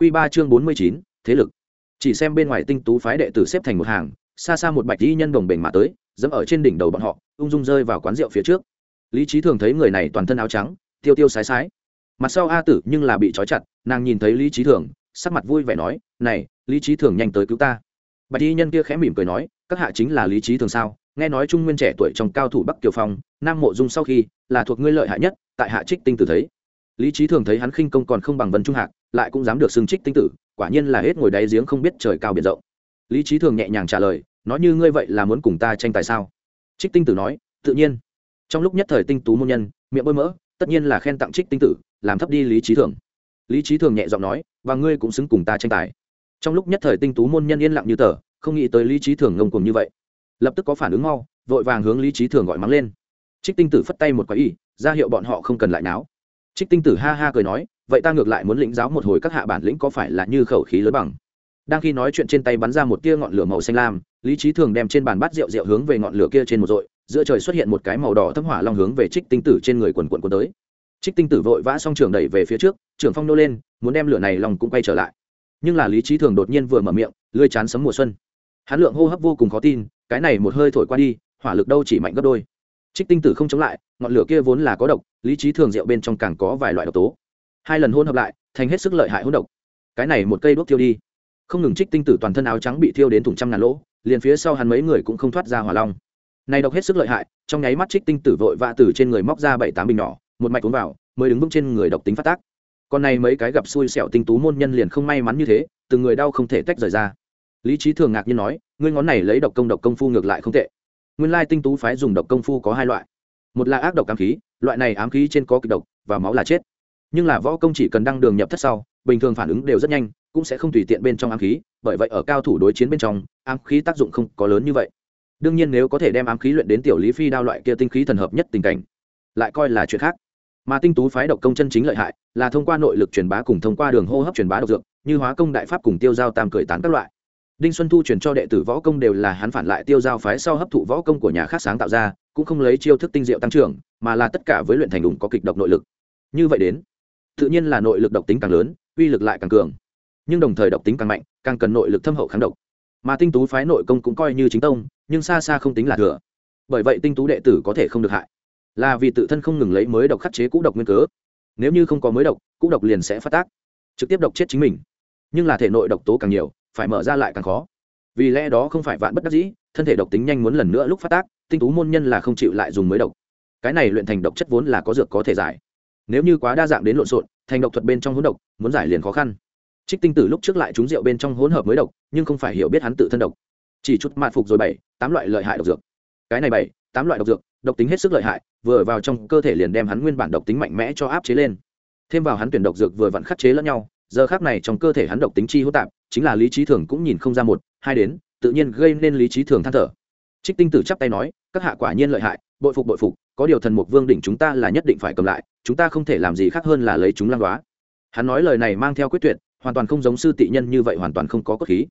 Quy ba chương bốn mươi chín, thế lực. Chỉ xem bên ngoài tinh tú phái đệ tử xếp thành một hàng, xa xa một bạch y nhân đồng bền mà tới, dẫm ở trên đỉnh đầu bọn họ, ung dung rơi vào quán rượu phía trước. Lý trí thường thấy người này toàn thân áo trắng, tiêu tiêu sái sái. Mặt sau a tử nhưng là bị trói chặt, nàng nhìn thấy lý trí thường, sắc mặt vui vẻ nói, này, lý trí thường nhanh tới cứu ta. Bạch y nhân kia khẽ mỉm cười nói, các hạ chính là lý trí thường sao? Nghe nói trung nguyên trẻ tuổi trong cao thủ bắc kiều phong, nam mộ dung sau khi, là thuộc ngươi lợi hại nhất, tại hạ trích tinh tử thấy. Lý trí thường thấy hắn khinh công còn không bằng vân trung hạc lại cũng dám được xưng trích tinh tử, quả nhiên là hết ngồi đáy giếng không biết trời cao biển rộng. Lý trí thường nhẹ nhàng trả lời, nói như ngươi vậy là muốn cùng ta tranh tài sao? Trích tinh tử nói, tự nhiên. Trong lúc nhất thời tinh tú môn nhân, miệng bôi mỡ, tất nhiên là khen tặng trích tinh tử, làm thấp đi lý trí thường. Lý trí thường nhẹ giọng nói, và ngươi cũng xứng cùng ta tranh tài. Trong lúc nhất thời tinh tú môn nhân yên lặng như tờ, không nghĩ tới lý trí thường ngông cùng như vậy. Lập tức có phản ứng mau, vội vàng hướng lý trí thường gọi mắng lên. Trích tinh tử phất tay một quái y, ra hiệu bọn họ không cần lại náo. Trích tinh tử ha ha cười nói vậy ta ngược lại muốn lĩnh giáo một hồi các hạ bản lĩnh có phải là như khẩu khí lớn bằng? Đang khi nói chuyện trên tay bắn ra một tia ngọn lửa màu xanh lam, lý trí thường đem trên bàn bát rượu rượu hướng về ngọn lửa kia trên một dội giữa trời xuất hiện một cái màu đỏ thâm hỏa long hướng về trích tinh tử trên người quần quần quần tới. Trích tinh tử vội vã xong trường đẩy về phía trước, trường phong nô lên, muốn đem lửa này lòng cũng quay trở lại. Nhưng là lý trí thường đột nhiên vừa mở miệng lưới chán sấm mùa xuân. Hắn lượng hô hấp vô cùng khó tin, cái này một hơi thổi qua đi, hỏa lực đâu chỉ mạnh gấp đôi. Trích tinh tử không chống lại, ngọn lửa kia vốn là có độc, lý trí thường rượu bên trong càng có vài loại độc tố hai lần hôn hợp lại, thành hết sức lợi hại hỗn độc. Cái này một cây đuốc thiêu đi. Không ngừng trích tinh tử toàn thân áo trắng bị thiêu đến thủng trăm ngàn lỗ, liền phía sau hắn mấy người cũng không thoát ra hỏa long. Này độc hết sức lợi hại, trong nháy mắt trích tinh tử vội vã từ trên người móc ra bảy tám bình nhỏ, một mạch uống vào, mới đứng vững trên người độc tính phát tác. Còn này mấy cái gặp xui xẻo tinh tú môn nhân liền không may mắn như thế, từng người đau không thể tách rời ra. Lý trí thường ngạc nhiên nói, ngươi ngón này lấy độc công độc công phu ngược lại không tệ. Nguyên lai tinh tú phái dùng độc công phu có hai loại. Một là ác độc ám khí, loại này ám khí trên có kịch độc, và máu là chết nhưng là võ công chỉ cần đăng đường nhập thất sau, bình thường phản ứng đều rất nhanh, cũng sẽ không tùy tiện bên trong ám khí, bởi vậy ở cao thủ đối chiến bên trong, ám khí tác dụng không có lớn như vậy. Đương nhiên nếu có thể đem ám khí luyện đến tiểu lý phi đao loại kia tinh khí thần hợp nhất tình cảnh, lại coi là chuyện khác. Mà tinh tú phái độc công chân chính lợi hại, là thông qua nội lực truyền bá cùng thông qua đường hô hấp truyền bá độc dược, như hóa công đại pháp cùng tiêu giao tam cười tán các loại. Đinh xuân thu truyền cho đệ tử võ công đều là hắn phản lại tiêu giao phái sau hấp thụ võ công của nhà khác sáng tạo ra, cũng không lấy chiêu thức tinh diệu tăng trưởng, mà là tất cả với luyện thành đủng có kịch độc nội lực. Như vậy đến tự nhiên là nội lực độc tính càng lớn, uy lực lại càng cường. Nhưng đồng thời độc tính càng mạnh, càng cần nội lực thâm hậu kháng độc. Mà tinh tú phái nội công cũng coi như chính tông, nhưng xa xa không tính là thừa. Bởi vậy tinh tú đệ tử có thể không được hại. Là vì tự thân không ngừng lấy mới độc khắc chế cũ độc nguyên cớ. Nếu như không có mới độc, cũ độc liền sẽ phát tác, trực tiếp độc chết chính mình. Nhưng là thể nội độc tố càng nhiều, phải mở ra lại càng khó. Vì lẽ đó không phải vạn bất đắc dĩ, thân thể độc tính nhanh muốn lần nữa lúc phát tác, tinh tú môn nhân là không chịu lại dùng mới độc. Cái này luyện thành độc chất vốn là có dược có thể giải nếu như quá đa dạng đến lộn xộn, thành độc thuật bên trong hỗn độc, muốn giải liền khó khăn. Trích tinh tử lúc trước lại trúng rượu bên trong hỗn hợp mới độc, nhưng không phải hiểu biết hắn tự thân độc. Chỉ chút mạn phục rồi bảy, tám loại lợi hại độc dược. Cái này bảy, tám loại độc dược, độc tính hết sức lợi hại, vừa vào trong cơ thể liền đem hắn nguyên bản độc tính mạnh mẽ cho áp chế lên. Thêm vào hắn tuyển độc dược vừa vặn khắc chế lẫn nhau, giờ khác này trong cơ thể hắn độc tính chi hỗn tạp, chính là lý trí thường cũng nhìn không ra một, hai đến, tự nhiên gây nên lý trí thường than thở. Trích tinh tử chắp tay nói, các hạ quả nhiên lợi hại, bội phục bội phục, có điều thần mục vương đỉnh chúng ta là nhất định phải cầm lại chúng ta không thể làm gì khác hơn là lấy chúng lăng đoá hắn nói lời này mang theo quyết tuyệt, hoàn toàn không giống sư tị nhân như vậy hoàn toàn không có cốt khí.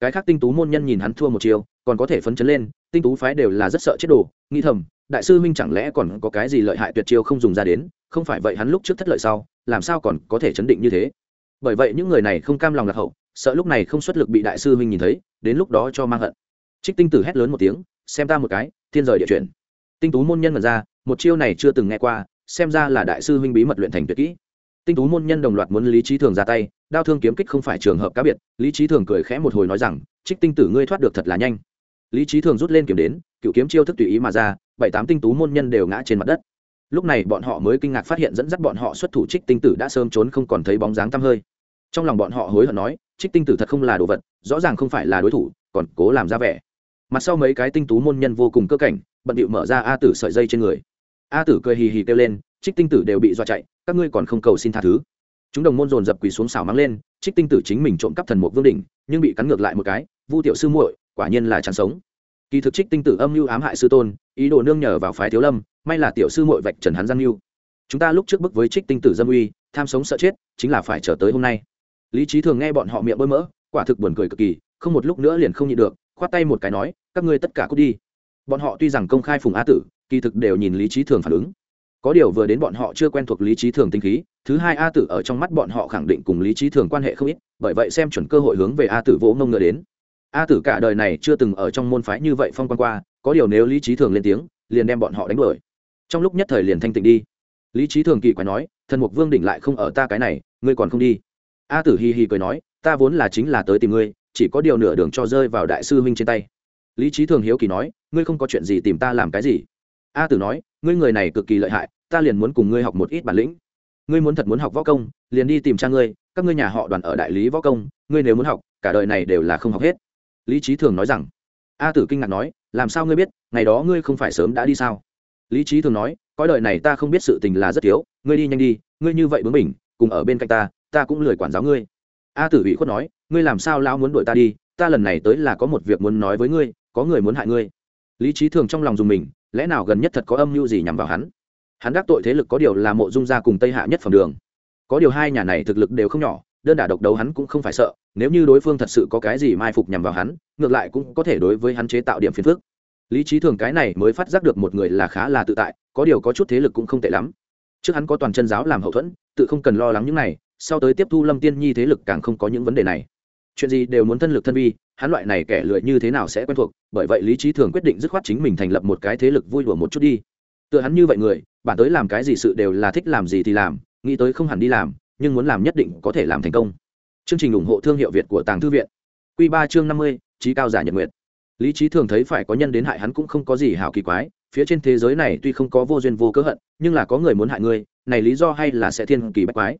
Cái khác tinh tú môn nhân nhìn hắn thua một chiều, còn có thể phấn chấn lên, tinh tú phái đều là rất sợ chết đồ, nghĩ thầm, đại sư huynh chẳng lẽ còn có cái gì lợi hại tuyệt chiêu không dùng ra đến, không phải vậy hắn lúc trước thất lợi sau, làm sao còn có thể chấn định như thế? Bởi vậy những người này không cam lòng lạc hậu, sợ lúc này không xuất lực bị đại sư huynh nhìn thấy, đến lúc đó cho mang hận. Trích tinh tử hét lớn một tiếng, xem ta một cái, thiên rời địa chuyển. Tinh tú môn nhân mật ra, một chiêu này chưa từng nghe qua xem ra là đại sư huynh bí mật luyện thành tuyệt kỹ. Tinh tú môn nhân đồng loạt muốn lý trí thường ra tay, đao thương kiếm kích không phải trường hợp cá biệt, lý trí thường cười khẽ một hồi nói rằng, trích tinh tử ngươi thoát được thật là nhanh. Lý trí thường rút lên kiếm đến, cựu kiếm chiêu thức tùy ý mà ra, bảy tám tinh tú môn nhân đều ngã trên mặt đất. Lúc này bọn họ mới kinh ngạc phát hiện dẫn dắt bọn họ xuất thủ trích tinh tử đã sớm trốn không còn thấy bóng dáng tăm hơi. Trong lòng bọn họ hối hận nói, trích tinh tử thật không là đồ vật, rõ ràng không phải là đối thủ, còn cố làm ra vẻ. Mặt sau mấy cái tinh tú môn nhân vô cùng cơ cảnh, bận điệu mở ra a tử sợi dây trên người a tử cười hì hì kêu lên, trích tinh tử đều bị dọa chạy, các ngươi còn không cầu xin tha thứ. Chúng đồng môn dồn dập quỳ xuống xảo mắng lên, trích tinh tử chính mình trộm cắp thần một vương đỉnh, nhưng bị cắn ngược lại một cái, vu tiểu sư muội, quả nhiên là chẳng sống. Kỳ thực trích tinh tử âm mưu ám hại sư tôn, ý đồ nương nhờ vào phái thiếu lâm, may là tiểu sư muội vạch trần hắn gian mưu. Chúng ta lúc trước bức với trích tinh tử dâm uy, tham sống sợ chết, chính là phải chờ tới hôm nay. Lý trí thường nghe bọn họ miệng bơi mỡ, quả thực buồn cười cực kỳ, không một lúc nữa liền không nhịn được, khoát tay một cái nói, các ngươi tất cả cút đi. Bọn họ tuy rằng công khai phùng a tử kỳ thực đều nhìn lý trí thường phản ứng. Có điều vừa đến bọn họ chưa quen thuộc lý trí thường tinh khí, thứ hai a tử ở trong mắt bọn họ khẳng định cùng lý trí thường quan hệ không ít, bởi vậy xem chuẩn cơ hội hướng về a tử vỗ ngông ngựa đến. A tử cả đời này chưa từng ở trong môn phái như vậy phong quan qua, có điều nếu lý trí thường lên tiếng, liền đem bọn họ đánh đuổi. Trong lúc nhất thời liền thanh tịnh đi. Lý trí thường kỳ quái nói, thần mục vương đỉnh lại không ở ta cái này, ngươi còn không đi? A tử hi hi cười nói, ta vốn là chính là tới tìm ngươi, chỉ có điều nửa đường cho rơi vào đại sư huynh trên tay. Lý trí thường hiếu kỳ nói, ngươi không có chuyện gì tìm ta làm cái gì? A tử nói, ngươi người này cực kỳ lợi hại, ta liền muốn cùng ngươi học một ít bản lĩnh. Ngươi muốn thật muốn học võ công, liền đi tìm cha ngươi, các ngươi nhà họ đoàn ở đại lý võ công, ngươi nếu muốn học, cả đời này đều là không học hết. Lý trí thường nói rằng, a tử kinh ngạc nói, làm sao ngươi biết, ngày đó ngươi không phải sớm đã đi sao? Lý trí thường nói, cõi đời này ta không biết sự tình là rất thiếu, ngươi đi nhanh đi, ngươi như vậy bướng mình cùng ở bên cạnh ta ta cũng lười quản giáo ngươi. A tử ủy khuất nói, ngươi làm sao lão muốn đuổi ta đi, ta lần này tới là có một việc muốn nói với ngươi, có người muốn hại ngươi. Lý trí thường trong lòng dùng mình lẽ nào gần nhất thật có âm mưu gì nhằm vào hắn? Hắn đắc tội thế lực có điều là mộ dung gia cùng tây hạ nhất phẩm đường. Có điều hai nhà này thực lực đều không nhỏ, đơn đả độc đấu hắn cũng không phải sợ, nếu như đối phương thật sự có cái gì mai phục nhằm vào hắn, ngược lại cũng có thể đối với hắn chế tạo điểm phiền phức. Lý trí thường cái này mới phát giác được một người là khá là tự tại, có điều có chút thế lực cũng không tệ lắm. Trước hắn có toàn chân giáo làm hậu thuẫn, tự không cần lo lắng những này, sau tới tiếp thu lâm tiên nhi thế lực càng không có những vấn đề này chuyện gì đều muốn thân lực thân vi, hắn loại này kẻ lười như thế nào sẽ quen thuộc, bởi vậy lý trí thường quyết định dứt khoát chính mình thành lập một cái thế lực vui đùa một chút đi. Tựa hắn như vậy người, bản tới làm cái gì sự đều là thích làm gì thì làm, nghĩ tới không hẳn đi làm, nhưng muốn làm nhất định có thể làm thành công. Chương trình ủng hộ thương hiệu việt của tàng thư viện. Q ba chương năm mươi, trí cao giả nhật Nguyệt. lý trí thường thấy phải có nhân đến hại hắn cũng không có gì hảo kỳ quái, phía trên thế giới này tuy không có vô duyên vô cớ hận, nhưng là có người muốn hại ngươi này lý do hay là sẽ thiên kỳ bách quái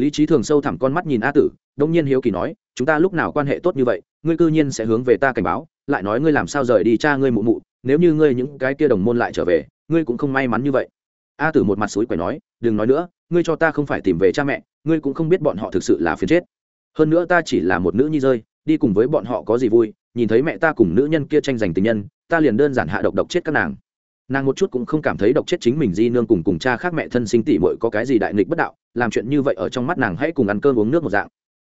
lý trí thường sâu thẳm con mắt nhìn a tử, đông nhiên hiếu kỳ nói, chúng ta lúc nào quan hệ tốt như vậy, ngươi cư nhiên sẽ hướng về ta cảnh báo, lại nói ngươi làm sao rời đi cha ngươi mụ mụ, nếu như ngươi những cái kia đồng môn lại trở về, ngươi cũng không may mắn như vậy. A tử một mặt suối quẻ nói, đừng nói nữa, ngươi cho ta không phải tìm về cha mẹ, ngươi cũng không biết bọn họ thực sự là phiền chết. Hơn nữa ta chỉ là một nữ nhi rơi, đi cùng với bọn họ có gì vui, nhìn thấy mẹ ta cùng nữ nhân kia tranh giành tình nhân, ta liền đơn giản hạ độc độc chết các nàng nàng một chút cũng không cảm thấy độc chết chính mình di nương cùng cùng cha khác mẹ thân sinh tỷ muội có cái gì đại nghịch bất đạo, làm chuyện như vậy ở trong mắt nàng hãy cùng ăn cơm uống nước một dạng.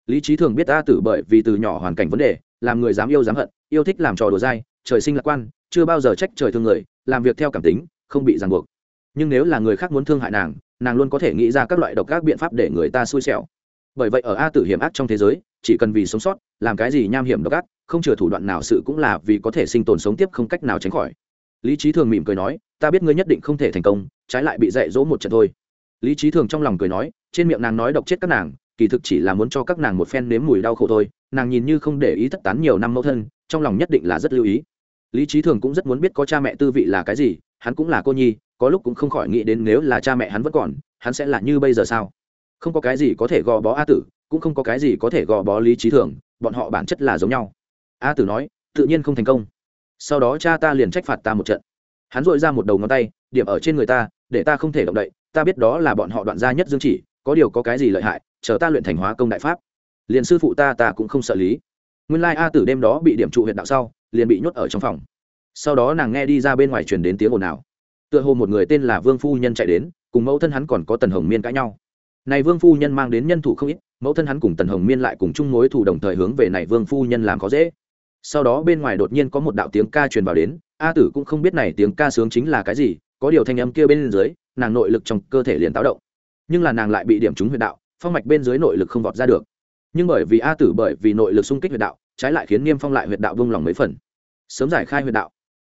Lý trí thường biết ta tử bởi vì từ nhỏ hoàn cảnh vấn đề, làm người dám yêu dám hận, yêu thích làm trò đùa dai, trời sinh lạc quan, chưa bao giờ trách trời thương người, làm việc theo cảm tính, không bị ràng buộc. Nhưng nếu là người khác muốn thương hại nàng nàng luôn có thể nghĩ ra các loại độc các biện pháp để người ta xui xẻo. Bởi vậy ở a tử hiểm ác trong thế giới, chỉ cần vì sống sót, làm cái gì nham hiểm độc ác, không chừa thủ đoạn nào sự cũng là vì có thể sinh tồn sống tiếp không cách nào tránh khỏi lý trí thường mỉm cười nói, ta biết ngươi nhất định không thể thành công, trái lại bị dạy dỗ một trận thôi. Lý trí thường trong lòng cười nói, trên miệng nàng nói độc chết các nàng, kỳ thực chỉ là muốn cho các nàng một phen nếm mùi đau khổ thôi, nàng nhìn như không để ý thất tán nhiều năm mẫu thân, trong lòng nhất định là rất lưu ý. Lý trí thường cũng rất muốn biết có cha mẹ tư vị là cái gì, hắn cũng là cô nhi, có lúc cũng không khỏi nghĩ đến nếu là cha mẹ hắn vẫn còn, hắn sẽ là như bây giờ sao? Không có cái gì có thể gò bó a tử, cũng không có cái gì có thể gò bó lý trí thường, bọn họ bản chất là giống nhau. A tử nói, tự nhiên không thành công sau đó cha ta liền trách phạt ta một trận. Hắn dội ra một đầu ngón tay, điểm ở trên người ta, để ta không thể động đậy, ta biết đó là bọn họ đoạn gia nhất dương chỉ, có điều có cái gì lợi hại, chờ ta luyện thành hóa công đại pháp. Liền sư phụ ta ta cũng không sợ lý. Nguyên lai a tử đêm đó bị điểm trụ huyện đạo sau, liền bị nhốt ở trong phòng. Sau đó nàng nghe đi ra bên ngoài truyền đến tiếng ồn ào. Tựa hồ một người tên là vương phu nhân chạy đến, cùng mẫu thân hắn còn có tần hồng miên cãi nhau. Này vương phu nhân mang đến nhân thủ không ít, mẫu thân hắn cùng tần hồng miên lại cùng chung mối thủ đồng thời hướng về này vương phu nhân làm khó dễ sau đó bên ngoài đột nhiên có một đạo tiếng ca truyền vào đến, a tử cũng không biết này tiếng ca sướng chính là cái gì, có điều thanh âm kia bên dưới, nàng nội lực trong cơ thể liền táo động. Nhưng là nàng lại bị điểm trúng huyệt đạo, phong mạch bên dưới nội lực không vọt ra được. Nhưng bởi vì a tử bởi vì nội lực xung kích huyệt đạo, trái lại khiến niêm phong lại huyệt đạo vung lòng mấy phần. Sớm giải khai huyệt đạo.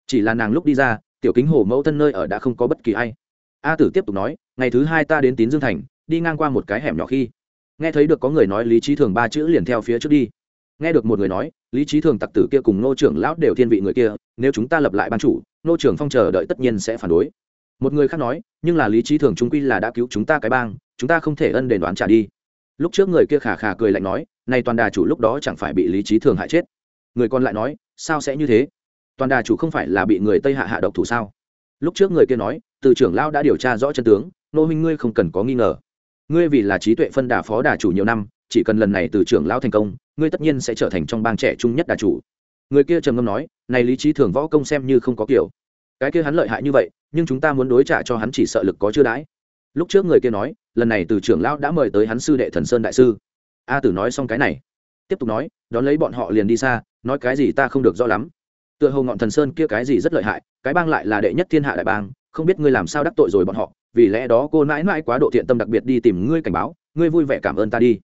Chỉ là nàng lúc đi ra, tiểu kính hồ mẫu thân nơi ở đã không có bất kỳ ai. A tử tiếp tục nói, ngày thứ hai ta đến tín dương thành, đi ngang qua một cái hẻm nhỏ khi. Nghe thấy được có người nói lý trí thường ba chữ liền theo phía trước đi nghe được một người nói, lý trí thường tặc tử kia cùng nô trưởng lão đều thiên vị người kia, nếu chúng ta lập lại ban chủ, nô trưởng phong chờ đợi tất nhiên sẽ phản đối. Một người khác nói, nhưng là lý trí thường trung quy là đã cứu chúng ta cái bang, chúng ta không thể ân đền đoán trả đi. Lúc trước người kia khà khà cười lạnh nói nay toàn đà chủ lúc đó chẳng phải bị lý trí thường hại chết. Người còn lại nói, sao sẽ như thế? Toàn đà chủ không phải là bị người tây hạ hạ độc thủ sao? Lúc trước người kia nói, từ trưởng lão đã điều tra rõ chân tướng, nô minh ngươi không cần có nghi ngờ. Ngươi vì là trí tuệ phân đà phó đà chủ nhiều năm chỉ cần lần này từ trưởng lão thành công, ngươi tất nhiên sẽ trở thành trong bang trẻ trung nhất đà chủ. Người kia trầm ngâm nói, này lý trí thường võ công xem như không có kiểu. Cái kia hắn lợi hại như vậy, nhưng chúng ta muốn đối trả cho hắn chỉ sợ lực có chưa đãi. Lúc trước người kia nói, lần này từ trưởng lão đã mời tới hắn sư đệ thần sơn đại sư. A tử nói xong cái này. Tiếp tục nói, đón lấy bọn họ liền đi xa, nói cái gì ta không được rõ lắm. Tựa hồ ngọn thần sơn kia cái gì rất lợi hại, cái bang lại là đệ nhất thiên hạ đại bang, không biết ngươi làm sao đắc tội rồi bọn họ, vì lẽ đó cô mãi mãi quá độ thiện tâm đặc biệt đi tìm ngươi cảnh báo, ngươi vui vẻ cảm ơn ta đi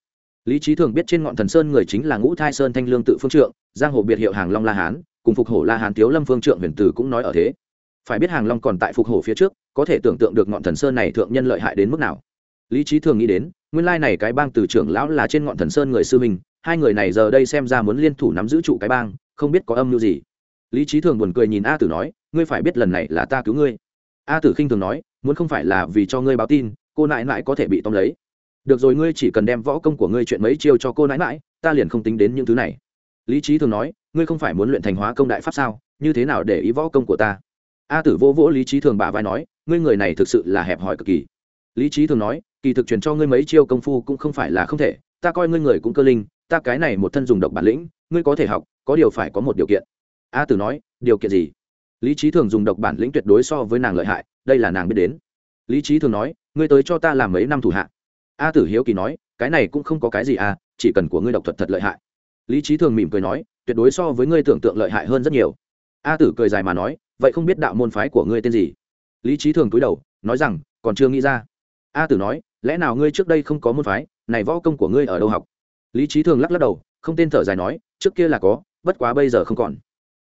lý trí thường biết trên ngọn thần sơn người chính là ngũ thai sơn thanh lương tự phương trượng, giang hồ biệt hiệu hàng long la hán, cùng phục hổ la hán tiếu lâm phương trượng huyền tử cũng nói ở thế. Phải biết hàng long còn tại phục hổ phía trước, có thể tưởng tượng được ngọn thần sơn này thượng nhân lợi hại đến mức nào. Lý trí thường nghĩ đến, nguyên lai này cái bang từ trưởng lão là trên ngọn thần sơn người sư mình hai người này giờ đây xem ra muốn liên thủ nắm giữ trụ cái bang, không biết có âm mưu gì. Lý trí thường buồn cười nhìn a tử nói, ngươi phải biết lần này là ta cứu ngươi. A tử khinh thường nói, muốn không phải là vì cho ngươi báo tin, cô nại nại có thể bị tóm lấy được rồi, ngươi chỉ cần đem võ công của ngươi chuyện mấy chiêu cho cô nãi nãi, ta liền không tính đến những thứ này. Lý trí thường nói, ngươi không phải muốn luyện thành hóa công đại pháp sao? Như thế nào để ý võ công của ta? A tử vô vỗ lý trí thường bà vai nói, ngươi người này thực sự là hẹp hòi cực kỳ. Lý trí thường nói, kỳ thực truyền cho ngươi mấy chiêu công phu cũng không phải là không thể, ta coi ngươi người cũng cơ linh, ta cái này một thân dùng độc bản lĩnh, ngươi có thể học, có điều phải có một điều kiện. A tử nói, điều kiện gì? Lý trí thường dùng độc bản lĩnh tuyệt đối so với nàng lợi hại, đây là nàng biết đến. Lý trí thường nói, ngươi tới cho ta làm mấy năm thủ hạ a tử hiếu kỳ nói, cái này cũng không có cái gì à chỉ cần của ngươi độc thuật thật lợi hại. Lý trí thường mỉm cười nói, tuyệt đối so với ngươi tưởng tượng lợi hại hơn rất nhiều. A tử cười dài mà nói, vậy không biết đạo môn phái của ngươi tên gì? Lý trí thường cúi đầu, nói rằng, còn chưa nghĩ ra. A tử nói, lẽ nào ngươi trước đây không có môn phái, này võ công của ngươi ở đâu học? Lý trí thường lắc lắc đầu, không tên thở dài nói, trước kia là có, bất quá bây giờ không còn.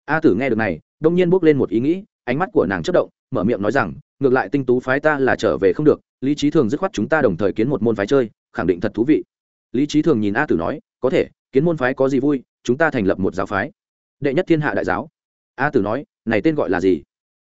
A tử nghe được này, đông nhiên bước lên một ý nghĩ, ánh mắt của nàng chất động, mở miệng nói rằng, ngược lại tinh tú phái ta là trở về không được lý trí thường dứt khoát chúng ta đồng thời kiến một môn phái chơi, khẳng định thật thú vị. Lý trí thường nhìn a tử nói, có thể, kiến môn phái có gì vui, chúng ta thành lập một giáo phái. Đệ nhất thiên hạ đại giáo. A tử nói, này tên gọi là gì?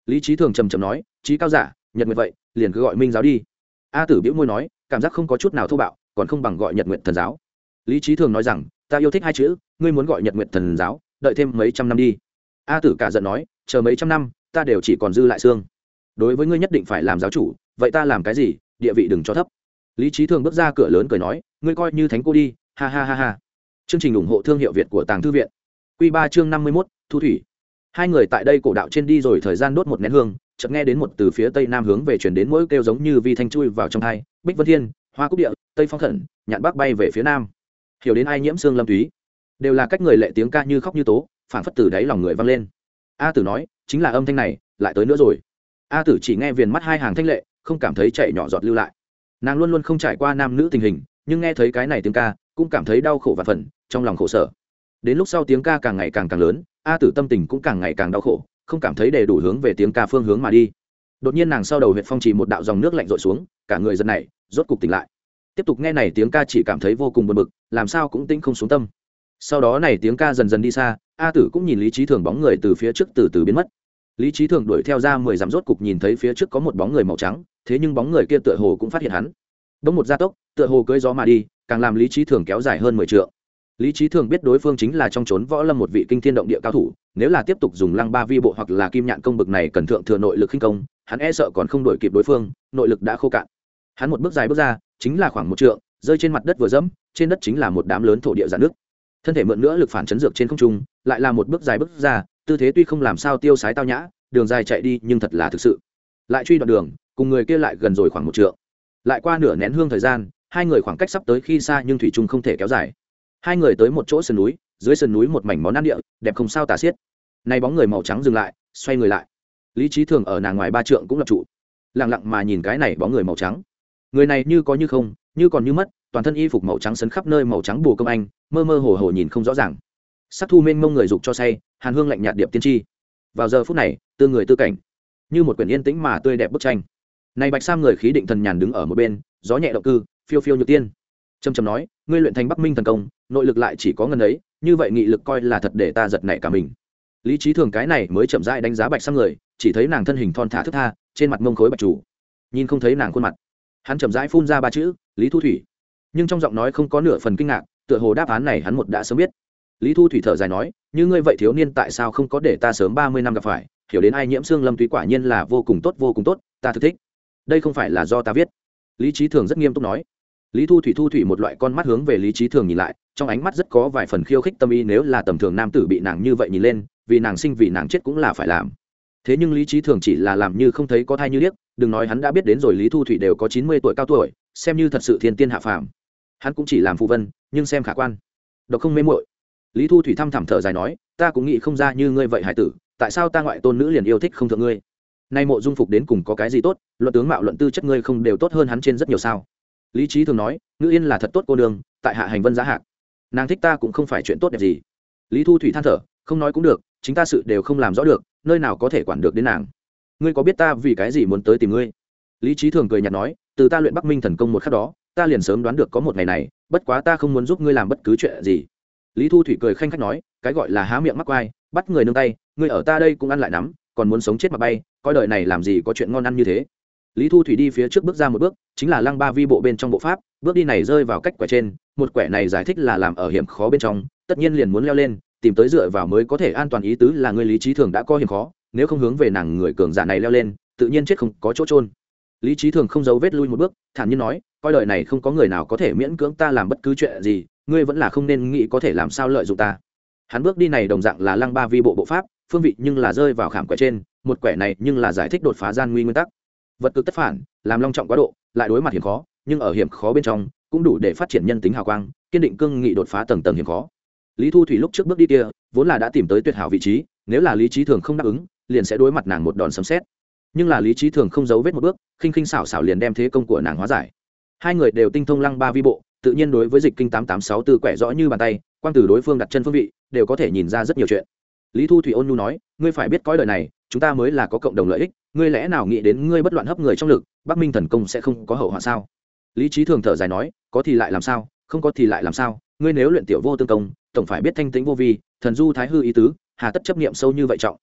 Lý trí thường trầm trầm nói, trí cao giả, nhật nguyệt vậy, liền cứ gọi minh giáo đi. A tử biễu môi nói, cảm giác không có chút nào thô bạo, còn không bằng gọi nhật nguyện thần giáo. Lý trí thường nói rằng, ta yêu thích hai chữ, ngươi muốn gọi nhật nguyện thần giáo, đợi thêm mấy trăm năm đi. A tử cả giận nói, chờ mấy trăm năm, ta đều chỉ còn dư lại xương. Đối với ngươi nhất định phải làm giáo chủ vậy ta làm cái gì, địa vị đừng cho thấp. Lý trí thường bước ra cửa lớn cười nói, ngươi coi như thánh cô đi, ha ha ha ha. Chương trình ủng hộ thương hiệu việt của tàng thư viện. Q ba chương năm mươi mốt, thu thủy. Hai người tại đây cổ đạo trên đi rồi thời gian đốt một nén hương, chợt nghe đến một từ phía tây nam hướng về chuyển đến mỗi kêu giống như vi thanh chui vào trong thai bích vân thiên, hoa cúc địa, tây phong khẩn, nhạn bắc bay về phía nam. Hiểu đến ai nhiễm xương lâm túy. Đều là cách người lệ tiếng ca như khóc như tố phản phất từ đáy lòng người vang lên. A tử nói, chính là âm thanh này, lại tới nữa rồi. A tử chỉ nghe viền mắt hai hàng thanh lệ không cảm thấy chạy nhỏ giọt lưu lại. Nàng luôn luôn không trải qua nam nữ tình hình, nhưng nghe thấy cái này tiếng ca, cũng cảm thấy đau khổ và phần, trong lòng khổ sở. Đến lúc sau tiếng ca càng ngày càng càng lớn, a tử tâm tình cũng càng ngày càng đau khổ, không cảm thấy đầy đủ hướng về tiếng ca phương hướng mà đi. Đột nhiên nàng sau đầu huyện phong trì một đạo dòng nước lạnh rội xuống, cả người dân này rốt cục tỉnh lại. Tiếp tục nghe này tiếng ca chỉ cảm thấy vô cùng buồn bực, làm sao cũng tĩnh không xuống tâm. Sau đó này tiếng ca dần dần đi xa, a tử cũng nhìn lý trí thường bóng người từ phía trước từ từ biến mất. Lý trí thường đuổi theo ra mười dặm rốt cục nhìn thấy phía trước có một bóng người màu trắng thế nhưng bóng người kia tựa hồ cũng phát hiện hắn. Bỗng một gia tốc, tựa hồ cưỡi gió mà đi, càng làm lý trí thường kéo dài hơn mười t lý trí thường biết đối phương chính là trong trốn võ lâm một vị kinh thiên động địa cao thủ, nếu là tiếp tục dùng lăng ba vi bộ hoặc là kim nhạn công bực này cần thượng thừa nội lực khinh công, hắn e sợ còn không đổi kịp đối phương, nội lực đã khô cạn. Hắn một bước dài bước ra, chính là khoảng một trượng, rơi trên mặt đất vừa dẫm, trên đất chính là một đám lớn thổ địa giãn nước thân thể mượn nữa lực phản chấn dược trên không trung, lại là một bước dài bước ra, tư thế tuy không làm sao tiêu sái tao nhã, đường dài chạy đi nhưng thật là thực sự. Lại truy đoạn đường cùng người kia lại gần rồi khoảng một trượng. Lại qua nửa nén hương thời gian, hai người khoảng cách sắp tới khi xa nhưng thủy trung không thể kéo dài. Hai người tới một chỗ sườn núi, dưới sườn núi một mảnh món ăn địa, đẹp không sao tả xiết. Nay bóng người màu trắng dừng lại, xoay người lại. Lý trí thường ở nàng ngoài ba trượng cũng lập trụ. Lẳng lặng mà nhìn cái này bóng người màu trắng. Người này như có như không, như còn như mất, toàn thân y phục màu trắng sấn khắp nơi màu trắng bù công anh, mơ mơ hồ hồ nhìn không rõ ràng. Sắc thu mênh mông người dục cho say, hàn hương lạnh nhạt điệp tiên tri. Vào giờ phút này, tương người tư cảnh. Như một quyển yên tĩnh mà tươi đẹp bức tranh này bạch sam người khí định thần nhàn đứng ở một bên, gió nhẹ động cư, phiêu phiêu như tiên. Trầm trầm nói, ngươi luyện thành bắc minh thần công, nội lực lại chỉ có ngân ấy, như vậy nghị lực coi là thật để ta giật nảy cả mình. Lý trí thường cái này mới chậm rãi đánh giá bạch sam người, chỉ thấy nàng thân hình thon thả thức tha, trên mặt mông khối bạch chủ. Nhìn không thấy nàng khuôn mặt. Hắn chậm rãi phun ra ba chữ, lý thu thủy. Nhưng trong giọng nói không có nửa phần kinh ngạc, tựa hồ đáp án này hắn một đã sớm biết. Lý thu thủy thở dài nói, như ngươi vậy thiếu niên tại sao không có để ta sớm ba mươi năm gặp phải? Hiểu đến ai nhiễm xương lâm túy quả nhiên là vô cùng tốt, vô cùng tốt, ta thực thích đây không phải là do ta viết. Lý trí thường rất nghiêm túc nói. Lý thu thủy thu thủy một loại con mắt hướng về lý trí thường nhìn lại, trong ánh mắt rất có vài phần khiêu khích tâm ý nếu là tầm thường nam tử bị nàng như vậy nhìn lên, vì nàng sinh vì nàng chết cũng là phải làm. Thế nhưng lý trí thường chỉ là làm như không thấy có thai như liếc đừng nói hắn đã biết đến rồi lý thu thủy đều có chín mươi tuổi cao tuổi, xem như thật sự thiên tiên hạ phàm. Hắn cũng chỉ làm phụ vân, nhưng xem khả quan. Độc không mê mội lý thu thủy thăm thẳm thở dài nói, ta cũng nghĩ không ra như ngươi vậy, hải tử, tại sao ta ngoại tôn nữ liền yêu thích không thượng ngươi? Nay mộ dung phục đến cùng có cái gì tốt, luận tướng mạo luận tư chất ngươi không đều tốt hơn hắn trên rất nhiều sao? Lý trí thường nói, ngữ yên là thật tốt cô đường tại hạ hành vân giá hạc. Nàng thích ta cũng không phải chuyện tốt đẹp gì. Lý thu thủy than thở, không nói cũng được, chính ta sự đều không làm rõ được, nơi nào có thể quản được đến nàng. Ngươi có biết ta vì cái gì muốn tới tìm ngươi? Lý trí thường cười nhạt nói, từ ta luyện bắc minh thần công một khắc đó, ta liền sớm đoán được có một ngày này, bất quá ta không muốn giúp ngươi làm bất cứ chuyện gì. Lý thu thủy cười khanh khách nói, cái gọi là há miệng mắc quai bắt người nương tay, ngươi ở ta đây cũng ăn lại nắm còn muốn sống chết mà bay, coi đời này làm gì có chuyện ngon ăn như thế. Lý thu thủy đi phía trước bước ra một bước, chính là lăng ba vi bộ bên trong bộ pháp, bước đi này rơi vào cách quẻ trên, một quẻ này giải thích là làm ở hiểm khó bên trong, tất nhiên liền muốn leo lên, tìm tới dựa vào mới có thể an toàn ý tứ là người lý trí thường đã có hiểm khó, nếu không hướng về nàng người cường giả này leo lên, tự nhiên chết không có chỗ trôn lý trí thường không giấu vết lui một bước, thản nhiên nói, coi đời này không có người nào có thể miễn cưỡng ta làm bất cứ chuyện gì, ngươi vẫn là không nên nghĩ có thể làm sao lợi dụng ta. Hắn bước đi này đồng dạng là lăng ba vi bộ bộ pháp phương vị nhưng là rơi vào khảm quẻ trên, một quẻ này nhưng là giải thích đột phá gian nguy nguyên tắc. Vật cực tất phản, làm long trọng quá độ, lại đối mặt hiểm khó, nhưng ở hiểm khó bên trong, cũng đủ để phát triển nhân tính hào quang, kiên định cương nghị đột phá tầng tầng hiểm khó. Lý thu thủy lúc trước bước đi kia, vốn là đã tìm tới tuyệt hảo vị trí, nếu là lý trí thường không đáp ứng, liền sẽ đối mặt nàng một đòn sấm xét nhưng là lý trí thường không giấu vết một bước, khinh khinh xảo xảo liền đem thế công của nàng hóa giải. Hai người đều tinh thông lăng ba vi bộ, tự nhiên đối với dịch kinh tám tám sáu tư quẻ rõ như bàn tay quan từ đối phương đặt chân phương vị, đều có thể nhìn ra rất nhiều chuyện lý thu thủy ôn nhu nói, ngươi phải biết coi đời này, chúng ta mới là có cộng đồng lợi ích, ngươi lẽ nào nghĩ đến ngươi bất loạn hấp người trong lực, bắc minh thần công sẽ không có hậu họa sao? Lý trí thường thở dài nói, có thì lại làm sao, không có thì lại làm sao, ngươi nếu luyện tiểu vô tương công, tổng phải biết thanh tĩnh vô vi, thần du thái hư ý tứ, hà tất chấp niệm sâu như vậy trọng.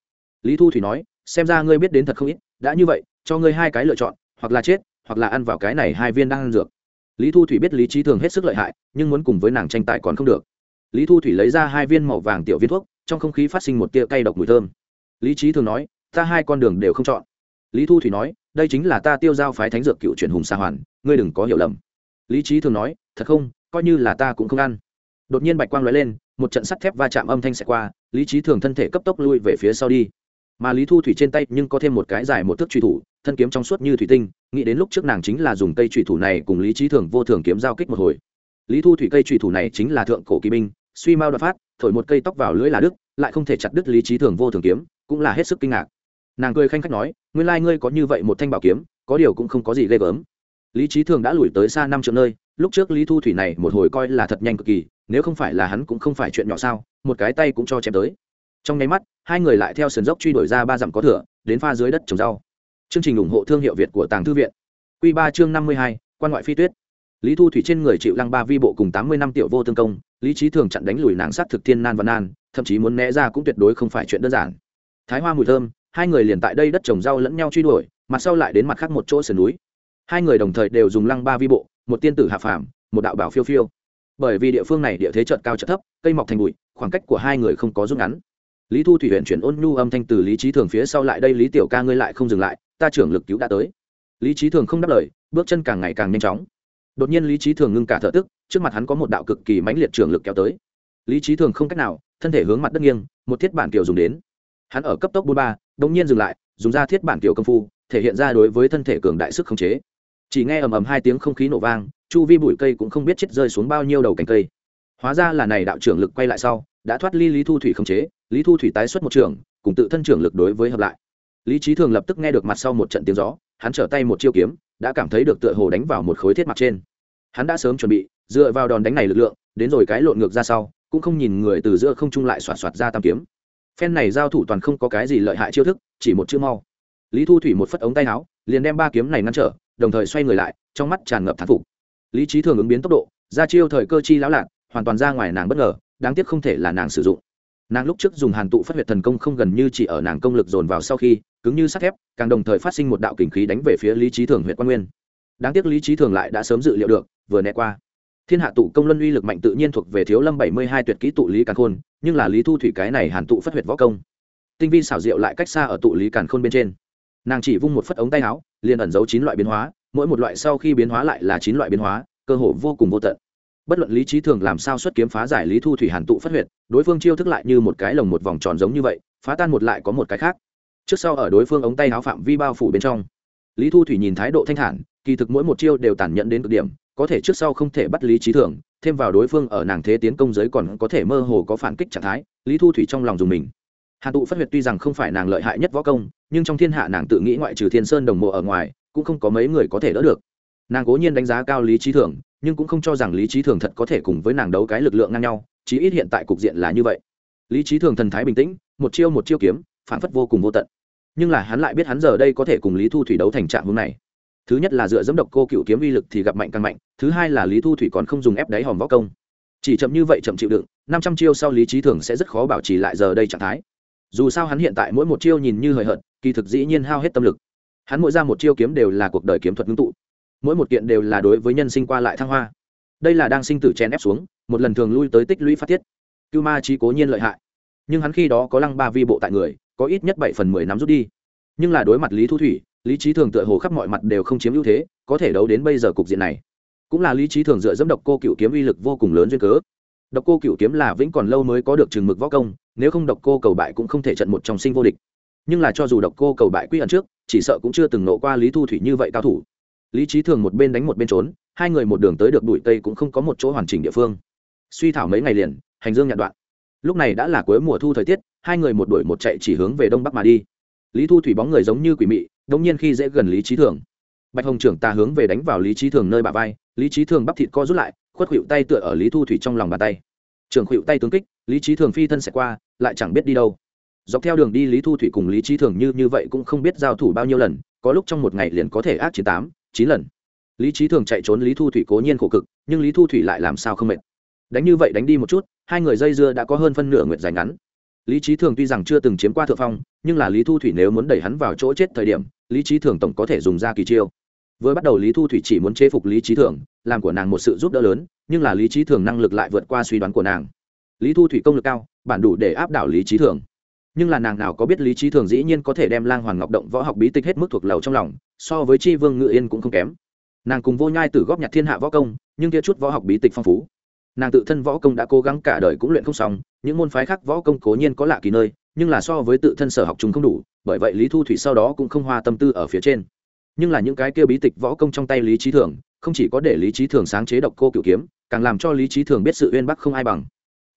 Lý thu thủy nói, xem ra ngươi biết đến thật không ít, đã như vậy, cho ngươi hai cái lựa chọn, hoặc là chết, hoặc là ăn vào cái này hai viên đang ăn dược. Lý thu thủy biết lý trí thường hết sức lợi hại, nhưng muốn cùng với nàng tranh tài còn không được. Lý thu thủy lấy ra hai viên màu vàng tiểu viên thuốc trong không khí phát sinh một tia cay độc mùi thơm. Lý trí thường nói, ta hai con đường đều không chọn. Lý thu thủy nói, đây chính là ta tiêu giao phái thánh dược cựu chuyển hùng xa hoàn, ngươi đừng có hiểu lầm. Lý trí thường nói, thật không, coi như là ta cũng không ăn. Đột nhiên bạch quang lóe lên, một trận sắt thép va chạm âm thanh xẹt qua, lý trí thường thân thể cấp tốc lui về phía sau đi. Mà lý thu thủy trên tay nhưng có thêm một cái dài một thước truy thủ, thân kiếm trong suốt như thủy tinh, nghĩ đến lúc trước nàng chính là dùng cây truy thủ này cùng lý trí thường vô thường kiếm giao kích một hồi. Lý thu thủy cây truy thủ này chính là thượng cổ kỳ binh suy mao đoạt phát, thổi một cây tóc vào lưỡi là đức lại không thể chặt đứt lý trí thường vô thường kiếm, cũng là hết sức kinh ngạc. Nàng cười khanh khách nói, nguyên lai ngươi có như vậy một thanh bảo kiếm, có điều cũng không có gì ghê gớm. Lý trí thường đã lùi tới xa năm triệu nơi, lúc trước lý thu thủy này một hồi coi là thật nhanh cực kỳ, nếu không phải là hắn cũng không phải chuyện nhỏ sao, một cái tay cũng cho chém tới. Trong nháy mắt, hai người lại theo sườn dốc truy đuổi ra ba dặm có thửa, đến pha dưới đất trồng rau. Chương trình ủng hộ thương hiệu việt của tàng thư viện. Q ba chương năm mươi hai, quan ngoại phi tuyết lý thu thủy trên người chịu lăng ba vi bộ cùng tám mươi năm tiểu vô tương công, lý trí thường chặn đánh lùi nàng sát thực thiên nan và nan, thậm chí muốn né ra cũng tuyệt đối không phải chuyện đơn giản. Thái hoa mùi thơm, hai người liền tại đây đất trồng rau lẫn nhau truy đuổi, mặt sau lại đến mặt khác một chỗ sườn núi. Hai người đồng thời đều dùng lăng ba vi bộ, một tiên tử hạ phàm, một đạo bảo phiêu phiêu. Bởi vì địa phương này địa thế trợt cao trợt thấp, cây mọc thành bụi, khoảng cách của hai người không có rút ngắn. Lý thu thủy huyện chuyển ôn nhu âm thanh từ lý trí thường phía sau lại, đây lý tiểu ca ngươi lại không dừng lại, ta trưởng lực cứu đã tới. Lý trí thường không đáp lời, bước chân càng ngày càng nhanh chóng đột nhiên lý trí thường ngưng cả thở tức, trước mặt hắn có một đạo cực kỳ mãnh liệt trường lực kéo tới. Lý trí thường không cách nào, thân thể hướng mặt đất nghiêng, một thiết bản kiểu dùng đến. Hắn ở cấp tốc bốn ba, đột nhiên dừng lại, dùng ra thiết bản kiểu công phu, thể hiện ra đối với thân thể cường đại sức khống chế. Chỉ nghe ầm ầm hai tiếng không khí nổ vang, chu vi bụi cây cũng không biết chết rơi xuống bao nhiêu đầu cành cây. Hóa ra là này đạo trưởng lực quay lại sau, đã thoát ly lý thu thủy khống chế, lý thu thủy tái xuất một trường, cùng tự thân trưởng lực đối với hợp lại. Lý trí thường lập tức nghe được mặt sau một trận tiếng gió, hắn trở tay một chiêu kiếm, đã cảm thấy được tựa hồ đánh vào một khối thiết mặt trên hắn đã sớm chuẩn bị, dựa vào đòn đánh này lực lượng, đến rồi cái lộn ngược ra sau, cũng không nhìn người từ giữa không trung lại xoạt xoạt ra tam kiếm. Phen này giao thủ toàn không có cái gì lợi hại chiêu thức, chỉ một chữ mau. Lý thu thủy một phất ống tay áo, liền đem ba kiếm này ngăn trở, đồng thời xoay người lại, trong mắt tràn ngập thán phục. Lý trí thường ứng biến tốc độ, ra chiêu thời cơ chi lão lạc hoàn toàn ra ngoài nàng bất ngờ, đáng tiếc không thể là nàng sử dụng. Nàng lúc trước dùng hàn tụ phát huyệt thần công không gần như chỉ ở nàng công lực dồn vào sau khi, cứng như sắt thép, càng đồng thời phát sinh một đạo kình khí đánh về phía lý trí thường huyện quan nguyên đáng tiếc lý trí thường lại đã sớm dự liệu được, vừa né qua. Thiên hạ tụ công luân uy lực mạnh tự nhiên thuộc về thiếu lâm bảy mươi hai tuyệt kỹ tụ lý càn khôn, nhưng là lý thu thủy cái này hàn tụ phát huyệt võ công. Tinh vi xảo diệu lại cách xa ở tụ lý càn khôn bên trên. Nàng chỉ vung một phất ống tay áo, liền ẩn giấu chín loại biến hóa, mỗi một loại sau khi biến hóa lại là chín loại biến hóa, cơ hồ vô cùng vô tận. Bất luận lý trí thường làm sao xuất kiếm phá giải lý thu thủy hàn tụ phát huyệt, đối phương chiêu thức lại như một cái lồng một vòng tròn giống như vậy, phá tan một lại có một cái khác. Trước sau ở đối phương ống tay áo phạm vi bao phủ bên trong. Lý thu thủy nhìn thái độ thanh thản kỳ thực mỗi một chiêu đều tàn nhẫn đến cực điểm, có thể trước sau không thể bắt lý trí thường, thêm vào đối phương ở nàng thế tiến công giới còn có thể mơ hồ có phản kích trạng thái, lý thu thủy trong lòng dùng mình. Hàn tụ phát huyệt tuy rằng không phải nàng lợi hại nhất võ công, nhưng trong thiên hạ nàng tự nghĩ ngoại trừ thiên sơn đồng mộ ở ngoài, cũng không có mấy người có thể đỡ được. Nàng cố nhiên đánh giá cao lý trí thường, nhưng cũng không cho rằng lý trí thường thật có thể cùng với nàng đấu cái lực lượng ngang nhau, chí ít hiện tại cục diện là như vậy. Lý trí thường thần thái bình tĩnh, một chiêu một chiêu kiếm, phản phất vô cùng vô tận. Nhưng là hắn lại biết hắn giờ đây có thể cùng lý thu thủy đấu thành trạng hướng này thứ nhất là dựa dẫm độc cô cựu kiếm uy lực thì gặp mạnh càng mạnh, thứ hai là lý thu thủy còn không dùng ép đáy hòm võ công. Chỉ chậm như vậy chậm chịu đựng, năm trăm chiêu sau lý trí thường sẽ rất khó bảo trì lại giờ đây trạng thái. Dù sao hắn hiện tại mỗi một chiêu nhìn như hời hợt, kỳ thực dĩ nhiên hao hết tâm lực. Hắn mỗi ra một chiêu kiếm đều là cuộc đời kiếm thuật ngưng tụ. Mỗi một kiện đều là đối với nhân sinh qua lại thăng hoa. Đây là đang sinh tử chen ép xuống, một lần thường lui tới tích lũy phát tiết. Cưu ma trí cố nhiên lợi hại. Nhưng hắn khi đó có lăng ba vi bộ tại người, có ít nhất bảy phần mười nắm rút đi. Nhưng là đối mặt lý thu thủy lý trí thường tựa hồ khắp mọi mặt đều không chiếm ưu thế, có thể đấu đến bây giờ cục diện này. Cũng là lý trí thường dựa dẫm độc cô cựu kiếm uy lực vô cùng lớn duyên cớ. Độc cô cựu kiếm là vĩnh còn lâu mới có được chừng mực võ công, nếu không độc cô cầu bại cũng không thể trận một trong sinh vô địch. Nhưng là cho dù độc cô cầu bại quy ẩn trước, chỉ sợ cũng chưa từng nộ qua lý thu thủy như vậy cao thủ. Lý trí thường một bên đánh một bên trốn, hai người một đường tới được bụi tây cũng không có một chỗ hoàn chỉnh địa phương. Suy thảo mấy ngày liền, hành dương nhạt đoạn. Lúc này đã là cuối mùa thu thời tiết, hai người một đuổi một chạy chỉ hướng về đông bắc mà đi. Lý thu thủy bóng người giống như quỷ mị đống nhiên khi dễ gần lý trí thường, bạch hồng trưởng ta hướng về đánh vào lý trí thường nơi bà vai, lý trí thường bắp thịt co rút lại, khuất khuỵu tay tựa ở lý thu thủy trong lòng bàn tay. Trường khuỵu tay tướng kích, lý trí thường phi thân sẽ qua, lại chẳng biết đi đâu. Dọc theo đường đi lý thu thủy cùng lý trí thường như như vậy cũng không biết giao thủ bao nhiêu lần, có lúc trong một ngày liền có thể ác chiến tám, chín lần. Lý trí thường chạy trốn lý thu thủy cố nhiên khổ cực, nhưng lý thu thủy lại làm sao không mệt. Đánh như vậy đánh đi một chút, hai người dây dưa đã có hơn phân nửa nguyện dài ngắn lý trí thường tuy rằng chưa từng chiếm qua thượng phong, nhưng là lý thu thủy nếu muốn đẩy hắn vào chỗ chết thời điểm, lý trí thường tổng có thể dùng ra kỳ chiêu. Vừa bắt đầu lý thu thủy chỉ muốn chế phục lý trí thường, làm của nàng một sự giúp đỡ lớn, nhưng là lý trí thường năng lực lại vượt qua suy đoán của nàng. Lý thu thủy công lực cao, bản đủ để áp đảo lý trí thường. Nhưng là nàng nào có biết lý trí thường dĩ nhiên có thể đem lang hoàng ngọc động võ học bí tịch hết mức thuộc lầu trong lòng, so với tri vương ngự yên cũng không kém. Nàng cùng vô nhai tử góp nhặt thiên hạ võ công, nhưng kia chút võ học bí tịch phong phú nàng tự thân võ công đã cố gắng cả đời cũng luyện không xong, những môn phái khác võ công cố nhiên có lạ kỳ nơi, nhưng là so với tự thân sở học chúng không đủ, bởi vậy lý thu thủy sau đó cũng không hoa tâm tư ở phía trên. Nhưng là những cái kia bí tịch võ công trong tay lý trí thường, không chỉ có để lý trí thường sáng chế độc cô cựu kiếm, càng làm cho lý trí thường biết sự uyên bắc không ai bằng.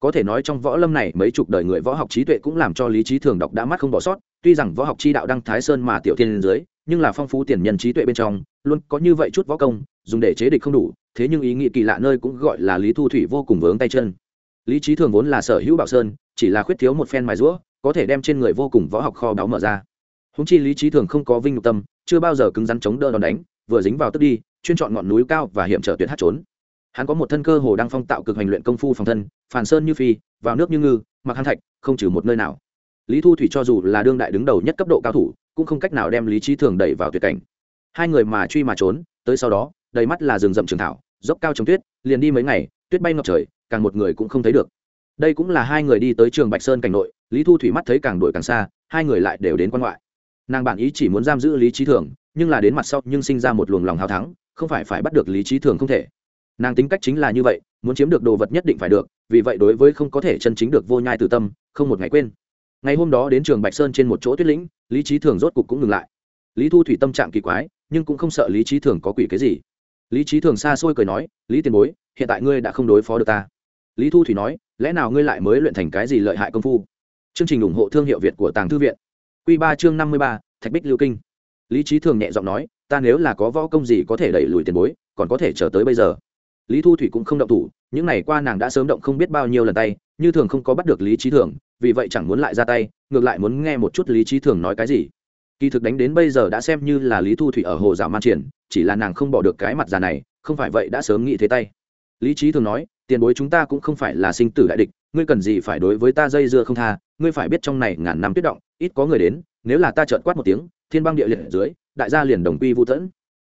Có thể nói trong võ lâm này, mấy chục đời người võ học trí tuệ cũng làm cho lý trí thường đọc đã mắt không bỏ sót, tuy rằng võ học chi đạo đăng thái sơn mà tiểu thiên dưới, nhưng là phong phú tiền nhân trí tuệ bên trong, luôn có như vậy chút võ công, dùng để chế địch không đủ thế nhưng ý nghĩ kỳ lạ nơi cũng gọi là lý thu thủy vô cùng vướng tay chân. Lý trí thường vốn là sở hữu bảo sơn, chỉ là khuyết thiếu một phen mài rũa, có thể đem trên người vô cùng võ học kho báu mở ra. Húng chi lý trí thường không có vinh nhục tâm, chưa bao giờ cứng rắn chống đỡ đòn đánh, vừa dính vào tức đi, chuyên chọn ngọn núi cao và hiểm trở tuyệt hát trốn. Hắn có một thân cơ hồ đang phong tạo cực hành luyện công phu phòng thân phản sơn như phi, vào nước như ngư, mặc hàn thạch, không trừ một nơi nào. Lý thu thủy cho dù là đương đại đứng đầu nhất cấp độ cao thủ, cũng không cách nào đem lý trí thường đẩy vào tuyệt cảnh. Hai người mà truy mà trốn, tới sau đó, đầy mắt là rừng rậm trường thảo dốc cao trong tuyết, liền đi mấy ngày, tuyết bay ngập trời, càng một người cũng không thấy được. Đây cũng là hai người đi tới trường bạch sơn cảnh nội, lý thu thủy mắt thấy càng đuổi càng xa, hai người lại đều đến quan ngoại. Nàng bản ý chỉ muốn giam giữ lý trí thường, nhưng là đến mặt sau nhưng sinh ra một luồng lòng hào thắng, không phải phải bắt được lý trí thường không thể. Nàng tính cách chính là như vậy, muốn chiếm được đồ vật nhất định phải được, vì vậy đối với không có thể chân chính được vô nhai từ tâm, không một ngày quên. Ngày hôm đó đến trường bạch sơn trên một chỗ tuyết lĩnh, lý trí thường rốt cục cũng ngừng lại. Lý thu thủy tâm trạng kỳ quái, nhưng cũng không sợ lý trí thường có quỷ cái gì lý trí thường xa xôi cười nói, lý tiền bối, hiện tại ngươi đã không đối phó được ta. Lý thu thủy nói, lẽ nào ngươi lại mới luyện thành cái gì lợi hại công phu? Chương trình ủng hộ thương hiệu việt của tàng thư viện. Q ba chương năm mươi ba, thạch bích lưu kinh. Lý trí thường nhẹ giọng nói, ta nếu là có võ công gì có thể đẩy lùi tiền bối, còn có thể chờ tới bây giờ. Lý thu thủy cũng không động thủ, những ngày qua nàng đã sớm động không biết bao nhiêu lần tay, như thường không có bắt được lý trí thường, vì vậy chẳng muốn lại ra tay, ngược lại muốn nghe một chút lý trí thường nói cái gì. Kỳ thực đánh đến bây giờ đã xem như là lý thu thủy ở hồ rào man triển chỉ là nàng không bỏ được cái mặt già này, không phải vậy đã sớm nghĩ thế tay. Lý trí thường nói, tiền bối chúng ta cũng không phải là sinh tử đại địch, ngươi cần gì phải đối với ta dây dưa không tha, ngươi phải biết trong này ngàn năm tuyết động, ít có người đến, nếu là ta trợn quát một tiếng, thiên băng địa liệt ở dưới, đại gia liền đồng quy vũ tẫn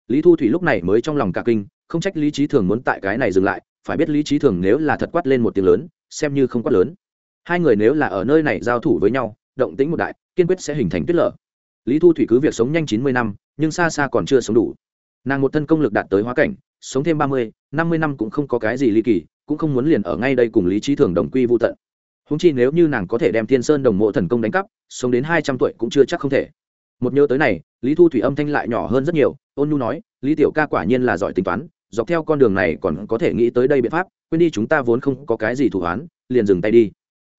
lý thu thủy lúc này mới trong lòng cả kinh, không trách lý trí thường muốn tại cái này dừng lại, phải biết lý trí thường nếu là thật quát lên một tiếng lớn, xem như không quát lớn. Hai người nếu là ở nơi này giao thủ với nhau, động tính một đại, kiên quyết sẽ hình thành tuyết lở. Lý thu thủy cứ việc sống nhanh chín mươi năm, nhưng xa xa còn chưa sống đủ nàng một thân công lực đạt tới hóa cảnh, sống thêm ba mươi, năm mươi năm cũng không có cái gì ly kỳ, cũng không muốn liền ở ngay đây cùng lý trí thường đồng quy vô tận. Húng chi nếu như nàng có thể đem thiên sơn đồng mộ thần công đánh cắp, sống đến hai trăm tuổi cũng chưa chắc không thể. Một nhớ tới này, lý thu thủy âm thanh lại nhỏ hơn rất nhiều, ôn nhu nói, lý tiểu ca quả nhiên là giỏi tính toán, dọc theo con đường này còn có thể nghĩ tới đây biện pháp, quên đi chúng ta vốn không có cái gì thủ hoán, liền dừng tay đi.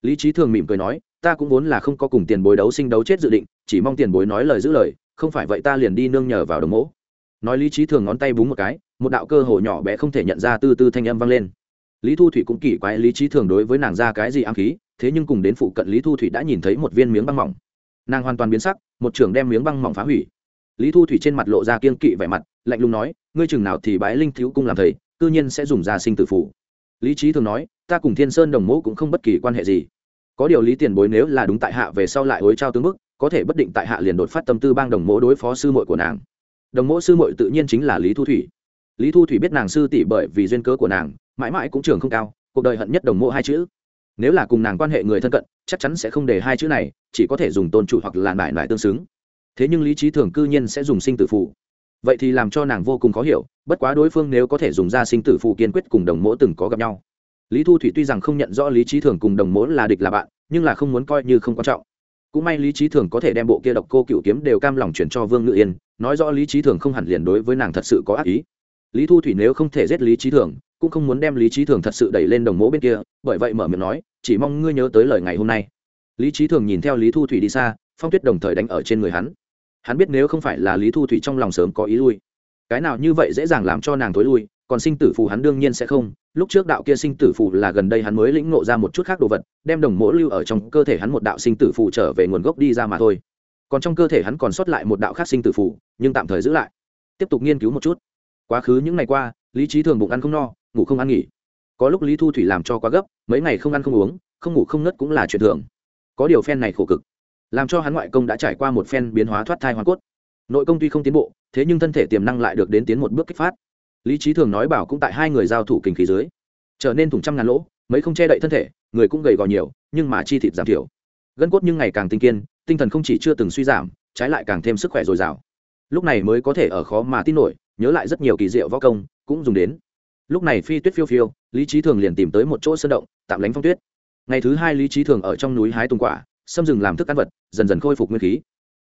Lý trí thường mỉm cười nói, ta cũng vốn là không có cùng tiền bối đấu sinh đấu chết dự định, chỉ mong tiền bối nói lời giữ lời, không phải vậy ta liền đi nương nhờ vào đồng mẫu nói lý trí thường ngón tay búng một cái, một đạo cơ hồ nhỏ bé không thể nhận ra tư tư thanh âm vang lên. Lý thu thủy cũng kỳ quái lý trí thường đối với nàng ra cái gì ám khí, thế nhưng cùng đến phụ cận lý thu thủy đã nhìn thấy một viên miếng băng mỏng. Nàng hoàn toàn biến sắc, một trường đem miếng băng mỏng phá hủy. Lý thu thủy trên mặt lộ ra kiên kỵ vẻ mặt, lạnh lùng nói, ngươi chừng nào thì bái linh thiếu cung làm thầy tự nhiên sẽ dùng ra sinh tử phủ lý trí thường nói, ta cùng thiên sơn đồng mẫu cũng không bất kỳ quan hệ gì. Có điều lý tiền bối nếu là đúng tại hạ về sau lại hối trao tướng bức, có thể bất định tại hạ liền đột phát tâm tư bang đồng mẫu đối phó sư muội của nàng đồng mẫu sư muội tự nhiên chính là lý thu thủy. Lý thu thủy biết nàng sư tỷ bởi vì duyên cớ của nàng, mãi mãi cũng trường không cao, cuộc đời hận nhất đồng mộ hai chữ. Nếu là cùng nàng quan hệ người thân cận, chắc chắn sẽ không để hai chữ này, chỉ có thể dùng tôn chủ hoặc là nải nải tương xứng. Thế nhưng lý trí thường cư nhiên sẽ dùng sinh tử phụ vậy thì làm cho nàng vô cùng khó hiểu, bất quá đối phương nếu có thể dùng ra sinh tử phụ kiên quyết cùng đồng mỗ từng có gặp nhau. Lý thu thủy tuy rằng không nhận rõ lý trí thường cùng đồng mỗ là địch là bạn, nhưng là không muốn coi như không quan trọng cũng may lý trí thường có thể đem bộ kia độc cô cựu kiếm đều cam lòng chuyển cho vương ngự yên, nói rõ lý trí thường không hẳn liền đối với nàng thật sự có ác ý. Lý thu thủy nếu không thể giết lý trí thường, cũng không muốn đem lý trí thường thật sự đẩy lên đồng mỗ bên kia, bởi vậy mở miệng nói, chỉ mong ngươi nhớ tới lời ngày hôm nay. Lý trí thường nhìn theo lý thu thủy đi xa, phong tuyết đồng thời đánh ở trên người hắn. Hắn biết nếu không phải là lý thu thủy trong lòng sớm có ý lui, cái nào như vậy dễ dàng làm cho nàng thối lui còn sinh tử phù hắn đương nhiên sẽ không, lúc trước đạo kia sinh tử phù là gần đây hắn mới lĩnh ngộ ra một chút khác đồ vật, đem đồng mỗ lưu ở trong cơ thể hắn một đạo sinh tử phù trở về nguồn gốc đi ra mà thôi. Còn trong cơ thể hắn còn sót lại một đạo khác sinh tử phù, nhưng tạm thời giữ lại. Tiếp tục nghiên cứu một chút. Quá khứ những ngày qua, lý trí thường bụng ăn không no, ngủ không ăn nghỉ. Có lúc lý thu thủy làm cho quá gấp, mấy ngày không ăn không uống, không ngủ không ngất cũng là chuyện thường. Có điều phen này khổ cực, làm cho hắn ngoại công đã trải qua một phen biến hóa thoát thai hoa cốt. Nội công tuy không tiến bộ, thế nhưng thân thể tiềm năng lại được đến tiến một bước kích phát lý trí thường nói bảo cũng tại hai người giao thủ kinh khí dưới. Trở nên thủng trăm ngàn lỗ, mấy không che đậy thân thể, người cũng gầy gò nhiều, nhưng mà chi thịt giảm thiểu. Gân cốt nhưng ngày càng tinh kiên, tinh thần không chỉ chưa từng suy giảm, trái lại càng thêm sức khỏe dồi dào. Lúc này mới có thể ở khó mà tin nổi, nhớ lại rất nhiều kỳ diệu võ công, cũng dùng đến. Lúc này phi tuyết phiêu phiêu, lý trí thường liền tìm tới một chỗ sơn động, tạm lánh phong tuyết. Ngày thứ hai lý trí thường ở trong núi hái tùng quả, xâm rừng làm thức ăn vật, dần dần khôi phục nguyên khí.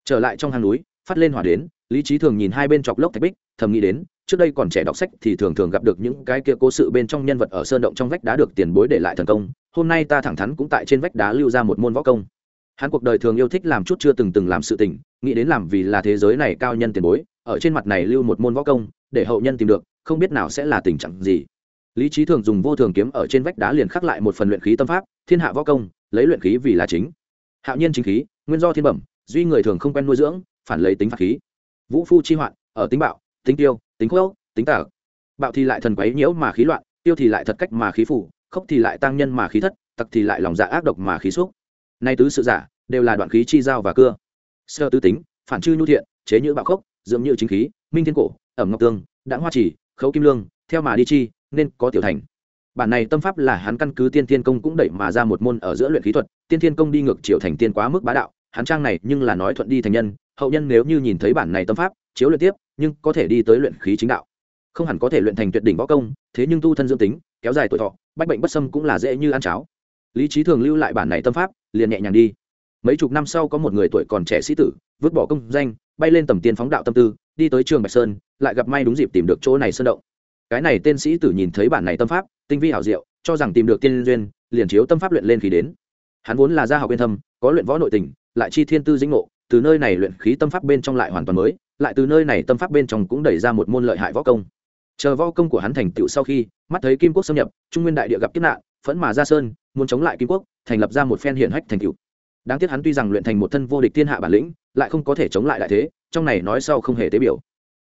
Trở lại trong hang núi, phát lên hỏa đến lý trí thường nhìn hai bên chọc lốc thạch bích, thầm nghĩ đến, trước đây còn trẻ đọc sách thì thường thường gặp được những cái kia cố sự bên trong nhân vật ở sơn động trong vách đá được tiền bối để lại thần công, hôm nay ta thẳng thắn cũng tại trên vách đá lưu ra một môn võ công. Hắn cuộc đời thường yêu thích làm chút chưa từng từng làm sự tình, nghĩ đến làm vì là thế giới này cao nhân tiền bối, ở trên mặt này lưu một môn võ công, để hậu nhân tìm được, không biết nào sẽ là tình trạng gì. Lý trí thường dùng vô thường kiếm ở trên vách đá liền khắc lại một phần luyện khí tâm pháp, thiên hạ võ công, lấy luyện khí vì là chính. Hạo nhiên chính khí, nguyên do thiên bẩm, duy người thường không quen nuôi dưỡng, phản lấy tính phạt khí vũ phu chi hoạn, ở tính bạo, tính tiêu, tính khốc, tính tả bạo thì lại thần quấy nhiễu mà khí loạn, tiêu thì lại thật cách mà khí phủ, khốc thì lại tăng nhân mà khí thất, tặc thì lại lòng dạ ác độc mà khí xúc. Nay tứ sự giả, đều là đoạn khí chi giao và cưa. Sơ tứ tính, phản chư nhu thiện, chế nhữ bạo khốc, dưỡng như chính khí, minh thiên cổ, ẩm ngọc tương, đãng hoa chỉ khấu kim lương, theo mà đi chi, nên có tiểu thành. Bản này tâm pháp là hắn căn cứ tiên thiên công cũng đẩy mà ra một môn ở giữa luyện khí thuật, tiên thiên công đi ngược chiều thành tiên quá mức bá đạo hắn trang này nhưng là nói thuận đi thành nhân, hậu nhân nếu như nhìn thấy bản này tâm pháp, chiếu luyện tiếp, nhưng có thể đi tới luyện khí chính đạo. Không hẳn có thể luyện thành tuyệt đỉnh võ công, thế nhưng tu thân dương tính, kéo dài tuổi thọ, bách bệnh bất sâm cũng là dễ như ăn cháo. Lý trí thường lưu lại bản này tâm pháp, liền nhẹ nhàng đi. Mấy chục năm sau có một người tuổi còn trẻ sĩ tử, vứt bỏ công danh, bay lên tầm tiên phóng đạo tâm tư, đi tới trường bạch sơn, lại gặp may đúng dịp tìm được chỗ này sơn động. Cái này tên sĩ tử nhìn thấy bản này tâm pháp, tinh vi hảo diệu, cho rằng tìm được tiên duyên, liền chiếu tâm pháp luyện lên khí đến. Hắn vốn là gia học yên thâm, có luyện võ nội tình lại chi thiên tư dĩnh ngộ, từ nơi này luyện khí tâm pháp bên trong lại hoàn toàn mới, lại từ nơi này tâm pháp bên trong cũng đẩy ra một môn lợi hại võ công. Chờ võ công của hắn thành tựu sau khi, mắt thấy kim quốc xâm nhập, trung nguyên đại địa gặp kiếp nạn, phẫn mà ra sơn, muốn chống lại kim quốc, thành lập ra một phen hiển hách thành tựu. Đáng tiếc hắn tuy rằng luyện thành một thân vô địch thiên hạ bản lĩnh, lại không có thể chống lại đại thế, trong này nói sau không hề tế biểu.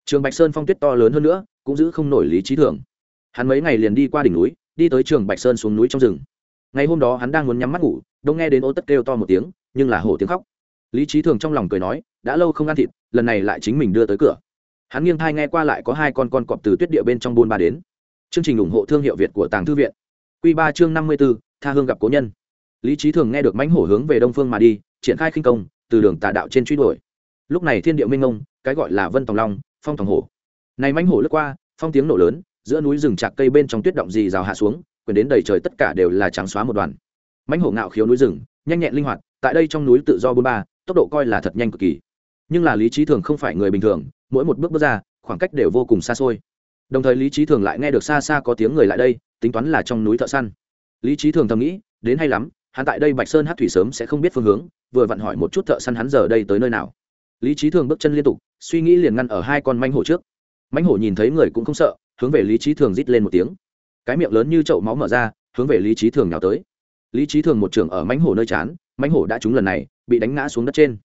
Trường bạch sơn phong tuyết to lớn hơn nữa, cũng giữ không nổi lý trí thường. Hắn mấy ngày liền đi qua đỉnh núi, đi tới trường bạch sơn xuống núi trong rừng. Ngày hôm đó hắn đang muốn nhắm mắt ngủ, đông nghe đến ô tất kêu to một tiếng nhưng là hổ tiếng khóc. Lý trí thường trong lòng cười nói, đã lâu không ăn thịt, lần này lại chính mình đưa tới cửa. Hắn nghiêng thai nghe qua lại có hai con con cọp từ tuyết địa bên trong buôn ba đến. Chương trình ủng hộ thương hiệu việt của tàng thư viện. Q ba chương năm mươi b ố tha hương gặp cố nhân. Lý trí thường nghe được mãnh hổ hướng về đông phương mà đi, triển khai khinh công, từ đường tà đạo trên truy đuổi. Lúc này thiên địa minh ông, cái gọi là vân tòng long, phong tòng hổ. Này mãnh hổ lướt qua, phong tiếng nổ lớn, giữa núi rừng chạc cây bên trong tuyết động dì rào hạ xuống, quyền đến đầy trời tất cả đều là trắng xóa một đoàn. Mãnh hổ ngạo khiếu núi rừng, nhanh nhẹn linh hoạt tại đây trong núi tự do bốn ba, tốc độ coi là thật nhanh cực kỳ. Nhưng là lý trí thường không phải người bình thường, mỗi một bước bước ra, khoảng cách đều vô cùng xa xôi. Đồng thời lý trí thường lại nghe được xa xa có tiếng người lại đây, tính toán là trong núi thợ săn. Lý trí thường thầm nghĩ, đến hay lắm, hắn tại đây bạch sơn hát thủy sớm sẽ không biết phương hướng, vừa vặn hỏi một chút thợ săn hắn giờ đây tới nơi nào. Lý trí thường bước chân liên tục, suy nghĩ liền ngăn ở hai con manh hổ trước. Manh hổ nhìn thấy người cũng không sợ, hướng về lý trí thường rít lên một tiếng. Cái miệng lớn như chậu máu mở ra, hướng về lý trí thường nào tới. Lý trí thường một trường ở mánh hổ nơi chán mãnh hổ đã trúng lần này, bị đánh ngã xuống đất trên.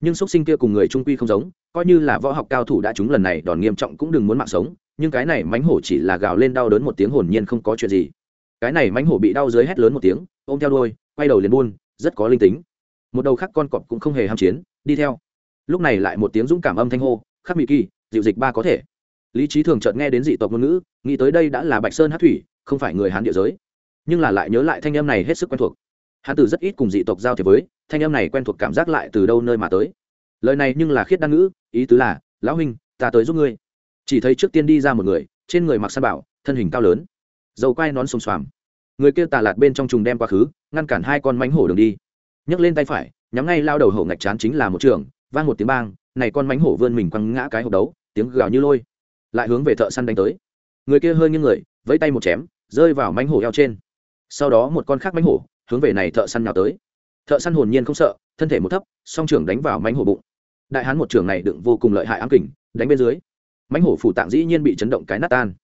Nhưng xúc sinh kia cùng người trung quy không giống, coi như là võ học cao thủ đã trúng lần này, đòn nghiêm trọng cũng đừng muốn mạng sống, nhưng cái này mãnh hổ chỉ là gào lên đau đớn một tiếng hồn nhiên không có chuyện gì. Cái này mãnh hổ bị đau dưới hét lớn một tiếng, ôm theo đôi quay đầu liền buôn, rất có linh tính. Một đầu khác con cọp cũng không hề ham chiến, đi theo. Lúc này lại một tiếng dũng cảm âm thanh hô, khắc mỹ kỳ, dịu dịch ba có thể. Lý trí thường chợt nghe đến dị tộc ngôn ngữ, nghĩ tới đây đã là bạch sơn hát thủy, không phải người hán địa giới. Nhưng là lại nhớ lại thanh âm này hết sức quen thuộc hán tử rất ít cùng dị tộc giao thiệp với, thanh em này quen thuộc cảm giác lại từ đâu nơi mà tới. Lời này nhưng là khiết đan ngữ, ý tứ là, lão huynh, ta tới giúp ngươi. Chỉ thấy trước tiên đi ra một người, trên người mặc sa bảo, thân hình cao lớn, dầu quai nón xồm xoàm. Người kia tà lạt bên trong trùng đem quá khứ, ngăn cản hai con mánh hổ đường đi. Nhấc lên tay phải, nhắm ngay lao đầu hổ ngạch chán chính là một trường, vang một tiếng bang, này con mánh hổ vươn mình quăng ngã cái hộp đấu, tiếng gào như lôi, lại hướng về thợ săn đánh tới. Người kia hơi như người, vẫy tay một chém, rơi vào mánh hổ eo trên. Sau đó một con khác mánh hổ hướng về này thợ săn nhào tới. Thợ săn hồn nhiên không sợ, thân thể một thấp, song trưởng đánh vào mánh hổ bụng. Đại hán một trưởng này đựng vô cùng lợi hại ám kình, đánh bên dưới. Mánh hổ phủ tạng dĩ nhiên bị chấn động cái nát tan.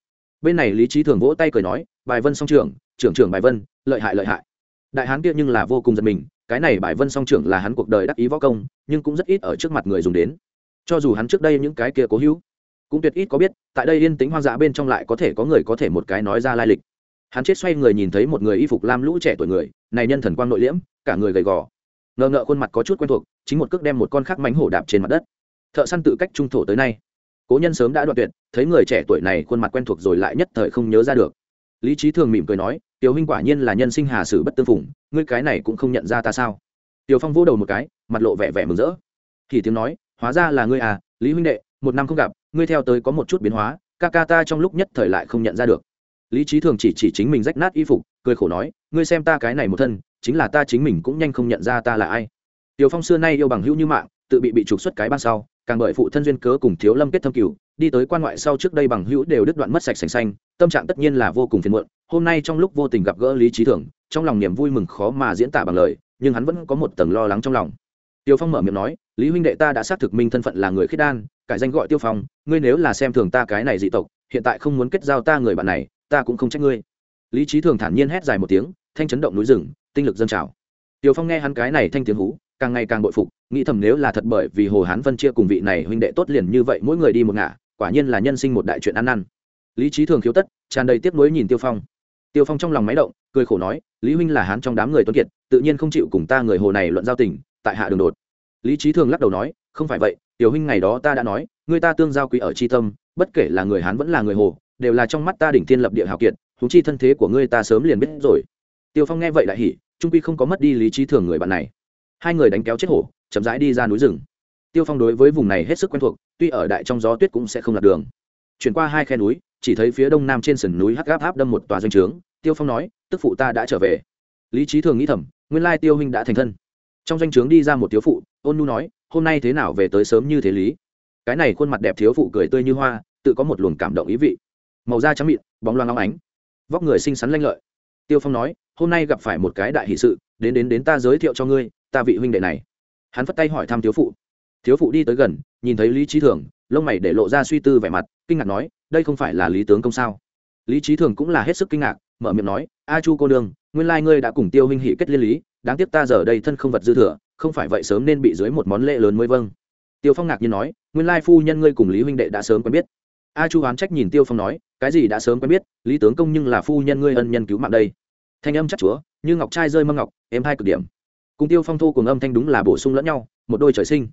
Bên này lý trí thường vỗ tay cười nói, bài vân song trưởng trưởng trưởng bài vân, lợi hại lợi hại. Đại hán kia nhưng là vô cùng giật mình, cái này bài vân song trưởng là hắn cuộc đời đắc ý võ công, nhưng cũng rất ít ở trước mặt người dùng đến. Cho dù hắn trước đây những cái kia cố hữu, cũng tuyệt ít có biết, tại đây yên tĩnh hoang dã bên trong lại có thể có người có thể một cái nói ra lai lịch hắn chết xoay người nhìn thấy một người y phục lam lũ trẻ tuổi người, này nhân thần quang nội liễm, cả người gầy gò. Ngờ ngợ khuôn mặt có chút quen thuộc, chính một cước đem một con khác mánh hổ đạp trên mặt đất. Thợ săn tự cách trung thổ tới nay. Cố nhân sớm đã đoạn tuyệt, thấy người trẻ tuổi này khuôn mặt quen thuộc rồi lại nhất thời không nhớ ra được. Lý trí thường mỉm cười nói, tiểu huynh quả nhiên là nhân sinh hà sử bất tương phùng, ngươi cái này cũng không nhận ra ta sao? Tiểu phong vỗ đầu một cái, mặt lộ vẻ vẻ mừng rỡ. Thì tiếng nói, hóa ra là ngươi à lý huynh đệ, một năm không gặp, ngươi theo tới có một chút biến hóa, ca ca ta trong lúc nhất thời lại không nhận ra được lý trí thường chỉ chỉ chính mình rách nát y phục, cười khổ nói, ngươi xem ta cái này một thân, chính là ta chính mình cũng nhanh không nhận ra ta là ai. Tiểu phong xưa nay yêu bằng hữu như mạng, tự bị bị trục xuất cái ban sau, càng bởi phụ thân duyên cớ cùng thiếu lâm kết thâm cửu, đi tới quan ngoại sau trước đây bằng hữu đều đứt đoạn mất sạch sành xanh, tâm trạng tất nhiên là vô cùng phiền muộn. Hôm nay trong lúc vô tình gặp gỡ lý trí thường, trong lòng niềm vui mừng khó mà diễn tả bằng lời, nhưng hắn vẫn có một tầng lo lắng trong lòng. Tiêu phong mở miệng nói, lý huynh đệ ta đã xác thực minh thân phận là người khiết đan, cải danh gọi tiêu phong, ngươi nếu là xem thường ta cái này dị tộc, hiện tại không muốn kết giao ta người bạn này ta cũng không trách ngươi. Lý trí thường thản nhiên hét dài một tiếng, thanh chấn động núi rừng, tinh lực dâng trào. Tiêu phong nghe hắn cái này thanh tiếng hú, càng ngày càng bội phục, nghĩ thầm nếu là thật bởi vì hồ hán vân chia cùng vị này huynh đệ tốt liền như vậy mỗi người đi một ngả, quả nhiên là nhân sinh một đại chuyện ăn năn. Lý trí thường khiếu tất, tràn đầy tiếc nuối nhìn tiêu phong. Tiêu phong trong lòng máy động, cười khổ nói, lý huynh là hán trong đám người tuân kiệt, tự nhiên không chịu cùng ta người hồ này luận giao tình, tại hạ đường đột. Lý trí thường lắc đầu nói, không phải vậy, tiểu huynh ngày đó ta đã nói người ta tương giao quý ở c tâm, bất kể là người hán vẫn là người hồ đều là trong mắt ta đỉnh thiên lập địa hào kiệt thú chi thân thế của ngươi ta sớm liền biết rồi. Tiêu phong nghe vậy lại hỉ, trung quy không có mất đi lý trí thường người bạn này. Hai người đánh kéo chết hổ, chậm rãi đi ra núi rừng. Tiêu phong đối với vùng này hết sức quen thuộc, tuy ở đại trong gió tuyết cũng sẽ không lạc đường. Chuyển qua hai khe núi, chỉ thấy phía đông nam trên sườn núi hắc gáp áp đâm một tòa doanh trướng, tiêu phong nói, tức phụ ta đã trở về. Lý trí thường nghĩ thầm, nguyên lai tiêu huynh đã thành thân. Trong doanh trướng đi ra một thiếu phụ, ôn nu nói, hôm nay thế nào về tới sớm như thế lý? Cái này khuôn mặt đẹp thiếu phụ cười tươi như hoa, tự có một luồng cảm động ý vị màu da trắng mịn, bóng loang óng ánh. Vóc người xinh xắn lanh lợi. Tiêu phong nói, hôm nay gặp phải một cái đại hỷ sự, đến đến đến ta giới thiệu cho ngươi, ta vị huynh đệ này. Hắn phất tay hỏi thăm thiếu phụ. Thiếu phụ đi tới gần, nhìn thấy lý trí thường, lông mày để lộ ra suy tư vẻ mặt, kinh ngạc nói, đây không phải là lý tướng công sao? Lý trí thường cũng là hết sức kinh ngạc, mở miệng nói, a chu cô đương nguyên lai ngươi đã cùng tiêu huynh hỷ kết liên lý, đáng tiếc ta giờ đây thân không vật dư thừa, không phải vậy sớm nên bị dưới một món lễ lớn mới vâng. Tiêu phong ngạc nhiên nói, nguyên lai phu nhân ngươi cùng lý huynh đệ đã sớm quen biết a chu hoán trách nhìn tiêu phong nói, cái gì đã sớm quen biết, lý tướng công nhưng là phu nhân ngươi ân nhân cứu mạng đây. Thanh âm chắc chúa, như ngọc trai rơi mâm ngọc em hai cực điểm. Cùng tiêu phong thu cùng âm thanh đúng là bổ sung lẫn nhau, một đôi trời sinh.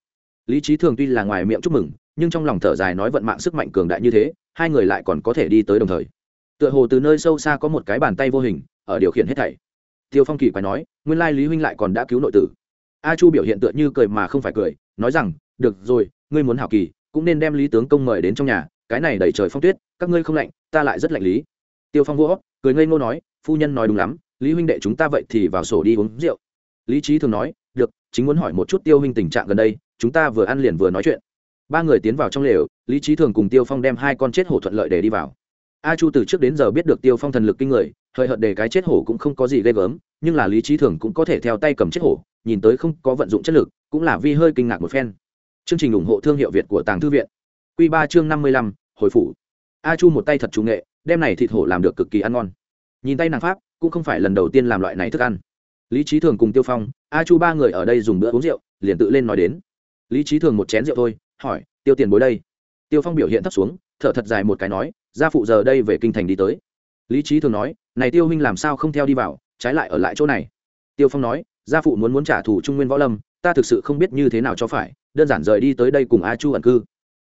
Lý trí thường tuy là ngoài miệng chúc mừng, nhưng trong lòng thở dài nói vận mạng sức mạnh cường đại như thế, hai người lại còn có thể đi tới đồng thời. Tựa hồ từ nơi sâu xa có một cái bàn tay vô hình, ở điều khiển hết thảy. Tiêu phong kỳ quái nói, nguyên lai lý huynh lại còn đã cứu nội tử. A chu biểu hiện tựa như cười mà không phải cười, nói rằng, được rồi, ngươi muốn hảo kỳ, cũng nên đem lý tướng công mời đến trong nhà cái này đẩy trời phong tuyết, các ngươi không lạnh, ta lại rất lạnh lý. Tiêu phong vỗ, cười ngây ngô nói, phu nhân nói đúng lắm, lý huynh đệ chúng ta vậy thì vào sổ đi uống rượu. Lý trí thường nói, được, chính muốn hỏi một chút tiêu huynh tình trạng gần đây, chúng ta vừa ăn liền vừa nói chuyện. Ba người tiến vào trong lều, lý trí thường cùng tiêu phong đem hai con chết hổ thuận lợi để đi vào. A chu từ trước đến giờ biết được tiêu phong thần lực kinh người hời hợt để cái chết hổ cũng không có gì ghê gớm, nhưng là lý trí thường cũng có thể theo tay cầm chết hổ, nhìn tới không có vận dụng chất lực, cũng là vi hơi kinh ngạc một phen. Chương trình ủng hộ thương hiệu việt của tàng thư viện quy ba chương năm mươi lăm, hồi phủ. A chu một tay thật chủ nghệ, đem này thịt hổ làm được cực kỳ ăn ngon. Nhìn tay nàng pháp, cũng không phải lần đầu tiên làm loại này thức ăn. Lý trí thường cùng tiêu phong, a chu ba người ở đây dùng bữa uống rượu, liền tự lên nói đến. Lý trí thường một chén rượu thôi, hỏi, tiêu tiền bối đây? Tiêu phong biểu hiện thấp xuống, thở thật dài một cái nói, gia phụ giờ đây về kinh thành đi tới. Lý trí thường nói, này tiêu huynh làm sao không theo đi vào, trái lại ở lại chỗ này. Tiêu phong nói, gia phụ muốn muốn trả thù trung nguyên võ lâm, ta thực sự không biết như thế nào cho phải, đơn giản rời đi tới đây cùng a chu ẩn cư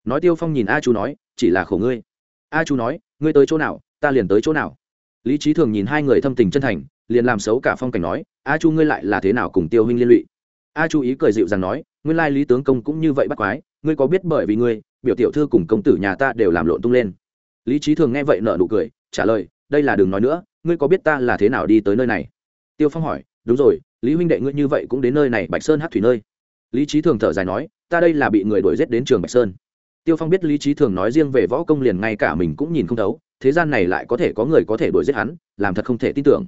nói tiêu phong nhìn a chu nói, chỉ là khổ ngươi. A chu nói, ngươi tới chỗ nào, ta liền tới chỗ nào. Lý trí thường nhìn hai người thâm tình chân thành, liền làm xấu cả phong cảnh nói, a chu ngươi lại là thế nào cùng tiêu huynh liên lụy? A chu ý cười dịu rằng nói, nguyên lai lý tướng công cũng như vậy bắt quái, ngươi có biết bởi vì ngươi, biểu tiểu thư cùng công tử nhà ta đều làm lộn tung lên. Lý trí thường nghe vậy nợ nụ cười, trả lời, đây là đừng nói nữa, ngươi có biết ta là thế nào đi tới nơi này? Tiêu phong hỏi, đúng rồi, lý huynh đệ ngươi như vậy cũng đến nơi này bạch sơn hát thủy nơi. Lý trí thường thở dài nói, ta đây là bị người đuổi giết đến trường bạch sơn tiêu phong biết lý trí thường nói riêng về võ công liền ngay cả mình cũng nhìn không thấu, thế gian này lại có thể có người có thể đuổi giết hắn, làm thật không thể tin tưởng.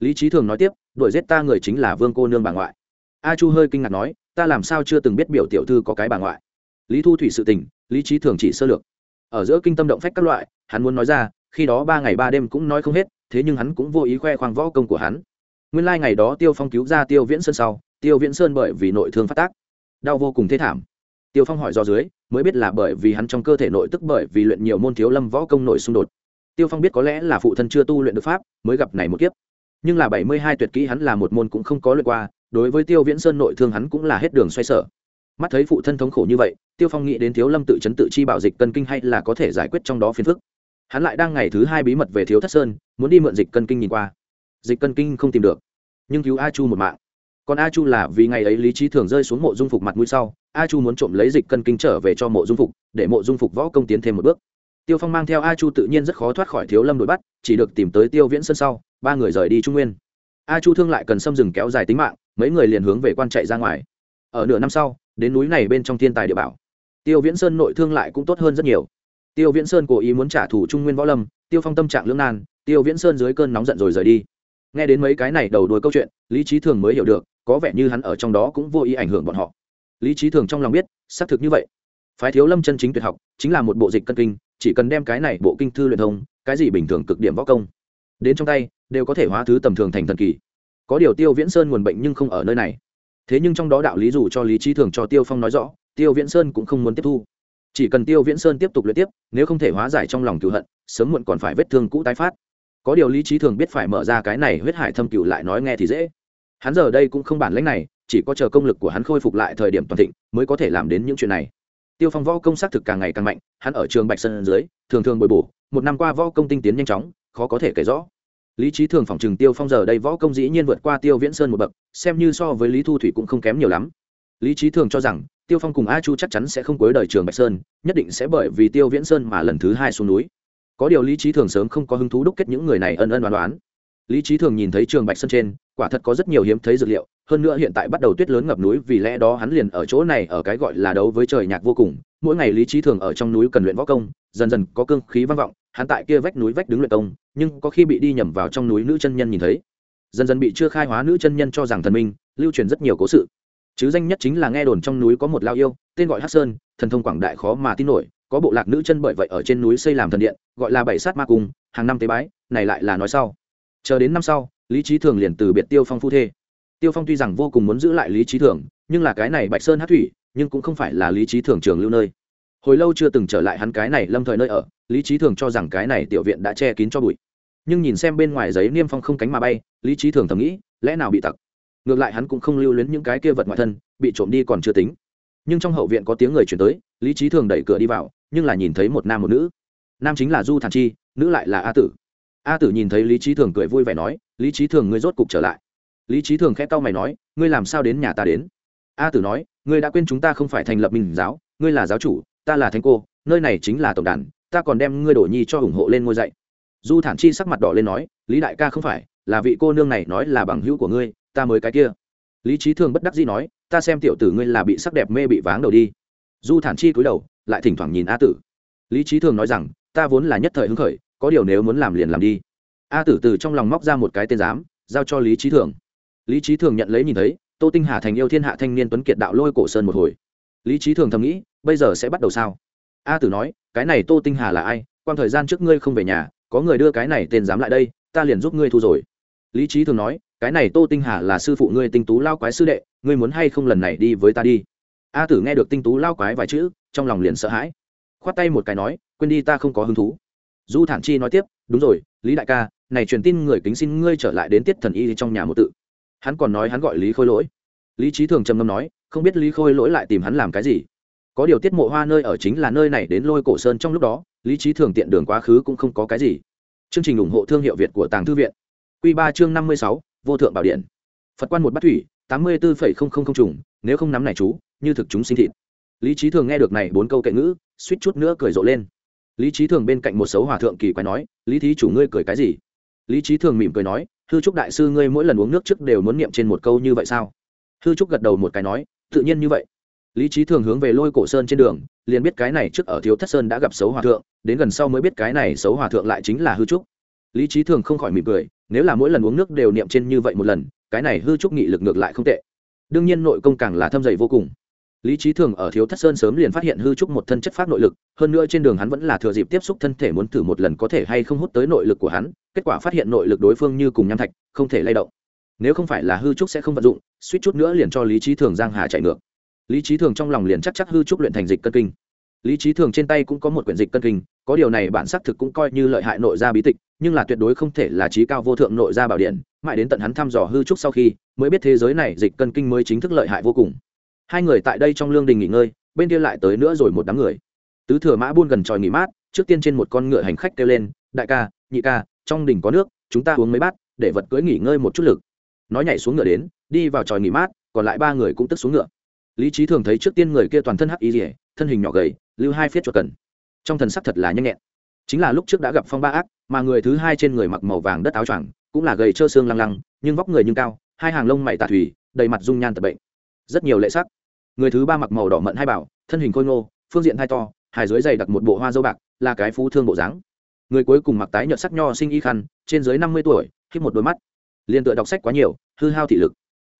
Lý trí thường nói tiếp, đuổi giết ta người chính là vương cô nương bà ngoại. A chu hơi kinh ngạc nói, ta làm sao chưa từng biết biểu tiểu thư có cái bà ngoại? Lý thu thủy sự tình, lý trí thường chỉ sơ lược. Ở giữa kinh tâm động phách các loại, hắn muốn nói ra, khi đó ba ngày ba đêm cũng nói không hết, thế nhưng hắn cũng vô ý khoe khoang võ công của hắn. Nguyên lai、like、ngày đó tiêu phong cứu ra tiêu viễn sơn sau, tiêu viễn sơn bởi vì nội thương phát tác, đau vô cùng thế thảm tiêu phong hỏi do dưới, mới biết là bởi vì hắn trong cơ thể nội tức bởi vì luyện nhiều môn thiếu lâm võ công nội xung đột. Tiêu phong biết có lẽ là phụ thân chưa tu luyện được pháp, mới gặp này một kiếp. Nhưng là bảy mươi hai tuyệt kỹ hắn là một môn cũng không có luyện qua, đối với tiêu viễn sơn nội thương hắn cũng là hết đường xoay sở. Mắt thấy phụ thân thống khổ như vậy, tiêu phong nghĩ đến thiếu lâm tự chấn tự chi bảo dịch cân kinh hay là có thể giải quyết trong đó phiền phức. Hắn lại đang ngày thứ hai bí mật về thiếu thất sơn, muốn đi mượn dịch cân kinh nhìn qua. Dịch cân kinh không tìm được, nhưng cứu a chu một mạng còn a chu là vì ngày ấy lý trí thường rơi xuống mộ dung phục mặt mũi sau, a chu muốn trộm lấy dịch cân kinh trở về cho mộ dung phục, để mộ dung phục võ công tiến thêm một bước. Tiêu phong mang theo a chu tự nhiên rất khó thoát khỏi thiếu lâm đuổi bắt, chỉ được tìm tới tiêu viễn sơn sau, ba người rời đi trung nguyên. A chu thương lại cần xâm rừng kéo dài tính mạng, mấy người liền hướng về quan chạy ra ngoài. Ở nửa năm sau, đến núi này bên trong thiên tài địa bảo. Tiêu viễn sơn nội thương lại cũng tốt hơn rất nhiều. Tiêu viễn sơn cố ý muốn trả thù trung nguyên võ lâm, tiêu phong tâm trạng lưỡng nan, tiêu viễn sơn dưới cơn nóng giận rồi rời đi nghe đến mấy cái này đầu đuôi câu chuyện, lý trí thường mới hiểu được, có vẻ như hắn ở trong đó cũng vô ý ảnh hưởng bọn họ. Lý trí thường trong lòng biết, xác thực như vậy. Phái thiếu lâm chân chính tuyệt học, chính là một bộ dịch cân kinh, chỉ cần đem cái này bộ kinh thư luyện thông, cái gì bình thường cực điểm võ công, đến trong tay, đều có thể hóa thứ tầm thường thành thần kỳ. Có điều tiêu viễn sơn nguồn bệnh nhưng không ở nơi này. Thế nhưng trong đó đạo lý dù cho lý trí thường cho tiêu phong nói rõ, tiêu viễn sơn cũng không muốn tiếp thu. Chỉ cần tiêu viễn sơn tiếp tục luyện tiếp, nếu không thể hóa giải trong lòng cựu hận, sớm muộn còn phải vết thương cũ tái phát có điều lý trí thường biết phải mở ra cái này huyết hải thâm cựu lại nói nghe thì dễ. Hắn giờ đây cũng không bản lãnh này, chỉ có chờ công lực của hắn khôi phục lại thời điểm toàn thịnh mới có thể làm đến những chuyện này. Tiêu phong võ công xác thực càng ngày càng mạnh, hắn ở trường bạch sơn dưới, thường thường bồi bổ, một năm qua võ công tinh tiến nhanh chóng, khó có thể kể rõ. Lý trí thường phòng trừng tiêu phong giờ đây võ công dĩ nhiên vượt qua tiêu viễn sơn một bậc, xem như so với lý thu thủy cũng không kém nhiều lắm. Lý trí thường cho rằng, tiêu phong cùng a chu chắc chắn sẽ không cuối đời trường bạch sơn, nhất định sẽ bởi vì tiêu viễn sơn mà lần thứ hai xuống núi có điều lý trí thường sớm không có hứng thú đúc kết những người này ân ân đoán đoán lý trí thường nhìn thấy trường bạch sơn trên, quả thật có rất nhiều hiếm thấy dược liệu, hơn nữa hiện tại bắt đầu tuyết lớn ngập núi, vì lẽ đó hắn liền ở chỗ này ở cái gọi là đấu với trời nhạc vô cùng. Mỗi ngày lý trí thường ở trong núi cần luyện võ công, dần dần có cương khí vang vọng, hắn tại kia vách núi vách đứng luyện công, nhưng có khi bị đi nhầm vào trong núi nữ chân nhân nhìn thấy. Dần dần bị chưa khai hóa nữ chân nhân cho rằng thần minh, lưu truyền rất nhiều cố sự. Chứ danh nhất chính là nghe đồn trong núi có một lao yêu, tên gọi hát sơn, thần thông quảng đại khó mà tin nổi có bộ lạc nữ chân bởi vậy ở trên núi xây làm thần điện, gọi là bảy sát ma cung, hàng năm tế bái, này lại là nói sau. Chờ đến năm sau, lý trí thường liền từ biệt tiêu phong phu thê. Tiêu phong tuy rằng vô cùng muốn giữ lại lý trí thường, nhưng là cái này bạch sơn hát thủy, nhưng cũng không phải là lý trí thường trường lưu nơi. Hồi lâu chưa từng trở lại hắn cái này lâm thời nơi ở, lý trí thường cho rằng cái này tiểu viện đã che kín cho bụi. Nhưng nhìn xem bên ngoài giấy niêm phong không cánh mà bay, lý trí thường thầm nghĩ, lẽ nào bị tặc? Ngược lại hắn cũng không lưu luyến những cái kia vật ngoại thân, bị trộm đi còn chưa tính. Nhưng trong hậu viện có tiếng người chuyển tới, lý trí thường đẩy cửa đi vào nhưng là nhìn thấy một nam một nữ. Nam chính là du thản chi, nữ lại là a tử. A tử nhìn thấy lý trí thường cười vui vẻ nói, lý trí thường ngươi rốt cục trở lại. Lý trí thường khẽ cau mày nói, ngươi làm sao đến nhà ta đến? A tử nói, ngươi đã quên chúng ta không phải thành lập mình giáo, ngươi là giáo chủ, ta là thánh cô, nơi này chính là tổng đàn, ta còn đem ngươi đổ nhi cho ủng hộ lên ngôi dạy. Du thản chi sắc mặt đỏ lên nói, lý đại ca không phải, là vị cô nương này nói là bằng hữu của ngươi, ta mới cái kia. Lý trí thường bất đắc dĩ nói, ta xem tiểu tử ngươi là bị sắc đẹp mê bị váng đầu đi. Du thản chi cúi đầu lại thỉnh thoảng nhìn a tử. Lý trí thường nói rằng, ta vốn là nhất thời hứng khởi, có điều nếu muốn làm liền làm đi. A tử từ trong lòng móc ra một cái tên giám, giao cho lý trí thường. Lý trí thường nhận lấy nhìn thấy, tô tinh hà thành yêu thiên hạ thanh niên tuấn kiệt đạo lôi cổ sơn một hồi. Lý trí thường thầm nghĩ, bây giờ sẽ bắt đầu sao? A tử nói, cái này tô tinh hà là ai? Quan thời gian trước ngươi không về nhà, có người đưa cái này tên giám lại đây, ta liền giúp ngươi thu rồi. Lý trí thường nói, cái này tô tinh hà là sư phụ ngươi tinh tú lao quái sư đệ, ngươi muốn hay không lần này đi với ta đi? A tử nghe được tinh tú lao quái vài chữ trong lòng liền sợ hãi. Khoát tay một cái nói, quên đi, ta không có hứng thú. Du thản chi nói tiếp, đúng rồi, lý đại ca, này truyền tin người kính xin ngươi trở lại đến tiết thần y trong nhà một tự. Hắn còn nói hắn gọi lý khôi lỗi. Lý trí thường trầm ngâm nói, không biết lý khôi lỗi lại tìm hắn làm cái gì? Có điều tiết mộ hoa nơi ở chính là nơi này đến lôi cổ sơn trong lúc đó, lý trí thường tiện đường quá khứ cũng không có cái gì. Chương trình ủng hộ thương hiệu việt của tàng thư viện. Q ba chương năm mươi sáu, vô thượng bảo điện. Phật quan một bát thủy, tám mươi bốn trùng, nếu không nắm này chú, như thực chúng sinh thịt lý trí thường nghe được này bốn câu kệ ngữ, suýt chút nữa cười rộ lên. Lý trí thường bên cạnh một số hòa thượng kỳ quái nói, lý thí chủ ngươi cười cái gì? Lý trí thường mỉm cười nói, hư trúc đại sư ngươi mỗi lần uống nước trước đều muốn niệm trên một câu như vậy sao? Hư trúc gật đầu một cái nói, tự nhiên như vậy. Lý trí thường hướng về lôi cổ sơn trên đường, liền biết cái này trước ở thiếu thất sơn đã gặp xấu hòa thượng, đến gần sau mới biết cái này xấu hòa thượng lại chính là hư trúc. Lý trí thường không khỏi mỉm cười, nếu là mỗi lần uống nước đều niệm trên như vậy một lần, cái này hư trúc nghị lực ngược lại không tệ. Đương nhiên nội công càng là thâm dày vô cùng lý trí thường ở thiếu thất sơn sớm liền phát hiện hư trúc một thân chất phát nội lực, hơn nữa trên đường hắn vẫn là thừa dịp tiếp xúc thân thể muốn thử một lần có thể hay không hút tới nội lực của hắn, kết quả phát hiện nội lực đối phương như cùng nham thạch, không thể lay động. Nếu không phải là hư trúc sẽ không vận dụng, suýt chút nữa liền cho lý trí thường giang hà chạy ngược. Lý trí thường trong lòng liền chắc chắc hư trúc luyện thành dịch cân kinh. Lý trí thường trên tay cũng có một quyển dịch cân kinh, có điều này bản xác thực cũng coi như lợi hại nội gia bí tịch, nhưng là tuyệt đối không thể là trí cao vô thượng nội gia bảo điện mãi đến tận hắn thăm dò hư trúc sau khi, mới biết thế giới này dịch cân kinh mới chính thức lợi hại vô cùng hai người tại đây trong lương đình nghỉ ngơi, bên kia lại tới nữa rồi một đám người. Tứ thừa mã buôn gần tròi nghỉ mát, trước tiên trên một con ngựa hành khách kêu lên, đại ca, nhị ca, trong đình có nước, chúng ta uống mấy bát, để vật cưỡi nghỉ ngơi một chút lực. Nói nhảy xuống ngựa đến, đi vào tròi nghỉ mát, còn lại ba người cũng tức xuống ngựa. Lý trí thường thấy trước tiên người kia toàn thân hắc y rỉa thân hình nhỏ gầy, lưu hai phiết chuột cần. Trong thần sắc thật là nhanh nhẹn. Chính là lúc trước đã gặp phong ba ác, mà người thứ hai trên người mặc màu vàng đất áo choàng, cũng là gầy trơ xương lăng lăng, nhưng vóc người nhưng cao, hai hàng lông mày tà thủy, đầy mặt dung nhan tật bệnh. Rất nhiều lệ sắc người thứ ba mặc màu đỏ mận hai bảo, thân hình khôi ngô, phương diện hai to, hài dưới dày đặt một bộ hoa dâu bạc, là cái phú thương bộ dáng. Người cuối cùng mặc tái nhợt sắc nho sinh y khăn, trên dưới năm mươi tuổi khi một đôi mắt. Liền tựa đọc sách quá nhiều, hư hao thị lực.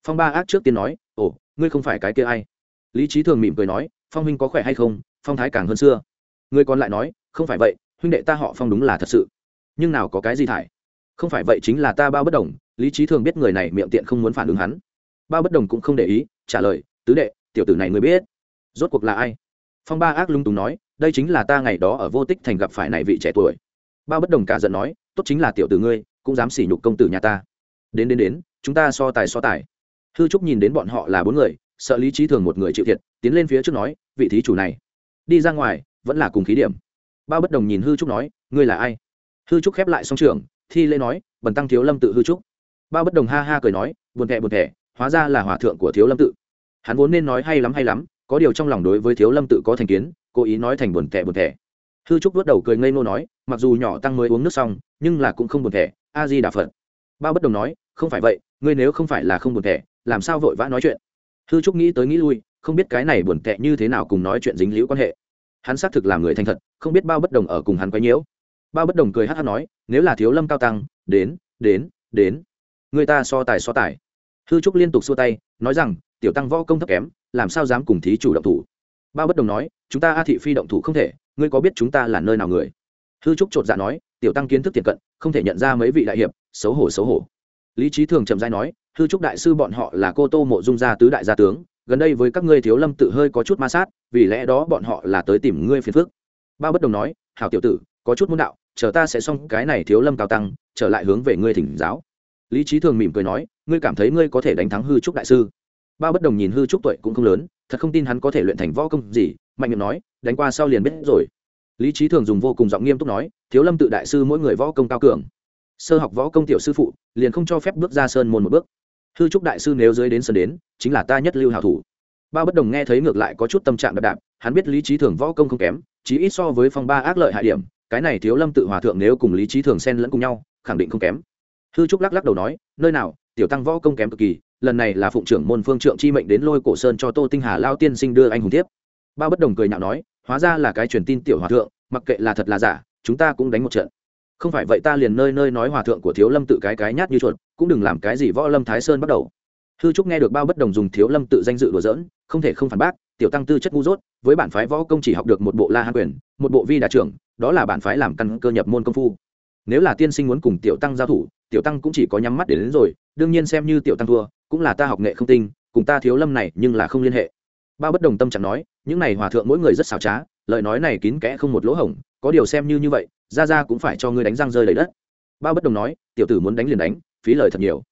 Phong ba ác trước tiên nói, ồ, ngươi không phải cái kia ai? Lý trí thường mỉm cười nói, phong huynh có khỏe hay không? Phong thái càng hơn xưa. Người còn lại nói, không phải vậy, huynh đệ ta họ phong đúng là thật sự. Nhưng nào có cái gì thải? Không phải vậy chính là ta bao bất đồng. Lý trí thường biết người này miệng tiện không muốn phản ứng hắn. Bao bất đồng cũng không để ý, trả lời, tứ đệ tiểu tử này ngươi biết. Rốt cuộc là ai? Phong ba ác lung túng nói, đây chính là ta ngày đó ở vô tích thành gặp phải này vị trẻ tuổi. Bao bất đồng cả giận nói, tốt chính là tiểu tử ngươi, cũng dám sỉ nhục công tử nhà ta. Đến đến đến, chúng ta so tài so tài. Hư trúc nhìn đến bọn họ là bốn người, sợ lý trí thường một người chịu thiệt, tiến lên phía trước nói, vị thí chủ này, đi ra ngoài, vẫn là cùng khí điểm. Bao bất đồng nhìn hư trúc nói, ngươi là ai? Hư trúc khép lại song trường, thi lễ nói, bần tăng thiếu lâm tự hư trúc. Bao bất đồng ha ha cười nói, buồn thẻ buồn thẻ, hóa ra là hòa thượng của thiếu lâm tự hắn vốn nên nói hay lắm hay lắm, có điều trong lòng đối với thiếu lâm tự có thành kiến, cố ý nói thành buồn thẻ buồn thẻ. Hư trúc vớt đầu cười ngây ngô nói, mặc dù nhỏ tăng mới uống nước xong, nhưng là cũng không buồn thẻ, a di đà phật. Bao bất đồng nói, không phải vậy, ngươi nếu không phải là không buồn thẻ, làm sao vội vã nói chuyện? Hư trúc nghĩ tới nghĩ lui, không biết cái này buồn tệ như thế nào cùng nói chuyện dính liễu quan hệ. Hắn xác thực làm người thành thật, không biết bao bất đồng ở cùng hắn quấy nhiễu. Bao bất đồng cười hát hát nói, nếu là thiếu lâm cao tăng, đến đến đến. Người ta so tài so tài. Hư trúc liên tục xua tay, nói rằng tiểu tăng võ công thấp kém, làm sao dám cùng thí chủ động thủ? Bao bất đồng nói, chúng ta a thị phi động thủ không thể, ngươi có biết chúng ta là nơi nào người? Hư trúc chột dạ nói, tiểu tăng kiến thức tiền cận, không thể nhận ra mấy vị đại hiệp, xấu hổ xấu hổ. Lý trí thường trầm dai nói, hư trúc đại sư bọn họ là cô tô mộ dung gia tứ đại gia tướng, gần đây với các ngươi thiếu lâm tự hơi có chút ma sát, vì lẽ đó bọn họ là tới tìm ngươi phiền phức. Bao bất đồng nói, hảo tiểu tử, có chút môn đạo, chờ ta sẽ xong cái này thiếu lâm cao tăng, trở lại hướng về ngươi thỉnh giáo. Lý trí thường mỉm cười nói, ngươi cảm thấy ngươi có thể đánh thắng hư trúc đại sư? Bao bất đồng nhìn hư trúc tuổi cũng không lớn, thật không tin hắn có thể luyện thành võ công gì, mạnh miệng nói, đánh qua sau liền biết rồi. Lý trí thường dùng vô cùng giọng nghiêm túc nói, thiếu lâm tự đại sư mỗi người võ công cao cường. Sơ học võ công tiểu sư phụ, liền không cho phép bước ra sơn môn một bước. Hư trúc đại sư nếu dưới đến sơn đến, chính là ta nhất lưu hảo thủ. Bao bất đồng nghe thấy ngược lại có chút tâm trạng đạp đạp hắn biết lý trí thường võ công không kém, chí ít so với phong ba ác lợi hại điểm, cái này thiếu lâm tự hòa thượng nếu cùng lý trí thường xen lẫn cùng nhau, khẳng định không kém. Hư trúc lắc lắc đầu nói, nơi nào, tiểu tăng võ công kém cực kỳ lần này là phụng trưởng môn phương trượng chi mệnh đến lôi cổ sơn cho tô tinh hà lao tiên sinh đưa anh hùng tiếp. Bao bất đồng cười nhạo nói, hóa ra là cái truyền tin tiểu hòa thượng, mặc kệ là thật là giả, chúng ta cũng đánh một trận. Không phải vậy ta liền nơi nơi nói hòa thượng của thiếu lâm tự cái cái nhát như chuột, cũng đừng làm cái gì võ lâm thái sơn bắt đầu. Hư trúc nghe được bao bất đồng dùng thiếu lâm tự danh dự đùa dỡn không thể không phản bác, tiểu tăng tư chất ngu dốt, với bản phái võ công chỉ học được một bộ la hán quyền, một bộ vi đà trưởng, đó là bản phái làm căn cơ nhập môn công phu. Nếu là tiên sinh muốn cùng tiểu tăng giao thủ, tiểu tăng cũng chỉ có nhắm mắt để đến rồi, đương nhiên xem như tiểu tăng thua cũng là ta học nghệ không tinh, cùng ta thiếu lâm này nhưng là không liên hệ. Bao bất đồng tâm chẳng nói, những này hòa thượng mỗi người rất xảo trá, lời nói này kín kẽ không một lỗ hổng, có điều xem như như vậy, ra ra cũng phải cho ngươi đánh răng rơi đầy đất. Bao bất đồng nói, tiểu tử muốn đánh liền đánh, phí lời thật nhiều.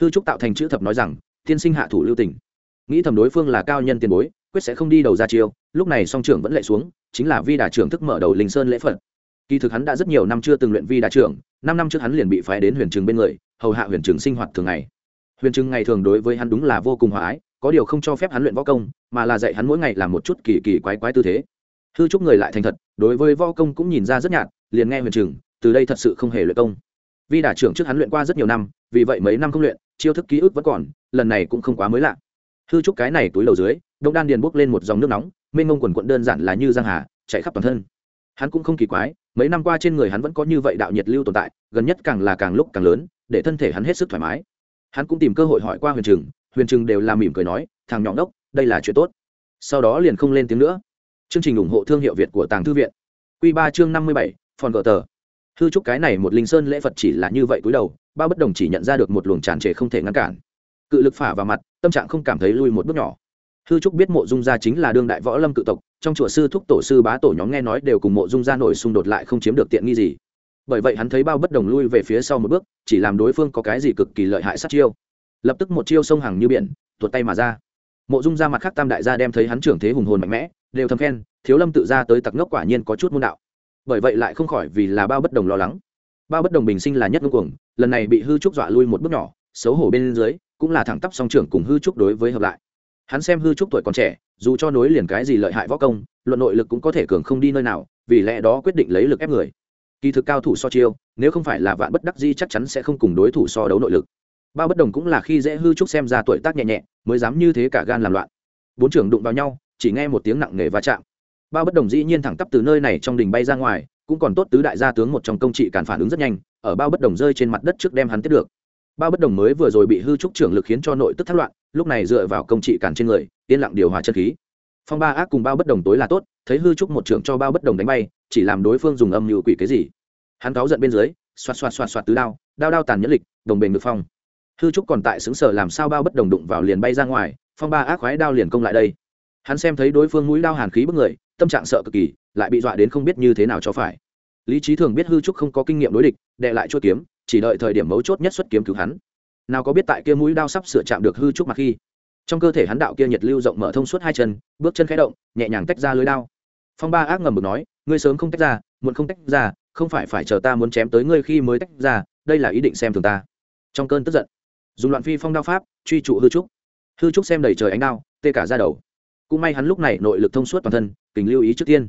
Hư trúc tạo thành chữ thập nói rằng, tiên sinh hạ thủ lưu tình. Nghĩ thầm đối phương là cao nhân tiền bối, quyết sẽ không đi đầu ra chiêu, lúc này song trưởng vẫn lệ xuống, chính là vi đà trưởng thức mở đầu linh sơn lễ phật. Kỳ thực hắn đã rất nhiều năm chưa từng luyện vi đà trưởng, năm năm trước hắn liền bị phái đến huyền trường bên người, hầu hạ huyền trường sinh hoạt thường ngày huyền trưng ngày thường đối với hắn đúng là vô cùng hòa ái có điều không cho phép hắn luyện võ công mà là dạy hắn mỗi ngày làm một chút kỳ kỳ quái quái tư thế. Hư trúc người lại thành thật đối với võ công cũng nhìn ra rất nhạt liền nghe huyền Trừng, từ đây thật sự không hề luyện công. Vi đà trưởng trước hắn luyện qua rất nhiều năm vì vậy mấy năm không luyện chiêu thức ký ức vẫn còn lần này cũng không quá mới lạ. Hư trúc cái này túi đầu dưới đông đan điền bốc lên một dòng nước nóng mênh mông quần quận đơn giản là như giang hà chạy khắp toàn thân. Hắn cũng không kỳ quái mấy năm qua trên người hắn vẫn có như vậy đạo nhiệt lưu tồn tại gần nhất càng là càng lúc càng lớn để thân thể hắn hết sức thoải mái hắn cũng tìm cơ hội hỏi qua huyền trừng huyền trừng đều làm mỉm cười nói, thằng nhọn đốc, đây là chuyện tốt. Sau đó liền không lên tiếng nữa. Chương trình ủng hộ thương hiệu việt của tàng thư viện. Q ba chương năm mươi bảy, phòn gờ tờ. Hư trúc cái này một linh sơn lễ phật chỉ là như vậy cúi đầu, bao bất đồng chỉ nhận ra được một luồng tràn trề không thể ngăn cản. Cự lực phả vào mặt, tâm trạng không cảm thấy lui một bước nhỏ. Hư trúc biết mộ dung gia chính là đương đại võ lâm cự tộc, trong chùa sư thúc tổ sư bá tổ nhóm nghe nói đều cùng mộ dung gia nổi xung đột lại không chiếm được tiện nghi gì bởi vậy hắn thấy bao bất đồng lui về phía sau một bước, chỉ làm đối phương có cái gì cực kỳ lợi hại sát chiêu. Lập tức một chiêu sông hàng như biển, tuột tay mà ra. Mộ dung ra mặt khác tam đại gia đem thấy hắn trưởng thế hùng hồn mạnh mẽ, đều thầm khen, thiếu lâm tự ra tới tặc ngốc quả nhiên có chút môn đạo. Bởi vậy lại không khỏi vì là bao bất đồng lo lắng. Bao bất đồng bình sinh là nhất ngưng cuồng, lần này bị hư trúc dọa lui một bước nhỏ, xấu hổ bên dưới, cũng là thẳng tắp song trưởng cùng hư trúc đối với hợp lại. Hắn xem hư trúc tuổi còn trẻ, dù cho nối liền cái gì lợi hại võ công, luận nội lực cũng có thể cường không đi nơi nào, vì lẽ đó quyết định lấy lực ép người kỳ thực cao thủ so chiêu, nếu không phải là vạn bất đắc di chắc chắn sẽ không cùng đối thủ so đấu nội lực. Bao bất đồng cũng là khi dễ hư trúc xem ra tuổi tác nhẹ nhẹ, mới dám như thế cả gan làm loạn. Bốn trưởng đụng vào nhau, chỉ nghe một tiếng nặng nề va chạm. Bao bất đồng dĩ nhiên thẳng tắp từ nơi này trong đình bay ra ngoài, cũng còn tốt tứ đại gia tướng một trong công trị càn phản ứng rất nhanh, ở bao bất đồng rơi trên mặt đất trước đem hắn tiếp được. Bao bất đồng mới vừa rồi bị hư trúc trưởng lực khiến cho nội tức thất loạn, lúc này dựa vào công trị càn trên người, yên lặng điều hòa chân khí phong ba ác cùng bao bất đồng tối là tốt, thấy hư trúc một trưởng cho bao bất đồng đánh bay, chỉ làm đối phương dùng âm nhự quỷ cái gì. Hắn cáu giận bên dưới, xoạt xoạt xoạt xoạt tứ đao đao đao tàn nhẫn lịch, đồng bền ngực phong. Hư trúc còn tại xứng sở làm sao bao bất đồng đụng vào liền bay ra ngoài, phong ba ác khoái đao liền công lại đây. Hắn xem thấy đối phương mũi đao hàn khí bức người, tâm trạng sợ cực kỳ, lại bị dọa đến không biết như thế nào cho phải. Lý trí thường biết hư trúc không có kinh nghiệm đối địch, đệ lại chua kiếm, chỉ đợi thời điểm mấu chốt nhất xuất kiếm cứu hắn. Nào có biết tại kia mũi đao sắp sửa chạm được hư trúc mặt khi trong cơ thể hắn đạo kia nhiệt lưu rộng mở thông suốt hai chân, bước chân khẽ động, nhẹ nhàng tách ra lưới đao. Phong ba ác ngầm bực nói, ngươi sớm không tách ra, muộn không tách ra, không phải phải chờ ta muốn chém tới ngươi khi mới tách ra, đây là ý định xem thường ta. Trong cơn tức giận, dùng loạn phi phong đao pháp, truy trụ hư trúc. Hư trúc xem đầy trời ánh đao, tê cả ra đầu. Cũng may hắn lúc này nội lực thông suốt toàn thân, kình lưu ý trước tiên.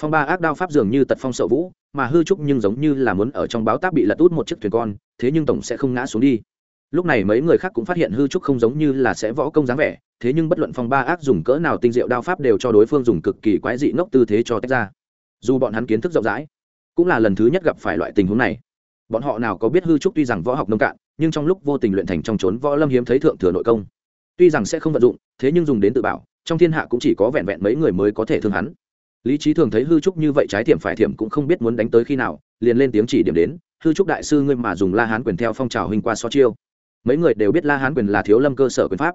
Phong ba ác đao pháp dường như tật phong sợ vũ, mà hư trúc nhưng giống như là muốn ở trong báo táp bị lật út một chiếc thuyền con, thế nhưng tổng sẽ không ngã xuống đi lúc này mấy người khác cũng phát hiện hư trúc không giống như là sẽ võ công dáng vẻ, thế nhưng bất luận phong ba ác dùng cỡ nào tinh diệu đao pháp đều cho đối phương dùng cực kỳ quái dị ngốc tư thế cho tách ra. Dù bọn hắn kiến thức rộng rãi, cũng là lần thứ nhất gặp phải loại tình huống này. Bọn họ nào có biết hư trúc tuy rằng võ học nông cạn, nhưng trong lúc vô tình luyện thành trong trốn võ lâm hiếm thấy thượng thừa nội công. Tuy rằng sẽ không vận dụng, thế nhưng dùng đến tự bảo, trong thiên hạ cũng chỉ có vẹn vẹn mấy người mới có thể thương hắn. Lý trí thường thấy hư trúc như vậy trái thiểm phải thiểm cũng không biết muốn đánh tới khi nào, liền lên tiếng chỉ điểm đến, hư trúc đại sư ngươi mà dùng la hán quyền theo phong trào hình qua so chiêu mấy người đều biết la hán quyền là thiếu lâm cơ sở quyền pháp.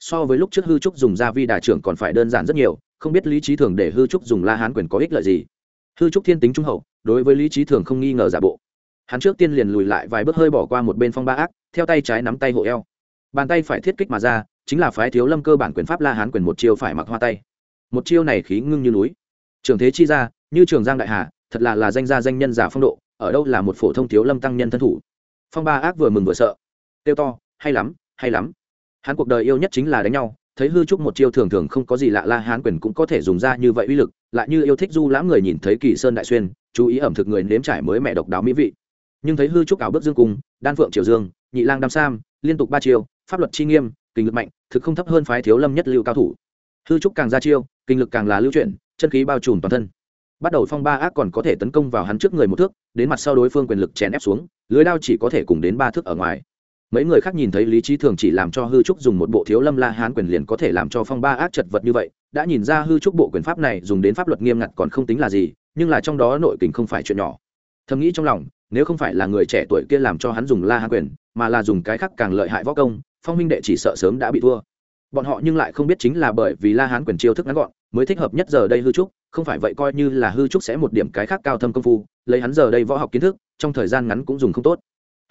So với lúc trước hư trúc dùng gia vi đà trưởng còn phải đơn giản rất nhiều, không biết lý trí thường để hư trúc dùng la hán quyền có ích lợi gì. Hư trúc thiên tính trung hậu, đối với lý trí thường không nghi ngờ giả bộ. Hắn trước tiên liền lùi lại vài bước hơi bỏ qua một bên phong ba ác, theo tay trái nắm tay hộ eo. Bàn tay phải thiết kích mà ra, chính là phái thiếu lâm cơ bản quyền pháp la hán quyền một chiêu phải mặc hoa tay. Một chiêu này khí ngưng như núi. Trường thế chi ra, như trường giang đại hà, thật là là danh gia danh nhân giả phong độ, ở đâu là một phổ thông thiếu lâm tăng nhân thân thủ. Phong ba ác vừa mừng vừa sợ tiêu to, hay lắm hay lắm. Hắn cuộc đời yêu nhất chính là đánh nhau, thấy hư trúc một chiêu thường thường không có gì lạ la hán quyền cũng có thể dùng ra như vậy uy lực, lại như yêu thích du lãm người nhìn thấy kỳ sơn đại xuyên, chú ý ẩm thực người nếm trải mới mẹ độc đáo mỹ vị. Nhưng thấy hư trúc ảo bước dương cung đan phượng triều dương, nhị lang đam sam, liên tục ba chiêu, pháp luật chi nghiêm, kinh lực mạnh, thực không thấp hơn phái thiếu lâm nhất lưu cao thủ. Hư trúc càng ra chiêu, kinh lực càng là lưu chuyển, chân khí bao trùm toàn thân. Bắt đầu phong ba ác còn có thể tấn công vào hắn trước người một thước, đến mặt sau đối phương quyền lực chèn ép xuống, lưới đao chỉ có thể cùng đến ba thước ở ngoài mấy người khác nhìn thấy lý trí thường chỉ làm cho hư trúc dùng một bộ thiếu lâm la hán quyền liền có thể làm cho phong ba ác chật vật như vậy, đã nhìn ra hư trúc bộ quyền pháp này dùng đến pháp luật nghiêm ngặt còn không tính là gì, nhưng là trong đó nội kình không phải chuyện nhỏ. Thầm nghĩ trong lòng, nếu không phải là người trẻ tuổi kia làm cho hắn dùng la hán quyền, mà là dùng cái khác càng lợi hại võ công, phong minh đệ chỉ sợ sớm đã bị thua. Bọn họ nhưng lại không biết chính là bởi vì la hán quyền chiêu thức ngắn gọn, mới thích hợp nhất giờ đây hư trúc, không phải vậy coi như là hư trúc sẽ một điểm cái khác cao thâm công phu, lấy hắn giờ đây võ học kiến thức, trong thời gian ngắn cũng dùng không tốt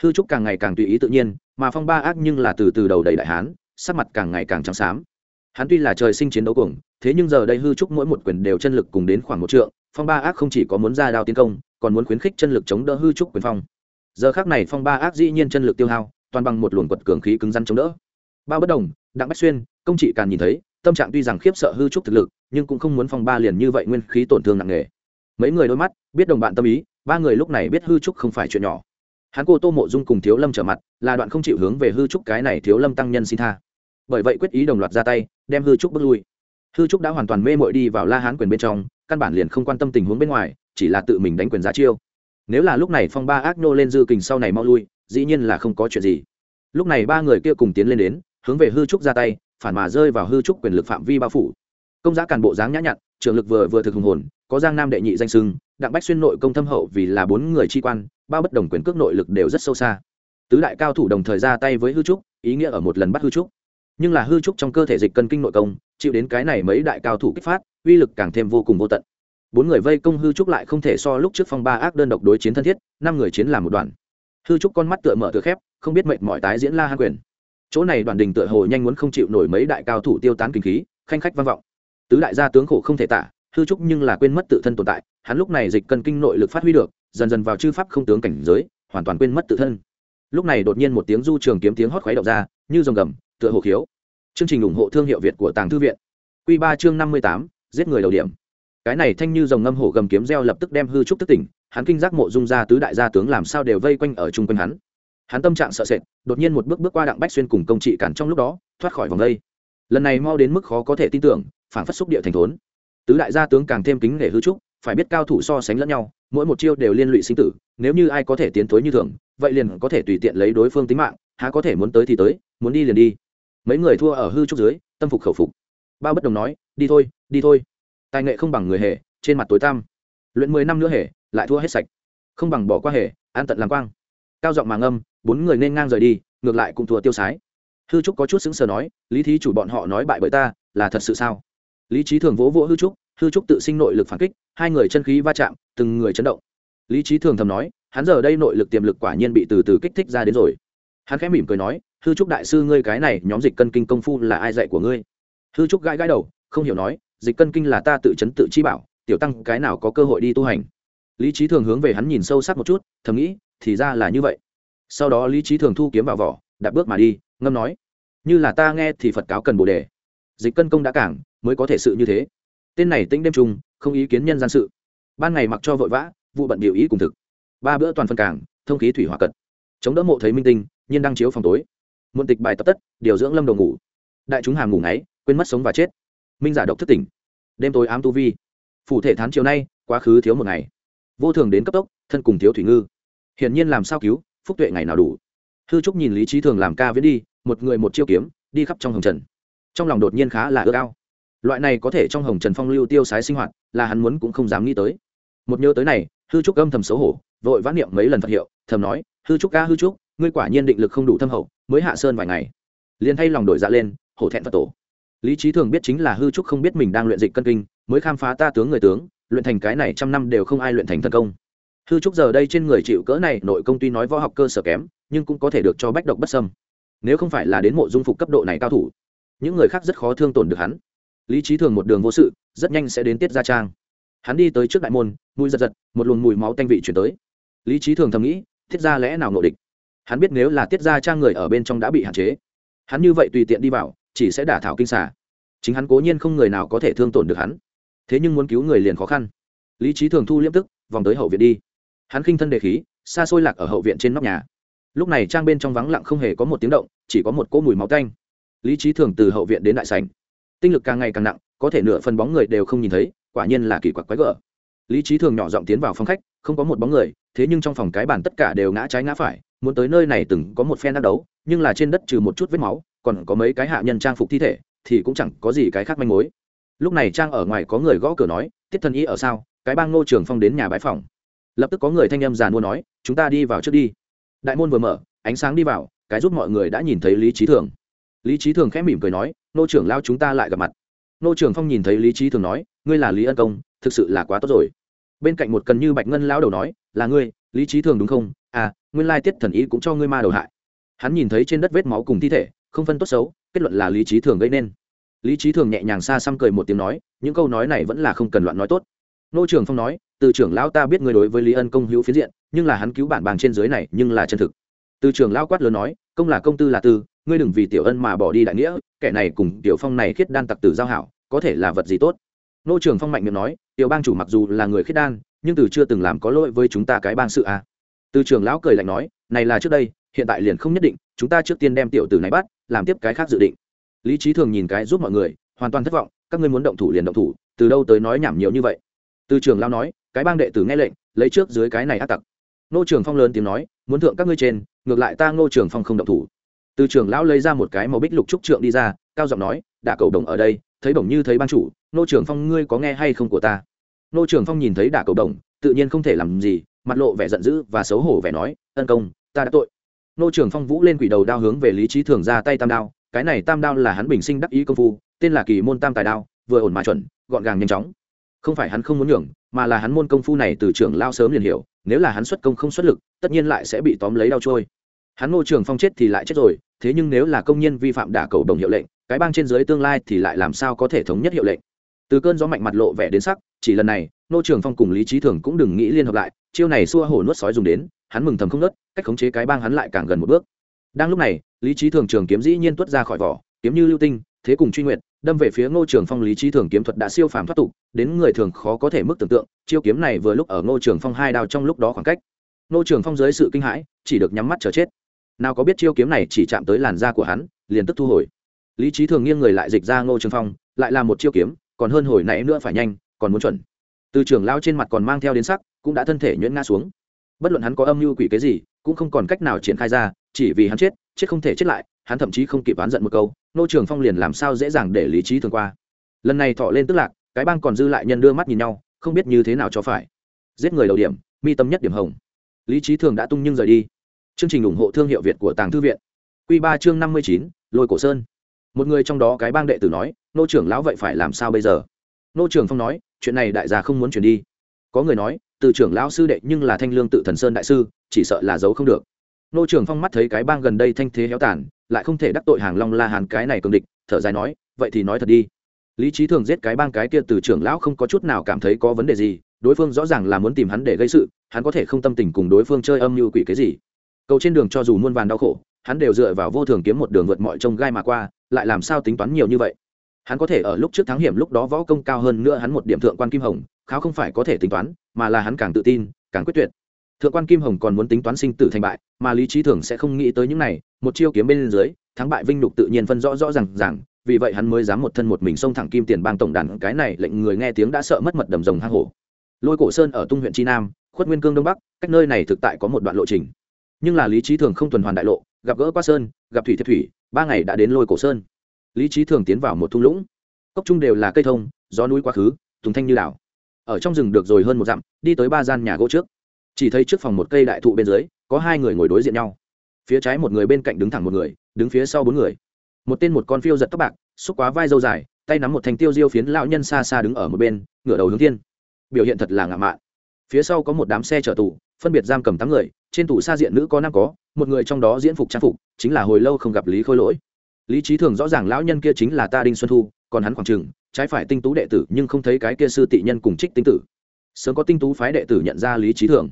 hư trúc càng ngày càng tùy ý tự nhiên, mà phong ba ác nhưng là từ từ đầu đầy đại hán, sắc mặt càng ngày càng trắng xám. Hắn tuy là trời sinh chiến đấu cuồng, thế nhưng giờ đây hư trúc mỗi một quyền đều chân lực cùng đến khoảng một trượng, phong ba ác không chỉ có muốn ra đao tiến công, còn muốn khuyến khích chân lực chống đỡ hư trúc quyền phong. Giờ khác này phong ba ác dĩ nhiên chân lực tiêu hao, toàn bằng một luồng quật cường khí cứng rắn chống đỡ. Bao bất đồng, đặng bách xuyên, công trị càng nhìn thấy, tâm trạng tuy rằng khiếp sợ hư trúc thực lực, nhưng cũng không muốn phong ba liền như vậy nguyên khí tổn thương nặng nề. Mấy người đôi mắt, biết đồng bạn tâm ý, ba người lúc này biết hư trúc không phải chuyện nhỏ hắn cô tô mộ dung cùng thiếu lâm trở mặt, là đoạn không chịu hướng về hư trúc cái này thiếu lâm tăng nhân xin tha. Bởi vậy quyết ý đồng loạt ra tay, đem hư trúc bước lui. Hư trúc đã hoàn toàn mê mội đi vào la hán quyền bên trong, căn bản liền không quan tâm tình huống bên ngoài, chỉ là tự mình đánh quyền giá chiêu. Nếu là lúc này phong ba ác nô lên dư kình sau này mau lui, dĩ nhiên là không có chuyện gì. Lúc này ba người kia cùng tiến lên đến, hướng về hư trúc ra tay, phản mà rơi vào hư trúc quyền lực phạm vi bao phủ. Công giá cản bộ dáng nhã nhặn, trường lực vừa vừa thực hùng hồn có giang nam đệ nhị danh sưng đặng bách xuyên nội công thâm hậu vì là bốn người chi quan, ba bất đồng quyền cước nội lực đều rất sâu xa. Tứ đại cao thủ đồng thời ra tay với hư trúc, ý nghĩa ở một lần bắt hư trúc. Nhưng là hư trúc trong cơ thể dịch cân kinh nội công, chịu đến cái này mấy đại cao thủ kích phát, uy lực càng thêm vô cùng vô tận. Bốn người vây công hư trúc lại không thể so lúc trước phong ba ác đơn độc đối chiến thân thiết, năm người chiến làm một đoàn hư trúc con mắt tựa mở tựa khép, không biết mệnh mọi tái diễn la hán quyền. Chỗ này đoàn đình tựa hồ nhanh muốn không chịu nổi mấy đại cao thủ tiêu tán kinh khí, khanh khách vang vọng. Tứ đại gia tướng khổ không thể tả hư trúc nhưng là quên mất tự thân tồn tại, hắn lúc này dịch cân kinh nội lực phát huy được, dần dần vào chư pháp không tướng cảnh giới, hoàn toàn quên mất tự thân. Lúc này đột nhiên một tiếng du trường kiếm tiếng hót khuấy động ra, như rồng gầm, tựa hồ khiếu. Chương trình ủng hộ thương hiệu việt của tàng thư viện. Q ba chương năm mươi tám, giết người đầu điểm. Cái này thanh như dòng ngâm hổ gầm kiếm reo lập tức đem hư trúc tức tỉnh, hắn kinh giác mộ dung ra tứ đại gia tướng làm sao đều vây quanh ở chung quanh hắn. Hắn tâm trạng sợ sệt, đột nhiên một bước bước qua đặng bách xuyên cùng công trị cản trong lúc đó, thoát khỏi vòng vây lần này mau đến mức khó có thể tin tưởng phản phất xúc địa thành thốn tứ đại gia tướng càng thêm kính nể hư trúc, phải biết cao thủ so sánh lẫn nhau, mỗi một chiêu đều liên lụy sinh tử, nếu như ai có thể tiến thối như thường, vậy liền có thể tùy tiện lấy đối phương tính mạng, há có thể muốn tới thì tới, muốn đi liền đi. Mấy người thua ở hư trúc dưới, tâm phục khẩu phục. Bao bất đồng nói, đi thôi đi thôi. Tài nghệ không bằng người hề, trên mặt tối tam luyện mười năm nữa hề, lại thua hết sạch. Không bằng bỏ qua hề, an tận làm quang. Cao giọng mà ngâm, bốn người nên ngang rời đi, ngược lại cũng thua tiêu sái. Hư trúc có chút sững sờ nói, lý thí chủ bọn họ nói bại bởi ta, là thật sự sao? Lý trí thường vỗ vỗ hư trúc hư trúc tự sinh nội lực phản kích, hai người chân khí va chạm, từng người chấn động. Lý trí thường thầm nói, hắn giờ đây nội lực tiềm lực quả nhiên bị từ từ kích thích ra đến rồi. Hắn khẽ mỉm cười nói, hư trúc đại sư ngươi cái này, nhóm dịch cân kinh công phu là ai dạy của ngươi? Hư trúc gãi gãi đầu, không hiểu nói, dịch cân kinh là ta tự chấn tự chi bảo, tiểu tăng cái nào có cơ hội đi tu hành? Lý trí thường hướng về hắn nhìn sâu sắc một chút, thầm nghĩ, thì ra là như vậy. Sau đó lý trí thường thu kiếm vào vỏ, đạp bước mà đi, ngâm nói, như là ta nghe thì phật cáo cần bồ đề. Dịch cân công đã cảng mới có thể sự như thế. Tên này tĩnh đêm trung, không ý kiến nhân gian sự. Ban ngày mặc cho vội vã vụ bận biểu ý cùng thực. Ba bữa toàn phân cảng thông khí thủy hỏa cật. Chống đỡ mộ thấy minh tinh nhiên đăng chiếu phòng tối. Muộn tịch bài tập tất điều dưỡng lâm đầu ngủ. Đại chúng hàm ngủ ngáy quên mất sống và chết. Minh giả độc thất tỉnh. Đêm tối ám tu vi. Phủ thể thán chiều nay quá khứ thiếu một ngày. Vô thường đến cấp tốc thân cùng thiếu thủy ngư. Hiển nhiên làm sao cứu phúc tuệ ngày nào đủ. Hư trúc nhìn lý trí thường làm ca viễn đi một người một chiêu kiếm đi khắp trong hồng trần. Trong lòng đột nhiên khá là ước ao loại này có thể trong hồng trần phong lưu tiêu sái sinh hoạt, là hắn muốn cũng không dám nghĩ tới. Một nhớ tới này, hư trúc âm thầm xấu hổ, vội vã niệm mấy lần phật hiệu, thầm nói, hư trúc ca, hư trúc, ngươi quả nhiên định lực không đủ thâm hậu, mới hạ sơn vài ngày. Liền thay lòng đổi dạ lên, hổ thẹn phật tổ. Lý trí thường biết chính là hư trúc không biết mình đang luyện dịch cân kinh, mới khám phá ta tướng người tướng, luyện thành cái này trăm năm đều không ai luyện thành thân công. Hư trúc giờ đây trên người chịu cỡ này, nội công tuy nói võ học cơ sở kém, nhưng cũng có thể được cho bách độc bất sâm nếu không phải là đến mộ dung phục cấp độ này cao thủ, những người khác rất khó thương tổn được hắn lý trí thường một đường vô sự, rất nhanh sẽ đến tiết gia trang. Hắn đi tới trước đại môn mùi giật giật, một luồng mùi máu tanh vị chuyển tới. Lý trí thường thầm nghĩ, tiết gia lẽ nào ngộ địch? Hắn biết nếu là tiết gia trang người ở bên trong đã bị hạn chế, hắn như vậy tùy tiện đi vào, chỉ sẽ đả thảo kinh xả chính hắn cố nhiên không người nào có thể thương tổn được hắn. Thế nhưng muốn cứu người liền khó khăn. Lý trí thường thu liêm tức, vòng tới hậu viện đi. Hắn khinh thân đề khí, xa xôi lạc ở hậu viện trên nóc nhà. Lúc này trang bên trong vắng lặng không hề có một tiếng động, chỉ có một cỗ mùi máu tanh. Lý trí thường từ hậu viện đến đại sành tinh lực càng ngày càng nặng, có thể nửa phần bóng người đều không nhìn thấy, quả nhiên là kỳ quặc quái gở. Lý trí thường nhỏ giọng tiến vào phòng khách, không có một bóng người, thế nhưng trong phòng cái bàn tất cả đều ngã trái ngã phải, muốn tới nơi này từng có một phen đắc đấu, nhưng là trên đất trừ một chút vết máu, còn có mấy cái hạ nhân trang phục thi thể, thì cũng chẳng có gì cái khác manh mối. Lúc này trang ở ngoài có người gõ cửa nói, tiết thần y ở sao? Cái bang ngô trường phong đến nhà bãi phòng. Lập tức có người thanh âm giàn mua nói, chúng ta đi vào trước đi. Đại môn vừa mở, ánh sáng đi vào, cái giúp mọi người đã nhìn thấy lý trí thường. Lý trí thường khẽ mỉm cười nói nô trưởng lao chúng ta lại gặp mặt. Nô trưởng phong nhìn thấy lý trí thường nói, ngươi là lý ân công, thực sự là quá tốt rồi. Bên cạnh một cần như bạch ngân lao đầu nói, là ngươi, lý trí thường đúng không? À nguyên lai tiết thần ý cũng cho ngươi ma đầu hại. Hắn nhìn thấy trên đất vết máu cùng thi thể, không phân tốt xấu, kết luận là lý trí thường gây nên. Lý trí thường nhẹ nhàng xa xăm cười một tiếng nói, những câu nói này vẫn là không cần loạn nói tốt. Nô trưởng phong nói, từ trưởng lão ta biết ngươi đối với lý ân công hữu phiến diện, nhưng là hắn cứu bản bàng trên dưới này nhưng là chân thực. Từ trưởng lão quát lớn nói, công là công tư là tư ngươi đừng vì tiểu ân mà bỏ đi đại nghĩa, kẻ này cùng tiểu phong này khiết đan tặc tử giao hảo, có thể là vật gì tốt? Nô trường phong mạnh miệng nói, tiểu bang chủ mặc dù là người khiết đan, nhưng từ chưa từng làm có lỗi với chúng ta cái bang sự à. từ trường lão cười lạnh nói, này là trước đây, hiện tại liền không nhất định, chúng ta trước tiên đem tiểu tử này bắt, làm tiếp cái khác dự định. Lý trí thường nhìn cái giúp mọi người, hoàn toàn thất vọng, các ngươi muốn động thủ liền động thủ, từ đâu tới nói nhảm nhiều như vậy? Từ trường lao nói, cái bang đệ tử nghe lệnh, lấy trước dưới cái này áp tặc. Nô trường phong lớn tiếng nói, muốn thượng các ngươi trên, ngược lại ta ngô trường phong không động thủ từ trường lão lấy ra một cái màu bích lục trúc trượng đi ra, cao giọng nói, đả cầu đồng ở đây, thấy bổng như thấy ban chủ, nô trường phong ngươi có nghe hay không của ta? Nô trường phong nhìn thấy đả cầu đồng, tự nhiên không thể làm gì, mặt lộ vẻ giận dữ và xấu hổ vẻ nói "Tân công, ta đã tội. Nô trường phong vũ lên quỷ đầu đao hướng về lý trí thường ra tay tam đao, cái này tam đao là hắn bình sinh đắc ý công phu, tên là kỳ môn tam tài đao, vừa ổn mà chuẩn, gọn gàng nhanh chóng. Không phải hắn không muốn nhường, mà là hắn môn công phu này từ trưởng lao sớm liền hiểu, nếu là hắn xuất công không xuất lực, tất nhiên lại sẽ bị tóm lấy đau trôi hắn ngô trường phong chết thì lại chết rồi, thế nhưng nếu là công nhân vi phạm đả cầu đồng hiệu lệnh, cái bang trên dưới tương lai thì lại làm sao có thể thống nhất hiệu lệnh? Từ cơn gió mạnh mặt lộ vẻ đến sắc, chỉ lần này, ngô trường phong cùng lý trí thường cũng đừng nghĩ liên hợp lại, chiêu này xua hổ nuốt sói dùng đến, hắn mừng thầm không nớt cách khống chế cái bang hắn lại càng gần một bước. Đang lúc này, lý trí thường trường kiếm dĩ nhiên tuốt ra khỏi vỏ, kiếm như lưu tinh, thế cùng truy nguyện đâm về phía ngô trường phong lý trí thường kiếm thuật đã siêu phàm thoát tục, đến người thường khó có thể mức tưởng tượng, chiêu kiếm này vừa lúc ở ngô trường phong hai đao trong lúc đó khoảng cách. Ngô trường phong dưới sự kinh hãi, chỉ được nhắm mắt chờ chết nào có biết chiêu kiếm này chỉ chạm tới làn da của hắn, liền tức thu hồi. Lý trí thường nghiêng người lại dịch ra ngô trường phong, lại là một chiêu kiếm, còn hơn hồi nãy nữa phải nhanh, còn muốn chuẩn. Từ trường lao trên mặt còn mang theo đến sắc, cũng đã thân thể nhuyễn ngã xuống. Bất luận hắn có âm mưu quỷ cái gì, cũng không còn cách nào triển khai ra, chỉ vì hắn chết chết không thể chết lại, hắn thậm chí không kịp oán giận một câu nô trường phong liền làm sao dễ dàng để lý trí thường qua. Lần này thọ lên tức lạc, cái bang còn dư lại nhân đưa mắt nhìn nhau, không biết như thế nào cho phải. Giết người đầu điểm, mi tâm nhất điểm hồng. Lý trí thường đã tung nhưng rời đi chương trình ủng hộ thương hiệu việt của tàng thư viện. Quy ba chương năm mươi chín, lôi cổ sơn. Một người trong đó cái bang đệ tử nói, nô trưởng lão vậy phải làm sao bây giờ? Nô trưởng phong nói, chuyện này đại gia không muốn chuyển đi. Có người nói, từ trưởng lão sư đệ nhưng là thanh lương tự thần sơn đại sư, chỉ sợ là giấu không được. Nô trưởng phong mắt thấy cái bang gần đây thanh thế héo tàn, lại không thể đắc tội hàng long la hàn cái này cường địch, thở dài nói, vậy thì nói thật đi. Lý trí thường giết cái bang cái kia từ trưởng lão không có chút nào cảm thấy có vấn đề gì, đối phương rõ ràng là muốn tìm hắn để gây sự, hắn có thể không tâm tình cùng đối phương chơi âm như quỷ cái gì cầu trên đường cho dù muôn vàn đau khổ, hắn đều dựa vào vô thường kiếm một đường vượt mọi trông gai mà qua, lại làm sao tính toán nhiều như vậy? Hắn có thể ở lúc trước thắng hiểm lúc đó võ công cao hơn nữa hắn một điểm thượng quan kim hồng kháo không phải có thể tính toán, mà là hắn càng tự tin, càng quyết tuyệt. Thượng quan kim hồng còn muốn tính toán sinh tử thành bại, mà lý trí thường sẽ không nghĩ tới những này, một chiêu kiếm bên dưới, thắng bại vinh nhục tự nhiên phân rõ rõ r à n g rằng vì vậy hắn mới dám một thân một mình xông thẳng kim tiền bang tổng đàn, cái này lệnh người nghe tiếng đã sợ mất mật đầm rồng hang hổ. Lôi cổ sơn ở tung huyện tri nam, khuất nguyên cương đông bắc, cách nơi này thực tại có một đoạn lộ trình nhưng là lý trí thường không tuần hoàn đại lộ, gặp gỡ qua sơn, gặp thủy thiệt thủy, ba ngày đã đến lôi cổ sơn. Lý trí thường tiến vào một thung lũng. Cốc trung đều là cây thông, gió núi quá khứ tùng thanh như đảo. Ở trong rừng được rồi hơn một dặm, đi tới ba gian nhà gỗ trước. Chỉ thấy trước phòng một cây đại thụ bên dưới, có hai người ngồi đối diện nhau. Phía trái một người bên cạnh đứng thẳng một người, đứng phía sau bốn người. Một tên một con phiêu giật tóc bạc, xúc quá vai dâu dài, tay nắm một thanh tiêu diêu phiến lão nhân xa xa đứng ở một bên, ngửa đầu hướng thiên. Biểu hiện thật là ngạo mạn. Phía sau có một đám xe chở tù, phân biệt giam cầm tám người trên tủ xa diện nữ có năm có, một người trong đó diễn phục trang phục, chính là hồi lâu không gặp lý khôi lỗi. Lý trí thường rõ ràng lão nhân kia chính là ta đinh xuân thu, còn hắn khoảng chừng, trái phải tinh tú đệ tử nhưng không thấy cái kia sư tị nhân cùng trích tinh tử. Sớm có tinh tú phái đệ tử nhận ra lý trí thường.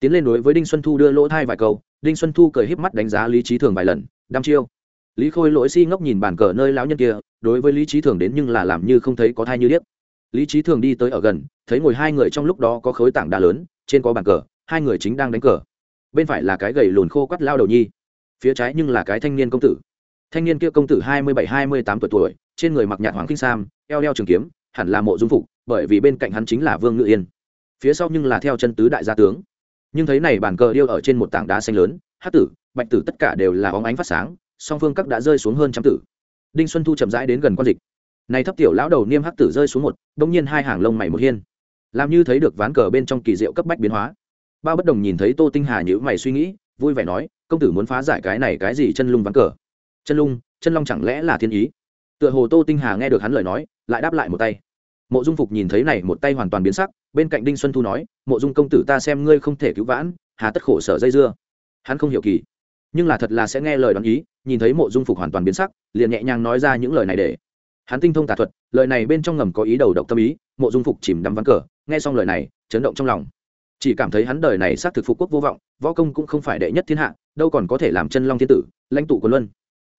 Tiến lên đối với đinh xuân thu đưa lỗ thai vài câu, đinh xuân thu cười híp mắt đánh giá lý trí thường vài lần, đăm chiêu. Lý khôi lỗi si ngốc nhìn bàn cờ nơi lão nhân kia, đối với lý trí thường đến nhưng là làm như không thấy có thai như điếc. Lý trí thường đi tới ở gần, thấy ngồi hai người trong lúc đó có khối tảng đá lớn, trên có bàn cờ, hai người chính đang đánh cờ bên phải là cái gầy lùn khô quắt lao đầu nhi, phía trái nhưng là cái thanh niên công tử. Thanh niên kia công tử hai mươi bảy, hai mươi tám tuổi tuổi, trên người mặc nhạt hoàng kinh sam, eo đeo trường kiếm, hẳn là mộ dung phục, bởi vì bên cạnh hắn chính là vương ngự yên. Phía sau nhưng là theo chân tứ đại gia tướng. Nhưng thấy này bàn cờ điêu ở trên một tảng đá xanh lớn hát tử, bạch tử tất cả đều là óng ánh phát sáng, song phương các đã rơi xuống hơn trăm tử. Đinh xuân thu chậm rãi đến gần quan dịch. Này thấp tiểu lão đầu niêm hắc tử rơi xuống một, đông nhiên hai hàng lông mày một hiên. Làm như thấy được ván cờ bên trong kỳ diệu cấp bách biến hóa bao bất đồng nhìn thấy tô tinh hà nhữ mày suy nghĩ, vui vẻ nói, công tử muốn phá giải cái này cái gì chân lung ván cờ? Chân lung? Chân long chẳng lẽ là thiên ý? Tựa hồ tô tinh hà nghe được hắn lời nói, lại đáp lại một tay. Mộ dung phục nhìn thấy này một tay hoàn toàn biến sắc, bên cạnh đinh xuân thu nói, mộ dung công tử ta xem ngươi không thể cứu vãn, hà tất khổ sở dây dưa. Hắn không hiểu kỳ, nhưng là thật là sẽ nghe lời đoán ý, nhìn thấy mộ dung phục hoàn toàn biến sắc, liền nhẹ nhàng nói ra những lời này để. Hắn tinh thông tà thuật, lời này bên trong ngầm có ý đầu độc tâm ý, mộ dung phục chìm đắm ván cờ, nghe xong lời này, chấn động trong lòng chỉ cảm thấy hắn đời này xác thực phục quốc vô vọng, võ công cũng không phải đệ nhất thiên hạ, đâu còn có thể làm chân long thiên tử, lãnh tụ của luân.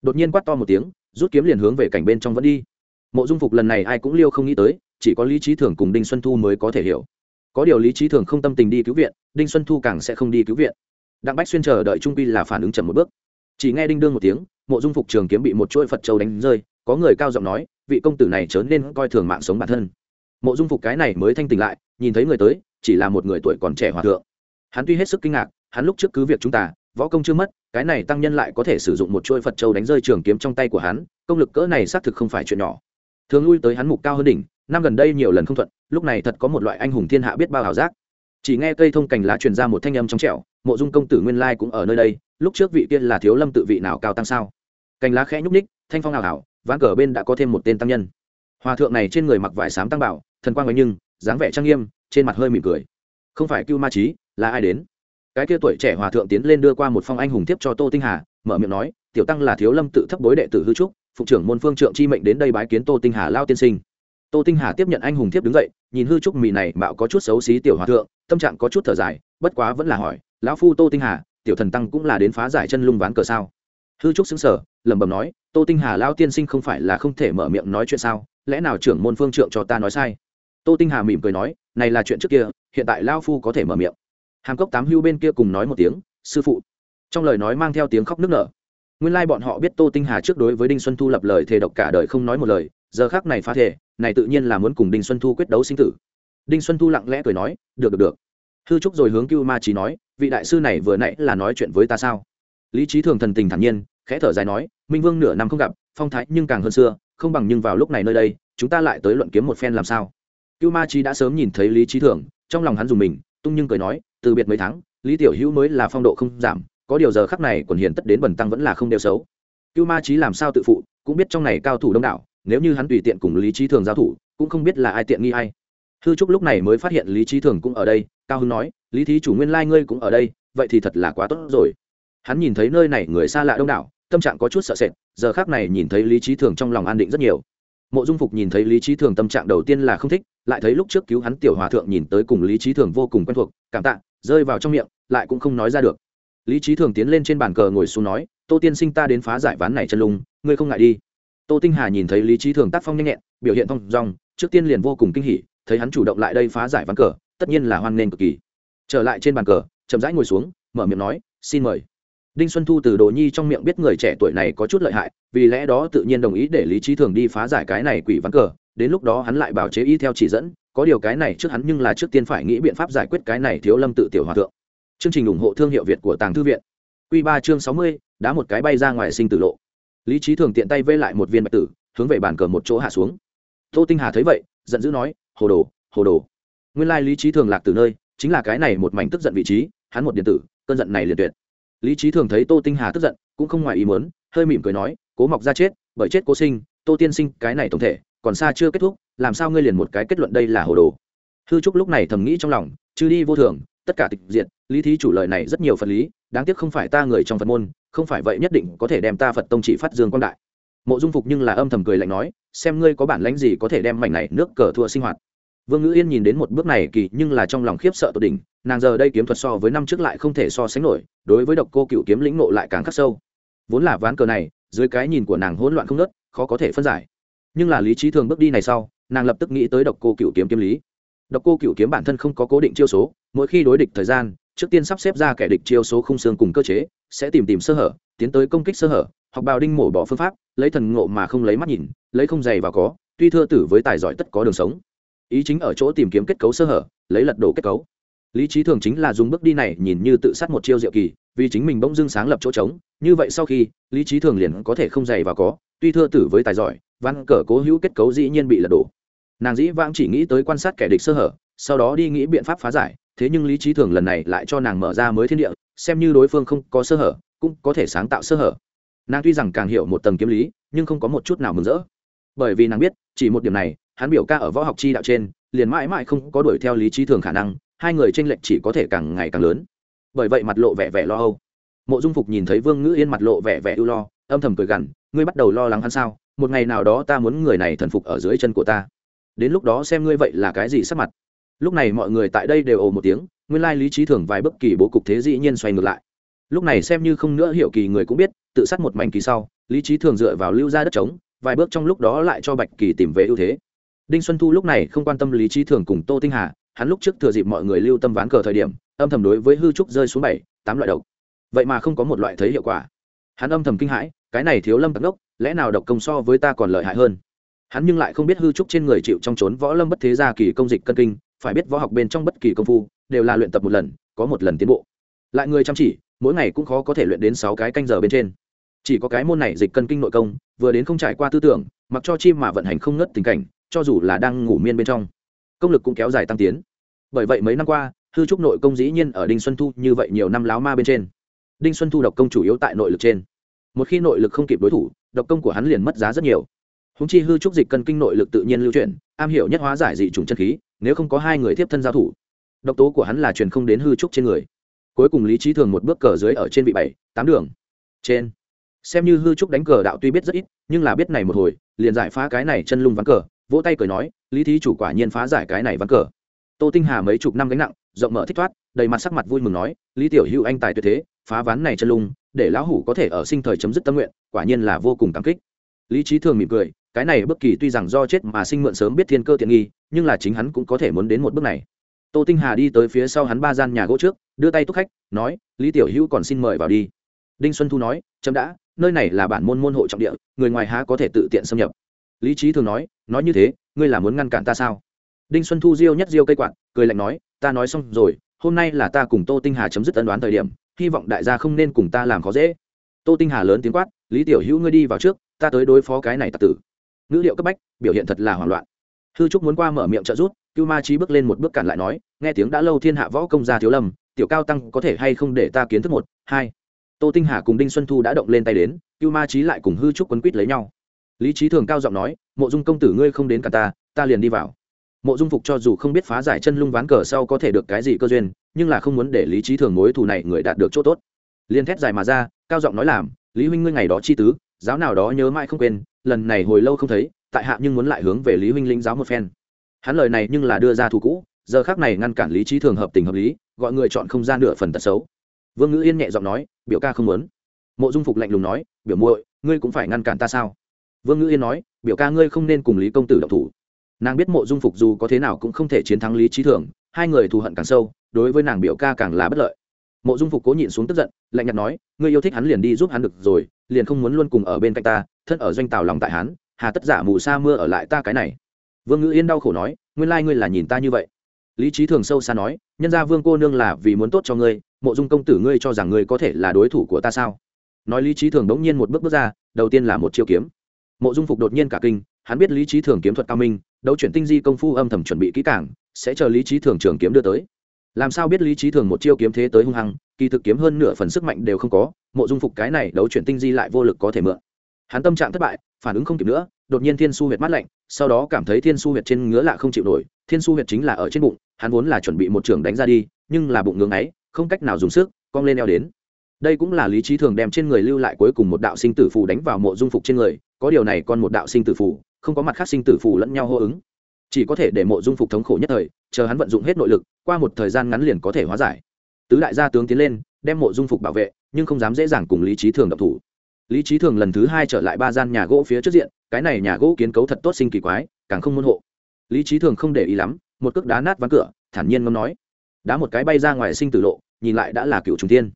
Đột nhiên quát to một tiếng, rút kiếm liền hướng về cảnh bên trong vẫn đi. Mộ dung phục lần này ai cũng liêu không nghĩ tới, chỉ có lý trí thường cùng đinh xuân thu mới có thể hiểu. Có điều lý trí thường không tâm tình đi cứu viện, đinh xuân thu càng sẽ không đi cứu viện. Đặng bách xuyên chờ đợi trung pi là phản ứng chậm một bước. Chỉ nghe đinh đương một tiếng, mộ dung phục trường kiếm bị một chuỗi phật châu đánh rơi, có người cao giọng nói, vị công tử này chớ nên coi thường mạng sống bản thân. Mộ dung phục cái này mới thanh tỉnh lại, nhìn thấy người tới chỉ là một người tuổi còn trẻ hòa thượng. Hắn tuy hết sức kinh ngạc, hắn lúc trước cứ việc chúng ta, võ công chưa mất, cái này tăng nhân lại có thể sử dụng một chuôi phật châu đánh rơi trường kiếm trong tay của hắn, công lực cỡ này xác thực không phải chuyện nhỏ. Thường lui tới hắn mục cao hơn đỉnh, năm gần đây nhiều lần không thuận, lúc này thật có một loại anh hùng thiên hạ biết bao hảo giác. Chỉ nghe cây thông cành lá truyền ra một thanh âm trong trẻo, mộ dung công tử nguyên lai cũng ở nơi đây, lúc trước vị kia là thiếu lâm tự vị nào cao tăng sao? Cành lá khẽ nhúc ních thanh phong hào ảo, ván cờ bên đã có thêm một tên tăng nhân. Hòa thượng này trên người mặc vải xám tăng bảo, thần quang ấy nhưng, dáng vẻ trang nghiêm trên mặt hơi mỉm cười. Không phải cưu ma trí là ai đến? Cái kia tuổi trẻ hòa thượng tiến lên đưa qua một phong anh hùng tiếp cho tô tinh hà, mở miệng nói, tiểu tăng là thiếu lâm tự thấp bối đệ tử hư trúc phụ trưởng môn phương trượng chi mệnh đến đây bái kiến tô tinh hà lao tiên sinh. Tô tinh hà tiếp nhận anh hùng thiếp đứng dậy, nhìn hư trúc mì này mạo có chút xấu xí tiểu hòa thượng, tâm trạng có chút thở dài, bất quá vẫn là hỏi, lão phu tô tinh hà, tiểu thần tăng cũng là đến phá giải chân lung ván cờ sao? Hư trúc xứng sở lẩm bẩm nói, tô tinh hà lao tiên sinh không phải là không thể mở miệng nói chuyện sao? Lẽ nào trưởng môn phương trượng cho ta nói sai? Tô tinh hà mỉm cười nói này là chuyện trước kia, hiện tại lao phu có thể mở miệng. Hàm cốc tám hưu bên kia cùng nói một tiếng, sư phụ. Trong lời nói mang theo tiếng khóc nức nở. Nguyên lai bọn họ biết tô tinh hà trước đối với đinh xuân thu lập lời thề độc cả đời không nói một lời, giờ khác này phá thể này tự nhiên là muốn cùng đinh xuân thu quyết đấu sinh tử. Đinh xuân thu lặng lẽ cười nói, được được được. Hư trúc rồi hướng cưu ma trí nói, vị đại sư này vừa nãy là nói chuyện với ta sao? Lý trí thường thần tình thản nhiên, khẽ thở dài nói, minh vương nửa năm không gặp, phong thái nhưng càng hơn xưa, không bằng nhưng vào lúc này nơi đây, chúng ta lại tới luận kiếm một phen làm sao? Cưu ma trí đã sớm nhìn thấy lý trí thường, trong lòng hắn dùng mình, tung nhưng cười nói, từ biệt mấy tháng, lý tiểu hữu mới là phong độ không giảm, có điều giờ khắc này quần hiền tất đến bẩn tăng vẫn là không đều xấu. Cưu ma trí làm sao tự phụ, cũng biết trong này cao thủ đông đảo, nếu như hắn tùy tiện cùng lý trí thường giao thủ, cũng không biết là ai tiện nghi ai. Hư trúc lúc này mới phát hiện lý trí thường cũng ở đây, cao hưng nói, lý thí chủ nguyên lai ngươi cũng ở đây, vậy thì thật là quá tốt rồi. Hắn nhìn thấy nơi này người xa lạ đông đảo, tâm trạng có chút sợ sệt, giờ khác này nhìn thấy lý trí thường trong lòng an định rất nhiều. Mộ dung phục nhìn thấy lý trí thường tâm trạng đầu tiên là không thích lại thấy lúc trước cứu hắn tiểu hòa thượng nhìn tới cùng lý trí thường vô cùng quen thuộc, cảm tạ, rơi vào trong miệng, lại cũng không nói ra được. Lý trí thường tiến lên trên bàn cờ ngồi xuống nói, tô tiên sinh ta đến phá giải ván này chân lung, ngươi không ngại đi. Tô tinh hà nhìn thấy lý trí thường tác phong nhanh nhẹn, biểu hiện thong dong, trước tiên liền vô cùng kinh hỉ, thấy hắn chủ động lại đây phá giải ván cờ, tất nhiên là hoan nghênh cực kỳ. Trở lại trên bàn cờ, chậm rãi ngồi xuống, mở miệng nói, xin mời. Đinh xuân thu từ đồ nhi trong miệng biết người trẻ tuổi này có chút lợi hại, vì lẽ đó tự nhiên đồng ý để lý trí thường đi phá giải cái này quỷ ván cờ đến lúc đó hắn lại bảo chế y theo chỉ dẫn, có điều cái này trước hắn nhưng là trước tiên phải nghĩ biện pháp giải quyết cái này thiếu lâm tự tiểu hòa thượng. Chương trình ủng hộ thương hiệu việt của tàng thư viện. Q ba chương sáu mươi, đá một cái bay ra ngoài sinh tử lộ. Lý trí thường tiện tay vây lại một viên bạch tử, hướng về bàn cờ một chỗ hạ xuống. Tô tinh hà thấy vậy, giận dữ nói, hồ đồ hồ đồ. Nguyên lai lý trí thường lạc từ nơi, chính là cái này một mảnh tức giận vị trí, hắn một điện tử, cơn giận này liền tuyệt. Lý trí thường thấy tô tinh hà tức giận, cũng không ngoài ý muốn, hơi mỉm cười nói, cố mọc ra chết, bởi chết cố sinh, tô tiên sinh, cái này tổng thể còn xa chưa kết thúc, làm sao ngươi liền một cái kết luận đây là hồ đồ? Hư trúc lúc này thầm nghĩ trong lòng chứ đi vô thường, tất cả tịch diệt, lý thí chủ lời này rất nhiều phần lý, đáng tiếc không phải ta người trong phật môn, không phải vậy nhất định có thể đem ta phật tông chỉ phát dương quang đại. Mộ dung phục nhưng là âm thầm cười lạnh nói, xem ngươi có bản lãnh gì có thể đem mảnh này nước cờ thua sinh hoạt. Vương ngữ yên nhìn đến một bước này kỳ nhưng là trong lòng khiếp sợ tột đỉnh, nàng giờ đây kiếm thuật so với năm trước lại không thể so sánh nổi, đối với độc cô cựu kiếm lĩnh nộ lại càng khắc sâu. Vốn là ván cờ này, dưới cái nhìn của nàng hỗn loạn không nớt khó có thể phân giải nhưng là lý trí thường bước đi này sau, nàng lập tức nghĩ tới độc cô cựu kiếm kiếm lý. Độc cô cựu kiếm bản thân không có cố định chiêu số, mỗi khi đối địch thời gian, trước tiên sắp xếp ra kẻ địch chiêu số khung xương cùng cơ chế, sẽ tìm tìm sơ hở, tiến tới công kích sơ hở hoặc bào đinh mổ bỏ phương pháp, lấy thần ngộ mà không lấy mắt nhìn, lấy không dày và có, tuy thưa tử với tài giỏi tất có đường sống. Ý chính ở chỗ tìm kiếm kết cấu sơ hở, lấy lật đổ kết cấu. Lý trí thường chính là dùng bước đi này nhìn như tự sát một chiêu diệu kỳ, vì chính mình bỗng dưng sáng lập chỗ trống, như vậy sau khi, lý trí thường liền có thể không dày và có tuy thưa tử với tài giỏi văn cờ cố hữu kết cấu dĩ nhiên bị lật đổ. Nàng dĩ vãng chỉ nghĩ tới quan sát kẻ địch sơ hở, sau đó đi nghĩ biện pháp phá giải, thế nhưng lý trí thường lần này lại cho nàng mở ra mới thiên địa, xem như đối phương không có sơ hở, cũng có thể sáng tạo sơ hở. Nàng tuy rằng càng hiểu một tầng kiếm lý, nhưng không có một chút nào mừng rỡ. Bởi vì nàng biết, chỉ một điểm này, hắn biểu ca ở võ học chi đạo trên, liền mãi mãi không có đuổi theo lý trí thường khả năng, hai người tranh lệch chỉ có thể càng ngày càng lớn. Bởi vậy mặt lộ vẻ vẻ lo âu. Mộ dung phục nhìn thấy vương ngữ yên mặt lộ vẻ vẻ ưu lo âm thầm cười gằn, ngươi bắt đầu lo lắng hắn sao? Một ngày nào đó ta muốn người này thần phục ở dưới chân của ta. Đến lúc đó xem ngươi vậy là cái gì sắc mặt. Lúc này mọi người tại đây đều ồ một tiếng, nguyên lai lý trí thường vài bất kỳ bố cục thế dĩ nhiên xoay ngược lại. Lúc này xem như không nữa hiểu kỳ người cũng biết, tự sát một mảnh kỳ sau, lý trí thường dựa vào lưu ra đất trống, vài bước trong lúc đó lại cho bạch kỳ tìm về ưu thế. Đinh xuân thu lúc này không quan tâm lý trí thường cùng tô tinh hà, hắn lúc trước thừa dịp mọi người lưu tâm ván cờ thời điểm, âm thầm đối với hư trúc rơi xuống bảy, tám loại độc. Vậy mà không có một loại thấy hiệu quả hắn âm thầm kinh hãi, cái này thiếu lâm tắc đốc lẽ nào độc công so với ta còn lợi hại hơn? Hắn nhưng lại không biết hư trúc trên người chịu trong trốn võ lâm bất thế gia kỳ công dịch cân kinh, phải biết võ học bên trong bất kỳ công phu, đều là luyện tập một lần, có một lần tiến bộ. Lại người chăm chỉ, mỗi ngày cũng khó có thể luyện đến sáu cái canh giờ bên trên. Chỉ có cái môn này dịch cân kinh nội công, vừa đến không trải qua tư tưởng, mặc cho chim mà vận hành không ngất tình cảnh, cho dù là đang ngủ miên bên trong, công lực cũng kéo dài tăng tiến. Bởi vậy mấy năm qua, hư trúc nội công dĩ nhiên ở đinh xuân thu như vậy nhiều năm láo ma bên trên đinh xuân thu độc công chủ yếu tại nội lực trên. Một khi nội lực không kịp đối thủ, độc công của hắn liền mất giá rất nhiều. Húng chi hư trúc dịch cân kinh nội lực tự nhiên lưu chuyển, am hiểu nhất hóa giải dị chủng chân khí, nếu không có hai người tiếp thân giao thủ, độc tố của hắn là truyền không đến hư trúc trên người. Cuối cùng lý trí thường một bước cờ dưới ở trên vị bảy, tám đường. Trên. Xem như hư trúc đánh cờ đạo tuy biết rất ít, nhưng là biết này một hồi, liền giải phá cái này chân lung ván cờ, vỗ tay cười nói, lý thí chủ quả nhiên phá giải cái này ván cờ. Tô tinh hà mấy chục năm gánh nặng, rộng mở thích thoát, đầy mặt sắc mặt vui mừng nói, lý tiểu hữu anh tài tuyệt thế phá ván này chân lung, để lão hủ có thể ở sinh thời chấm dứt tâm nguyện, quả nhiên là vô cùng cảm kích. Lý trí thường mỉm cười, cái này bất kỳ tuy rằng do chết mà sinh mượn sớm biết thiên cơ tiện nghi, nhưng là chính hắn cũng có thể muốn đến một bước này. Tô tinh hà đi tới phía sau hắn ba gian nhà gỗ trước, đưa tay túc khách, nói, lý tiểu hữu còn xin mời vào đi. Đinh xuân thu nói, chấm đã, nơi này là bản môn môn hộ trọng địa, người ngoài há có thể tự tiện xâm nhập. Lý trí thường nói nói như thế, ngươi là muốn ngăn cản ta sao? Đinh xuân thu diêu nhất diêu cây quạt, cười lạnh nói, ta nói xong rồi, hôm nay là ta cùng tô tinh hà chấm dứt ân đoán thời điểm hy vọng đại gia không nên cùng ta làm khó dễ. Tô tinh hà lớn tiếng quát lý tiểu hữu ngươi đi vào trước ta tới đối phó cái này tặc tử. Ngữ liệu cấp bách biểu hiện thật là hoảng loạn. Hư trúc muốn qua mở miệng trợ rút cưu ma trí bước lên một bước cản lại nói nghe tiếng đã lâu thiên hạ võ công gia thiếu lầm, tiểu cao tăng có thể hay không để ta kiến thức một hai? Tô tinh hà cùng đinh xuân thu đã động lên tay đến cưu ma trí lại cùng hư trúc quấn quýt lấy nhau. Lý trí thường cao giọng nói mộ dung công tử ngươi không đến cả ta ta liền đi vào. Mộ dung phục cho dù không biết phá giải chân lung ván cờ sau có thể được cái gì cơ duyên nhưng là không muốn để lý trí thường mối thù này người đạt được chỗ tốt. Liên thét dài mà ra, cao giọng nói làm, lý huynh ngươi ngày đó chi tứ, giáo nào đó nhớ mãi không quên, lần này hồi lâu không thấy, tại hạ nhưng muốn lại hướng về lý huynh lĩnh giáo một phen. Hắn lời này nhưng là đưa ra thủ cũ, giờ khác này ngăn cản lý trí thường hợp tình hợp lý, gọi người chọn không gian nửa phần tật xấu. Vương ngữ yên nhẹ giọng nói, biểu ca không muốn. Mộ dung phục lạnh lùng nói, biểu muội, ngươi cũng phải ngăn cản ta sao? Vương ngữ yên nói, biểu ca ngươi không nên cùng lý công tử độc thủ. Nàng biết mộ dung phục dù có thế nào cũng không thể chiến thắng lý trí thường, hai người thù hận càng sâu đối với nàng biểu ca càng là bất lợi. Mộ dung phục cố nhịn xuống tức giận, lạnh nhạt nói, ngươi yêu thích hắn liền đi giúp hắn được rồi, liền không muốn luôn cùng ở bên cạnh ta, thân ở doanh tàu lòng tại hắn, hà tất giả mù sa mưa ở lại ta cái này. Vương ngữ yên đau khổ nói, nguyên lai ngươi là nhìn ta như vậy. Lý trí thường sâu xa nói, nhân ra vương cô nương là vì muốn tốt cho ngươi, mộ dung công tử ngươi cho rằng ngươi có thể là đối thủ của ta sao? Nói lý trí thường đống nhiên một bước bước ra, đầu tiên là một chiêu kiếm. Mộ dung phục đột nhiên cả kinh, hắn biết lý trí thường kiếm thuật cao minh, đấu chuyển tinh di công phu âm thầm chuẩn bị kỹ cảng sẽ chờ lý trí thường trường kiếm đưa tới làm sao biết lý trí thường một chiêu kiếm thế tới hung hăng, kỳ thực kiếm hơn nửa phần sức mạnh đều không có, mộ dung phục cái này đấu chuyển tinh di lại vô lực có thể mượn. Hắn tâm trạng thất bại, phản ứng không kịp nữa, đột nhiên thiên su huyệt mắt lạnh, sau đó cảm thấy thiên su huyệt trên ngứa lạ không chịu nổi, thiên su huyệt chính là ở trên bụng, hắn vốn là chuẩn bị một trường đánh ra đi, nhưng là bụng ngưỡng ấy không cách nào dùng sức, cong lên eo đến. Đây cũng là lý trí thường đem trên người lưu lại cuối cùng một đạo sinh tử phù đánh vào mộ dung phục trên người, có điều này còn một đạo sinh tử phù, không có mặt khác sinh tử phù lẫn nhau hô ứng chỉ có thể để mộ dung phục thống khổ nhất thời, chờ hắn vận dụng hết nội lực, qua một thời gian ngắn liền có thể hóa giải. Tứ đại gia tướng tiến lên, đem mộ dung phục bảo vệ, nhưng không dám dễ dàng cùng lý trí thường độc thủ. Lý trí thường lần thứ hai trở lại ba gian nhà gỗ phía trước diện, cái này nhà gỗ kiến cấu thật tốt sinh kỳ quái, càng không môn hộ. Lý trí thường không để ý lắm, một cước đá nát ván cửa, thản nhiên ngâm nói. Đá một cái bay ra ngoài sinh tử lộ, nhìn lại đã là cựu trung tiên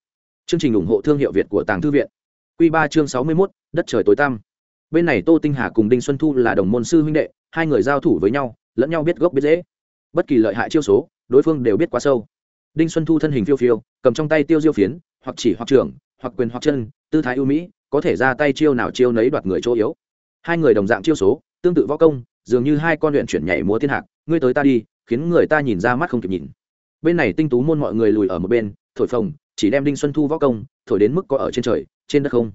chương trình ủng hộ thương hiệu việt của tàng thư viện. Q ba chương sáu mươi mốt, đất trời tối tăm. Bên này tô tinh hà cùng đinh xuân thu là đồng môn sư huynh đệ, hai người giao thủ với nhau lẫn nhau biết gốc biết dễ bất kỳ lợi hại chiêu số, đối phương đều biết quá sâu. Đinh xuân thu thân hình phiêu phiêu, cầm trong tay tiêu diêu phiến, hoặc chỉ hoặc trưởng, hoặc quyền hoặc chân, tư thái ưu mỹ, có thể ra tay chiêu nào chiêu nấy đoạt người chỗ yếu. Hai người đồng dạng chiêu số, tương tự võ công, dường như hai con luyện chuyển nhảy múa thiên hạc, ngươi tới ta đi, khiến người ta nhìn ra mắt không kịp nhìn. Bên này tinh tú môn mọi người lùi ở một bên, thổi phồng, chỉ đem đinh xuân thu võ công, thổi đến mức có ở trên trời, trên đất không.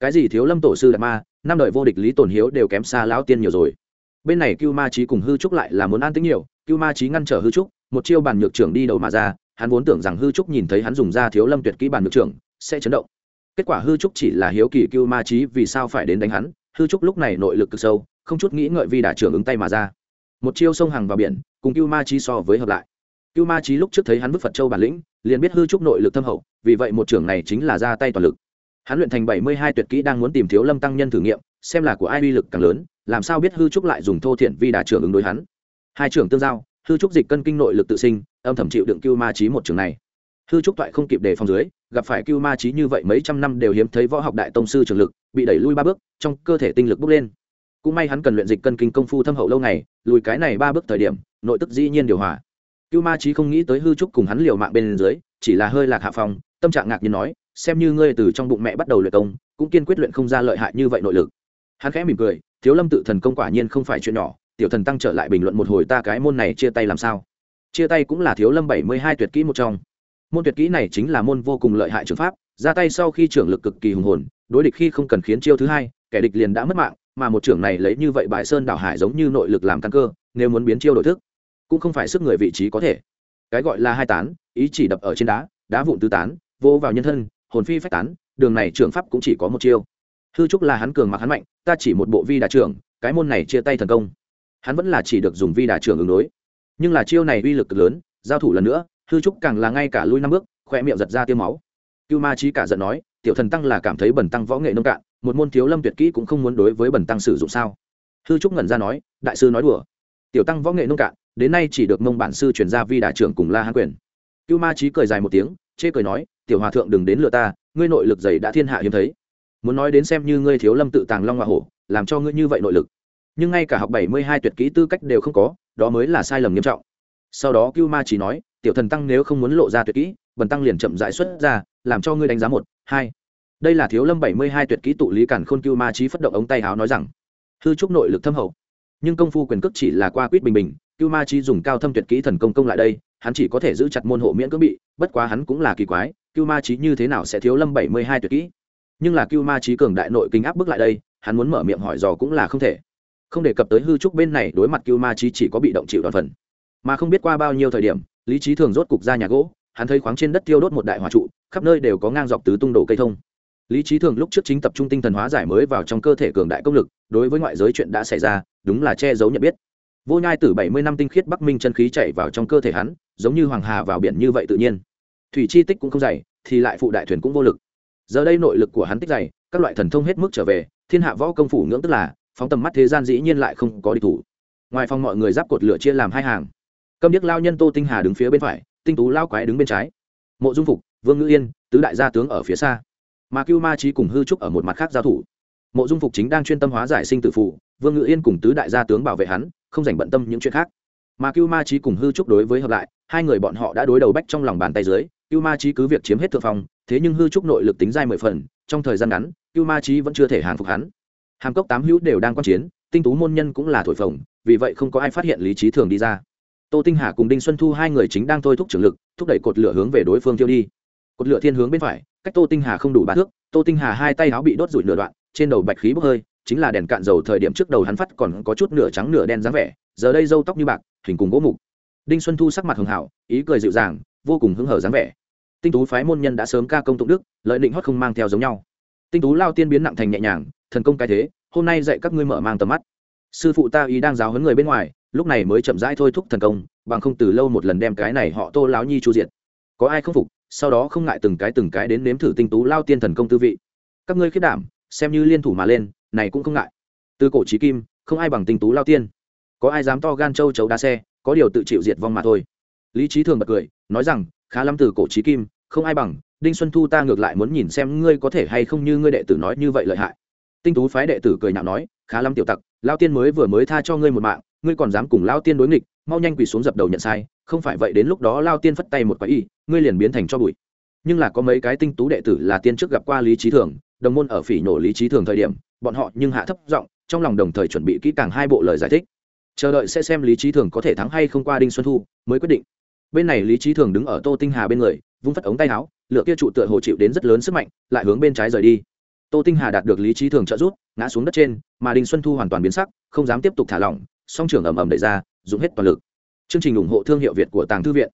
Cái gì thiếu lâm tổ sư đạt ma, năm đời vô địch lý tổn hiếu đều kém xa lão tiên nhiều rồi bên này cưu ma trí cùng hư trúc lại là muốn an tính nhiều, cưu ma trí ngăn trở hư trúc, một chiêu bàn nhược trưởng đi đầu mà ra, hắn vốn tưởng rằng hư trúc nhìn thấy hắn dùng ra thiếu lâm tuyệt kỹ bàn nhược trưởng, sẽ chấn động. Kết quả hư trúc chỉ là hiếu kỳ cưu ma trí vì sao phải đến đánh hắn, hư trúc lúc này nội lực cực sâu, không chút nghĩ ngợi vì đả trưởng ứng tay mà ra. Một chiêu sông hàng vào biển, cùng cưu ma trí so với hợp lại. Cưu ma trí lúc trước thấy hắn vứt phật châu bản lĩnh, liền biết hư trúc nội lực thâm hậu, vì vậy một trưởng này chính là ra tay toàn lực. Hắn luyện thành bảy mươi hai tuyệt kỹ đang muốn tìm thiếu lâm tăng nhân thử nghiệm, xem là của ai uy lực càng lớn làm sao biết hư trúc lại dùng thô thiện vi đà trưởng ứng đối hắn? Hai trưởng tương giao, hư trúc dịch cân kinh nội lực tự sinh, âm thầm chịu đựng cưu ma trí một trường này. Hư trúc toại không kịp đề phòng dưới, gặp phải cưu ma trí như vậy mấy trăm năm đều hiếm thấy võ học đại tông sư trường lực, bị đẩy lui ba bước, trong cơ thể tinh lực bốc lên. Cũng may hắn cần luyện dịch cân kinh công phu thâm hậu lâu ngày, lùi cái này ba bước thời điểm, nội tức dĩ nhiên điều hòa. Cưu ma trí không nghĩ tới hư trúc cùng hắn liều mạng bên dưới, chỉ là hơi lạc hạ phòng tâm trạng ngạc nhiên nói, xem như ngươi từ trong bụng mẹ bắt đầu luyện công, cũng kiên quyết luyện không ra lợi hại như vậy nội lực. Hắn khẽ mỉm cười thiếu lâm tự thần công quả nhiên không phải chuyện nhỏ, tiểu thần tăng trở lại bình luận một hồi ta cái môn này chia tay làm sao. Chia tay cũng là thiếu lâm bảy mươi hai tuyệt kỹ một trong. Môn tuyệt kỹ này chính là môn vô cùng lợi hại trường pháp, ra tay sau khi trưởng lực cực kỳ hùng hồn, đối địch khi không cần khiến chiêu thứ hai, kẻ địch liền đã mất mạng, mà một trưởng này lấy như vậy bại sơn đảo hải giống như nội lực làm căn cơ, nếu muốn biến chiêu đổi thức, cũng không phải sức người vị trí có thể. Cái gọi là hai tán, ý chỉ đập ở trên đá đá vụn tứ tán vô vào nhân thân, hồn phi phách tán, đường này trưởng pháp cũng chỉ có một chiêu hư trúc là hắn cường mặc hắn mạnh, ta chỉ một bộ vi đà trưởng, cái môn này chia tay thần công. Hắn vẫn là chỉ được dùng vi đà trưởng ứng đối. Nhưng là chiêu này uy lực lớn, giao thủ lần nữa, hư trúc càng là ngay cả lui năm bước khoe miệng giật ra tiêu máu. Cưu ma trí cả giận nói, tiểu thần tăng là cảm thấy bẩn tăng võ nghệ nông cạn, một môn thiếu lâm tuyệt kỹ cũng không muốn đối với bẩn tăng sử dụng sao? Hư trúc ngẩn ra nói, đại sư nói đùa. Tiểu tăng võ nghệ nông cạn, đến nay chỉ được mông bản sư chuyển ra vi đà trưởng cùng la hán quyền. Cưu ma trí cười dài một tiếng, chê cười nói, tiểu hòa thượng đừng đến lừa ta, ngươi nội lực dày đã thiên hạ hiếm thấy muốn nói đến xem như ngươi thiếu lâm tự tàng long hoa hổ, làm cho ngươi như vậy nội lực. Nhưng ngay cả học bảy mươi hai tuyệt kỹ tư cách đều không có, đó mới là sai lầm nghiêm trọng. Sau đó cưu ma chỉ nói, tiểu thần tăng nếu không muốn lộ ra tuyệt kỹ, bần tăng liền chậm dại xuất ra, làm cho ngươi đánh giá một, hai. Đây là thiếu lâm bảy mươi hai tuyệt kỹ tụ lý cản khôn cưu ma trí phất động ống tay háo nói rằng, hư trúc nội lực thâm hậu. Nhưng công phu quyền cước chỉ là qua quýt bình bình, cưu ma trí dùng cao thâm tuyệt kỹ thần công công lại đây, hắn chỉ có thể giữ chặt môn hộ miễn cưỡng bị, bất quá hắn cũng là kỳ quái, cưu ma trí như thế nào sẽ thiếu lâm bảy mươi hai tuyệt kỹ? Nhưng là cưu ma trí cường đại nội kinh áp bức lại đây, hắn muốn mở miệng hỏi dò cũng là không thể. Không đề cập tới hư trúc bên này, đối mặt cưu ma trí chỉ có bị động chịu đòn phần. Mà không biết qua bao nhiêu thời điểm, lý trí thường rốt cục ra nhà gỗ, hắn thấy khoáng trên đất tiêu đốt một đại hòa trụ, khắp nơi đều có ngang dọc tứ tung đổ cây thông. Lý trí thường lúc trước chính tập trung tinh thần hóa giải mới vào trong cơ thể cường đại công lực, đối với ngoại giới chuyện đã xảy ra, đúng là che giấu nhận biết. Vô nhai từ bảy mươi năm tinh khiết bắc minh chân khí chạy vào trong cơ thể hắn, giống như hoàng hà vào biển như vậy tự nhiên. Thủy chi tích cũng không dày, thì lại phụ đại thuyền cũng vô lực giờ đây nội lực của hắn tích dày, các loại thần thông hết mức trở về, thiên hạ võ công phủ ngưỡng tức là, phóng tầm mắt thế gian dĩ nhiên lại không có địch thủ. Ngoài phòng mọi người giáp cột lửa chia làm hai hàng. Câm điếc lao nhân tô tinh hà đứng phía bên phải, tinh tú lao quái đứng bên trái. Mộ dung phục, vương ngữ yên, tứ đại gia tướng ở phía xa. Mà cưu ma trí cùng hư trúc ở một mặt khác giao thủ. Mộ dung phục chính đang chuyên tâm hóa giải sinh tử phụ vương ngữ yên cùng tứ đại gia tướng bảo vệ hắn, không dành bận tâm những chuyện khác. Mà cưu ma trí cùng hư trúc đối với hợp lại, hai người bọn họ đã đối đầu bách trong lòng bàn tay dưới, cưu ma trí cứ việc chiếm hết thượng phòng thế nhưng hư trúc nội lực tính dai mười phần, trong thời gian ngắn, cưu ma trí vẫn chưa thể hàng phục hắn. Hàm cốc tám hữu đều đang quan chiến, tinh tú môn nhân cũng là thổi phồng, vì vậy không có ai phát hiện lý trí thường đi ra. Tô tinh hà cùng đinh xuân thu hai người chính đang thôi thúc trường lực, thúc đẩy cột lửa hướng về đối phương tiêu đi. Cột lửa thiên hướng bên phải, cách tô tinh hà không đủ ba thước, tô tinh hà hai tay áo bị đốt rụi nửa đoạn, trên đầu bạch khí bốc hơi, chính là đèn cạn dầu thời điểm trước đầu hắn phát còn có chút nửa trắng nửa đen dáng vẻ, giờ đây râu tóc như bạc, hình cùng gỗ mục. Đinh xuân thu sắc mặt hường hảo, ý cười dịu dàng, vô cùng hứng hở dáng vẻ tinh tú phái môn nhân đã sớm ca công tụng đức, lợi định hót không mang theo giống nhau. Tinh tú lao tiên biến nặng thành nhẹ nhàng, thần công cái thế, hôm nay dạy các ngươi mở mang tầm mắt. Sư phụ ta ý đang giáo huấn người bên ngoài, lúc này mới chậm rãi thôi thúc thần công, bằng không từ lâu một lần đem cái này họ tô láo nhi chu diệt. Có ai không phục, sau đó không ngại từng cái từng cái đến nếm thử tinh tú lao tiên thần công tư vị. Các ngươi khiết đảm, xem như liên thủ mà lên, này cũng không ngại. Từ cổ trí kim, không ai bằng tinh tú lao tiên. Có ai dám to gan châu chấu đá xe, có điều tự chịu diệt vong mà thôi. Lý trí thường bật cười, nói rằng khá lắm từ cổ trí kim, không ai bằng, đinh xuân thu ta ngược lại muốn nhìn xem ngươi có thể hay không như ngươi đệ tử nói như vậy lợi hại. Tinh tú phái đệ tử cười nhạo nói, khá lắm tiểu tặc, lao tiên mới vừa mới tha cho ngươi một mạng, ngươi còn dám cùng lao tiên đối nghịch, mau nhanh quỳ xuống dập đầu nhận sai, không phải vậy đến lúc đó lao tiên phất tay một quái y, ngươi liền biến thành cho bụi. Nhưng là có mấy cái tinh tú đệ tử là tiên trước gặp qua lý trí thường, đồng môn ở phỉ nổ lý trí thường thời điểm, bọn họ nhưng hạ thấp giọng, trong lòng đồng thời chuẩn bị kỹ càng hai bộ lời giải thích. Chờ đợi sẽ xem lý trí thường có thể thắng hay không qua đinh xuân thu, mới quyết định bên này lý trí thường đứng ở tô tinh hà bên người, vung phất ống tay áo lựa kia trụ tựa hồ chịu đến rất lớn sức mạnh, lại hướng bên trái rời đi. Tô tinh hà đạt được lý trí thường trợ giúp, ngã xuống đất trên, mà đinh xuân thu hoàn toàn biến sắc, không dám tiếp tục thả lỏng, song trưởng ầm ầm đẩy ra, dùng hết toàn lực. Chương trình ủng hộ thương hiệu việt của tàng thư viện.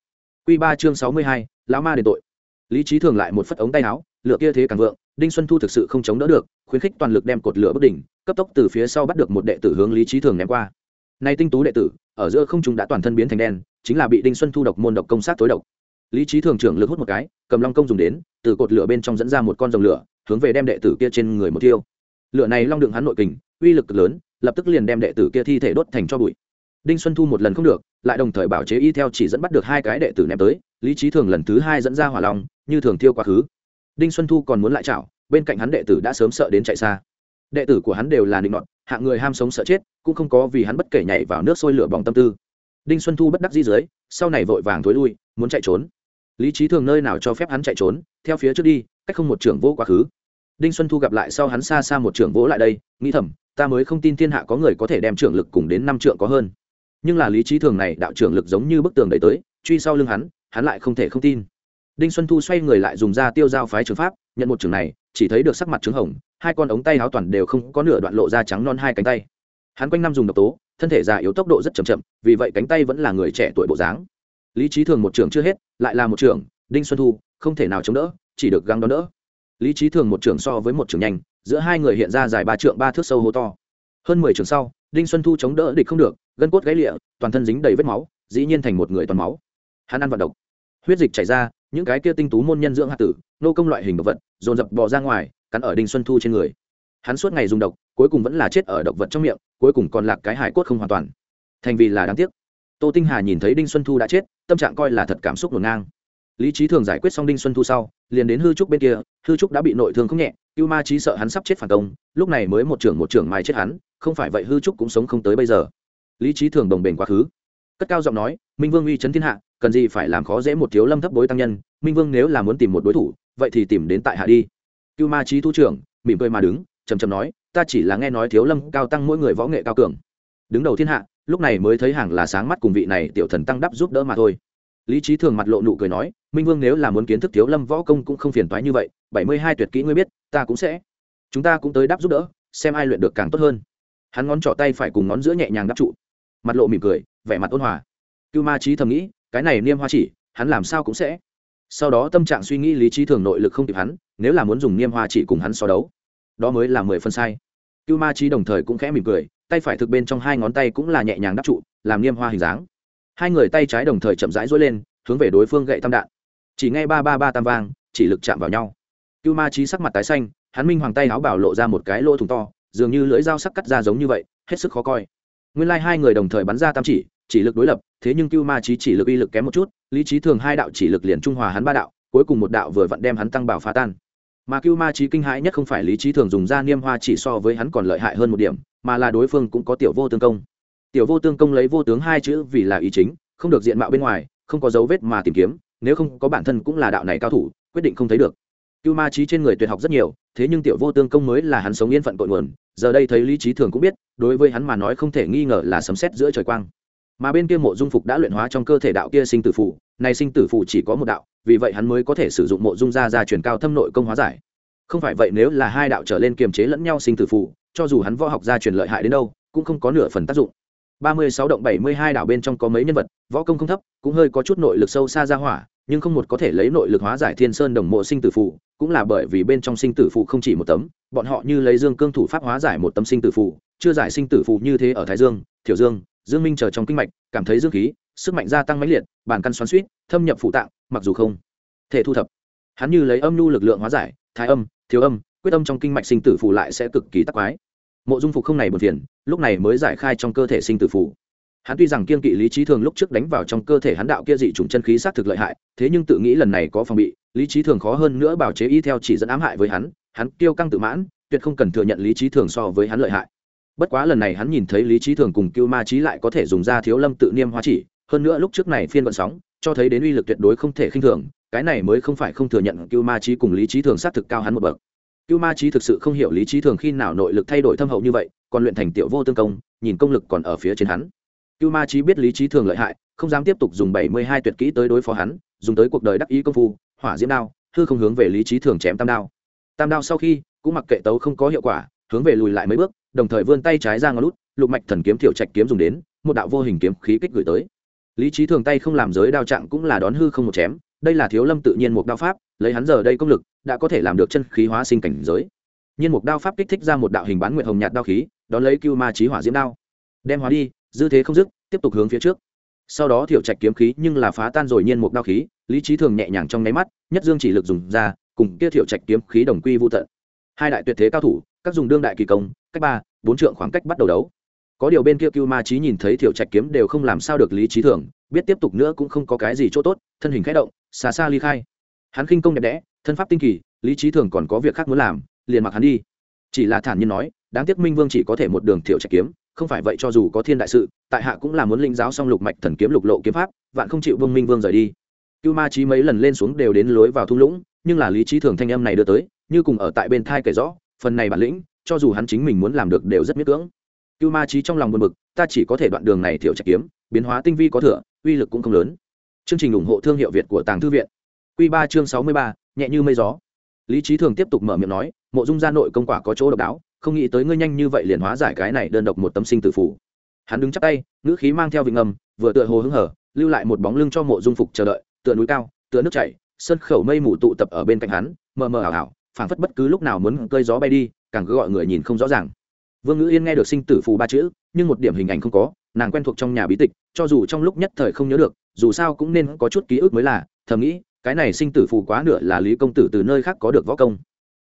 Q ba chương sáu mươi hai, lão ma đền tội. Lý trí thường lại một phất ống tay áo lựa kia thế càng vượng, đinh xuân thu thực sự không chống đỡ được, khuyến khích toàn lực đem cột lửa bất đỉnh, cấp tốc từ phía sau bắt được một đệ tử hướng lý trí thường ném qua. Nay tinh tú đệ tử, ở giữa không chúng đã toàn thân biến thành đen chính là bị đinh xuân thu độc môn độc công sát tối độc. Lý trí thường trưởng lực hút một cái, cầm long công dùng đến, từ cột lửa bên trong dẫn ra một con rồng lửa, hướng về đem đệ tử kia trên người một tiêu lửa này long đựng hắn nội kình, uy lực lớn, lập tức liền đem đệ tử kia thi thể đốt thành cho bụi. Đinh xuân thu một lần không được, lại đồng thời bảo chế y theo chỉ dẫn bắt được hai cái đệ tử ném tới, lý trí thường lần thứ hai dẫn ra hỏa long, như thường thiêu quá khứ. Đinh xuân thu còn muốn lại chảo, bên cạnh hắn đệ tử đã sớm sợ đến chạy xa. Đệ tử của hắn đều là định nọt, hạng người ham sống sợ chết, cũng không có vì hắn bất kể nhảy vào nước sôi lửa bỏng tâm tư đinh xuân thu bất đắc di dưới, sau này vội vàng thối lui, muốn chạy trốn. Lý trí thường nơi nào cho phép hắn chạy trốn, theo phía trước đi, cách không một trưởng vô quá khứ. Đinh xuân thu gặp lại sau hắn xa xa một trưởng vỗ lại đây, nghĩ thầm, ta mới không tin thiên hạ có người có thể đem trưởng lực cùng đến năm trượng có hơn. Nhưng là lý trí thường này đạo trưởng lực giống như bức tường đẩy tới, truy sau lưng hắn hắn lại không thể không tin. Đinh xuân thu xoay người lại dùng ra tiêu dao phái trường pháp, nhận một trường này, chỉ thấy được sắc mặt trứng hồng, hai con ống tay áo toàn đều không có nửa đoạn lộ ra trắng non hai cánh tay. Hắn quanh năm dùng độc tố thân thể già yếu tốc độ rất chậm chậm, vì vậy cánh tay vẫn là người trẻ tuổi bộ dáng. Lý trí thường một trường chưa hết, lại là một trường đinh xuân thu, không thể nào chống đỡ, chỉ được găng đón đỡ. Lý trí thường một trường so với một trường nhanh, giữa hai người hiện ra dài ba trượng ba thước sâu hô to. Hơn mười trường sau, đinh xuân thu chống đỡ địch không được, gân cốt gãy lịa, toàn thân dính đầy vết máu, dĩ nhiên thành một người toàn máu. Hắn ăn vận độc huyết dịch chảy ra, những cái kia tinh tú môn nhân dưỡng hạt tử, nô công loại hình độc vật, dồn dập bò ra ngoài, cắn ở đinh xuân thu trên người hắn suốt ngày dùng độc, cuối cùng vẫn là chết ở độc vật trong miệng, cuối cùng còn lạc cái hải cốt không hoàn toàn. Thành vì là đáng tiếc. Tô tinh hà nhìn thấy đinh xuân thu đã chết, tâm trạng coi là thật cảm xúc ngổn ngang. Lý trí thường giải quyết xong đinh xuân thu sau, liền đến hư trúc bên kia, hư trúc đã bị nội thương không nhẹ, cưu ma trí sợ hắn sắp chết phản công, lúc này mới một trưởng một trưởng mai chết hắn, không phải vậy hư trúc cũng sống không tới bây giờ. Lý trí thường đồng bền quá khứ. Cất cao giọng nói, minh vương uy chấn thiên hạ, cần gì phải làm khó dễ một thiếu lâm thấp bối tăng nhân, minh vương nếu là muốn tìm một đối thủ, vậy thì tìm đến tại hạ đi. Cưu ma trí thu trưởng, mỉm cười mà đứng trầm trầm nói, ta chỉ là nghe nói thiếu lâm cao tăng mỗi người võ nghệ cao cường. Đứng đầu thiên hạ, lúc này mới thấy hàng là sáng mắt cùng vị này tiểu thần tăng đắp giúp đỡ mà thôi. Lý trí thường mặt lộ nụ cười nói, minh vương nếu là muốn kiến thức thiếu lâm võ công cũng không phiền toái như vậy, bảy mươi hai tuyệt kỹ ngươi biết, ta cũng sẽ. Chúng ta cũng tới đáp giúp đỡ, xem ai luyện được càng tốt hơn. Hắn ngón trỏ tay phải cùng ngón giữa nhẹ nhàng đắp trụ. Mặt lộ mỉm cười, vẻ mặt ôn hòa. Cưu ma trí thầm nghĩ, cái này niêm hoa chỉ, hắn làm sao cũng sẽ. Sau đó tâm trạng suy nghĩ lý trí thường nội lực không kịp hắn, nếu là muốn dùng niêm hoa chỉ cùng hắn so đấu đó mới là mười phân sai. Cưu ma trí đồng thời cũng khẽ mỉm cười, tay phải thực bên trong hai ngón tay cũng là nhẹ nhàng đắp trụ, làm niêm hoa hình dáng. Hai người tay trái đồng thời chậm rãi dối lên, hướng về đối phương gậy tam đạn. Chỉ ngay ba ba ba tam vang, chỉ lực chạm vào nhau. Cưu ma trí sắc mặt tái xanh, hắn minh hoàng tay áo bảo lộ ra một cái lỗ thủng to, dường như lưỡi dao sắc cắt ra giống như vậy, hết sức khó coi. Nguyên lai、like、hai người đồng thời bắn ra tam chỉ chỉ lực đối lập, thế nhưng cưu ma trí chỉ lực uy lực kém một chút, lý trí thường hai đạo chỉ lực liền trung hòa hắn ba đạo, cuối cùng một đạo vừa vặn đem hắn tăng bảo phá tan mà cưu ma trí kinh hãi nhất không phải lý trí thường dùng ra niêm hoa chỉ so với hắn còn lợi hại hơn một điểm, mà là đối phương cũng có tiểu vô tương công. Tiểu vô tương công lấy vô tướng hai chữ vì là ý chính, không được diện mạo bên ngoài, không có dấu vết mà tìm kiếm, nếu không có bản thân cũng là đạo này cao thủ, quyết định không thấy được. Cưu ma trí trên người tuyệt học rất nhiều, thế nhưng tiểu vô tương công mới là hắn sống yên phận cội nguồn, giờ đây thấy lý trí thường cũng biết, đối với hắn mà nói không thể nghi ngờ là sấm xét giữa trời quang. Mà bên kia mộ dung phục đã luyện hóa trong cơ thể đạo kia sinh tử phụ này sinh tử phụ chỉ có một đạo vì vậy hắn mới có thể sử dụng mộ dung gia gia truyền cao thâm nội công hóa giải. Không phải vậy nếu là hai đạo trở lên kiềm chế lẫn nhau sinh tử phụ cho dù hắn võ học gia truyền lợi hại đến đâu, cũng không có nửa phần tác dụng. Ba mươi sáu động bảy mươi hai đảo bên trong có mấy nhân vật, võ công không thấp, cũng hơi có chút nội lực sâu xa ra hỏa, nhưng không một có thể lấy nội lực hóa giải thiên sơn đồng mộ sinh tử phụ cũng là bởi vì bên trong sinh tử phụ không chỉ một tấm, bọn họ như lấy dương cương thủ pháp hóa giải một tấm sinh tử phụ chưa giải sinh tử phụ như thế ở thái dương, thiểu dương dương minh chờ trong kinh mạch, cảm thấy dương khí, sức mạnh gia tăng mãnh liệt bản căn xoắn suýt thâm nhập phụ tạng, mặc dù không thể thu thập. Hắn như lấy âm nhu lực lượng hóa giải, thái âm, thiếu âm, quyết âm trong kinh mạch sinh tử phụ lại sẽ cực kỳ tắc quái. Mộ dung phục không này buồn phiền, lúc này mới giải khai trong cơ thể sinh tử phụ hắn tuy rằng kiên kỵ lý trí thường lúc trước đánh vào trong cơ thể hắn đạo kia dị chủng chân khí sát thực lợi hại, thế nhưng tự nghĩ lần này có phòng bị, lý trí thường khó hơn nữa bảo chế y theo chỉ dẫn ám hại với hắn hắn tiêu căng tự mãn, tuyệt không cần thừa nhận lý trí thường so với hắn lợi hại bất quá lần này hắn nhìn thấy lý trí thường cùng cưu ma trí lại có thể dùng ra thiếu lâm tự niêm hóa chỉ, hơn nữa lúc trước này phiên vận sóng, cho thấy đến uy lực tuyệt đối không thể khinh thường, cái này mới không phải không thừa nhận cưu ma trí cùng lý trí thường xác thực cao hắn một bậc. Cưu ma trí thực sự không hiểu lý trí thường khi nào nội lực thay đổi thâm hậu như vậy, còn luyện thành tiểu vô tương công, nhìn công lực còn ở phía trên hắn. Cưu ma trí biết lý trí thường lợi hại, không dám tiếp tục dùng bảy mươi hai tuyệt kỹ tới đối phó hắn, dùng tới cuộc đời đắc ý công phu, hỏa diễm đao, hư không hướng về lý trí thường chém tam đao. Tam đao sau khi, cũng mặc kệ tấu không có hiệu quả, hướng về lùi lại mấy bước đồng thời vươn tay trái ra ngón lút, lục mạch thần kiếm thiểu trạch kiếm dùng đến, một đạo vô hình kiếm khí kích gửi tới. Lý trí thường tay không làm giới đao trạng cũng là đón hư không một chém, đây là thiếu lâm tự nhiên một đao pháp, lấy hắn giờ đây công lực, đã có thể làm được chân khí hóa sinh cảnh giới. Nhiên một đao pháp kích thích ra một đạo hình bán nguyệt hồng nhạt đao khí, đón lấy cưu ma trí hỏa diễm đao. Đem hóa đi, dư thế không dứt, tiếp tục hướng phía trước. Sau đó thiểu trạch kiếm khí nhưng là phá tan rồi nhiên một đao khí, lý trí thường nhẹ nhàng trong nháy mắt, nhất dương chỉ lực dùng ra, cùng kia thiểu trạch kiếm khí đồng quy vô tận. Hai đại tuyệt thế cao thủ, các dùng đương đại kỳ công cách ba, bốn trượng khoảng cách bắt đầu đấu. Có điều bên kia cưu ma trí nhìn thấy thiểu trạch kiếm đều không làm sao được lý trí thường, biết tiếp tục nữa cũng không có cái gì chỗ tốt, thân hình khẽ động, xa xa ly khai. Hắn khinh công đẹp đẽ, thân pháp tinh kỳ, lý trí thường còn có việc khác muốn làm, liền mặc hắn đi. Chỉ là thản nhiên nói, đáng tiếc minh vương chỉ có thể một đường thiểu trạch kiếm, không phải vậy cho dù có thiên đại sự, tại hạ cũng là muốn linh giáo xong lục mạch thần kiếm lục lộ kiếm pháp, vạn không chịu vương minh vương rời đi. Cưu ma trí mấy lần lên xuống đều đến lối vào thung lũng, nhưng là lý trí thường thanh âm này đưa tới, như cùng ở tại bên thai kể rõ, phần này bản lĩnh cho dù hắn chính mình muốn làm được đều rất miết cưỡng. Cưu ma trí trong lòng buồn bực, ta chỉ có thể đoạn đường này thiểu trạch kiếm, biến hóa tinh vi có thừa, uy lực cũng không lớn. Chương trình ủng hộ thương hiệu việt của tàng thư viện. Q ba chương sáu mươi ba, nhẹ như mây gió. Lý trí thường tiếp tục mở miệng nói, mộ dung gia nội công quả có chỗ độc đáo, không nghĩ tới ngươi nhanh như vậy liền hóa giải cái này đơn độc một tấm sinh tử phủ hắn đứng chắp tay, ngữ khí mang theo vị ngầm, vừa tựa hồ hứng hở, lưu lại một bóng lưng cho mộ dung phục chờ đợi, tựa núi cao, tựa nước chảy, sân khẩu mây mù tụ tập ở bên cạnh hắn, mờ mờ ảo ảo, phảng phất bất cứ lúc nào muốn cơi gió bay đi càng cứ gọi người nhìn không rõ ràng. Vương ngữ yên nghe được sinh tử phù ba chữ, nhưng một điểm hình ảnh không có, nàng quen thuộc trong nhà bí tịch, cho dù trong lúc nhất thời không nhớ được, dù sao cũng nên có chút ký ức mới là, thầm nghĩ, cái này sinh tử phù quá nửa là lý công tử từ nơi khác có được võ công.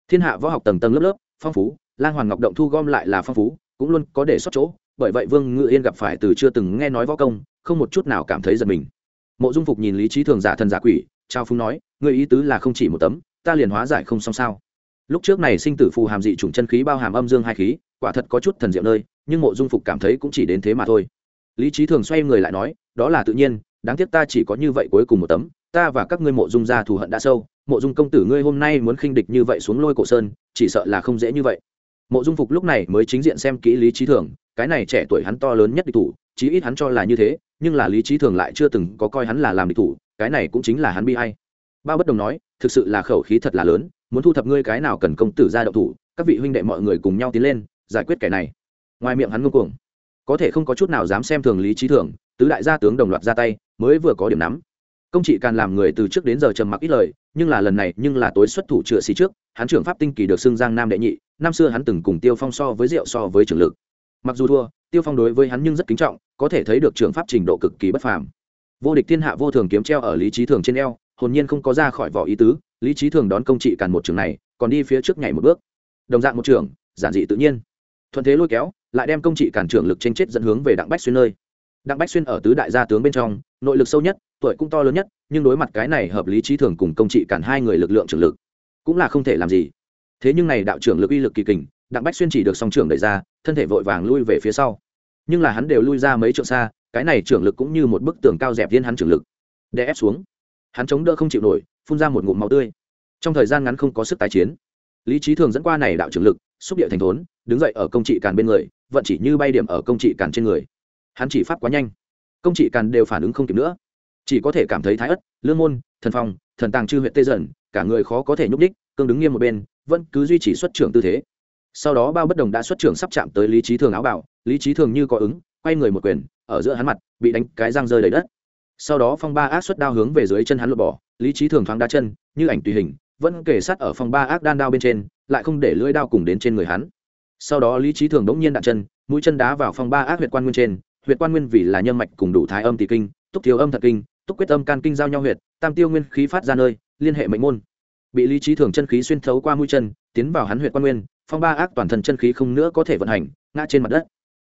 Thiên hạ võ học tầng tầng lớp lớp, phong phú, lang hoàng ngọc động thu gom lại là phong phú, cũng luôn có để sót chỗ, bởi vậy vương ngự yên gặp phải từ chưa từng nghe nói võ công, không một chút nào cảm thấy giật mình. Mộ dung phục nhìn lý trí thường giả thần giả quỷ, trao phúng nói người ý tứ là không chỉ một tấm, ta liền hóa giải không xong sao? Lúc trước này sinh tử phù hàm dị chủng chân khí bao hàm âm dương hai khí, quả thật có chút thần diệu nơi, nhưng mộ dung phục cảm thấy cũng chỉ đến thế mà thôi. Lý trí thường xoay người lại nói, đó là tự nhiên, đáng tiếc ta chỉ có như vậy cuối cùng một tấm, ta và các ngươi mộ dung gia thù hận đã sâu, mộ dung công tử ngươi hôm nay muốn khinh địch như vậy xuống lôi cổ sơn, chỉ sợ là không dễ như vậy. Mộ dung phục lúc này mới chính diện xem kỹ lý trí thường, cái này trẻ tuổi hắn to lớn nhất địch thủ, chí ít hắn cho là như thế, nhưng là lý trí thường lại chưa từng có coi hắn là làm địch thủ, cái này cũng chính là hắn bi hay bao bất đồng nói, thực sự là khẩu khí thật là lớn muốn thu thập ngươi cái nào cần công tử ra động thủ, các vị huynh đệ mọi người cùng nhau tiến lên, giải quyết kẻ này. Ngoài miệng hắn ngông cuồng. Có thể không có chút nào dám xem thường lý trí thường tứ đại gia tướng đồng loạt ra tay, mới vừa có điểm nắm. Công trị càng làm người từ trước đến giờ trầm mặc ít lời, nhưng là lần này, nhưng là tối xuất thủ chữa xì trước, hắn trưởng pháp tinh kỳ được xưng giang nam đệ nhị, năm xưa hắn từng cùng tiêu phong so với rượu so với trưởng lực. Mặc dù thua, tiêu phong đối với hắn nhưng rất kính trọng, có thể thấy được trưởng pháp trình độ cực kỳ bất phàm. Vô địch thiên hạ vô thường kiếm treo ở lý trí thường trên eo, hồn nhiên không có ra khỏi vỏ ý tứ lý trí thường đón công trị càn một trường này, còn đi phía trước nhảy một bước. Đồng dạng một trường, giản dị tự nhiên. Thuận thế lôi kéo, lại đem công trị cản trưởng lực tranh chết dẫn hướng về đặng bách xuyên nơi. Đặng bách xuyên ở tứ đại gia tướng bên trong, nội lực sâu nhất, tuổi cũng to lớn nhất, nhưng đối mặt cái này hợp lý trí thường cùng công trị cản hai người lực lượng trưởng lực, cũng là không thể làm gì. Thế nhưng này đạo trưởng lực uy lực kỳ kình, đặng bách xuyên chỉ được song trưởng đẩy ra, thân thể vội vàng lui về phía sau. Nhưng là hắn đều lui ra mấy trượng xa, cái này trưởng lực cũng như một bức tường cao dẹp viên hắn trưởng lực. Đè ép xuống. Hắn chống đỡ không chịu nổi phun ra một ngụm máu tươi. Trong thời gian ngắn không có sức tái chiến. Lý trí thường dẫn qua này đạo trưởng lực, xúc địa thành thốn, đứng dậy ở công trị càn bên người, vận chỉ như bay điểm ở công trị càn trên người. Hắn chỉ pháp quá nhanh. Công trị càn đều phản ứng không kịp nữa. Chỉ có thể cảm thấy thái ất lương môn, thần phong, thần tàng chư huyện tê dần, cả người khó có thể nhúc đích cương đứng nghiêm một bên, vẫn cứ duy trì xuất trưởng tư thế. Sau đó bao bất đồng đã xuất trưởng sắp chạm tới lý trí thường áo bảo lý trí thường như có ứng, quay người một quyền, ở giữa hắn mặt, bị đánh cái răng rơi đầy đất. Sau đó phong ba ác xuất đao hướng về dưới chân hắn lột bỏ lý trí thường thoáng đá chân, như ảnh tùy hình, vẫn kể sát ở phòng ba ác đan đao bên trên, lại không để lưỡi đao cùng đến trên người hắn. Sau đó lý trí thường đống nhiên đạn chân, mũi chân đá vào phòng ba ác huyệt quan nguyên trên, huyệt quan nguyên vì là nhân mạch cùng đủ thái âm tỷ kinh, túc thiếu âm thật kinh, túc quyết âm can kinh giao nhau huyệt, tam tiêu nguyên khí phát ra nơi, liên hệ mệnh môn. Bị lý trí thường chân khí xuyên thấu qua mũi chân, tiến vào hắn huyệt quan nguyên phong ba ác toàn thân chân khí không nữa có thể vận hành, ngã trên mặt đất.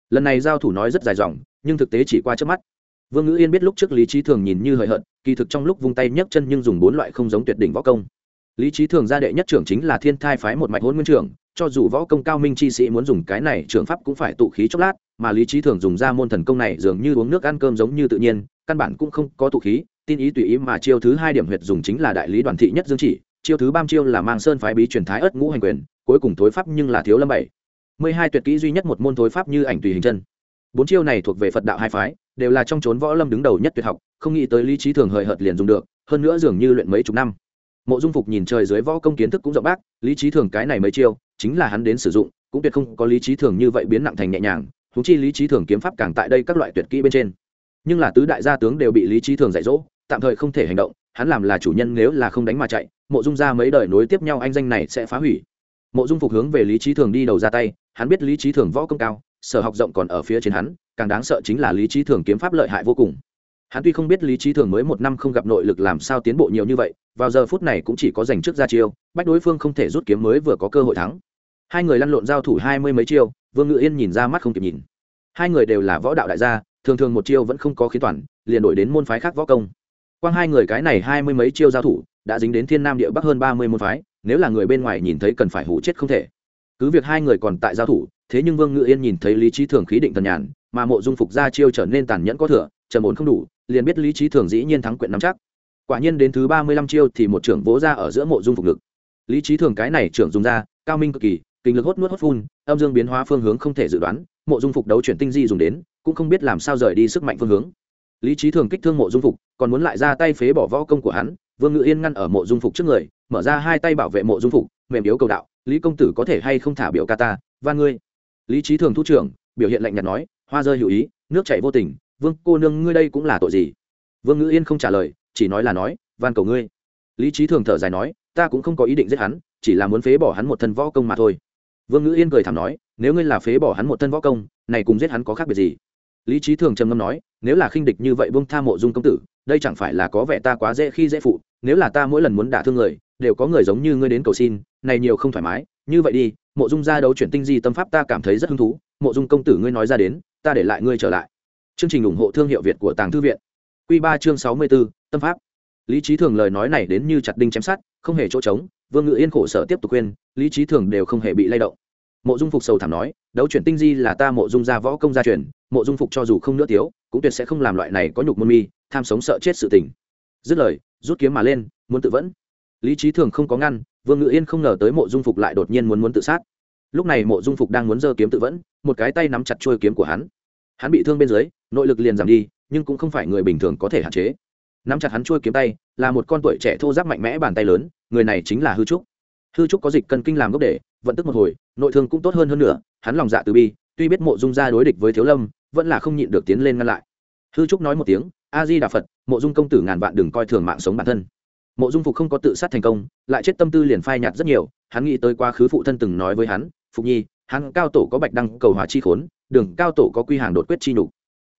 Lần này giao thủ nói rất dài dòng, nhưng thực tế chỉ qua trước mắt vương ngữ yên biết lúc trước lý trí thường nhìn như hời hợt, kỳ thực trong lúc vung tay nhấc chân nhưng dùng bốn loại không giống tuyệt đỉnh võ công. Lý trí thường gia đệ nhất trưởng chính là thiên thai phái một mạch hôn nguyên trưởng, cho dù võ công cao minh chi sĩ muốn dùng cái này trường pháp cũng phải tụ khí chốc lát, mà lý trí thường dùng ra môn thần công này dường như uống nước ăn cơm giống như tự nhiên, căn bản cũng không có tụ khí, tin ý tùy ý mà chiêu thứ hai điểm huyệt dùng chính là đại lý đoàn thị nhất dương chỉ, chiêu thứ ba chiêu là mang sơn phái bí truyền thái ất ngũ hành quyền, cuối cùng thối pháp nhưng là thiếu lâm bảy. Mười hai tuyệt kỹ duy nhất một môn thối pháp như ảnh tùy hình chân. Bốn chiêu này thuộc về phật đạo hai phái đều là trong chốn võ lâm đứng đầu nhất tuyệt học, không nghĩ tới lý trí thường hời hợt liền dùng được, hơn nữa dường như luyện mấy chục năm. Mộ dung phục nhìn trời dưới võ công kiến thức cũng rộng bác, lý trí thường cái này mấy chiêu, chính là hắn đến sử dụng, cũng tuyệt không có lý trí thường như vậy biến nặng thành nhẹ nhàng thú chi lý trí thường kiếm pháp càng tại đây các loại tuyệt kỹ bên trên. Nhưng là tứ đại gia tướng đều bị lý trí thường dạy dỗ, tạm thời không thể hành động, hắn làm là chủ nhân nếu là không đánh mà chạy, mộ dung ra mấy đời nối tiếp nhau anh danh này sẽ phá hủy. Mộ dung phục hướng về lý trí thường đi đầu ra tay, hắn biết lý trí thường võ công cao, sở học rộng còn ở phía trên hắn càng đáng sợ chính là lý trí thường kiếm pháp lợi hại vô cùng. Hắn tuy không biết lý trí thường mới một năm không gặp nội lực làm sao tiến bộ nhiều như vậy, vào giờ phút này cũng chỉ có dành trước ra chiêu, bách đối phương không thể rút kiếm mới vừa có cơ hội thắng. Hai người lăn lộn giao thủ hai mươi mấy chiêu, vương ngự yên nhìn ra mắt không kịp nhìn. Hai người đều là võ đạo đại gia, thường thường một chiêu vẫn không có khí toàn, liền đổi đến môn phái khác võ công. Quang hai người cái này hai mươi mấy chiêu giao thủ, đã dính đến thiên nam địa bắc hơn ba mươi môn phái, nếu là người bên ngoài nhìn thấy cần phải hủ chết không thể. Cứ việc hai người còn tại giao thủ, thế nhưng vương ngự yên nhìn thấy lý trí thường khí định thần nhàn mà mộ dung phục ra chiêu trở nên tàn nhẫn có thừa, trầm ổn không đủ, liền biết lý trí thường dĩ nhiên thắng quyện nắm chắc. Quả nhiên đến thứ ba mươi lăm chiêu thì một trưởng vỗ ra ở giữa mộ dung phục ngực. Lý trí thường cái này trưởng dùng ra, cao minh cực kỳ, kinh lực hốt nuốt hốt phun, âm dương biến hóa phương hướng không thể dự đoán, mộ dung phục đấu chuyển tinh di dùng đến, cũng không biết làm sao rời đi sức mạnh phương hướng. Lý trí thường kích thương mộ dung phục, còn muốn lại ra tay phế bỏ võ công của hắn, vương ngự yên ngăn ở mộ dung phục trước người, mở ra hai tay bảo vệ mộ dung phục, mềm yếu cầu đạo, lý công tử có thể hay không thả biểu ca ta và ngươi? Lý trí thường thu trưởng biểu hiện lạnh nhạt nói, hoa rơi hữu ý, nước chảy vô tình, vương cô nương ngươi đây cũng là tội gì? Vương ngữ yên không trả lời, chỉ nói là nói, van cầu ngươi. Lý trí thường thở dài nói, ta cũng không có ý định giết hắn, chỉ là muốn phế bỏ hắn một thân võ công mà thôi. Vương ngữ yên cười thảm nói, nếu ngươi là phế bỏ hắn một thân võ công, này cùng giết hắn có khác biệt gì? Lý trí thường trầm ngâm nói, nếu là khinh địch như vậy bông tha mộ dung công tử, đây chẳng phải là có vẻ ta quá dễ khi dễ phụ, nếu là ta mỗi lần muốn đả thương người, đều có người giống như ngươi đến cầu xin, này nhiều không thoải mái, như vậy đi, mộ dung ra đấu chuyển tinh di tâm pháp ta cảm thấy rất hứng thú mộ dung công tử ngươi nói ra đến, ta để lại ngươi trở lại. Chương trình ủng hộ thương hiệu việt của tàng thư viện. Q ba chương sáu mươi b ố tâm pháp. Lý trí thường lời nói này đến như chặt đinh chém sát không hề chỗ trống, vương ngự yên khổ sở tiếp tục khuyên, lý trí thường đều không hề bị lay động. Mộ dung phục sầu thảm nói, đấu chuyển tinh di là ta mộ dung gia võ công gia truyền, mộ dung phục cho dù không nữa tiếu, cũng tuyệt sẽ không làm loại này có nhục môn mi, tham sống sợ chết sự tình. Dứt lời, rút kiếm mà lên, muốn tự vẫn. Lý trí thường không có ngăn, vương ngự yên không ngờ tới mộ dung phục lại đột nhiên muốn muốn tự sát. Lúc này mộ dung phục đang muốn giơ kiếm tự vẫn một cái tay nắm chặt chuôi kiếm của hắn. Hắn bị thương bên dưới, nội lực liền giảm đi, nhưng cũng không phải người bình thường có thể hạn chế. Nắm chặt hắn chuôi kiếm tay, là một con tuổi trẻ thô giáp mạnh mẽ bàn tay lớn, người này chính là hư trúc. Hư trúc có dịch cân kinh làm gốc để, vận tức một hồi, nội thương cũng tốt hơn hơn nữa, hắn lòng dạ từ bi, tuy biết mộ dung ra đối địch với thiếu lâm, vẫn là không nhịn được tiến lên ngăn lại. Hư trúc nói một tiếng a di đà phật, mộ dung công tử ngàn vạn đừng coi thường mạng sống bản thân. Mộ dung phục không có tự sát thành công, lại chết tâm tư liền phai nhạt rất nhiều, hắn nghĩ tới quá khứ phụ thân từng nói với hắn, phục nhi hắn cao tổ có bạch đăng cầu hòa chi khốn, đường cao tổ có quy hàng đột quyết chi nhục.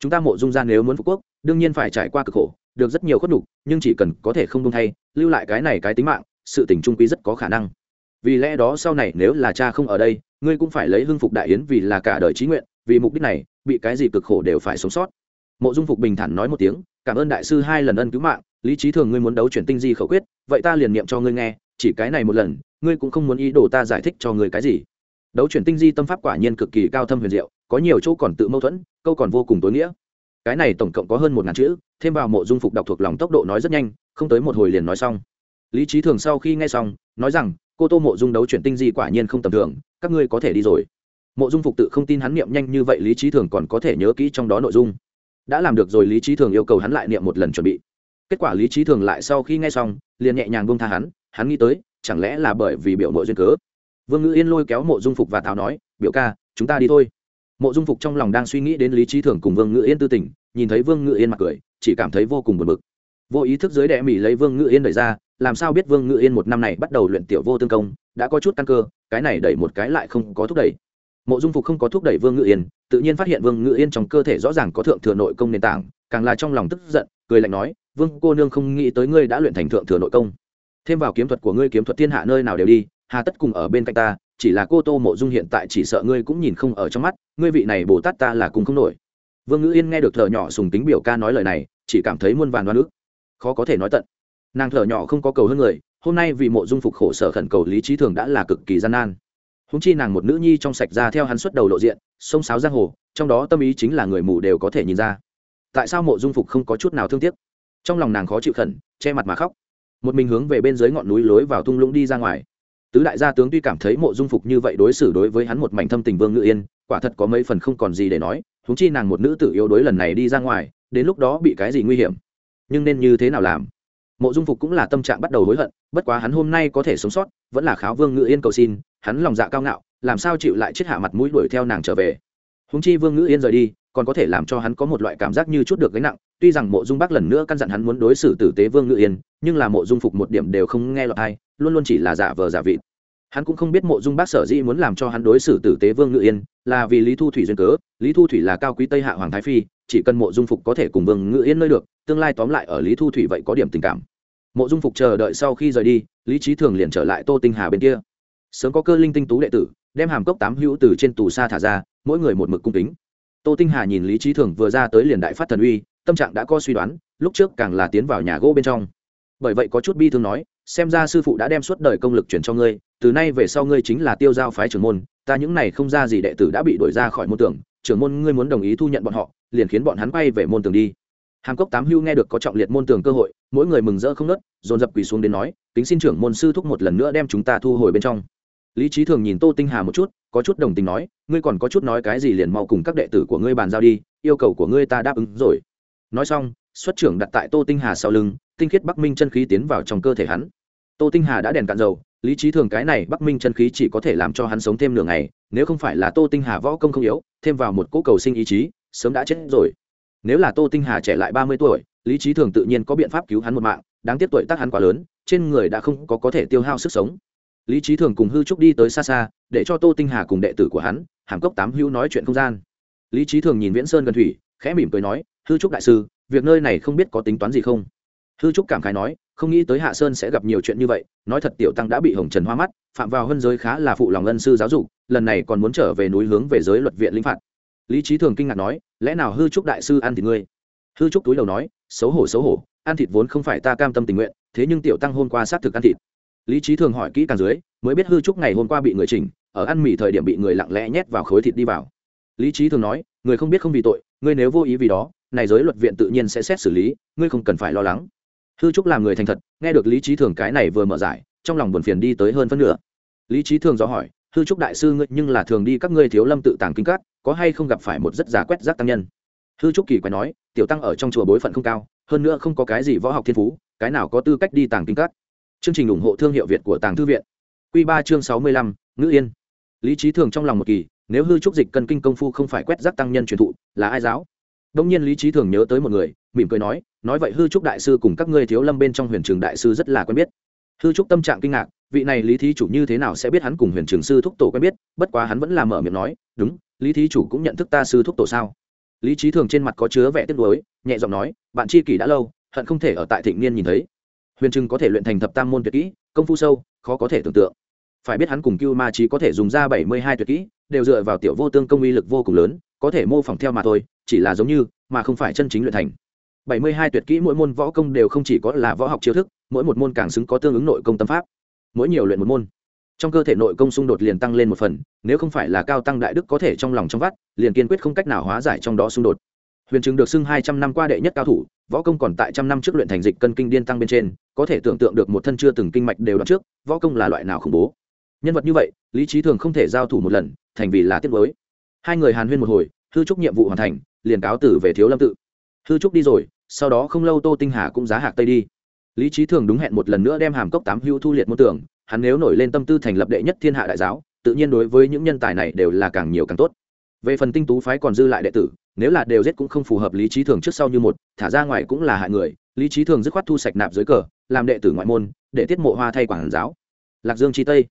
Chúng ta mộ dung ra nếu muốn phú quốc, đương nhiên phải trải qua cực khổ, được rất nhiều khuất nhục, nhưng chỉ cần có thể không đông thay, lưu lại cái này cái tính mạng, sự tình trung quý rất có khả năng. Vì lẽ đó sau này nếu là cha không ở đây, ngươi cũng phải lấy hưng phục đại yến vì là cả đời trí nguyện, vì mục đích này, bị cái gì cực khổ đều phải sống sót. Mộ dung phục bình thản nói một tiếng, cảm ơn đại sư hai lần ân cứu mạng, lý trí thường ngươi muốn đấu chuyển tinh di khẩu quyết, vậy ta liền niệm cho ngươi nghe, chỉ cái này một lần, ngươi cũng không muốn ý đồ ta giải thích cho ngươi cái gì đấu chuyển tinh di tâm pháp quả nhiên cực kỳ cao thâm huyền diệu, có nhiều chỗ còn tự mâu thuẫn, câu còn vô cùng tối nghĩa. Cái này tổng cộng có hơn một ngàn chữ, thêm vào mộ dung phục đọc thuộc lòng tốc độ nói rất nhanh, không tới một hồi liền nói xong. Lý trí thường sau khi nghe xong, nói rằng, cô tô mộ dung đấu chuyển tinh di quả nhiên không tầm thường, các ngươi có thể đi rồi. Mộ dung phục tự không tin hắn niệm nhanh như vậy, lý trí thường còn có thể nhớ kỹ trong đó nội dung. Đã làm được rồi, lý trí thường yêu cầu hắn lại niệm một lần chuẩn bị. Kết quả lý trí thường lại sau khi nghe xong, liền nhẹ nhàng bông tha hắn hắn nghĩ tới, chẳng lẽ là bởi vì biểu mộ duyên cớ? Vương ngữ yên lôi kéo mộ dung phục và thảo nói, biểu ca, chúng ta đi thôi. Mộ dung phục trong lòng đang suy nghĩ đến lý trí thường cùng vương ngữ yên tư tình, nhìn thấy vương ngữ yên mặt cười, chỉ cảm thấy vô cùng buồn bực. Vô ý thức dưới đệ mỹ lấy vương ngữ yên đẩy ra, làm sao biết vương ngữ yên một năm này bắt đầu luyện tiểu vô tương công, đã có chút căn cơ, cái này đẩy một cái lại không có thúc đẩy. Mộ dung phục không có thúc đẩy vương ngữ yên, tự nhiên phát hiện vương ngữ yên trong cơ thể rõ ràng có thượng thừa nội công nền tảng, càng là trong lòng tức giận, cười lạnh nói, vương cô nương không nghĩ tới ngươi đã luyện thành thượng thừa nội công. Thêm vào kiếm thuật của ngươi kiếm thuật thiên hạ nơi nào đều đi hà tất cùng ở bên cạnh ta, chỉ là cô tô mộ dung hiện tại chỉ sợ ngươi cũng nhìn không ở trong mắt, ngươi vị này bồ tát ta là cùng không nổi. Vương ngữ yên nghe được thợ nhỏ sùng tính biểu ca nói lời này, chỉ cảm thấy muôn vàn đoan ức. Khó có thể nói tận. Nàng thợ nhỏ không có cầu hơn người, hôm nay vì mộ dung phục khổ sở khẩn cầu lý trí thường đã là cực kỳ gian nan. Húng chi nàng một nữ nhi trong sạch ra theo hắn xuất đầu lộ diện, sông sáo giang hồ, trong đó tâm ý chính là người mù đều có thể nhìn ra. Tại sao mộ dung phục không có chút nào thương tiếc? Trong lòng nàng khó chịu khẩn, che mặt mà khóc. Một mình hướng về bên dưới ngọn núi lối vào thung lũng đi ra ngoài tứ đại gia tướng tuy cảm thấy mộ dung phục như vậy đối xử đối với hắn một mảnh thâm tình vương ngự yên, quả thật có mấy phần không còn gì để nói húng chi nàng một nữ tử yếu đối lần này đi ra ngoài, đến lúc đó bị cái gì nguy hiểm? Nhưng nên như thế nào làm? Mộ dung phục cũng là tâm trạng bắt đầu hối hận, bất quá hắn hôm nay có thể sống sót, vẫn là kháo vương ngự yên cầu xin, hắn lòng dạ cao ngạo, làm sao chịu lại chết hạ mặt mũi đuổi theo nàng trở về? Húng chi vương ngự yên rời đi, còn có thể làm cho hắn có một loại cảm giác như chút được gánh nặng, tuy rằng mộ dung bác lần nữa căn dặn hắn muốn đối xử tử tế vương ngự yên, nhưng là mộ dung phục một điểm đều không nghe lọt hay luôn luôn chỉ là giả vờ giả vịt hắn cũng không biết mộ dung bác sở dĩ muốn làm cho hắn đối xử tử tế vương ngự yên, là vì lý thu thủy duyên cớ. Lý thu thủy là cao quý tây hạ hoàng thái phi, chỉ cần mộ dung phục có thể cùng vương ngự yên nơi được, tương lai tóm lại ở lý thu thủy vậy có điểm tình cảm. Mộ dung phục chờ đợi sau khi rời đi, lý trí thường liền trở lại tô tinh hà bên kia. Sớm có cơ linh tinh tú đệ tử, đem hàm cốc tám hữu từ trên tù xa thả ra, mỗi người một mực cung kính. Tô tinh hà nhìn lý trí thường vừa ra tới liền đại phát thần uy, tâm trạng đã có suy đoán, lúc trước càng là tiến vào nhà gỗ bên trong. Bởi vậy có chút bi thương nói, xem ra sư phụ đã đem suốt đời công lực chuyển cho ngươi từ nay về sau ngươi chính là tiêu giao phái trưởng môn, ta những này không ra gì đệ tử đã bị đuổi ra khỏi môn tưởng, trưởng môn ngươi muốn đồng ý thu nhận bọn họ, liền khiến bọn hắn quay về môn tường đi. Hàm cốc tám hưu nghe được có trọng liệt môn tường cơ hội, mỗi người mừng rỡ không nớt dồn dập quỳ xuống đến nói tính xin trưởng môn sư thúc một lần nữa đem chúng ta thu hồi bên trong. Lý trí thường nhìn tô tinh hà một chút, có chút đồng tình nói, ngươi còn có chút nói cái gì liền mau cùng các đệ tử của ngươi bàn giao đi, yêu cầu của ngươi ta đáp ứng rồi. Nói xong, xuất trưởng đặt tại tô tinh hà sau lưng, tinh khiết bắc minh chân khí tiến vào trong cơ thể hắn. Tô tinh hà đã đèn cạn dầu lý trí thường cái này bắc minh chân khí chỉ có thể làm cho hắn sống thêm nửa ngày, nếu không phải là tô tinh hà võ công không yếu, thêm vào một cỗ cầu sinh ý chí, sớm đã chết rồi. Nếu là tô tinh hà trẻ lại ba mươi tuổi, lý trí thường tự nhiên có biện pháp cứu hắn một mạng, đáng tiếc tuổi tác hắn quá lớn, trên người đã không có có thể tiêu hao sức sống. Lý trí thường cùng hư trúc đi tới xa xa, để cho tô tinh hà cùng đệ tử của hắn, hàm cốc tám hữu nói chuyện không gian. Lý trí thường nhìn viễn sơn gần thủy, khẽ mỉm cười nói, hư trúc đại sư, việc nơi này không biết có tính toán gì không? Hư trúc cảm khái nói, không nghĩ tới hạ sơn sẽ gặp nhiều chuyện như vậy, nói thật tiểu tăng đã bị hồng trần hoa mắt, phạm vào hơn giới khá là phụ lòng ân sư giáo dục, lần này còn muốn trở về núi hướng về giới luật viện linh phạt. Lý trí thường kinh ngạc nói, lẽ nào hư trúc đại sư ăn thịt ngươi? Hư trúc túi đầu nói, xấu hổ xấu hổ, ăn thịt vốn không phải ta cam tâm tình nguyện, thế nhưng tiểu tăng hôm qua xác thực ăn thịt. Lý trí thường hỏi kỹ càng dưới, mới biết hư trúc ngày hôm qua bị người chỉnh, ở ăn mì thời điểm bị người lặng lẽ nhét vào khối thịt đi vào. Lý trí thường nói, người không biết không vì tội, ngươi nếu vô ý vì đó, này giới luật viện tự nhiên sẽ xét xử lý, ngươi không cần phải lo lắng hư trúc làm người thành thật, nghe được lý trí thường cái này vừa mở giải, trong lòng buồn phiền đi tới hơn phân nửa. Lý trí thường do hỏi, hư trúc đại sư ngươi nhưng là thường đi các ngươi thiếu lâm tự tàng kinh cát có hay không gặp phải một rất giá quét rác tăng nhân? Hư trúc kỳ quái nói, tiểu tăng ở trong chùa bối phận không cao, hơn nữa không có cái gì võ học thiên phú, cái nào có tư cách đi tàng kinh cát chương trình ủng hộ thương hiệu việt của tàng thư viện. Q ba chương sáu mươi lăm, ngữ yên. Lý trí thường trong lòng một kỳ, nếu hư trúc dịch cân kinh công phu không phải quét rác tăng nhân truyền thụ, là ai giáo? Đông nhiên lý Chí thường nhớ tới một người, mỉm cười nói nói vậy hư trúc đại sư cùng các ngươi thiếu lâm bên trong huyền trường đại sư rất là quen biết. Hư trúc tâm trạng kinh ngạc, vị này lý thí chủ như thế nào sẽ biết hắn cùng huyền trường sư thúc tổ quen biết, bất quá hắn vẫn là mở miệng nói, đúng, lý thí chủ cũng nhận thức ta sư thúc tổ sao? Lý Chí thường trên mặt có chứa vẻ tiếc nuối, nhẹ giọng nói, bạn chi kỷ đã lâu, hận không thể ở tại thịnh niên nhìn thấy. Huyền trừng có thể luyện thành thập tam môn tuyệt kỹ, công phu sâu, khó có thể tưởng tượng. Phải biết hắn cùng cưu ma Chí có thể dùng ra bảy mươi hai tuyệt kỹ, đều dựa vào tiểu vô tương công uy lực vô cùng lớn có thể mô phỏng theo mà thôi, chỉ là giống như, mà không phải chân chính luyện thành. Bảy mươi hai tuyệt kỹ mỗi môn võ công đều không chỉ có là võ học chiêu thức, mỗi một môn càng xứng có tương ứng nội công tâm pháp. Mỗi nhiều luyện một môn, trong cơ thể nội công xung đột liền tăng lên một phần, nếu không phải là cao tăng đại đức có thể trong lòng trong vắt, liền kiên quyết không cách nào hóa giải trong đó xung đột. Huyền chứng được xưng hai trăm năm qua đệ nhất cao thủ, võ công còn tại trăm năm trước luyện thành dịch cân kinh điên tăng bên trên, có thể tưởng tượng được một thân chưa từng kinh mạch đều đ trước, võ công là loại nào khủng bố. Nhân vật như vậy, lý trí thường không thể giao thủ một lần, thành vì là tiết mới hai người hàn huyên một hồi, hư trúc nhiệm vụ hoàn thành, liền cáo tử về thiếu lâm tự. Hư trúc đi rồi, sau đó không lâu tô tinh hà cũng giá hạc tây đi. Lý trí thường đúng hẹn một lần nữa đem hàm cốc tám hưu thu liệt môn tưởng hắn nếu nổi lên tâm tư thành lập đệ nhất thiên hạ đại giáo, tự nhiên đối với những nhân tài này đều là càng nhiều càng tốt. Về phần tinh tú phái còn dư lại đệ tử, nếu là đều giết cũng không phù hợp lý trí thường trước sau như một, thả ra ngoài cũng là hại người. Lý trí thường dứt khoát thu sạch nạp dưới cờ, làm đệ tử ngoại môn, để tiết mộ hoa thay quảng giáo. Lạc dương chi tây.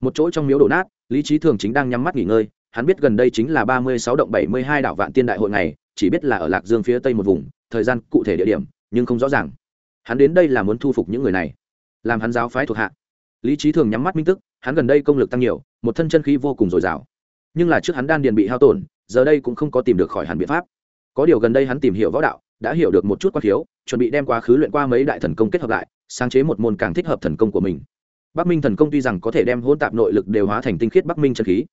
Một chỗ trong miếu đổ nát, lý trí thường chính đang nhắm mắt nghỉ ngơi hắn biết gần đây chính là ba mươi sáu động bảy mươi hai đảo vạn tiên đại hội này chỉ biết là ở lạc dương phía tây một vùng thời gian cụ thể địa điểm nhưng không rõ ràng. Hắn đến đây là muốn thu phục những người này. Làm hắn giáo phái thuộc hạ. Lý trí thường nhắm mắt minh tức hắn gần đây công lực tăng nhiều một thân chân khí vô cùng dồi dào. Nhưng là trước hắn đan điền bị hao tổn giờ đây cũng không có tìm được khỏi hẳn biện pháp. Có điều gần đây hắn tìm hiểu võ đạo đã hiểu được một chút quan thiếu, chuẩn bị đem quá khứ luyện qua mấy đại thần công kết hợp lại sáng chế một môn càng thích hợp thần công của mình. Bắc minh thần công tuy rằng có thể đem hỗn tạp nội lực đều hóa thành tinh khiết bắc minh chân khí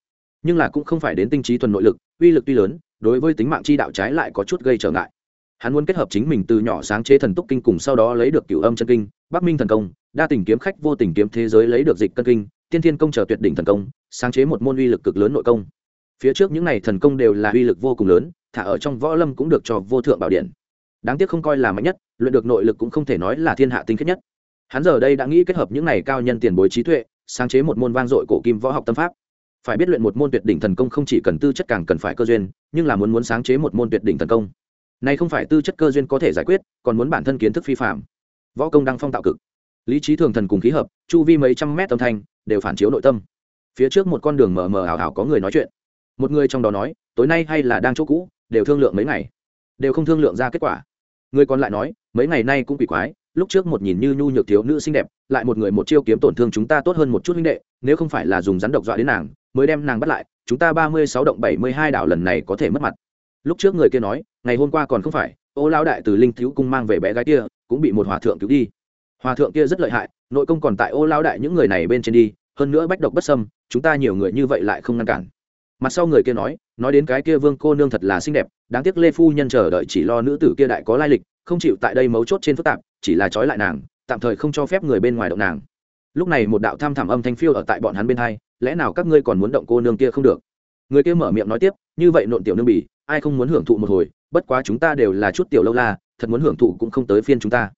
nhưng là cũng không phải đến tinh trí thuần nội lực, uy lực tuy lớn, đối với tính mạng chi đạo trái lại có chút gây trở ngại. Hắn muốn kết hợp chính mình từ nhỏ sáng chế thần túc kinh cùng sau đó lấy được cửu âm chân kinh, bắc minh thần công, đa tình kiếm khách, vô tình kiếm thế giới lấy được dịch cân kinh, tiên thiên công chờ tuyệt đỉnh thần công, sáng chế một môn uy lực cực lớn nội công. Phía trước những này thần công đều là uy lực vô cùng lớn, thả ở trong võ lâm cũng được cho vô thượng bảo điện. Đáng tiếc không coi là mạnh nhất, luyện được nội lực cũng không thể nói là thiên hạ tinh khiết nhất. Hắn giờ đây đã nghĩ kết hợp những này cao nhân tiền bối trí tuệ, sáng chế một môn vang dội cổ kim võ học tâm pháp phải biết luyện một môn tuyệt đỉnh thần công không chỉ cần tư chất càng cần phải cơ duyên, nhưng là muốn muốn sáng chế một môn tuyệt đỉnh thần công. Này không phải tư chất cơ duyên có thể giải quyết, còn muốn bản thân kiến thức phi phạm. Võ công đang phong tạo cực. Lý trí thường thần cùng khí hợp, chu vi mấy trăm mét âm thanh, đều phản chiếu nội tâm. Phía trước một con đường mờ mờ ảo ảo có người nói chuyện. Một người trong đó nói, tối nay hay là đang chỗ cũ, đều thương lượng mấy ngày. Đều không thương lượng ra kết quả. Người còn lại nói, mấy ngày nay cũng quỷ quái, lúc trước một nhìn như nhu nhược thiếu nữ xinh đẹp, lại một người một chiêu kiếm tổn thương chúng ta tốt hơn một chút huynh đệ, nếu không phải là dùng rắn độc dọa đến nàng mới đem nàng bắt lại, chúng ta ba mươi sáu động bảy mươi hai đảo lần này có thể mất mặt. Lúc trước người kia nói, ngày hôm qua còn không phải, ô lão đại từ linh thiếu cung mang về bé gái kia, cũng bị một hòa thượng cứu đi. Hòa thượng kia rất lợi hại, nội công còn tại ô lão đại những người này bên trên đi, hơn nữa bách độc bất sâm chúng ta nhiều người như vậy lại không ngăn cản. Mặt sau người kia nói nói đến cái kia vương cô nương thật là xinh đẹp, đáng tiếc lê phu nhân chờ đợi chỉ lo nữ tử kia đại có lai lịch, không chịu tại đây mấu chốt trên phức tạp, chỉ là trói lại nàng, tạm thời không cho phép người bên ngoài động nàng. Lúc này một đạo tham thảm âm thanh phiêu ở tại bọn hắn bên hai lẽ nào các ngươi còn muốn động cô nương kia không được? Người kia mở miệng nói tiếp, như vậy nộn tiểu nương bỉ, ai không muốn hưởng thụ một hồi, bất quá chúng ta đều là chút tiểu lâu la, thật muốn hưởng thụ cũng không tới phiên chúng ta.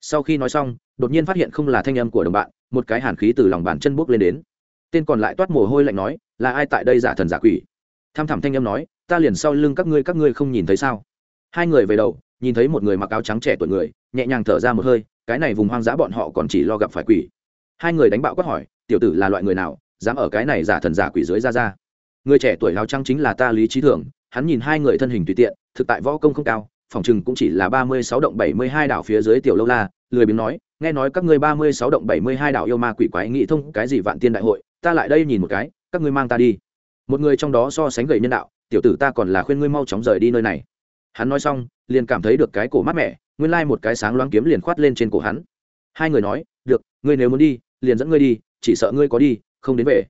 Sau khi nói xong, đột nhiên phát hiện không là thanh âm của đồng bạn, một cái hàn khí từ lòng bàn chân bốc lên đến. Tên còn lại toát mồ hôi lạnh nói, là ai tại đây giả thần giả quỷ? Tham thảm thanh âm nói, ta liền sau lưng các ngươi các ngươi không nhìn thấy sao? Hai người về đầu, nhìn thấy một người mặc áo trắng trẻ tuổi người, nhẹ nhàng thở ra một hơi, cái này vùng hoang dã bọn họ còn chỉ lo gặp phải quỷ. Hai người đánh bạo quát hỏi, tiểu tử là loại người nào? Dám ở cái này giả thần giả quỷ dưới ra ra. Người trẻ tuổi áo trắng chính là ta lý trí thường hắn nhìn hai người thân hình tùy tiện, thực tại võ công không cao, phòng chừng cũng chỉ là ba mươi sáu động bảy mươi hai đảo phía dưới tiểu lâu la, lười biếng nói, nghe nói các ngươi ba mươi sáu động bảy mươi hai đảo yêu ma quỷ quái nghĩ thông cái gì vạn tiên đại hội, ta lại đây nhìn một cái, các ngươi mang ta đi. Một người trong đó so sánh gầy nhân đạo, tiểu tử ta còn là khuyên ngươi mau chóng rời đi nơi này. Hắn nói xong, liền cảm thấy được cái cổ mát mẻ, nguyên lai một cái sáng loáng kiếm liền khoát lên trên cổ hắn. Hai người nói, được, ngươi nếu muốn đi, liền dẫn ngươi đi, chỉ sợ ngươi có đi không đến về.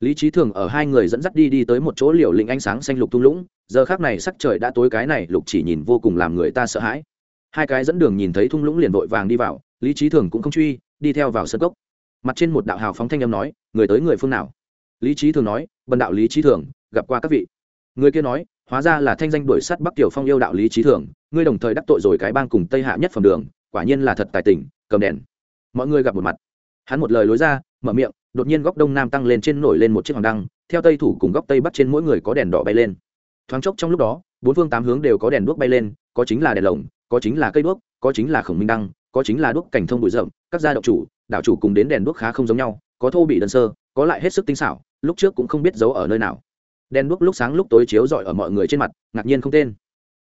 Lý trí thường ở hai người dẫn dắt đi đi tới một chỗ liều lĩnh ánh sáng xanh lục thung lũng, giờ khác này sắc trời đã tối cái này, lục chỉ nhìn vô cùng làm người ta sợ hãi. Hai cái dẫn đường nhìn thấy thung lũng liền vội vàng đi vào, lý trí thường cũng không truy, đi theo vào sân gốc mặt trên một đạo hào phóng thanh âm nói, người tới người phương nào? Lý trí thường nói, bần đạo lý trí thường, gặp qua các vị. Người kia nói, hóa ra là thanh danh đuổi sắt bắc tiểu phong yêu đạo lý trí thường, ngươi đồng thời đắc tội rồi cái bang cùng tây hạ nhất phẩm đường, quả nhiên là thật tài tình, cầm đèn. Mọi người gặp một mặt. Hắn một lời lối ra, mở miệng đột nhiên góc đông nam tăng lên trên nổi lên một chiếc hoàng đăng, theo tây thủ cùng góc tây bắc trên mỗi người có đèn đỏ bay lên. Thoáng chốc trong lúc đó, bốn phương tám hướng đều có đèn đuốc bay lên, có chính là đèn lồng, có chính là cây đuốc, có chính là khổng minh đăng, có chính là đuốc cảnh thông bụi rậm, các gia độc chủ, đạo chủ cùng đến đèn đuốc khá không giống nhau, có thô bị đơn sơ, có lại hết sức tinh xảo, lúc trước cũng không biết giấu ở nơi nào. Đèn đuốc lúc sáng lúc tối chiếu rọi ở mọi người trên mặt, ngạc nhiên không tên.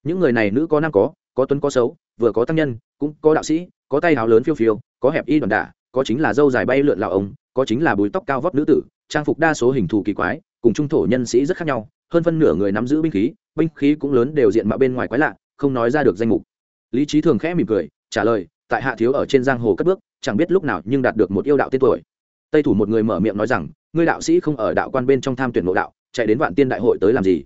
Những người này nữ có nam có có tuấn có xấu, vừa có tăng nhân, cũng có đạo sĩ, có tay hào lớn phiêu phiêu, có hẹp y đoàn đả, có chính là dâu dài bay lượn lào ông có chính là bùi tóc cao vóc nữ tử, trang phục đa số hình thù kỳ quái, cùng trung thổ nhân sĩ rất khác nhau, hơn phân nửa người nắm giữ binh khí binh khí cũng lớn đều diện mạo bên ngoài quái lạ, không nói ra được danh mục. Lý trí thường khẽ mỉm cười, trả lời, tại hạ thiếu ở trên giang hồ cất bước, chẳng biết lúc nào nhưng đạt được một yêu đạo tên tuổi. Tây thủ một người mở miệng nói rằng, ngươi đạo sĩ không ở đạo quan bên trong tham tuyển nội đạo, chạy đến vạn tiên đại hội tới làm gì?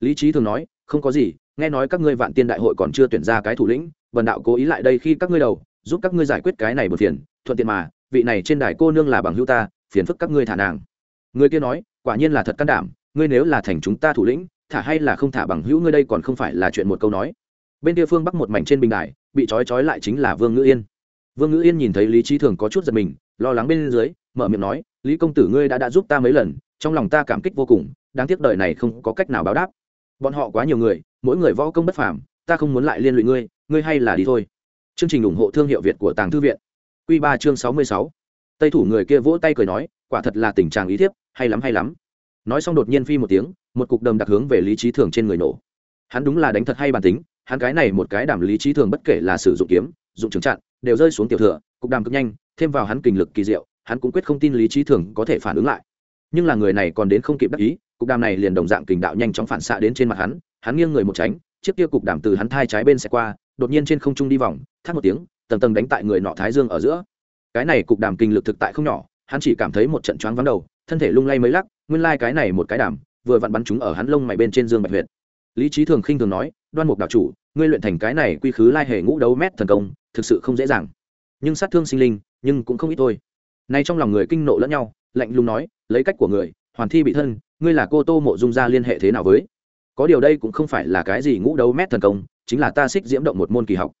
Lý trí thường nói, không có gì, nghe nói các ngươi vạn tiên đại hội còn chưa tuyển ra cái thủ lĩnh vần đạo cố ý lại đây khi các ngươi đầu, giúp các ngươi giải quyết cái này một phiền, thuận tiện mà vị này trên đài cô nương là bằng hữu ta, phiền phức các ngươi thả nàng. Người kia nói, quả nhiên là thật can đảm, ngươi nếu là thành chúng ta thủ lĩnh, thả hay là không thả bằng hữu ngươi đây còn không phải là chuyện một câu nói. Bên kia phương bắc một mảnh trên bình đài, bị trói trói lại chính là vương ngữ yên. Vương ngữ yên nhìn thấy lý trí thường có chút giật mình, lo lắng bên dưới, mở miệng nói, lý công tử ngươi đã đã giúp ta mấy lần, trong lòng ta cảm kích vô cùng, đáng tiếc đời này không có cách nào báo đáp. Bọn họ quá nhiều người, mỗi người võ công bất phàm, ta không muốn lại liên lụy ngươi ngươi hay là đi thôi. Chương trình ủng hộ thương hiệu việt của tàng thư viện. Quy ba chương sáu mươi sáu. Tây thủ người kia vỗ tay cười nói, quả thật là tình trạng ý thiếp, hay lắm hay lắm. Nói xong đột nhiên phi một tiếng, một cục đầm đặc hướng về lý trí thường trên người nổ. Hắn đúng là đánh thật hay bản tính, hắn cái này một cái đảm lý trí thường bất kể là sử dụng kiếm, dụng trường chặn, đều rơi xuống tiểu thừa, cục đàm cực nhanh, thêm vào hắn kình lực kỳ diệu, hắn cũng quyết không tin lý trí thường có thể phản ứng lại. Nhưng là người này còn đến không kịp đắc ý, cục đàm này liền đồng dạng kình đạo nhanh chóng phản xạ đến trên mặt hắn hắn nghiêng người một tránh, chiếc kia cục đàm từ hắn thai trái bên sẽ qua, đột nhiên trên không trung đi vòng, thắt một tiếng tầng tầng đánh tại người nọ thái dương ở giữa. Cái này cục đàm kinh lực thực tại không nhỏ, hắn chỉ cảm thấy một trận choáng vắng đầu, thân thể lung lay mấy lắc, nguyên lai、like、cái này một cái đàm, vừa vặn bắn chúng ở hắn lông mày bên trên dương bạch huyệt. Lý trí thường khinh thường nói, đoan mục đạo chủ, ngươi luyện thành cái này quy khứ lai hệ ngũ đấu mét thần công, thực sự không dễ dàng. Nhưng sát thương sinh linh, nhưng cũng không ít thôi. Nay trong lòng người kinh nộ lẫn nhau, lạnh lùng nói, lấy cách của người, hoàn thi bị thân, ngươi là cô tô mộ dung gia liên hệ thế nào với? Có điều đây cũng không phải là cái gì ngũ đấu mét thần công, chính là ta xích diễm động một môn kỳ học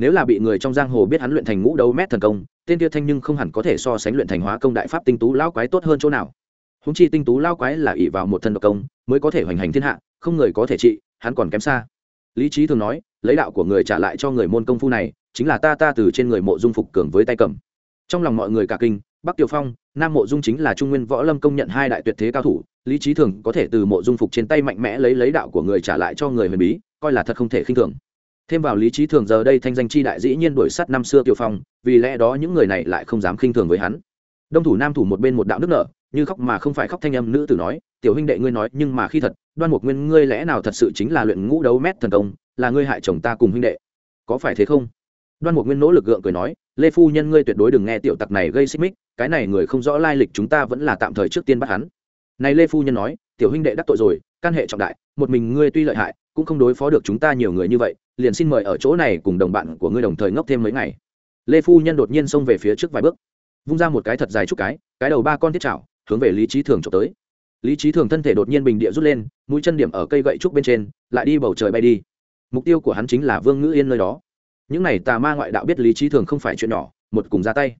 nếu là bị người trong giang hồ biết hắn luyện thành ngũ đấu mét thần công, tên kia thanh nhưng không hẳn có thể so sánh luyện thành hóa công đại pháp tinh tú lao quái tốt hơn chỗ nào. Húng chi tinh tú lao quái là ỷ vào một thân độc công, mới có thể hoành hành thiên hạ, không người có thể trị, hắn còn kém xa. Lý trí thường nói, lấy đạo của người trả lại cho người môn công phu này, chính là ta ta từ trên người mộ dung phục cường với tay cầm. Trong lòng mọi người cả kinh, bắc tiểu phong, nam mộ dung chính là trung nguyên võ lâm công nhận hai đại tuyệt thế cao thủ, lý trí thường có thể từ mộ dung phục trên tay mạnh mẽ lấy lấy đạo của người trả lại cho người huyền bí, coi là thật không thể khinh thường thêm vào lý trí thường giờ đây thanh danh chi đại dĩ nhiên đổi sắt năm xưa tiểu phong, vì lẽ đó những người này lại không dám khinh thường với hắn. Đông thủ nam thủ một bên một đạo nước nở, như khóc mà không phải khóc thanh âm nữ tử nói, tiểu huynh đệ ngươi nói, nhưng mà khi thật, đoan một nguyên ngươi lẽ nào thật sự chính là luyện ngũ đấu mét thần công, là ngươi hại chồng ta cùng huynh đệ? Có phải thế không? Đoan một nguyên nỗ lực gượng cười nói, lê phu nhân ngươi tuyệt đối đừng nghe tiểu tặc này gây xích mích, cái này người không rõ lai lịch chúng ta vẫn là tạm thời trước tiên bắt hắn. Này lê phu nhân nói, tiểu huynh đệ đắc tội rồi căn hệ trọng đại, một mình ngươi tuy lợi hại, cũng không đối phó được chúng ta nhiều người như vậy liền xin mời ở chỗ này cùng đồng bạn của ngươi đồng thời ngốc thêm mấy ngày. Lê phu nhân đột nhiên xông về phía trước vài bước, vung ra một cái thật dài chút cái cái đầu ba con thiết chảo, hướng về lý trí thường trộm tới. Lý trí thường thân thể đột nhiên bình địa rút lên, mũi chân điểm ở cây gậy trúc bên trên, lại đi bầu trời bay đi. Mục tiêu của hắn chính là vương ngữ yên nơi đó. Những này tà ma ngoại đạo biết lý trí thường không phải chuyện nhỏ, một cùng ra tay.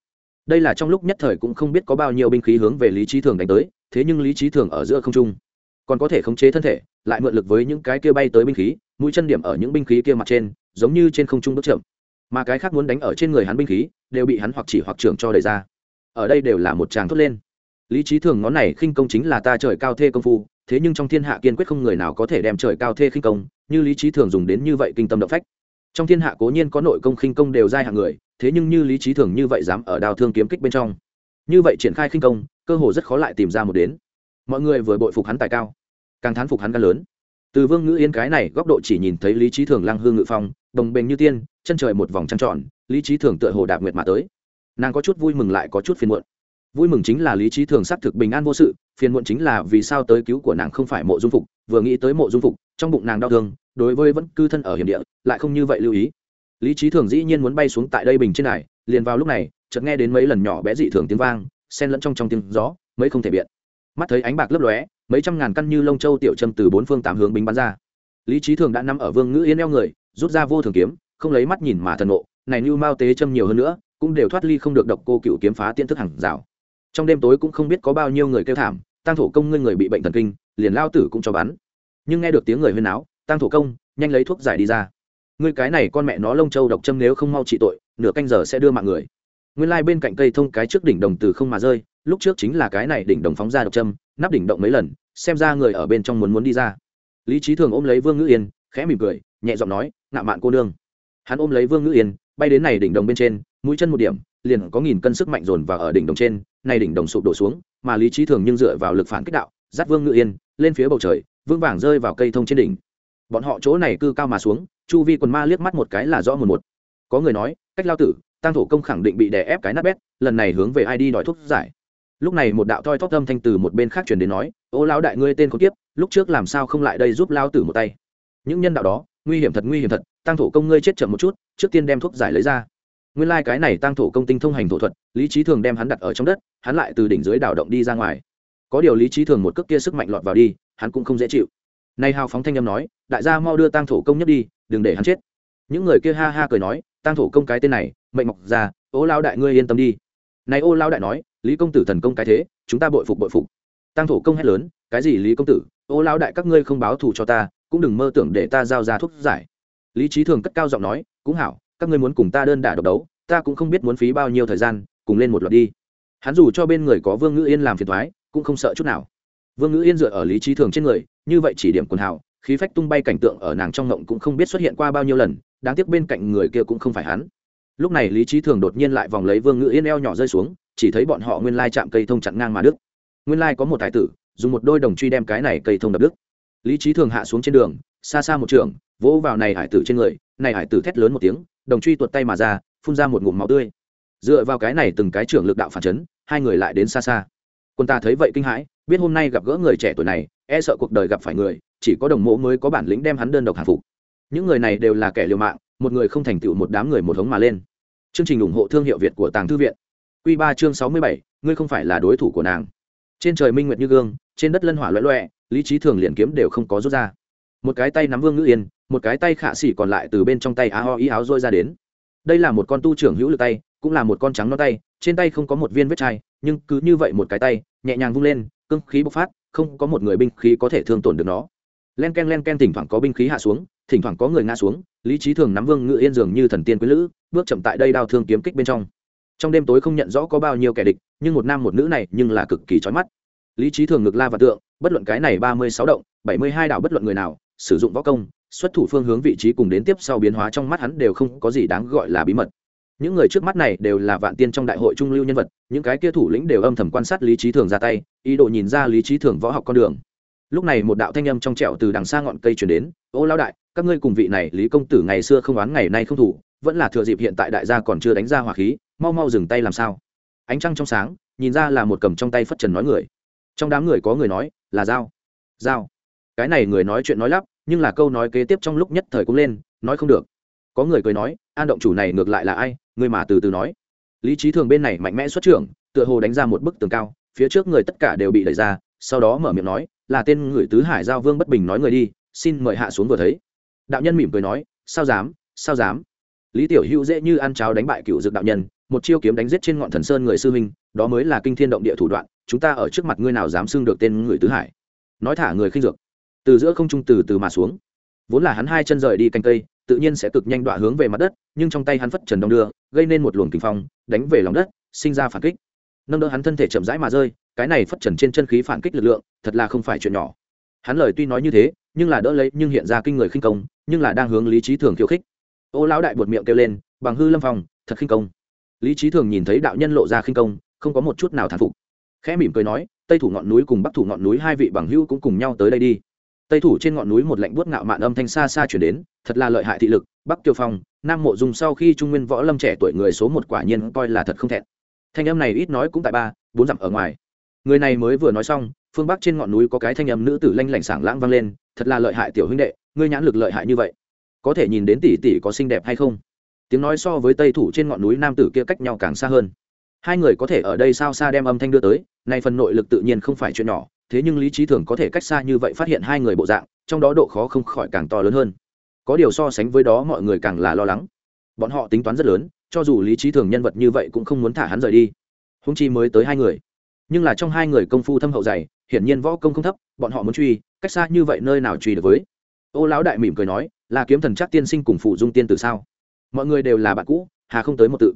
Đây là trong lúc nhất thời cũng không biết có bao nhiêu binh khí hướng về lý trí thường đánh tới, thế nhưng lý trí thường ở giữa không trung, còn có thể khống chế thân thể, lại mượn lực với những cái kia bay tới binh khí mũi chân điểm ở những binh khí kia mặt trên, giống như trên không trung bước chậm. Mà cái khác muốn đánh ở trên người hắn binh khí, đều bị hắn hoặc chỉ hoặc trưởng cho đẩy ra. Ở đây đều là một tràng thốt lên. Lý trí thường ngón này khinh công chính là ta trời cao thê công phu, thế nhưng trong thiên hạ kiên quyết không người nào có thể đem trời cao thê khinh công, như lý trí thường dùng đến như vậy kinh tâm động phách. Trong thiên hạ cố nhiên có nội công khinh công đều dai hạng người, thế nhưng như lý trí thường như vậy dám ở đào thương kiếm kích bên trong. Như vậy triển khai khinh công, cơ hồ rất khó lại tìm ra một đến. Mọi người vừa bội phục hắn tài cao, càng thán phục hắn càng lớn từ vương ngữ yên cái này góc độ chỉ nhìn thấy lý trí thường lăng hương ngự phong đồng bền như tiên, chân trời một vòng trăng tròn lý trí thường tựa hồ đạp nguyệt mà tới. Nàng có chút vui mừng lại có chút phiền muộn. Vui mừng chính là lý trí thường xác thực bình an vô sự, phiền muộn chính là vì sao tới cứu của nàng không phải mộ dung phục, vừa nghĩ tới mộ dung phục, trong bụng nàng đau thương, đối với vẫn cư thân ở hiểm địa, lại không như vậy lưu ý. Lý trí thường dĩ nhiên muốn bay xuống tại đây bình trên này, liền vào lúc này, chợt nghe đến mấy lần nhỏ bé dị thường tiếng vang, xen lẫn trong trong tiếng gió, mấy không thể biện. Mắt thấy ánh bạc lấp lóe mấy trăm ngàn căn như lông châu tiểu châm từ bốn phương tám hướng bính bắn ra. Lý trí thường đã nằm ở vương ngữ yên eo người, rút ra vô thường kiếm, không lấy mắt nhìn mà thần nộ này như mao tế châm nhiều hơn nữa, cũng đều thoát ly không được độc cô cựu kiếm phá tiên thức hàng rào. Trong đêm tối cũng không biết có bao nhiêu người kêu thảm tăng thổ công ngươi người bị bệnh thần kinh, liền lao tử cũng cho bắn. Nhưng nghe được tiếng người huyên áo tăng thổ công, nhanh lấy thuốc giải đi ra. Ngươi cái này con mẹ nó lông châu độc châm nếu không mau trị tội, nửa canh giờ sẽ đưa mạng người. Nguyên lai bên cạnh cây thông cái trước đỉnh đồng từ không mà rơi, lúc trước chính là cái này đỉnh đồng phóng ra độc châm, nắp đỉnh động mấy lần xem ra người ở bên trong muốn muốn đi ra. Lý trí thường ôm lấy vương ngữ yên, khẽ mỉm cười, nhẹ giọng nói, ngạo mạn cô nương. Hắn ôm lấy vương ngữ yên, bay đến này đỉnh đồng bên trên, mũi chân một điểm, liền có nghìn cân sức mạnh dồn vào ở đỉnh đồng trên, này đỉnh đồng sụp đổ xuống, mà lý trí thường nhưng dựa vào lực phản kích đạo, dắt vương ngữ yên lên phía bầu trời vương vàng rơi vào cây thông trên đỉnh. Bọn họ chỗ này cư cao mà xuống, chu vi quần ma liếc mắt một cái là rõ một một. Có người nói, cách lao tử tăng thổ công khẳng định bị đè ép cái nát bét, lần này hướng về ai đi đòi thuốc giải lúc này một đạo thoi thóp âm thanh từ một bên khác truyền đến nói, ô lão đại ngươi tên có tiếp lúc trước làm sao không lại đây giúp lao tử một tay? Những nhân đạo đó, nguy hiểm thật, nguy hiểm thật tăng thổ công ngươi chết chậm một chút, trước tiên đem thuốc giải lấy ra. Nguyên lai、like、cái này tăng thổ công tinh thông hành thổ thuật, lý trí thường đem hắn đặt ở trong đất, hắn lại từ đỉnh dưới đảo động đi ra ngoài. Có điều lý trí thường một cước kia sức mạnh lọt vào đi, hắn cũng không dễ chịu. Nay hào phóng thanh âm nói, đại gia mau đưa tăng thổ công nhất đi, đừng để hắn chết. Những người kia ha ha cười nói tăng thổ công cái tên này, mệnh mọc ra ố lao đại ngươi yên tâm đi này ô lao đại nói, lý công tử thần công cái thế, chúng ta bội phục bội phục. Tăng thổ công hét lớn, cái gì lý công tử? Ô lao đại các ngươi không báo thù cho ta, cũng đừng mơ tưởng để ta giao ra thuốc giải. Lý trí thường cất cao giọng nói, cũng hảo, các ngươi muốn cùng ta đơn đả độc đấu, ta cũng không biết muốn phí bao nhiêu thời gian, cùng lên một loạt đi. Hắn dù cho bên người có vương ngữ yên làm phiền thoái cũng không sợ chút nào. Vương ngữ yên dựa ở lý trí thường trên người, như vậy chỉ điểm quần hảo khí phách tung bay cảnh tượng ở nàng trong ngộng cũng không biết xuất hiện qua bao nhiêu lần, đáng tiếc bên cạnh người kia cũng không phải hắn lúc này lý trí thường đột nhiên lại vòng lấy vương ngữ yên eo nhỏ rơi xuống, chỉ thấy bọn họ nguyên lai chạm cây thông chặn ngang mà đức nguyên lai có một tài tử, dùng một đôi đồng truy đem cái này cây thông đập đức lý trí thường hạ xuống trên đường, xa xa một trường, vỗ vào này hải tử trên người, này hải tử thét lớn một tiếng, đồng truy tuột tay mà ra, phun ra một ngụm máu tươi. Dựa vào cái này từng cái trưởng lực đạo phản chấn, hai người lại đến xa xa. Quân ta thấy vậy kinh hãi, biết hôm nay gặp gỡ người trẻ tuổi này e sợ cuộc đời gặp phải người, chỉ có đồng mộ mới có bản lĩnh đem hắn đơn độc hạ phục. Những người này đều là kẻ liều mạng một người không thành tựu một đám người một hống mà lên. Chương trình ủng hộ thương hiệu việt của tàng thư viện. Q ba chương sáu mươi bảy, ngươi không phải là đối thủ của nàng. Trên trời minh nguyệt như gương, trên đất lân hỏa loẹ loẹ, lý trí thường liền kiếm đều không có rút ra. Một cái tay nắm vương ngữ yên, một cái tay khạ xỉ còn lại từ bên trong tay á ho ý áo rôi ra đến. Đây là một con tu trưởng hữu lực tay, cũng là một con trắng non tay, trên tay không có một viên vết chai, nhưng cứ như vậy một cái tay, nhẹ nhàng vung lên cưng khí bộc phát, không có một người binh khí có thể thương tổn được nó. Len ken len ken thỉnh thoảng có binh khí hạ xuống thỉnh thoảng có người ngã xuống, lý trí thường nắm vương ngự yên dường như thần tiên quý lữ, bước chậm tại đây đao thương kiếm kích bên trong. Trong đêm tối không nhận rõ có bao nhiêu kẻ địch, nhưng một nam một nữ này nhưng là cực kỳ trói mắt. Lý trí thường ngực la và tượng, bất luận cái này ba mươi sáu động, bảy mươi hai đạo bất luận người nào, sử dụng võ công, xuất thủ phương hướng vị trí cùng đến tiếp sau biến hóa trong mắt hắn đều không có gì đáng gọi là bí mật. Những người trước mắt này đều là vạn tiên trong đại hội trung lưu nhân vật, những cái kia thủ lĩnh đều âm thầm quan sát lý trí thường ra tay, ý đồ nhìn ra lý trí thường võ học con đường lúc này một đạo thanh âm trong trẹo từ đằng xa ngọn cây chuyển đến, ô lao đại, các ngươi cùng vị này lý công tử ngày xưa không oán ngày nay không thủ, vẫn là thừa dịp hiện tại đại gia còn chưa đánh ra hỏa khí, mau mau dừng tay làm sao? Ánh trăng trong sáng, nhìn ra là một cầm trong tay phất trần nói người. Trong đám người có người nói, là dao dao cái này người nói chuyện nói lắp, nhưng là câu nói kế tiếp trong lúc nhất thời cũng lên, nói không được. Có người cười nói, an động chủ này ngược lại là ai? Người mà từ từ nói. Lý trí thường bên này mạnh mẽ xuất trưởng, tựa hồ đánh ra một bức tường cao, phía trước người tất cả đều bị đẩy ra sau đó mở miệng nói, là tên người tứ hải giao vương bất bình nói người đi, xin mời hạ xuống vừa thấy. Đạo nhân mỉm cười nói, sao dám sao dám? Lý tiểu hữu dễ như ăn cháo đánh bại cựu dược đạo nhân, một chiêu kiếm đánh giết trên ngọn thần sơn người sư huynh, đó mới là kinh thiên động địa thủ đoạn, chúng ta ở trước mặt ngươi nào dám xưng được tên người tứ hải? Nói thả người khinh dược. Từ giữa không trung từ từ mà xuống. Vốn là hắn hai chân rời đi canh cây, tự nhiên sẽ cực nhanh đọa hướng về mặt đất, nhưng trong tay hắn phất trần đông đưa, gây nên một luồng kinh phong, đánh về lòng đất, sinh ra phản kích. Nâng đỡ hắn thân thể chậm rãi mà rơi cái này phất trần trên chân khí phản kích lực lượng, thật là không phải chuyện nhỏ. Hắn lời tuy nói như thế, nhưng là đỡ lấy, nhưng hiện ra kinh người khinh công, nhưng là đang hướng lý trí thường khiêu khích. Ô lão đại buột miệng kêu lên, bằng hư lâm phong, thật khinh công. Lý trí thường nhìn thấy đạo nhân lộ ra khinh công, không có một chút nào thán phục. Khẽ mỉm cười nói, tây thủ ngọn núi cùng bắc thủ ngọn núi hai vị bằng hữu cũng cùng nhau tới đây đi. Tây thủ trên ngọn núi một lạnh buốt ngạo mạn âm thanh xa xa chuyển đến, thật là lợi hại thị lực, bắc tiêu phong, nam mộ dùng sau khi trung nguyên võ lâm trẻ tuổi người số một quả nhiên coi là thật không thẹn. Thanh âm này ít nói cũng tại ba, bốn dặm ở ngoài người này mới vừa nói xong, phương bắc trên ngọn núi có cái thanh âm nữ tử lanh lảnh sảng lãng vang lên, thật là lợi hại tiểu huynh đệ, ngươi nhãn lực lợi hại như vậy. Có thể nhìn đến tỷ tỷ có xinh đẹp hay không? Tiếng nói so với tây thủ trên ngọn núi nam tử kia cách nhau càng xa hơn. Hai người có thể ở đây sao xa đem âm thanh đưa tới, nay phần nội lực tự nhiên không phải chuyện nhỏ, thế nhưng lý trí thường có thể cách xa như vậy phát hiện hai người bộ dạng, trong đó độ khó không khỏi càng to lớn hơn. Có điều so sánh với đó mọi người càng là lo lắng. Bọn họ tính toán rất lớn, cho dù lý trí thường nhân vật như vậy cũng không muốn thả hắn rời đi. Húng chi mới tới hai người nhưng là trong hai người công phu thâm hậu dày, hiển nhiên võ công không thấp, bọn họ muốn truy, cách xa như vậy nơi nào truy được với? Ô lão đại mỉm cười nói, là kiếm thần chắc tiên sinh cùng phụ dung tiên tử sao? Mọi người đều là bạn cũ, hà không tới một tự.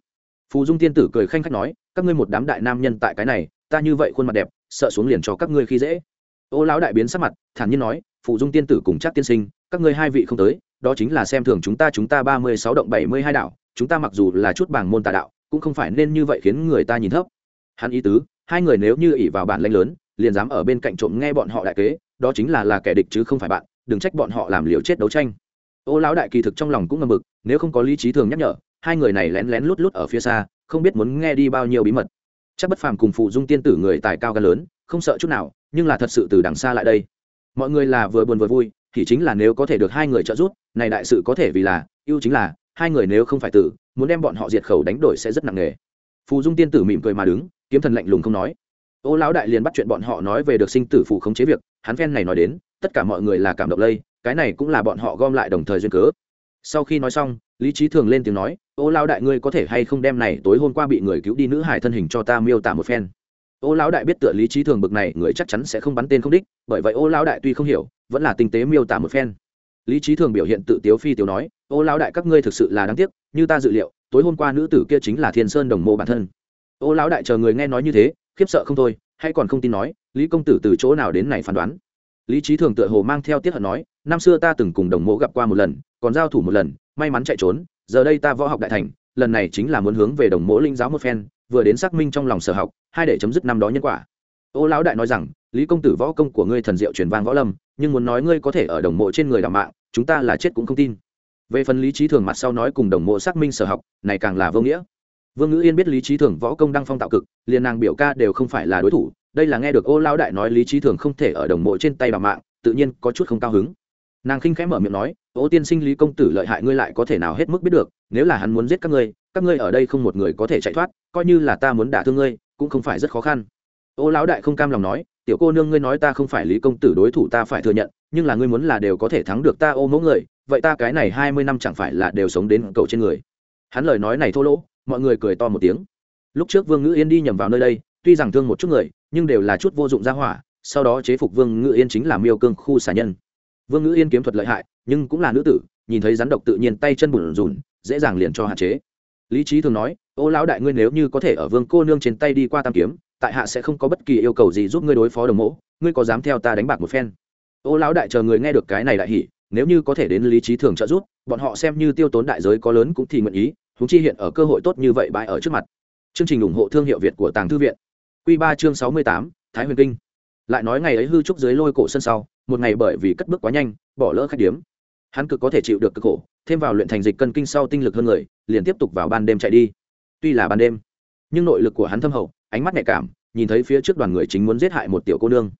Phù dung tiên tử cười khanh khách nói, các ngươi một đám đại nam nhân tại cái này, ta như vậy khuôn mặt đẹp, sợ xuống liền cho các ngươi khi dễ. Ô lão đại biến sắc mặt, thản nhiên nói phù dung tiên tử cùng chắc tiên sinh, các ngươi hai vị không tới, đó chính là xem thường chúng ta chúng ta ba mươi sáu động bảy mươi hai đạo, chúng ta mặc dù là chút bảng môn tà đạo, cũng không phải nên như vậy khiến người ta nhìn thấp. Hắn ý tứ hai người nếu như ỉ vào bản lãnh lớn, liền dám ở bên cạnh trộm nghe bọn họ đại kế, đó chính là là kẻ địch chứ không phải bạn, đừng trách bọn họ làm liều chết đấu tranh. Ô lão đại kỳ thực trong lòng cũng ngầm mực, nếu không có lý trí thường nhắc nhở, hai người này lén lén lút lút ở phía xa, không biết muốn nghe đi bao nhiêu bí mật. Chắc bất phàm cùng phụ dung tiên tử người tài cao gan lớn, không sợ chút nào, nhưng là thật sự từ đằng xa lại đây. Mọi người là vừa buồn vừa vui, thì chính là nếu có thể được hai người trợ giúp, này đại sự có thể vì là, ưu chính là, hai người nếu không phải tử, muốn đem bọn họ diệt khẩu đánh đổi sẽ rất nặng nề. Phù dung tiên tử mỉm cười mà đứng kiếm thần lạnh lùng không nói. Ô lão đại liền bắt chuyện bọn họ nói về được sinh tử phụ khống chế việc, hắn phen này nói đến, tất cả mọi người là cảm động lây, cái này cũng là bọn họ gom lại đồng thời duyên cớ. Sau khi nói xong, lý trí thường lên tiếng nói, ô lão đại ngươi có thể hay không đem này tối hôm qua bị người cứu đi nữ hải thân hình cho ta miêu tả một phen? Ô lão đại biết tựa lý trí thường bực này, người chắc chắn sẽ không bắn tên không đích, bởi vậy ô lão đại tuy không hiểu, vẫn là tinh tế miêu tả một phen. Lý trí thường biểu hiện tự tiếu phi tiếu nói, ô lão đại các ngươi thực sự là đáng tiếc, như ta dự liệu, tối hôm qua nữ tử kia chính là thiên sơn đồng mô bản thân ô lão đại chờ người nghe nói như thế, khiếp sợ không thôi, hay còn không tin nói, lý công tử từ chỗ nào đến này phán đoán? Lý trí thường tựa hồ mang theo tiết hận nói, năm xưa ta từng cùng đồng mộ gặp qua một lần, còn giao thủ một lần, may mắn chạy trốn, giờ đây ta võ học đại thành, lần này chính là muốn hướng về đồng mộ linh giáo một phen, vừa đến xác minh trong lòng sở học, hai để chấm dứt năm đó nhân quả. Ô lão đại nói rằng, lý công tử võ công của ngươi thần diệu truyền vang võ lâm, nhưng muốn nói ngươi có thể ở đồng mộ trên người đảm mạng, chúng ta là chết cũng không tin. Về phần lý trí thường mặt sau nói cùng đồng mộ xác minh sở học, này càng là vô nghĩa vương ngữ yên biết lý trí thường võ công đăng phong tạo cực, liền nàng biểu ca đều không phải là đối thủ, đây là nghe được ô lao đại nói lý trí thường không thể ở đồng mộ trên tay bà mạng, tự nhiên có chút không cao hứng. Nàng khinh khẽ mở miệng nói, ô tiên sinh lý công tử lợi hại ngươi lại có thể nào hết mức biết được, nếu là hắn muốn giết các ngươi các ngươi ở đây không một người có thể chạy thoát, coi như là ta muốn đả thương ngươi, cũng không phải rất khó khăn. Ô lão đại không cam lòng nói, tiểu cô nương ngươi nói ta không phải lý công tử đối thủ ta phải thừa nhận, nhưng là ngươi muốn là đều có thể thắng được ta ô mẫu người, vậy ta cái này hai mươi năm chẳng phải là đều sống đến cầu trên người. Hắn lời nói này thô lỗ mọi người cười to một tiếng. Lúc trước vương ngữ yên đi nhầm vào nơi đây, tuy rằng thương một chút người, nhưng đều là chút vô dụng ra hỏa, sau đó chế phục vương ngữ yên chính là miêu cương khu xà nhân. Vương ngữ yên kiếm thuật lợi hại, nhưng cũng là nữ tử, nhìn thấy rắn độc tự nhiên tay chân bùn rùn, dễ dàng liền cho hạn chế. Lý trí thường nói, ô lão đại ngươi nếu như có thể ở vương cô nương trên tay đi qua tam kiếm, tại hạ sẽ không có bất kỳ yêu cầu gì giúp ngươi đối phó đồng mẫu ngươi có dám theo ta đánh bạc một phen? Ô lão đại chờ người nghe được cái này đại hỉ, nếu như có thể đến lý trí thường trợ giúp, bọn họ xem như tiêu tốn đại giới có lớn cũng thì nguyện ý huống chi hiện ở cơ hội tốt như vậy bãi ở trước mặt. Chương trình ủng hộ thương hiệu việt của tàng thư viện. Quy ba chương sáu mươi tám, thái huyền kinh. Lại nói ngày ấy hư trúc dưới lôi cổ sân sau, một ngày bởi vì cất bước quá nhanh, bỏ lỡ khách điếm. Hắn cực có thể chịu được cực khổ, thêm vào luyện thành dịch cân kinh sau tinh lực hơn người, liền tiếp tục vào ban đêm chạy đi. Tuy là ban đêm, nhưng nội lực của hắn thâm hậu, ánh mắt nhạy cảm, nhìn thấy phía trước đoàn người chính muốn giết hại một tiểu cô nương.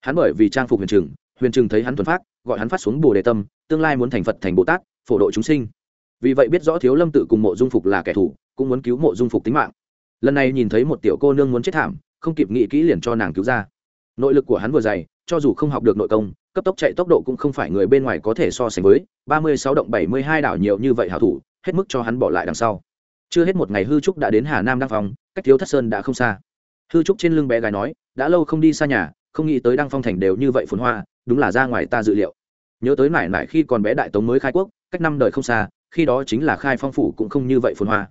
Hắn bởi vì trang phục huyền trừng huyền trừng thấy hắn thuần phát gọi hắn phát xuống bồ đề tâm, tương lai muốn thành phật thành bồ tát, phổ độ chúng sinh vì vậy biết rõ thiếu lâm tự cùng mộ dung phục là kẻ thù, cũng muốn cứu mộ dung phục tính mạng. Lần này nhìn thấy một tiểu cô nương muốn chết thảm, không kịp nghĩ kỹ liền cho nàng cứu ra. Nội lực của hắn vừa dày, cho dù không học được nội công, cấp tốc chạy tốc độ cũng không phải người bên ngoài có thể so sánh với. Ba mươi sáu động bảy mươi hai đảo nhiều như vậy hảo thủ, hết mức cho hắn bỏ lại đằng sau. Chưa hết một ngày hư trúc đã đến hà nam đăng phong, cách thiếu thất sơn đã không xa. Hư trúc trên lưng bé gái nói, đã lâu không đi xa nhà, không nghĩ tới đăng phong thành đều như vậy phồn hoa, đúng là ra ngoài ta dự liệu. Nhớ tới mải mải khi còn bé đại tống mới khai quốc, cách năm đời không xa khi đó chính là khai phong phủ cũng không như vậy phồn hoa.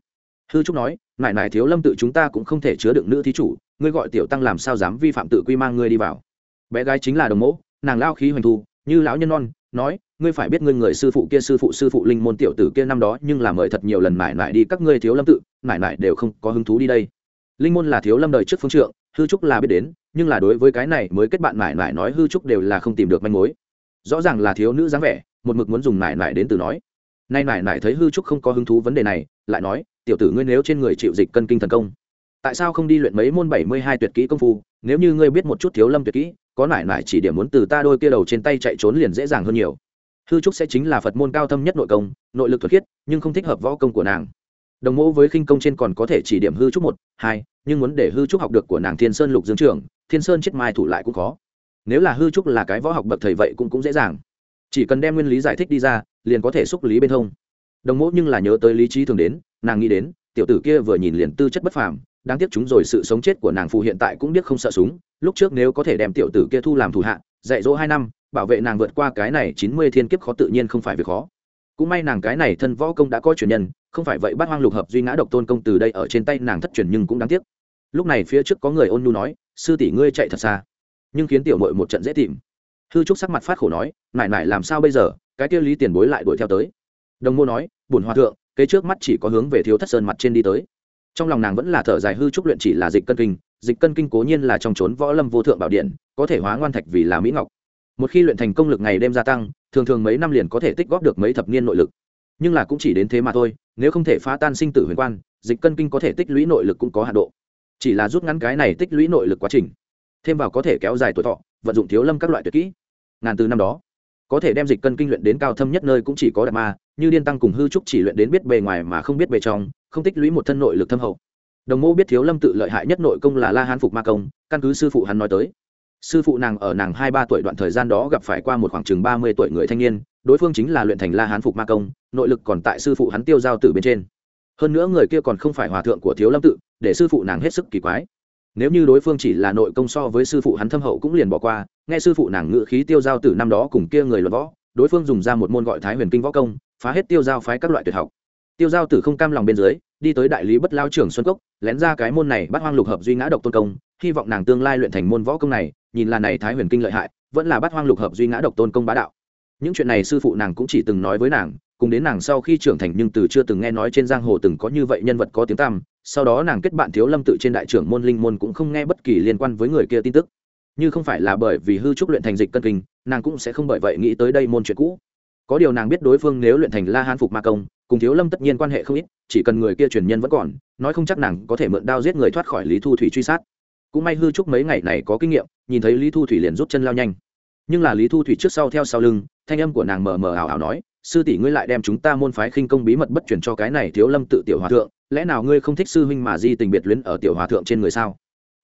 Hư trúc nói nại nại thiếu lâm tự chúng ta cũng không thể chứa đựng nữ thí chủ, ngươi gọi tiểu tăng làm sao dám vi phạm tự quy mang ngươi đi vào? Bé gái chính là đồng mẫu, nàng lao khí hoành thu, như lão nhân non, nói, ngươi phải biết ngươi người sư phụ kia sư phụ sư phụ linh môn tiểu tử kia năm đó nhưng là mời thật nhiều lần mải mải đi các ngươi thiếu lâm tự mải mải đều không có hứng thú đi đây. Linh môn là thiếu lâm đời trước phương trượng, hư trúc là biết đến, nhưng là đối với cái này mới kết bạn mải mải nói hư trúc đều là không tìm được manh mối. Rõ ràng là thiếu nữ dáng vẻ, một mực muốn dùng mải mải đến từ nói nay nải nải thấy hư trúc không có hứng thú vấn đề này, lại nói, tiểu tử ngươi nếu trên người chịu dịch cân kinh thần công, tại sao không đi luyện mấy môn bảy mươi hai tuyệt kỹ công phu? Nếu như ngươi biết một chút thiếu lâm tuyệt kỹ, có nải nải chỉ điểm muốn từ ta đôi kia đầu trên tay chạy trốn liền dễ dàng hơn nhiều. Hư trúc sẽ chính là phật môn cao thâm nhất nội công, nội lực thuật khiết, nhưng không thích hợp võ công của nàng. Đồng mẫu với khinh công trên còn có thể chỉ điểm hư trúc một, hai, nhưng muốn để hư trúc học được của nàng thiên sơn lục dương trường, thiên sơn chết mai thủ lại cũng khó. Nếu là hư trúc là cái võ học bậc thầy vậy cũng cũng dễ dàng. Chỉ cần đem nguyên lý giải thích đi ra liền có thể xúc lý bên thông đồng mẫu nhưng là nhớ tới lý trí thường đến, nàng nghĩ đến, tiểu tử kia vừa nhìn liền tư chất bất phàm, đáng tiếc chúng rồi sự sống chết của nàng phù hiện tại cũng biết không sợ súng, lúc trước nếu có thể đem tiểu tử kia thu làm thủ hạ, dạy dỗ hai năm, bảo vệ nàng vượt qua cái này chín mươi thiên kiếp khó tự nhiên không phải việc khó. Cũng may nàng cái này thân võ công đã có truyền nhân, không phải vậy bắt hoang lục hợp duy ngã độc tôn công từ đây ở trên tay nàng thất truyền nhưng cũng đáng tiếc. Lúc này phía trước có người ôn nhu nói, sư tỷ ngươi chạy thật xa. Nhưng khiến tiểu mội một trận dễ tìm hư trúc sắc mặt phát khổ nói nại nại làm sao bây giờ? Cái kia lý tiền bối lại đuổi theo tới. Đồng mô nói bùn hòa thượng, kế trước mắt chỉ có hướng về thiếu thất sơn mặt trên đi tới. Trong lòng nàng vẫn là thở dài, hư trúc luyện chỉ là dịch cân kinh, dịch cân kinh cố nhiên là trong trốn võ lâm vô thượng bảo điện, có thể hóa ngoan thạch vì là mỹ ngọc. Một khi luyện thành công lực ngày đêm gia tăng, thường thường mấy năm liền có thể tích góp được mấy thập niên nội lực. Nhưng là cũng chỉ đến thế mà thôi, nếu không thể phá tan sinh tử huyền quan, dịch cân kinh có thể tích lũy nội lực cũng có hạ độ. Chỉ là rút ngắn cái này tích lũy nội lực quá trình thêm vào có thể kéo dài tuổi thọ, vận dụng thiếu lâm các loại tuyệt kỹ. Ngàn từ năm đó, có thể đem dịch cân kinh luyện đến cao thâm nhất nơi cũng chỉ có đạt ma, như điên tăng cùng hư trúc chỉ luyện đến biết bề ngoài mà không biết bề trong, không tích lũy một thân nội lực thâm hậu. Đồng mô biết thiếu lâm tự lợi hại nhất nội công là la hán phục ma công, căn cứ sư phụ hắn nói tới. Sư phụ nàng ở nàng hai ba tuổi đoạn thời gian đó gặp phải qua một khoảng chừng ba mươi tuổi người thanh niên, đối phương chính là luyện thành la hán phục ma công, nội lực còn tại sư phụ hắn tiêu giao tử bên trên. Hơn nữa người kia còn không phải hòa thượng của thiếu lâm tự, để sư phụ nàng hết sức kỳ quái nếu như đối phương chỉ là nội công so với sư phụ hắn thâm hậu cũng liền bỏ qua, nghe sư phụ nàng ngự khí tiêu giao tử năm đó cùng kia người luận võ, đối phương dùng ra một môn gọi thái huyền kinh võ công, phá hết tiêu giao phái các loại tuyệt học. Tiêu giao tử không cam lòng bên dưới, đi tới đại lý bất lao trưởng xuân cốc, lén ra cái môn này bắt hoang lục hợp duy ngã độc tôn công, hy vọng nàng tương lai luyện thành môn võ công này, nhìn là này thái huyền kinh lợi hại, vẫn là bắt hoang lục hợp duy ngã độc tôn công bá đạo. Những chuyện này sư phụ nàng cũng chỉ từng nói với nàng cùng đến nàng sau khi trưởng thành nhưng từ chưa từng nghe nói trên giang hồ từng có như vậy nhân vật có tiếng tăm, sau đó nàng kết bạn thiếu lâm tự trên đại trưởng môn linh môn cũng không nghe bất kỳ liên quan với người kia tin tức. Như không phải là bởi vì hư trúc luyện thành dịch cân kinh, nàng cũng sẽ không bởi vậy nghĩ tới đây môn chuyện cũ. Có điều nàng biết đối phương nếu luyện thành la hán phục ma công, cùng thiếu lâm tất nhiên quan hệ không ít, chỉ cần người kia truyền nhân vẫn còn, nói không chắc nàng có thể mượn đao giết người thoát khỏi lý thu thủy truy sát. Cũng may hư trúc mấy ngày này có kinh nghiệm, nhìn thấy lý thu thủy liền rút chân lao nhanh. Nhưng là lý thu thủy trước sau theo sau lưng, thanh âm của nàng mờ mờ ảo ảo nói sư tỷ ngươi lại đem chúng ta môn phái khinh công bí mật bất truyền cho cái này thiếu lâm tự tiểu hòa thượng, lẽ nào ngươi không thích sư huynh mà di tình biệt luyến ở tiểu hòa thượng trên người sao?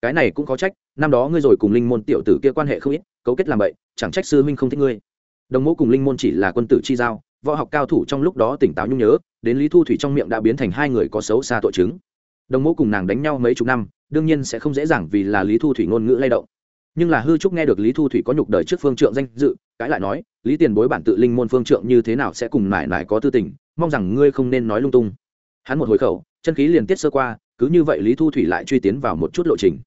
Cái này cũng có trách, năm đó ngươi rồi cùng linh môn tiểu tử kia quan hệ không ít, cấu kết làm vậy chẳng trách sư huynh không thích ngươi. Đồng mẫu cùng linh môn chỉ là quân tử chi giao, võ học cao thủ trong lúc đó tỉnh táo nhung nhớ, đến lý thu thủy trong miệng đã biến thành hai người có xấu xa tội chứng. Đồng mẫu cùng nàng đánh nhau mấy chục năm, đương nhiên sẽ không dễ dàng vì là lý thu thủy ngôn ngữ lay động nhưng là hư trúc nghe được lý thu thủy có nhục đời trước phương trượng danh dự, cãi lại nói, lý tiền bối bản tự linh môn phương trượng như thế nào sẽ cùng nải nải có tư tình, mong rằng ngươi không nên nói lung tung. Hắn một hồi khẩu, chân khí liền tiết sơ qua, cứ như vậy lý thu thủy lại truy tiến vào một chút lộ trình.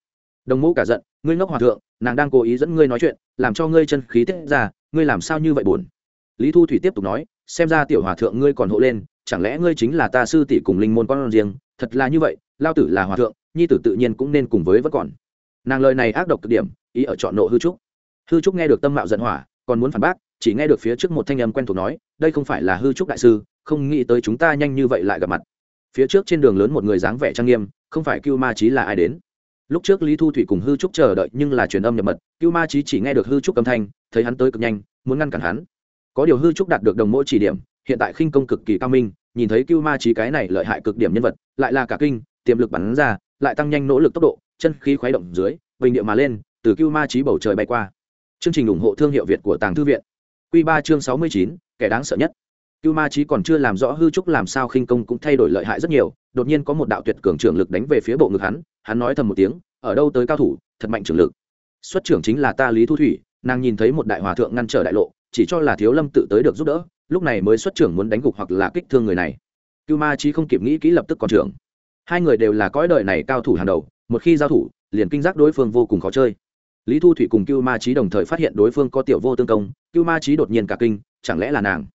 Đồng mẫu cả giận, ngươi ngốc hòa thượng, nàng đang cố ý dẫn ngươi nói chuyện, làm cho ngươi chân khí tiết ra, ngươi làm sao như vậy buồn? Lý thu thủy tiếp tục nói, xem ra tiểu hòa thượng ngươi còn hộ lên, chẳng lẽ ngươi chính là ta sư tỷ cùng linh môn con riêng, thật là như vậy, lao tử là hòa thượng, nhi tử tự nhiên cũng nên cùng với vẫn còn. Nàng lời này ác độc cực điểm ý ở chọn nộ hư trúc. Hư trúc nghe được tâm mạo giận hỏa, còn muốn phản bác, chỉ nghe được phía trước một thanh âm quen thuộc nói, đây không phải là hư trúc đại sư, không nghĩ tới chúng ta nhanh như vậy lại gặp mặt. Phía trước trên đường lớn một người dáng vẻ trang nghiêm, không phải cưu ma trí là ai đến? Lúc trước lý thu thủy cùng hư trúc chờ đợi nhưng là truyền âm nhập mật, cưu ma trí chỉ nghe được hư trúc âm thanh, thấy hắn tới cực nhanh, muốn ngăn cản hắn. Có điều hư trúc đạt được đồng mỗi chỉ điểm, hiện tại khinh công cực kỳ cao minh, nhìn thấy cưu ma trí cái này lợi hại cực điểm nhân vật, lại là cả kinh, tiềm lực bắn ra, lại tăng nhanh nỗ lực tốc độ, chân khí khuấy động dưới, bình điệu mà lên từ cưu ma trí bầu trời bay qua. Chương trình ủng hộ thương hiệu việt của tàng thư viện. Q ba chương sáu mươi chín, kẻ đáng sợ nhất. Cưu ma trí còn chưa làm rõ hư trúc làm sao khinh công cũng thay đổi lợi hại rất nhiều, đột nhiên có một đạo tuyệt cường trưởng lực đánh về phía bộ ngực hắn hắn nói thầm một tiếng, ở đâu tới cao thủ, thật mạnh trưởng lực. Xuất trưởng chính là ta lý thu thủy. Nàng nhìn thấy một đại hòa thượng ngăn trở đại lộ, chỉ cho là thiếu lâm tự tới được giúp đỡ, lúc này mới xuất trưởng muốn đánh gục hoặc là kích thương người này. Cưu ma trí không kịp nghĩ kỹ lập tức còn trưởng. Hai người đều là cõi đời này cao thủ hàng đầu, một khi giao thủ, liền kinh giác đối phương vô cùng khó chơi lý thu thủy cùng cưu ma trí đồng thời phát hiện đối phương có tiểu vô tương công, cưu ma trí đột nhiên cả kinh, chẳng lẽ là nàng?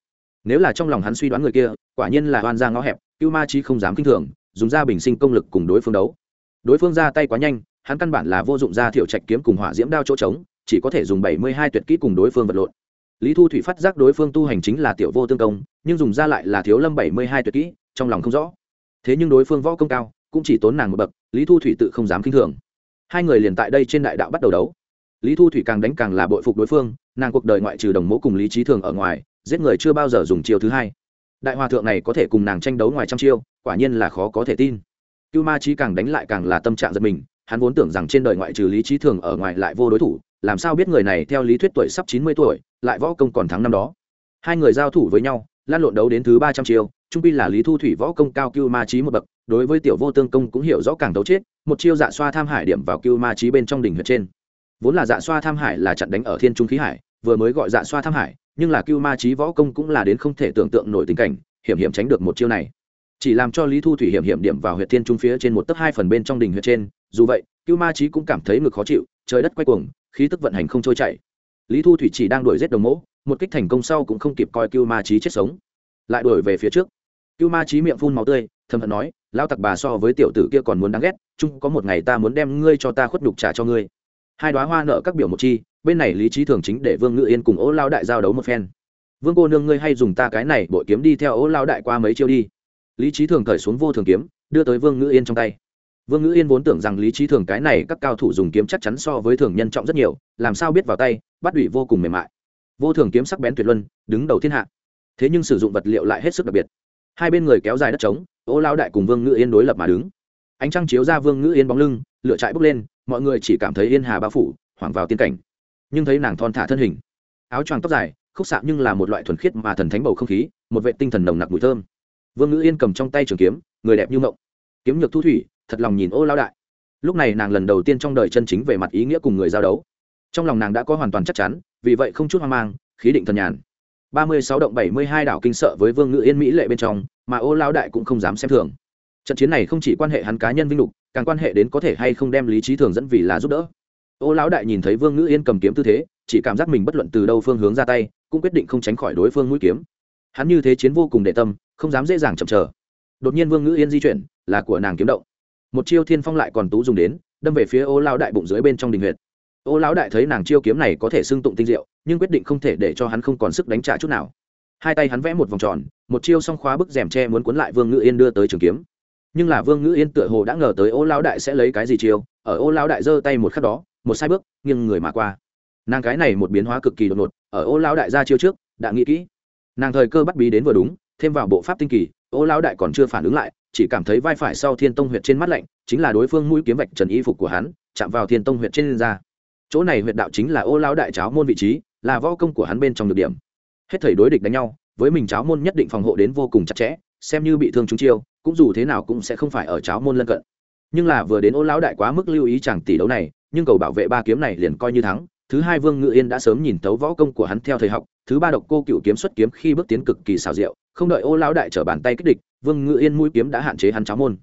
Nếu là trong lòng hắn suy đoán người kia, quả nhiên là oan ra ngõ hẹp, cưu ma trí không dám kinh thường, dùng ra bình sinh công lực cùng đối phương đấu. Đối phương ra tay quá nhanh, hắn căn bản là vô dụng ra thiểu trạch kiếm cùng hỏa diễm đao chỗ trống, chỉ có thể dùng bảy mươi hai tuyệt kỹ cùng đối phương vật lộn. Lý thu thủy phát giác đối phương tu hành chính là tiểu vô tương công, nhưng dùng ra lại là thiếu lâm bảy mươi hai tuyệt kỹ, trong lòng không rõ. Thế nhưng đối phương võ công cao, cũng chỉ tốn nàng một bậc, lý thu thủy tự không dám k i n h thường hai người liền tại đây trên đại đạo bắt đầu đấu. Lý thu thủy càng đánh càng là bội phục đối phương, nàng cuộc đời ngoại trừ đồng mẫu cùng lý trí thường ở ngoài, giết người chưa bao giờ dùng chiêu thứ hai. Đại hòa thượng này có thể cùng nàng tranh đấu ngoài trăm chiêu, quả nhiên là khó có thể tin. Cưu ma trí càng đánh lại càng là tâm trạng giật mình, hắn vốn tưởng rằng trên đời ngoại trừ lý trí thường ở ngoài lại vô đối thủ, làm sao biết người này theo lý thuyết tuổi sắp chín mươi tuổi, lại võ công còn thắng năm đó. Hai người giao thủ với nhau lan lộn đấu đến thứ ba trăm chiêu, trung pi là lý thu thủy võ công cao cưu ma trí một bậc đối với tiểu vô tương công cũng hiểu rõ càng đấu chết, một chiêu dạ xoa tham hải điểm vào cưu ma trí bên trong đỉnh huyệt trên. Vốn là dạ xoa tham hải là trận đánh ở thiên trung khí hải, vừa mới gọi dạ xoa tham hải, nhưng là cưu ma trí võ công cũng là đến không thể tưởng tượng nổi tình cảnh, hiểm hiểm tránh được một chiêu này. Chỉ làm cho lý thu thủy hiểm hiểm điểm vào huyệt thiên trung phía trên một tấc hai phần bên trong đỉnh huyệt trên, dù vậy, cưu ma trí cũng cảm thấy ngực khó chịu, trời đất quay cuồng, khí tức vận hành không trôi chảy. Lý thu thủy chỉ đang đuổi giết đồng mẫu một kích thành công sau cũng không kịp coi cưu ma trí chết sống. Lại đuổi về phía trước. Cưu ma trí miệng phun máu tươi, thầm hận nói lão tặc bà so với tiểu tử kia còn muốn đáng ghét, chung có một ngày ta muốn đem ngươi cho ta khuất đục trả cho ngươi. Hai đoá hoa nợ các biểu một chi, bên này lý trí thường chính để vương ngự yên cùng ố lao đại giao đấu một phen. Vương cô nương ngươi hay dùng ta cái này bội kiếm đi theo ố lao đại qua mấy chiêu đi. Lý trí thường cởi xuống vô thường kiếm, đưa tới vương ngự yên trong tay. Vương ngữ yên vốn tưởng rằng lý trí thường cái này các cao thủ dùng kiếm chắc chắn so với thường nhân trọng rất nhiều, làm sao biết vào tay, bắt đủy vô cùng mềm mại. Vô thường kiếm sắc bén tuyệt luân, đứng đầu thiên hạ. Thế nhưng sử dụng vật liệu lại hết sức đặc biệt hai bên người kéo dài đất trống, ô lao đại cùng vương ngữ yên đối lập mà đứng. Ánh trăng chiếu ra vương ngữ yên bóng lưng lựa trại bốc lên, mọi người chỉ cảm thấy yên hà bao phủ, hoảng vào tiên cảnh. Nhưng thấy nàng thon thả thân hình, áo choàng tóc dài, khúc xạ nhưng là một loại thuần khiết mà thần thánh bầu không khí, một vệ tinh thần nồng nặc mùi thơm. Vương ngữ yên cầm trong tay trường kiếm, người đẹp như mộng. Kiếm nhược thu thủy, thật lòng nhìn ô lao đại. Lúc này nàng lần đầu tiên trong đời chân chính về mặt ý nghĩa cùng người giao đấu. Trong lòng nàng đã có hoàn toàn chắc chắn, vì vậy không chút hoang mang, khí định thần nhàn ba mươi sáu động bảy mươi hai đảo kinh sợ với vương ngự yên mỹ lệ bên trong, mà ô lao đại cũng không dám xem thường. Trận chiến này không chỉ quan hệ hắn cá nhân vinh lục, càng quan hệ đến có thể hay không đem lý trí thường dẫn vì là giúp đỡ. Ô lão đại nhìn thấy vương ngữ yên cầm kiếm tư thế, chỉ cảm giác mình bất luận từ đâu phương hướng ra tay, cũng quyết định không tránh khỏi đối phương mũi kiếm. Hắn như thế chiến vô cùng đệ tâm, không dám dễ dàng chậm chờ. Đột nhiên vương ngữ yên di chuyển, là của nàng kiếm động. Một chiêu thiên phong lại còn tú dùng đến, đâm về phía ô lao đại bụng dưới bên trong đình huyệt ô lão đại thấy nàng chiêu kiếm này có thể xưng tụng tinh diệu, nhưng quyết định không thể để cho hắn không còn sức đánh trả chút nào. Hai tay hắn vẽ một vòng tròn, một chiêu song khóa bức rèm tre muốn cuốn lại vương ngữ yên đưa tới trường kiếm. Nhưng là vương ngữ yên tựa hồ đã ngờ tới ô lão đại sẽ lấy cái gì chiêu, ở ô lão đại giơ tay một khắc đó, một sai bước, nghiêng người mà qua. Nàng cái này một biến hóa cực kỳ đột ngột, ở ô lão đại ra chiêu trước, đã nghĩ kỹ. Nàng thời cơ bắt bí đến vừa đúng, thêm vào bộ pháp tinh kỳ, ô lão đại còn chưa phản ứng lại, chỉ cảm thấy vai phải sau thiên tông huyệt trên mắt lạnh, chính là đối phương mũi kiếm vạch trần y phục của hắn, chạm vào thiên tông huyệt trên da chỗ này huyệt đạo chính là ô lão đại cháo môn vị trí, là võ công của hắn bên trong được điểm. Hết thầy đối địch đánh nhau, với mình cháo môn nhất định phòng hộ đến vô cùng chặt chẽ, xem như bị thương chúng chiêu, cũng dù thế nào cũng sẽ không phải ở cháo môn lân cận. Nhưng là vừa đến ô lão đại quá mức lưu ý chẳng tỷ đấu này, nhưng cầu bảo vệ ba kiếm này liền coi như thắng, thứ hai vương ngự yên đã sớm nhìn tấu võ công của hắn theo thời học, thứ ba độc cô cựu kiếm xuất kiếm khi bước tiến cực kỳ xào rượu không đợi ô lão đại trở bàn tay kích địch, vương ngự yên mũi kiếm đã hạn chế hắn cháo môn.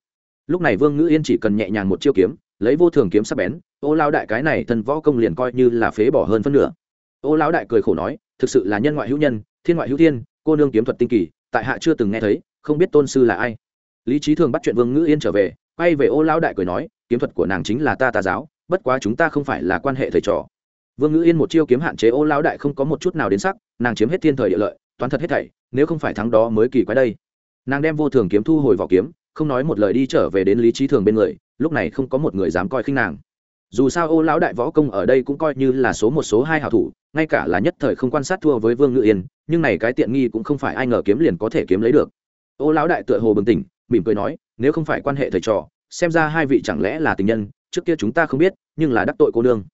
Lúc này vương ngự yên chỉ cần nhẹ nhàng một chiêu kiếm lấy vô thường kiếm sắp bén, ô lão đại cái này thân võ công liền coi như là phế bỏ hơn phân nửa. Ô lão đại cười khổ nói, thực sự là nhân ngoại hữu nhân, thiên ngoại hữu thiên, cô nương kiếm thuật tinh kỳ, tại hạ chưa từng nghe thấy, không biết tôn sư là ai. Lý trí thường bắt chuyện vương ngữ yên trở về, quay về ô lão đại cười nói, kiếm thuật của nàng chính là ta tà giáo, bất quá chúng ta không phải là quan hệ thầy trò. Vương ngữ yên một chiêu kiếm hạn chế ô lão đại không có một chút nào đến sắc, nàng chiếm hết thiên thời địa lợi, toán thật hết thảy, nếu không phải thắng đó mới kỳ quái đây. Nàng đem vô thường kiếm thu hồi vỏ kiếm, không nói một lời đi trở về đến lý trí thường bên người lúc này không có một người dám coi khinh nàng. Dù sao ô lão đại võ công ở đây cũng coi như là số một, số hai hảo thủ, ngay cả là nhất thời không quan sát thua với vương ngự yên, nhưng này cái tiện nghi cũng không phải ai ngờ kiếm liền có thể kiếm lấy được. Ô lão đại tựa hồ bừng tỉnh, mỉm cười nói, nếu không phải quan hệ thầy trò, xem ra hai vị chẳng lẽ là tình nhân, trước kia chúng ta không biết, nhưng là đắc tội cô nương.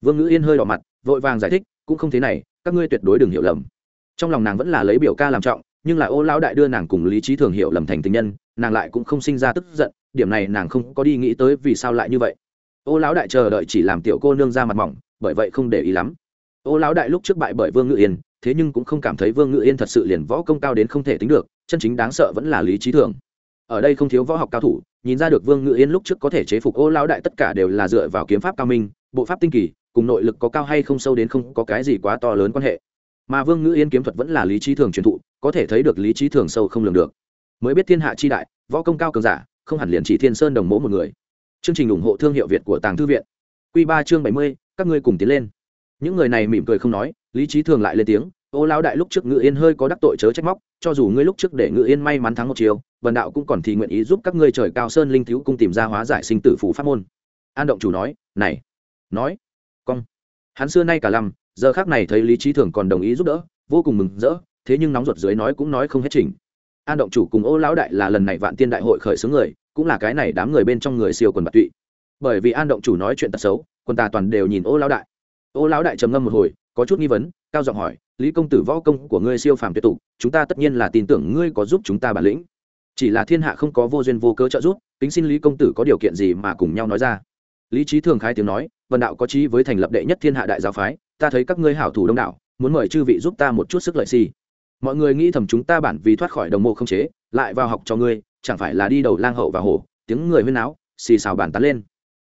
Vương ngự yên hơi đỏ mặt, vội vàng giải thích, cũng không thế này, các ngươi tuyệt đối đừng hiểu lầm. Trong lòng nàng vẫn là lấy biểu ca làm trọng, nhưng là ô lão đại đưa nàng cùng lý trí thường hiểu lầm thành tình nhân, nàng lại cũng không sinh ra tức giận điểm này nàng không có đi nghĩ tới vì sao lại như vậy. Ô lão đại chờ đợi chỉ làm tiểu cô nương ra mặt mỏng, bởi vậy không để ý lắm. Ô lão đại lúc trước bại bởi vương ngự yên, thế nhưng cũng không cảm thấy vương ngự yên thật sự liền võ công cao đến không thể tính được, chân chính đáng sợ vẫn là lý trí thường. Ở đây không thiếu võ học cao thủ, nhìn ra được vương ngự yên lúc trước có thể chế phục ô lão đại tất cả đều là dựa vào kiếm pháp cao minh, bộ pháp tinh kỳ, cùng nội lực có cao hay không sâu đến không có cái gì quá to lớn quan hệ. Mà vương ngự yên kiếm thuật vẫn là lý trí thường truyền thụ, có thể thấy được lý trí thường sâu không lường được. Mới biết thiên hạ chi đại, võ công cao cường giả không hẳn liền chỉ thiên sơn đồng mỗ một người. Chương trình ủng hộ thương hiệu việt của tàng thư viện. Q ba chương bảy mươi, các ngươi cùng tiến lên. Những người này mỉm cười không nói, lý trí thường lại lên tiếng, ô lao đại, lúc trước ngự yên hơi có đắc tội chớ trách móc, cho dù ngươi lúc trước để ngự yên may mắn thắng một chiều vần đạo cũng còn thì nguyện ý giúp các ngươi trời cao sơn linh thiếu cung tìm ra hóa giải sinh tử phủ pháp môn. An động chủ nói, này, nói, cong. Hắn xưa nay cả lầm, giờ khác này thấy lý trí thường còn đồng ý giúp đỡ, vô cùng mừng rỡ, thế nhưng nóng ruột dưới nói cũng nói không hết trình an động chủ cùng ô lão đại là lần này vạn tiên đại hội khởi xướng người, cũng là cái này đám người bên trong người siêu quần bạc tụy. Bởi vì an động chủ nói chuyện tật xấu, quân ta toàn đều nhìn ô lão đại. Ô lão đại trầm ngâm một hồi, có chút nghi vấn, cao giọng hỏi, lý công tử võ công của ngươi siêu phàm tuyệt tục, chúng ta tất nhiên là tin tưởng ngươi có giúp chúng ta bản lĩnh. Chỉ là thiên hạ không có vô duyên vô cớ trợ giúp tính xin lý công tử có điều kiện gì mà cùng nhau nói ra? Lý trí thường khai tiếng nói vần đạo có trí với thành lập đệ nhất thiên hạ đại giáo phái, ta thấy các ngươi hảo thủ đông đảo, muốn mời chư vị giúp ta một chút sức lợi si mọi người nghĩ thầm chúng ta bản vì thoát khỏi đồng mộ không chế, lại vào học cho ngươi, chẳng phải là đi đầu lang hậu và hổ, tiếng người huyên áo xì xào bàn tán lên.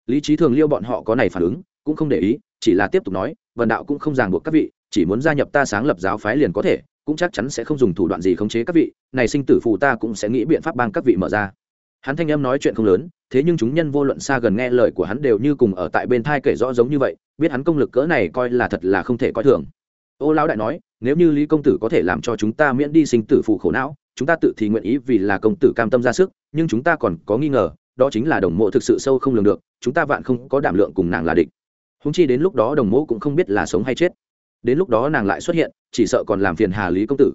Lý trí thường liêu bọn họ có này phản ứng, cũng không để ý, chỉ là tiếp tục nói vần đạo cũng không ràng buộc các vị, chỉ muốn gia nhập ta sáng lập giáo phái liền có thể, cũng chắc chắn sẽ không dùng thủ đoạn gì khống chế các vị, này sinh tử phù ta cũng sẽ nghĩ biện pháp bang các vị mở ra. Hắn thanh âm nói chuyện không lớn, thế nhưng chúng nhân vô luận xa gần nghe lời của hắn đều như cùng ở tại bên thai kể rõ giống như vậy, biết hắn công lực cỡ này coi là thật là không thể coi thường ô lão đại nói, nếu như lý công tử có thể làm cho chúng ta miễn đi sinh tử phụ khổ não, chúng ta tự thì nguyện ý vì là công tử cam tâm ra sức, nhưng chúng ta còn có nghi ngờ, đó chính là đồng mộ thực sự sâu không lường được, chúng ta vạn không có đảm lượng cùng nàng là địch. Húng chi đến lúc đó đồng mộ cũng không biết là sống hay chết. Đến lúc đó nàng lại xuất hiện, chỉ sợ còn làm phiền hà lý công tử.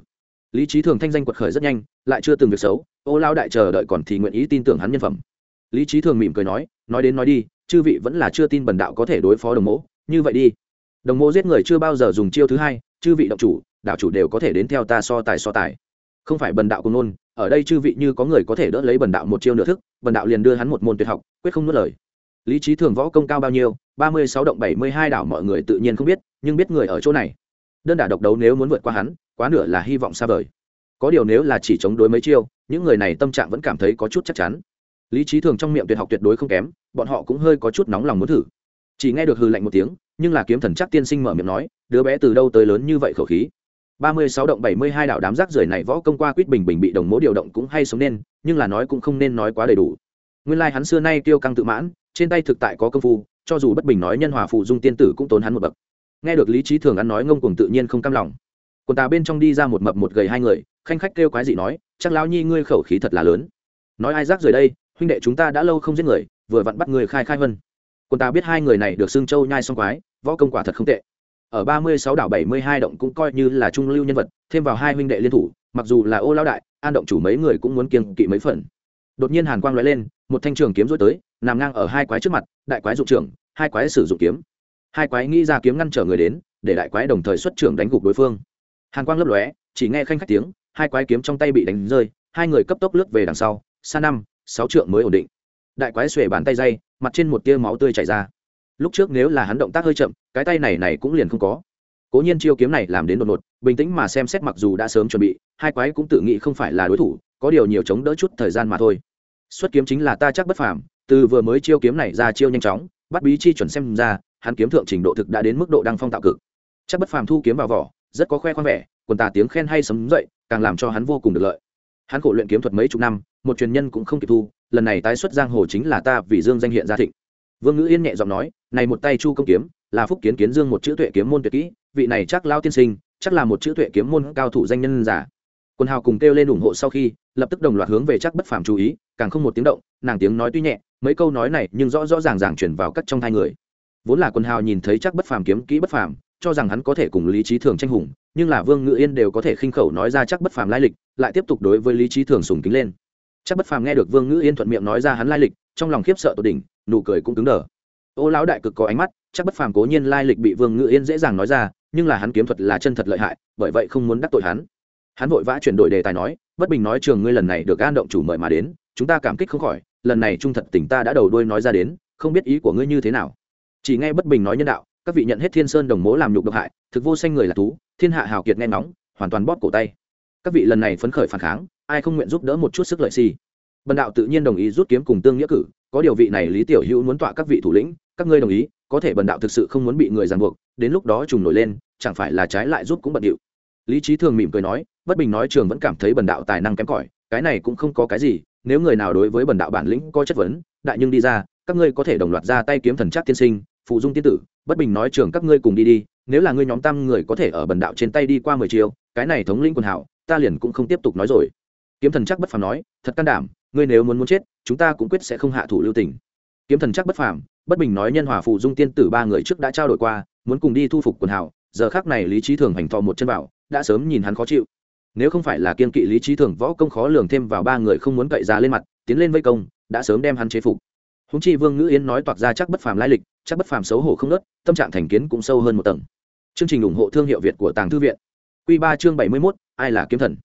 Lý trí thường thanh danh quật khởi rất nhanh, lại chưa từng việc xấu, ô lao đại chờ đợi còn thì nguyện ý tin tưởng hắn nhân phẩm. Lý trí thường mỉm cười nói nói đến nói đi, chư vị vẫn là chưa tin bần đạo có thể đối phó đồng mộ, như vậy đi đồng mộ giết người chưa bao giờ dùng chiêu thứ hai, chư vị động chủ đạo chủ đều có thể đến theo ta so tài so tài. Không phải bần đạo cùng nôn ở đây chư vị như có người có thể đỡ lấy bần đạo một chiêu nửa thức, bần đạo liền đưa hắn một môn tuyệt học, quyết không nuốt lời. Lý trí thường võ công cao bao nhiêu, ba mươi sáu động bảy mươi hai đảo mọi người tự nhiên không biết, nhưng biết người ở chỗ này. Đơn đả độc đấu nếu muốn vượt qua hắn, quá nửa là hy vọng xa vời. Có điều nếu là chỉ chống đối mấy chiêu, những người này tâm trạng vẫn cảm thấy có chút chắc chắn. Lý trí thường trong miệng tuyệt học tuyệt đối không kém, bọn họ cũng hơi có chút nóng lòng muốn thử chỉ nghe được hư lạnh một tiếng, nhưng là kiếm thần chắc tiên sinh mở miệng nói, đứa bé từ đâu tới lớn như vậy khẩu khí? Ba mươi sáu động bảy mươi hai đạo đám rác rưởi này võ công qua quýt bình bình bị đồng mố điều động cũng hay sống nên, nhưng là nói cũng không nên nói quá đầy đủ. Nguyên lai hắn xưa nay tiêu căng tự mãn, trên tay thực tại có công phu, cho dù bất bình nói nhân hòa phụ dung tiên tử cũng tốn hắn một bậc. Nghe được lý trí thường ăn nói ngông cuồng tự nhiên không cam lòng. Quần tà bên trong đi ra một mập một gầy hai người, khanh khách kêu quái dị nói, chắc lão nhi ngươi khẩu khí thật là lớn. Nói ai rác rời đây, huynh đệ chúng ta đã lâu không giết người, vừa vặn bắt người khai khai vân quần ta biết hai người này được xương châu nhai xong quái, võ công quả thật không tệ. Ở ba mươi sáu đảo bảy mươi hai động cũng coi như là trung lưu nhân vật, thêm vào hai huynh đệ liên thủ, mặc dù là ô lao đại, an động chủ mấy người cũng muốn kiêng kỵ mấy phần. Đột nhiên hàn quang lóe lên, một thanh trường kiếm rối tới, nằm ngang ở hai quái trước mặt, đại quái dụng trưởng, hai quái sử dụng kiếm. Hai quái nghĩ ra kiếm ngăn trở người đến, để đại quái đồng thời xuất trưởng đánh gục đối phương. Hàn quang lấp lóe, chỉ nghe khanh khách tiếng, hai quái kiếm trong tay bị đánh rơi, hai người cấp tốc lướt về đằng sau, xa năm, sáu trượng mới ổn định đại quái xuề bàn tay dây, mặt trên một tia máu tươi chảy ra. Lúc trước nếu là hắn động tác hơi chậm, cái tay này này cũng liền không có. Cố nhiên chiêu kiếm này làm đến đột ngột, bình tĩnh mà xem xét mặc dù đã sớm chuẩn bị, hai quái cũng tự nghĩ không phải là đối thủ, có điều nhiều chống đỡ chút thời gian mà thôi. Xuất kiếm chính là ta chắc bất phàm, từ vừa mới chiêu kiếm này ra chiêu nhanh chóng, bắt bí chi chuẩn xem ra, hắn kiếm thượng trình độ thực đã đến mức độ đăng phong tạo cực. Chắc bất phàm thu kiếm vào vỏ, rất có khoe khoang vẻ, quần tà tiếng khen hay sấm dậy, càng làm cho hắn vô cùng được lợi. Hắn khổ luyện kiếm thuật mấy chục năm, một truyền nhân cũng không kịp thu lần này tái xuất giang hồ chính là ta vì dương danh hiện gia thịnh. Vương ngữ yên nhẹ giọng nói, này một tay chu công kiếm, là phúc kiến kiến dương một chữ tuệ kiếm môn tuyệt kỹ, vị này chắc lao tiên sinh, chắc là một chữ tuệ kiếm môn cao thủ danh nhân giả. Quân hào cùng kêu lên ủng hộ sau khi, lập tức đồng loạt hướng về chắc bất phàm chú ý, càng không một tiếng động, nàng tiếng nói tuy nhẹ, mấy câu nói này nhưng rõ rõ ràng ràng chuyển vào cắt trong hai người. Vốn là quân hào nhìn thấy chắc bất phàm kiếm kỹ bất phàm, cho rằng hắn có thể cùng lý trí thường tranh hùng, nhưng là vương ngự yên đều có thể khinh khẩu nói ra chắc bất phàm lai lịch, lại tiếp tục đối với lý trí thường sùng kính lên chắc bất phàm nghe được vương ngự yên thuận miệng nói ra hắn lai lịch, trong lòng khiếp sợ tột đỉnh, nụ cười cũng cứng đờ. Ô lão đại cực có ánh mắt, chắc bất phàm cố nhiên lai lịch bị vương ngự yên dễ dàng nói ra, nhưng là hắn kiếm thuật là chân thật lợi hại, bởi vậy không muốn đắc tội hắn. Hắn vội vã chuyển đổi đề tài nói, bất bình nói trường ngươi lần này được an động chủ mời mà đến, chúng ta cảm kích không khỏi, lần này trung thật tỉnh ta đã đầu đuôi nói ra đến, không biết ý của ngươi như thế nào. Chỉ nghe bất bình nói nhân đạo, các vị nhận hết thiên sơn đồng mố làm nhục độc hại, thực vô sanh người là thú, thiên hạ hào kiệt nghe nóng hoàn toàn bóp cổ tay. Các vị lần này phấn khởi phản kháng ai không nguyện giúp đỡ một chút sức lợi si? Bần đạo tự nhiên đồng ý rút kiếm cùng tương nghĩa cử, có điều vị này lý tiểu hữu muốn tọa các vị thủ lĩnh, các ngươi đồng ý, có thể bần đạo thực sự không muốn bị người ràng buộc, đến lúc đó trùng nổi lên, chẳng phải là trái lại giúp cũng bận điệu. Lý trí thường mỉm cười nói, bất bình nói trường vẫn cảm thấy bần đạo tài năng kém cỏi, cái này cũng không có cái gì, nếu người nào đối với bần đạo bản lĩnh có chất vấn, đại nhưng đi ra, các ngươi có thể đồng loạt ra tay kiếm thần chắc tiên sinh, phụ dung tiên tử, bất bình nói trường các ngươi cùng đi đi, nếu là ngươi nhóm tam người có thể ở bần đạo trên tay đi qua mười chiều cái này thống lĩnh quần hảo, ta liền cũng không tiếp tục nói rồi kiếm thần chắc bất phàm nói thật can đảm ngươi nếu muốn muốn chết chúng ta cũng quyết sẽ không hạ thủ lưu tình. Kiếm thần chắc bất phàm bất bình nói nhân hòa phụ dung tiên tử ba người trước đã trao đổi qua muốn cùng đi thu phục quần hào, giờ khác này lý trí thường hành thọ một chân vào đã sớm nhìn hắn khó chịu. Nếu không phải là kiên kỵ lý trí thường võ công khó lường thêm vào ba người không muốn cậy ra lên mặt tiến lên vây công đã sớm đem hắn chế phục. Húng chi vương ngữ yến nói toạc ra chắc bất phàm lai lịch chắc bất phàm xấu hổ không nớt tâm trạng thành kiến cũng sâu hơn một tầng. Chương trình ủng hộ thương hiệu việt của tàng thư viện. Q ba chương bảy mươi mốt ai là kiếm thần?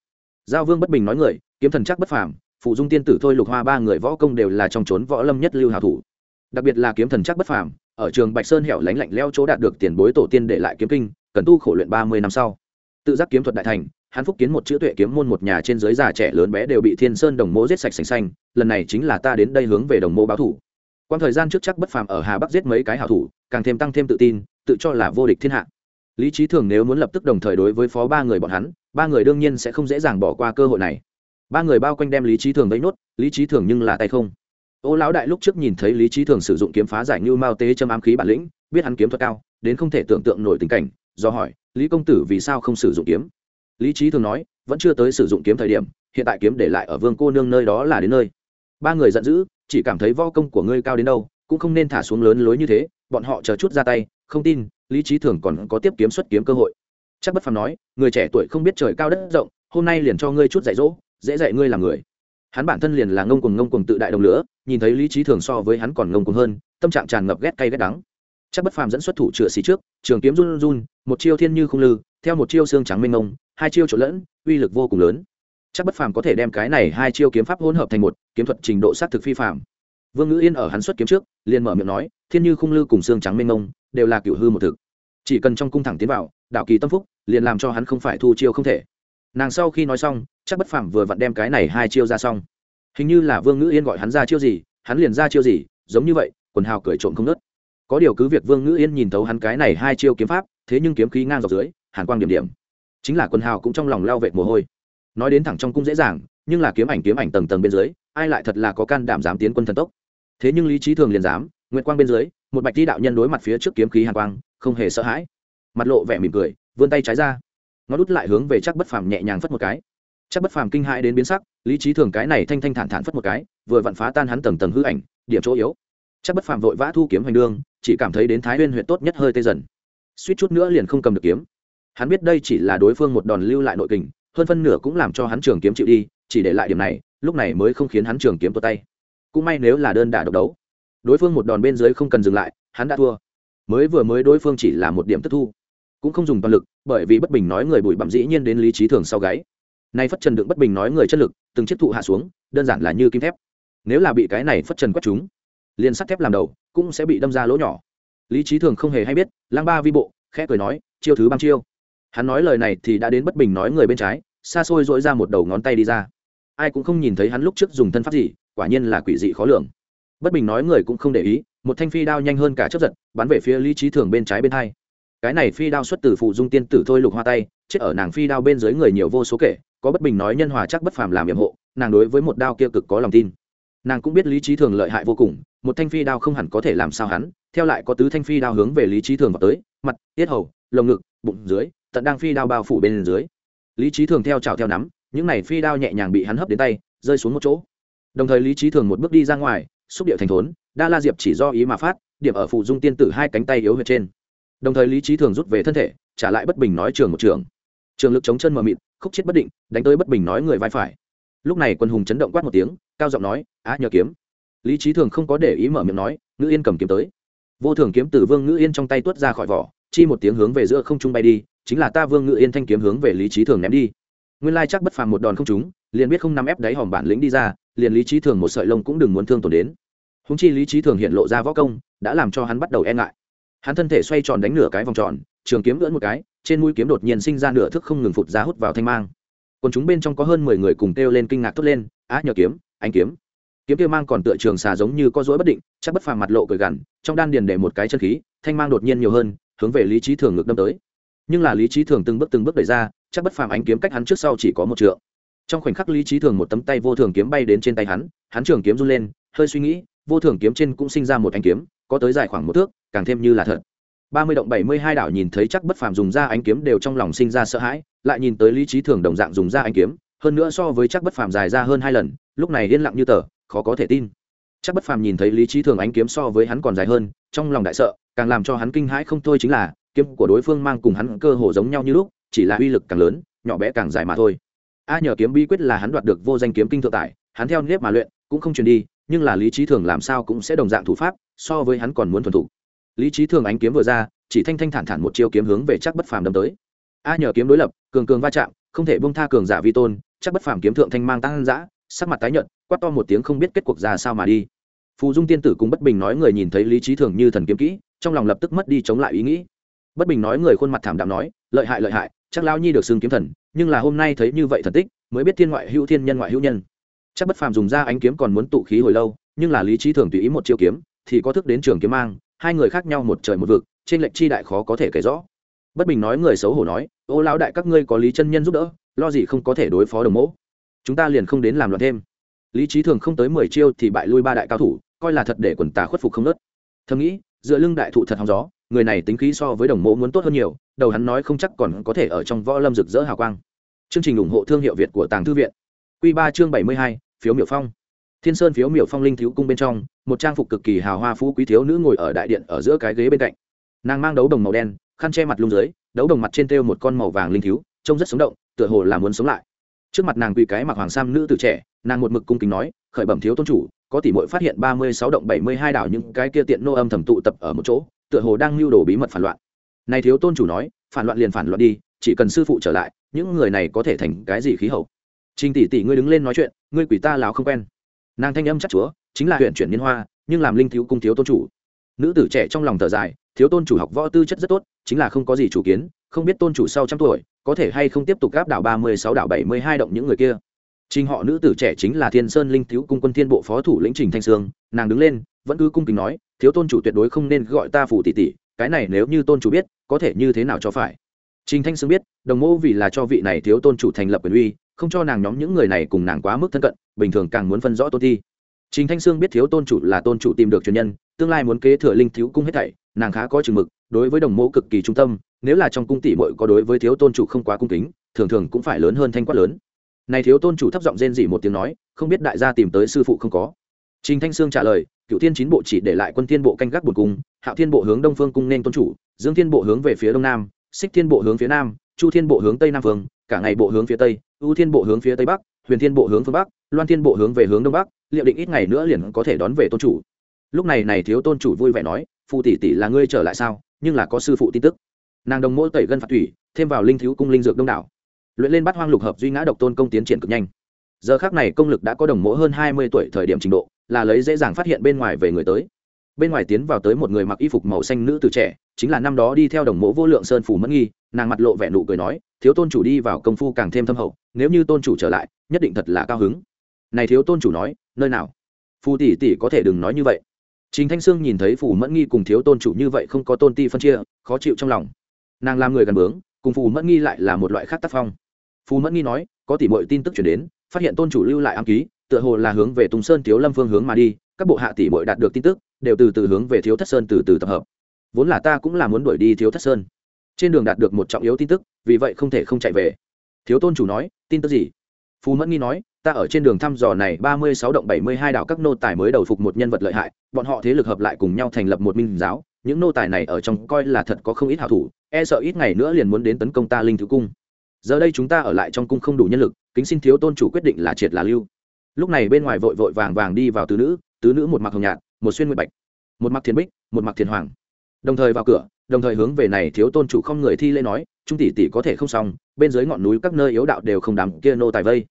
Giao vương bất bình nói người kiếm thần chắc bất phàm, phụ dung tiên tử thôi lục hoa ba người võ công đều là trong trốn võ lâm nhất lưu hào thủ. Đặc biệt là kiếm thần chắc bất phàm, ở trường bạch sơn hẻo lánh lạnh leo chỗ đạt được tiền bối tổ tiên để lại kiếm kinh, cần tu khổ luyện ba mươi năm sau. Tự giác kiếm thuật đại thành, hắn phúc kiến một chữ tuệ kiếm môn một nhà trên giới già trẻ lớn bé đều bị thiên sơn đồng mô giết sạch sành xanh, lần này chính là ta đến đây hướng về đồng mô báo thủ. Quan thời gian trước chắc bất phàm ở hà bắc giết mấy cái hảo thủ, càng thêm tăng thêm tự tin, tự cho là vô địch thiên hạ. Lý trí thường nếu muốn lập tức đồng thời đối với phó ba người bọn hắn, ba người đương nhiên sẽ không dễ dàng bỏ qua cơ hội này ba người bao quanh đem lý trí thường vẫy nốt, lý trí thường nhưng là tay không. Ô lão đại lúc trước nhìn thấy lý trí thường sử dụng kiếm phá giải như mao tế châm ám khí bản lĩnh, biết hắn kiếm thuật cao, đến không thể tưởng tượng nổi tình cảnh, do hỏi, lý công tử vì sao không sử dụng kiếm? Lý trí thường nói, vẫn chưa tới sử dụng kiếm thời điểm, hiện tại kiếm để lại ở vương cô nương nơi đó là đến nơi. Ba người giận dữ, chỉ cảm thấy vo công của ngươi cao đến đâu, cũng không nên thả xuống lớn lối như thế, bọn họ chờ chút ra tay, không tin, lý trí thường còn có tiếp kiếm xuất kiếm cơ hội. Chắc bất phàm nói, người trẻ tuổi không biết trời cao đất rộng, hôm nay liền cho ngươi chút dạy dỗ dễ dạy ngươi làm người. Hắn bản thân liền là ngông cuồng ngông cuồng tự đại đồng lửa, nhìn thấy lý trí thường so với hắn còn ngông cuồng hơn, tâm trạng tràn ngập ghét cay ghét đắng. Chắc bất phàm dẫn xuất thủ chữa xì trước, trường kiếm run run, một chiêu thiên như không lư, theo một chiêu xương trắng mênh mông, hai chiêu trộn lẫn, uy lực vô cùng lớn. Chắc bất phàm có thể đem cái này hai chiêu kiếm pháp hỗn hợp thành một, kiếm thuật trình độ sát thực phi phàm. Vương ngữ yên ở hắn xuất kiếm trước, liền mở miệng nói, thiên như không lư cùng xương trắng mênh mông, đều là kiểu hư một thực. Chỉ cần trong cung thẳng tiến vào, đạo kỳ tâm phúc, liền làm cho hắn không phải thu chiêu không thể nàng sau khi nói xong, chắc bất phàm vừa vặn đem cái này hai chiêu ra xong. Hình như là vương ngữ yên gọi hắn ra chiêu gì, hắn liền ra chiêu gì, giống như vậy, quần hào cười trộm không nớt có điều cứ việc vương ngữ yên nhìn thấu hắn cái này hai chiêu kiếm pháp, thế nhưng kiếm khí ngang dọc dưới, hàn quang điểm điểm. Chính là quần hào cũng trong lòng lao vệ mồ hôi. Nói đến thẳng trong cung dễ dàng, nhưng là kiếm ảnh kiếm ảnh tầng tầng bên dưới, ai lại thật là có can đảm dám tiến quân thần tốc. Thế nhưng lý trí thường liền dám, nguyệt quang bên dưới, một bạch thi đạo nhân đối mặt phía trước kiếm khí hàn quang, không hề sợ hãi. Mặt lộ vẻ mỉm cười, vươn tay trái ra nó đút lại hướng về chắc bất phàm nhẹ nhàng phất một cái. Chắc bất phàm kinh hãi đến biến sắc, lý trí thường cái này thanh thanh thản thản phất một cái, vừa vặn phá tan hắn tầng tầng hư ảnh, điểm chỗ yếu. Chắc bất phàm vội vã thu kiếm hành đương, chỉ cảm thấy đến thái nguyên huyện tốt nhất hơi tê dần. Suýt chút nữa liền không cầm được kiếm. Hắn biết đây chỉ là đối phương một đòn lưu lại nội kình, hơn phân nửa cũng làm cho hắn trường kiếm chịu đi, chỉ để lại điểm này, lúc này mới không khiến hắn trường kiếm tốt tay. Cũng may nếu là đơn đả độc đấu, đối phương một đòn bên dưới không cần dừng lại, hắn đã thua. Mới vừa mới đối phương chỉ là một điểm thất thu cũng không dùng toàn lực, bởi vì bất bình nói người bụi bặm dĩ nhiên đến lý trí thường sau gáy. Nay phất trần đựng bất bình nói người chất lực, từng chiếc thụ hạ xuống, đơn giản là như kim thép. Nếu là bị cái này phất trần quét chúng, liền sắt thép làm đầu, cũng sẽ bị đâm ra lỗ nhỏ. Lý trí thường không hề hay biết, lang ba vi bộ, khẽ cười nói, chiêu thứ băng chiêu. Hắn nói lời này thì đã đến bất bình nói người bên trái, xa xôi dỗi ra một đầu ngón tay đi ra. Ai cũng không nhìn thấy hắn lúc trước dùng thân pháp gì, quả nhiên là quỷ dị khó lường. Bất bình nói người cũng không để ý, một thanh phi đao nhanh hơn cả chấp giật, bắn về phía lý trí thường bên trái bên hai cái này phi đao xuất từ phụ dung tiên tử thôi lục hoa tay, chết ở nàng phi đao bên dưới người nhiều vô số kể, có bất bình nói nhân hòa chắc bất phàm làm nhiệm hộ, nàng đối với một đao kia cực có lòng tin. Nàng cũng biết lý trí thường lợi hại vô cùng, một thanh phi đao không hẳn có thể làm sao hắn, theo lại có tứ thanh phi đao hướng về lý trí thường vào tới, mặt, tiết hầu, lồng ngực, bụng dưới, tận đang phi đao bao phủ bên dưới. Lý trí thường theo trào theo nắm, những này phi đao nhẹ nhàng bị hắn hấp đến tay, rơi xuống một chỗ. Đồng thời lý trí thường một bước đi ra ngoài, xúc điệu thành thốn, đa la diệp chỉ do ý mà phát, điểm ở phụ dung tiên tử hai cánh tay yếu huyệt trên đồng thời lý trí thường rút về thân thể, trả lại bất bình nói trường một trường. Trường lực chống chân mờ mịt, khúc chết bất định, đánh tới bất bình nói người vai phải. Lúc này quân hùng chấn động quát một tiếng, cao giọng nói, á, nhờ kiếm. Lý trí thường không có để ý mở miệng nói, ngữ yên cầm kiếm tới. Vô thường kiếm từ vương ngữ yên trong tay tuốt ra khỏi vỏ, chi một tiếng hướng về giữa không trung bay đi, chính là ta vương ngữ yên thanh kiếm hướng về lý trí thường ném đi. Nguyên lai chắc bất phàm một đòn không trúng, liền biết không nắm ép đáy hòm bản lĩnh đi ra, liền lý trí thường một sợi lông cũng đừng muốn thương tổn đến. Húng chi lý trí thường hiện lộ ra võ công, đã làm cho hắn bắt đầu e ngại hắn thân thể xoay tròn đánh nửa cái vòng tròn, trường kiếm lưỡn một cái, trên mũi kiếm đột nhiên sinh ra nửa thức không ngừng phụt ra hút vào thanh mang. Còn chúng bên trong có hơn mười người cùng kêu lên kinh ngạc thốt lên, á, nhờ kiếm, anh kiếm. Kiếm kia mang còn tựa trường xà giống như có rối bất định, chắc bất phàm mặt lộ cười gằn, trong đan điền để một cái chân khí, thanh mang đột nhiên nhiều hơn, hướng về lý trí thường ngược đâm tới. Nhưng là lý trí thường từng bước từng bước đẩy ra, chắc bất phàm ánh kiếm cách hắn trước sau chỉ có một trượng. Trong khoảnh khắc lý trí thường một tấm tay vô thường kiếm bay đến trên tay hắn hắn trường kiếm run lên, hơi suy nghĩ vô thường kiếm trên cũng sinh ra một ánh kiếm, có tới dài khoảng một thước, càng thêm như là thật. Ba mươi động bảy mươi hai đảo nhìn thấy chắc bất phàm dùng ra ánh kiếm đều trong lòng sinh ra sợ hãi, lại nhìn tới lý trí thường đồng dạng dùng ra ánh kiếm, hơn nữa so với chắc bất phàm dài ra hơn hai lần, lúc này yên lặng như tờ, khó có thể tin. Chắc bất phàm nhìn thấy lý trí thường ánh kiếm so với hắn còn dài hơn, trong lòng đại sợ, càng làm cho hắn kinh hãi không thôi chính là, kiếm của đối phương mang cùng hắn cơ hồ giống nhau như lúc, chỉ là uy lực càng lớn, nhỏ bé càng dài mà thôi. A nhờ kiếm bí quyết là hắn đoạt được vô danh kiếm kinh thượng tải hắn theo nếp mà luyện, cũng không truyền đi nhưng là lý trí thường làm sao cũng sẽ đồng dạng thủ pháp, so với hắn còn muốn thuần thủ lý trí thường ánh kiếm vừa ra, chỉ thanh thanh thản thản một chiêu kiếm hướng về chắc bất phàm đâm tới. A nhờ kiếm đối lập, cường cường va chạm, không thể bông tha cường giả vi tôn chắc bất phàm kiếm thượng thanh mang tăng dã, sắc mặt tái nhợt, quát to một tiếng không biết kết cuộc ra sao mà đi. Phù dung tiên tử cũng bất bình nói người nhìn thấy lý trí thường như thần kiếm kỹ, trong lòng lập tức mất đi chống lại ý nghĩ. Bất bình nói người khuôn mặt thảm đạm nói, lợi hại lợi hại chắc lao nhi được xưng kiếm thần, nhưng là hôm nay thấy như vậy thần tích, mới biết thiên ngoại hữu thiên, nhân ngoại hữu nhân chắc bất phàm dùng ra ánh kiếm còn muốn tụ khí hồi lâu, nhưng là lý trí thường tùy ý một chiêu kiếm, thì có thức đến trường kiếm mang, hai người khác nhau một trời một vực, trên lệnh chi đại khó có thể kể rõ. Bất bình nói người xấu hổ nói, ô lão đại, các ngươi có lý chân nhân giúp đỡ, lo gì không có thể đối phó đồng mẫu chúng ta liền không đến làm loạn thêm. Lý trí thường không tới mười chiêu thì bại lui ba đại cao thủ, coi là thật để quần tà khuất phục không nớt. Thầm nghĩ, dựa lưng đại thụ thật hóng gió, người này tính khí so với đồng mẫu muốn tốt hơn nhiều, đầu hắn nói không chắc còn có thể ở trong võ lâm rực rỡ hào quang. Chương trình ủng hộ thương hiệu việt của tàng thư viện. Q ba chương bảy mươi hai phiếu miểu phong. Thiên sơn phiếu miểu phong linh thiếu cung bên trong, một trang phục cực kỳ hào hoa phú quý thiếu nữ ngồi ở đại điện ở giữa cái ghế bên cạnh. Nàng mang đấu đồng màu đen, khăn che mặt lung dưới, đấu đồng mặt trên treo một con màu vàng linh thiếu, trông rất sống động, tựa hồ là muốn sống lại. Trước mặt nàng quỳ cái mặc hoàng sam nữ từ trẻ, nàng một mực cung kính nói, khởi bẩm thiếu tôn chủ, có tỷ muội phát hiện ba mươi sáu động bảy mươi hai đảo những cái kia tiện nô âm thầm tụ tập ở một chỗ, tựa hồ đang lưu đồ bí mật phản loạn. Này thiếu tôn chủ nói, phản loạn liền phản loạn đi, chỉ cần sư phụ trở lại, những người này có thể thành cái gì khí hậu? Trình tỷ tỷ ngươi đứng lên nói chuyện, ngươi quỷ ta láo không quen. Nàng thanh âm chắc chúa, chính là huyện chuyển niên hoa, nhưng làm linh thiếu cung thiếu tôn chủ. Nữ tử trẻ trong lòng thở dài, thiếu tôn chủ học võ tư chất rất tốt, chính là không có gì chủ kiến, không biết tôn chủ sau trăm tuổi, có thể hay không tiếp tục gáp đảo ba mươi sáu, đảo bảy mươi hai động những người kia. Trình họ nữ tử trẻ chính là thiên sơn linh thiếu cung quân thiên bộ phó thủ lĩnh trình thanh sương, nàng đứng lên, vẫn cứ cung kính nói, thiếu tôn chủ tuyệt đối không nên gọi ta phủ tỷ tỷ, cái này nếu như tôn chủ biết, có thể như thế nào cho phải. Trình thanh sương biết, đồng mô vì là cho vị này thiếu tôn chủ thành lập quyền uy không cho nàng nhóm những người này cùng nàng quá mức thân cận, bình thường càng muốn phân rõ tôn thi. Trình thanh sương biết thiếu tôn chủ là tôn chủ tìm được truyền nhân, tương lai muốn kế thừa linh thiếu cung hết thảy, nàng khá có chừng mực, đối với đồng mô cực kỳ trung tâm, nếu là trong cung tỷ muội có đối với thiếu tôn chủ không quá cung kính, thường thường cũng phải lớn hơn thanh quát lớn. Này thiếu tôn chủ thấp giọng rên dỉ một tiếng nói, không biết đại gia tìm tới sư phụ không có. Trình thanh sương trả lời cựu thiên chín bộ chỉ để lại quân thiên bộ canh gác bột cung, hạo thiên bộ hướng đông phương cung nên tôn chủ, dương thiên bộ hướng về phía đông nam, xích thiên bộ hướng phía nam chu thiên bộ hướng tây nam phương, cả ngày bộ hướng phía tây, ưu thiên bộ hướng phía tây bắc, huyền thiên bộ hướng phương bắc, loan thiên bộ hướng về hướng đông bắc liệu định ít ngày nữa liền có thể đón về tôn chủ. Lúc này này thiếu tôn chủ vui vẻ nói phụ tỷ tỷ là ngươi trở lại sao? Nhưng là có sư phụ tin tức. Nàng đồng mỗi tẩy gân phạt thủy, thêm vào linh thiếu cung linh dược đông đảo. Luyện lên bắt hoang lục hợp duy ngã độc tôn công tiến triển cực nhanh. Giờ khác này công lực đã có đồng mỗi hơn hai mươi tuổi thời điểm trình độ, là lấy dễ dàng phát hiện bên ngoài về người tới bên ngoài tiến vào tới một người mặc y phục màu xanh nữ từ trẻ chính là năm đó đi theo đồng mẫu vô lượng sơn phủ mẫn nghi nàng mặt lộ vẻ nụ cười nói thiếu tôn chủ đi vào công phu càng thêm thâm hậu nếu như tôn chủ trở lại nhất định thật là cao hứng này thiếu tôn chủ nói nơi nào phù tỷ tỷ có thể đừng nói như vậy chính Thanh Sương nhìn thấy Phù Mẫn Nghi cùng thiếu tôn chủ như vậy không có tôn ti phân chia, khó chịu trong lòng. Nàng làm người gần bướng, cùng Phù Mẫn Nghi lại là một loại khác tác phong. Phù Mẫn Nghi nói, có tỷ muội tin tức truyền đến, phát hiện tôn chủ lưu lại ám ký, tựa hồ là hướng về Tùng Sơn Thiếu Lâm phương hướng mà đi, các bộ hạ tỷ muội đạt được tin tức, đều từ từ hướng về Thiếu Thất Sơn từ từ tập hợp. Vốn là ta cũng là muốn đuổi đi Thiếu Thất Sơn. Trên đường đạt được một trọng yếu tin tức, vì vậy không thể không chạy về. Thiếu tôn chủ nói, tin tức gì? Phù Mẫn Nghi nói, ta ở trên đường thăm dò này ba mươi sáu động bảy mươi hai đảo các nô tài mới đầu phục một nhân vật lợi hại, bọn họ thế lực hợp lại cùng nhau thành lập một minh giáo, những nô tài này ở trong coi là thật có không ít hảo thủ, e sợ ít ngày nữa liền muốn đến tấn công ta linh thứ cung. Giờ đây chúng ta ở lại trong cung không đủ nhân lực, kính xin thiếu tôn chủ quyết định là triệt là lưu. Lúc này bên ngoài vội vội vàng vàng đi vào tứ nữ, tứ nữ một mặc hồng nhạt, một xuyên nguyệt bạch, một mặc thiền bích, một mặc thiền hoàng. Đồng thời vào cửa, đồng thời hướng về này thiếu tôn chủ không người thi lễ nói, trung tỷ tỷ có thể không xong, bên dưới ngọn núi các nơi yếu đạo đều không đám kia nô tài vây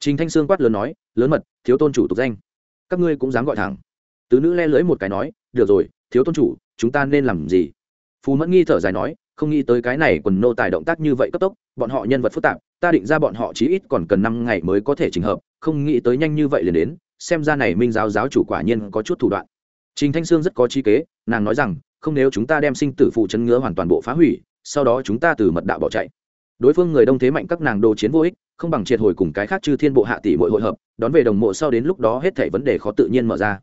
Trình Thanh Sương quát lớn nói, lớn mật, thiếu tôn chủ tục danh. Các ngươi cũng dám gọi thẳng. Tứ nữ le lưỡi một cái nói, được rồi, thiếu tôn chủ, chúng ta nên làm gì? Phù Mẫn Nghi thở dài nói, không nghĩ tới cái này quần nô tài động tác như vậy cấp tốc, bọn họ nhân vật phức tạp, ta định ra bọn họ chí ít còn cần năm ngày mới có thể chỉnh hợp, không nghĩ tới nhanh như vậy liền đến, xem ra này Minh giáo giáo chủ quả nhiên có chút thủ đoạn. Trình Thanh Sương rất có chi kế, nàng nói rằng, không nếu chúng ta đem sinh tử phụ chấn ngứa hoàn toàn bộ phá hủy, sau đó chúng ta từ mật đạo bỏ chạy. Đối phương người đông thế mạnh các nàng đồ chiến vô ích, không bằng triệt hồi cùng cái khác chư thiên bộ hạ tỷ mọi hội hợp đón về đồng mộ sau đến lúc đó hết thảy vấn đề khó tự nhiên mở ra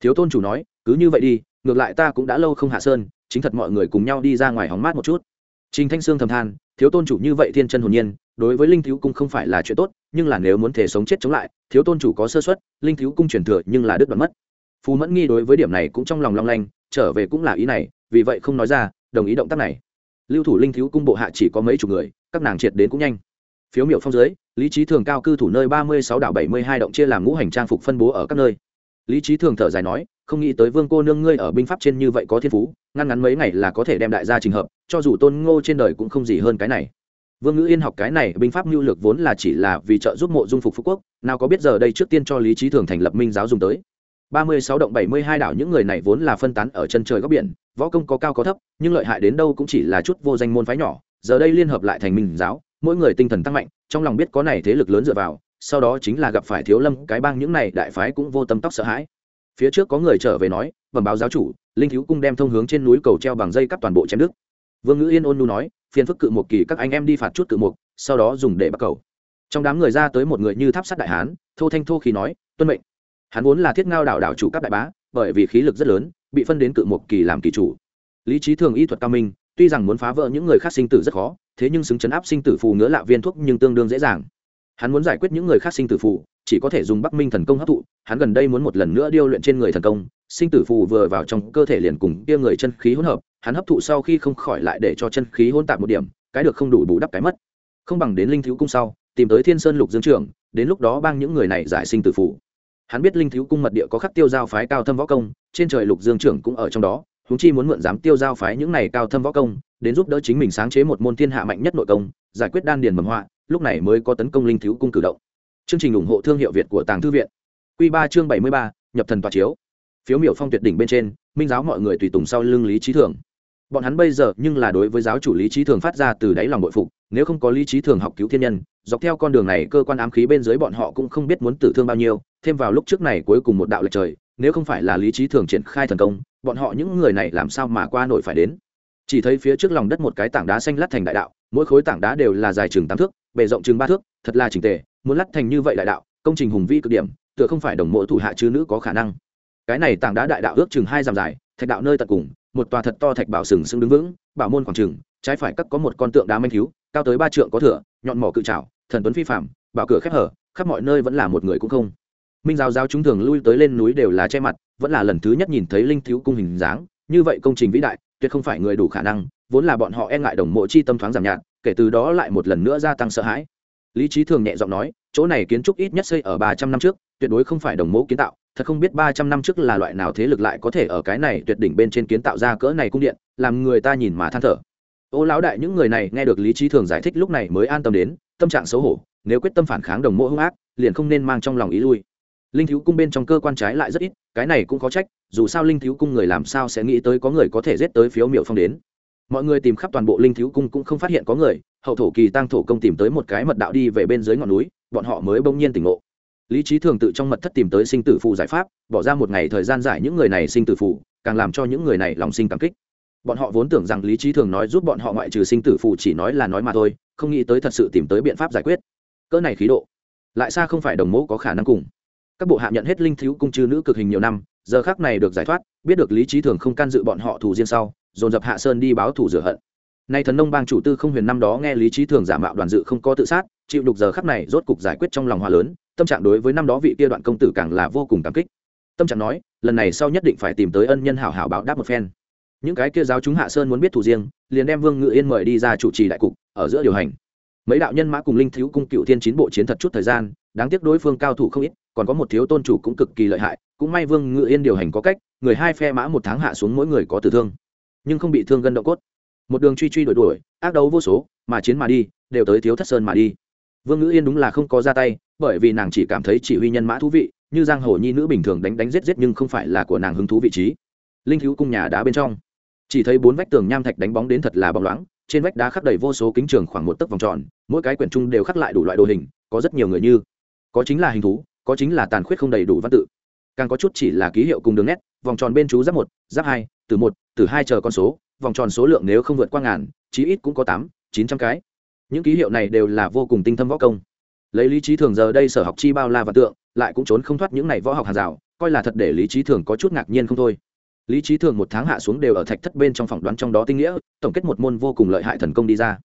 thiếu tôn chủ nói cứ như vậy đi ngược lại ta cũng đã lâu không hạ sơn chính thật mọi người cùng nhau đi ra ngoài hóng mát một chút trình thanh sương thầm than thiếu tôn chủ như vậy thiên chân hồn nhiên đối với linh thiếu cũng không phải là chuyện tốt nhưng là nếu muốn thể sống chết chống lại, thiếu tôn chủ có sơ xuất linh thiếu cung truyền thừa nhưng là đứt đoạn mất. Phù mẫn nghi đối với điểm này cũng trong lòng long lanh, trở về cũng là ý này, vì vậy không nói ra, đồng ý động tác này. Lưu thủ linh thiếu cung bộ hạ chỉ có mấy chục người, các nàng triệt đến cũng nhanh. Phiếu miểu phong dưới, lý trí thường cao cư thủ nơi ba mươi sáu đảo bảy mươi hai động chia làm ngũ hành trang phục phân bố ở các nơi. Lý trí thường thở dài nói, không nghĩ tới vương cô nương ngươi ở binh pháp trên như vậy có thiên phú, ngăn ngắn mấy ngày là có thể đem đại gia trình hợp, cho dù tôn ngô trên đời cũng không gì hơn cái này vương ngữ yên học cái này, binh pháp mưu lược vốn là chỉ là vì trợ giúp mộ dung phục phú quốc, nào có biết giờ đây trước tiên cho lý trí thường thành lập minh giáo dùng tới. Ba mươi sáu động bảy mươi hai đảo những người này vốn là phân tán ở chân trời góc biển, võ công có cao có thấp, nhưng lợi hại đến đâu cũng chỉ là chút vô danh môn phái nhỏ, giờ đây liên hợp lại thành minh giáo, mỗi người tinh thần tăng mạnh, trong lòng biết có này thế lực lớn dựa vào, sau đó chính là gặp phải thiếu lâm, cái bang những này đại phái cũng vô tâm tóc sợ hãi. Phía trước có người trở về nói, bẩm báo giáo chủ, linh thiếu cung đem thông hướng trên núi cầu treo bằng dây cắp toàn bộ chém đức vương ngữ yên ôn nu nói phiền phức cự một kỳ các anh em đi phạt chút cự mục, sau đó dùng để bắt cầu. Trong đám người ra tới một người như tháp sắt đại hán, thô thanh thô khí nói, tuân mệnh. Hắn vốn là thiết ngao đảo đảo chủ các đại bá, bởi vì khí lực rất lớn, bị phân đến cự một kỳ làm kỳ chủ. Lý trí thường y thuật cao minh, tuy rằng muốn phá vỡ những người khác sinh tử rất khó, thế nhưng xứng chấn áp sinh tử phù ngứa lạ viên thuốc nhưng tương đương dễ dàng. Hắn muốn giải quyết những người khác sinh tử phù chỉ có thể dùng bắc minh thần công hấp thụ, hắn gần đây muốn một lần nữa điêu luyện trên người thần công, sinh tử phù vừa vào trong cơ thể liền cùng kia người chân khí hỗn hợp, hắn hấp thụ sau khi không khỏi lại để cho chân khí hỗn tạp một điểm, cái được không đủ bù đắp cái mất. Không bằng đến linh thiếu cung sau, tìm tới thiên sơn lục dương trưởng, đến lúc đó bang những người này giải sinh tử phù. Hắn biết linh thiếu cung mật địa có khắc tiêu giao phái cao thâm võ công, trên trời lục dương trưởng cũng ở trong đó, huống chi muốn mượn dám tiêu giao phái những này cao thâm võ công, đến giúp đỡ chính mình sáng chế một môn thiên hạ mạnh nhất nội công, giải quyết đan điền mầm họa, lúc này mới có tấn công linh thiếu cung cử động chương trình ủng hộ thương hiệu việt của tàng thư viện. Quy ba chương bảy mươi ba, nhập thần tòa chiếu. Phiếu miểu phong tuyệt đỉnh bên trên, minh giáo mọi người tùy tùng sau lưng lý trí thường. Bọn hắn bây giờ nhưng là đối với giáo chủ lý trí thường phát ra từ đáy lòng bội phục, nếu không có lý trí thường học cứu thiên nhân, dọc theo con đường này cơ quan ám khí bên dưới bọn họ cũng không biết muốn tử thương bao nhiêu, thêm vào lúc trước này cuối cùng một đạo lệch trời, nếu không phải là lý trí thường triển khai thần công, bọn họ những người này làm sao mà qua nổi phải đến? Chỉ thấy phía trước lòng đất một cái tảng đá xanh lát thành đại đạo, mỗi khối tảng đá đều là dài chừng tám thước, bề rộng chừng ba thước, thật là chỉnh tề muốn lát thành như vậy đại đạo, công trình hùng vi cực điểm, tựa không phải đồng mộ thủ hạ chứ nữ có khả năng. Cái này tảng đá đại đạo ước chừng hai dặm dài, thạch đạo nơi tận cùng, một tòa thật to thạch bảo sừng sững đứng vững, bảo môn khoảng trường trái phải cắt có một con tượng đá manh thiếu, cao tới ba trượng có thửa, nhọn mỏ cự trảo, thần tuấn phi phạm bảo cửa khép hở, khắp mọi nơi vẫn là một người cũng không. Minh giáo giáo chúng thường lui tới lên núi đều là che mặt, vẫn là lần thứ nhất nhìn thấy linh thiếu cung hình dáng, như vậy công trình vĩ đại, tuyệt không phải người đủ khả năng, vốn là bọn họ e ngại đồng mộ chi tâm thoáng giảm nhạt, kể từ đó lại một lần nữa gia tăng sợ hãi lý trí thường nhẹ giọng nói, chỗ này kiến trúc ít nhất xây ở ba trăm năm trước, tuyệt đối không phải đồng mẫu kiến tạo. Thật không biết ba trăm năm trước là loại nào thế lực lại có thể ở cái này tuyệt đỉnh bên trên kiến tạo ra cỡ này cung điện, làm người ta nhìn mà than thở. Ô lão đại, những người này nghe được lý trí thường giải thích lúc này mới an tâm đến, tâm trạng xấu hổ, nếu quyết tâm phản kháng đồng mẫu hung ác, liền không nên mang trong lòng ý lui. Linh thiếu cung bên trong cơ quan trái lại rất ít, cái này cũng có trách, dù sao linh thiếu cung người làm sao sẽ nghĩ tới có người có thể giết tới phiếu miệu phong đến. Mọi người tìm khắp toàn bộ linh thiếu cung cũng không phát hiện có người hậu thổ kỳ tăng thổ công tìm tới một cái mật đạo đi về bên dưới ngọn núi, bọn họ mới bỗng nhiên tỉnh ngộ. Lý trí thường tự trong mật thất tìm tới sinh tử phù giải pháp, bỏ ra một ngày thời gian giải những người này sinh tử phù, càng làm cho những người này lòng sinh cảm kích. Bọn họ vốn tưởng rằng lý trí thường nói giúp bọn họ ngoại trừ sinh tử phù chỉ nói là nói mà thôi, không nghĩ tới thật sự tìm tới biện pháp giải quyết. Cỡ này khí độ, lại xa không phải đồng mẫu có khả năng cùng. Các bộ hạ nhận hết linh thiếu cung chư nữ cực hình nhiều năm, giờ khác này được giải thoát, biết được lý trí thường không can dự bọn họ thù riêng sau, dồn dập hạ sơn đi báo thù rửa hận nay thần nông bang chủ tư không huyền năm đó nghe lý trí thường giả mạo đoàn dự không có tự sát, chịu đục giờ khắc này rốt cục giải quyết trong lòng hòa lớn, tâm trạng đối với năm đó vị kia đoạn công tử càng là vô cùng cảm kích. Tâm trạng nói, lần này sau nhất định phải tìm tới ân nhân hảo hảo báo đáp một phen. Những cái kia giáo chúng hạ sơn muốn biết thủ riêng, liền đem vương ngự yên mời đi ra chủ trì đại cục, ở giữa điều hành. Mấy đạo nhân mã cùng linh thiếu cung cựu thiên chín bộ chiến thật chút thời gian, đáng tiếc đối phương cao thủ không ít, còn có một thiếu tôn chủ cũng cực kỳ lợi hại, cũng may vương ngự yên điều hành có cách, người hai phe mã một tháng hạ xuống mỗi người có tử thương, nhưng không bị thương gân động cốt một đường truy truy đuổi đuổi, ác đấu vô số, mà chiến mà đi, đều tới thiếu thất sơn mà đi. Vương ngữ yên đúng là không có ra tay, bởi vì nàng chỉ cảm thấy chỉ huy nhân mã thú vị, như giang hồ nhi nữ bình thường đánh đánh giết giết nhưng không phải là của nàng hứng thú vị trí. Linh cứu cung nhà đá bên trong. Chỉ thấy bốn vách tường nham thạch đánh bóng đến thật là bóng loáng, trên vách đá khắc đầy vô số kính trường khoảng một tấc vòng tròn, mỗi cái quyển chung đều khắc lại đủ loại đồ hình, có rất nhiều người như, có chính là hình thú, có chính là tàn khuyết không đầy đủ văn tự. Càng có chút chỉ là ký hiệu cùng đường nét, vòng tròn bên chú giáp một, giáp hai, từ một, từ hai chờ con số vòng tròn số lượng nếu không vượt qua ngàn, chí ít cũng có tám, chín trăm cái. Những ký hiệu này đều là vô cùng tinh thâm võ công. Lấy lý trí thường giờ đây sở học chi bao la và tượng, lại cũng trốn không thoát những này võ học hàng rào, coi là thật để lý trí thường có chút ngạc nhiên không thôi. Lý trí thường một tháng hạ xuống đều ở thạch thất bên trong phỏng đoán trong đó tinh nghĩa, tổng kết một môn vô cùng lợi hại thần công đi ra.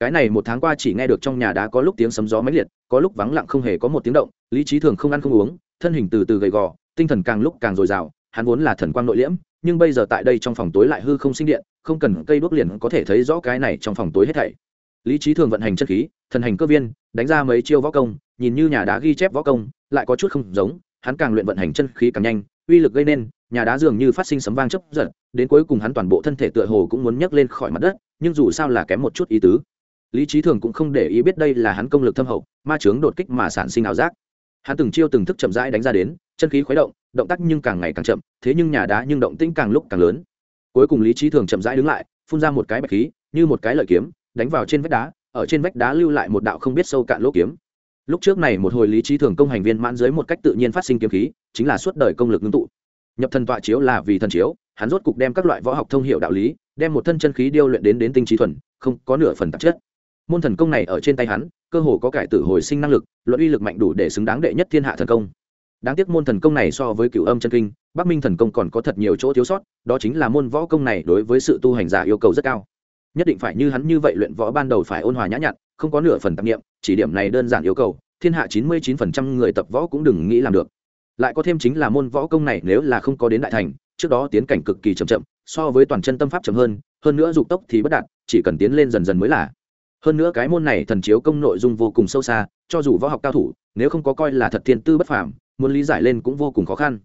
Cái này một tháng qua chỉ nghe được trong nhà đá có lúc tiếng sấm gió máy liệt, có lúc vắng lặng không hề có một tiếng động, lý trí thường không ăn không uống, thân hình từ từ gầy gò, tinh thần càng lúc càng dồi dào, hắn vốn là thần quang nội liễm, nhưng bây giờ tại đây trong phòng tối lại hư không sinh điện không cần cây đuốc liền có thể thấy rõ cái này trong phòng tối hết thảy. Lý trí thường vận hành chân khí, thần hành cơ viên, đánh ra mấy chiêu võ công, nhìn như nhà đá ghi chép võ công, lại có chút không giống, hắn càng luyện vận hành chân khí càng nhanh, uy lực gây nên, nhà đá dường như phát sinh sấm vang chấp giật, đến cuối cùng hắn toàn bộ thân thể tựa hồ cũng muốn nhấc lên khỏi mặt đất, nhưng dù sao là kém một chút ý tứ. Lý trí thường cũng không để ý biết đây là hắn công lực thâm hậu, ma chướng đột kích mà sản sinh ảo giác. Hắn từng chiêu từng thức chậm rãi đánh ra đến, chân khí khuấy động động tác nhưng càng ngày càng chậm, thế nhưng nhà đá nhưng động tĩnh càng lúc càng lớn cuối cùng lý trí thường chậm rãi đứng lại, phun ra một cái bạch khí, như một cái lợi kiếm, đánh vào trên vách đá, ở trên vách đá lưu lại một đạo không biết sâu cạn lỗ kiếm. Lúc trước này một hồi lý trí thường công hành viên mãn dưới một cách tự nhiên phát sinh kiếm khí, chính là suốt đời công lực ngưng tụ. Nhập thần tọa chiếu là vì thần chiếu, hắn rốt cục đem các loại võ học thông hiệu đạo lý, đem một thân chân khí điêu luyện đến đến tinh trí thuần, không có nửa phần tạp chất. Môn thần công này ở trên tay hắn, cơ hồ có cải tử hồi sinh năng lực, luận uy lực mạnh đủ để xứng đáng đệ nhất thiên hạ thần công. Đáng tiếc môn thần công này so với cựu âm chân kinh bắc minh thần công còn có thật nhiều chỗ thiếu sót, đó chính là môn võ công này đối với sự tu hành giả yêu cầu rất cao. Nhất định phải như hắn như vậy luyện võ ban đầu phải ôn hòa nhã nhặn, không có nửa phần tạp nghiệm chỉ điểm này đơn giản yêu cầu, thiên hạ chín mươi chín phần trăm người tập võ cũng đừng nghĩ làm được. Lại có thêm chính là môn võ công này nếu là không có đến đại thành, trước đó tiến cảnh cực kỳ chậm chậm, so với toàn chân tâm pháp chậm hơn hơn nữa dục tốc thì bất đạt, chỉ cần tiến lên dần dần mới là. Hơn nữa cái môn này thần chiếu công nội dung vô cùng sâu xa, cho dù võ học cao thủ, nếu không có coi là thật thiên tư bất phàm, muốn lý giải lên cũng vô cùng khó khăn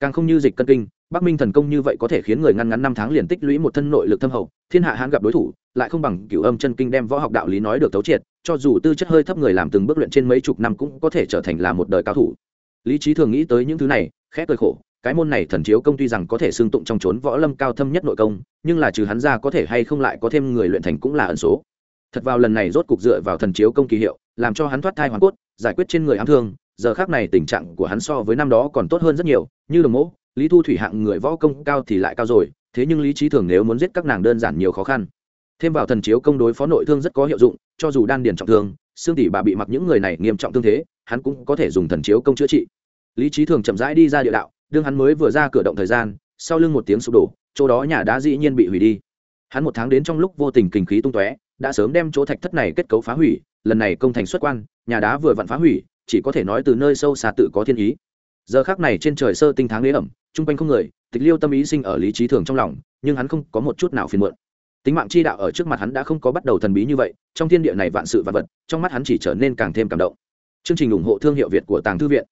càng không như dịch cân kinh, bắc minh thần công như vậy có thể khiến người ngăn ngắn năm tháng liền tích lũy một thân nội lực thâm hậu, thiên hạ hãn gặp đối thủ, lại không bằng cửu âm chân kinh đem võ học đạo lý nói được thấu triệt, cho dù tư chất hơi thấp người làm từng bước luyện trên mấy chục năm cũng có thể trở thành là một đời cao thủ. Lý trí thường nghĩ tới những thứ này, khẽ cười khổ, cái môn này thần chiếu công tuy rằng có thể xương tụng trong trốn võ lâm cao thâm nhất nội công, nhưng là trừ hắn ra có thể hay không lại có thêm người luyện thành cũng là ẩn số. Thật vào lần này rốt cục dựa vào thần chiếu công kỳ hiệu, làm cho hắn thoát thai hoàn cốt, giải quyết trên người ám thương giờ khác này tình trạng của hắn so với năm đó còn tốt hơn rất nhiều, như đồng mẫu lý thu thủy hạng người võ công cao thì lại cao rồi, thế nhưng lý trí thường nếu muốn giết các nàng đơn giản nhiều khó khăn. Thêm vào thần chiếu công đối phó nội thương rất có hiệu dụng, cho dù đan điền trọng thương, xương tỷ bà bị mặc những người này nghiêm trọng thương thế, hắn cũng có thể dùng thần chiếu công chữa trị. Lý trí thường chậm rãi đi ra địa đạo, đương hắn mới vừa ra cửa động thời gian, sau lưng một tiếng sụp đổ, chỗ đó nhà đá dĩ nhiên bị hủy đi. Hắn một tháng đến trong lúc vô tình kinh khí tung tóe, đã sớm đem chỗ thạch thất này kết cấu phá hủy, lần này công thành xuất quan, nhà đá vừa vặn phá hủy chỉ có thể nói từ nơi sâu xa tự có thiên ý. Giờ khác này trên trời sơ tinh tháng ế ẩm, chung quanh không người, tịch liêu tâm ý sinh ở lý trí thường trong lòng, nhưng hắn không có một chút nào phiền muộn. Tính mạng chi đạo ở trước mặt hắn đã không có bắt đầu thần bí như vậy, trong thiên địa này vạn sự vạn vật, trong mắt hắn chỉ trở nên càng thêm cảm động. Chương trình ủng hộ thương hiệu việt của tàng thư viện.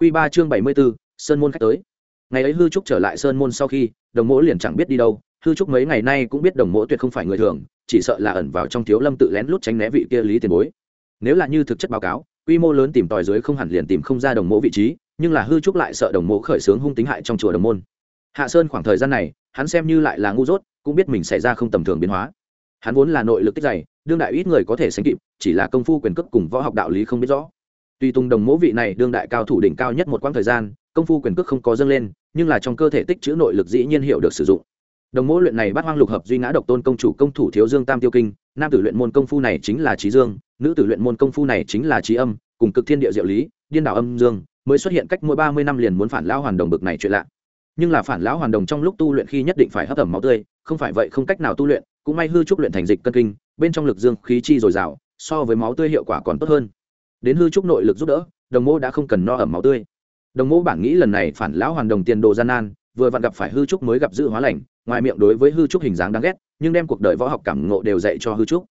Q ba chương bảy mươi b ố sơn môn khách tới. Ngày ấy hư trúc trở lại sơn môn sau khi, đồng mỗ liền chẳng biết đi đâu, hư trúc mấy ngày nay cũng biết đồng mỗ tuyệt không phải người thường, chỉ sợ là ẩn vào trong thiếu lâm tự lén lút tránh né vị kia lý tiền bối. Nếu là như thực chất báo cáo quy mô lớn tìm tòi dưới không hẳn liền tìm không ra đồng mộ vị trí, nhưng là hư trúc lại sợ đồng mộ khởi xướng hung tính hại trong chùa đồng môn. Hạ sơn khoảng thời gian này, hắn xem như lại là ngu dốt, cũng biết mình xảy ra không tầm thường biến hóa. Hắn vốn là nội lực tích dày, đương đại ít người có thể sánh kịp, chỉ là công phu quyền cước cùng võ học đạo lý không biết rõ. Tuy tung đồng mỗ vị này đương đại cao thủ đỉnh cao nhất một quãng thời gian, công phu quyền cước không có dâng lên, nhưng là trong cơ thể tích chữ nội lực dĩ nhiên hiệu được sử dụng. Đồng mỗ luyện này bắt hoang lục hợp duy ngã độc tôn công chủ công thủ thiếu dương tam tiêu kinh nam tử luyện môn công phu này chính là trí dương, nữ tử luyện môn công phu này chính là trí âm, cùng cực thiên địa diệu lý, điên đảo âm dương, mới xuất hiện cách mỗi ba mươi năm liền muốn phản lão hoàn đồng bực này chuyện lạ. Nhưng là phản lão hoàn đồng trong lúc tu luyện khi nhất định phải hấp ẩm máu tươi, không phải vậy không cách nào tu luyện, cũng may hư trúc luyện thành dịch cân kinh, bên trong lực dương khí chi dồi dào, so với máu tươi hiệu quả còn tốt hơn. Đến hư trúc nội lực giúp đỡ, đồng mô đã không cần no ẩm máu tươi. Đồng mô bản nghĩ lần này phản lão hoàn đồng tiền đồ gian nan vừa vặn gặp phải hư trúc mới gặp dự hóa lành, ngoài miệng đối với hư trúc hình dáng đáng ghét, nhưng đem cuộc đời võ học cảm ngộ đều dạy cho hư trúc.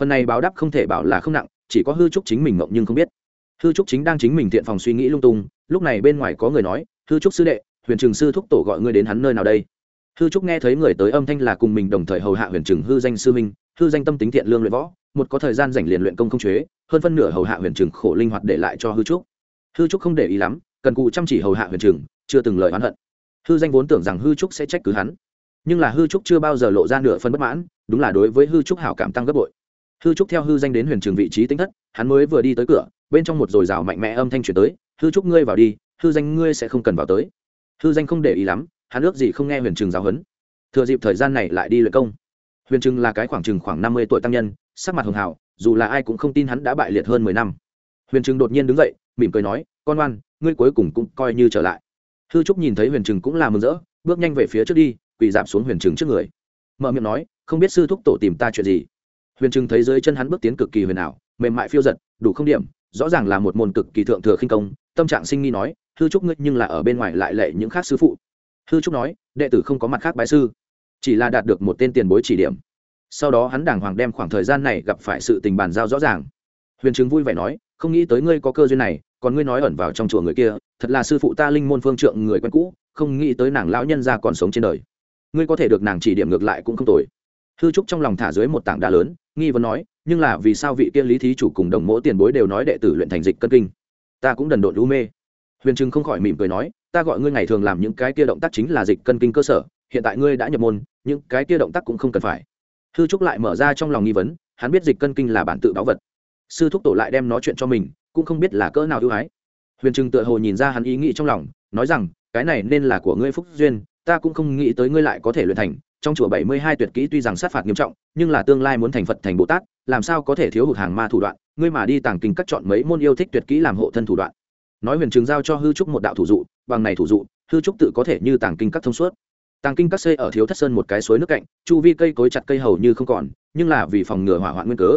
Phần này báo đáp không thể bảo là không nặng, chỉ có hư trúc chính mình ngộng nhưng không biết. Hư trúc chính đang chính mình thiện phòng suy nghĩ lung tung, lúc này bên ngoài có người nói, hư trúc sư đệ, huyền trường sư thúc tổ gọi ngươi đến hắn nơi nào đây? Hư trúc nghe thấy người tới âm thanh là cùng mình đồng thời hầu hạ huyền trường hư danh sư minh, hư danh tâm tính thiện lương luyện võ, một có thời gian rảnh liền luyện công không chế, hơn phân nửa hầu hạ huyền trường khổ linh hoạt để lại cho hư trúc. Hư trúc không để ý lắm, cần cụ chăm chỉ hầu hạ huyền trường, chưa từng lời oán hận hư danh vốn tưởng rằng hư trúc sẽ trách cứ hắn, nhưng là hư trúc chưa bao giờ lộ ra nửa phân bất mãn, đúng là đối với hư trúc hảo cảm tăng gấp bội. Hư trúc theo hư danh đến huyền trường vị trí tính thất, hắn mới vừa đi tới cửa, bên trong một dồi dào mạnh mẽ âm thanh chuyển tới, hư trúc ngươi vào đi, hư danh ngươi sẽ không cần vào tới. Hư danh không để ý lắm, hắn ước gì không nghe huyền trường giáo huấn. Thừa dịp thời gian này lại đi luyện công. Huyền trừng là cái khoảng chừng khoảng năm mươi tuổi tăng nhân, sắc mặt hường hảo dù là ai cũng không tin hắn đã bại liệt hơn mười năm. Huyền trừng đột nhiên đứng dậy, mỉm cười nói, con oan, ngươi cuối cùng cũng coi như trở lại hư trúc nhìn thấy huyền trừng cũng là mừng rỡ, bước nhanh về phía trước đi, quỳ dạp xuống huyền trừng trước người. Mở miệng nói, không biết sư thúc tổ tìm ta chuyện gì? Huyền trừng thấy dưới chân hắn bước tiến cực kỳ huyền ảo, mềm mại phiêu giật, đủ không điểm, rõ ràng là một môn cực kỳ thượng thừa khinh công, tâm trạng sinh nghi nói hư trúc ngươi nhưng là ở bên ngoài lại lệ những khác sư phụ. Hư trúc nói, đệ tử không có mặt khác bái sư, chỉ là đạt được một tên tiền bối chỉ điểm. Sau đó hắn đàng hoàng đem khoảng thời gian này gặp phải sự tình bàn giao rõ ràng. Huyền Trừng vui vẻ nói, không nghĩ tới ngươi có cơ duyên này còn ngươi nói ẩn vào trong chùa người kia, thật là sư phụ ta linh môn phương trượng người quen cũ, không nghĩ tới nàng lão nhân ra còn sống trên đời. Ngươi có thể được nàng chỉ điểm ngược lại cũng không tồi. Hư trúc trong lòng thả dưới một tảng đá lớn, nghi vấn nói, nhưng là vì sao vị kia lý thí chủ cùng đồng mỗ tiền bối đều nói đệ tử luyện thành dịch cân kinh? Ta cũng đần độn lũ mê. Huyền trưng không khỏi mỉm cười nói, ta gọi ngươi ngày thường làm những cái kia động tác chính là dịch cân kinh cơ sở, hiện tại ngươi đã nhập môn, những cái kia động tác cũng không cần phải. Hư trúc lại mở ra trong lòng nghi vấn, hắn biết dịch cân kinh là bản tự báo vật. Sư thúc tổ lại đem nói chuyện cho mình cũng không biết là cỡ nào ưu ái. Huyền trừng tựa hồ nhìn ra hắn ý nghĩ trong lòng, nói rằng, cái này nên là của ngươi phúc duyên, ta cũng không nghĩ tới ngươi lại có thể luyện thành. Trong chùa bảy mươi hai tuyệt kỹ tuy rằng sát phạt nghiêm trọng, nhưng là tương lai muốn thành phật thành bồ tát, làm sao có thể thiếu hụt hàng ma thủ đoạn? Ngươi mà đi tàng kinh cắt chọn mấy môn yêu thích tuyệt kỹ làm hộ thân thủ đoạn. Nói huyền trường giao cho hư trúc một đạo thủ dụ, bằng này thủ dụ, hư trúc tự có thể như tàng kinh cắt thông suốt. Tàng kinh cắt xây ở thiếu thất sơn một cái suối nước cạnh, chu vi cây cối chặt cây hầu như không còn, nhưng là vì phòng ngừa hỏa hoạn nguyên cớ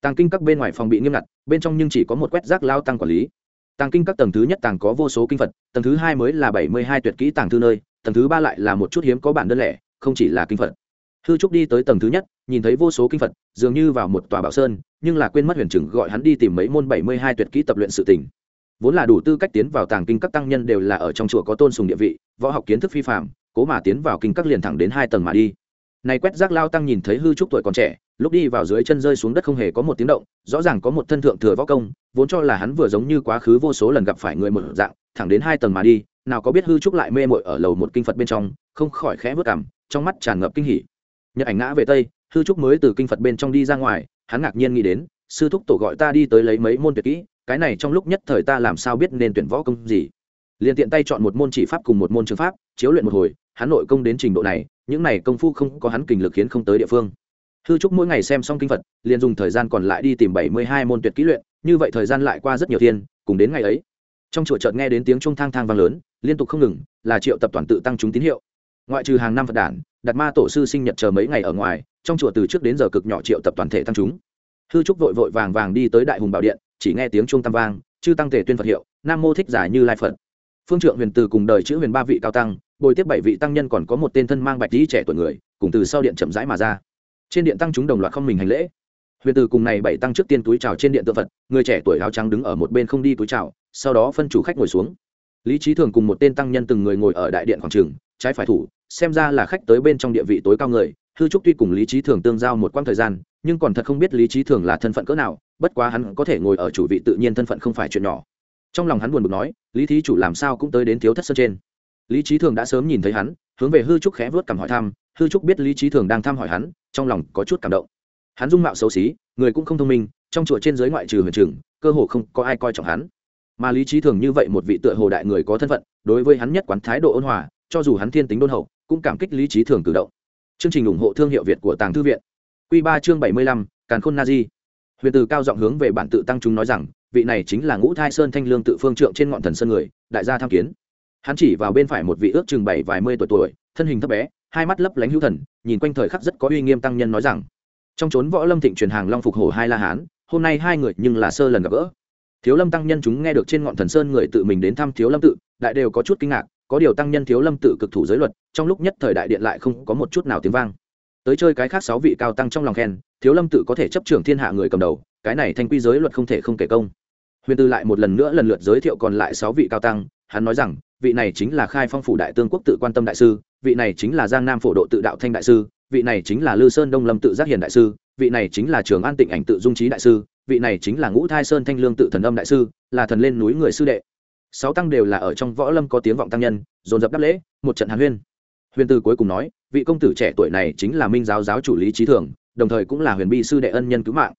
tàng kinh các bên ngoài phòng bị nghiêm ngặt, bên trong nhưng chỉ có một quét rác lao tăng quản lý. Tàng kinh các tầng thứ nhất tàng có vô số kinh phật, tầng thứ hai mới là bảy mươi hai tuyệt kỹ tàng thư nơi, tầng thứ ba lại là một chút hiếm có bản đơn lẻ, không chỉ là kinh phật. Hư trúc đi tới tầng thứ nhất, nhìn thấy vô số kinh phật, dường như vào một tòa bảo sơn, nhưng là quên mất huyền trừng gọi hắn đi tìm mấy môn bảy mươi hai tuyệt kỹ tập luyện sự tỉnh vốn là đủ tư cách tiến vào tàng kinh các tăng nhân đều là ở trong chùa có tôn sùng địa vị, võ học kiến thức phi phạm cố mà tiến vào kinh các liền thẳng đến hai tầng mà đi này quét rác lao tăng nhìn thấy hư trúc tuổi còn trẻ, lúc đi vào dưới chân rơi xuống đất không hề có một tiếng động, rõ ràng có một thân thượng thừa võ công, vốn cho là hắn vừa giống như quá khứ vô số lần gặp phải người một dạng, thẳng đến hai tầng mà đi, nào có biết hư trúc lại mê mội ở lầu một kinh phật bên trong, không khỏi khẽ vớt cảm trong mắt tràn ngập kinh hỉ. Nhật ảnh ngã về tây, hư trúc mới từ kinh phật bên trong đi ra ngoài, hắn ngạc nhiên nghĩ đến, sư thúc tổ gọi ta đi tới lấy mấy môn tuyệt kỹ, cái này trong lúc nhất thời ta làm sao biết nên tuyển võ công gì? Liền tiện tay chọn một môn chỉ pháp cùng một môn trường pháp, chiếu luyện một hồi, hắn nội công đến trình độ này, những này công phu không có hắn kình lực khiến không tới địa phương. Hư trúc mỗi ngày xem xong kinh phật, liền dùng thời gian còn lại đi tìm bảy mươi hai môn tuyệt kỹ luyện, như vậy thời gian lại qua rất nhiều thiên, cùng đến ngày ấy. Trong chùa chợt nghe đến tiếng trung thang thang vang lớn, liên tục không ngừng, là triệu tập toàn tự tăng chúng tín hiệu. Ngoại trừ hàng năm phật đản đặt ma tổ sư sinh nhật chờ mấy ngày ở ngoài, trong chùa từ trước đến giờ cực nhỏ triệu tập toàn thể tăng chúng. Hư trúc vội vội vàng vàng đi tới đại hùng bảo điện, chỉ nghe tiếng trung tam vang, chư tăng thể tuyên phật hiệu, nam mô thích giả như lai phật phương trượng huyền từ cùng đời chữ huyền ba vị cao tăng, bồi tiếp bảy vị tăng nhân còn có một tên thân mang bạch lý trẻ tuổi người, cùng từ sau điện chậm rãi mà ra. Trên điện tăng chúng đồng loạt không mình hành lễ. Huyền từ cùng này bảy tăng trước tiên túi trào trên điện tượng phật, người trẻ tuổi áo trắng đứng ở một bên không đi túi trào sau đó phân chủ khách ngồi xuống. Lý trí thường cùng một tên tăng nhân từng người ngồi ở đại điện quảng trường, trái phải thủ, xem ra là khách tới bên trong địa vị tối cao người. Hư trúc tuy cùng lý trí thường tương giao một quãng thời gian, nhưng còn thật không biết lý trí thường là thân phận cỡ nào, bất quá hắn có thể ngồi ở chủ vị tự nhiên thân phận không phải chuyện nhỏ trong lòng hắn buồn bực nói, lý thí chủ làm sao cũng tới đến thiếu thất sơn trên. Lý trí thường đã sớm nhìn thấy hắn, hướng về hư trúc khẽ vớt cảm hỏi thăm, hư trúc biết lý trí thường đang thăm hỏi hắn, trong lòng có chút cảm động. Hắn dung mạo xấu xí, người cũng không thông minh, trong chùa trên giới ngoại trừ huyền trường cơ hồ không có ai coi trọng hắn. Mà lý trí thường như vậy một vị tựa hồ đại người có thân phận, đối với hắn nhất quán thái độ ôn hòa, cho dù hắn thiên tính đôn hậu, cũng cảm kích lý trí thường cử động. Chương trình ủng hộ thương hiệu việt của tàng thư viện. Q ba chương bảy mươi lăm, càn khôn na di huyền từ cao giọng hướng về bản tự tăng chúng nói rằng, vị này chính là ngũ thai sơn thanh lương tự phương trượng trên ngọn thần sơn người, đại gia tham kiến. Hắn chỉ vào bên phải một vị ước chừng bảy vài mươi tuổi tuổi, thân hình thấp bé, hai mắt lấp lánh hữu thần, nhìn quanh thời khắc rất có uy nghiêm tăng nhân nói rằng, trong trốn võ lâm thịnh truyền hàng long phục hổ hai la hán, hôm nay hai người nhưng là sơ lần gặp gỡ. Thiếu lâm tăng nhân chúng nghe được trên ngọn thần sơn người tự mình đến thăm thiếu lâm tự, đại đều có chút kinh ngạc, có điều tăng nhân thiếu lâm tự cực thủ giới luật, trong lúc nhất thời đại điện lại không có một chút nào tiếng vang. Tới chơi cái khác sáu vị cao tăng trong lòng khen thiếu lâm tự có thể chấp trưởng thiên hạ người cầm đầu, cái này thanh quy giới luật không thể không kể công. Huyền tư lại một lần nữa lần lượt giới thiệu còn lại sáu vị cao tăng, hắn nói rằng, vị này chính là khai phong phủ đại tương quốc tự quan tâm đại sư, vị này chính là giang nam phổ độ tự đạo thanh đại sư, vị này chính là lư sơn đông lâm tự giác hiền đại sư, vị này chính là trường an tịnh ảnh tự dung trí đại sư, vị này chính là ngũ thai sơn thanh lương tự thần âm đại sư, là thần lên núi người sư đệ. Sáu tăng đều là ở trong võ lâm có tiếng vọng tăng nhân, dồn dập đáp lễ, một trận hàn huyên. Huyền tư cuối cùng nói, vị công tử trẻ tuổi này chính là minh giáo giáo chủ lý trí thường đồng thời cũng là huyền bi sư đệ ân nhân cứu mạng.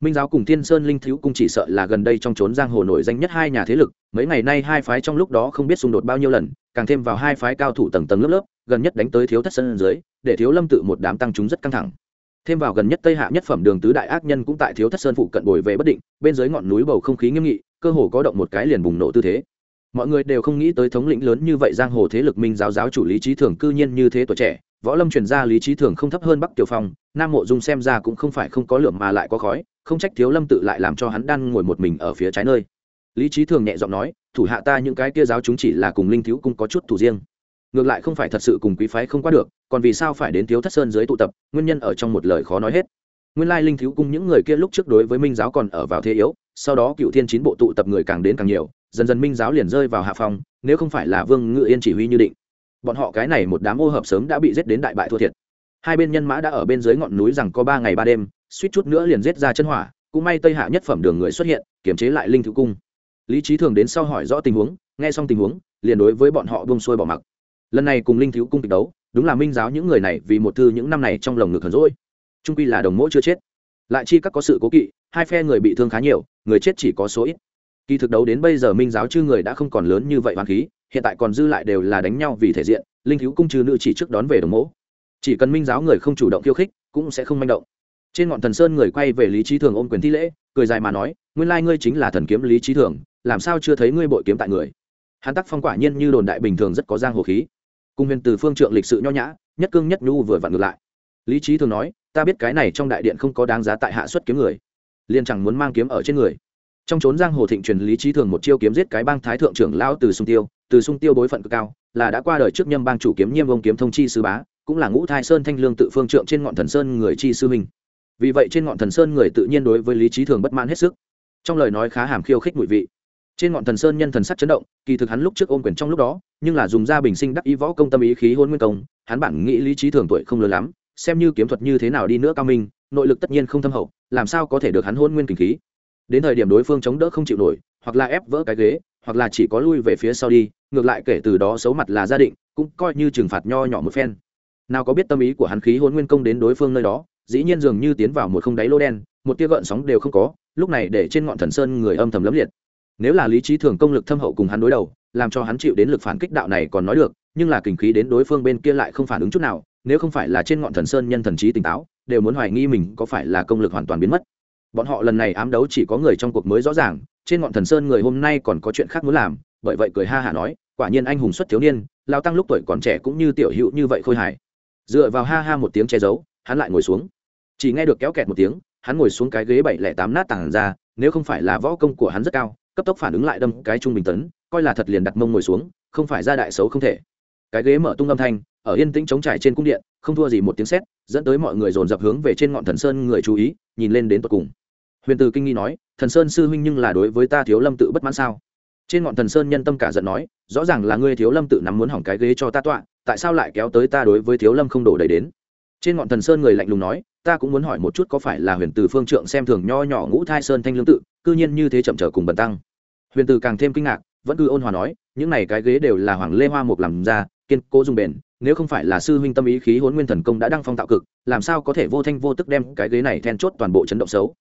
Minh giáo cùng thiên sơn linh thiếu cung chỉ sợ là gần đây trong trốn giang hồ nổi danh nhất hai nhà thế lực, mấy ngày nay hai phái trong lúc đó không biết xung đột bao nhiêu lần, càng thêm vào hai phái cao thủ tầng tầng lớp lớp, gần nhất đánh tới thiếu thất sơn dưới, để thiếu lâm tự một đám tăng chúng rất căng thẳng. Thêm vào gần nhất tây hạ nhất phẩm đường tứ đại ác nhân cũng tại thiếu thất sơn phụ cận bồi về bất định, bên dưới ngọn núi bầu không khí nghiêm nghị, cơ hồ có động một cái liền bùng nổ tư thế. Mọi người đều không nghĩ tới thống lĩnh lớn như vậy giang hồ thế lực minh giáo giáo chủ lý trí thường cư nhiên như thế tuổi trẻ võ lâm truyền gia lý trí thường không thấp hơn bắc tiểu phong, nam mộ dung xem ra cũng không phải không có lượng mà lại có khói, không trách thiếu lâm tự lại làm cho hắn đang ngồi một mình ở phía trái nơi. Lý trí thường nhẹ giọng nói, thủ hạ ta những cái kia giáo chúng chỉ là cùng linh thiếu cung có chút thủ riêng. Ngược lại không phải thật sự cùng quý phái không qua được, còn vì sao phải đến thiếu thất sơn dưới tụ tập, nguyên nhân ở trong một lời khó nói hết. Nguyên lai linh thiếu cung những người kia lúc trước đối với minh giáo còn ở vào thế yếu, sau đó cựu thiên chín bộ tụ tập người càng đến càng nhiều, dần dần minh giáo liền rơi vào hạ phòng nếu không phải là vương ngự yên chỉ huy như định bọn họ cái này một đám ô hợp sớm đã bị giết đến đại bại thua thiệt. Hai bên nhân mã đã ở bên dưới ngọn núi rằng có ba ngày ba đêm, suýt chút nữa liền giết ra chân hỏa, cũng may tây hạ nhất phẩm đường người xuất hiện, kiềm chế lại linh thiếu cung. Lý trí thường đến sau hỏi rõ tình huống, nghe xong tình huống, liền đối với bọn họ bông xuôi bỏ mặc. Lần này cùng linh thiếu cung kịch đấu, đúng là minh giáo những người này vì một thư những năm này trong lồng ngực hờn rỗi trung quy là đồng mỗ chưa chết. Lại chi các có sự cố kỵ, hai phe người bị thương khá nhiều, người chết chỉ có số ít. Kỳ thực đấu đến bây giờ minh giáo chư người đã không còn lớn như vậy hoàn khí hiện tại còn dư lại đều là đánh nhau vì thể diện, linh thiếu cung trừ nữ chỉ trước đón về đồng mẫu chỉ cần minh giáo người không chủ động khiêu khích, cũng sẽ không manh động. Trên ngọn thần sơn người quay về lý trí thường ôm quyền thi lễ, cười dài mà nói, nguyên lai ngươi chính là thần kiếm lý trí thường, làm sao chưa thấy ngươi bội kiếm tại người? Hắn tắc phong quả nhiên như đồn đại bình thường rất có giang hồ khí. Cùng huyền từ phương trượng lịch sự nho nhã, nhất cương nhất nhu vừa vặn ngược lại. Lý trí thường nói, ta biết cái này trong đại điện không có đáng giá tại hạ xuất kiếm người, liền chẳng muốn mang kiếm ở trên người. Trong trốn giang hồ thịnh truyền lý trí thường một chiêu kiếm giết cái bang thái thượng trưởng lao từ sung tiêu từ sung tiêu bối phận cực cao, là đã qua đời trước nhâm bang chủ kiếm nhiêm ông kiếm thông chi sư bá, cũng là ngũ thai sơn thanh lương tự phương trượng trên ngọn thần sơn người chi sư minh. Vì vậy trên ngọn thần sơn người tự nhiên đối với lý trí thường bất mãn hết sức. Trong lời nói khá hàm khiêu khích mùi vị. Trên ngọn thần sơn nhân thần sắc chấn động, kỳ thực hắn lúc trước ôm quyền trong lúc đó, nhưng là dùng ra bình sinh đắc ý võ công tâm ý khí hôn nguyên công, hắn bản nghĩ lý trí thường tuổi không lớn lắm, xem như kiếm thuật như thế nào đi nữa cao minh, nội lực tất nhiên không thâm hậu, làm sao có thể được hắn hôn nguyên kinh khí. Đến thời điểm đối phương chống đỡ không chịu nổi, hoặc là ép vỡ cái ghế, hoặc là chỉ có lui về phía sau đi ngược lại kể từ đó xấu mặt là gia định, cũng coi như trừng phạt nho nhỏ một phen. Nào có biết tâm ý của hắn khí hôn nguyên công đến đối phương nơi đó, dĩ nhiên dường như tiến vào một không đáy lô đen, một tia gợn sóng đều không có, lúc này để trên ngọn thần sơn người âm thầm lấm liệt. Nếu là lý trí thường công lực thâm hậu cùng hắn đối đầu, làm cho hắn chịu đến lực phản kích đạo này còn nói được, nhưng là kình khí đến đối phương bên kia lại không phản ứng chút nào, nếu không phải là trên ngọn thần sơn nhân thần trí tỉnh táo, đều muốn hoài nghi mình có phải là công lực hoàn toàn biến mất. Bọn họ lần này ám đấu chỉ có người trong cuộc mới rõ ràng, trên ngọn thần sơn người hôm nay còn có chuyện khác muốn làm bởi vậy cười ha hả nói, quả nhiên anh hùng xuất thiếu niên lao tăng lúc tuổi còn trẻ cũng như tiểu hữu như vậy khôi hài. Dựa vào ha ha một tiếng che giấu, hắn lại ngồi xuống. Chỉ nghe được kéo kẹt một tiếng, hắn ngồi xuống cái ghế bảy lẻ tám nát tảng ra, nếu không phải là võ công của hắn rất cao, cấp tốc phản ứng lại đâm cái trung bình tấn, coi là thật liền đặt mông ngồi xuống, không phải ra đại xấu không thể. Cái ghế mở tung âm thanh, ở yên tĩnh chống trải trên cung điện, không thua gì một tiếng sét, dẫn tới mọi người dồn dập hướng về trên ngọn thần sơn người chú ý, nhìn lên đến tận cùng. Huyền từ kinh nghi nói, thần sơn sư huynh nhưng là đối với ta thiếu lâm tự bất mãn sao? Trên ngọn thần sơn nhân tâm cả giận nói, rõ ràng là ngươi thiếu lâm tự nắm muốn hỏng cái ghế cho ta tọa, tại sao lại kéo tới ta đối với thiếu lâm không đổ đầy đến? Trên ngọn thần sơn người lạnh lùng nói, ta cũng muốn hỏi một chút có phải là huyền từ phương trượng xem thường nho nhỏ ngũ thai sơn thanh lương tự, cư nhiên như thế chậm trở cùng bần tăng? Huyền từ càng thêm kinh ngạc, vẫn cứ ôn hòa nói, những này cái ghế đều là hoàng lê hoa mục làm ra, kiên cố dùng bền, nếu không phải là sư huynh tâm ý khí huấn nguyên thần công đã đăng phong tạo cực, làm sao có thể vô thanh vô tức đem cái ghế này then chốt toàn bộ chấn động xấu?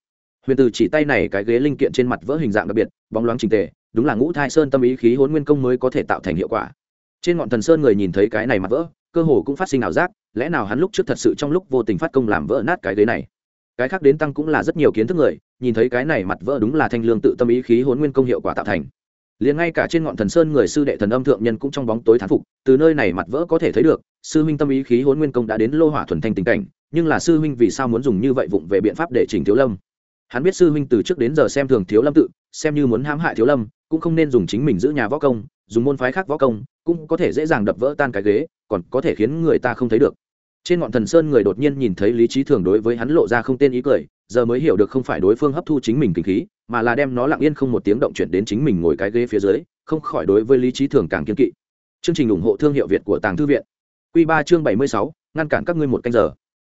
Huyền từ chỉ tay này cái ghế linh kiện trên mặt vỡ hình dạng đặc biệt, bóng loáng trình tề đúng là ngũ thai sơn tâm ý khí hôn nguyên công mới có thể tạo thành hiệu quả. Trên ngọn thần sơn người nhìn thấy cái này mặt vỡ, cơ hồ cũng phát sinh ảo giác, lẽ nào hắn lúc trước thật sự trong lúc vô tình phát công làm vỡ nát cái ghế này? Cái khác đến tăng cũng là rất nhiều kiến thức người, nhìn thấy cái này mặt vỡ đúng là thanh lương tự tâm ý khí hôn nguyên công hiệu quả tạo thành. Liền ngay cả trên ngọn thần sơn người sư đệ thần âm thượng nhân cũng trong bóng tối thán phục, từ nơi này mặt vỡ có thể thấy được, sư huynh tâm ý khí hôn nguyên công đã đến lô hỏa thuần thanh tình cảnh, nhưng là sư huynh vì sao muốn dùng như vậy vụng về biện pháp để chỉnh thiếu lâm? Hắn biết sư huynh từ trước đến giờ xem thường thiếu lâm tự, xem như muốn hãm hại thiếu lâm, cũng không nên dùng chính mình giữ nhà võ công, dùng môn phái khác võ công, cũng có thể dễ dàng đập vỡ tan cái ghế, còn có thể khiến người ta không thấy được. Trên ngọn thần sơn người đột nhiên nhìn thấy lý trí thường đối với hắn lộ ra không tên ý cười, giờ mới hiểu được không phải đối phương hấp thu chính mình kinh khí, mà là đem nó lặng yên không một tiếng động chuyển đến chính mình ngồi cái ghế phía dưới, không khỏi đối với lý trí thường càng kiên kỵ. Chương trình ủng hộ thương hiệu việt của tàng thư viện. Q ba chương bảy mươi sáu, ngăn cản các ngươi một canh giờ.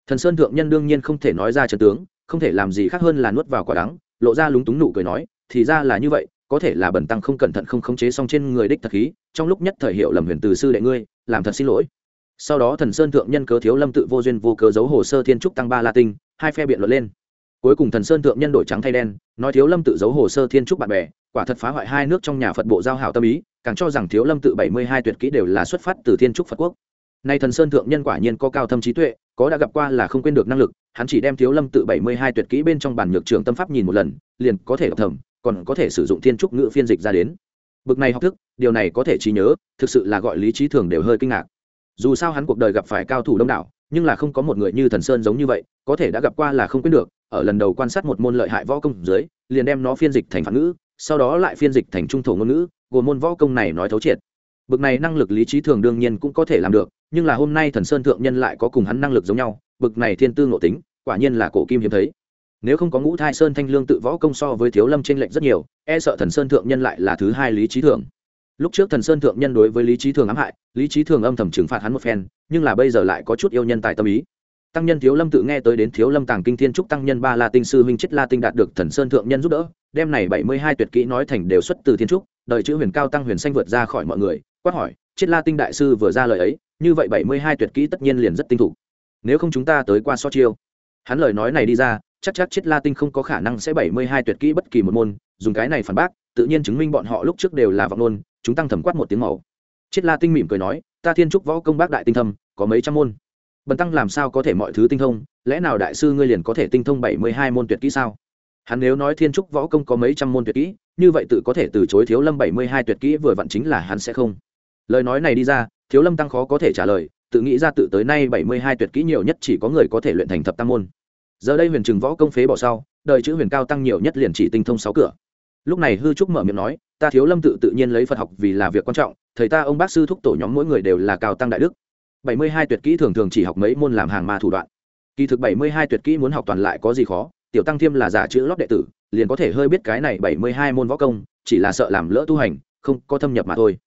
Thần sơn thượng nhân đương nhiên không thể nói ra trần tướng không thể làm gì khác hơn là nuốt vào quả đắng, lộ ra lúng túng nụ cười nói, thì ra là như vậy, có thể là bẩn tăng không cẩn thận không khống chế xong trên người đích thật khí, trong lúc nhất thời hiệu lầm huyền từ sư đệ ngươi, làm thật xin lỗi. Sau đó thần sơn thượng nhân cớ thiếu lâm tự vô duyên vô cớ giấu hồ sơ thiên trúc tăng ba la tinh, hai phe biện luận lên. Cuối cùng thần sơn thượng nhân đổi trắng thay đen, nói thiếu lâm tự giấu hồ sơ thiên trúc bạn bè, quả thật phá hoại hai nước trong nhà phật bộ giao hảo tâm ý, càng cho rằng thiếu lâm tự bảy mươi hai tuyệt kỹ đều là xuất phát từ thiên trúc phật quốc nay thần sơn thượng nhân quả nhiên có cao thâm trí tuệ, có đã gặp qua là không quên được năng lực, hắn chỉ đem thiếu lâm tự bảy mươi hai tuyệt kỹ bên trong bản nhược trường tâm pháp nhìn một lần, liền có thể đọc thầm, còn có thể sử dụng thiên trúc ngữ phiên dịch ra đến. Bực này học thức, điều này có thể trí nhớ, thực sự là gọi lý trí thường đều hơi kinh ngạc. Dù sao hắn cuộc đời gặp phải cao thủ đông đảo, nhưng là không có một người như thần sơn giống như vậy, có thể đã gặp qua là không quên được, ở lần đầu quan sát một môn lợi hại võ công dưới, liền đem nó phiên dịch thành phản ngữ, sau đó lại phiên dịch thành trung thổ ngôn ngữ, gồm môn võ công này nói thấu triệt. Bực này năng lực lý trí thường đương nhiên cũng có thể làm được nhưng là hôm nay thần sơn thượng nhân lại có cùng hắn năng lực giống nhau, bực này thiên tư ngộ tính, quả nhiên là cổ kim hiếm thấy. Nếu không có ngũ thai sơn thanh lương tự võ công so với thiếu lâm t r ê n lệch rất nhiều e sợ thần sơn thượng nhân lại là thứ hai lý trí thường. Lúc trước thần sơn thượng nhân đối với lý trí thường ám hại, lý trí thường âm thầm trừng phạt hắn một phen, nhưng là bây giờ lại có chút yêu nhân tài tâm ý. Tăng nhân thiếu lâm tự nghe tới đến thiếu lâm tàng kinh thiên trúc tăng nhân ba la tinh sư huynh chết la tinh đạt được thần sơn thượng nhân giúp đỡ, đem này bảy mươi hai tuyệt kỹ nói thành đều xuất từ thiên trúc, đợi chữ huyền cao tăng huyền xanh vượt ra khỏi mọi người, quát hỏi, chết la tinh đại sư vừa ra lời ấy như vậy bảy mươi hai tuyệt kỹ tất nhiên liền rất tinh thủ. Nếu không chúng ta tới qua so chiêu. Hắn lời nói này đi ra, chắc chắc chết la tinh không có khả năng sẽ bảy mươi hai tuyệt kỹ bất kỳ một môn, dùng cái này phản bác, tự nhiên chứng minh bọn họ lúc trước đều là vọng nôn chúng tăng thẩm quát một tiếng màu. Chết la tinh mỉm cười nói, ta thiên trúc võ công bác đại tinh thâm, có mấy trăm môn. Bần tăng làm sao có thể mọi thứ tinh thông? Lẽ nào đại sư ngươi liền có thể tinh thông bảy mươi hai môn tuyệt kỹ sao? Hắn nếu nói thiên trúc võ công có mấy trăm môn tuyệt kỹ, như vậy tự có thể từ chối thiếu lâm bảy mươi hai tuyệt kỹ vừa vặn chính là hắn sẽ không lời nói này đi ra, thiếu lâm tăng khó có thể trả lời, tự nghĩ ra tự tới nay bảy mươi hai tuyệt kỹ nhiều nhất chỉ có người có thể luyện thành thập tam môn. Giờ đây huyền trừng võ công phế bỏ sau, đời chữ huyền cao tăng nhiều nhất liền chỉ tinh thông sáu cửa. Lúc này hư trúc mở miệng nói, ta thiếu lâm tự tự nhiên lấy phật học vì là việc quan trọng, thầy ta ông bác sư thúc tổ nhóm mỗi người đều là cao tăng đại đức. bảy mươi hai tuyệt kỹ thường thường chỉ học mấy môn làm hàng ma thủ đoạn. Kỳ thực bảy mươi hai tuyệt kỹ muốn học toàn lại có gì khó, tiểu tăng thiêm là giả chữ lót đệ tử, liền có thể hơi biết cái này bảy mươi hai môn võ công, chỉ là sợ làm lỡ tu hành, không có thâm nhập mà thôi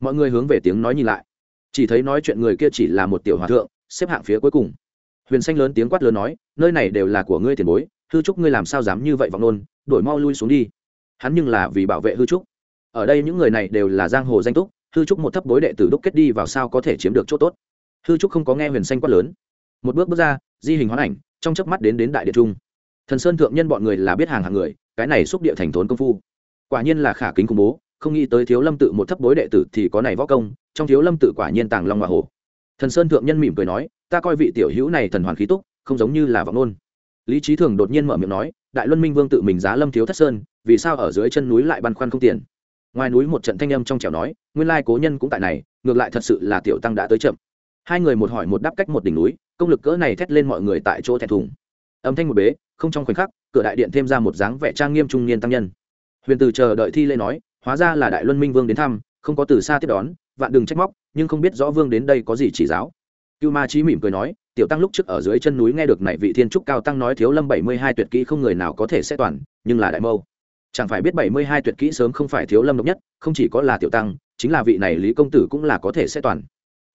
mọi người hướng về tiếng nói nhìn lại. Chỉ thấy nói chuyện người kia chỉ là một tiểu hòa thượng, xếp hạng phía cuối cùng. Huyền xanh lớn tiếng quát lớn nói, nơi này đều là của ngươi tiền bối, hư trúc ngươi làm sao dám như vậy vọng nôn đổi mau lui xuống đi. Hắn nhưng là vì bảo vệ hư trúc. Ở đây những người này đều là giang hồ danh túc, hư trúc một thấp bối đệ tử đúc kết đi vào sao có thể chiếm được chỗ tốt. Hư trúc không có nghe huyền xanh quát lớn. Một bước bước ra, di hình hoán ảnh, trong chớp mắt đến đến đại địa trung. Thần sơn thượng nhân bọn người là biết hàng hàng người, cái này xúc địa thành thốn công phu. Quả nhiên là khả kính khủng bố không nghĩ tới thiếu lâm tự một thấp bối đệ tử thì có này võ công, trong thiếu lâm tự quả nhiên tàng long hoa hổ. Thần sơn thượng nhân mỉm cười nói, ta coi vị tiểu hữu này thần hoàn khí túc, không giống như là vọng ngôn. Lý trí thường đột nhiên mở miệng nói, đại luân minh vương tự mình giá lâm thiếu thất sơn, vì sao ở dưới chân núi lại băn khoăn không tiền? Ngoài núi một trận thanh âm trong trẻo nói, nguyên lai cố nhân cũng tại này, ngược lại thật sự là tiểu tăng đã tới chậm. Hai người một hỏi một đáp cách một đỉnh núi, công lực cỡ này thét lên mọi người tại chỗ thẹn thùng. Âm thanh một bế, không trong khoảnh khắc, cửa đại điện thêm ra một dáng vẻ trang nghiêm trung niên tăng nhân. Huyền từ chờ đợi thi lễ nói hóa ra là đại luân minh vương đến thăm, không có từ xa tiếp đón, vạn đừng trách móc, nhưng không biết rõ vương đến đây có gì chỉ giáo. Cưu ma trí mỉm cười nói, tiểu tăng lúc trước ở dưới chân núi nghe được này vị thiên trúc cao tăng nói thiếu lâm bảy mươi hai tuyệt kỹ không người nào có thể sẽ toàn, nhưng là đại mâu. Chẳng phải biết bảy mươi hai tuyệt kỹ sớm không phải thiếu lâm độc nhất, không chỉ có là tiểu tăng, chính là vị này lý công tử cũng là có thể sẽ toàn.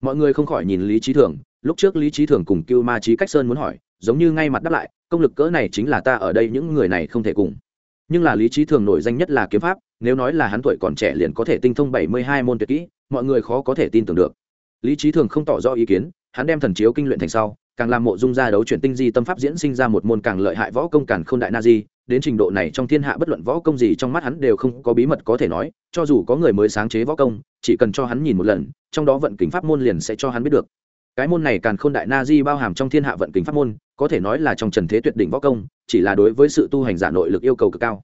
Mọi người không khỏi nhìn lý trí thường, lúc trước lý trí thường cùng cưu ma trí cách sơn muốn hỏi, giống như ngay mặt đáp lại, công lực cỡ này chính là ta ở đây, những người này không thể cùng nhưng là lý trí thường nổi danh nhất là kiếm pháp, nếu nói là hắn tuổi còn trẻ liền có thể tinh thông bảy mươi hai môn tuyệt kỹ, mọi người khó có thể tin tưởng được. Lý trí thường không tỏ rõ ý kiến, hắn đem thần chiếu kinh luyện thành sau, càng làm mộ dung ra đấu chuyển tinh di tâm pháp diễn sinh ra một môn càng lợi hại võ công càn không đại na di, đến trình độ này trong thiên hạ bất luận võ công gì trong mắt hắn đều không có bí mật có thể nói, cho dù có người mới sáng chế võ công, chỉ cần cho hắn nhìn một lần, trong đó vận kính pháp môn liền sẽ cho hắn biết được. Cái môn này càn không đại na di bao hàm trong thiên hạ vận kính pháp môn có thể nói là trong trần thế tuyệt đỉnh võ công, chỉ là đối với sự tu hành giả nội lực yêu cầu cực cao.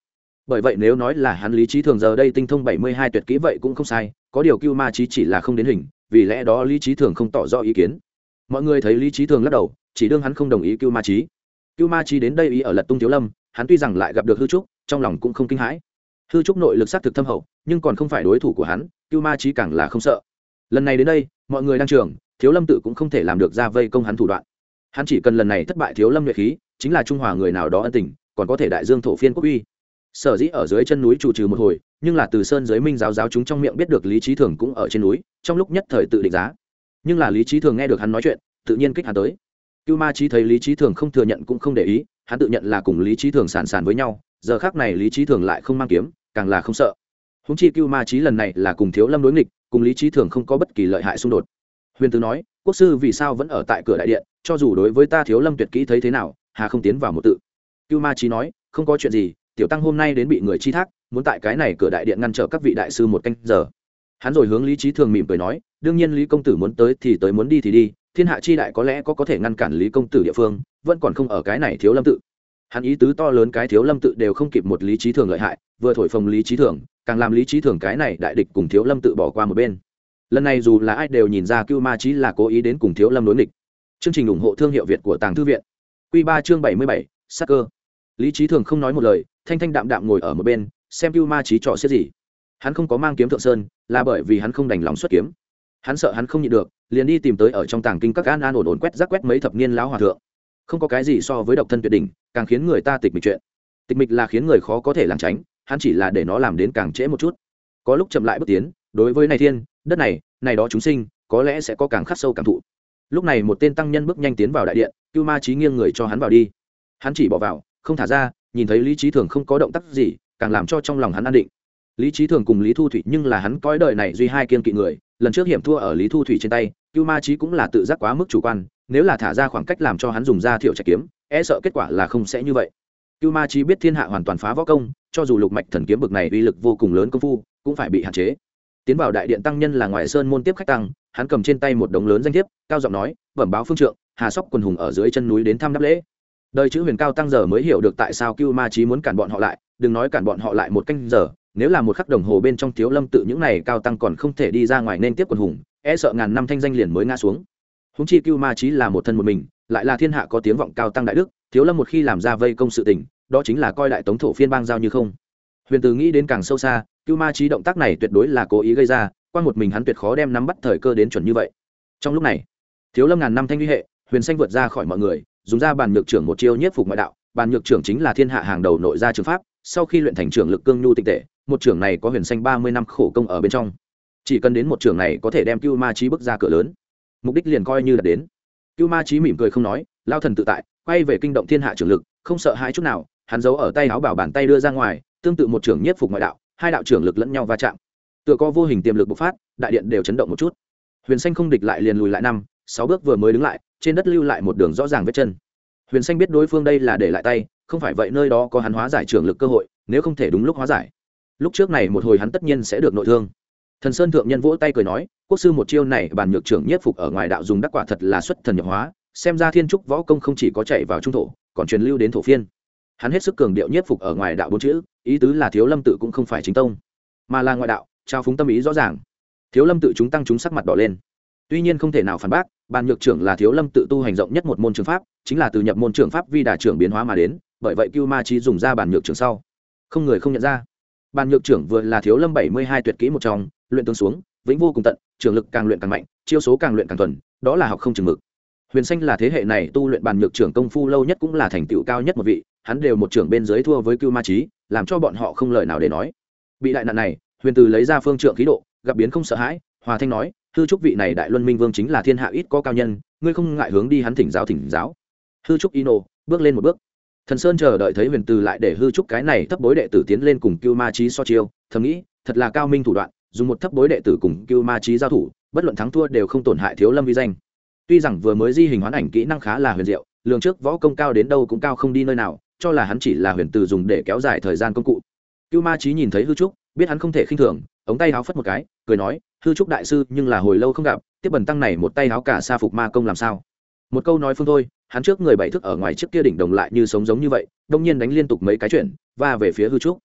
Bởi vậy nếu nói là hắn lý trí thường giờ đây tinh thông bảy mươi hai tuyệt kỹ vậy cũng không sai, có điều cưu ma trí chỉ là không đến hình, vì lẽ đó lý trí thường không tỏ rõ ý kiến. Mọi người thấy lý trí thường lắc đầu, chỉ đương hắn không đồng ý cưu ma trí cưu ma trí đến đây ý ở lật tung thiếu lâm, hắn tuy rằng lại gặp được hư trúc, trong lòng cũng không kinh hãi. Hư trúc nội lực s á t thực thâm hậu, nhưng còn không phải đối thủ của hắn, cưu ma trí càng là không sợ. Lần này đến đây, mọi người đang trường thiếu lâm tự cũng không thể làm được ra vây công hắn thủ đoạn hắn chỉ cần lần này thất bại thiếu lâm nhuệ khí, chính là trung hòa người nào đó ân tình, còn có thể đại dương thổ phiên quốc uy. Sở dĩ ở dưới chân núi chủ trừ một hồi, nhưng là từ sơn giới minh giáo giáo chúng trong miệng biết được lý trí thường cũng ở trên núi, trong lúc nhất thời tự định giá. Nhưng là lý trí thường nghe được hắn nói chuyện, tự nhiên kích hắn tới. Cưu ma trí thấy lý trí thường không thừa nhận cũng không để ý, hắn tự nhận là cùng lý trí thường sàn sàn với nhau, giờ khác này lý trí thường lại không mang kiếm, càng là không sợ. Húng chi cưu ma trí lần này là cùng thiếu lâm đối nghịch, cùng lý trí thường không có bất kỳ lợi hại xung đột. Huyền tứ nói, quốc sư vì sao vẫn ở tại cửa đại điện cho dù đối với ta thiếu lâm tuyệt kỹ thấy thế nào, hà không tiến vào một tự. Cưu ma trí nói, không có chuyện gì, tiểu tăng hôm nay đến bị người chi thác, muốn tại cái này cửa đại điện ngăn trở các vị đại sư một canh giờ. Hắn rồi hướng lý trí thường mỉm cười nói, đương nhiên lý công tử muốn tới thì tới muốn đi thì đi, thiên hạ chi đại có lẽ có có thể ngăn cản lý công tử địa phương, vẫn còn không ở cái này thiếu lâm tự. Hắn ý tứ to lớn cái thiếu lâm tự đều không kịp một lý trí thường lợi hại, vừa thổi phồng lý trí thường, càng làm lý trí thường cái này đại địch cùng thiếu lâm tự bỏ qua một bên. Lần này dù là ai đều nhìn ra cưu ma trí là cố ý đến cùng thiếu lâm đối nghịch chương trình ủng hộ thương hiệu việt của tàng thư viện. Quy ba chương bảy mươi bảy, sắc cơ. Lý Chí thường không nói một lời, thanh thanh đạm đạm ngồi ở một bên, xem cưu ma Chí trò xếp gì. Hắn không có mang kiếm thượng sơn, là bởi vì hắn không đành lòng xuất kiếm. Hắn sợ hắn không nhịn được, liền đi tìm tới ở trong tàng kinh các an an ổn ổn quét rác quét mấy thập niên lão hòa thượng. Không có cái gì so với độc thân tuyệt đỉnh, càng khiến người ta tịch mịch chuyện. Tịch mịch là khiến người khó có thể lảng tránh, hắn chỉ là để nó làm đến càng trễ một chút. Có lúc chậm lại bước tiến, đối với này thiên, đất này này đó chúng sinh, có lẽ sẽ có càng khắc sâu cảm thụ lúc này một tên tăng nhân bước nhanh tiến vào đại điện, cưu ma trí nghiêng người cho hắn vào đi. Hắn chỉ bỏ vào, không thả ra, nhìn thấy lý trí thường không có động tác gì, càng làm cho trong lòng hắn an định. Lý trí thường cùng lý thu thủy nhưng là hắn coi đời này duy hai kiên kỵ người, lần trước hiểm thua ở lý thu thủy trên tay, cưu ma trí cũng là tự giác quá mức chủ quan, nếu là thả ra khoảng cách làm cho hắn dùng ra thiệu trạch kiếm e sợ kết quả là không sẽ như vậy. Cưu ma trí biết thiên hạ hoàn toàn phá võ công, cho dù lục mạch thần kiếm bực này uy lực vô cùng lớn công phu, cũng phải bị hạn chế. Tiến vào đại điện tăng nhân là ngoại sơn môn tiếp khách tăng hắn cầm trên tay một đống lớn danh thiếp, cao giọng nói, bẩm báo phương trượng, hà sóc quần hùng ở dưới chân núi đến thăm đáp lễ. Đời chữ huyền cao tăng giờ mới hiểu được tại sao cưu ma trí muốn cản bọn họ lại, đừng nói cản bọn họ lại một canh giờ, nếu là một khắc đồng hồ bên trong thiếu lâm tự những này cao tăng còn không thể đi ra ngoài nên tiếp quần hùng e sợ ngàn năm thanh danh liền mới ngã xuống. Húng chi cưu ma trí là một thân một mình, lại là thiên hạ có tiếng vọng cao tăng đại đức, thiếu lâm một khi làm ra vây công sự tình, đó chính là coi đại tống thổ phiên bang giao như không. Huyền từ nghĩ đến càng sâu xa, cưu ma trí động tác này tuyệt đối là cố ý gây ra qua một mình hắn tuyệt khó đem nắm bắt thời cơ đến chuẩn như vậy. Trong lúc này, thiếu lâm ngàn năm thanh uy hệ, huyền xanh vượt ra khỏi mọi người, dùng ra bàn nhược trưởng một chiêu nhiếp phục ngoại đạo, bàn nhược trưởng chính là thiên hạ hàng đầu nội gia trường pháp, sau khi luyện thành trưởng lực cương nhu tinh tệ, một trưởng này có huyền xanh ba mươi năm khổ công ở bên trong. Chỉ cần đến một trưởng này có thể đem cưu ma trí bước ra cửa lớn. Mục đích liền coi như là đến. Cưu ma trí mỉm cười không nói, lao thần tự tại, quay về kinh động thiên hạ trưởng lực, không sợ hãi chút nào, hắn giấu ở tay áo bảo bàn tay đưa ra ngoài, tương tự một trưởng nhiếp phục ngoại đạo, hai đạo trưởng lực lẫn nhau va chạm tựa có vô hình tiềm lực bộc phát, đại điện đều chấn động một chút. Huyền xanh không địch lại liền lùi lại năm, sáu bước vừa mới đứng lại, trên đất lưu lại một đường rõ ràng vết chân. Huyền xanh biết đối phương đây là để lại tay, không phải vậy nơi đó có hắn hóa giải trưởng lực cơ hội, nếu không thể đúng lúc hóa giải. Lúc trước này một hồi hắn tất nhiên sẽ được nội thương. Thần sơn thượng nhân vỗ tay cười nói, quốc sư một chiêu này bàn nhược trưởng nhất phục ở ngoài đạo dùng đắc quả thật là xuất thần nhập hóa, xem ra thiên trúc võ công không chỉ có chạy vào trung thổ, còn truyền lưu đến thổ phiên. Hắn hết sức cường điệu nhất phục ở ngoài đạo bốn chữ, ý tứ là thiếu lâm tự cũng không phải chính tông, mà là ngoại đạo trao phúng tâm ý rõ ràng. Thiếu lâm tự chúng tăng chúng sắc mặt đỏ lên. Tuy nhiên không thể nào phản bác, bàn nhược trưởng là thiếu lâm tự tu hành rộng nhất một môn trường pháp, chính là từ nhập môn trường pháp vi đà trưởng biến hóa mà đến, bởi vậy cưu ma trí dùng ra bàn nhược trưởng sau. Không người không nhận ra. Bàn nhược trưởng vừa là thiếu lâm bảy mươi hai tuyệt kỹ một trong, luyện tương xuống, vĩnh vô cùng tận, trường lực càng luyện càng mạnh, chiêu số càng luyện càng thuần, đó là học không chừng mực. Huyền xanh là thế hệ này tu luyện bàn nhược trưởng công phu lâu nhất cũng là thành tựu cao nhất một vị, hắn đều một trưởng bên dưới thua với cưu ma trí làm cho bọn họ không lời nào để nói. Bị đại nạn này huyền từ lấy ra phương trượng khí độ, gặp biến không sợ hãi, hòa thanh nói, hư trúc vị này đại luân minh vương chính là thiên hạ ít có cao nhân, ngươi không ngại hướng đi hắn thỉnh giáo thỉnh giáo. Hư trúc ino bước lên một bước. Thần sơn chờ đợi thấy huyền từ lại để hư trúc cái này thấp bối đệ tử tiến lên cùng cưu ma trí so chiêu, thầm nghĩ, thật là cao minh thủ đoạn, dùng một thấp bối đệ tử cùng cưu ma trí giao thủ, bất luận thắng thua đều không tổn hại thiếu lâm vi danh. Tuy rằng vừa mới di hình hoán ảnh kỹ năng khá là huyền diệu, lường trước võ công cao đến đâu cũng cao không đi nơi nào, cho là hắn chỉ là huyền từ dùng để kéo dài thời gian công cụ. Cưu ma trí nhìn thấy hư trúc biết hắn không thể khinh thường, ống tay háo phất một cái, cười nói, hư trúc đại sư, nhưng là hồi lâu không gặp, tiếp bần tăng này một tay háo cả xa phục ma công làm sao? Một câu nói phương thôi, hắn trước người bảy thức ở ngoài trước kia đỉnh đồng lại như sống giống như vậy, đông nhiên đánh liên tục mấy cái chuyện và về phía hư trúc.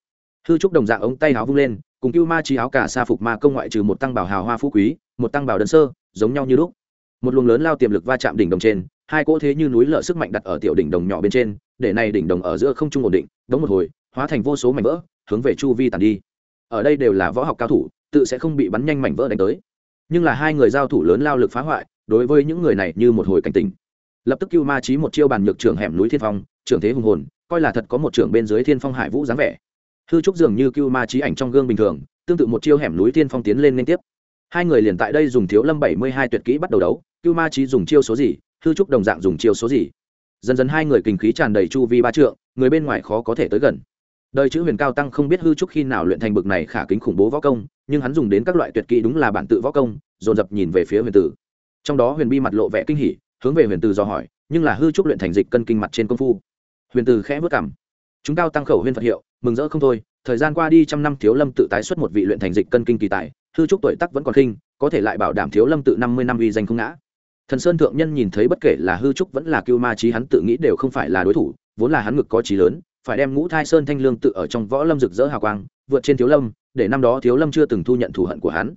Hư trúc đồng dạng ống tay háo vung lên, cùng cưu ma chi áo cả xa phục ma công ngoại trừ một tăng bảo hào hoa phú quý, một tăng bảo đơn sơ, giống nhau như lúc. Một luồng lớn lao tiềm lực va chạm đỉnh đồng trên, hai cỗ thế như núi lở sức mạnh đặt ở tiểu đỉnh đồng nhỏ bên trên, để này đỉnh đồng ở giữa không trung ổn định, đống một hồi, hóa thành vô số mảnh vỡ, hướng về chu vi tàn đi ở đây đều là võ học cao thủ, tự sẽ không bị bắn nhanh mảnh vỡ đánh tới. Nhưng là hai người giao thủ lớn lao lực phá hoại, đối với những người này như một hồi cảnh tỉnh. Lập tức cưu ma trí một chiêu bàn nhược trưởng hẻm núi thiên phong, trưởng thế hùng hồn, coi là thật có một trưởng bên dưới thiên phong hải vũ dáng vẻ. Hư trúc dường như cưu ma trí ảnh trong gương bình thường, tương tự một chiêu hẻm núi thiên phong tiến lên liên tiếp. Hai người liền tại đây dùng thiếu lâm bảy mươi hai tuyệt kỹ bắt đầu đấu, cưu ma trí dùng chiêu số gì, hư trúc đồng dạng dùng chiêu số gì. Dần dần hai người kinh khí tràn đầy chu vi ba trượng, người bên ngoài khó có thể tới gần đời chữ huyền cao tăng không biết hư trúc khi nào luyện thành bực này khả kính khủng bố võ công, nhưng hắn dùng đến các loại tuyệt kỹ đúng là bản tự võ công, dồn dập nhìn về phía huyền tử. Trong đó huyền bi mặt lộ vẻ kinh hỉ, hướng về huyền tử do hỏi, nhưng là hư trúc luyện thành dịch cân kinh mặt trên công phu. Huyền tử khẽ vất cảm chúng cao tăng khẩu huyền phật hiệu, mừng rỡ không thôi, thời gian qua đi trăm năm thiếu lâm tự tái xuất một vị luyện thành dịch cân kinh kỳ tài, hư trúc tuổi tắc vẫn còn kinh có thể lại bảo đảm thiếu lâm tự năm mươi năm uy danh không ngã. Thần sơn thượng nhân nhìn thấy bất kể là hư trúc vẫn là cưu ma trí hắn tự nghĩ đều không phải là đối thủ, vốn là hắn ngực có trí lớn phải đem ngũ thai sơn thanh lương tự ở trong võ lâm rực rỡ hào quang, vượt trên thiếu lâm, để năm đó thiếu lâm chưa từng thu nhận thù hận của hắn.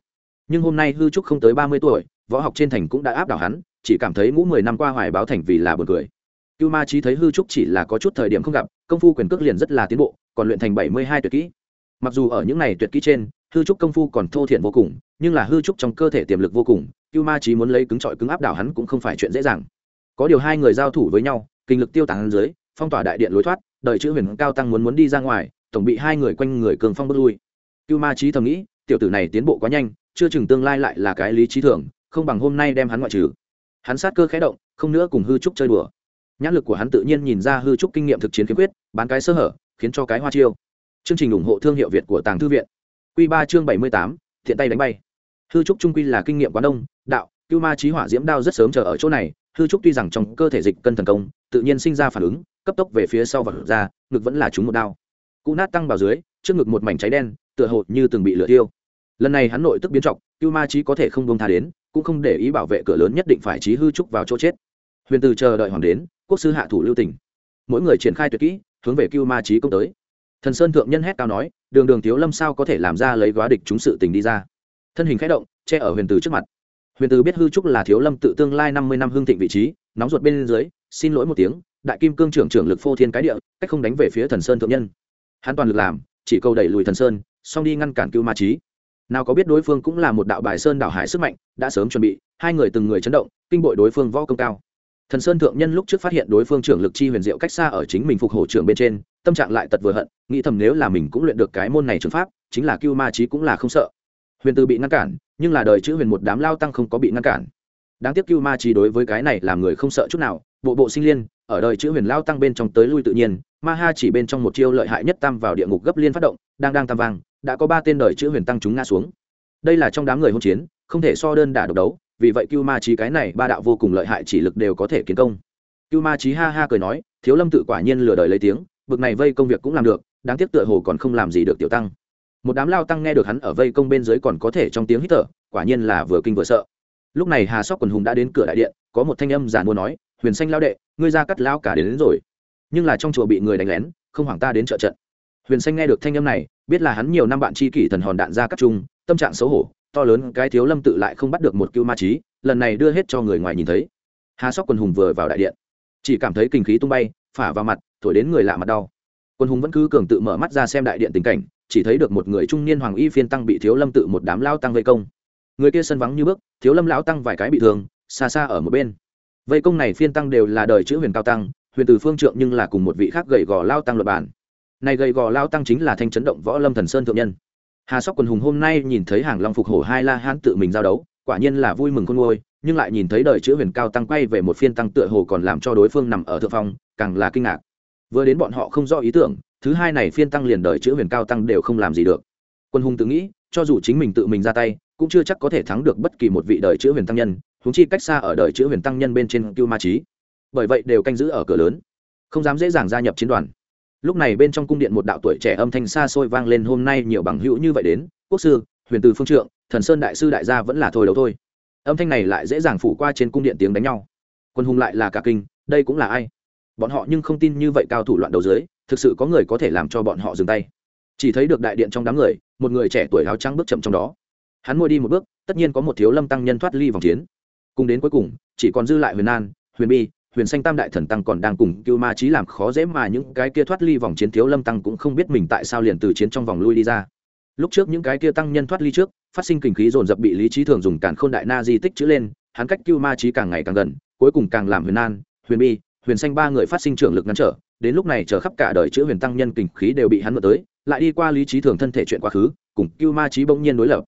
Nhưng hôm nay hư trúc không tới ba mươi tuổi, võ học trên thành cũng đã áp đảo hắn, chỉ cảm thấy ngũ mười năm qua hoài báo thành vì là buồn cười. Cưu ma trí thấy hư trúc chỉ là có chút thời điểm không gặp, công phu quyền cước liền rất là tiến bộ, còn luyện thành bảy mươi hai tuyệt kỹ. Mặc dù ở những này tuyệt kỹ trên, hư trúc công phu còn thô thiện vô cùng, nhưng là hư trúc trong cơ thể tiềm lực vô cùng, cưu ma trí muốn lấy cứng trọi cứng áp đảo hắn cũng không phải chuyện dễ dàng. Có điều hai người giao thủ với nhau, kinh lực tiêu tán dưới, phong tỏa đại điện lối thoát đợi chữ huyền cao tăng muốn muốn đi ra ngoài, tổng bị hai người quanh người cường phong bước lui. Cưu ma trí thầm nghĩ, tiểu tử này tiến bộ quá nhanh, chưa chừng tương lai lại là cái lý trí thường không bằng hôm nay đem hắn ngoại trừ. Hắn sát cơ khé động, không nữa cùng hư trúc chơi đùa. Nhãn lực của hắn tự nhiên nhìn ra hư trúc kinh nghiệm thực chiến khiếm khuyết, bán cái sơ hở, khiến cho cái hoa chiêu. Chương trình ủng hộ thương hiệu việt của tàng thư viện. Q ba chương bảy mươi tám, thiện tay đánh bay. Hư trúc trung quy là kinh nghiệm quán đông, đạo cưu ma trí hỏa diễm đao rất sớm chờ ở chỗ này, hư trúc tuy rằng trong cơ thể dịch cân thần công, tự nhiên sinh ra phản ứng, cấp tốc về phía sau và ra, ngực vẫn là chúng một đao. Cụ nát tăng vào dưới, trước ngực một mảnh cháy đen, tựa hồ như từng bị lửa tiêu lần này hắn nội tức biến trọng, cưu ma trí có thể không bông tha đến, cũng không để ý bảo vệ cửa lớn nhất định phải trí hư trúc vào chỗ chết. Huyền từ chờ đợi hoàng đến, quốc sư hạ thủ lưu tỉnh mỗi người triển khai tuyệt kỹ, hướng về cưu ma trí công tới. Thần sơn thượng nhân hét cao nói, đường đường thiếu lâm sao có thể làm ra lấy góa địch chúng sự tình đi ra? Thân hình khẽ động, che ở huyền từ trước mặt huyền từ biết hư trúc là thiếu lâm tự tương lai năm mươi năm hương thịnh vị trí, nóng ruột bên dưới, xin lỗi một tiếng, đại kim cương trưởng trưởng lực phô thiên cái địa, cách không đánh về phía thần sơn thượng nhân. Hắn toàn lực làm, chỉ câu đẩy lùi thần sơn, xong đi ngăn cản cưu ma trí nào có biết đối phương cũng là một đạo bài sơn đảo hải sức mạnh, đã sớm chuẩn bị, hai người từng người chấn động, kinh bội đối phương võ công cao. Thần sơn thượng nhân lúc trước phát hiện đối phương trưởng lực chi huyền diệu cách xa ở chính mình phục hổ trưởng bên trên, tâm trạng lại tật vừa hận, nghĩ thầm nếu là mình cũng luyện được cái môn này trường pháp, chính là cưu ma trí cũng là không sợ. Huyền từ bị ngăn cản nhưng là đời chữ huyền một đám lao tăng không có bị ngăn cản. Đáng tiếc cưu ma trí đối với cái này làm người không sợ chút nào, bộ bộ sinh liên, ở đời chữ huyền lao tăng bên trong tới lui tự nhiên, ma ha chỉ bên trong một chiêu lợi hại nhất tam vào địa ngục gấp liên phát động, đang đang tam vang, đã có ba tên đời chữ huyền tăng chúng ngã xuống. Đây là trong đám người hôn chiến, không thể so đơn đả độc đấu, vì vậy cưu ma trí cái này ba đạo vô cùng lợi hại chỉ lực đều có thể kiến công. Cưu ma trí ha ha cười nói, thiếu lâm tự quả nhiên lừa đời lấy tiếng, bực này vây công việc cũng làm được, đáng tiếc tựa hồ còn không làm gì được tiểu tăng một đám lao tăng nghe được hắn ở vây công bên dưới còn có thể trong tiếng hít thở quả nhiên là vừa kinh vừa sợ. Lúc này hà sóc quần hùng đã đến cửa đại điện có một thanh âm giản mua nói huyền xanh lao đệ ngươi ra cắt lao cả đến, đến rồi. Nhưng là trong chùa bị người đánh lén không hoảng ta đến trợ trận. Huyền xanh nghe được thanh âm này biết là hắn nhiều năm bạn chi kỷ thần hòn đạn ra cắt chung, tâm trạng xấu hổ to lớn cái thiếu lâm tự lại không bắt được một cưu ma trí lần này đưa hết cho người ngoài nhìn thấy. Hà sóc quần hùng vừa vào đại điện chỉ cảm thấy kinh khí tung bay phả vào mặt thổi đến người lạ mặt đau. Quân hùng vẫn cứ cường tự mở mắt ra xem đại điện tình cảnh chỉ thấy được một người trung niên hoàng y phiên tăng bị thiếu lâm tự một đám lao tăng vây công. Người kia sân vắng như bước, thiếu lâm lão tăng vài cái bị thương, xa xa ở một bên. Vây công này phiên tăng đều là đời chữ huyền cao tăng, huyền từ phương trượng nhưng là cùng một vị khác gầy gò lao tăng luật bản. Này gầy gò lao tăng chính là thanh chấn động võ lâm thần sơn thượng nhân. Hà sóc quần hùng hôm nay nhìn thấy hàng long phục hổ hai la hán tự mình giao đấu, quả nhiên là vui mừng con ngôi nhưng lại nhìn thấy đời chữ huyền cao tăng quay về một phiên tăng tựa hồ còn làm cho đối phương nằm ở thượng phong, càng là kinh ngạc. Vừa đến bọn họ không rõ ý tưởng thứ hai này phiên tăng liền đời chữ huyền cao tăng đều không làm gì được. Quân hùng tự nghĩ, cho dù chính mình tự mình ra tay, cũng chưa chắc có thể thắng được bất kỳ một vị đời chữ huyền tăng nhân húng chi cách xa ở đời chữ huyền tăng nhân bên trên cưu ma trí bởi vậy đều canh giữ ở cửa lớn, không dám dễ dàng gia nhập chiến đoàn. Lúc này bên trong cung điện một đạo tuổi trẻ âm thanh xa xôi vang lên, hôm nay nhiều bằng hữu như vậy đến, quốc sư, huyền từ phương trượng, thần sơn đại sư đại gia vẫn là thôi đấu thôi. Âm thanh này lại dễ dàng phủ qua trên cung điện tiếng đánh nhau. Quân hùng lại là cả kinh, đây cũng là ai? Bọn họ nhưng không tin như vậy cao thủ loạn đầu dưới thực sự có người có thể làm cho bọn họ dừng tay. Chỉ thấy được đại điện trong đám người, một người trẻ tuổi áo trắng bước chậm trong đó. Hắn môi đi một bước, tất nhiên có một thiếu lâm tăng nhân thoát ly vòng chiến. Cùng đến cuối cùng, chỉ còn dư lại huyền an, huyền bi, huyền xanh tam đại thần tăng còn đang cùng cưu ma trí làm khó dễ mà những cái kia thoát ly vòng chiến thiếu lâm tăng cũng không biết mình tại sao liền từ chiến trong vòng lui đi ra. Lúc trước những cái kia tăng nhân thoát ly trước, phát sinh kinh khí dồn dập bị lý trí thường dùng cản khôn đại na di tích chữ lên, hắn cách cưu ma trí càng ngày càng gần, cuối cùng càng làm huyền an, huyền bi, huyền xanh ba người phát sinh trưởng lực ngăn trở đến lúc này chờ khắp cả đời chữ huyền tăng nhân kinh khí đều bị hắn mượn tới, lại đi qua lý trí thường thân thể chuyện quá khứ, cùng cưu ma trí bỗng nhiên đối lập.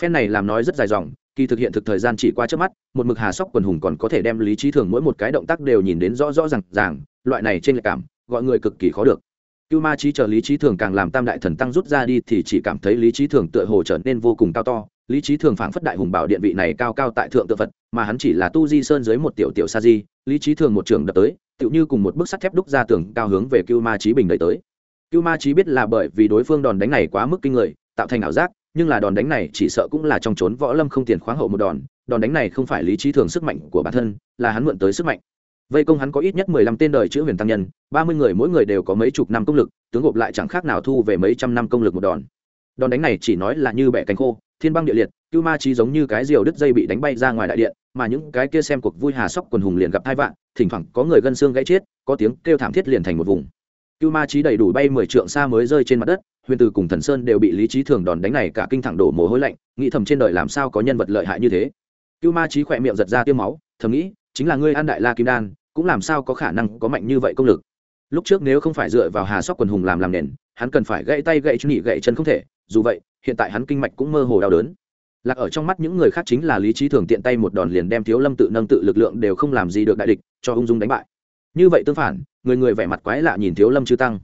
Phen này làm nói rất dài dòng, kỳ thực hiện thực thời gian chỉ qua trước mắt, một mực hà sóc quần hùng còn có thể đem lý trí thường mỗi một cái động tác đều nhìn đến rõ rõ r à n g ràng, loại này trên lệ cảm, gọi người cực kỳ khó được. Cưu ma trí chờ lý trí thường càng làm tam đại thần tăng rút ra đi thì chỉ cảm thấy lý trí thường tựa hồ trở nên vô cùng cao to lý trí thường phảng phất đại hùng bảo điện vị này cao cao tại thượng tự phật, mà hắn chỉ là tu di sơn dưới một tiểu tiểu sa di, lý trí thường một trường đập tới, tựu như cùng một bức sắt thép đúc ra tường cao hướng về cưu ma trí bình đẩy tới. Cưu ma trí biết là bởi vì đối phương đòn đánh này quá mức kinh người, tạo thành ảo giác, nhưng là đòn đánh này chỉ sợ cũng là trong trốn võ lâm không tiền khoáng hậu một đòn đòn đánh này không phải lý trí thường sức mạnh của bản thân, là hắn mượn tới sức mạnh. Vây công hắn có ít nhất mười lăm tên đời chữ huyền tăng nhân, ba mươi người mỗi người đều có mấy chục năm công lực, tướng gộp lại chẳng khác nào thu về mấy trăm năm công lực một đòn. Đòn đánh này chỉ nói là như bẻ cánh khô thiên băng địa liệt, cưu ma trí giống như cái diều đứt dây bị đánh bay ra ngoài đại điện, mà những cái kia xem cuộc vui hà sóc quần hùng liền gặp hai vạn, thỉnh thoảng có người gân xương gãy chết, có tiếng kêu thảm thiết liền thành một vùng. Cưu ma trí đầy đủ bay mười trượng xa mới rơi trên mặt đất, huyền từ cùng thần sơn đều bị lý trí thường đòn đánh này cả kinh thẳng đổ mồ hôi lạnh, nghĩ thầm trên đời làm sao có nhân vật lợi hại như thế. Cưu ma trí khỏe miệng giật ra tiêu máu, thầm nghĩ, chính là ngươi an đại la kim đan, cũng làm sao có khả năng có mạnh như vậy công lực. Lúc trước nếu không phải dựa vào hà sóc quần hùng làm làm nền, hắn cần phải gãy tay gãy chân nhị gãy chân không thể, dù vậy hiện tại hắn kinh mạch cũng mơ hồ đau đớn. Lạc ở trong mắt những người khác chính là lý trí thường tiện tay một đòn liền đem thiếu lâm tự nâng tự lực lượng đều không làm gì được đại địch, cho ung dung đánh bại. Như vậy tương phản, người người vẻ mặt quái lạ nhìn thiếu lâm chư tăng.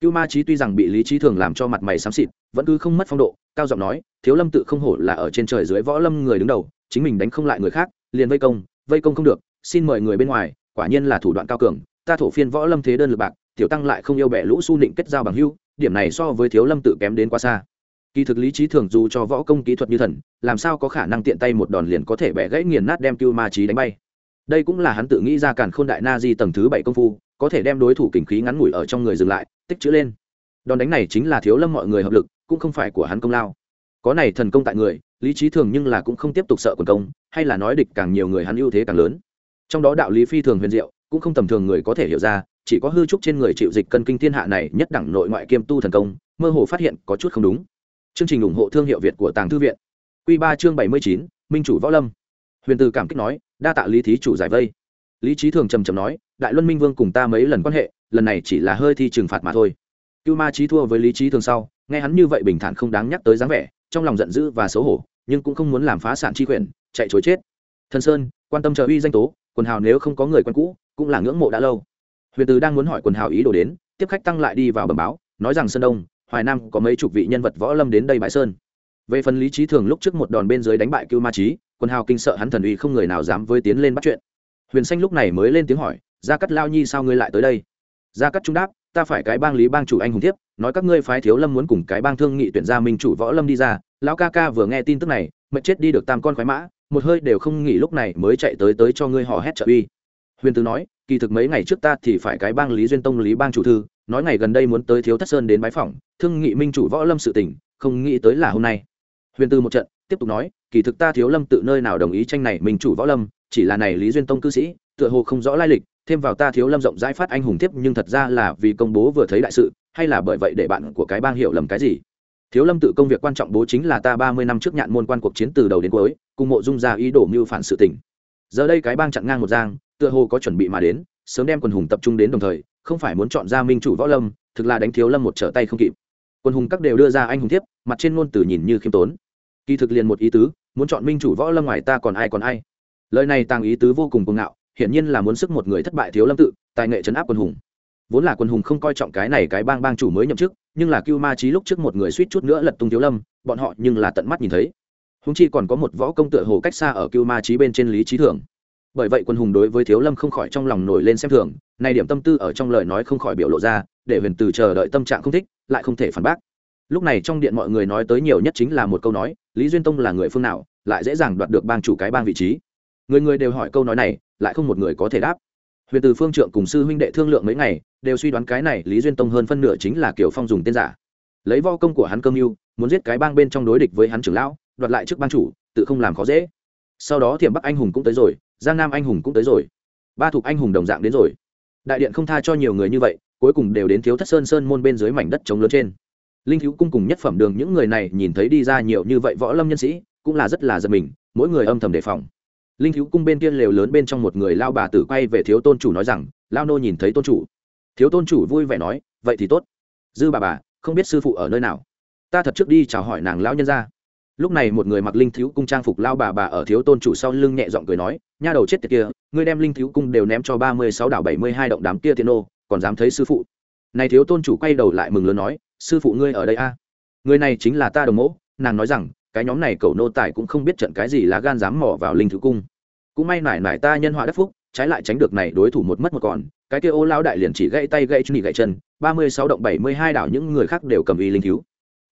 Cưu ma trí tuy rằng bị lý trí thường làm cho mặt mày xám xịt, vẫn cứ không mất phong độ, cao giọng nói, thiếu lâm tự không hổ là ở trên trời dưới võ lâm người đứng đầu, chính mình đánh không lại người khác, liền vây công vây công không được, xin mời người bên ngoài, quả nhiên là thủ đoạn cao cường, ta thổ phiên võ lâm thế đơn lực bạc, tiểu tăng lại không yêu bẻ lũ su nịnh kết giao bằng hưu điểm này so với thiếu lâm tự kém đến quá xa kỳ thực lý trí thường dù cho võ công kỹ thuật như thần, làm sao có khả năng tiện tay một đòn liền có thể bẻ gãy nghiền nát đem cưu ma trí đánh bay? Đây cũng là hắn tự nghĩ ra cản khôn đại na di tầng thứ bảy công phu, có thể đem đối thủ kình khí ngắn ngủi ở trong người dừng lại, tích chữ lên. Đòn đánh này chính là thiếu lâm mọi người hợp lực, cũng không phải của hắn công lao. Có này thần công tại người, lý trí thường nhưng là cũng không tiếp tục sợ quần công, hay là nói địch càng nhiều người hắn ưu thế càng lớn. Trong đó đạo lý phi thường huyền diệu, cũng không tầm thường người có thể hiểu ra, chỉ có hư trúc trên người chịu dịch cân kinh thiên hạ này nhất đẳng nội ngoại kiêm tu thần công, mơ hồ phát hiện có chút không đúng chương trình ủng hộ thương hiệu việt của tàng thư viện. Quy ba chương bảy mươi chín, minh chủ võ lâm. Huyền từ cảm kích nói, đa tạ lý thí chủ giải vây. Lý Chí thường trầm trầm nói, đại luân minh vương cùng ta mấy lần quan hệ, lần này chỉ là hơi thi trừng phạt mà thôi. Cưu ma Chí thua với lý Chí thường sau, nghe hắn như vậy bình thản không đáng nhắc tới dáng vẻ, trong lòng giận dữ và xấu hổ, nhưng cũng không muốn làm phá sản chi quyền, chạy trối chết. Thần sơn, quan tâm chờ uy danh tố, quần hào nếu không có người quen cũ, cũng là ngưỡng mộ đã lâu. Huyền từ đang muốn hỏi quần hào ý đồ đến, tiếp khách tăng lại đi vào bẩm báo, nói rằng sơn đông hoài nam có mấy chục vị nhân vật võ lâm đến đây bãi sơn. Về phần lý trí thường lúc trước một đòn bên dưới đánh bại cưu ma trí quân hào kinh sợ hắn thần uy không người nào dám với tiến lên bắt chuyện. Huyền xanh lúc này mới lên tiếng hỏi, gia cắt lao nhi sao ngươi lại tới đây? Gia cắt trung đáp, ta phải cái bang lý bang chủ anh hùng tiếp nói các ngươi phái thiếu lâm muốn cùng cái bang thương nghị tuyển ra minh chủ võ lâm đi ra. Lão ca ca vừa nghe tin tức này, mệt chết đi được tam con khoái mã, một hơi đều không nghỉ lúc này mới chạy tới tới cho ngươi họ hét trợ uy. Huyền tứ nói, kỳ thực mấy ngày trước ta thì phải cái bang lý duyên tông lý bang chủ thư nói ngày gần đây muốn tới thiếu thất sơn đến bái phỏng, thương nghị minh chủ võ lâm sự tỉnh không nghĩ tới là hôm nay. Huyền tư một trận, tiếp tục nói, kỳ thực ta thiếu lâm tự nơi nào đồng ý tranh này minh chủ võ lâm, chỉ là này lý duyên tông cư sĩ, tựa hồ không rõ lai lịch, thêm vào ta thiếu lâm rộng rãi phát anh hùng tiếp nhưng thật ra là vì công bố vừa thấy đại sự, hay là bởi vậy để bạn của cái bang hiểu lầm cái gì? Thiếu lâm tự công việc quan trọng bố chính là ta ba mươi năm trước nhạn môn quan cuộc chiến từ đầu đến cuối, cùng mộ dung ra ý đồ mưu phản sự tình. Giờ đây cái bang chặn ngang một giang, tựa hồ có chuẩn bị mà đến, sớm đem quần hùng tập trung đến đồng thời không phải muốn chọn ra minh chủ võ lâm, thực là đánh thiếu lâm một trở tay không kịp. Quân hùng các đều đưa ra anh hùng thiếp, mặt trên ngôn từ nhìn như khiêm tốn. Kỳ thực liền một ý tứ, muốn chọn minh chủ võ lâm ngoài ta còn ai còn ai. Lời này tàng ý tứ vô cùng cuồng ngạo, hiển nhiên là muốn sức một người thất bại thiếu lâm tự, tài nghệ chấn áp quân hùng. Vốn là quân hùng không coi trọng cái này cái bang bang chủ mới nhậm chức, nhưng là cưu ma trí lúc trước một người suýt chút nữa lật tung thiếu lâm, bọn họ nhưng là tận mắt nhìn thấy. Húng chi còn có một võ công tựa hồ cách xa ở cưu ma trí bên trên lý trí thường bởi vậy quân hùng đối với thiếu lâm không khỏi trong lòng nổi lên xem thường này điểm tâm tư ở trong lời nói không khỏi biểu lộ ra, để huyền từ chờ đợi tâm trạng không thích, lại không thể phản bác. Lúc này trong điện mọi người nói tới nhiều nhất chính là một câu nói, lý duyên tông là người phương nào, lại dễ dàng đoạt được bang chủ cái bang vị trí. Người người đều hỏi câu nói này, lại không một người có thể đáp. Huyền từ phương trượng cùng sư huynh đệ thương lượng mấy ngày, đều suy đoán cái này lý duyên tông hơn phân nửa chính là kiểu phong dùng tên giả. Lấy vo công của hắn cơm mưu, muốn giết cái bang bên trong đối địch với hắn trưởng lão, đoạt lại trước bang chủ, tự không làm khó dễ. Sau đó thiểm bắc anh hùng cũng tới rồi giang nam anh hùng cũng tới rồi. Ba thuộc anh hùng đồng dạng đến rồi. Đại điện không tha cho nhiều người như vậy, cuối cùng đều đến thiếu thất sơn sơn môn bên dưới mảnh đất trống lớn trên. Linh thiếu cung cùng nhất phẩm đường những người này nhìn thấy đi ra nhiều như vậy võ lâm nhân sĩ, cũng là rất là giật mình, mỗi người âm thầm đề phòng. Linh thiếu cung bên kia lều lớn bên trong một người lao bà tử quay về thiếu tôn chủ nói rằng, lao nô nhìn thấy tôn chủ. Thiếu tôn chủ vui vẻ nói, vậy thì tốt. Dư bà bà, không biết sư phụ ở nơi nào? Ta thật trước đi chào hỏi nàng lão nhân ra lúc này một người mặc linh thiếu cung trang phục lao bà bà ở thiếu tôn chủ sau lưng nhẹ giọng cười nói nha đầu chết tiệt kia, ngươi đem linh thiếu cung đều ném cho ba mươi sáu đảo bảy mươi hai động đám kia tiền ô còn dám thấy sư phụ? Này thiếu tôn chủ quay đầu lại mừng lớn nói, sư phụ ngươi ở đây a? Người này chính là ta đồng mẫu, nàng nói rằng, cái nhóm này cầu nô tài cũng không biết trận cái gì là gan dám mỏ vào linh thiếu cung. Cũng may nải nải ta nhân họa đắc phúc, trái lại tránh được này đối thủ một mất một còn, cái kia ô lao đại liền chỉ gãy tay gãy chân gãy chân, ba mươi sáu động bảy mươi hai đảo những người khác đều cầm y linh thiếu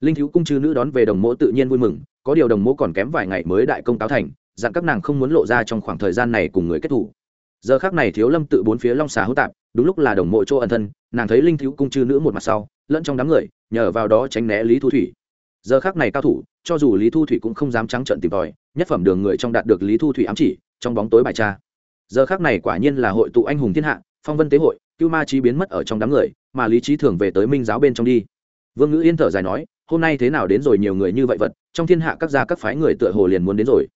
linh thiếu cung chư nữ đón về đồng mẫu tự nhiên vui mừng, có điều đồng mẫu còn kém vài ngày mới đại công táo thành dặn các nàng không muốn lộ ra trong khoảng thời gian này cùng người kết thủ giờ khác này thiếu lâm tự bốn phía long xà hữu tạp, đúng lúc là đồng mộ chỗ ẩn thân, nàng thấy linh thiếu cung chư nữ một mặt sau, lẫn trong đám người, nhờ vào đó tránh né lý thu thủy. Giờ khác này cao thủ, cho dù lý thu thủy cũng không dám trắng trợn tìm tòi, nhất phẩm đường người trong đạt được lý thu thủy ám chỉ, trong bóng tối bài tra. Giờ khác này quả nhiên là hội tụ anh hùng thiên hạ, phong vân tế hội, cưu ma trí biến mất ở trong đám người, mà lý trí thường về tới minh giáo bên trong đi. Vương ngữ yên thở dài nói, hôm nay thế nào đến rồi nhiều người như vậy vật, trong thiên hạ các gia các phái người tựa hồ liền muốn đến rồi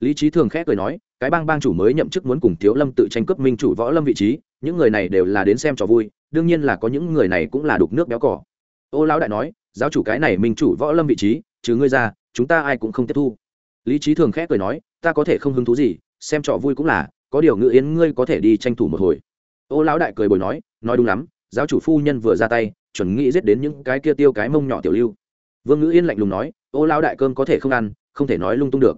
lý trí thường khẽ cười nói, cái bang bang chủ mới nhậm chức muốn cùng thiếu lâm tự tranh cướp minh chủ võ lâm vị trí, những người này đều là đến xem trò vui, đương nhiên là có những người này cũng là đục nước béo cỏ. Ô lão đại nói, giáo chủ cái này minh chủ võ lâm vị trí chứ ngươi ra, chúng ta ai cũng không tiếp thu. Lý trí thường khẽ cười nói, ta có thể không hứng thú gì, xem trò vui cũng là, có điều ngự yến ngươi có thể đi tranh thủ một hồi. Ô lão đại cười bồi nói nói đúng lắm, giáo chủ phu nhân vừa ra tay, chuẩn nghĩ giết đến những cái kia tiêu cái mông nhỏ tiểu lưu. Vương ngữ yên lạnh lùng nói, ô lão đại cơm có thể không ăn, không thể nói lung tung được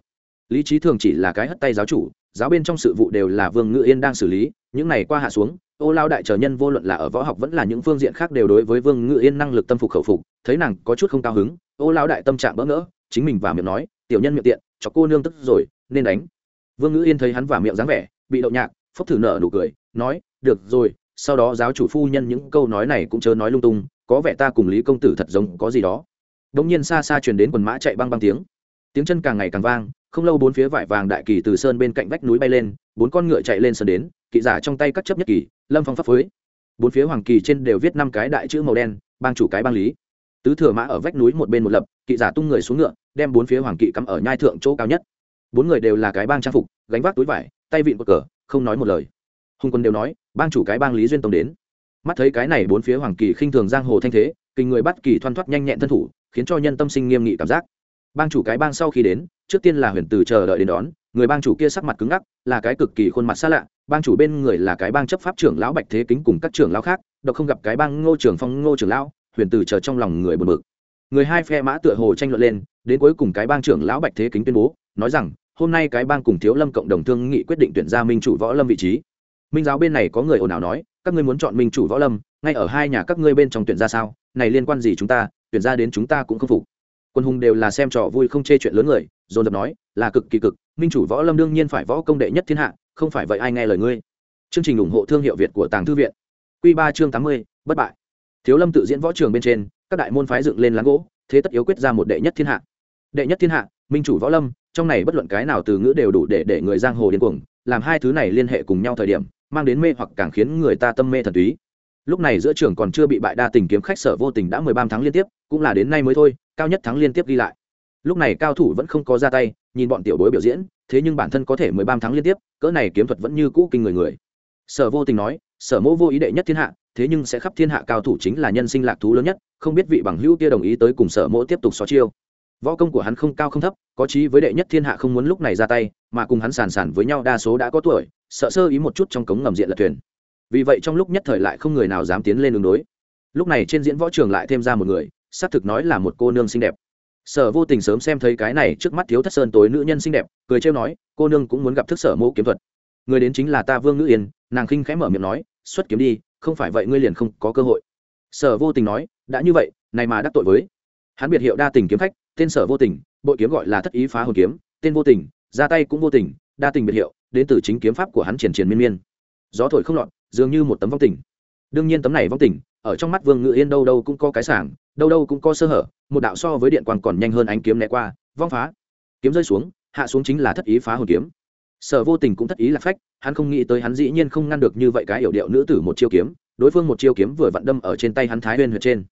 lý trí thường chỉ là cái hất tay giáo chủ, giáo bên trong sự vụ đều là vương ngự yên đang xử lý, những này qua hạ xuống, ô lao đại trở nhân vô luận là ở võ học vẫn là những phương diện khác đều đối với vương ngự yên năng lực tâm phục khẩu phục, thấy nàng có chút không cao hứng, ô lao đại tâm trạng bỡ ngỡ, chính mình và miệng nói, tiểu nhân miệng tiện, cho cô nương tức rồi, nên đánh. Vương ngự yên thấy hắn và miệng dáng vẻ, bị đậu nhạc, phốc thử nở nụ cười, nói, được rồi, sau đó giáo chủ phu nhân những câu nói này cũng chớ nói lung tung, có vẻ ta cùng lý công tử thật giống, có gì đó. Đống nhiên xa xa truyền đến quần mã chạy băng băng tiếng. Tiếng chân càng ngày càng vang không lâu bốn phía vải vàng đại kỳ từ sơn bên cạnh vách núi bay lên, bốn con ngựa chạy lên sơn đến, kỵ giả trong tay cắt chấp nhất kỳ, lâm phong pháp phới bốn phía hoàng kỳ trên đều viết năm cái đại chữ màu đen, bang chủ cái bang lý. Tứ thừa mã ở vách núi một bên một lập, kỵ giả tung người xuống ngựa, đem bốn phía hoàng kỵ cắm ở nhai thượng chỗ cao nhất. Bốn người đều là cái bang trang phục, gánh vác túi vải, tay vịn cột cờ, không nói một lời. Hùng quân đều nói, bang chủ cái bang lý duyên tông đến. Mắt thấy cái này bốn phía hoàng kỳ khinh thường giang hồ thanh thế, kinh người bắt kỳ thoăn thoắt nhanh nhẹn thân thủ, khiến cho nhân tâm sinh nghiêm nghị cảm giác. Bang chủ cái bang sau khi đến trước tiên là huyền từ chờ đợi đến đón, người bang chủ kia sắc mặt cứng ngắc, là cái cực kỳ khuôn mặt xa lạ, bang chủ bên người là cái bang chấp pháp trưởng lão bạch thế kính cùng các trưởng lão khác, độc không gặp cái bang ngô trưởng phong, ngô trưởng lão, huyền từ chờ trong lòng người buồn bực. Người hai phe mã tựa hồ tranh luận lên, đến cuối cùng cái bang trưởng lão bạch thế kính tuyên bố, nói rằng, hôm nay cái bang cùng thiếu lâm cộng đồng thương nghị quyết định tuyển ra minh chủ võ lâm vị trí. Minh giáo bên này có người ồn ào nói, các ngươi muốn chọn minh chủ võ lâm, ngay ở hai nhà các ngươi bên trong tuyển ra sao, này liên quan gì chúng ta, tuyển ra đến chúng ta cũng không phục quân hùng đều là xem trò vui không chê chuyện lớn người, dồn dập nói, là cực kỳ cực, minh chủ võ lâm đương nhiên phải võ công đệ nhất thiên hạ, không phải vậy ai nghe lời ngươi. Chương trình ủng hộ thương hiệu việt của tàng thư viện. Q ba chương tám mươi, bất bại. Thiếu lâm tự diễn võ trường bên trên, các đại môn phái dựng lên láng gỗ, thế tất yếu quyết ra một đệ nhất thiên hạ. Đệ nhất thiên hạ, minh chủ võ lâm, trong này bất luận cái nào từ ngữ đều đủ để để người giang hồ điên cuồng, làm hai thứ này liên hệ cùng nhau thời điểm, mang đến mê hoặc càng khiến người ta tâm mê thần túy. Lúc này giữa trường còn chưa bị bại đa tình kiếm khách sở vô tình đã mười ba tháng liên tiếp, cũng là đến nay mới thôi cao nhất thắng liên tiếp ghi lại. Lúc này cao thủ vẫn không có ra tay, nhìn bọn tiểu bối biểu diễn, thế nhưng bản thân có thể mười ba tháng liên tiếp, cỡ này kiếm thuật vẫn như cũ kinh người người. Sở vô tình nói, sở mô vô ý đệ nhất thiên hạ, thế nhưng sẽ khắp thiên hạ cao thủ chính là nhân sinh lạc thú lớn nhất, không biết vị bằng hữu kia đồng ý tới cùng sở mô tiếp tục xó chiêu. Võ công của hắn không cao không thấp, có chí với đệ nhất thiên hạ không muốn lúc này ra tay, mà cùng hắn sàn sàn với nhau đa số đã có tuổi, sợ sơ ý một chút trong cống ngầm diện lật thuyền. Vì vậy trong lúc nhất thời lại không người nào dám tiến lên đường đối. Lúc này trên diễn võ trường lại thêm ra một người xác thực nói là một cô nương xinh đẹp. Sở vô tình sớm xem thấy cái này trước mắt thiếu thất sơn tối nữ nhân xinh đẹp, cười trêu nói, cô nương cũng muốn gặp thức sở mô kiếm thuật. Người đến chính là ta vương ngữ yên. Nàng khinh khẽ mở miệng nói, xuất kiếm đi, không phải vậy ngươi liền không có cơ hội. Sở vô tình nói, đã như vậy, này mà đắc tội với hắn biệt hiệu đa tình kiếm khách, tên sở vô tình, bội kiếm gọi là thất ý phá hồn kiếm, tên vô tình, ra tay cũng vô tình, đa tình biệt hiệu, đến từ chính kiếm pháp của hắn triển triển miên miên. Gió thổi không lọt, dường như một tấm vong tình. Đương nhiên tấm này vong tình ở trong mắt vương ngự yên đâu đâu cũng có cái sảng, đâu đâu cũng có sơ hở, một đạo so với điện quang còn nhanh hơn ánh kiếm né qua, vong phá. Kiếm rơi xuống, hạ xuống chính là thất ý phá hồn kiếm. Sở vô tình cũng thất ý là phách, hắn không nghĩ tới hắn dĩ nhiên không ngăn được như vậy cái yểu điệu nữ tử một chiêu kiếm, đối phương một chiêu kiếm vừa vặn đâm ở trên tay hắn thái huyên huyệt trên.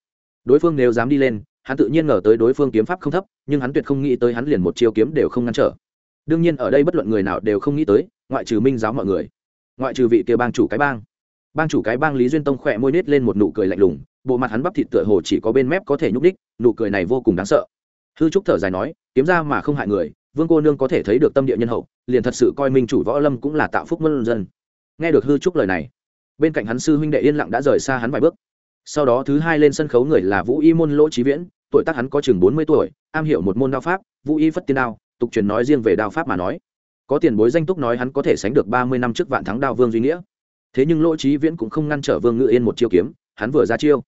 Đối phương nếu dám đi lên, hắn tự nhiên ngờ tới đối phương kiếm pháp không thấp, nhưng hắn tuyệt không nghĩ tới hắn liền một chiêu kiếm đều không ngăn trở. Đương nhiên ở đây bất luận người nào đều không nghĩ tới, ngoại trừ minh giáo mọi người, ngoại trừ vị kia bang chủ cái bang bang chủ cái bang lý duyên tông khỏe môi nết lên một nụ cười lạnh lùng, bộ mặt hắn bắp thịt tựa hồ chỉ có bên mép có thể nhúc đích nụ cười này vô cùng đáng sợ. Hư trúc thở dài nói, kiếm ra mà không hại người, vương cô nương có thể thấy được tâm địa nhân hậu, liền thật sự coi minh chủ võ lâm cũng là tạo phúc mân dân. Nghe được hư trúc lời này, bên cạnh hắn sư huynh đệ yên lặng đã rời xa hắn vài bước. Sau đó thứ hai lên sân khấu người là vũ y môn lỗ trí viễn, tuổi tác hắn có chừng bốn mươi tuổi, am hiểu một môn đao pháp, vũ y phất tiên đao, tục truyền nói riêng về đao pháp mà nói. Có tiền bối danh túc nói hắn có thể sánh được ba mươi năm trước vạn thắng đao vương duy nghĩa thế nhưng lỗ trí viễn cũng không ngăn trở vương ngự yên một chiêu kiếm, hắn vừa ra chiêu.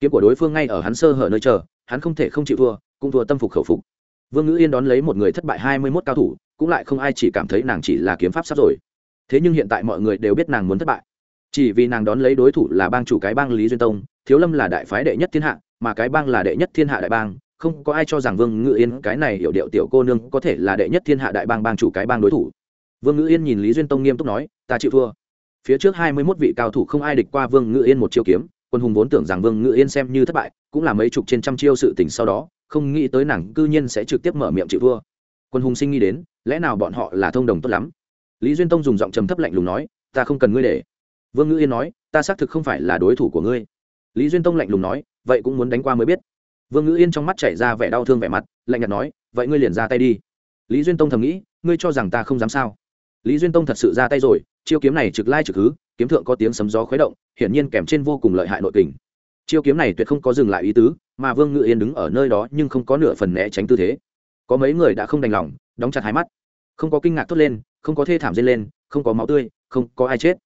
Kiếm của đối phương ngay ở hắn sơ hở nơi chờ, hắn không thể không chịu thua, cũng thua tâm phục khẩu phục. Vương ngự yên đón lấy một người thất bại hai mươi mốt cao thủ, cũng lại không ai chỉ cảm thấy nàng chỉ là kiếm pháp sắp rồi. Thế nhưng hiện tại mọi người đều biết nàng muốn thất bại. Chỉ vì nàng đón lấy đối thủ là bang chủ cái bang lý duyên tông, thiếu lâm là đại phái đệ nhất thiên hạ, mà cái bang là đệ nhất thiên hạ đại bang, không có ai cho rằng vương ngự yên cái này hiểu điệu tiểu cô nương có thể là đệ nhất thiên hạ đại bang bang chủ cái bang đối thủ. Vương ngự yên nhìn lý duyên tông nghiêm túc nói, ta chịu thua phía trước hai mươi mốt vị cao thủ không ai địch qua vương ngự yên một chiêu kiếm, quân hùng vốn tưởng rằng vương ngự yên xem như thất bại, cũng là mấy chục trên trăm chiêu sự tình sau đó, không nghĩ tới nàng cư nhiên sẽ trực tiếp mở miệng chịu thua. Quân hùng sinh nghĩ đến, lẽ nào bọn họ là thông đồng tốt lắm? Lý duyên tông dùng giọng trầm thấp lạnh lùng nói, ta không cần ngươi để. Vương ngự yên nói, ta xác thực không phải là đối thủ của ngươi. Lý duyên tông lạnh lùng nói, vậy cũng muốn đánh qua mới biết. Vương ngự yên trong mắt chảy ra vẻ đau thương vẻ mặt, lạnh nhạt nói, vậy ngươi liền ra tay đi. Lý duyên tông thầm nghĩ, ngươi cho rằng ta không dám sao? Lý duyên tông thật sự ra tay rồi chiêu kiếm này trực lai trực hứ, kiếm thượng có tiếng sấm gió khuấy động, hiển nhiên kèm trên vô cùng lợi hại nội kình. Chiêu kiếm này tuyệt không có dừng lại ý tứ, mà vương ngự yên đứng ở nơi đó nhưng không có nửa phần né tránh tư thế. Có mấy người đã không đành lòng, đóng chặt hai mắt. Không có kinh ngạc thốt lên, không có thê thảm dây lên, không có máu tươi, không có ai chết.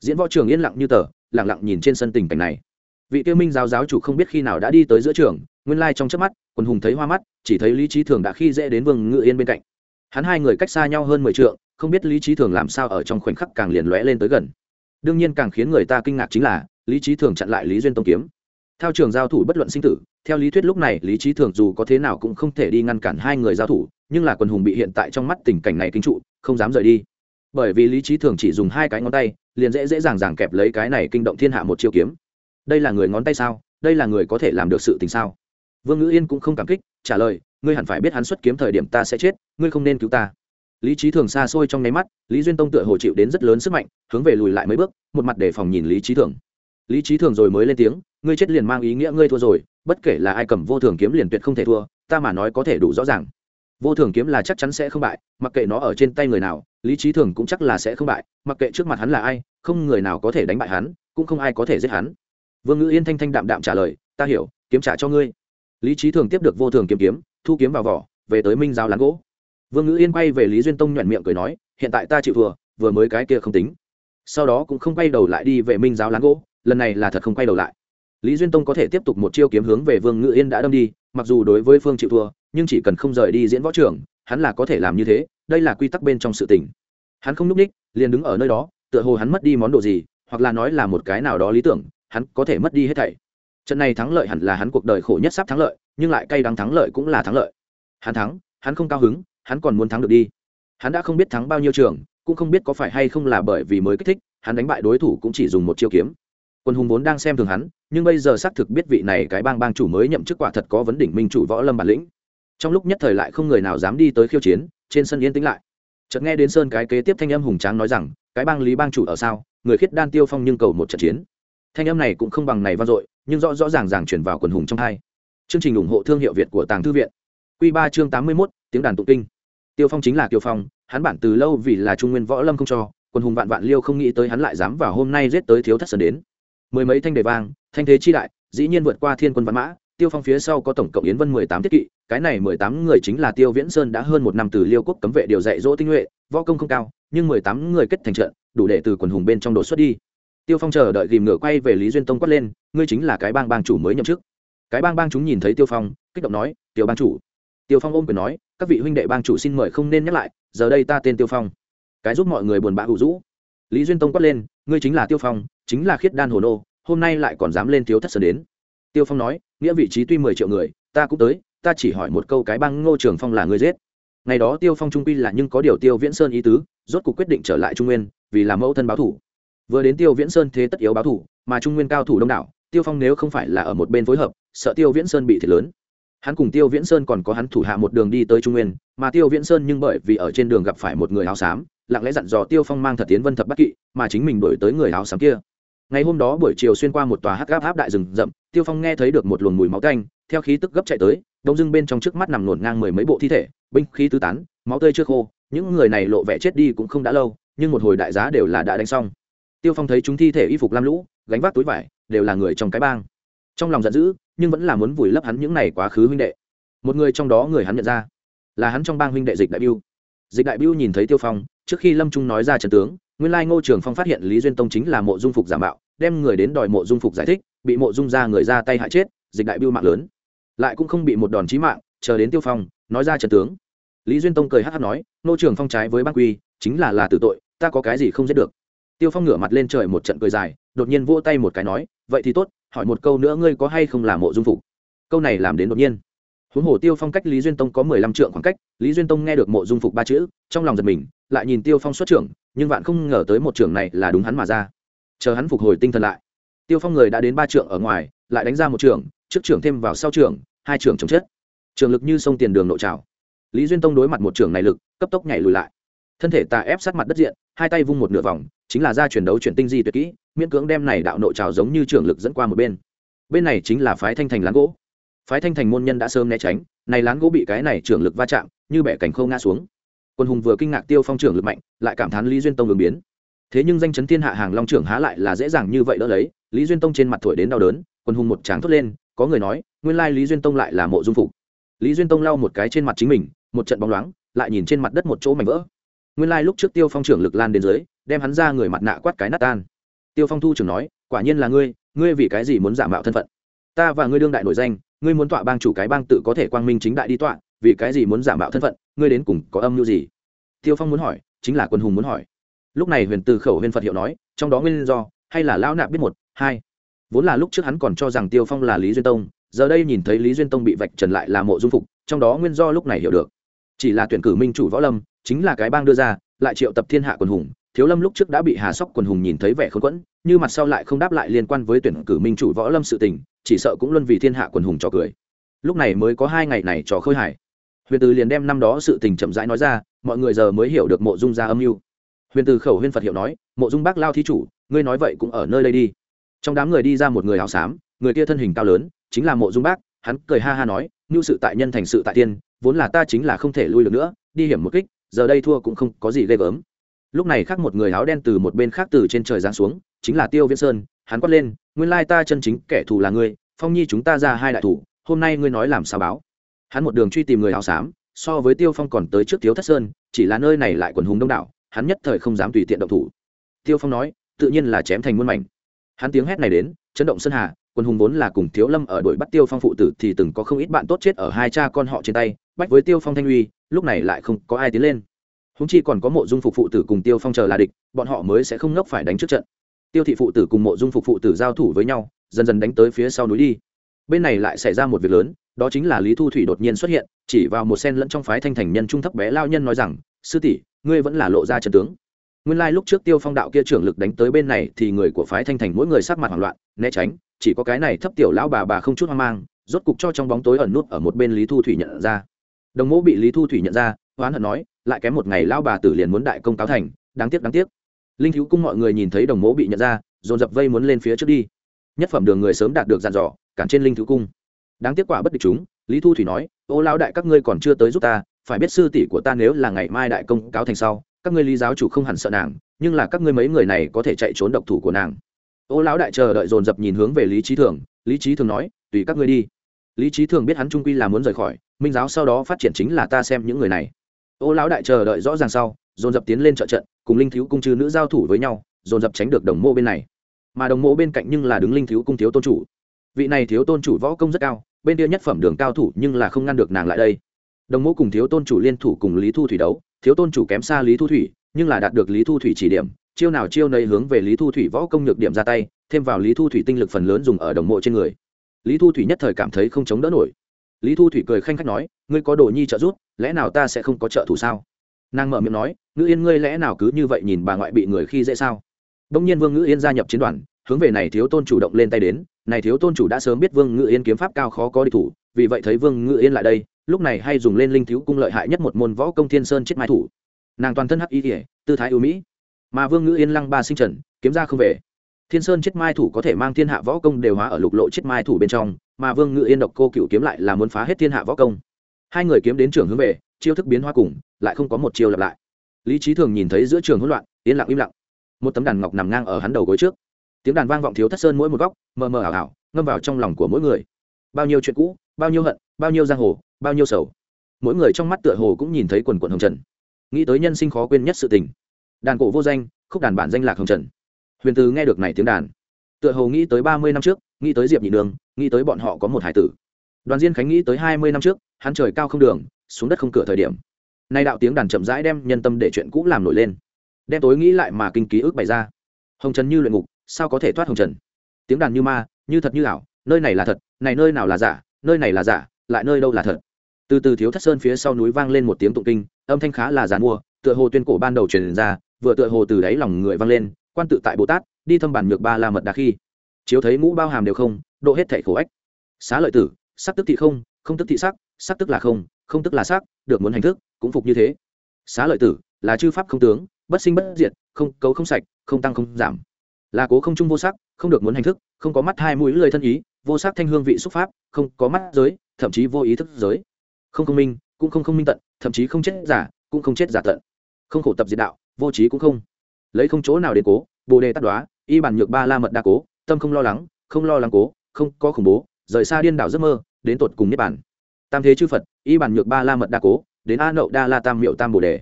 Diễn võ trường yên lặng như tờ lẳng lặng nhìn trên sân tình cảnh này. Vị tiêu minh giáo giáo chủ không biết khi nào đã đi tới giữa trường, nguyên lai trong chớp mắt, quần hùng thấy hoa mắt, chỉ thấy lý trí thường đã khi dễ đến vương ngự yên bên cạnh hắn hai người cách xa nhau hơn mười t không biết lý trí thường làm sao ở trong khoảnh khắc càng liền lóe lên tới gần. Đương nhiên càng khiến người ta kinh ngạc chính là, lý trí thường chặn lại lý duyên tông kiếm. Theo trường giao thủ bất luận sinh tử, theo lý thuyết lúc này lý trí thường dù có thế nào cũng không thể đi ngăn cản hai người giao thủ, nhưng là quần hùng bị hiện tại trong mắt tình cảnh này kinh trụ, không dám rời đi. Bởi vì lý trí thường chỉ dùng hai cái ngón tay, liền dễ dễ dàng dàng kẹp lấy cái này kinh động thiên hạ một chiêu kiếm. Đây là người ngón tay sao? Đây là người có thể làm được sự tình sao? Vương ngữ yên cũng không cảm kích, trả lời ngươi hẳn phải biết hắn xuất kiếm thời điểm ta sẽ chết, ngươi không nên cứu ta. Lý trí thường xa xôi trong nháy mắt, lý duyên tông tựa hồ chịu đến rất lớn sức mạnh, hướng về lùi lại mấy bước, một mặt để phòng nhìn lý trí thường. Lý trí thường rồi mới lên tiếng, ngươi chết liền mang ý nghĩa ngươi thua rồi, bất kể là ai cầm vô thường kiếm liền tuyệt không thể thua, ta mà nói có thể đủ rõ ràng. Vô thường kiếm là chắc chắn sẽ không bại, mặc kệ nó ở trên tay người nào, lý trí thường cũng chắc là sẽ không bại, mặc kệ trước mặt hắn là ai, không người nào có thể đánh bại hắn, cũng không ai có thể giết hắn. Vương ngữ yên thanh thanh đạm đạm trả lời, ta hiểu, kiếm trả cho ngươi lý trí thường tiếp được vô thường kiếm kiếm, thu kiếm vào vỏ, về tới minh giáo lán gỗ. Vương ngữ yên quay về lý duyên tông nhoẹn miệng cười nói, hiện tại ta chịu vừa vừa mới cái kia không tính. Sau đó cũng không quay đầu lại đi về minh giáo lán gỗ, lần này là thật không quay đầu lại. Lý duyên tông có thể tiếp tục một chiêu kiếm hướng về vương Ngữ yên đã đâm đi, mặc dù đối với phương chịu thua, nhưng chỉ cần không rời đi diễn võ trường, hắn là có thể làm như thế, đây là quy tắc bên trong sự tình. Hắn không n ú c ních liền đứng ở nơi đó, tựa hồ hắn mất đi món đồ gì, hoặc là nói là một cái nào đó lý tưởng, hắn có thể mất đi hết thảy trận này thắng lợi hẳn là hắn cuộc đời khổ nhất sắp thắng lợi, nhưng lại cay đắng thắng lợi cũng là thắng lợi. Hắn thắng, hắn không cao hứng, hắn còn muốn thắng được đi. Hắn đã không biết thắng bao nhiêu trường, cũng không biết có phải hay không là bởi vì mới kích thích, hắn đánh bại đối thủ cũng chỉ dùng một chiêu kiếm. Quân hùng vốn đang xem thường hắn, nhưng bây giờ xác thực biết vị này cái bang bang chủ mới nhậm chức quả thật có vấn đỉnh minh chủ võ lâm bản lĩnh. Trong lúc nhất thời lại không người nào dám đi tới khiêu chiến, trên sân yên tĩnh lại. Chợt nghe đến sơn cái kế tiếp thanh âm hùng tráng nói rằng, cái bang lý bang chủ ở sao? Người khiết đan tiêu phong nhưng cầu một trận chiến. Thanh âm này cũng không bằng này vang dội nhưng rõ rõ ràng ràng chuyển vào quần hùng trong hai. Chương trình ủng hộ thương hiệu việt của tàng thư viện. Q ba chương tám mươi mốt, tiếng đàn tụng kinh. Tiêu phong chính là tiêu phong, hắn bản từ lâu vì là trung nguyên võ lâm không cho, quần hùng vạn vạn liêu không nghĩ tới hắn lại dám vào hôm nay giết tới thiếu thất sơn đến. Mười mấy thanh đề vang, thanh thế chi đại, dĩ nhiên vượt qua thiên quân văn mã, tiêu phong phía sau có tổng cộng yến vân mười tám thiết kỵ, cái này mười tám người chính là tiêu viễn sơn đã hơn một năm từ liêu quốc cấm vệ điều dạy dỗ tinh nhuệ, võ công không cao, nhưng mười tám người kết thành trận, đủ để từ quần hùng bên trong đột xuất đi tiêu phong chờ đợi ghìm ngựa quay về lý duyên tông quát lên, ngươi chính là cái bang bang chủ mới nhậm chức. Cái bang bang chúng nhìn thấy tiêu phong, kích động nói tiêu bang chủ. Tiêu phong ôm quyền nói, các vị huynh đệ bang chủ xin mời không nên nhắc lại, giờ đây ta tên tiêu phong. Cái giúp mọi người buồn bã hữu rũ lý duyên tông quát lên, ngươi chính là tiêu phong, chính là khiết đan hồ nô hôm nay lại còn dám lên thiếu thất sơn đến. Tiêu phong nói, nghĩa vị trí tuy mười triệu người, ta cũng tới, ta chỉ hỏi một câu cái bang ngô trường phong là người giết. Ngày đó tiêu phong trung quy là nhưng có điều tiêu viễn sơn ý tứ, rốt cuộc quyết định trở lại trung nguyên, vì làm mẫu thân báo thủ vừa đến tiêu viễn sơn thế tất yếu báo thủ, mà trung nguyên cao thủ đông đảo, tiêu phong nếu không phải là ở một bên phối hợp, sợ tiêu viễn sơn bị thiệt lớn. Hắn cùng tiêu viễn sơn còn có hắn thủ hạ một đường đi tới trung nguyên, mà tiêu viễn sơn nhưng bởi vì ở trên đường gặp phải một người áo xám, lặng lẽ dặn dò tiêu phong mang thật tiến vân thập bắc kỵ, mà chính mình đổi tới người áo xám kia. Ngày hôm đó buổi chiều xuyên qua một tòa hắc gáp áp đại rừng rậm, tiêu phong nghe thấy được một luồng mùi máu canh theo khí tức gấp chạy tới, đông dưng bên trong trước mắt nằm nổn ngang mười mấy bộ thi thể, binh khí tứ tán, máu tươi chưa khô, những người này lộ vẻ chết đi cũng không đã lâu, nhưng một hồi đại giá đều là đã đánh xong tiêu phong thấy chúng thi thể y phục lam lũ, gánh vác túi vải, đều là người trong cái bang. Trong lòng giận dữ, nhưng vẫn là muốn vùi lấp hắn những này quá khứ huynh đệ. Một người trong đó người hắn nhận ra, là hắn trong bang huynh đệ dịch đại biêu. Dịch đại biêu nhìn thấy tiêu phong, trước khi lâm trung nói ra trần tướng, nguyên lai ngô trường phong phát hiện lý duyên tông chính là mộ dung phục giả mạo, đem người đến đòi mộ dung phục giải thích, bị mộ dung ra người ra tay hại chết, dịch đại biêu mạng lớn. Lại cũng không bị một đòn chí mạng, chờ đến tiêu phong, nói ra trần tướng. Lý duyên tông cười hát hát nói, ngô trường phong trái với bác quy, chính là là tử tội, ta có cái gì không giết được? Tiêu phong ngửa mặt lên trời một trận cười dài, đột nhiên vỗ tay một cái nói, vậy thì tốt, hỏi một câu nữa ngươi có hay không là mộ dung phục? Câu này làm đến đột nhiên. Huống hồ tiêu phong cách lý duyên tông có mười lăm trượng khoảng cách, lý duyên tông nghe được mộ dung phục ba chữ, trong lòng giật mình, lại nhìn tiêu phong xuất trưởng, nhưng vạn không ngờ tới một trưởng này là đúng hắn mà ra. Chờ hắn phục hồi tinh thần lại, tiêu phong người đã đến ba trượng ở ngoài, lại đánh ra một trưởng, trước trưởng thêm vào sau trưởng, hai trưởng chống chết. Trường lực như sông tiền đường nội trào. Lý duyên tông đối mặt một trưởng này lực, cấp tốc nhảy lùi lại. Thân thể tà ép sát mặt đất diện, hai tay vung một nửa vòng chính là ra chuyển đấu chuyển tinh di tuyệt kỹ, miễn cưỡng đem này đạo nội trào giống như trưởng lực dẫn qua một bên. Bên này chính là phái thanh thành lán gỗ. Phái thanh thành môn nhân đã sớm né tránh, này lán gỗ bị cái này trưởng lực va chạm, như bẻ cành khâu ngã xuống. Quân hùng vừa kinh ngạc tiêu phong trưởng lực mạnh, lại cảm thán lý duyên tông ứng biến. Thế nhưng danh chấn thiên hạ hàng long trưởng há lại là dễ dàng như vậy đỡ lấy, lý duyên tông trên mặt thổi đến đau đớn, quân hùng một tráng thốt lên, có người nói, nguyên lai lý duyên tông lại là mộ dung phục. Lý duyên tông lau một cái trên mặt chính mình, một trận bóng loáng, lại nhìn trên mặt đất một chỗ mảnh vỡ. Nguyên lai lúc trước tiêu phong trưởng lực lan đến dưới đem hắn ra người mặt nạ quát cái nát tan. Tiêu phong thu trưởng nói, quả nhiên là ngươi ngươi vì cái gì muốn giả mạo thân phận? Ta và ngươi đương đại nổi danh, ngươi muốn tọa bang chủ cái bang tự có thể quang minh chính đại đi tọa, vì cái gì muốn giả mạo thân phận, ngươi đến cùng có âm mưu gì? Tiêu phong muốn hỏi, chính là quân hùng muốn hỏi. Lúc này huyền từ khẩu huyền phật hiệu nói, trong đó nguyên do, hay là lão nạp biết một, hai? Vốn là lúc trước hắn còn cho rằng tiêu phong là lý duyên tông, giờ đây nhìn thấy lý duyên tông bị vạch trần lại là mộ dung phục, trong đó nguyên do lúc này hiểu được. Chỉ là tuyển cử minh chủ võ lâm, chính là cái bang đưa ra, lại triệu tập thiên hạ quần hùng thiếu lâm lúc trước đã bị hà sóc quần hùng nhìn thấy vẻ khốn quẫn, như mặt sau lại không đáp lại liên quan với tuyển cử minh chủ võ lâm sự tình, chỉ sợ cũng luôn vì thiên hạ quần hùng trò cười. Lúc này mới có hai ngày này trò khơi hải huyền từ liền đem năm đó sự tình chậm rãi nói ra, mọi người giờ mới hiểu được mộ dung ra âm mưu. Huyền từ khẩu huyên phật hiệu nói, mộ dung bác lao thí chủ, ngươi nói vậy cũng ở nơi đây đi. Trong đám người đi ra một người áo xám, người kia thân hình cao lớn, chính là mộ dung bác, hắn cười ha ha nói ngưu sự tại nhân thành sự tại tiên, vốn là ta chính là không thể lui được nữa, đi hiểm một kích, giờ đây thua cũng không có gì ghê gớm lúc này khác một người áo đen từ một bên khác từ trên trời giáng xuống, chính là tiêu viễn sơn, hắn quát lên, nguyên lai ta chân chính kẻ thù là ngươi, phong nhi chúng ta ra hai đại thủ, hôm nay ngươi nói làm sao báo? Hắn một đường truy tìm người áo xám, so với tiêu phong còn tới trước thiếu thất sơn, chỉ là nơi này lại quần hùng đông đảo, hắn nhất thời không dám tùy tiện động thủ. Tiêu phong nói, tự nhiên là chém thành muôn mảnh. Hắn tiếng hét này đến, chấn động sơn hà quân hùng vốn là cùng thiếu lâm ở đội bắt tiêu phong phụ tử thì từng có không ít bạn tốt chết ở hai cha con họ trên tay, bách với tiêu phong thanh uy, lúc này lại không có ai tiến lên húng chi còn có mộ dung phục phụ tử cùng tiêu phong chờ là địch, bọn họ mới sẽ không ngốc phải đánh trước trận. Tiêu thị phụ tử cùng mộ dung phục phụ tử giao thủ với nhau, dần dần đánh tới phía sau núi đi. Bên này lại xảy ra một việc lớn, đó chính là lý thu thủy đột nhiên xuất hiện, chỉ vào một sen lẫn trong phái thanh thành nhân trung thấp bé lao nhân nói rằng, sư tỷ, ngươi vẫn là lộ ra chân tướng. Nguyên lai、like、lúc trước tiêu phong đạo kia trưởng lực đánh tới bên này thì người của phái thanh thành mỗi người sắc mặt hoảng loạn, né tránh, chỉ có cái này thấp tiểu lão bà bà không chút hoang mang, rốt cục cho trong bóng tối ẩn nút ở một bên lý thu thủy nhận ra. Đồng mẫu bị lý thu thủy nhận ra hoán hận nói, lại kém một ngày lão bà tử liền muốn đại công cáo thành, đáng tiếc đáng tiếc. Linh thiếu cung mọi người nhìn thấy đồng mẫu bị nhận ra, dồn dập vây muốn lên phía trước đi. Nhất phẩm đường người sớm đạt được dàn dò, cản trên linh thiếu cung. Đáng tiếc quả bất địch chúng, lý thu thủy nói, ô lão đại, các ngươi còn chưa tới giúp ta, phải biết sư tỷ của ta nếu là ngày mai đại công cáo thành sau, các ngươi lý giáo chủ không hẳn sợ nàng, nhưng là các ngươi mấy người này có thể chạy trốn độc thủ của nàng. Ô lão đại chờ đợi dồn dập nhìn hướng về lý trí thường, lý trí thường nói, tùy các ngươi đi. Lý trí thường biết hắn trung quy là muốn rời khỏi, minh giáo sau đó phát triển chính là ta xem những người này ô lão đại chờ đợi rõ ràng sau, dồn dập tiến lên trợ trận, cùng linh thiếu cung chư nữ giao thủ với nhau, dồn dập tránh được đồng mô bên này. Mà đồng mô bên cạnh nhưng là đứng linh thiếu cung thiếu tôn chủ. Vị này thiếu tôn chủ võ công rất cao, bên kia nhất phẩm đường cao thủ nhưng là không ngăn được nàng lại đây. Đồng mô cùng thiếu tôn chủ liên thủ cùng lý thu thủy đấu, thiếu tôn chủ kém xa lý thu thủy, nhưng là đạt được lý thu thủy chỉ điểm, chiêu nào chiêu nấy hướng về lý thu thủy võ công nhược điểm ra tay, thêm vào lý thu thủy tinh lực phần lớn dùng ở đồng mộ trên người. Lý thu thủy nhất thời cảm thấy không chống đỡ nổi. Lý thu thủy cười khanh khách nói, ngươi có đồ nhi trợ giúp lẽ nào ta sẽ không có trợ thủ sao? Nàng mở miệng nói ngữ yên ngươi lẽ nào cứ như vậy nhìn bà ngoại bị người khi dễ sao? Đông nhiên vương ngữ yên gia nhập chiến đoàn, hướng về này thiếu tôn chủ động lên tay đến, này thiếu tôn chủ đã sớm biết vương ngữ yên kiếm pháp cao khó có địch thủ, vì vậy thấy vương ngữ yên lại đây, lúc này hay dùng lên linh thiếu cung lợi hại nhất một môn võ công thiên sơn chết mai thủ. Nàng toàn thân hắc y kỉa tư thái ưu mỹ. Mà vương ngữ yên lăng ba sinh trần, kiếm ra không về. Thiên sơn chết mai thủ có thể mang thiên hạ võ công đều hóa ở lục lộ chết mai thủ bên trong, mà vương ngữ yên độc cô cựu kiếm lại là muốn phá hết thiên hạ võ công hai người kiếm đến trường hướng về, chiêu thức biến hoa cùng, lại không có một chiêu lặp lại. Lý trí thường nhìn thấy giữa trường hỗn loạn, yên lặng im lặng. Một tấm đàn ngọc nằm ngang ở hắn đầu gối trước. Tiếng đàn vang vọng thiếu thất sơn mỗi một góc, mờ mờ ảo ảo, ngâm vào trong lòng của mỗi người. Bao nhiêu chuyện cũ, bao nhiêu hận, bao nhiêu giang hồ, bao nhiêu sầu. Mỗi người trong mắt tựa hồ cũng nhìn thấy quần quần hồng trần. Nghĩ tới nhân sinh khó quên nhất sự tình. Đàn cổ vô danh, khúc đàn bản danh lạc hồng trần. Huyền từ nghe được này tiếng đàn, tựa hồ nghĩ tới ba mươi năm trước, nghĩ tới diệp nhị đường, nghĩ tới bọn họ có một hải tử. Đoàn diên khánh nghĩ tới hai mươi năm trước hắn trời cao không đường, xuống đất không cửa thời điểm. Nay đạo tiếng đàn chậm rãi đem nhân tâm để chuyện cũ làm nổi lên. Đem tối nghĩ lại mà kinh ký ức bày ra. Hồng trần như luyện ngục, sao có thể thoát hồng trần? Tiếng đàn như ma, như thật như ảo, nơi này là thật, này nơi nào là giả, nơi này là giả, lại nơi đâu là thật? Từ từ thiếu thất sơn phía sau núi vang lên một tiếng tụng kinh, âm thanh khá là dàn mua tựa hồ tuyên cổ ban đầu truyền ra, vừa tựa hồ từ đáy lòng người vang lên, quan tự tại bồ tát, đi thâm bản nhược ba la mật đà khi. Chiếu thấy ngũ bao hàm đều không, độ hết thảy khổ ách. Xá lợi tử, sắc tức thị không không tức thị sắc sắc tức là không không tức là sắc, được muốn hành thức, cũng phục như thế. Xá lợi tử, là chư pháp không tướng, bất sinh bất diệt, không cấu không sạch, không tăng không giảm. Là cố không trung vô sắc, không được muốn hành thức, không có mắt hai mũi lười thân ý, vô sắc thanh hương vị xúc pháp, không có mắt giới, thậm chí vô ý thức giới. Không không minh, cũng không không minh tận, thậm chí không chết giả, cũng không chết giả tận. Không khổ tập diệt đạo, vô trí cũng không. Lấy không chỗ nào để cố, bồ đề tắt đoá, y bản nhược ba la mật đa cố, tâm không lo lắng, không lo lắng cố, không có khủng bố, rời xa điên đảo giấc mơ, đến tột cùng niết bản tam thế chư phật, y bản nhược ba la mật đa cố, đến a nậu đa la tam miệu tam bồ đề.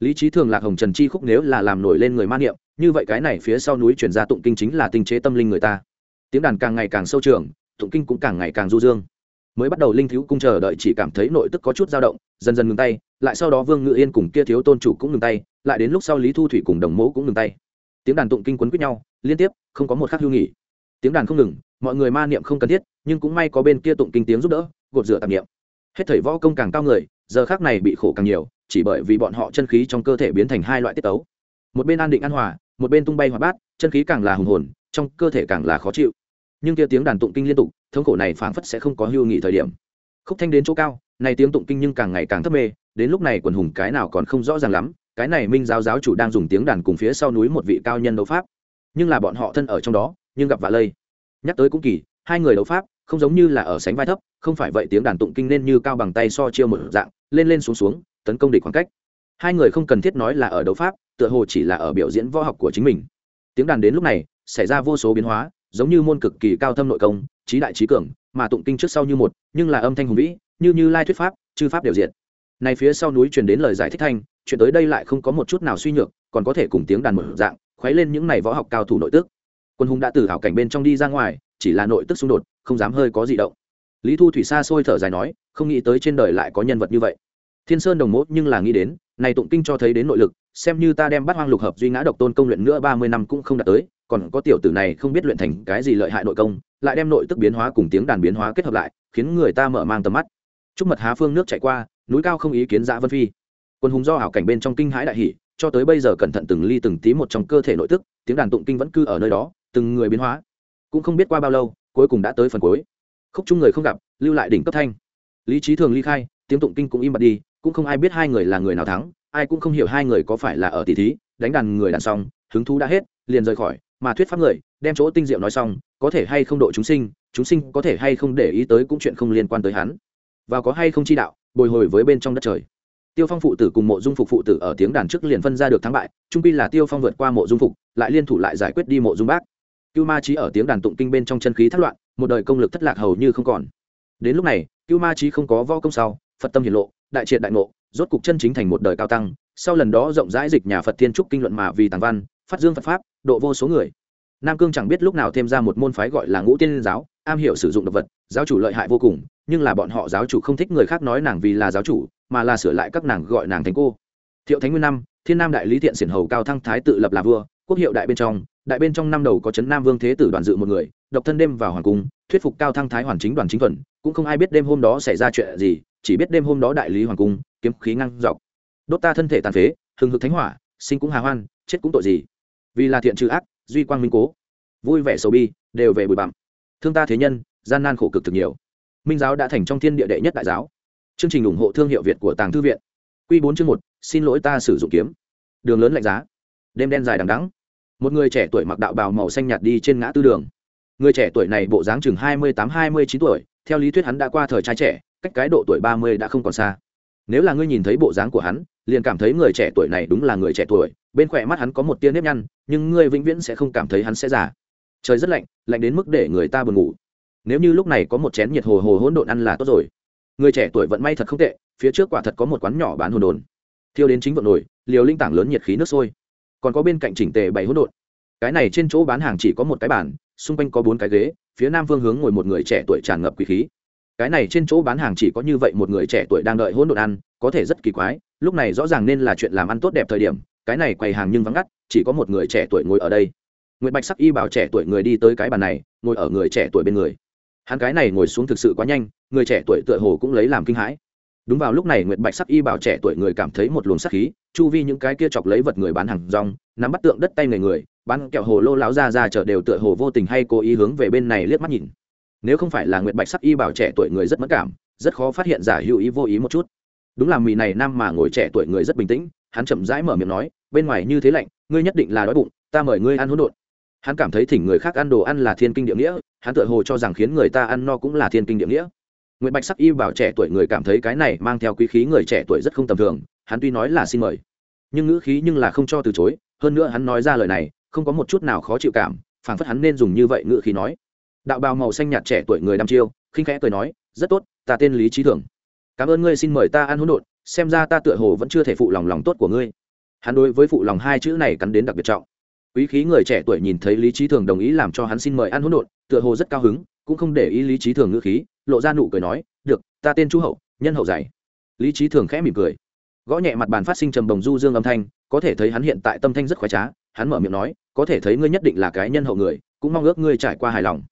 Lý trí thường lạc hồng trần chi khúc nếu là làm nổi lên người man niệm, như vậy cái này phía sau núi chuyển ra tụng kinh chính là tinh chế tâm linh người ta. Tiếng đàn càng ngày càng sâu trường, tụng kinh cũng càng ngày càng du dương. Mới bắt đầu linh thiếu cung chờ đợi chỉ cảm thấy nội tức có chút dao động, dần dần ngừng tay, lại sau đó vương ngự yên cùng kia thiếu tôn chủ cũng ngừng tay, lại đến lúc sau lý thu thủy cùng đồng mẫu cũng ngừng tay. Tiếng đàn tụng kinh quấn quýt nhau, liên tiếp, không có một khắc hưu nghỉ tiếng đàn không ngừng, mọi người ma niệm không cần thiết, nhưng cũng may có bên kia tụng kinh tiếng giúp đỡ, gột rửa tạp niệm hết thầy võ công càng cao người, giờ khác này bị khổ càng nhiều, chỉ bởi vì bọn họ chân khí trong cơ thể biến thành hai loại tiết tấu. Một bên an định an hòa, một bên tung bay hoạt bát, chân khí càng là hùng hồn, trong cơ thể càng là khó chịu. Nhưng kia tiếng đàn tụng kinh liên tục, thống khổ này phảng phất sẽ không có hưu nghị thời điểm. Khúc thanh đến chỗ cao, này tiếng tụng kinh nhưng càng ngày càng thấp mê, đến lúc này quần hùng cái nào còn không rõ ràng lắm, cái này minh giáo giáo chủ đang dùng tiếng đàn cùng phía sau núi một vị cao nhân đấu pháp. Nhưng là bọn họ thân ở trong đó, nhưng gặp vạ lây. Nhắc tới cũng kỳ, hai người đấu pháp không giống như là ở sánh vai thấp, không phải vậy tiếng đàn tụng kinh nên như cao bằng tay so chiêu một dạng, lên lên xuống xuống, tấn công địch khoảng cách. Hai người không cần thiết nói là ở đấu pháp, tựa hồ chỉ là ở biểu diễn võ học của chính mình. Tiếng đàn đến lúc này, xảy ra vô số biến hóa, giống như môn cực kỳ cao thâm nội công, trí đại trí cường, mà tụng kinh trước sau như một, nhưng là âm thanh hùng vĩ, như như lai thuyết pháp, chư pháp đều diện này phía sau núi truyền đến lời giải thích thanh, chuyện tới đây lại không có một chút nào suy nhược, còn có thể cùng tiếng đàn một dạng, khuấy lên những này võ học cao thủ nội tức. Quân hùng đã từ hảo cảnh bên trong đi ra ngoài, chỉ là nội tức xung đột không dám hơi có gì động. Lý thu thủy xa xôi thở dài nói, không nghĩ tới trên đời lại có nhân vật như vậy. Thiên sơn đồng mốt nhưng là nghĩ đến, này tụng kinh cho thấy đến nội lực, xem như ta đem bắt hoang lục hợp duy ngã độc tôn công luyện nữa ba mươi năm cũng không đạt tới, còn có tiểu tử này không biết luyện thành cái gì lợi hại nội công, lại đem nội tức biến hóa cùng tiếng đàn biến hóa kết hợp lại, khiến người ta mở mang tầm mắt. Trúc mật há phương nước chạy qua, núi cao không ý kiến dã vân phi. Quân hùng do ảo cảnh bên trong kinh hãi đại hỷ cho tới bây giờ cẩn thận từng ly từng tí một trong cơ thể nội tức, tiếng đàn tụng kinh vẫn cư ở nơi đó, từng người biến hóa. Cũng không biết qua bao lâu cuối cùng đã tới phần cuối. Khúc chung người không gặp, lưu lại đỉnh cấp thanh. Lý trí thường ly khai tiếng tụng kinh cũng im bặt đi, cũng không ai biết hai người là người nào thắng, ai cũng không hiểu hai người có phải là ở tỷ thí, đánh đàn người đàn xong, hứng thú đã hết, liền rời khỏi, mà thuyết pháp người, đem chỗ tinh diệu nói xong, có thể hay không độ chúng sinh chúng sinh có thể hay không để ý tới cũng chuyện không liên quan tới hắn. Và có hay không chi đạo, bồi hồi với bên trong đất trời. Tiêu phong phụ tử cùng mộ dung phục phụ tử ở tiếng đàn trước liền phân ra được thắng bại trung pi là tiêu phong vượt qua mộ dung phục, lại liên thủ lại giải quyết đi mộ dung bác cưu ma trí ở tiếng đàn tụng kinh bên trong chân khí thất loạn, một đời công lực thất lạc hầu như không còn. Đến lúc này, cưu ma trí không có vo công sau, phật tâm hiển lộ, đại triệt đại ngộ, rốt cục chân chính thành một đời cao tăng. Sau lần đó rộng rãi dịch nhà phật thiên trúc kinh luận mà vì tàng văn, phát dương phật pháp, độ vô số người. Nam cương chẳng biết lúc nào thêm ra một môn phái gọi là ngũ tiên giáo, am hiểu sử dụng động vật, giáo chủ lợi hại vô cùng, nhưng là bọn họ giáo chủ không thích người khác nói nàng vì là giáo chủ, mà là sửa lại các nàng gọi nàng thành cô. Thiệu thánh nguyên năm, thiên nam đại lý thiện xiển hầu cao thăng thái tự lập là vua quốc hiệu đại bên trong, đại bên trong năm đầu có trấn nam vương thế tử đoàn dự một người, độc thân đêm vào hoàng cung, thuyết phục cao thăng thái hoàn chính đoàn chính thuần cũng không ai biết đêm hôm đó xảy ra chuyện gì, chỉ biết đêm hôm đó đại lý hoàng cung, kiếm khí ngăn dọc. Đốt ta thân thể tàn phế, hừng hực thánh hỏa, sinh cũng hà hoan, chết cũng tội gì. Vì là thiện trừ ác, duy quang minh cố. Vui vẻ sầu bi, đều về bụi bặm. Thương ta thế nhân, gian nan khổ cực thực nhiều. Minh giáo đã thành trong thiên địa đệ nhất đại giáo. Chương trình ủng hộ thương hiệu việt của tàng thư viện. Q bốn chương một, xin lỗi ta sử dụng kiếm. Đường lớn lạnh giá. Đêm đen dài đằng đắng một người trẻ tuổi mặc đạo bào màu xanh nhạt đi trên ngã tư đường. Người trẻ tuổi này bộ dáng chừng hai mươi tám, hai mươi chín tuổi, theo lý thuyết hắn đã qua thời trai trẻ, cách cái độ tuổi ba mươi đã không còn xa. Nếu là ngươi nhìn thấy bộ dáng của hắn, liền cảm thấy người trẻ tuổi này đúng là người trẻ tuổi, bên khỏe mắt hắn có một tia nếp nhăn, nhưng ngươi vĩnh viễn sẽ không cảm thấy hắn sẽ già. Trời rất lạnh lạnh đến mức để người ta buồn ngủ. Nếu như lúc này có một chén nhiệt hồ hồ hỗn độn ăn là tốt rồi. Người trẻ tuổi vận may thật không tệ, phía trước quả thật có một quán nhỏ bán hồn đồn. Thiêu đến chính vận nổi, liều linh tảng lớn nhiệt khí nước sôi còn có bên cạnh chỉnh tề bảy hỗn độn. Cái này trên chỗ bán hàng chỉ có một cái bàn, xung quanh có bốn cái ghế, phía nam phương hướng ngồi một người trẻ tuổi tràn ngập quý khí. Cái này trên chỗ bán hàng chỉ có như vậy một người trẻ tuổi đang đợi hỗn độn ăn, có thể rất kỳ quái, lúc này rõ ràng nên là chuyện làm ăn tốt đẹp thời điểm, cái này quầy hàng nhưng vắng ngắt, chỉ có một người trẻ tuổi ngồi ở đây. Nguyệt bạch sắc y bảo trẻ tuổi người đi tới cái bàn này, ngồi ở người trẻ tuổi bên người. Hắn cái này ngồi xuống thực sự quá nhanh, người trẻ tuổi tựa hồ cũng lấy làm kinh hãi đúng vào lúc này nguyệt bạch sắc y bảo trẻ tuổi người cảm thấy một luồng sắc khí, chu vi những cái kia chọc lấy vật người bán hàng rong, nắm bắt tượng đất tay người người, bán kẹo hồ lô láo ra ra chợ đều tựa hồ vô tình hay cố ý hướng về bên này liếc mắt nhìn. Nếu không phải là nguyệt bạch sắc y bảo trẻ tuổi người rất mất cảm, rất khó phát hiện giả hữu ý vô ý một chút. Đúng là mì này nam mà ngồi trẻ tuổi người rất bình tĩnh, hắn chậm rãi mở miệng nói, bên ngoài như thế lạnh, ngươi nhất định là đói bụng, ta mời ngươi ăn hỗn độn. Hắn cảm thấy thỉnh người khác ăn đồ ăn là thiên kinh địa nghĩa, hắn tựa hồ cho rằng khiến người ta ăn no cũng là thiên kinh địa nghĩa nguyễn bạch sắc y bảo trẻ tuổi người cảm thấy cái này mang theo quý khí người trẻ tuổi rất không tầm thường, hắn tuy nói là xin mời, nhưng ngữ khí nhưng là không cho từ chối, hơn nữa hắn nói ra lời này, không có một chút nào khó chịu cảm, phảng phất hắn nên dùng như vậy ngữ khí nói. Đạo bào màu xanh nhạt trẻ tuổi người đăm chiêu, khinh khẽ cười nói, rất tốt, ta tên lý trí thường cảm ơn ngươi xin mời ta ăn hỗn độn, xem ra ta tựa hồ vẫn chưa thể phụ lòng lòng tốt của ngươi. Hắn đối với phụ lòng hai chữ này cắn đến đặc biệt trọng. Quý khí người trẻ tuổi nhìn thấy lý trí thường đồng ý làm cho hắn xin mời ăn hỗn độn, tựa hồ rất cao hứng cũng không để ý lý trí thường ngữ khí, lộ ra nụ cười nói, được, ta tên chu hậu, nhân hậu dày lý trí thường khẽ mỉm cười. Gõ nhẹ mặt bàn phát sinh trầm bồng du dương âm thanh, có thể thấy hắn hiện tại tâm thanh rất khoái trá, hắn mở miệng nói, có thể thấy ngươi nhất định là cái nhân hậu người, cũng mong ước ngươi trải qua hài lòng.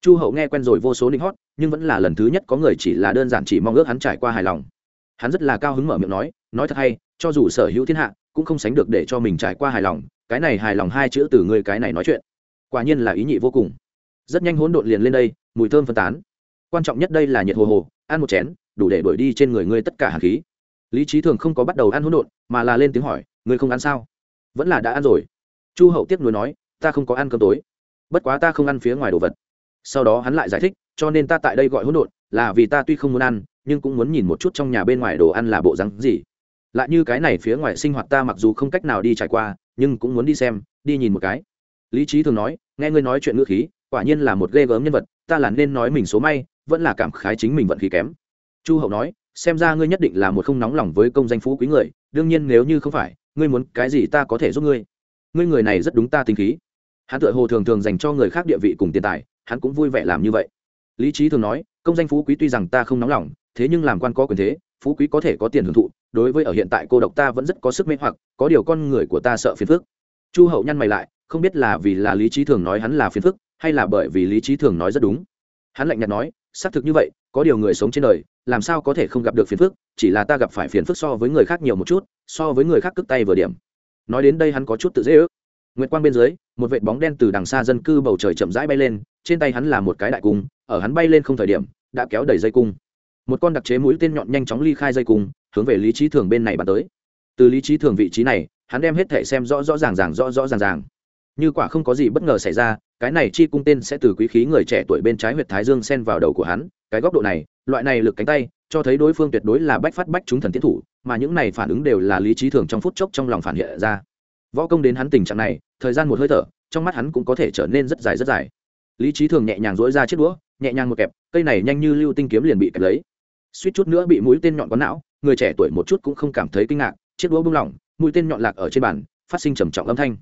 Chu hậu nghe quen rồi vô số linh hót, nhưng vẫn là lần thứ nhất có người chỉ là đơn giản chỉ mong ước hắn trải qua hài lòng. Hắn rất là cao hứng mở miệng nói nói thật hay, cho dù sở hữu thiên hạ, cũng không sánh được để cho mình trải qua hài lòng, cái này hài lòng hai chữ từ ngươi cái này nói chuyện. Quả nhiên là ý nhị vô cùng. Rất nhanh hỗn độn liền lên đây mùi thơm phân tán. Quan trọng nhất đây là nhiệt hồ hồ, ăn một chén, đủ để đuổi đi trên người ngươi tất cả hạt khí. Lý trí thường không có bắt đầu ăn hỗn độn, mà là lên tiếng hỏi, ngươi không ăn sao? Vẫn là đã ăn rồi. Chu hậu tiếc nuối nói, ta không có ăn cơm tối. Bất quá ta không ăn phía ngoài đồ vật. Sau đó hắn lại giải thích, cho nên ta tại đây gọi hỗn độn, là vì ta tuy không muốn ăn, nhưng cũng muốn nhìn một chút trong nhà bên ngoài đồ ăn là bộ rắn gì. Lại như cái này phía ngoài sinh hoạt ta mặc dù không cách nào đi trải qua, nhưng cũng muốn đi xem, đi nhìn một cái. Lý trí thường nói, nghe ngươi nói chuyện ngữ khí, quả nhiên là một ghê gớm nhân vật ta là nên nói mình số may, vẫn là cảm khái chính mình vận khí kém. Chu hậu nói, xem ra ngươi nhất định là một không nóng lòng với công danh phú quý người, đương nhiên nếu như không phải, ngươi muốn cái gì ta có thể giúp ngươi. Ngươi người này rất đúng ta tính khí. Hắn tự hồ thường thường dành cho người khác địa vị cùng tiền tài, hắn cũng vui vẻ làm như vậy. Lý trí thường nói, công danh phú quý tuy rằng ta không nóng lòng, thế nhưng làm quan có quyền thế, phú quý có thể có tiền hưởng thụ, đối với ở hiện tại cô độc ta vẫn rất có sức mê hoặc, có điều con người của ta sợ phiền phức. Chu hậu nhăn mày lại, không biết là vì là lý trí thường nói hắn là phiền phức hay là bởi vì lý trí thường nói rất đúng? Hắn lạnh nhạt nói, xác thực như vậy, có điều người sống trên đời, làm sao có thể không gặp được phiền phức, chỉ là ta gặp phải phiền phức so với người khác nhiều một chút, so với người khác cước tay vừa điểm. Nói đến đây hắn có chút tự dễ ước. Nguyệt quang bên dưới, một vệt bóng đen từ đằng xa dân cư bầu trời chậm rãi bay lên, trên tay hắn là một cái đại cung, ở hắn bay lên không thời điểm, đã kéo đầy dây cung. Một con đặc chế mũi tên nhọn nhanh chóng ly khai dây cung, hướng về lý trí thường bên này bắn tới. Từ lý trí thường vị trí này, hắn đem hết thể xem rõ rõ ràng ràng, rõ rõ ràng ràng. Như quả không có gì bất ngờ xảy ra cái này chi cung tên sẽ từ quý khí người trẻ tuổi bên trái huyệt thái dương xen vào đầu của hắn, cái góc độ này, loại này lực cánh tay, cho thấy đối phương tuyệt đối là bách phát bách chúng thần tiến thủ, mà những này phản ứng đều là lý trí thường trong phút chốc trong lòng phản hiện ra. Võ công đến hắn tình trạng này, thời gian một hơi thở, trong mắt hắn cũng có thể trở nên rất dài rất dài. Lý trí thường nhẹ nhàng dỗi ra chiếc đũa, nhẹ nhàng một kẹp, cây này nhanh như lưu tinh kiếm liền bị kẹp lấy. Suýt chút nữa bị mũi tên nhọn có não, người trẻ tuổi một chút cũng không cảm thấy kinh ngạc, chiếc đũa bung lỏng, mũi tên nhọn lạc ở trên bàn, phát sinh trầm trọng âm thanh.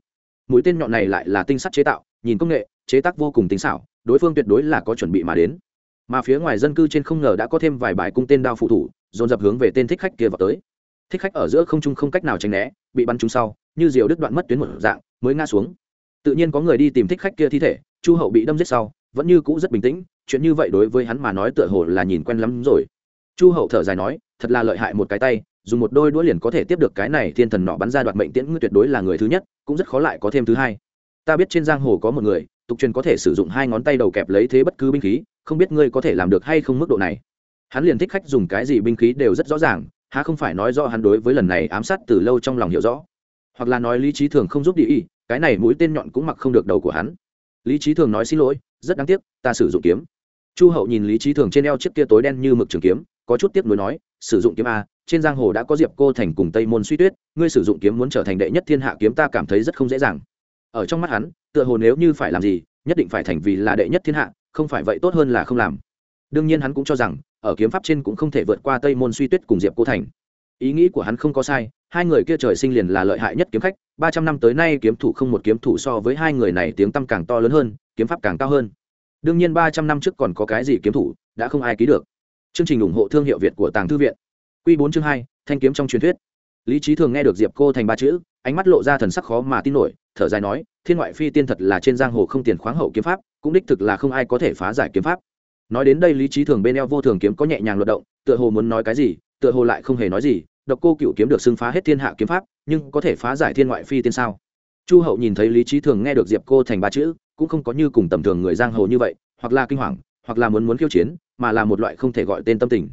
Mũi tên nhọn này lại là tinh sắt chế tạo, nhìn công nghệ chế tác vô cùng tinh xảo, đối phương tuyệt đối là có chuẩn bị mà đến. Mà phía ngoài dân cư trên không ngờ đã có thêm vài bài cung tên đao phụ thủ, dồn dập hướng về tên thích khách kia vào tới. Thích khách ở giữa không trung không cách nào tránh né, bị bắn trúng sau, như diều đứt đoạn mất tuyến một dạng, mới ngã xuống. Tự nhiên có người đi tìm thích khách kia thi thể, chu hậu bị đâm giết sau, vẫn như cũ rất bình tĩnh, chuyện như vậy đối với hắn mà nói tựa hồ là nhìn quen lắm rồi. Chu hậu thở dài nói, thật là lợi hại một cái tay, dùng một đôi đũa liền có thể tiếp được cái này thiên thần nọ bắn ra đoạt mệnh tiễn, ngươi tuyệt đối là người thứ nhất, cũng rất khó lại có thêm thứ hai. Ta biết trên giang hồ có một người tục truyền có thể sử dụng hai ngón tay đầu kẹp lấy thế bất cứ binh khí, không biết ngươi có thể làm được hay không mức độ này. Hắn liền thích khách dùng cái gì binh khí đều rất rõ ràng, há không phải nói do hắn đối với lần này ám sát từ lâu trong lòng hiểu rõ. Hoặc là nói lý trí thường không giúp đi ý, cái này mũi tên nhọn cũng mặc không được đầu của hắn. Lý trí thường nói xin lỗi, rất đáng tiếc, ta sử dụng kiếm. Chu hậu nhìn lý trí thường trên eo chiếc kia tối đen như mực trường kiếm, có chút tiếc nuối nói, sử dụng kiếm a, trên giang hồ đã có diệp cô thành cùng tây môn suy tuyết, ngươi sử dụng kiếm muốn trở thành đệ nhất thiên hạ kiếm ta cảm thấy rất không dễ dàng ở trong mắt hắn, tựa hồ nếu như phải làm gì, nhất định phải thành vì là đệ nhất thiên hạ, không phải vậy tốt hơn là không làm. Đương nhiên hắn cũng cho rằng, ở kiếm pháp trên cũng không thể vượt qua tây môn suy tuyết cùng diệp cô thành. Ý nghĩ của hắn không có sai, hai người kia trời sinh liền là lợi hại nhất kiếm khách, ba trăm năm tới nay kiếm thủ không một kiếm thủ so với hai người này tiếng tăm càng to lớn hơn, kiếm pháp càng cao hơn. Đương nhiên ba trăm năm trước còn có cái gì kiếm thủ, đã không ai ký được. Chương trình ủng hộ thương hiệu việt của tàng thư viện. Q bốn chương hai, thanh kiếm trong truyền thuyết. Lý trí thường nghe được diệp cô thành ba chữ, ánh mắt lộ ra thần sắc khó mà tin nổi thở dài nói, thiên ngoại phi tiên thật là trên giang hồ không tiền khoáng hậu kiếm pháp, cũng đích thực là không ai có thể phá giải kiếm pháp. Nói đến đây lý trí thường bên eo vô thường kiếm có nhẹ nhàng luật động, tựa hồ muốn nói cái gì, tựa hồ lại không hề nói gì, độc cô cựu kiếm được xưng phá hết thiên hạ kiếm pháp, nhưng có thể phá giải thiên ngoại phi tiên sao? Chu hậu nhìn thấy lý trí thường nghe được diệp cô thành ba chữ, cũng không có như cùng tầm thường người giang hồ như vậy, hoặc là kinh hoàng, hoặc là muốn muốn khiêu chiến, mà là một loại không thể gọi tên tâm tình.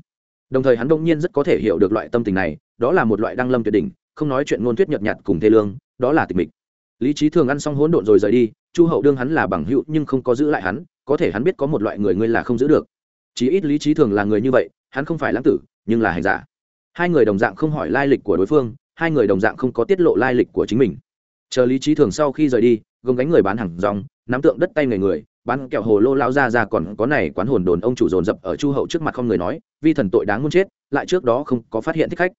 Đồng thời hắn đông nhiên rất có thể hiểu được loại tâm tình này, đó là một loại đăng lâm tuyệt đỉnh, không nói chuyện ngôn thuyết nhợt nhạt cùng thê lương, đó là tịch mịch lý trí thường ăn xong hỗn độn rồi rời đi, chu hậu đương hắn là bằng hữu nhưng không có giữ lại hắn, có thể hắn biết có một loại người ngươi là không giữ được. Chí ít lý trí thường là người như vậy, hắn không phải lãng tử, nhưng là hành giả. Hai người đồng dạng không hỏi lai lịch của đối phương, hai người đồng dạng không có tiết lộ lai lịch của chính mình. Chờ lý trí thường sau khi rời đi, gồng gánh người bán hàng rong, nắm tượng đất tay người người, bán kẹo hồ lô lao ra ra còn có này quán hồn đồn ông chủ dồn dập ở chu hậu trước mặt không người nói, vi thần tội đáng muốn chết, lại trước đó không có phát hiện thích khách.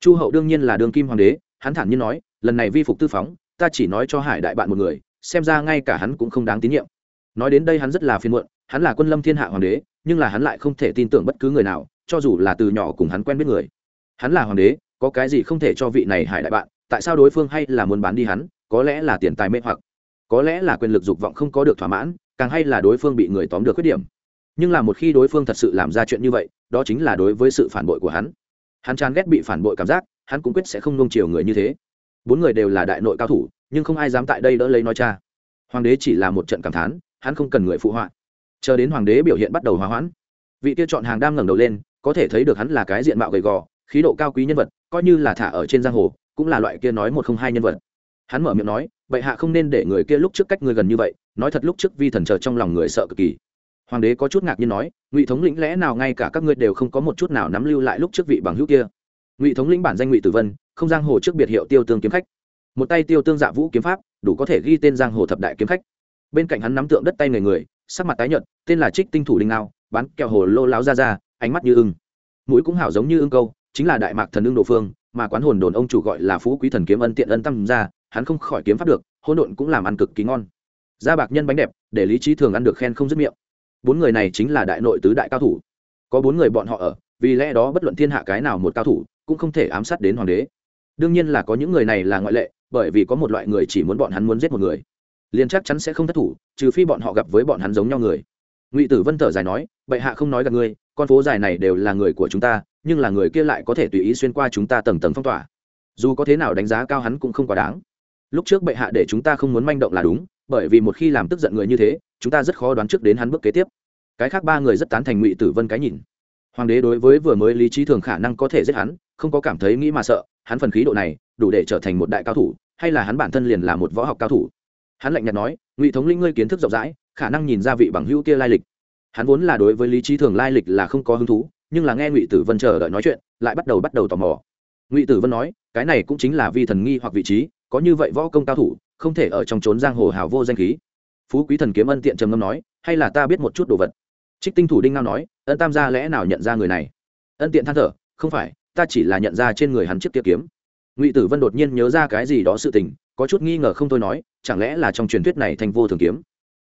Chu hậu đương nhiên là đường kim hoàng đế, hắn thản nhiên nói, lần này vi phục tư phóng ta chỉ nói cho hải đại bạn một người, xem ra ngay cả hắn cũng không đáng tín nhiệm. Nói đến đây hắn rất là phiền muộn, hắn là quân lâm thiên hạ hoàng đế, nhưng là hắn lại không thể tin tưởng bất cứ người nào, cho dù là từ nhỏ cùng hắn quen biết người. Hắn là hoàng đế, có cái gì không thể cho vị này hải đại bạn, tại sao đối phương hay là muốn bán đi hắn, có lẽ là tiền tài mê hoặc, có lẽ là quyền lực dục vọng không có được thỏa mãn, càng hay là đối phương bị người tóm được khuyết điểm. Nhưng là một khi đối phương thật sự làm ra chuyện như vậy, đó chính là đối với sự phản bội của hắn. Hắn chán ghét bị phản bội cảm giác, hắn cũng quyết sẽ không nung chiều người như thế bốn người đều là đại nội cao thủ, nhưng không ai dám tại đây đỡ lấy nói cha. Hoàng đế chỉ là một trận cảm thán, hắn không cần người phụ họa. Chờ đến hoàng đế biểu hiện bắt đầu hòa hoãn, vị kia chọn hàng đang ngẩng đầu lên, có thể thấy được hắn là cái diện mạo gầy gò, khí độ cao quý nhân vật, coi như là thả ở trên giang hồ, cũng là loại kia nói một không hai nhân vật. Hắn mở miệng nói, bệ hạ không nên để người kia lúc trước cách người gần như vậy, nói thật lúc trước vi thần chờ trong lòng người sợ cực kỳ. Hoàng đế có chút ngạc nhiên nói, ngụy thống lĩnh lẽ nào ngay cả các ngươi đều không có một chút nào nắm lưu lại lúc trước vị bằng hữu kia? Ngụy thống lĩnh bản danh ngụy tử vân không giang hồ trước biệt hiệu tiêu tương kiếm khách. Một tay tiêu tương dạ vũ kiếm pháp, đủ có thể ghi tên giang hồ thập đại kiếm khách. Bên cạnh hắn nắm tượng đất tay người người, sắc mặt tái nhợt, tên là trích tinh thủ Linh ngao, bán kẹo hồ lô láo ra ra ánh mắt như ưng. Mũi cũng hảo giống như ưng câu, chính là đại mạc thần ưng đồ phương, mà quán hồn đồn ông chủ gọi là phú quý thần kiếm ân tiện ân tâm ra hắn không khỏi kiếm pháp được hôn độn cũng làm ăn cực kỳ ngon. Da bạc nhân bánh đẹp, để lý trí thường ăn được khen không dứt miệng. Bốn người này chính là đại nội tứ đại cao thủ. Có bốn người bọn họ ở, vì lẽ đó bất luận thiên hạ cái nào một cao thủ, cũng không thể ám sát đến hoàng đế đương nhiên là có những người này là ngoại lệ, bởi vì có một loại người chỉ muốn bọn hắn muốn giết một người. Liền chắc chắn sẽ không thất thủ, trừ phi bọn họ gặp với bọn hắn giống nhau người. Ngụy tử vân thở dài nói, bệ hạ không nói gặp ngươi, con phố dài này đều là người của chúng ta, nhưng là người kia lại có thể tùy ý xuyên qua chúng ta tầng tầng phong tỏa. Dù có thế nào đánh giá cao hắn cũng không quá đáng. Lúc trước bệ hạ để chúng ta không muốn manh động là đúng, bởi vì một khi làm tức giận người như thế, chúng ta rất khó đoán trước đến hắn bước kế tiếp. Cái khác ba người rất tán thành ngụy tử vân cái nhìn. Hoàng đế đối với vừa mới lý trí thường khả năng có thể giết hắn, không có cảm thấy nghĩ mà sợ hắn phần khí độ này đủ để trở thành một đại cao thủ, hay là hắn bản thân liền là một võ học cao thủ? Hắn lạnh nhạt nói, ngụy thống linh ngươi kiến thức rộng rãi, khả năng nhìn ra vị bằng hữu kia lai lịch. Hắn vốn là đối với lý trí thường lai lịch là không có hứng thú, nhưng là nghe ngụy tử vân chờ đợi nói chuyện, lại bắt đầu bắt đầu tò mò. Ngụy tử vân nói, cái này cũng chính là vi thần nghi hoặc vị trí, có như vậy võ công cao thủ, không thể ở trong trốn giang hồ hào vô danh khí. Phú quý thần kiếm ân tiện trầm ngâm nói, hay là ta biết một chút đồ vật? Trích tinh thủ đinh ngao nói, ân tam gia lẽ nào nhận ra người này? Ân tiện than thở, không phải ta chỉ là nhận ra trên người hắn chiếc kia kiếm. Ngụy tử vân đột nhiên nhớ ra cái gì đó sự tình, có chút nghi ngờ không thôi nói, chẳng lẽ là trong truyền thuyết này thành vô thường kiếm?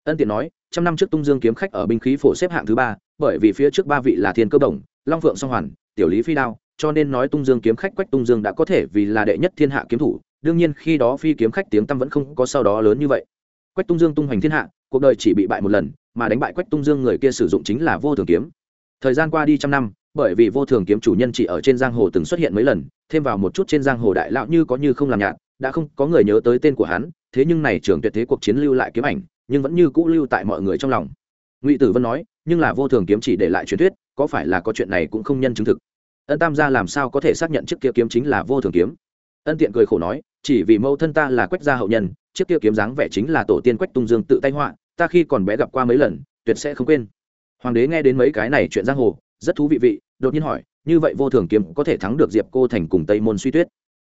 Ân tiện nói, trăm năm trước tung dương kiếm khách ở binh khí phổ xếp hạng thứ ba, bởi vì phía trước ba vị là thiên cơ đồng long phượng song hoàn, tiểu lý phi đao, cho nên nói tung dương kiếm khách quách tung dương đã có thể vì là đệ nhất thiên hạ kiếm thủ, đương nhiên khi đó phi kiếm khách tiếng tăm vẫn không có sau đó lớn như vậy. Quách tung dương tung hoành thiên hạ, cuộc đời chỉ bị bại một lần, mà đánh bại quách tung dương người kia sử dụng chính là vô thường kiếm. Thời gian qua đi trăm năm bởi vì vô thường kiếm chủ nhân chỉ ở trên giang hồ từng xuất hiện mấy lần, thêm vào một chút trên giang hồ đại lão như có như không làm nhạt, đã không có người nhớ tới tên của hắn, thế nhưng này trường tuyệt thế cuộc chiến lưu lại kiếm ảnh, nhưng vẫn như cũ lưu tại mọi người trong lòng. Ngụy tử vân nói, nhưng là vô thường kiếm chỉ để lại truyền thuyết, có phải là có chuyện này cũng không nhân chứng thực. Ân tam gia làm sao có thể xác nhận chiếc kia kiếm chính là vô thường kiếm? Ân tiện cười khổ nói, chỉ vì mâu thân ta là quách gia hậu nhân, chiếc kia kiếm dáng vẻ chính là tổ tiên quách tung dương tự tay họa, ta khi còn bé gặp qua mấy lần, tuyệt sẽ không quên. Hoàng đế nghe đến mấy cái này chuyện giang hồ rất thú vị vị, đột nhiên hỏi, như vậy vô thường kiếm có thể thắng được diệp cô thành cùng tây môn suy tuyết?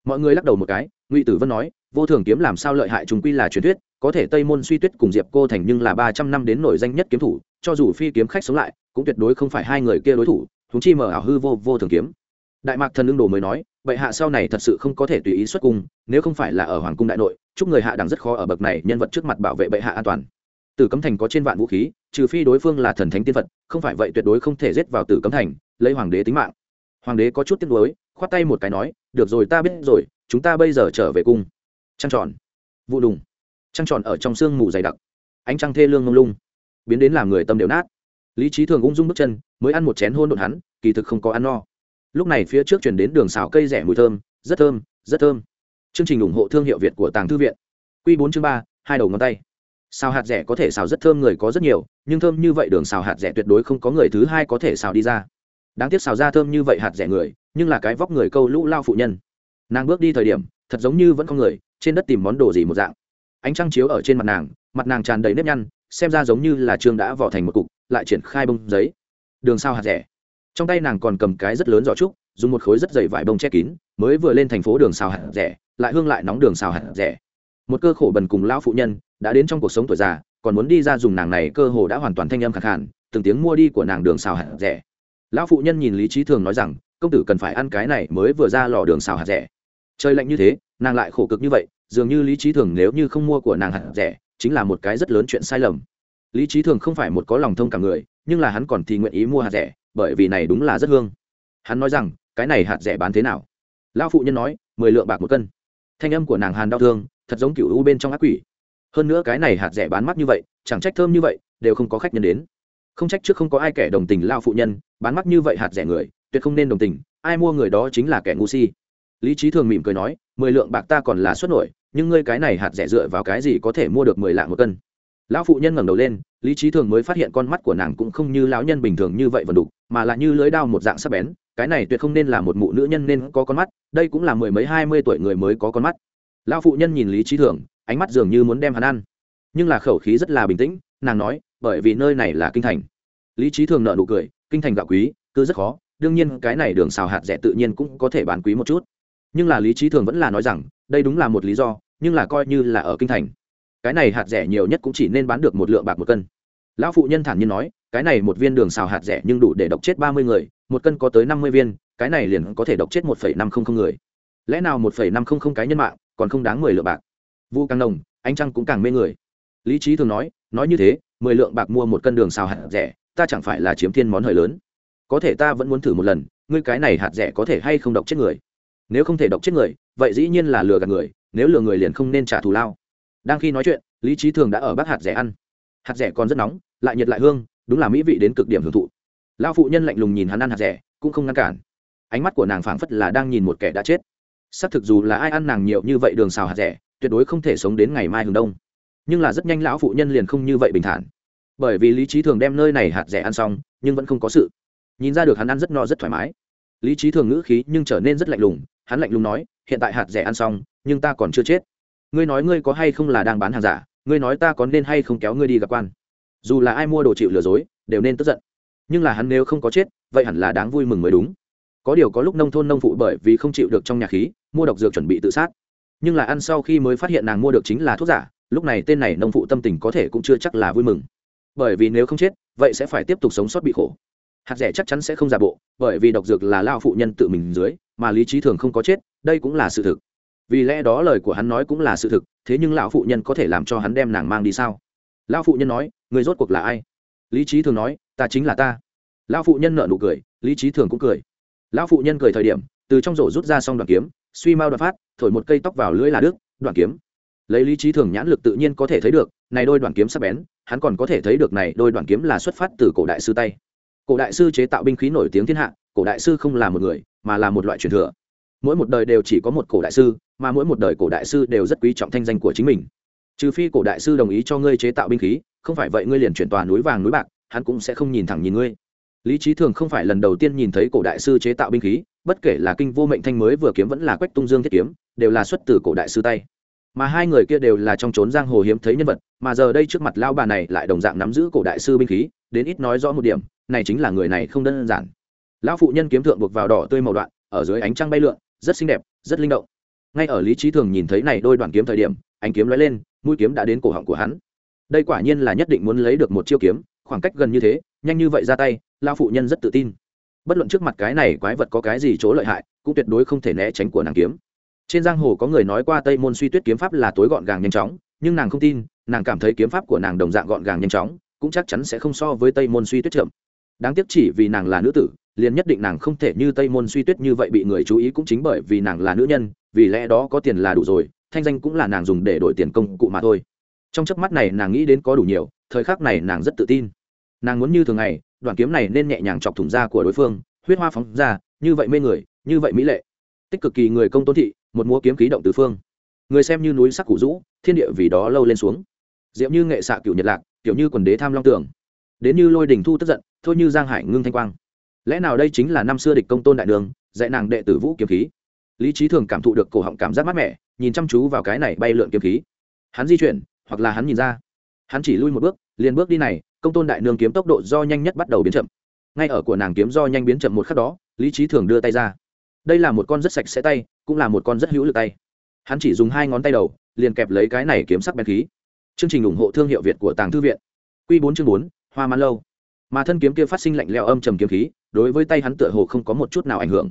Mọi người lắc đầu một cái, ngụy tử vân nói, vô thường kiếm làm sao lợi hại chúng quy là truyền thuyết, có thể tây môn suy tuyết cùng diệp cô thành nhưng là ba trăm năm đến nổi danh nhất kiếm thủ, cho dù phi kiếm khách sống lại, cũng tuyệt đối không phải hai người kia đối thủ thúng chi mở ảo hư vô vô thường kiếm. Đại mạc thần lương đồ mới nói vậy hạ sau này thật sự không có thể tùy ý xuất cung, nếu không phải là ở hoàng cung đại nội, chúc người hạ đẳng rất khó ở bậc này nhân vật trước mặt bảo vệ bệ hạ an toàn tử cấm thành có trên vạn vũ khí, trừ phi đối phương là thần thánh tiên phật, không phải vậy tuyệt đối không thể giết vào tử cấm thành, lấy hoàng đế tính mạng. Hoàng đế có chút tiếc nuối, khoát tay một cái nói, được rồi, ta biết rồi, chúng ta bây giờ trở về cung. Trăng tròn. Vụ đùng. Trăng tròn ở trong sương mù dày đặc. Ánh trăng thê lương mông lung, biến đến làm người tâm đều nát. Lý trí thường ung dung bước chân, mới ăn một chén hôn đột hắn, kỳ thực không có ăn no. Lúc này phía trước chuyển đến đường xào cây rẻ mùi thơm, rất thơm rất thơm. Chương trình ủng hộ thương hiệu việt của tàng thư viện. Q bốn chương ba, hai đầu ngón tay xào hạt rẻ có thể xào rất thơm, người có rất nhiều, nhưng thơm như vậy đường xào hạt rẻ tuyệt đối không có người thứ hai có thể xào đi ra. Đáng tiếc xào ra thơm như vậy hạt rẻ người, nhưng là cái vóc người câu lũ lao phụ nhân. Nàng bước đi thời điểm, thật giống như vẫn có người, trên đất tìm món đồ gì một dạng. Ánh trăng chiếu ở trên mặt nàng mặt nàng tràn đầy nếp nhăn, xem ra giống như là trương đã vỏ thành một cục, lại triển khai bông giấy. Đường sao hạt rẻ. Trong tay nàng còn cầm cái rất lớn giỏ trúc, dùng một khối rất dày vải bông che kín, mới vừa lên thành phố đường xào hạt rẻ, lại hương lại nóng đường xào hạt rẻ. Một cơ khổ bần cùng lão phụ nhân đã đến trong cuộc sống tuổi già, còn muốn đi ra dùng nàng này cơ hồ đã hoàn toàn thanh âm khẳng hẳn từng tiếng mua đi của nàng đường xào hạt rẻ. Lão phụ nhân nhìn lý trí thường nói rằng, công tử cần phải ăn cái này mới vừa ra lò đường xào hạt rẻ. Trời lạnh như thế, nàng lại khổ cực như vậy, dường như lý trí thường nếu như không mua của nàng hạt rẻ, chính là một cái rất lớn chuyện sai lầm. Lý trí thường không phải một có lòng thông cả người, nhưng là hắn còn thì nguyện ý mua hạt rẻ, bởi vì này đúng là rất hương. Hắn nói rằng, cái này hạt rẻ bán thế nào? Lão phụ nhân nói, mười lượng bạc một cân. Thanh âm của nàng hàn đau thương, thật giống kiểu u bên trong ác quỷ hơn nữa cái này hạt rẻ bán mắt như vậy, chẳng trách thơm như vậy, đều không có khách nhân đến. Không trách trước không có ai kẻ đồng tình lao phụ nhân, bán mắt như vậy hạt rẻ người, tuyệt không nên đồng tình, ai mua người đó chính là kẻ ngu si. Lý trí thường mỉm cười nói, mười lượng bạc ta còn là xuất nổi, nhưng ngươi cái này hạt rẻ dựa vào cái gì có thể mua được mười lạng một cân? Lão phụ nhân ngẩng đầu lên, lý trí thường mới phát hiện con mắt của nàng cũng không như lão nhân bình thường như vậy vần đục, mà là như lưới đao một dạng sắc bén, cái này tuyệt không nên là một mụ nữ nhân nên có con mắt, đây cũng là mười mấy hai mươi tuổi người mới có con mắt. Lão phụ nhân nhìn lý trí thường ánh mắt dường như muốn đem hắn ăn. Nhưng là khẩu khí rất là bình tĩnh, nàng nói, bởi vì nơi này là kinh thành. Lý trí thường nợ nụ cười, kinh thành gạo quý cứ rất khó, đương nhiên cái này đường xào hạt rẻ tự nhiên cũng có thể bán quý một chút. Nhưng là lý trí thường vẫn là nói rằng, đây đúng là một lý do, nhưng là coi như là ở kinh thành. Cái này hạt rẻ nhiều nhất cũng chỉ nên bán được một lượng bạc một cân. Lão phụ nhân thản nhiên nói, cái này một viên đường xào hạt rẻ nhưng đủ để độc chết ba mươi người, một cân có tới năm mươi viên, cái này liền có thể độc chết một phẩy năm không không người. Lẽ nào một phẩy năm không không cái nhân mạng, còn không đáng mười lượng bạc? Vu càng nồng anh trăng cũng càng mê người. Lý trí thường nói nói như thế, mười lượng bạc mua một cân đường xào hạt rẻ, ta chẳng phải là chiếm thiên món hời lớn. Có thể ta vẫn muốn thử một lần, ngươi cái này hạt rẻ có thể hay không độc chết người? Nếu không thể độc chết người, vậy dĩ nhiên là lừa gạt người, nếu lừa người liền không nên trả thù lao. Đang khi nói chuyện, lý trí thường đã ở bắt hạt rẻ ăn. Hạt rẻ còn rất nóng, lại nhiệt lại hương, đúng là mỹ vị đến cực điểm hưởng thụ. Lão phụ nhân lạnh lùng nhìn hắn ăn hạt rẻ, cũng không ngăn cản. Ánh mắt của nàng phảng phất là đang nhìn một kẻ đã chết. Xác thực dù là ai ăn nàng nhiều như vậy đường xào hạt rẻ tuyệt đối không thể sống đến ngày mai hướng đông. Nhưng là rất nhanh lão phụ nhân liền không như vậy bình thản. Bởi vì lý trí thường đem nơi này hạt rẻ ăn xong, nhưng vẫn không có sự. Nhìn ra được hắn ăn rất no rất thoải mái. Lý trí thường ngữ khí nhưng trở nên rất lạnh lùng, hắn lạnh lùng nói, hiện tại hạt rẻ ăn xong, nhưng ta còn chưa chết. Ngươi nói ngươi có hay không là đang bán hàng giả, ngươi nói ta có nên hay không kéo ngươi đi gặp quan. Dù là ai mua đồ chịu lừa dối, đều nên tức giận. Nhưng là hắn nếu không có chết, vậy hẳn là đáng vui mừng mới đúng. Có điều có lúc nông thôn nông phụ bởi vì không chịu được trong nhà khí, mua độc dược chuẩn bị tự sát nhưng là ăn sau khi mới phát hiện nàng mua được chính là thuốc giả, lúc này tên này nông phụ tâm tình có thể cũng chưa chắc là vui mừng. Bởi vì nếu không chết, vậy sẽ phải tiếp tục sống sót bị khổ. Hạt rẻ chắc chắn sẽ không giả bộ, bởi vì độc dược là lao phụ nhân tự mình dưới, mà lý trí thường không có chết, đây cũng là sự thực. Vì lẽ đó lời của hắn nói cũng là sự thực, thế nhưng lão phụ nhân có thể làm cho hắn đem nàng mang đi sao? Lão phụ nhân nói, người rốt cuộc là ai? Lý trí thường nói, ta chính là ta. Lão phụ nhân nợ nụ cười, lý trí thường cũng cười. Lão phụ nhân cười thời điểm, từ trong rổ rút ra xong đoàn kiếm suy mau đoạt phát, thổi một cây tóc vào lưỡi là đức, đoạn kiếm. Lấy lý trí thường nhãn lực tự nhiên có thể thấy được, này đôi đoạn kiếm sắp bén, hắn còn có thể thấy được này đôi đoạn kiếm là xuất phát từ cổ đại sư tay. Cổ đại sư chế tạo binh khí nổi tiếng thiên hạ, cổ đại sư không là một người, mà là một loại truyền thừa. Mỗi một đời đều chỉ có một cổ đại sư, mà mỗi một đời cổ đại sư đều rất quý trọng thanh danh của chính mình. Trừ phi cổ đại sư đồng ý cho ngươi chế tạo binh khí, không phải vậy ngươi liền chuyển tòa núi vàng núi bạc, hắn cũng sẽ không nhìn thẳng nhìn ngươi. Lý trí thường không phải lần đầu tiên nhìn thấy cổ đại sư chế tạo binh khí bất kể là kinh vô mệnh thanh mới vừa kiếm vẫn là quách tung dương thiết kiếm, đều là xuất từ cổ đại sư tay. Mà hai người kia đều là trong trốn giang hồ hiếm thấy nhân vật, mà giờ đây trước mặt lao bà này lại đồng dạng nắm giữ cổ đại sư binh khí, đến ít nói rõ một điểm, này chính là người này không đơn giản. Lão phụ nhân kiếm thượng buộc vào đỏ tươi màu đoạn, ở dưới ánh trăng bay lượn, rất xinh đẹp, rất linh động. Ngay ở lý trí thường nhìn thấy này đôi đoạn kiếm thời điểm, ánh kiếm lóe lên, mũi kiếm đã đến cổ họng của hắn. Đây quả nhiên là nhất định muốn lấy được một chiêu kiếm, khoảng cách gần như thế, nhanh như vậy ra tay lao phụ nhân rất tự tin bất luận trước mặt cái này quái vật có cái gì chỗ lợi hại, cũng tuyệt đối không thể né tránh của nàng kiếm. Trên giang hồ có người nói qua tây môn suy tuyết kiếm pháp là tối gọn gàng nhanh chóng, nhưng nàng không tin, nàng cảm thấy kiếm pháp của nàng đồng dạng gọn gàng nhanh chóng, cũng chắc chắn sẽ không so với tây môn suy tuyết chậm. Đáng tiếc chỉ vì nàng là nữ tử, liền nhất định nàng không thể như tây môn suy tuyết như vậy bị người chú ý cũng chính bởi vì nàng là nữ nhân, vì lẽ đó có tiền là đủ rồi, thanh danh cũng là nàng dùng để đổi tiền công cụ mà thôi. Trong chớp mắt này nàng nghĩ đến có đủ nhiều, thời khắc này nàng rất tự tin. Nàng muốn như thường ngày đoàn kiếm này nên nhẹ nhàng chọc thủng da của đối phương, huyết hoa phóng ra, như vậy mê người, như vậy mỹ lệ. Tích cực kỳ người công tôn thị, một múa kiếm khí động từ phương. Người xem như núi sắc cụ rũ, thiên địa vì đó lâu lên xuống. Diệu như nghệ xạ cựu nhật lạc, kiểu như quần đế tham long tưởng. Đến như lôi đình thu tức giận, thôi như giang hải ngưng thanh quang. Lẽ nào đây chính là năm xưa địch công tôn đại đường, dạy nàng đệ tử vũ kiếm khí? Lý trí thường cảm thụ được cổ họng cảm giác mát mẻ, nhìn chăm chú vào cái này bay lượn kiếm khí. Hắn di chuyển, hoặc là hắn nhìn ra. Hắn chỉ lui một bước, liền bước đi này công tôn đại nương kiếm tốc độ do nhanh nhất bắt đầu biến chậm. Ngay ở của nàng kiếm do nhanh biến chậm một khắc đó, lý trí thường đưa tay ra. Đây là một con rất sạch sẽ tay, cũng là một con rất hữu lực tay. Hắn chỉ dùng hai ngón tay đầu, liền kẹp lấy cái này kiếm sắc bén khí. Chương trình ủng hộ thương hiệu việt của tàng thư viện. Q bốn chương bốn, hoa man lâu. Mà thân kiếm kia phát sinh lạnh leo âm trầm kiếm khí, đối với tay hắn tựa hồ không có một chút nào ảnh hưởng.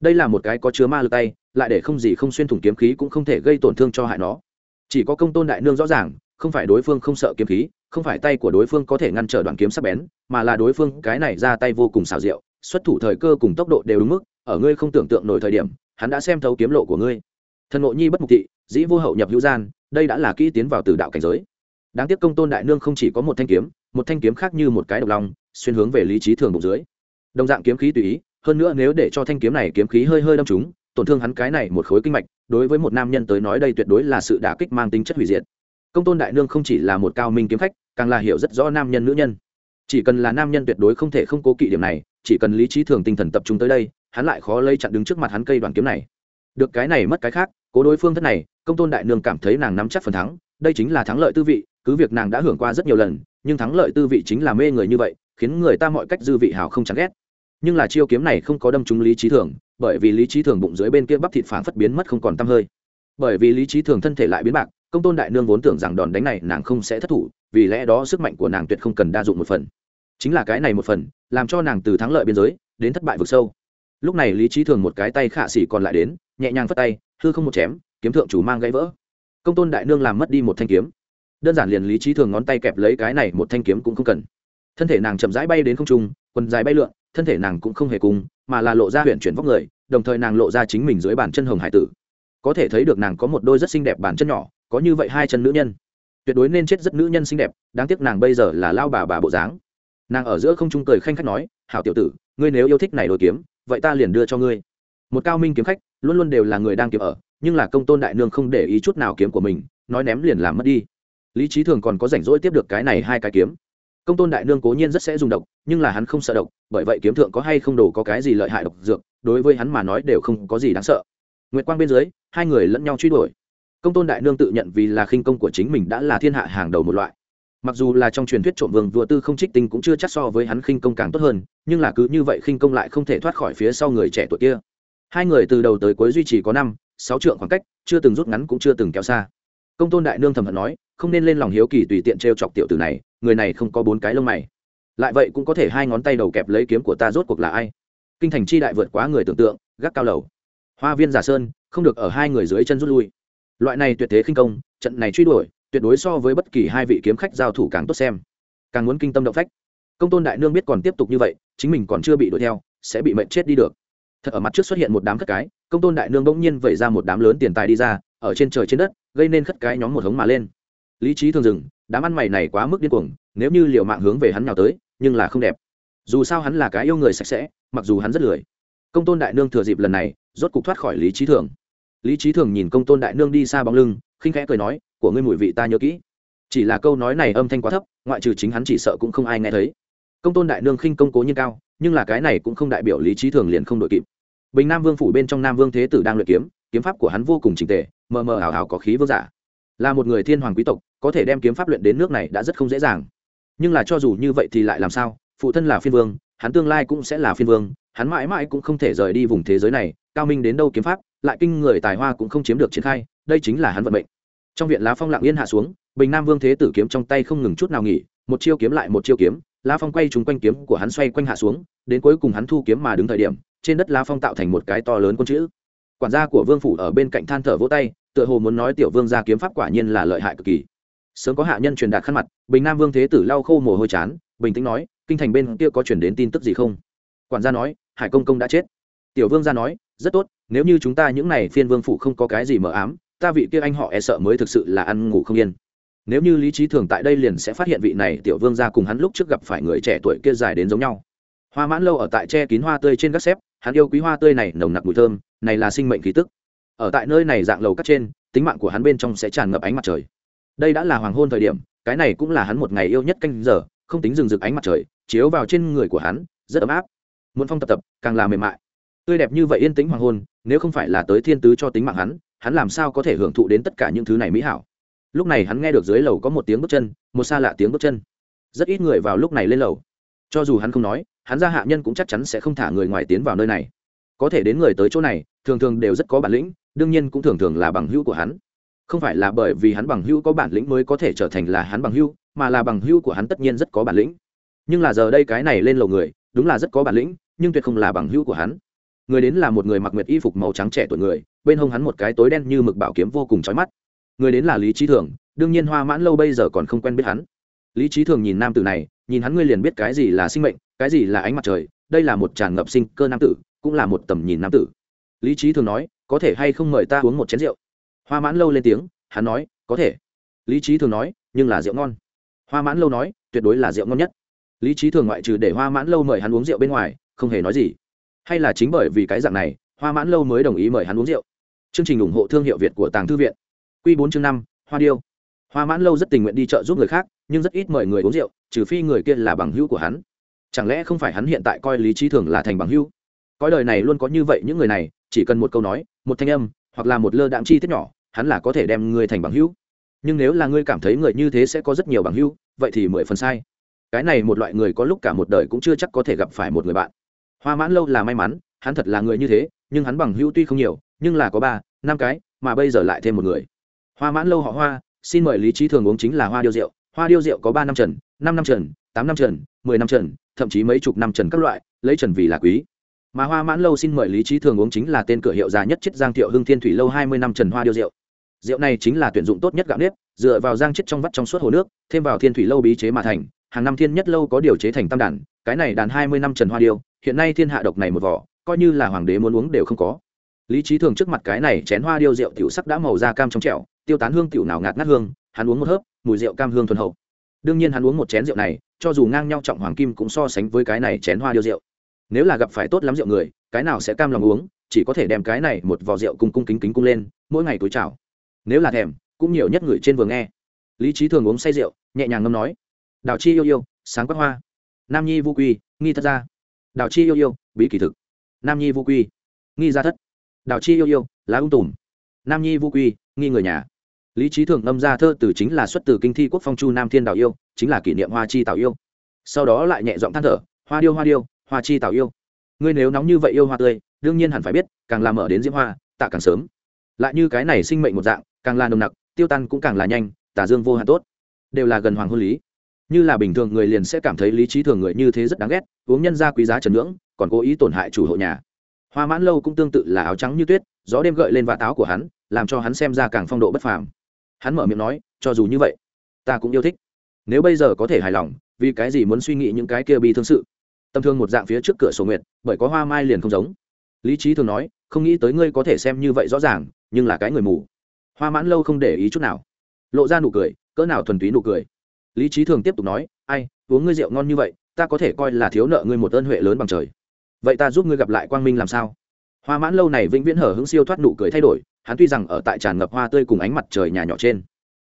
Đây là một cái có chứa ma lực tay, lại để không gì không xuyên thủng kiếm khí cũng không thể gây tổn thương cho hại nó. Chỉ có công tôn đại nương rõ ràng, không phải đối phương không sợ kiếm khí không phải tay của đối phương có thể ngăn trở đoạn kiếm sắc bén mà là đối phương cái này ra tay vô cùng xảo diệu, xuất thủ thời cơ cùng tốc độ đều đúng mức ở ngươi không tưởng tượng nổi thời điểm hắn đã xem thấu kiếm lộ của ngươi. Thần ngộ nhi bất mục thị dĩ vô hậu nhập hữu gian đây đã là kỹ tiến vào từ đạo cảnh giới. Đáng tiếc công tôn đại nương không chỉ có một thanh kiếm một thanh kiếm khác như một cái độc lòng xuyên hướng về lý trí thường bụng dưới. Đồng dạng kiếm khí tùy ý hơn nữa nếu để cho thanh kiếm này kiếm khí hơi hơi đâm chúng tổn thương hắn cái này một khối kinh mạch đối với một nam nhân tới nói đây tuyệt đối là sự đả kích mang tính chất hủy diệt. Công tôn đại nương không chỉ là một cao minh kiếm khách càng là hiểu rất rõ nam nhân nữ nhân. Chỉ cần là nam nhân tuyệt đối không thể không cố kỵ điểm này, chỉ cần lý trí thường tinh thần tập trung tới đây, hắn lại khó lây chặn đứng trước mặt hắn cây đoàn kiếm này. Được cái này mất cái khác, cố đối phương thất này, công tôn đại nương cảm thấy nàng nắm chắc phần thắng, đây chính là thắng lợi tư vị, cứ việc nàng đã hưởng qua rất nhiều lần, nhưng thắng lợi tư vị chính là mê người như vậy, khiến người ta mọi cách dư vị hào không chán ghét. Nhưng là chiêu kiếm này không có đâm trúng lý trí thường, bởi vì lý trí thường bụng dưới bên kia bắp thịt phản phất biến mất không còn tăm hơi. Bởi vì lý trí thường thân thể lại biến bạc công tôn đại nương vốn tưởng rằng đòn đánh này nàng không sẽ thất thủ, vì lẽ đó sức mạnh của nàng tuyệt không cần đa dụng một phần. Chính là cái này một phần, làm cho nàng từ thắng lợi biên giới đến thất bại vực sâu. Lúc này lý trí thường một cái tay khạ xỉ còn lại đến, nhẹ nhàng phất tay, hư không một chém, kiếm thượng chủ mang gãy vỡ. Công tôn đại nương làm mất đi một thanh kiếm. Đơn giản liền lý trí thường ngón tay kẹp lấy cái này một thanh kiếm cũng không cần. Thân thể nàng chậm rãi bay đến không trung, quần dài bay lượn, thân thể nàng cũng không hề cùng, mà là lộ ra huyện chuyển vóc người, đồng thời nàng lộ ra chính mình dưới bàn chân hồng hải tử. Có thể thấy được nàng có một đôi rất xinh đẹp bàn chân nhỏ có như vậy hai chân nữ nhân. Tuyệt đối nên chết rất nữ nhân xinh đẹp, đáng tiếc nàng bây giờ là lao bà bà bộ dáng. Nàng ở giữa không trung cười khanh khách nói, hảo tiểu tử, ngươi nếu yêu thích này đồ kiếm, vậy ta liền đưa cho ngươi. Một cao minh kiếm khách, luôn luôn đều là người đang kiếm ở, nhưng là công tôn đại nương không để ý chút nào kiếm của mình, nói ném liền làm mất đi. Lý trí thường còn có rảnh rỗi tiếp được cái này hai cái kiếm. Công tôn đại nương cố nhiên rất sẽ dùng độc, nhưng là hắn không sợ độc, bởi vậy kiếm thượng có hay không đồ có cái gì lợi hại độc dược, đối với hắn mà nói đều không có gì đáng sợ. Nguyệt quang bên dưới, hai người lẫn nhau truy đuổi công tôn đại nương tự nhận vì là khinh công của chính mình đã là thiên hạ hàng đầu một loại. Mặc dù là trong truyền thuyết trộm vương vua tư không trích tinh cũng chưa chắc so với hắn khinh công càng tốt hơn, nhưng là cứ như vậy khinh công lại không thể thoát khỏi phía sau người trẻ tuổi kia. Hai người từ đầu tới cuối duy trì có năm, sáu trượng khoảng cách, chưa từng rút ngắn cũng chưa từng kéo xa. Công tôn đại nương thầm hận nói, không nên lên lòng hiếu kỳ tùy tiện t r e o chọc tiểu tử này, người này không có bốn cái lông mày. Lại vậy cũng có thể hai ngón tay đầu kẹp lấy kiếm của ta rốt cuộc là ai? Kinh thành chi đại vượt quá người tưởng tượng, gác cao lầu. Hoa viên giả sơn, không được ở hai người dưới chân rút lui loại này tuyệt thế khinh công, trận này truy đuổi, tuyệt đối so với bất kỳ hai vị kiếm khách giao thủ càng tốt xem. Càng muốn kinh tâm động phách. Công tôn đại nương biết còn tiếp tục như vậy, chính mình còn chưa bị đuổi theo, sẽ bị mệnh chết đi được. Thật ở mặt trước xuất hiện một đám khất cái, công tôn đại nương bỗng nhiên vẩy ra một đám lớn tiền tài đi ra, ở trên trời trên đất, gây nên khất cái nhóm một hống mà lên. Lý trí thường dừng, đám ăn mày này quá mức điên cuồng, nếu như liều mạng hướng về hắn nào tới, nhưng là không đẹp. Dù sao hắn là cái yêu người sạch sẽ, mặc dù hắn rất lười. Công tôn đại nương thừa dịp lần này, rốt cục thoát khỏi lý trí thường lý trí thường nhìn công tôn đại nương đi xa bóng lưng, khinh khẽ cười nói, của ngươi mùi vị ta nhớ kỹ. Chỉ là câu nói này âm thanh quá thấp, ngoại trừ chính hắn chỉ sợ cũng không ai nghe thấy. Công tôn đại nương khinh công cố nhiên cao, nhưng là cái này cũng không đại biểu lý trí thường liền không đội kịp. Bình nam vương phủ bên trong nam vương thế tử đang luyện kiếm kiếm pháp của hắn vô cùng trình tề, mờ mờ ảo ảo có khí vương giả. Là một người thiên hoàng quý tộc, có thể đem kiếm pháp luyện đến nước này đã rất không dễ dàng. Nhưng là cho dù như vậy thì lại làm sao? Phụ thân là phiên vương, hắn tương lai cũng sẽ là phiên vương, hắn mãi mãi cũng không thể rời đi vùng thế giới này, cao minh đến đâu kiếm pháp lại kinh người tài hoa cũng không chiếm được triển khai, đây chính là hắn vận mệnh. Trong viện lá phong lặng yên hạ xuống, bình nam vương thế tử kiếm trong tay không ngừng chút nào nghỉ, một chiêu kiếm lại một chiêu kiếm, lá phong quay trúng quanh kiếm của hắn xoay quanh hạ xuống, đến cuối cùng hắn thu kiếm mà đứng thời điểm, trên đất lá phong tạo thành một cái to lớn con chữ. Quản gia của vương phủ ở bên cạnh than thở vỗ tay, tựa hồ muốn nói tiểu vương gia kiếm pháp quả nhiên là lợi hại cực kỳ. Sớm có hạ nhân truyền đạt khăn mặt, bình nam vương thế tử lau khô mồ hôi chán, bình tĩnh nói, kinh thành bên kia có chuyển đến tin tức gì không? Quản gia nói, hải công công đã chết. Tiểu vương gia nói, rất tốt nếu như chúng ta những này phiên vương phủ không có cái gì mờ ám, ta vị kia anh họ e sợ mới thực sự là ăn ngủ không yên. Nếu như lý trí thường tại đây liền sẽ phát hiện vị này tiểu vương gia cùng hắn lúc trước gặp phải người trẻ tuổi kia dài đến giống nhau. Hoa mãn lâu ở tại che kín hoa tươi trên các xếp, hắn yêu quý hoa tươi này nồng nặc mùi thơm, này là sinh mệnh khí tức. Ở tại nơi này dạng lầu cắt trên, tính mạng của hắn bên trong sẽ tràn ngập ánh mặt trời. Đây đã là hoàng hôn thời điểm, cái này cũng là hắn một ngày yêu nhất canh giờ, không tính rừng rực ánh mặt trời, chiếu vào trên người của hắn, rất ấm áp. Muốn phong tập tập, càng là mềm mại. Tươi đẹp như vậy yên tĩnh hoàng hôn nếu không phải là tới thiên tứ cho tính mạng hắn hắn làm sao có thể hưởng thụ đến tất cả những thứ này mỹ hảo? Lúc này hắn nghe được dưới lầu có một tiếng bước chân, một xa lạ tiếng bước chân. Rất ít người vào lúc này lên lầu. Cho dù hắn không nói, hắn ra hạ nhân cũng chắc chắn sẽ không thả người ngoài tiến vào nơi này. Có thể đến người tới chỗ này, thường thường đều rất có bản lĩnh, đương nhiên cũng thường thường là bằng hữu của hắn. Không phải là bởi vì hắn bằng hữu có bản lĩnh mới có thể trở thành là hắn bằng hữu, mà là bằng hữu của hắn tất nhiên rất có bản lĩnh. Nhưng là giờ đây cái này lên lầu người, đúng là rất có bản lĩnh, nhưng tuyệt không là bằng hữu của hắn người đến là một người mặc nguyệt y phục màu trắng trẻ tuổi người, bên hông hắn một cái tối đen như mực bảo kiếm vô cùng chói mắt. Người đến là lý trí thường, đương nhiên hoa mãn lâu bây giờ còn không quen biết hắn. Lý trí thường nhìn nam tử này, nhìn hắn ngươi liền biết cái gì là sinh mệnh, cái gì là ánh mặt trời, đây là một tràn ngập sinh cơ nam tử, cũng là một tầm nhìn nam tử. Lý trí thường nói, có thể hay không mời ta uống một chén rượu? Hoa mãn lâu lên tiếng, hắn nói, có thể. Lý trí thường nói, nhưng là rượu ngon. Hoa mãn lâu nói, tuyệt đối là rượu ngon nhất. Lý trí thường ngoại trừ để hoa mãn lâu mời hắn uống rượu bên ngoài, không hề nói gì hay là chính bởi vì cái dạng này, hoa mãn lâu mới đồng ý mời hắn uống rượu. Chương trình ủng hộ thương hiệu việt của tàng thư viện. Q bốn chương năm, hoa điêu. Hoa mãn lâu rất tình nguyện đi chợ giúp người khác, nhưng rất ít mời người uống rượu, trừ phi người kia là bằng hữu của hắn. Chẳng lẽ không phải hắn hiện tại coi lý trí thường là thành bằng hữu? Coi đời này luôn có như vậy những người này, chỉ cần một câu nói, một thanh âm, hoặc là một lơ đạm chi tiết nhỏ, hắn là có thể đem người thành bằng hữu. Nhưng nếu là ngươi cảm thấy người như thế sẽ có rất nhiều bằng hữu, vậy thì mười phần sai. Cái này một loại người có lúc cả một đời cũng chưa chắc có thể gặp phải một người bạn hoa mãn lâu là may mắn, hắn thật là người như thế, nhưng hắn bằng hữu tuy không nhiều, nhưng là có ba, năm cái, mà bây giờ lại thêm một người. Hoa mãn lâu họ hoa, xin mời lý trí thường uống chính là hoa điêu rượu hoa điêu rượu có ba năm trần, năm năm trần, tám năm trần, mười năm trần, thậm chí mấy chục năm trần các loại, lấy trần vì là quý. Mà hoa mãn lâu xin mời lý trí thường uống chính là tên cửa hiệu già nhất chiết giang thiệu hưng thiên thủy lâu hai mươi năm trần hoa điêu rượu rượu này chính là tuyển dụng tốt nhất gạo nếp, dựa vào giang chết trong vắt trong suốt hồ nước, thêm vào thiên thủy lâu bí chế mà thành, hàng năm thiên nhất lâu có điều chế thành tam đàn, cái này đàn hai mươi năm trần hoa điêu hiện nay thiên hạ độc này một vỏ, coi như là hoàng đế muốn uống đều không có. Lý trí thường trước mặt cái này chén hoa điêu rượu tiểu sắc đã màu da cam trong trẻo, tiêu tán hương tiểu nào ngạt ngát hương, hắn uống một hớp, mùi rượu cam hương thuần hậu. Đương nhiên hắn uống một chén rượu này, cho dù ngang nhau trọng hoàng kim cũng so sánh với cái này chén hoa điêu rượu. Nếu là gặp phải tốt lắm rượu người, cái nào sẽ cam lòng uống, chỉ có thể đem cái này một vò rượu cung cung kính kính cung lên, mỗi ngày túi chào. Nếu là thèm, cũng nhiều nhất người trên vừa nghe. Lý trí thường uống say rượu, nhẹ nhàng ngâm nói, đào chi yêu yêu, sáng quát hoa. Nam nhi vô quy, nghi thất ra đào chi yêu yêu, bí kỳ thực. Nam nhi vô quy. Nghi gia thất. Đào chi yêu yêu, lá ung tùm. Nam nhi vô quy, nghi người nhà. Lý trí thường âm ra thơ từ chính là xuất từ kinh thi quốc phong chu nam thiên đào yêu, chính là kỷ niệm hoa chi tào yêu. Sau đó lại nhẹ giọng than thở, hoa điêu hoa điêu, hoa chi tào yêu. Ngươi nếu nóng như vậy yêu hoa tươi, đương nhiên hẳn phải biết, càng làm mở đến diễm hoa, tạ càng sớm. Lại như cái này sinh mệnh một dạng, càng là nồng nặc, tiêu tan cũng càng là nhanh tả dương vô hạn tốt. Đều là gần hoàng hôn lý như là bình thường người liền sẽ cảm thấy lý trí thường người như thế rất đáng ghét, uống nhân ra quý giá trần ngưỡng, còn cố ý tổn hại chủ hộ nhà. Hoa mãn lâu cũng tương tự là áo trắng như tuyết, gió đêm gợi lên vạt áo của hắn, làm cho hắn xem ra càng phong độ bất phàm. Hắn mở miệng nói, cho dù như vậy, ta cũng yêu thích. Nếu bây giờ có thể hài lòng, vì cái gì muốn suy nghĩ những cái kia bi thương sự? Tâm thương một dạng phía trước cửa sổ nguyệt, bởi có hoa mai liền không giống. Lý trí thường nói, không nghĩ tới ngươi có thể xem như vậy rõ ràng, nhưng là cái người mù. Hoa mãn lâu không để ý chút nào. Lộ ra nụ cười, cỡ nào thuần túy nụ cười lý trí thường tiếp tục nói, ai, uống ngươi rượu ngon như vậy, ta có thể coi là thiếu nợ ngươi một ơn huệ lớn bằng trời. Vậy ta giúp ngươi gặp lại quang minh làm sao? Hoa mãn lâu này vĩnh viễn hở hứng siêu thoát nụ cười thay đổi, hắn tuy rằng ở tại tràn ngập hoa tươi cùng ánh mặt trời nhà nhỏ trên,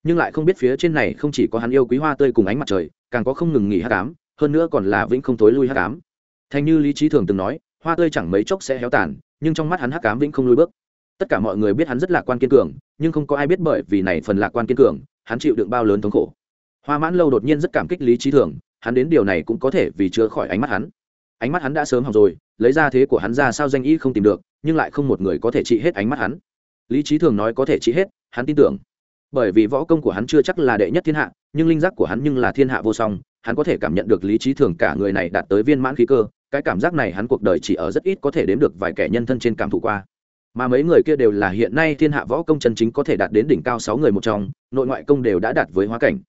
nhưng lại không biết phía trên này không chỉ có hắn yêu quý hoa tươi cùng ánh mặt trời, càng có không ngừng nghỉ hát cám hơn nữa còn là vĩnh không tối lui hát cám thành như lý trí thường từng nói, hoa tươi chẳng mấy chốc sẽ héo tàn, nhưng trong mắt hắn hát cám vĩnh không lui bước. Tất cả mọi người biết hắn rất lạc quan kiên cường, nhưng không có ai biết bởi vì này phần lạc quan kiên cường, hắn chịu đựng bao lớn thống khổ hoa mãn lâu đột nhiên rất cảm kích lý trí thường, hắn đến điều này cũng có thể vì chữa khỏi ánh mắt hắn. Ánh mắt hắn đã sớm học rồi, lấy ra thế của hắn ra sao danh y không tìm được, nhưng lại không một người có thể trị hết ánh mắt hắn. Lý trí thường nói có thể trị hết, hắn tin tưởng. Bởi vì võ công của hắn chưa chắc là đệ nhất thiên hạ, nhưng linh giác của hắn nhưng là thiên hạ vô song, hắn có thể cảm nhận được lý trí thường cả người này đạt tới viên mãn khí cơ, cái cảm giác này hắn cuộc đời chỉ ở rất ít có thể đếm được vài kẻ nhân thân trên cảm thụ qua. Mà mấy người kia đều là hiện nay thiên hạ võ công chân chính có thể đạt đến đỉnh cao sáu người một trong, nội ngoại công đều đã đạt với hóa cảnh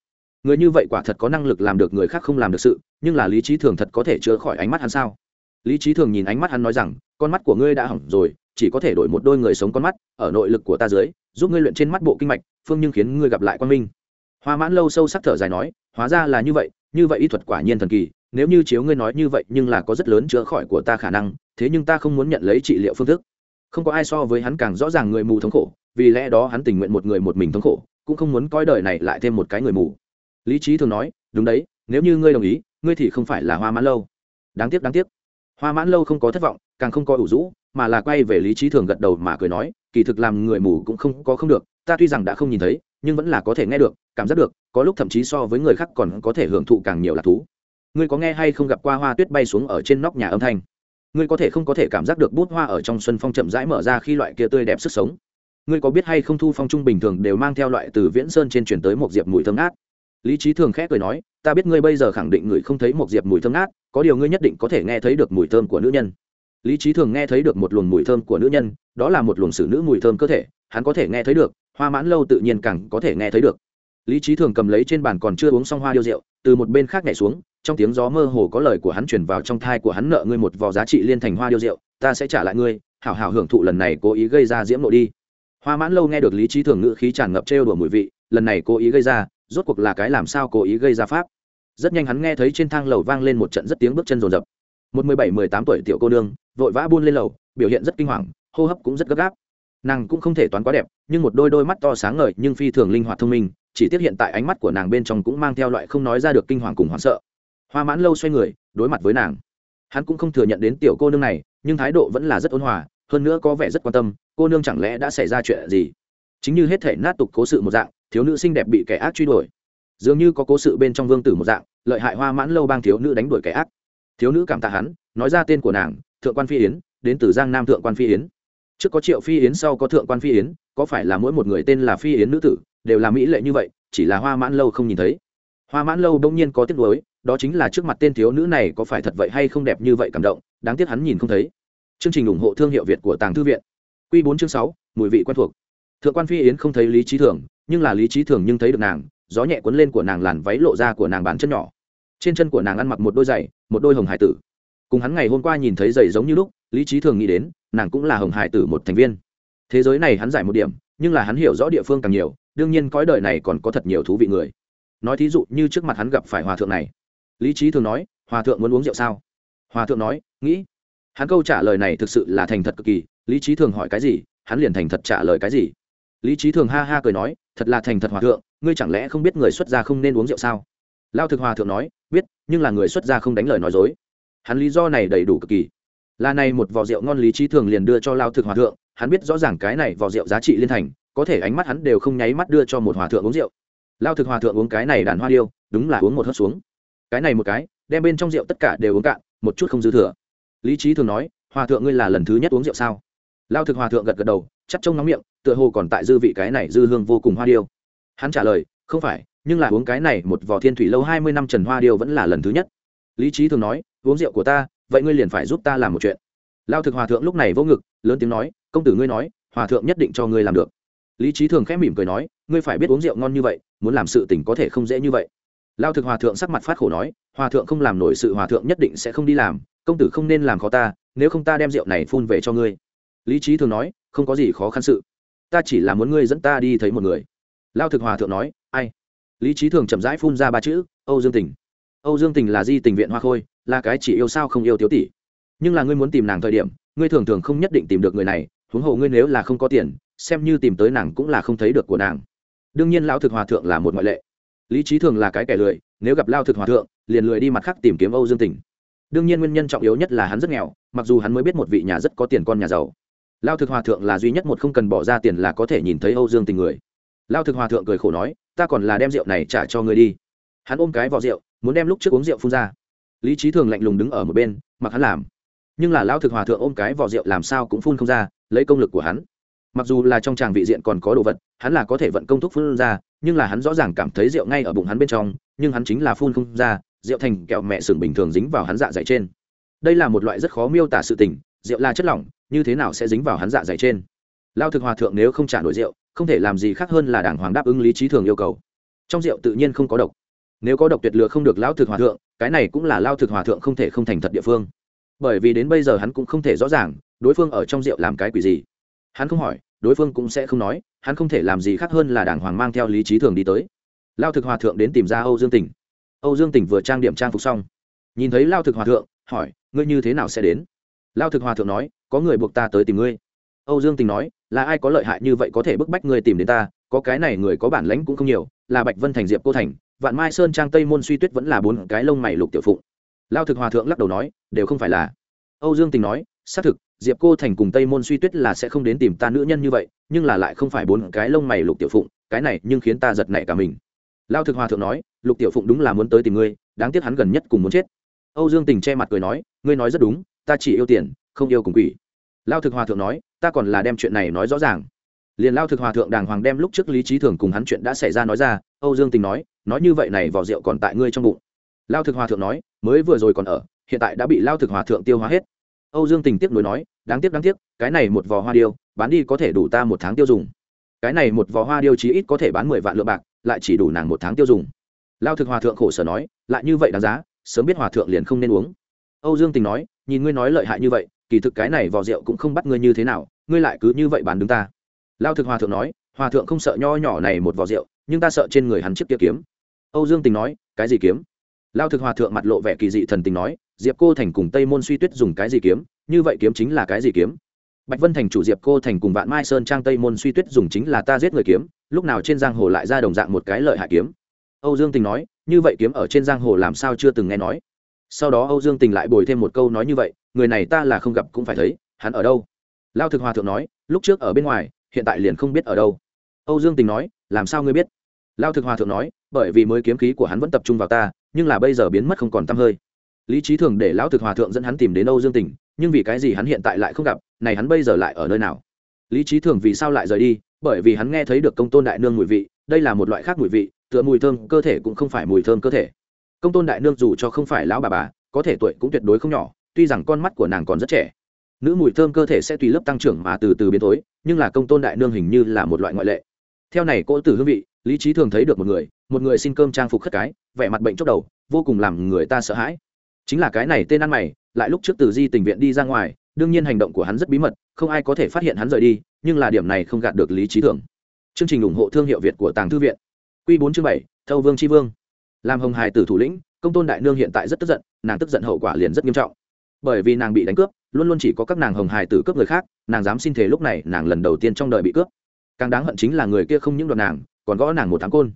người như vậy quả thật có năng lực làm được người khác không làm được sự, nhưng là lý trí thường thật có thể chữa khỏi ánh mắt hắn sao? Lý trí thường nhìn ánh mắt hắn nói rằng, con mắt của ngươi đã hỏng rồi, chỉ có thể đổi một đôi người sống con mắt, ở nội lực của ta dưới, giúp ngươi luyện trên mắt bộ kinh mạch, phương nhưng khiến ngươi gặp lại quan minh. Hoa mãn lâu sâu sắc thở dài nói, hóa ra là như vậy như vậy y thuật quả nhiên thần kỳ, nếu như chiếu ngươi nói như vậy nhưng là có rất lớn chữa khỏi của ta khả năng, thế nhưng ta không muốn nhận lấy trị liệu phương thức. Không có ai so với hắn càng rõ ràng người mù thống khổ, vì lẽ đó hắn tình nguyện một người một mình thống khổ, cũng không muốn coi đời này lại thêm một cái người mù lý trí thường nói, đúng đấy, nếu như ngươi đồng ý, ngươi thì không phải là hoa mãn lâu. Đáng tiếc đáng tiếc. Hoa mãn lâu không có thất vọng, càng không có ủ rũ, mà là quay về lý trí thường gật đầu mà cười nói, kỳ thực làm người mù cũng không có không được, ta tuy rằng đã không nhìn thấy, nhưng vẫn là có thể nghe được, cảm giác được, có lúc thậm chí so với người khác còn có thể hưởng thụ càng nhiều lạc thú. Ngươi có nghe hay không gặp qua hoa tuyết bay xuống ở trên nóc nhà âm thanh? Ngươi có thể không có thể cảm giác được bút hoa ở trong xuân phong chậm rãi mở ra khi loại kia tươi đẹp sức sống. Ngươi có biết hay không thu phong trung bình thường đều mang theo loại từ viễn sơn trên chuyển tới một diệp mùi thơm ngát? Lý trí thường khẽ cười nói, ta biết ngươi bây giờ khẳng định người không thấy một diệp mùi thơm ngát, có điều ngươi nhất định có thể nghe thấy được mùi thơm của nữ nhân. Lý trí thường nghe thấy được một luồng mùi thơm của nữ nhân, đó là một luồng xử nữ mùi thơm cơ thể, hắn có thể nghe thấy được, hoa mãn lâu tự nhiên càng có thể nghe thấy được. Lý trí thường cầm lấy trên bàn còn chưa uống xong hoa điêu rượu, từ một bên khác nhảy xuống, trong tiếng gió mơ hồ có lời của hắn chuyển vào trong thai của hắn nợ ngươi một vò giá trị liên thành hoa điêu rượu, ta sẽ trả lại ngươi, hảo hảo hưởng thụ lần này cố ý gây ra diễm nội đi. Hoa mãn lâu nghe được lý trí thường ngữ khí tràn ngập trêu đùa mùi vị, lần này cố ý gây ra rốt cuộc là cái làm sao cố ý gây ra pháp. Rất nhanh hắn nghe thấy trên thang lầu vang lên một trận rất tiếng bước chân rồn rập. Một mười bảy, mười tám tuổi tiểu cô nương, vội vã buôn lên lầu, biểu hiện rất kinh hoàng, hô hấp cũng rất gấp gáp. Nàng cũng không thể toán quá đẹp, nhưng một đôi đôi mắt to sáng ngời nhưng phi thường linh hoạt thông minh, chỉ tiếc hiện tại ánh mắt của nàng bên trong cũng mang theo loại không nói ra được kinh hoàng cùng hoảng sợ. Hoa mãn lâu xoay người, đối mặt với nàng. Hắn cũng không thừa nhận đến tiểu cô nương này, nhưng thái độ vẫn là rất ôn hòa, hơn nữa có vẻ rất quan tâm, cô nương chẳng lẽ đã xảy ra chuyện gì? Chính như hết thể nát tục cố sự một dạng thiếu nữ xinh đẹp bị kẻ ác truy đuổi. Dường như có cố sự bên trong vương tử một dạng, lợi hại hoa mãn lâu bang thiếu nữ đánh đuổi kẻ ác. Thiếu nữ cảm tạ hắn, nói ra tên của nàng, thượng quan phi yến, đến từ giang nam thượng quan phi yến. Trước có triệu phi yến, sau có thượng quan phi yến, có phải là mỗi một người tên là phi yến nữ tử, đều là mỹ lệ như vậy, chỉ là hoa mãn lâu không nhìn thấy. Hoa mãn lâu đông nhiên có tiếc nuối, đó chính là trước mặt tên thiếu nữ này có phải thật vậy hay không đẹp như vậy cảm động, đáng tiếc hắn nhìn không thấy. Chương trình ủng hộ thương hiệu việt của tàng thư viện. Q bốn chương sáu, mùi vị quen thuộc. Thượng quan phi yến không thấy lý trí thường nhưng là lý trí thường nhưng thấy được nàng, gió nhẹ cuốn lên của nàng làn váy lộ ra của nàng bàn chân nhỏ. Trên chân của nàng ăn mặc một đôi giày, một đôi hồng hải tử. Cùng hắn ngày hôm qua nhìn thấy giày giống như lúc, lý trí thường nghĩ đến, nàng cũng là hồng hải tử một thành viên. Thế giới này hắn giải một điểm, nhưng là hắn hiểu rõ địa phương càng nhiều, đương nhiên cõi đời này còn có thật nhiều thú vị người. Nói thí dụ như trước mặt hắn gặp phải hòa thượng này. Lý trí thường nói, hòa thượng muốn uống rượu sao? Hòa thượng nói, nghĩ. Hắn câu trả lời này thực sự là thành thật cực kỳ, lý trí thường hỏi cái gì, hắn liền thành thật trả lời cái gì. Lý trí thường ha ha cười nói thật là thành thật hòa thượng, ngươi chẳng lẽ không biết người xuất gia không nên uống rượu sao? Lao thực hòa thượng nói, biết, nhưng là người xuất gia không đánh lời nói dối. Hắn lý do này đầy đủ cực kỳ. Là này một vò rượu ngon lý trí thường liền đưa cho lao thực hòa thượng, hắn biết rõ ràng cái này vò rượu giá trị liên thành, có thể ánh mắt hắn đều không nháy mắt đưa cho một hòa thượng uống rượu. Lao thực hòa thượng uống cái này đàn hoa điêu, đúng là uống một hớt xuống. Cái này một cái, đem bên trong rượu tất cả đều uống cạn, một chút không dư thừa. Lý trí thường nói, hòa thượng ngươi là lần thứ nhất uống rượu sao? Lao thực hòa thượng gật gật đầu chắc trông nóng miệng, tựa hồ còn tại dư vị cái này dư hương vô cùng hoa điêu. Hắn trả lời, không phải, nhưng là uống cái này một vò thiên thủy lâu hai mươi năm trần hoa điêu vẫn là lần thứ nhất. Lý trí thường nói, uống rượu của ta, vậy ngươi liền phải giúp ta làm một chuyện. Lao thực hòa thượng lúc này vô ngực, lớn tiếng nói, công tử ngươi nói, hòa thượng nhất định cho ngươi làm được. Lý trí thường khẽ mỉm cười nói, ngươi phải biết uống rượu ngon như vậy, muốn làm sự tình có thể không dễ như vậy. Lao thực hòa thượng sắc mặt phát khổ nói, hòa thượng không làm nổi sự, hòa thượng nhất định sẽ không đi làm, công tử không nên làm khó ta, nếu không ta đem rượu này phun về cho ngươi lý trí thường nói, không có gì khó khăn sự. Ta chỉ là muốn ngươi dẫn ta đi thấy một người. Lao thực hòa thượng nói, ai? Lý trí thường chậm rãi phun ra ba chữ, âu dương tình. Âu dương tình là di tình viện hoa khôi, là cái chỉ yêu sao không yêu tiếu tỷ. Nhưng là ngươi muốn tìm nàng thời điểm, ngươi thường thường không nhất định tìm được người này, huống hồ ngươi nếu là không có tiền, xem như tìm tới nàng cũng là không thấy được của nàng. Đương nhiên lão thực hòa thượng là một ngoại lệ. Lý trí thường là cái kẻ lười, nếu gặp lao thực hòa thượng, liền lười đi mặt khác tìm kiếm âu dương tình. Đương nhiên nguyên nhân trọng yếu nhất là hắn rất nghèo, mặc dù hắn mới biết một vị nhà rất có tiền con nhà giàu lao thực hòa thượng là duy nhất một không cần bỏ ra tiền là có thể nhìn thấy âu dương tình người. Lao thực hòa thượng cười khổ nói, ta còn là đem rượu này trả cho ngươi đi. Hắn ôm cái vỏ rượu, muốn đem lúc trước uống rượu phun ra. Lý trí thường lạnh lùng đứng ở một bên, mặc hắn làm. Nhưng là lao thực hòa thượng ôm cái vỏ rượu làm sao cũng phun không ra, lấy công lực của hắn. Mặc dù là trong tràng vị diện còn có đồ vật, hắn là có thể vận công thúc phun ra, nhưng là hắn rõ ràng cảm thấy rượu ngay ở bụng hắn bên trong, nhưng hắn chính là phun không ra, rượu thành kẹo mẹ sừng bình thường dính vào hắn dạ dày trên. Đây là một loại rất khó miêu tả sự tình, rượu là chất lỏng như thế nào sẽ dính vào hắn dạ dày trên? Lao thực hòa thượng nếu không trả nổi rượu, không thể làm gì khác hơn là đảng hoàng đáp ứng lý trí thường yêu cầu. Trong rượu tự nhiên không có độc. Nếu có độc tuyệt lừa không được lao thực hòa thượng, cái này cũng là lao thực hòa thượng không thể không thành thật địa phương. Bởi vì đến bây giờ hắn cũng không thể rõ ràng, đối phương ở trong rượu làm cái quỷ gì. Hắn không hỏi, đối phương cũng sẽ không nói, hắn không thể làm gì khác hơn là đảng hoàng mang theo lý trí thường đi tới. Lao thực hòa thượng đến tìm ra âu dương tỉnh. Âu dương tỉnh vừa trang điểm trang phục xong, nhìn thấy lao thực hòa thượng, hỏi, ngươi như thế nào sẽ đến? Lao thực hòa thượng nói có người buộc ta tới tìm ngươi. Âu dương tình nói, là ai có lợi hại như vậy có thể bức bách ngươi tìm đến ta, có cái này người có bản lãnh cũng không nhiều, là bạch vân thành, diệp cô thành, vạn mai sơn trang tây môn suy tuyết vẫn là bốn cái lông mày lục tiểu phụng. Lao thực hòa thượng lắc đầu nói, đều không phải là. Âu dương tình nói, xác thực, diệp cô thành cùng tây môn suy tuyết là sẽ không đến tìm ta nữ nhân như vậy, nhưng là lại không phải bốn cái lông mày lục tiểu phụng, cái này nhưng khiến ta giật nảy cả mình. Lao thực hòa thượng nói, lục tiểu phụng đúng là muốn tới tìm ngươi, đáng tiếc hắn gần nhất cùng muốn chết. Âu dương tình che mặt cười nói, ngươi nói rất đúng, ta chỉ yêu tiền, không yêu cùng quỷ lao thực hòa thượng nói, ta còn là đem chuyện này nói rõ ràng. Liền lao thực hòa thượng đàng hoàng đem lúc trước lý trí thường cùng hắn chuyện đã xảy ra nói ra, âu dương tình nói nói như vậy này vỏ rượu còn tại ngươi trong bụng. Lao thực hòa thượng nói, mới vừa rồi còn ở, hiện tại đã bị lao thực hòa thượng tiêu hóa hết. Âu dương tình tiếc nuối nói, đáng tiếc đáng tiếc, cái này một vò hoa điêu, bán đi có thể đủ ta một tháng tiêu dùng. Cái này một vò hoa điêu chí ít có thể bán mười vạn lượng bạc, lại chỉ đủ nàng một tháng tiêu dùng. Lao thực hòa thượng khổ sở nói, lại như vậy đáng giá, sớm biết hòa thượng liền không nên uống. Âu dương tình nói, nhìn ngươi nói lợi hại như vậy kỳ thực cái này vò rượu cũng không bắt ngươi như thế nào, ngươi lại cứ như vậy bán đứng ta. Lao thực hòa thượng nói, hòa thượng không sợ nho nhỏ này một vò rượu, nhưng ta sợ trên người hắn chiếc kia kiếm. Âu dương tình nói, cái gì kiếm? Lao thực hòa thượng mặt lộ vẻ kỳ dị thần tình nói, diệp cô thành cùng tây môn suy tuyết dùng cái gì kiếm? Như vậy kiếm chính là cái gì kiếm? Bạch vân thành chủ diệp cô thành cùng vạn mai sơn trang tây môn suy tuyết dùng chính là ta giết người kiếm, lúc nào trên giang hồ lại ra đồng dạng một cái lợi hại kiếm. Âu dương tình nói, như vậy kiếm ở trên giang hồ làm sao chưa từng nghe nói sau đó âu dương tình lại bồi thêm một câu nói như vậy, người này ta là không gặp cũng phải thấy, hắn ở đâu? Lao thực hòa thượng nói, lúc trước ở bên ngoài, hiện tại liền không biết ở đâu. Âu dương tình nói, làm sao ngươi biết? Lao thực hòa thượng nói, bởi vì mới kiếm khí của hắn vẫn tập trung vào ta, nhưng là bây giờ biến mất không còn t hơi. Lý trí thường để lão thực hòa thượng dẫn hắn tìm đến âu dương tình, nhưng vì cái gì hắn hiện tại lại không gặp, này hắn bây giờ lại ở nơi nào? Lý trí thường vì sao lại rời đi? Bởi vì hắn nghe thấy được công tôn đại nương mùi vị, đây là một loại khác mùi vị, tựa mùi thơm, cơ thể cũng không phải mùi thơm cơ thể công tôn đại nương dù cho không phải lão bà bà, có thể tuổi cũng tuyệt đối không nhỏ, tuy rằng con mắt của nàng còn rất trẻ. Nữ mùi thơm cơ thể sẽ tùy lớp tăng trưởng mà từ từ biến tối nhưng là công tôn đại nương hình như là một loại ngoại lệ. Theo này cỗ tử hương vị, lý trí thường thấy được một người một người xin cơm trang phục khất cái, vẻ mặt bệnh chốc đầu, vô cùng làm người ta sợ hãi. Chính là cái này tên ăn mày, lại lúc trước từ di tình viện đi ra ngoài, đương nhiên hành động của hắn rất bí mật, không ai có thể phát hiện hắn rời đi, nhưng là điểm này không gạt được lý trí thường. Chương trình ủng hộ thương hiệu việt của tàng thư viện. Q bốn chương bảy, thâu vương tri vương làm hồng hài tử thủ lĩnh, công tôn đại nương hiện tại rất tức giận, nàng tức giận hậu quả liền rất nghiêm trọng. Bởi vì nàng bị đánh cướp, luôn luôn chỉ có các nàng hồng hài tử cướp người khác, nàng dám xin thể lúc này nàng lần đầu tiên trong đời bị cướp. Càng đáng hận chính là người kia không những đoạt nàng, còn gõ nàng một tháng côn.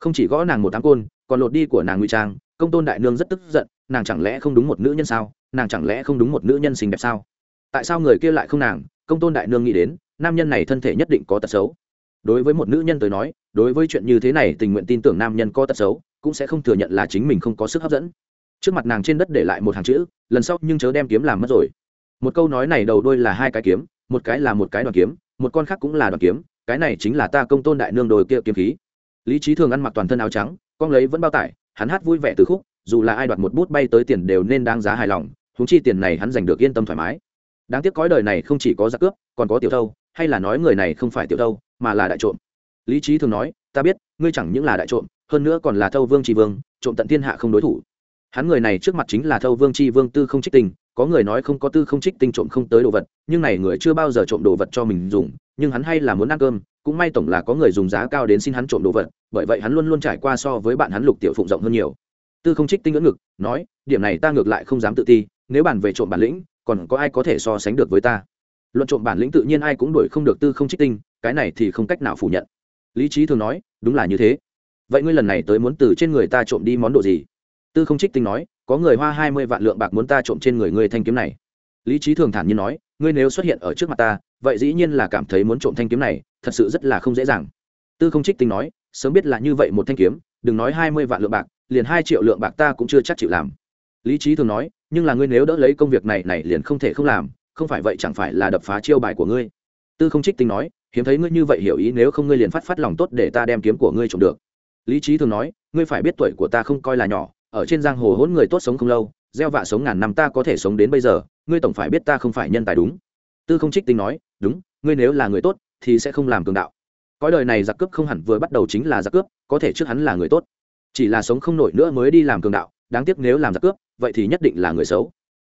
Không chỉ gõ nàng một tháng côn, còn lột đi của nàng ngụy trang, công tôn đại nương rất tức giận, nàng chẳng lẽ không đúng một nữ nhân sao, nàng chẳng lẽ không đúng một nữ nhân xinh đẹp sao? Tại sao người kia lại không nàng? Công tôn đại nương nghĩ đến, nam nhân này thân thể nhất định có tật xấu. Đối với một nữ nhân tới nói, đối với chuyện như thế này tình nguyện tin tưởng nam nhân có tật xấu cũng sẽ không thừa nhận là chính mình không có sức hấp dẫn. Trước mặt nàng trên đất để lại một hàng chữ, lần sau nhưng chớ đem kiếm làm mất rồi. Một câu nói này đầu đôi là hai cái kiếm, một cái là một cái đoàn kiếm, một con khác cũng là đoàn kiếm, cái này chính là ta công tôn đại nương đồi kia kiếm khí. Lý trí thường ăn mặc toàn thân áo trắng, con lấy vẫn bao tải, hắn hát vui vẻ từ khúc, dù là ai đoạt một bút bay tới tiền đều nên đáng giá hài lòng húng chi tiền này hắn giành được yên tâm thoải mái. Đáng tiếc cõi đời này không chỉ có giặc cướp, còn có tiểu thâu, hay là nói người này không phải tiểu thâu, mà là đại trộm. Lý trí thường nói, ta biết, ngươi chẳng những là đại trộm hơn nữa còn là thâu vương tri vương, trộm tận thiên hạ không đối thủ. Hắn người này trước mặt chính là thâu vương tri vương tư không trích tình, có người nói không có tư không trích tinh trộm không tới đồ vật, nhưng này người chưa bao giờ trộm đồ vật cho mình dùng, nhưng hắn hay là muốn ăn cơm, cũng may tổng là có người dùng giá cao đến xin hắn trộm đồ vật, bởi vậy hắn luôn luôn trải qua so với bạn hắn lục tiểu phụng rộng hơn nhiều. Tư không trích tinh ngưỡng ngực, nói, điểm này ta ngược lại không dám tự ti, nếu bàn về trộm bản lĩnh, còn có ai có thể so sánh được với ta? Luận trộm bản lĩnh tự nhiên ai cũng đuổi không được tư không trích tinh cái này thì không cách nào phủ nhận. Lý trí thường nói, đúng là như thế vậy ngươi lần này tới muốn từ trên người ta trộm đi món đồ gì? Tư không trích tinh nói, có người hoa hai mươi vạn lượng bạc muốn ta trộm trên người ngươi thanh kiếm này. Lý trí thường thản nhiên nói, ngươi nếu xuất hiện ở trước mặt ta, vậy dĩ nhiên là cảm thấy muốn trộm thanh kiếm này, thật sự rất là không dễ dàng. Tư không trích tinh nói, sớm biết là như vậy một thanh kiếm, đừng nói hai mươi vạn lượng bạc, liền hai triệu lượng bạc ta cũng chưa chắc chịu làm. Lý trí thường nói, nhưng là ngươi nếu đỡ lấy công việc này này liền không thể không làm, không phải vậy chẳng phải là đập phá chiêu bài của ngươi. Tư không trích tinh nói, hiếm thấy ngươi như vậy hiểu ý, nếu không ngươi liền phát phát lòng tốt để ta đem kiếm của ngươi trộm được lý trí thường nói, ngươi phải biết tuổi của ta không coi là nhỏ, ở trên giang hồ hỗn người tốt sống không lâu, gieo vạ sống ngàn năm ta có thể sống đến bây giờ, ngươi tổng phải biết ta không phải nhân tài đúng. Tư không trích tinh nói, đúng, ngươi nếu là người tốt, thì sẽ không làm cường đạo. Cõi đời này giặc cướp không hẳn vừa bắt đầu chính là giặc cướp, có thể trước hắn là người tốt. Chỉ là sống không nổi nữa mới đi làm cường đạo, đáng tiếc nếu làm giặc cướp, vậy thì nhất định là người xấu.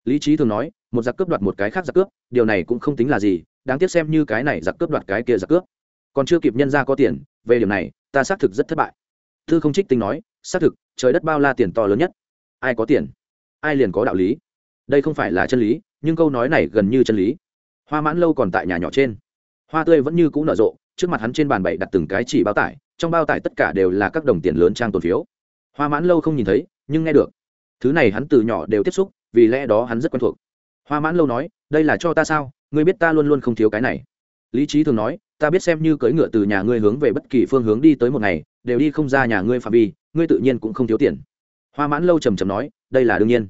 Lý trí thường nói, một giặc cướp đoạt một cái khác giặc cướp, điều này cũng không tính là gì, đáng tiếc xem như cái này giặc cướp đoạt cái kia giặc cướp. Còn chưa kịp nhân ra có tiền, về điểm này, ta xác thực rất thất bại thư không trích tinh nói, xác thực, trời đất bao la tiền to lớn nhất. Ai có tiền, ai liền có đạo lý. Đây không phải là chân lý, nhưng câu nói này gần như chân lý. Hoa mãn lâu còn tại nhà nhỏ trên. Hoa tươi vẫn như c ũ nở rộ, trước mặt hắn trên bàn bậy đặt từng cái chỉ bao tải, trong bao tải tất cả đều là các đồng tiền lớn trang tồn phiếu. Hoa mãn lâu không nhìn thấy, nhưng nghe được. Thứ này hắn từ nhỏ đều tiếp xúc, vì lẽ đó hắn rất quen thuộc. Hoa mãn lâu nói, đây là cho ta sao? Ngươi biết ta luôn luôn không thiếu cái này. Lý trí thường nói ta biết xem như cưỡi ngựa từ nhà ngươi hướng về bất kỳ phương hướng đi tới một ngày, đều đi không ra nhà ngươi phạm vi, ngươi tự nhiên cũng không thiếu tiền. Hoa mãn lâu trầm trầm nói, đây là đương nhiên.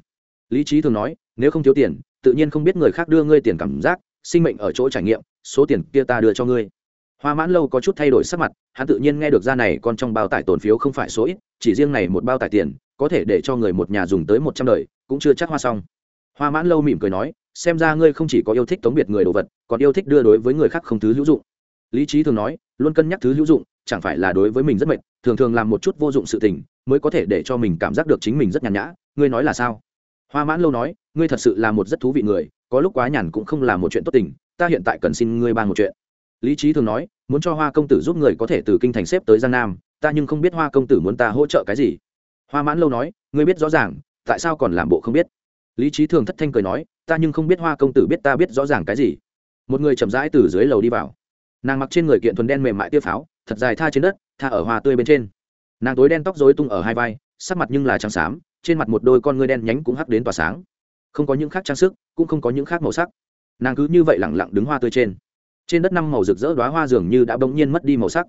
Lý trí thường nói, nếu không thiếu tiền, tự nhiên không biết người khác đưa ngươi tiền cảm giác, sinh mệnh ở chỗ trải nghiệm, số tiền kia ta đưa cho ngươi. Hoa mãn lâu có chút thay đổi sắc mặt, hắn tự nhiên nghe được ra này còn trong bao tải tồn phiếu không phải số ít, chỉ riêng này một bao tải tiền, có thể để cho người một nhà dùng tới một trăm đời, cũng chưa chắc hoa xong. Hoa mãn lâu mỉm cười nói, xem ra ngươi không chỉ có yêu thích tống biệt người đồ vật, còn yêu thích đưa đối với người khác không thứ hữu dụng lý trí thường nói, luôn cân nhắc thứ hữu dụng, chẳng phải là đối với mình rất mệt, thường thường làm một chút vô dụng sự tình, mới có thể để cho mình cảm giác được chính mình rất nhàn nhã, ngươi nói là sao? Hoa mãn lâu nói, ngươi thật sự là một rất thú vị người, có lúc quá nhàn cũng không là một chuyện tốt tình, ta hiện tại cần xin ngươi ban một chuyện. Lý trí thường nói, muốn cho hoa công tử giúp người có thể từ kinh thành xếp tới giang nam, ta nhưng không biết hoa công tử muốn ta hỗ trợ cái gì. Hoa mãn lâu nói, ngươi biết rõ ràng, tại sao còn làm bộ không biết? Lý trí thường thất thanh cười nói, ta nhưng không biết hoa công tử biết ta biết rõ ràng cái gì. Một người chậm rãi từ dưới lầu đi vào nàng mặc trên người kiện thuần đen mềm mại tiêu pháo, thật dài tha trên đất, tha ở hoa tươi bên trên. Nàng tối đen tóc dối tung ở hai vai, sắc mặt nhưng là trắng xám, trên mặt một đôi con ngươi đen nhánh cũng hắc đến tỏa sáng. Không có những khác trang sức, cũng không có những khác màu sắc. Nàng cứ như vậy lẳng lặng đứng hoa tươi trên. Trên đất năm màu rực rỡ đoá hoa dường như đã bỗng nhiên mất đi màu sắc.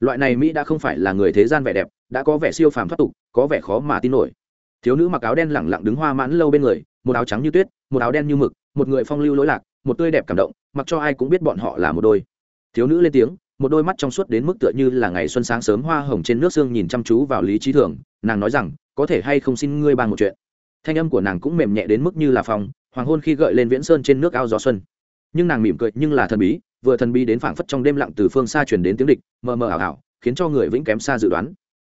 Loại này mỹ đã không phải là người thế gian vẻ đẹp, đã có vẻ siêu phàm thoát tục, có vẻ khó mà tin nổi. Thiếu nữ mặc áo đen lẳng lặng đứng hoa mãn lâu bên người, một áo trắng như tuyết, một áo đen như mực, một người phong lưu lỗi lạc, một tươi đẹp cảm động, mặc cho ai cũng biết bọn họ là một đôi thiếu nữ lên tiếng, một đôi mắt trong suốt đến mức tựa như là ngày xuân sáng sớm hoa hồng trên nước sương nhìn chăm chú vào lý trí thường, nàng nói rằng, có thể hay không xin ngươi bàn một chuyện? Thanh âm của nàng cũng mềm nhẹ đến mức như là phòng hoàng hôn khi gợi lên viễn sơn trên nước ao gió xuân. Nhưng nàng mỉm cười nhưng là thần bí, vừa thần bí đến phảng phất trong đêm lặng từ phương xa chuyển đến tiếng địch, mờ mờ ảo ảo, khiến cho người vĩnh kém xa dự đoán.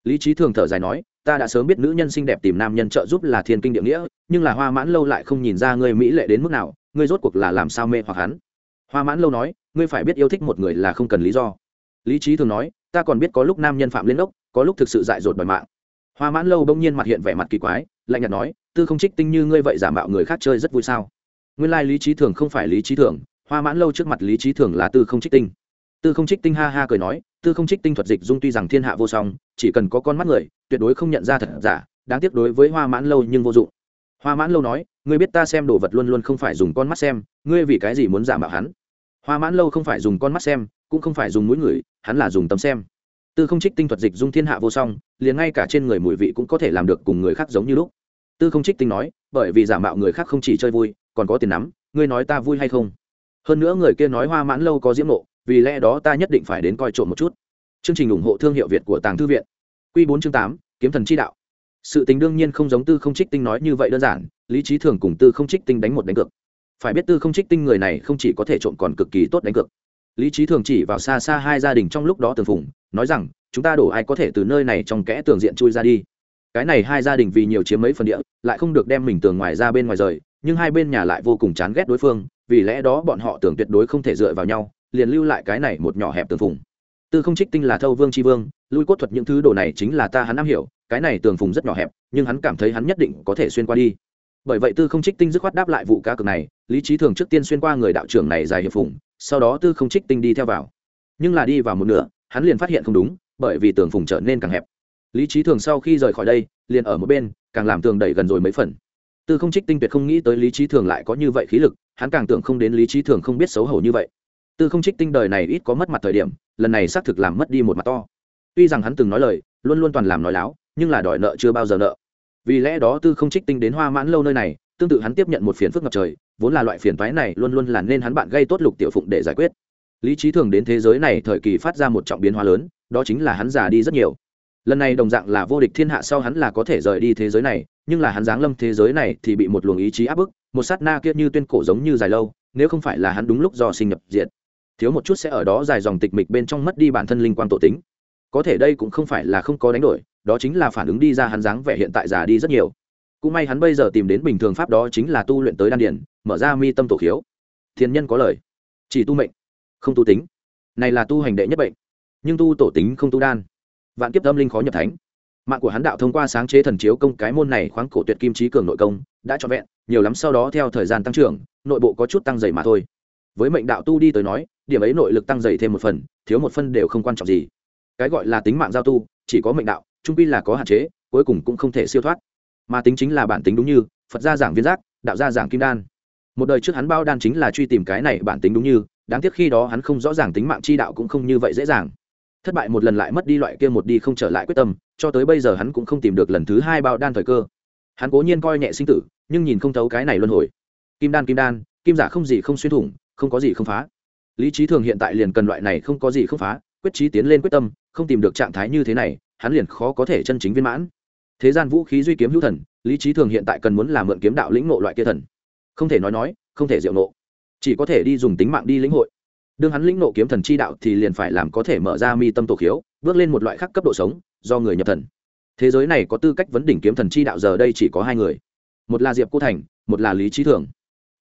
Lý trí thường thở dài nói, ta đã sớm biết nữ nhân xinh đẹp tìm nam nhân trợ giúp là thiên kinh địa nghĩa, nhưng là hoa mãn lâu lại không nhìn ra ngươi mỹ lệ đến mức nào, ngươi rốt cuộc là làm sao mê hoặc hắn? Hoa mãn lâu nói, ngươi phải biết yêu thích một người là không cần lý do. Lý trí thường nói, ta còn biết có lúc nam nhân phạm lên ốc, có lúc thực sự dại dột đòi mạng. Hoa mãn lâu bỗng nhiên mặt hiện vẻ mặt kỳ quái, lạnh nhạt nói, tư không trích tinh như ngươi vậy giả mạo người khác chơi rất vui sao? Nguyên lai lý trí thường không phải lý trí thường, hoa mãn lâu trước mặt lý trí thường là tư không trích tinh. Tư không trích tinh ha ha cười nói, tư không trích tinh thuật dịch dung tuy rằng thiên hạ vô song, chỉ cần có con mắt người, tuyệt đối không nhận ra thật giả, đáng tiếc đối với hoa mãn lâu nhưng vô dụng hoa mãn lâu nói, ngươi biết ta xem đồ vật luôn luôn không phải dùng con mắt xem, ngươi vì cái gì muốn giả mạo hắn? Hoa mãn lâu không phải dùng con mắt xem, cũng không phải dùng mũi người, hắn là dùng tấm xem. Tư không trích tinh thuật dịch dung thiên hạ vô song, liền ngay cả trên người mùi vị cũng có thể làm được cùng người khác giống như lúc. Tư không trích tinh nói, bởi vì giả mạo người khác không chỉ chơi vui, còn có tiền nắm, ngươi nói ta vui hay không? Hơn nữa người kia nói hoa mãn lâu có diễm nộ, vì lẽ đó ta nhất định phải đến coi trộm một chút. Chương trình ủng hộ thương hiệu việt của tàng thư viện. Q bốn chương tám, kiếm thần chi đạo sự tình đương nhiên không giống tư không trích tinh nói như vậy đơn giản, lý trí thường cùng tư không trích tinh đánh một đánh cược. Phải biết tư không trích tinh người này không chỉ có thể trộm còn cực kỳ tốt đánh cược. Lý trí thường chỉ vào xa xa hai gia đình trong lúc đó tường phùng, nói rằng, chúng ta đổ ai có thể từ nơi này trong kẽ tường diện chui ra đi? Cái này hai gia đình vì nhiều chiếm mấy phần địa, lại không được đem mình tường ngoài ra bên ngoài rời, nhưng hai bên nhà lại vô cùng chán ghét đối phương, vì lẽ đó bọn họ tưởng tuyệt đối không thể dựa vào nhau, liền lưu lại cái này một nhỏ hẹp tường phùng. Tư không trích tinh là thâu vương tri vương, lui cốt thuật những thứ đồ này chính là ta hắn am hiểu cái này tường phùng rất nhỏ hẹp, nhưng hắn cảm thấy hắn nhất định có thể xuyên qua đi. Bởi vậy tư không trích tinh dứt khoát đáp lại vụ cá cược này, lý trí thường trước tiên xuyên qua người đạo trưởng này dài hiệp phùng, sau đó tư không trích tinh đi theo vào. Nhưng là đi vào một nửa, hắn liền phát hiện không đúng, bởi vì tường phùng trở nên càng hẹp. Lý trí thường sau khi rời khỏi đây, liền ở một bên, càng làm tường đẩy gần rồi mấy phần. Tư không trích tinh tuyệt không nghĩ tới lý trí thường lại có như vậy khí lực, hắn càng tưởng không đến lý trí thường không biết xấu hổ như vậy. Tư không trích tinh đời này ít có mất mặt thời điểm, lần này xác thực làm mất đi một mặt to. Tuy rằng hắn từng nói lời, luôn luôn toàn làm nói láo nhưng là đòi nợ chưa bao giờ nợ. Vì lẽ đó tư không trích tinh đến hoa mãn lâu nơi này, tương tự hắn tiếp nhận một phiền phức ngập trời, vốn là loại phiền toái này luôn luôn là nên hắn bạn gây tốt lục tiểu phụng để giải quyết. Lý trí thường đến thế giới này thời kỳ phát ra một trọng biến hóa lớn, đó chính là hắn già đi rất nhiều. Lần này đồng dạng là vô địch thiên hạ sau hắn là có thể rời đi thế giới này, nhưng là hắn giáng lâm thế giới này thì bị một luồng ý chí áp bức, một sát na kia như tuyên cổ giống như dài lâu, nếu không phải là hắn đúng lúc do sinh nhập diện thiếu một chút sẽ ở đó dài dòng tịch mịch bên trong mất đi bản thân linh quan tổ tính. Có thể đây cũng không phải là không có đánh đổi đó chính là phản ứng đi ra hắn dáng vẻ hiện tại già đi rất nhiều. Cũng may hắn bây giờ tìm đến bình thường pháp đó chính là tu luyện tới đan điển mở ra mi tâm tổ khiếu. Thiên nhân có lời. Chỉ tu mệnh, không tu tính. Này là tu hành đệ nhất bệnh, nhưng tu tổ tính không tu đan. Vạn kiếp tâm linh khó nhập thánh. Mạng của hắn đạo thông qua sáng chế thần chiếu công cái môn này khoáng cổ tuyệt kim trí cường nội công, đã trọn vẹn, nhiều lắm sau đó theo thời gian tăng trưởng, nội bộ có chút tăng dày mà thôi. Với mệnh đạo tu đi tới nói, điểm ấy nội lực tăng dày thêm một phần, thiếu một phân đều không quan trọng gì. Cái gọi là tính mạng giao tu, chỉ có mệnh đạo trung pi là có hạn chế, cuối cùng cũng không thể siêu thoát. Mà tính chính là bản tính đúng như, phật gia giảng viên giác, đạo gia giảng kim đan. Một đời trước hắn bao đan chính là truy tìm cái này bản tính đúng như, đáng tiếc khi đó hắn không rõ ràng tính mạng chi đạo cũng không như vậy dễ dàng. Thất bại một lần lại mất đi loại kia một đi không trở lại quyết tâm, cho tới bây giờ hắn cũng không tìm được lần thứ hai bao đan thời cơ. Hắn cố nhiên coi nhẹ sinh tử, nhưng nhìn không thấu cái này luân hồi. Kim đan kim đan, kim giả không gì không xuyên thủng, không có gì không phá. Lý trí thường hiện tại liền cần loại này không có gì không phá, quyết trí tiến lên quyết tâm, không tìm được trạng thái như thế này hắn liền khó có thể chân chính viên mãn. Thế gian vũ khí duy kiếm hữu thần, lý trí thường hiện tại cần muốn là mượn kiếm đạo lĩnh ngộ loại kia thần. Không thể nói nói, không thể diệu nộ. Chỉ có thể đi dùng tính mạng đi lĩnh hội. Đương hắn lĩnh nộ kiếm thần chi đạo thì liền phải làm có thể mở ra mi tâm tổ khiếu, bước lên một loại khác cấp độ sống, do người nhập thần. Thế giới này có tư cách vấn đỉnh kiếm thần chi đạo giờ đây chỉ có hai người. Một là diệp cô thành, một là lý trí thường.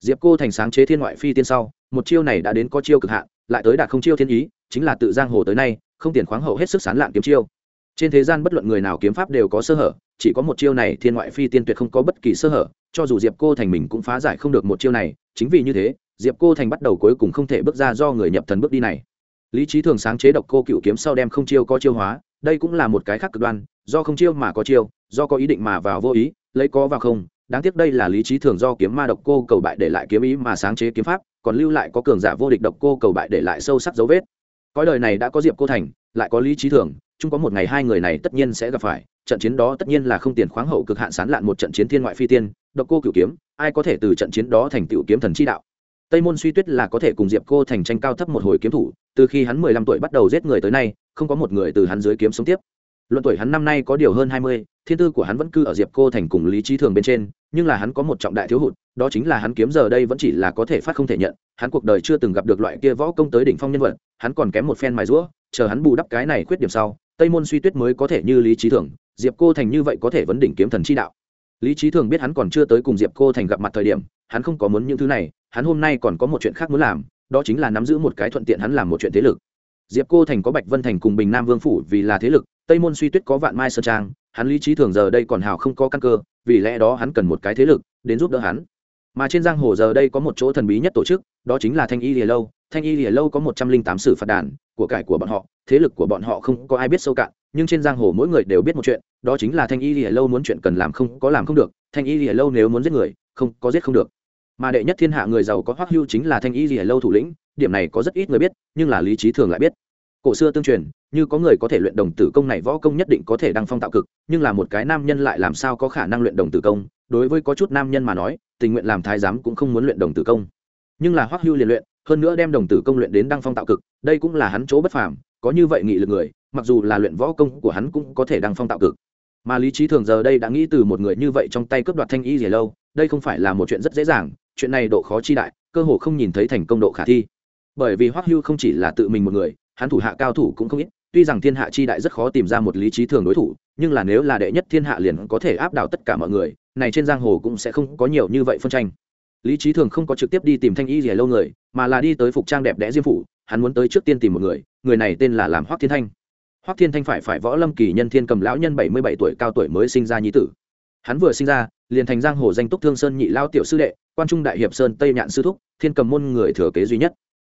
Diệp cô thành sáng chế thiên ngoại phi tiên sau, một chiêu này đã đến có chiêu cực hạn, lại tới đạt không chiêu thiên ý, chính là tự giang hồ tới nay, không tiền khoáng hậu hết sức sán lạn kiếm chiêu trên thế gian bất luận người nào kiếm pháp đều có sơ hở, chỉ có một chiêu này thiên ngoại phi tiên tuyệt không có bất kỳ sơ hở, cho dù diệp cô thành mình cũng phá giải không được một chiêu này, chính vì như thế, diệp cô thành bắt đầu cuối cùng không thể bước ra do người nhập thần bước đi này. Lý trí thường sáng chế độc cô cựu kiếm sau đem không chiêu có chiêu hóa, đây cũng là một cái khác cực đoan, do không chiêu mà có chiêu, do có ý định mà vào vô ý, lấy có vào không, đáng tiếc đây là lý trí thường do kiếm ma độc cô cầu bại để lại kiếm ý mà sáng chế kiếm pháp, còn lưu lại có cường giả vô địch độc cô cầu bại để lại sâu sắc dấu vết. Cõi đời này đã có diệp cô thành, lại có lý trí thường chung có một ngày hai người này tất nhiên sẽ gặp phải, trận chiến đó tất nhiên là không tiền khoáng hậu cực hạn sán lạn một trận chiến thiên ngoại phi tiên, độc cô cửu kiếm, ai có thể từ trận chiến đó thành tựu kiếm thần chi đạo? Tây môn suy tuyết là có thể cùng diệp cô thành tranh cao thấp một hồi kiếm thủ, từ khi hắn mười lăm tuổi bắt đầu giết người tới nay, không có một người từ hắn dưới kiếm sống tiếp. Luận tuổi hắn năm nay có điều hơn hai mươi, thiên tư của hắn vẫn cư ở diệp cô thành cùng lý trí thường bên trên, nhưng là hắn có một trọng đại thiếu hụt, đó chính là hắn kiếm giờ đây vẫn chỉ là có thể phát không thể nhận, hắn cuộc đời chưa từng gặp được loại kia võ công tới đỉnh phong nhân vật, hắn còn kém một phen mài rũa chờ hắn bù đắp cái này khuyết điểm sau tây môn suy tuyết mới có thể như lý trí thường, diệp cô thành như vậy có thể vấn đỉnh kiếm thần chi đạo. Lý trí thường biết hắn còn chưa tới cùng diệp cô thành gặp mặt thời điểm, hắn không có muốn những thứ này, hắn hôm nay còn có một chuyện khác muốn làm, đó chính là nắm giữ một cái thuận tiện hắn làm một chuyện thế lực. Diệp cô thành có bạch vân thành cùng bình nam vương phủ vì là thế lực, tây môn suy tuyết có vạn mai sơn trang, hắn lý trí thường giờ đây còn hào không có căn cơ, vì lẽ đó hắn cần một cái thế lực, đến giúp đỡ hắn. Mà trên giang hồ giờ đây có một chỗ thần bí nhất tổ chức, đó chính là thanh y lìa lâu. Thanh y lìa lâu có một trăm linh tám sử phạt đàn của cải của bọn họ, thế lực của bọn họ không có ai biết sâu cạn, nhưng trên giang hồ mỗi người đều biết một chuyện, đó chính là thanh y lìa lâu muốn chuyện cần làm không có làm không được, thanh y lìa lâu nếu muốn giết người, không có giết không được. Mà đệ nhất thiên hạ người giàu có hoắc hưu chính là thanh y lìa lâu thủ lĩnh, điểm này có rất ít người biết, nhưng là lý trí thường lại biết. Cổ xưa tương truyền, như có người có thể luyện đồng tử công này võ công nhất định có thể đăng phong tạo cực, nhưng là một cái nam nhân lại làm sao có khả năng luyện đồng tử công? Đối với có chút nam nhân mà nói, tình nguyện làm thái giám cũng không muốn luyện đồng tử công. Nhưng là hoắc hưu liền luyện hơn nữa đem đồng tử công luyện đến đăng phong tạo cực, đây cũng là hắn chỗ bất phàm, có như vậy nghị lực người, mặc dù là luyện võ công của hắn cũng có thể đăng phong tạo cực. Mà lý trí thường giờ đây đã nghĩ từ một người như vậy trong tay cướp đoạt thanh y gì lâu, đây không phải là một chuyện rất dễ dàng, chuyện này độ khó chi đại, cơ hồ không nhìn thấy thành công độ khả thi. Bởi vì hoắc hưu không chỉ là tự mình một người, hắn thủ hạ cao thủ cũng không ít, tuy rằng thiên hạ chi đại rất khó tìm ra một lý trí thường đối thủ, nhưng là nếu là đệ nhất thiên hạ liền có thể áp đảo tất cả mọi người, này trên giang hồ cũng sẽ không có nhiều như vậy phân tranh lý trí thường không có trực tiếp đi tìm thanh y gì lâu người, mà là đi tới phục trang đẹp đẽ diêm phủ, hắn muốn tới trước tiên tìm một người người này tên là làm hoắc thiên thanh. Hoắc thiên thanh phải phải võ lâm kỳ nhân thiên cầm lão nhân bảy mươi bảy tuổi cao tuổi mới sinh ra nhi tử. Hắn vừa sinh ra, liền thành giang hồ danh túc thương sơn nhị lao tiểu sư đệ, quan trung đại hiệp sơn tây nhạn sư thúc, thiên cầm môn người thừa kế duy nhất.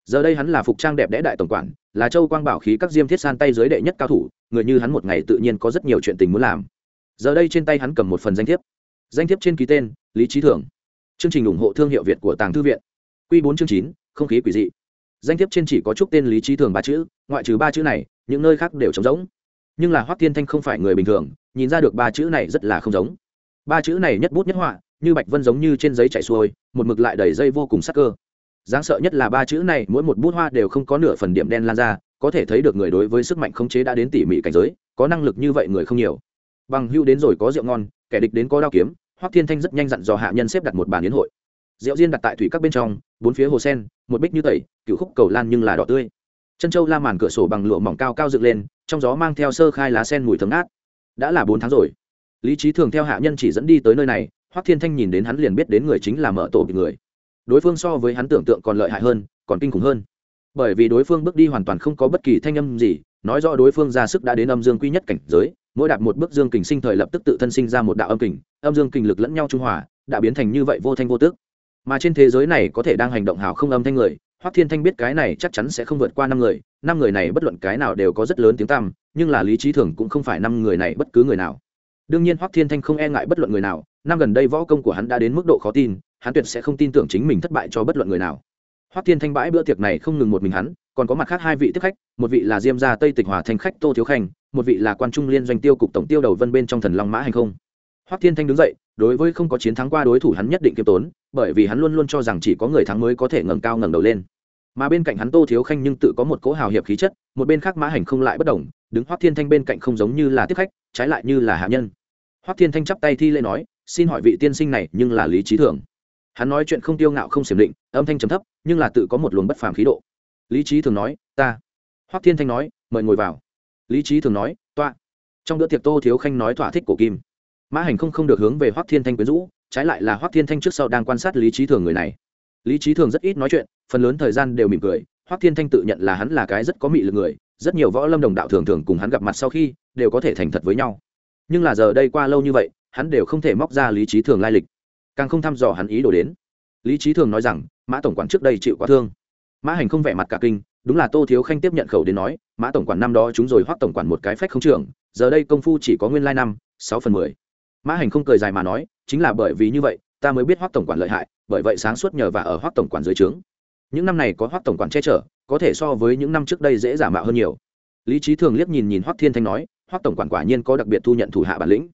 Giờ đây hắn là phục trang đẹp đẽ đại tổng quản, là châu quang bảo khí các diêm thiết san tay giới đệ nhất cao thủ, người như hắn một ngày tự nhiên có rất nhiều chuyện tình muốn làm. Giờ đây trên tay hắn cầm một phần danh thiếp. Danh thiếp trên ký tên, lý trí Thường chương trình ủng hộ thương hiệu việt của tàng thư viện. Q bốn chương chín, không khí quỷ dị. Danh thiếp trên chỉ có chúc tên lý trí thường ba chữ, ngoại trừ ba chữ này, những nơi khác đều trống rỗng. Nhưng là hoắc thiên thanh không phải người bình thường, nhìn ra được ba chữ này rất là không giống. Ba chữ này nhất bút nhất họa, như bạch vân giống như trên giấy chạy xuôi, một mực lại đầy dây vô cùng sắc cơ. Đáng sợ nhất là ba chữ này, mỗi một bút hoa đều không có nửa phần điểm đen lan ra, có thể thấy được người đối với sức mạnh khống chế đã đến tỉ mỉ cảnh giới, có năng lực như vậy người không nhiều. Bằng hưu đến rồi có rượu ngon, kẻ địch đến có đao kiếm hoắc thiên thanh rất nhanh dặn dò hạ nhân xếp đặt một bàn yến hội. Rượu diên đặt tại thủy các bên trong, bốn phía hồ sen, một bích như tẩy cựu khúc cầu lan nhưng là đỏ tươi. Chân châu la màn cửa sổ bằng lụa mỏng cao cao dựng lên, trong gió mang theo sơ khai lá sen mùi thấm ngát. đã là bốn tháng rồi. Lý trí thường theo hạ nhân chỉ dẫn đi tới nơi này, hoắc thiên thanh nhìn đến hắn liền biết đến người chính là mở tổ bị người. Đối phương so với hắn tưởng tượng còn lợi hại hơn, còn kinh khủng hơn. Bởi vì đối phương bước đi hoàn toàn không có bất kỳ thanh âm gì nói rõ đối phương ra sức đã đến âm dương quy nhất cảnh giới, mỗi đạt một bước dương kình sinh thời lập tức tự thân sinh ra một đạo âm kình, âm dương kình lực lẫn nhau trung hòa, đã biến thành như vậy vô thanh vô tức mà trên thế giới này có thể đang hành động hào không âm thanh người, hoắc thiên thanh biết cái này chắc chắn sẽ không vượt qua năm người năm người này bất luận cái nào đều có rất lớn tiếng tăm, nhưng là lý trí thường cũng không phải năm người này bất cứ người nào. Đương nhiên hoắc thiên thanh không e ngại bất luận người nào, năm gần đây võ công của hắn đã đến mức độ khó tin, hắn tuyệt sẽ không tin tưởng chính mình thất bại cho bất luận người nào hoắc thiên thanh bãi bữa tiệc này không ngừng một mình hắn, còn có mặt khác hai vị tiếp khách, một vị là diêm gia tây tịch hòa thanh khách tô thiếu khanh, một vị là quan trung liên doanh tiêu cục tổng tiêu đầu vân bên trong thần long mã hành không. Hoắc thiên thanh đứng dậy, đối với không có chiến thắng qua đối thủ hắn nhất định kiêm tốn, bởi vì hắn luôn luôn cho rằng chỉ có người thắng mới có thể ngẩng cao ngẩng đầu lên. Mà bên cạnh hắn tô thiếu khanh nhưng tự có một cỗ hào hiệp khí chất, một bên khác mã hành không lại bất đồng đứng hoắc thiên thanh bên cạnh không giống như là tiếp khách, trái lại như là hạ nhân. Hoắc thiên thanh chắp tay thi lễ nói, xin hỏi vị tiên sinh này nhưng là lý trí thường hắn nói chuyện không tiêu ngạo không xiểm định, âm thanh trầm thấp, nhưng là tự có một luồng bất phàm khí độ. Lý trí thường nói, ta. Hoắc thiên thanh nói, mời ngồi vào. Lý trí thường nói, toa. Trong bữa tiệc tô thiếu khanh nói thỏa thích cổ kim. Mã hành không không được hướng về hoắc thiên thanh quyến rũ, trái lại là hoắc thiên thanh trước sau đang quan sát lý trí thường người này. Lý trí thường rất ít nói chuyện, phần lớn thời gian đều mỉm cười, hoắc thiên thanh tự nhận là hắn là cái rất có mị lực người, rất nhiều võ lâm đồng đạo thường thường cùng hắn gặp mặt sau khi, đều có thể thành thật với nhau. Nhưng là giờ đây qua lâu như vậy, hắn đều không thể móc ra lý trí thường lai lịch càng không thăm dò hắn ý đồ đến. Lý trí thường nói rằng, mã tổng quản trước đây chịu quá thương. Mã hành không vẻ mặt cả kinh, đúng là tô thiếu khanh tiếp nhận khẩu đến nói, mã tổng quản năm đó chúng rồi hoác tổng quản một cái phách không trưởng, giờ đây công phu chỉ có nguyên lai năm, sáu phần mười. Mã hành không cười dài mà nói, chính là bởi vì như vậy, ta mới biết hoác tổng quản lợi hại, bởi vậy sáng suốt nhờ và ở hoác tổng quản dưới trướng. Những năm này có hoác tổng quản che chở, có thể so với những năm trước đây dễ giả mạo hơn nhiều. Lý trí thường liếc nhìn nhìn hoác thiên thanh nói hoác tổng quản quả nhiên có đặc biệt thu nhận thủ hạ bản lĩnh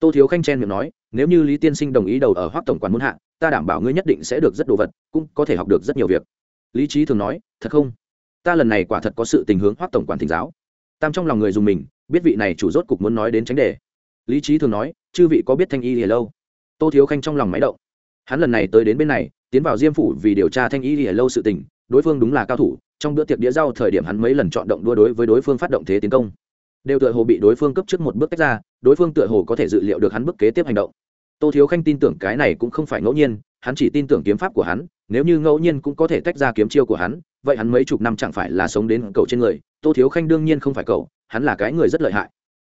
tô thiếu khanh chen miệng nói, nếu như lý tiên sinh đồng ý đầu ở hoác tổng quản muốn hạ, ta đảm bảo ngươi nhất định sẽ được rất đồ vật, cũng có thể học được rất nhiều việc. Lý trí thường nói, thật không? Ta lần này quả thật có sự tình hướng hoác tổng quản thỉnh giáo. Tam trong lòng người dùng mình, biết vị này chủ rốt cục muốn nói đến tránh đề. Lý trí thường nói, chư vị có biết thanh y lìa lâu? Tô thiếu khanh trong lòng máy động. Hắn lần này tới đến bên này, tiến vào diêm phủ vì điều tra thanh y lìa lâu sự tình, đối phương đúng là cao thủ, trong bữa tiệc đĩa rau thời điểm hắn mấy lần chọn động đua đối với đối phương phát động thế tiến công đều tựa hồ bị đối phương cấp trước một bước tách ra, đối phương tựa hồ có thể dự liệu được hắn bước kế tiếp hành động. Tô thiếu khanh tin tưởng cái này cũng không phải ngẫu nhiên, hắn chỉ tin tưởng kiếm pháp của hắn, nếu như ngẫu nhiên cũng có thể tách ra kiếm chiêu của hắn, vậy hắn mấy chục năm chẳng phải là sống đến cầu trên người, tô thiếu khanh đương nhiên không phải cầu hắn là cái người rất lợi hại.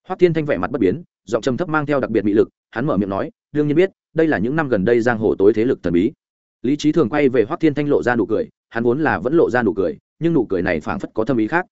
Hoắc thiên thanh vẻ mặt bất biến, giọng trầm thấp mang theo đặc biệt mị lực, hắn mở miệng nói, đương nhiên biết, đây là những năm gần đây giang hồ tối thế lực thần bí. Lý trí thường quay về hoắc thiên thanh lộ ra nụ cười, hắn vốn là vẫn lộ ra nụ cười, nhưng nụ cười này phảng phất có thâm ý khác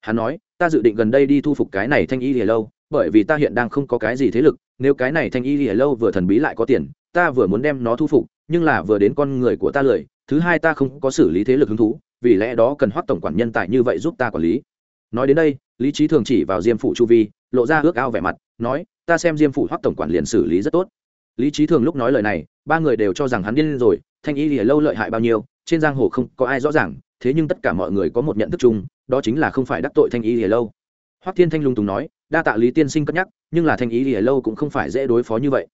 hắn nói, ta dự định gần đây đi thu phục cái này thanh y lìa lâu, bởi vì ta hiện đang không có cái gì thế lực, nếu cái này thanh y lìa lâu vừa thần bí lại có tiền, ta vừa muốn đem nó thu phục, nhưng là vừa đến con người của ta lười, thứ hai ta không có xử lý thế lực hứng thú, vì lẽ đó cần hoắc tổng quản nhân tài như vậy giúp ta quản lý. Nói đến đây, lý trí thường chỉ vào diêm phủ chu vi, lộ ra ước ao vẻ mặt, nói, ta xem diêm phủ hoắc tổng quản liền xử lý rất tốt. Lý trí thường lúc nói lời này, ba người đều cho rằng hắn điên rồi, thanh y lìa lâu lợi hại bao nhiêu, trên giang hồ không có ai rõ ràng, thế nhưng tất cả mọi người có một nhận thức chung đó chính là không phải đắc tội thanh y lìa lâu. Hoắc thiên thanh lung tùng nói, đa tạ lý tiên sinh cất nhắc, nhưng là thanh y lìa lâu cũng không phải dễ đối phó như vậy.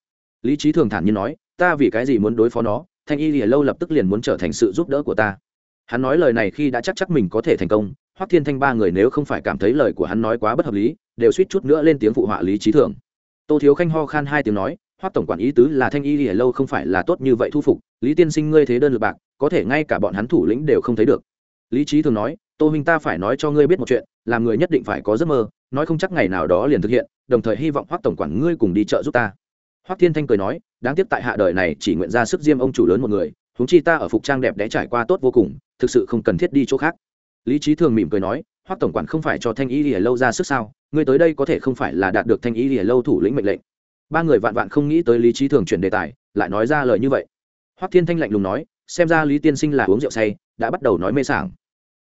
Lý trí thường thản nhiên nói, ta vì cái gì muốn đối phó nó, thanh y lìa lâu lập tức liền muốn trở thành sự giúp đỡ của ta. Hắn nói lời này khi đã chắc chắc mình có thể thành công, hoắc thiên thanh ba người nếu không phải cảm thấy lời của hắn nói quá bất hợp lý, đều suýt chút nữa lên tiếng phụ họa lý trí thường. Tô thiếu khanh ho khan hai tiếng nói, hoắc tổng quản ý tứ là thanh y lìa lâu không phải là tốt như vậy thu phục, lý tiên sinh ngươi thế đơn lượt bạc, có thể ngay cả bọn hắn thủ lĩnh đều không thấy được. Lý trí thường nói tô huynh ta phải nói cho ngươi biết một chuyện, làm người nhất định phải có giấc mơ, nói không chắc ngày nào đó liền thực hiện, đồng thời hy vọng hoắc tổng quản ngươi cùng đi chợ giúp ta. Hoắc thiên thanh cười nói, đáng tiếc tại hạ đời này chỉ nguyện ra sức diêm ông chủ lớn một người, huống chi ta ở phục trang đẹp đẽ trải qua tốt vô cùng, thực sự không cần thiết đi chỗ khác. Lý trí thường mỉm cười nói, hoắc tổng quản không phải cho thanh y lìa lâu ra sức sao? Ngươi tới đây có thể không phải là đạt được thanh y lìa lâu thủ lĩnh mệnh lệnh. Ba người vạn vạn không nghĩ tới lý trí thường chuyển đề tài, lại nói ra lời như vậy. Hoắc thiên thanh lạnh lùng nói, xem ra lý tiên sinh là uống rượu say, đã bắt đầu nói mê sảng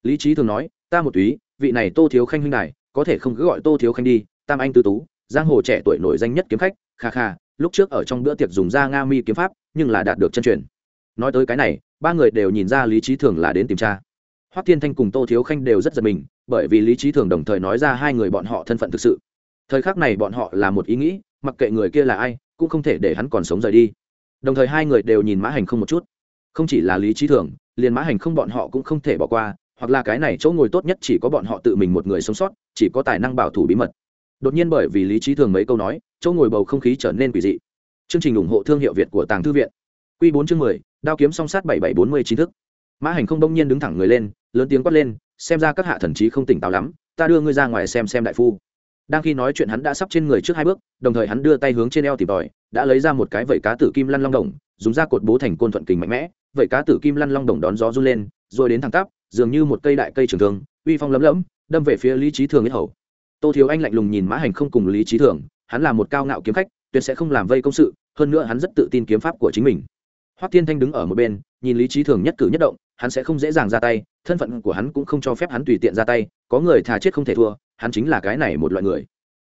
lý trí thường nói, ta một túy, vị này tô thiếu khanh huynh này có thể không cứ gọi tô thiếu khanh đi, tam anh tư tú, giang hồ trẻ tuổi nổi danh nhất kiếm khách, kha kha, lúc trước ở trong bữa tiệc dùng da nga mi kiếm pháp, nhưng là đạt được chân truyền. Nói tới cái này, ba người đều nhìn ra lý trí thường là đến tìm tra hoắc thiên thanh cùng tô thiếu khanh đều rất giật mình, bởi vì lý trí thường đồng thời nói ra hai người bọn họ thân phận thực sự. Thời khắc này bọn họ là một ý nghĩ, mặc kệ người kia là ai, cũng không thể để hắn còn sống rời đi. Đồng thời hai người đều nhìn mã hành không một chút. Không chỉ là lý trí thường, liền mã hành không bọn họ cũng không thể bỏ qua hoặc là cái này chỗ ngồi tốt nhất chỉ có bọn họ tự mình một người sống sót, chỉ có tài năng bảo thủ bí mật. Đột nhiên bởi vì lý trí thường mấy câu nói, chỗ ngồi bầu không khí trở nên quỷ dị. Chương trình ủng hộ thương hiệu việt của tàng thư viện. Q bốn chương mười, đao kiếm song sát bảy bảy bốn mươi chín thức. Mã hành không đông nhiên đứng thẳng người lên, lớn tiếng quát lên, xem ra các hạ thần trí không tỉnh táo lắm, ta đưa ngươi ra ngoài xem xem đại phu. Đang khi nói chuyện hắn đã sắp trên người trước hai bước, đồng thời hắn đưa tay hướng trên eo tìm tòi, đã lấy ra một cái vẩy cá tử kim lăn long đồng, dùng ra cột bố thành côn thuận kình mạnh mẽ vẩy cá tử kim lăn long đồng đón gió run lên, rồi đến thẳng tắp dường như một cây đại cây trường thương, uy phong lấm lẫm đâm về phía lý trí thường ít hầu. Tô thiếu anh lạnh lùng nhìn mã hành không cùng lý trí thường, hắn là một cao ngạo kiếm khách, tuyệt sẽ không làm vây công sự, hơn nữa hắn rất tự tin kiếm pháp của chính mình. Hoắc Thiên thanh đứng ở một bên, nhìn lý trí thường nhất cử nhất động, hắn sẽ không dễ dàng ra tay, thân phận của hắn cũng không cho phép hắn tùy tiện ra tay, có người thà chết không thể thua, hắn chính là cái này một loại người.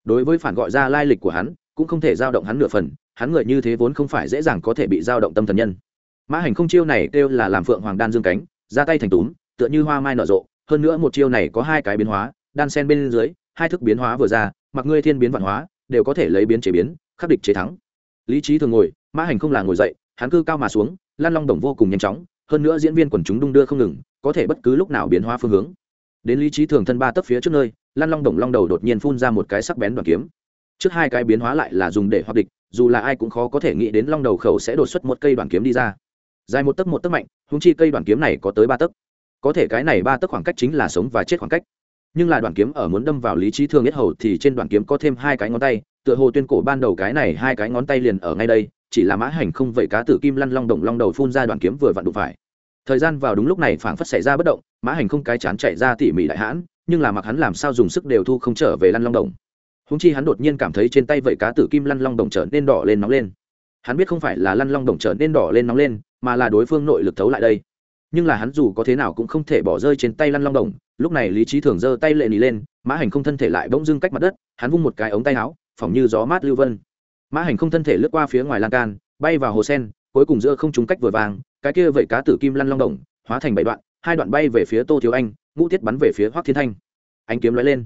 Đối với phản gọi ra lai lịch của hắn, cũng không thể giao động hắn nửa phần, hắn người như thế vốn không phải dễ dàng có thể bị giao động tâm thần nhân. Mã hành không chiêu này kêu là làm phượng hoàng đan dương cánh, ra tay thành túm tựa như hoa mai nở rộ, hơn nữa một chiêu này có hai cái biến hóa, đan sen bên dưới, hai thức biến hóa vừa ra, mặc ngươi thiên biến vạn hóa, đều có thể lấy biến chế biến, khắc địch chế thắng. Lý trí thường ngồi, mã hành không là ngồi dậy, hắn cư cao mà xuống, lan long đồng vô cùng nhanh chóng, hơn nữa diễn viên quần chúng đung đưa không ngừng, có thể bất cứ lúc nào biến hóa phương hướng. Đến lý trí thường thân ba tấp phía trước nơi, lan long đồng long đầu đột nhiên phun ra một cái sắc bén đoàn kiếm. Trước hai cái biến hóa lại là dùng để hoặc địch, dù là ai cũng khó có thể nghĩ đến long đầu khẩu sẽ đột xuất một cây đoàn kiếm đi ra. Dài một tấc một tấc mạnh húng chi cây đoàn kiếm này có tới ba tấc có thể cái này ba tấc khoảng cách chính là sống và chết khoảng cách. Nhưng là đoàn kiếm ở muốn đâm vào lý trí thương nhất hầu thì trên đoàn kiếm có thêm hai cái ngón tay, tựa hồ tuyên cổ ban đầu cái này hai cái ngón tay liền ở ngay đây, chỉ là mã hành không vậy cá tử kim lăn long đồng long đầu phun ra đoàn kiếm vừa vặn đụng phải. Thời gian vào đúng lúc này phảng phất xảy ra bất động, mã hành không cái chán chạy ra tỉ mỉ đại hãn, nhưng là mặc hắn làm sao dùng sức đều thu không trở về lăn long đồng. Húng chi hắn đột nhiên cảm thấy trên tay vậy cá tử kim lăn long đồng trở nên đỏ lên nóng lên. Hắn biết không phải là lăn long đồng trở nên đỏ lên nóng lên, mà là đối phương nội lực thấu lại đây nhưng là hắn dù có thế nào cũng không thể bỏ rơi trên tay lăn long đồng. Lúc này lý trí thường giơ tay lệ nỉ lên, mã hành không thân thể lại bỗng dưng cách mặt đất, hắn vung một cái ống tay áo, phỏng như gió mát lưu vân. Mã hành không thân thể lướt qua phía ngoài lan can, bay vào hồ sen, cuối cùng giữa không trúng cách vừa vàng, cái kia vậy cá tử kim lăn long đồng, hóa thành bảy đoạn, hai đoạn bay về phía tô thiếu anh, ngũ tiết bắn về phía hoác thiên thanh. Anh kiếm lóe lên.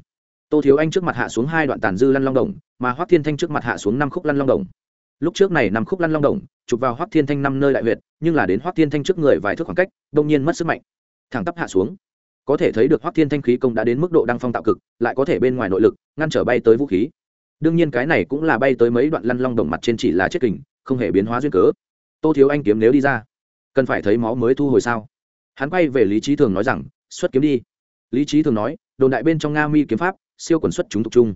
Tô thiếu anh trước mặt hạ xuống hai đoạn tàn dư lăn long đồng, mà hoác thiên thanh trước mặt hạ xuống năm khúc lăn long đồng lúc trước này năm khúc lăn long đồng, chụp vào hoác thiên thanh năm nơi đại huyệt, nhưng là đến hoác thiên thanh trước người vài thước khoảng cách, đông nhiên mất sức mạnh. Thẳng tắp hạ xuống. Có thể thấy được hoác thiên thanh khí công đã đến mức độ đăng phong tạo cực, lại có thể bên ngoài nội lực, ngăn trở bay tới vũ khí. Đương nhiên cái này cũng là bay tới mấy đoạn lăn long đồng mặt trên chỉ là chết kình, không hề biến hóa duyên cớ. Tô thiếu anh kiếm nếu đi ra, cần phải thấy máu mới thu hồi sao? Hắn quay về lý trí thường nói rằng, xuất kiếm đi. Lý trí thường nói, đồn đại bên trong nga mi kiếm pháp, siêu quần xuất chúng tục trung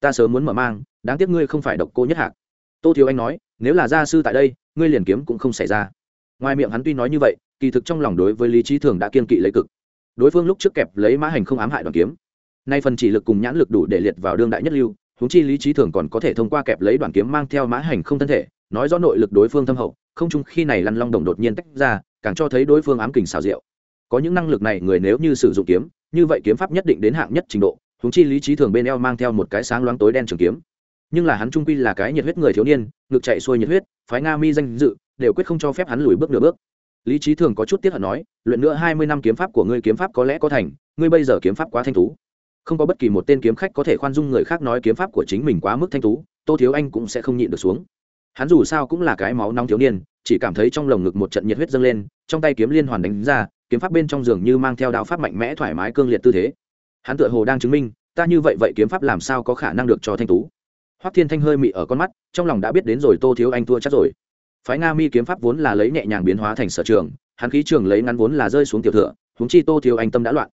ta sớm muốn mở mang, đáng tiếc ngươi không phải độc cô nhất hạc tô thiếu anh nói, nếu là gia sư tại đây, ngươi liền kiếm cũng không xảy ra. Ngoài miệng hắn tuy nói như vậy, kỳ thực trong lòng đối với lý trí thường đã kiên kỵ lấy cực. Đối phương lúc trước kẹp lấy mã hành không ám hại đoàn kiếm. Nay phần chỉ lực cùng nhãn lực đủ để liệt vào đương đại nhất lưu húng chi lý trí thường còn có thể thông qua kẹp lấy đoàn kiếm mang theo mã hành không thân thể, nói rõ nội lực đối phương thâm hậu, không chung khi này lăn long đồng đột nhiên tách ra, càng cho thấy đối phương ám kình xào rượu có những năng lực này người nếu như sử dụng kiếm, như vậy kiếm pháp nhất định đến hạng nhất trình độ húng chi lý trí thường bên eo mang theo một cái sáng loáng tối đen trường kiếm nhưng là hắn trung quy là cái nhiệt huyết người thiếu niên ngực chạy xuôi nhiệt huyết, phái nga mi danh dự, đều quyết không cho phép hắn lùi bước nửa bước. Lý trí thường có chút tiếc hận nói, luyện nữa hai mươi năm kiếm pháp của ngươi kiếm pháp có lẽ có thành, ngươi bây giờ kiếm pháp quá thanh tú. Không có bất kỳ một tên kiếm khách có thể khoan dung người khác nói kiếm pháp của chính mình quá mức thanh tú, tô thiếu anh cũng sẽ không nhịn được xuống. Hắn dù sao cũng là cái máu nóng thiếu niên, chỉ cảm thấy trong lồng ngực một trận nhiệt huyết dâng lên, trong tay kiếm liên hoàn đánh ra, kiếm pháp bên trong giường như mang theo đạo pháp mạnh mẽ thoải mái cương liệt tư thế. Hắn tựa hồ đang chứng minh, ta như vậy vậy kiếm pháp làm sao có khả năng được cho thanh tú? Hoắc thiên thanh hơi mị ở con mắt, trong lòng đã biết đến rồi tô thiếu anh thua chắc rồi. Phái nga mi kiếm pháp vốn là lấy nhẹ nhàng biến hóa thành sở trường, hắn khí trường lấy ngắn vốn là rơi xuống tiểu thừa huống chi tô thiếu anh tâm đã loạn.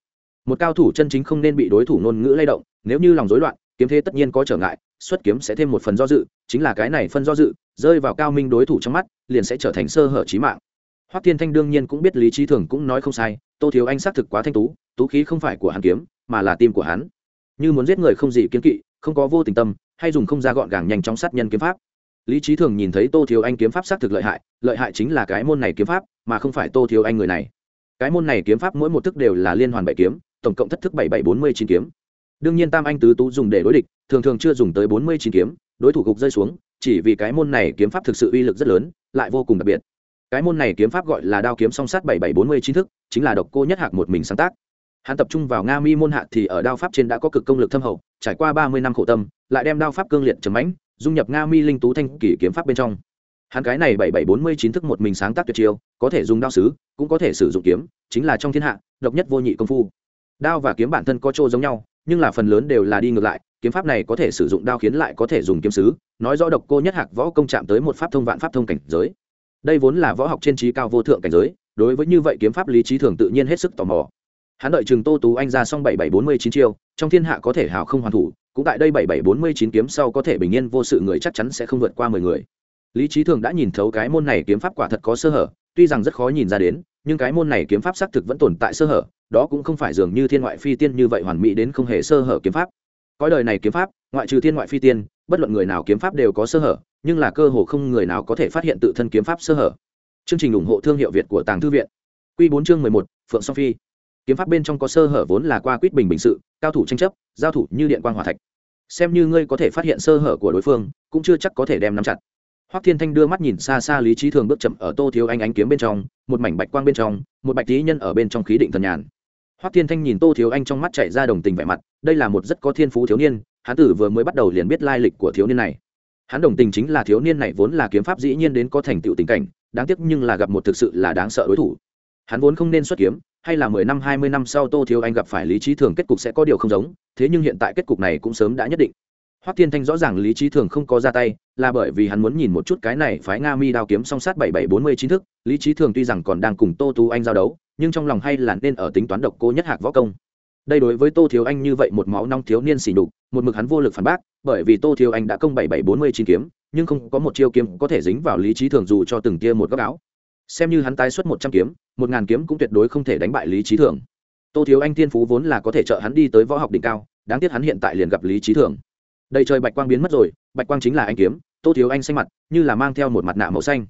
Một cao thủ chân chính không nên bị đối thủ ngôn ngữ lay động, nếu như lòng rối loạn, kiếm thế tất nhiên có trở ngại, xuất kiếm sẽ thêm một phần do dự, chính là cái này phân do dự, rơi vào cao minh đối thủ trong mắt, liền sẽ trở thành sơ hở trí mạng. Hoắc thiên thanh đương nhiên cũng biết lý trí thường cũng nói không sai, tô thiếu anh xác thực quá thanh tú tú khí không phải của hắn kiếm, mà là tim của hắn. Như muốn giết người không gì kiên kỵ, không có vô tình tâm hay dùng không ra gọn gàng nhanh chóng sát nhân kiếm pháp. Lý trí thường nhìn thấy tô thiếu anh kiếm pháp xác thực lợi hại lợi hại chính là cái môn này kiếm pháp, mà không phải tô thiếu anh người này. Cái môn này kiếm pháp mỗi một thức đều là liên hoàn bảy kiếm, tổng cộng thất thức bảy bảy bốn mươi chín kiếm. Đương nhiên tam anh tứ tú dùng để đối địch, thường thường chưa dùng tới bốn mươi chín kiếm, đối thủ gục rơi xuống, chỉ vì cái môn này kiếm pháp thực sự uy lực rất lớn, lại vô cùng đặc biệt. Cái môn này kiếm pháp gọi là đao kiếm song sát bảy bảy bốn mươi chín thức, chính là độc cô nhất hạc một mình sáng tác. Hắn tập trung vào nga mi môn hạ thì ở đao pháp trên đã có cực công lực thâm hậu, trải qua ba mươi năm khổ tâm lại đem đao pháp cương liệt trầm mãnh, dung nhập nga mi linh tú thanh kỷ kiếm pháp bên trong. Hắn cái này bảy bảy bốn mươi chín thức một mình sáng tác tuyệt chiêu, có thể dùng đao sứ, cũng có thể sử dụng kiếm, chính là trong thiên hạ, độc nhất vô nhị công phu. Đao và kiếm bản thân có chỗ giống nhau, nhưng là phần lớn đều là đi ngược lại, kiếm pháp này có thể sử dụng đao khiến lại có thể dùng kiếm sứ, nói rõ độc cô nhất hạc võ công chạm tới một pháp thông vạn pháp thông cảnh giới. Đây vốn là võ học trên trí cao vô thượng cảnh giới, đối với như vậy kiếm pháp lý trí thường tự nhiên hết sức tò mò. Hắn đợi chừng tô tú anh ra xong bảy bảy bốn mươi chín chiêu, trong thiên hạ có thể hào không hoàn thủ cũng tại đây bảy bảy bốn mươi chín kiếm sau có thể bình yên vô sự người chắc chắn sẽ không vượt qua mười người. Lý trí thường đã nhìn thấu cái môn này kiếm pháp quả thật có sơ hở, tuy rằng rất khó nhìn ra đến, nhưng cái môn này kiếm pháp xác thực vẫn tồn tại sơ hở, đó cũng không phải dường như thiên ngoại phi tiên như vậy hoàn mỹ đến không hề sơ hở kiếm pháp. Cõi đời này kiếm pháp, ngoại trừ thiên ngoại phi tiên, bất luận người nào kiếm pháp đều có sơ hở, nhưng là cơ hồ không người nào có thể phát hiện tự thân kiếm pháp sơ hở. Chương trình ủng hộ thương hiệu việt của tàng thư viện. Q bốn chương mười một, phượng song phi. Kiếm pháp bên trong có sơ hở vốn là qua quýt bình bình sự cao thủ tranh chấp, giao thủ như điện quan hòa thạch. Xem như ngươi có thể phát hiện sơ hở của đối phương, cũng chưa chắc có thể đem nắm chặt. Hoắc thiên thanh đưa mắt nhìn xa xa lý trí thường bước chậm ở tô thiếu anh ánh kiếm bên trong, một mảnh bạch quang bên trong, một bạch tí nhân ở bên trong khí định thần nhàn. Hoắc thiên thanh nhìn tô thiếu anh trong mắt chạy ra đồng tình vẻ mặt, đây là một rất có thiên phú thiếu niên, hắn tử vừa mới bắt đầu liền biết lai lịch của thiếu niên này. Hắn đồng tình chính là thiếu niên này vốn là kiếm pháp dĩ nhiên đến có thành tựu tình cảnh, đáng tiếc nhưng là gặp một thực sự là đáng sợ đối thủ. Hắn vốn không nên xuất kiếm hay là mười năm hai mươi năm sau tô thiếu anh gặp phải lý trí thường kết cục sẽ có điều không giống thế nhưng hiện tại kết cục này cũng sớm đã nhất định. Hoắc thiên thanh rõ ràng lý trí thường không có ra tay là bởi vì hắn muốn nhìn một chút cái này phái nga mi đao kiếm song sát bảy bảy bốn mươi chín thức lý trí thường tuy rằng còn đang cùng tô tú anh giao đấu nhưng trong lòng hay là nên ở tính toán độc cô nhất hạc võ công. Đây đối với tô thiếu anh như vậy một máu nong thiếu niên xỉ nhục, một mực hắn vô lực phản bác bởi vì tô thiếu anh đã công bảy bảy bốn mươi chín kiếm nhưng không có một chiêu kiếm có thể dính vào lý trí thường dù cho từng tia một góc áo xem như hắn tái xuất một trăm kiếm, một ngàn kiếm cũng tuyệt đối không thể đánh bại lý trí thường. Tô thiếu anh thiên phú vốn là có thể trợ hắn đi tới võ học đỉnh cao, đáng tiếc hắn hiện tại liền gặp lý trí thường. Đầy trời bạch quang biến mất rồi, bạch quang chính là anh kiếm, tô thiếu anh xanh mặt, như là mang theo một mặt nạ màu xanh.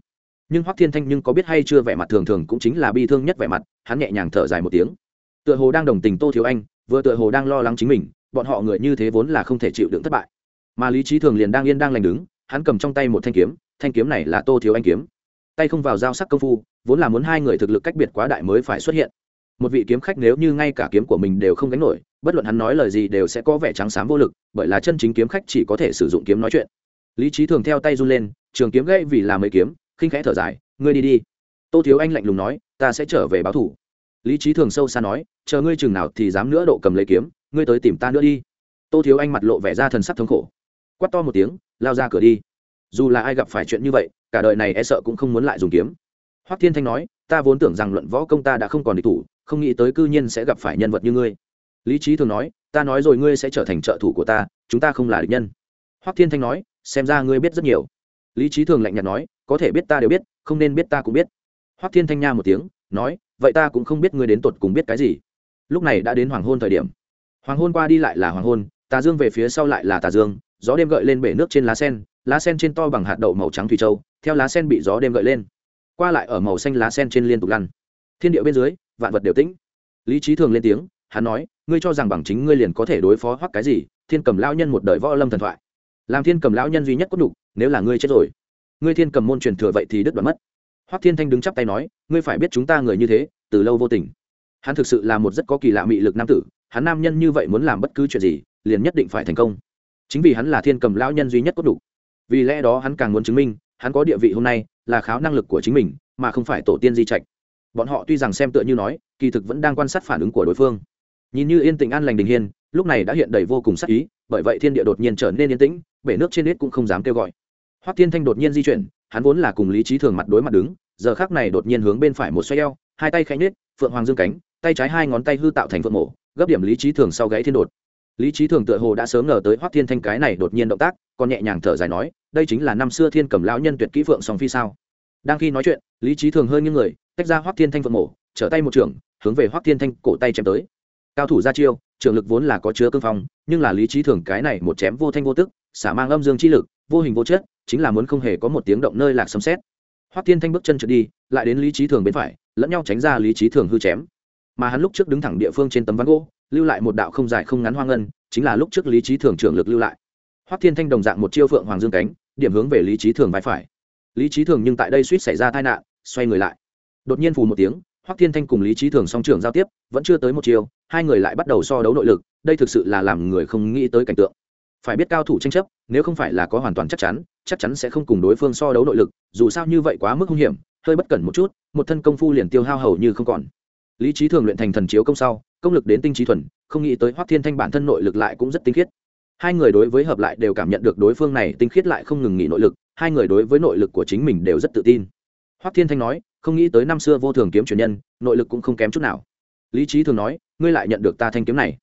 Nhưng hoắc thiên thanh nhưng có biết hay chưa vẻ mặt thường thường cũng chính là bi thương nhất vẻ mặt, hắn nhẹ nhàng thở dài một tiếng. Tựa hồ đang đồng tình tô thiếu anh, vừa tựa hồ đang lo lắng chính mình, bọn họ người như thế vốn là không thể chịu đựng thất bại. Mà lý trí thường liền đang yên đang lành đứng, hắn cầm trong tay một thanh kiếm thanh kiếm này là tô thiếu anh kiếm tay không vào giao sắc công phu, vốn là muốn hai người thực lực cách biệt quá đại mới phải xuất hiện. Một vị kiếm khách nếu như ngay cả kiếm của mình đều không gánh nổi, bất luận hắn nói lời gì đều sẽ có vẻ trắng xám vô lực, bởi là chân chính kiếm khách chỉ có thể sử dụng kiếm nói chuyện. Lý trí thường theo tay run lên, trường kiếm gãy vì là mấy kiếm, khinh khẽ thở dài, ngươi đi đi. Tô thiếu anh lạnh lùng nói, ta sẽ trở về báo thủ. Lý trí thường sâu xa nói, chờ ngươi chừng nào thì dám nữa độ cầm lấy kiếm, ngươi tới tìm ta nữa đi. Tô thiếu anh mặt lộ vẻ ra thần sắc thống khổ. Quắt to một tiếng, lao ra cửa đi dù là ai gặp phải chuyện như vậy, cả đời này e sợ cũng không muốn lại dùng kiếm. Hoắc thiên thanh nói, ta vốn tưởng rằng luận võ công ta đã không còn địch thủ, không nghĩ tới cư nhiên sẽ gặp phải nhân vật như ngươi. Lý trí thường nói, ta nói rồi ngươi sẽ trở thành trợ thủ của ta, chúng ta không là địch nhân. Hoắc thiên thanh nói, xem ra ngươi biết rất nhiều. Lý trí thường lạnh nhạt nói, có thể biết ta đều biết, không nên biết ta cũng biết. Hoắc thiên thanh nha một tiếng, nói, vậy ta cũng không biết ngươi đến tột cùng biết cái gì. Lúc này đã đến hoàng hôn thời điểm. Hoàng hôn qua đi lại là hoàng hôn, tà dương về phía sau lại là tà dương, gió đêm gợi lên bể nước trên lá sen lá sen trên to bằng hạt đậu màu trắng thủy châu, theo lá sen bị gió đêm gợi lên. Qua lại ở màu xanh lá sen trên liên tục lăn. Thiên điệu bên dưới, vạn vật đều tĩnh. Lý trí thường lên tiếng, hắn nói, ngươi cho rằng bằng chính ngươi liền có thể đối phó hoặc cái gì? Thiên cầm lão nhân một đời võ lâm thần thoại. Làm thiên cầm lão nhân duy nhất có đủ nếu là ngươi chết rồi, ngươi thiên cầm môn truyền thừa vậy thì đứt đoạn mất. Hoắc thiên thanh đứng chắp tay nói, ngươi phải biết chúng ta người như thế, từ lâu vô tình. Hắn thực sự là một rất có kỳ lạ mị lực nam tử, hắn nam nhân như vậy muốn làm bất cứ chuyện gì, liền nhất định phải thành công. Chính vì hắn là thiên cầm lão nhân duy nhất có đủ vì lẽ đó hắn càng muốn chứng minh, hắn có địa vị hôm nay là kháo năng lực của chính mình, mà không phải tổ tiên di trạch. Bọn họ tuy rằng xem tựa như nói, kỳ thực vẫn đang quan sát phản ứng của đối phương. Nhìn như yên tĩnh an lành đình hiên, lúc này đã hiện đầy vô cùng sắc ý, bởi vậy thiên địa đột nhiên trở nên yên tĩnh, bể nước trên nết cũng không dám kêu gọi. Hoắc thiên thanh đột nhiên di chuyển, hắn vốn là cùng lý trí thường mặt đối mặt đứng, giờ khác này đột nhiên hướng bên phải một xoay eo, hai tay khẽ nết phượng hoàng dương cánh, tay trái hai ngón tay hư tạo thành phượng mổ gấp điểm lý trí thường sau gáy thiên đột lý trí thường tựa hồ đã sớm ngờ tới hoắc thiên thanh cái này đột nhiên động tác, còn nhẹ nhàng thở dài nói, đây chính là năm xưa thiên cầm lão nhân tuyệt kỹ phượng song phi sao? Đang khi nói chuyện, lý trí thường hơi nghiêng người, tách ra hoắc thiên thanh phượng mổ, trở tay một trường, hướng về hoắc thiên thanh cổ tay chém tới. Cao thủ ra chiêu, trường lực vốn là có chứa cương phong, nhưng là lý trí thường cái này một chém vô thanh vô tức, xả mang âm dương chi lực, vô hình vô chất, chính là muốn không hề có một tiếng động nơi lạc sấm xét hoắc thiên thanh bước chân trượt đi, lại đến lý trí thường bên phải, lẫn nhau tránh ra lý trí thường hư chém. Mà hắn lúc trước đứng thẳng địa phương trên tấm ván gỗ lưu lại một đạo không dài không ngắn hoang ngân, chính là lúc trước lý trí thường trưởng lực lưu lại. Hoắc thiên thanh đồng dạng một chiêu phượng hoàng dương cánh, điểm hướng về lý trí thường vai phải. Lý trí thường nhưng tại đây suýt xảy ra tai nạn, xoay người lại. Đột nhiên phù một tiếng, hoắc thiên thanh cùng lý trí thường song trưởng giao tiếp, vẫn chưa tới một chiều hai người lại bắt đầu so đấu nội lực, đây thực sự là làm người không nghĩ tới cảnh tượng. Phải biết cao thủ tranh chấp, nếu không phải là có hoàn toàn chắc chắn chắc chắn sẽ không cùng đối phương so đấu nội lực, dù sao như vậy quá mức hung hiểm, hơi bất cẩn một chút, một thân công phu liền tiêu hao hầu như không còn lý trí thường luyện thành thần chiếu công sau, công lực đến tinh trí thuần, không nghĩ tới hoắc thiên thanh bản thân nội lực lại cũng rất tinh khiết. Hai người đối với hợp lại đều cảm nhận được đối phương này tinh khiết lại không ngừng nghỉ nội lực, hai người đối với nội lực của chính mình đều rất tự tin. Hoắc thiên thanh nói, không nghĩ tới năm xưa vô thường kiếm truyền nhân, nội lực cũng không kém chút nào. Lý trí thường nói, ngươi lại nhận được ta thanh kiếm này.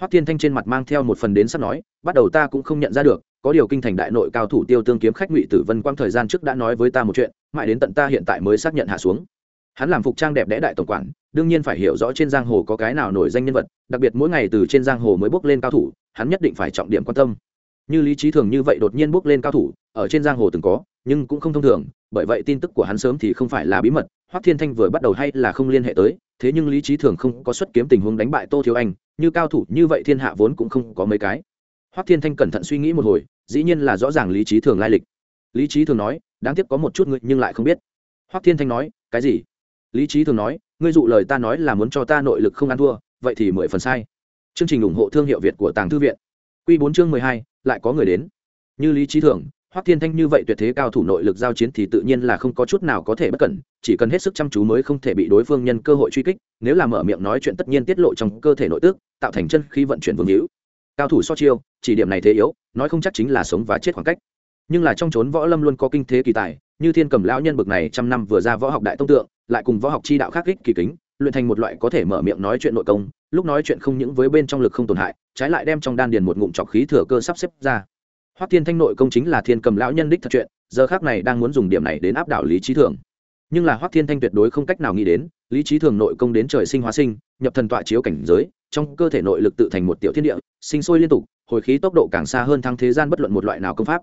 Hoắc thiên thanh trên mặt mang theo một phần đến sắp nói, bắt đầu ta cũng không nhận ra được, có điều kinh thành đại nội cao thủ tiêu tương kiếm khách ngụy tử vân quang thời gian trước đã nói với ta một chuyện, mãi đến tận ta hiện tại mới xác nhận hạ xuống hắn làm phục trang đẹp đẽ đại tổng quản, đương nhiên phải hiểu rõ trên giang hồ có cái nào nổi danh nhân vật, đặc biệt mỗi ngày từ trên giang hồ mới bước lên cao thủ, hắn nhất định phải trọng điểm quan tâm. Như lý trí thường như vậy đột nhiên bước lên cao thủ, ở trên giang hồ từng có, nhưng cũng không thông thường, bởi vậy tin tức của hắn sớm thì không phải là bí mật. Hoắc thiên thanh vừa bắt đầu hay là không liên hệ tới, thế nhưng lý trí thường không có xuất kiếm tình huống đánh bại tô thiếu anh, như cao thủ như vậy thiên hạ vốn cũng không có mấy cái. Hoắc thiên thanh cẩn thận suy nghĩ một hồi, dĩ nhiên là rõ ràng lý trí thường lai lịch. Lý trí thường nói, đáng tiếc có một chút ngươi nhưng lại không biết. Hoắc thiên thanh nói, cái gì? Lý trí thường nói, ngươi dụ lời ta nói là muốn cho ta nội lực không ăn thua, vậy thì mười phần sai. Chương trình ủng hộ thương hiệu việt của tàng thư viện. Q bốn chương mười hai, lại có người đến. Như lý trí thường, hoắc thiên thanh như vậy tuyệt thế cao thủ nội lực giao chiến thì tự nhiên là không có chút nào có thể bất cẩn, chỉ cần hết sức chăm chú mới không thể bị đối phương nhân cơ hội truy kích, nếu là mở miệng nói chuyện tất nhiên tiết lộ trong cơ thể nội tức, tạo thành chân khi vận chuyển vương hữu. Cao thủ so chiêu, chỉ điểm này thế yếu, nói không chắc chính là sống và chết khoảng cách. Nhưng là trong chốn võ lâm luôn có kinh thế kỳ tài, như thiên cầm lão nhân bực này trăm năm vừa ra võ học đại tông tượng lại cùng võ học chi đạo khác kích kỳ kính, luyện thành một loại có thể mở miệng nói chuyện nội công, lúc nói chuyện không những với bên trong lực không tổn hại, trái lại đem trong đan điền một ngụm trọc khí thừa cơ sắp xếp ra. Hoắc thiên thanh nội công chính là thiên cầm lão nhân đích thật chuyện, giờ khác này đang muốn dùng điểm này đến áp đảo lý trí thường. Nhưng là hoắc thiên thanh tuyệt đối không cách nào nghĩ đến, lý trí thường nội công đến trời sinh hóa sinh, nhập thần tọa chiếu cảnh giới, trong cơ thể nội lực tự thành một tiểu thiên địa, sinh sôi liên tục, hồi khí tốc độ càng xa hơn thăng thế gian bất luận một loại nào công pháp.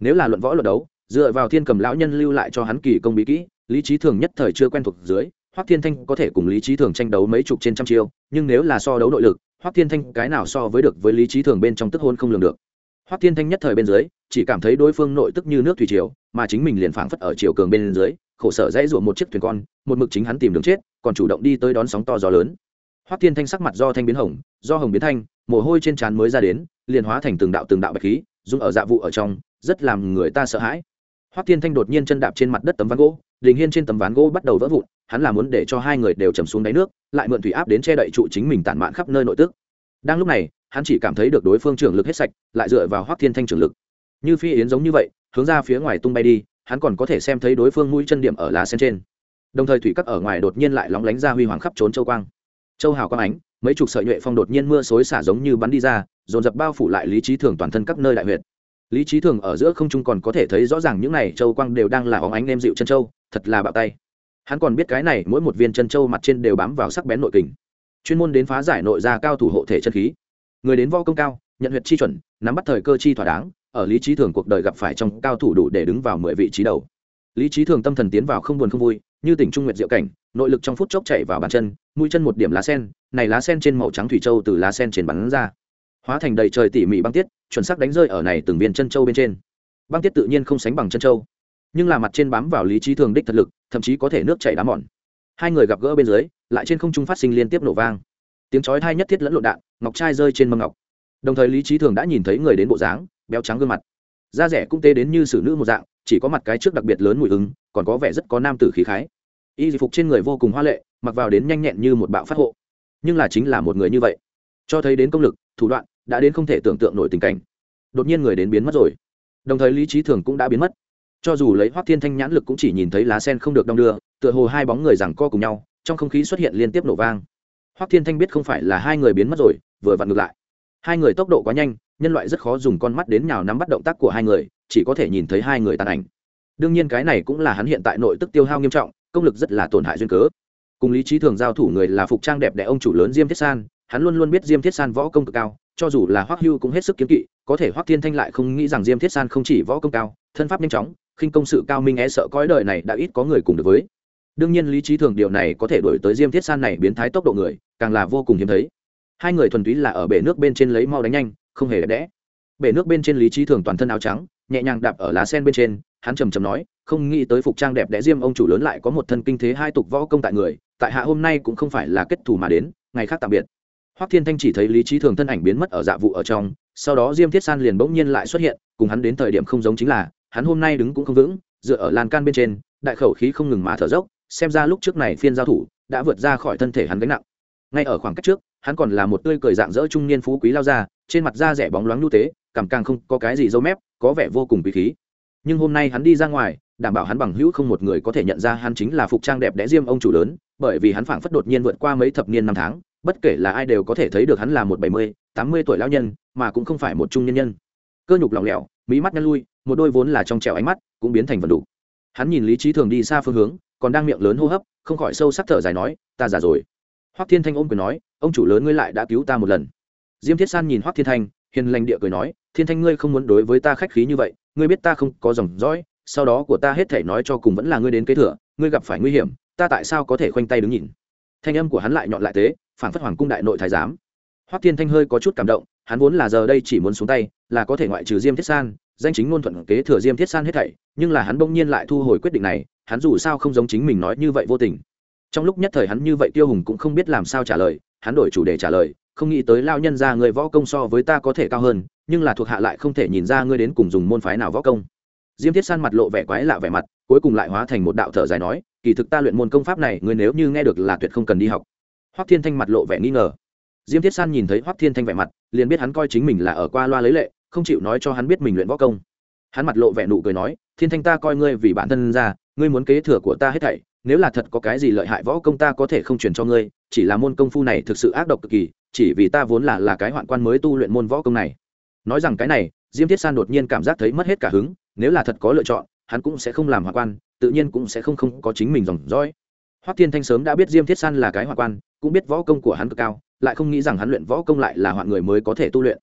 Nếu là luận võ luận đấu dựa vào thiên cầm lão nhân lưu lại cho hắn kỳ công bí kỹ, lý trí thường nhất thời chưa quen thuộc dưới, hoắc thiên thanh có thể cùng lý trí thường tranh đấu mấy chục trên trăm chiêu, nhưng nếu là so đấu nội lực, hoắc thiên thanh cái nào so với được với lý trí thường bên trong tức hôn không lường được. Hoắc thiên thanh nhất thời bên dưới, chỉ cảm thấy đối phương nội tức như nước thủy triều, mà chính mình liền phảng phất ở chiều cường bên dưới, khổ sở dãy ruộng một chiếc thuyền con, một mực chính hắn tìm đường chết, còn chủ động đi tới đón sóng to gió lớn. Hoắc thiên thanh sắc mặt do thanh biến hồng, do hồng biến thanh, mồ hôi trên trán mới ra đến, liền hóa thành từng đạo từng đạo bạch khí dùng ở dạ vụ ở trong, rất làm người ta sợ hãi hoắc thiên thanh đột nhiên chân đạp trên mặt đất tấm ván gỗ, đình hiên trên tấm ván gỗ bắt đầu vỡ vụn, hắn là muốn để cho hai người đều chầm xuống đáy nước, lại mượn thủy áp đến che đậy trụ chính mình tản mạn khắp nơi nội tức. Đang lúc này, hắn chỉ cảm thấy được đối phương trưởng lực hết sạch, lại dựa vào hoắc thiên thanh trưởng lực. Như phi yến giống như vậy, hướng ra phía ngoài tung bay đi, hắn còn có thể xem thấy đối phương mũi chân điểm ở lá sen trên. Đồng thời thủy cắt ở ngoài đột nhiên lại lóng lánh ra huy hoàng khắp trốn châu quang. Châu hào quang ánh, mấy chục sợi nhuệ phong đột nhiên mưa xối xả giống như bắn đi ra, dồn dập bao phủ lại lý trí thường toàn thân các nơi đại huyệt lý trí thường ở giữa không trung còn có thể thấy rõ ràng những này châu quang đều đang là óng ánh nem dịu chân châu, thật là bạo tay. Hắn còn biết cái này, mỗi một viên chân châu mặt trên đều bám vào sắc bén nội kình. Chuyên môn đến phá giải nội gia cao thủ hộ thể chân khí. Người đến vo công cao, nhận huyệt chi chuẩn, nắm bắt thời cơ chi thỏa đáng, ở lý trí thường cuộc đời gặp phải trong cao thủ đủ để đứng vào mười vị trí đầu. Lý trí thường tâm thần tiến vào không buồn không vui, như tỉnh trung nguyệt diệu cảnh, nội lực trong phút chốc chạy vào bàn chân, mũi chân một điểm lá sen, này lá sen trên màu trắng thủy châu từ lá sen trên bắn ra hóa thành đầy trời tỉ mỉ băng tiết, chuẩn xác đánh rơi ở này từng viên chân châu bên trên. Băng tiết tự nhiên không sánh bằng chân châu, nhưng là mặt trên bám vào lý trí thường đích thật lực, thậm chí có thể nước chảy đá mòn. Hai người gặp gỡ bên dưới, lại trên không trung phát sinh liên tiếp nổ vang. Tiếng chói thai nhất thiết lẫn lộn đạn, ngọc trai rơi trên mâm ngọc. Đồng thời lý trí thường đã nhìn thấy người đến bộ dáng, béo trắng gương mặt. Da rẻ cũng tê đến như xử nữ một dạng, chỉ có mặt cái trước đặc biệt lớn mùi ứng còn có vẻ rất có nam tử khí khái. Y phục trên người vô cùng hoa lệ, mặc vào đến nhanh nhẹn như một bạo phát hộ. Nhưng là chính là một người như vậy. Cho thấy đến công lực, thủ đoạn đã đến không thể tưởng tượng nổi tình cảnh. Đột nhiên người đến biến mất rồi. Đồng thời lý trí thường cũng đã biến mất. Cho dù lấy hoác thiên thanh nhãn lực cũng chỉ nhìn thấy lá sen không được đong đưa, tựa hồ hai bóng người rằng co cùng nhau, trong không khí xuất hiện liên tiếp nổ vang. Hoác thiên thanh biết không phải là hai người biến mất rồi, vừa vặn ngược lại. Hai người tốc độ quá nhanh, nhân loại rất khó dùng con mắt đến nhào nắm bắt động tác của hai người, chỉ có thể nhìn thấy hai người tàn ảnh. Đương nhiên cái này cũng là hắn hiện tại nội tức tiêu hao nghiêm trọng, công lực rất là tổn hại duyên cớ. Cùng lý trí thường giao thủ người là phục trang đẹp đẽ ông chủ lớn diêm thiết san, hắn luôn luôn biết diêm thiết san võ công cực cao cho dù là hoắc hưu cũng hết sức kiếm kỵ, có thể hoắc thiên thanh lại không nghĩ rằng diêm thiết san không chỉ võ công cao, thân pháp nhanh chóng, khinh công sự cao minh e sợ cõi đời này đã ít có người cùng được với. đương nhiên lý trí thường điều này có thể đổi tới diêm thiết san này biến thái tốc độ người, càng là vô cùng hiếm thấy. hai người thuần túy là ở bể nước bên trên lấy mau đánh nhanh, không hề đẹp đẽ. bể nước bên trên lý trí thường toàn thân áo trắng, nhẹ nhàng đạp ở lá sen bên trên, hắn trầm trầm nói, không nghĩ tới phục trang đẹp đẽ diêm ông chủ lớn lại có một thân kinh thế hai tục võ công tại người, tại hạ hôm nay cũng không phải là kết thù mà đến, ngày khác tạm biệt hoắc thiên thanh chỉ thấy lý trí thường thân ảnh biến mất ở dạ vụ ở trong, sau đó diêm thiết san liền bỗng nhiên lại xuất hiện, cùng hắn đến thời điểm không giống chính là, hắn hôm nay đứng cũng không vững, dựa ở lan can bên trên, đại khẩu khí không ngừng mà thở dốc, xem ra lúc trước này phiên giao thủ, đã vượt ra khỏi thân thể hắn gánh nặng. Ngay ở khoảng cách trước, hắn còn là một tươi cười dạng dỡ trung niên phú quý lao ra, trên mặt da rẻ bóng loáng nhu tế, cảm càng không có cái gì dâu mép, có vẻ vô cùng quý khí. Nhưng hôm nay hắn đi ra ngoài, đảm bảo hắn bằng hữu không một người có thể nhận ra hắn chính là phục trang đẹp đẽ diêm ông chủ lớn, bởi vì hắn phảng phất đột nhiên vượt qua mấy thập niên năm tháng bất kể là ai đều có thể thấy được hắn là một bảy mươi, tám mươi tuổi lão nhân, mà cũng không phải một trung nhân nhân. Cơ nhục lỏng lẻo mỹ mắt nhăn lui, một đôi vốn là trong trẻo ánh mắt cũng biến thành vật đủ. Hắn nhìn lý trí thường đi xa phương hướng, còn đang miệng lớn hô hấp, không khỏi sâu sắc thở dài nói, ta già rồi. Hoắc thiên thanh ôm cười nói, ông chủ lớn ngươi lại đã cứu ta một lần. Diêm thiết san nhìn hoắc thiên thanh, hiền lành địa cười nói, thiên thanh ngươi không muốn đối với ta khách khí như vậy, ngươi biết ta không có dòng dõi, sau đó của ta hết thể nói cho cùng vẫn là ngươi đến kế thừa, ngươi gặp phải nguy hiểm, ta tại sao có thể khoanh tay đứng nhìn? Thanh âm của hắn lại nhọn lại tế phản phất hoàng cung đại nội thái giám. Hoắc thiên thanh hơi có chút cảm động, hắn vốn là giờ đây chỉ muốn xuống tay, là có thể ngoại trừ diêm thiết san, danh chính ngôn thuận kế thừa diêm thiết san hết thảy, nhưng là hắn bỗng nhiên lại thu hồi quyết định này, hắn dù sao không giống chính mình nói như vậy vô tình. Trong lúc nhất thời hắn như vậy tiêu hùng cũng không biết làm sao trả lời, hắn đổi chủ đề trả lời, không nghĩ tới lao nhân ra người võ công so với ta có thể cao hơn, nhưng là thuộc hạ lại không thể nhìn ra ngươi đến cùng dùng môn phái nào võ công. Diêm thiết san mặt lộ vẻ quái lạ vẻ mặt, cuối cùng lại hóa thành một đạo thở dài nói, kỳ thực ta luyện môn công pháp này, ngươi nếu như nghe được là tuyệt không cần đi học hoắc thiên thanh mặt lộ vẻ nghi ngờ. Diêm thiết san nhìn thấy hoắc thiên thanh vẻ mặt, liền biết hắn coi chính mình là ở qua loa lấy lệ, không chịu nói cho hắn biết mình luyện võ công. Hắn mặt lộ vẻ nụ cười nói, thiên thanh ta coi ngươi vì bản thân ra, ngươi muốn kế thừa của ta hết thảy, nếu là thật có cái gì lợi hại võ công ta có thể không truyền cho ngươi, chỉ là môn công phu này thực sự ác độc cực kỳ, chỉ vì ta vốn là là cái hoạn quan mới tu luyện môn võ công này. Nói rằng cái này, diêm thiết san đột nhiên cảm giác thấy mất hết cả hứng, nếu là thật có lựa chọn, hắn cũng sẽ không làm hoạn quan, tự nhiên cũng sẽ không không có chính mình dòng dõi. Hoắc thiên thanh sớm đã biết diêm thiết san là cái hoạn quan cũng biết võ công của hắn cực cao, lại không nghĩ rằng hắn luyện võ công lại là hoạn người mới có thể tu luyện.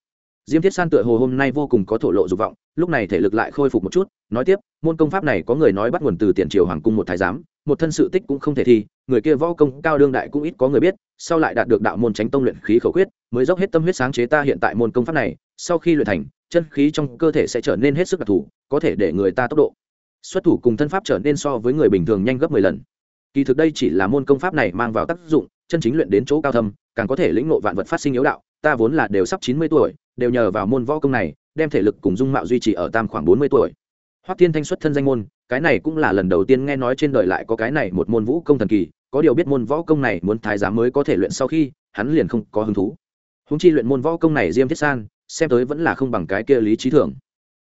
Diêm thiết san tựa hồ hôm nay vô cùng có thổ lộ dục vọng, lúc này thể lực lại khôi phục một chút, nói tiếp, môn công pháp này có người nói bắt nguồn từ tiền triều hoàng cung một thái giám, một thân sự tích cũng không thể thi, người kia võ công cao đương đại cũng ít có người biết, sau lại đạt được đạo môn tránh tông luyện khí khẩu quyết, mới dốc hết tâm huyết sáng chế ta hiện tại môn công pháp này, sau khi luyện thành, chân khí trong cơ thể sẽ trở nên hết sức đặc thù, có thể để người ta tốc độ. Xuất thủ cùng thân pháp trở nên so với người bình thường nhanh gấp mười lần. Kỳ thực đây chỉ là môn công pháp này mang vào tác dụng chân chính luyện đến chỗ cao thâm, càng có thể lĩnh ngộ vạn vật phát sinh yếu đạo, ta vốn là đều sắp chín mươi tuổi, đều nhờ vào môn võ công này, đem thể lực cùng dung mạo duy trì ở tam khoảng bốn mươi tuổi. Hoắc thiên thanh xuất thân danh môn, cái này cũng là lần đầu tiên nghe nói trên đời lại có cái này một môn vũ công thần kỳ, có điều biết môn võ công này muốn thái giám mới có thể luyện sau khi, hắn liền không có hứng thú. Húng chi luyện môn võ công này diêm thiết san, xem tới vẫn là không bằng cái kia lý trí thường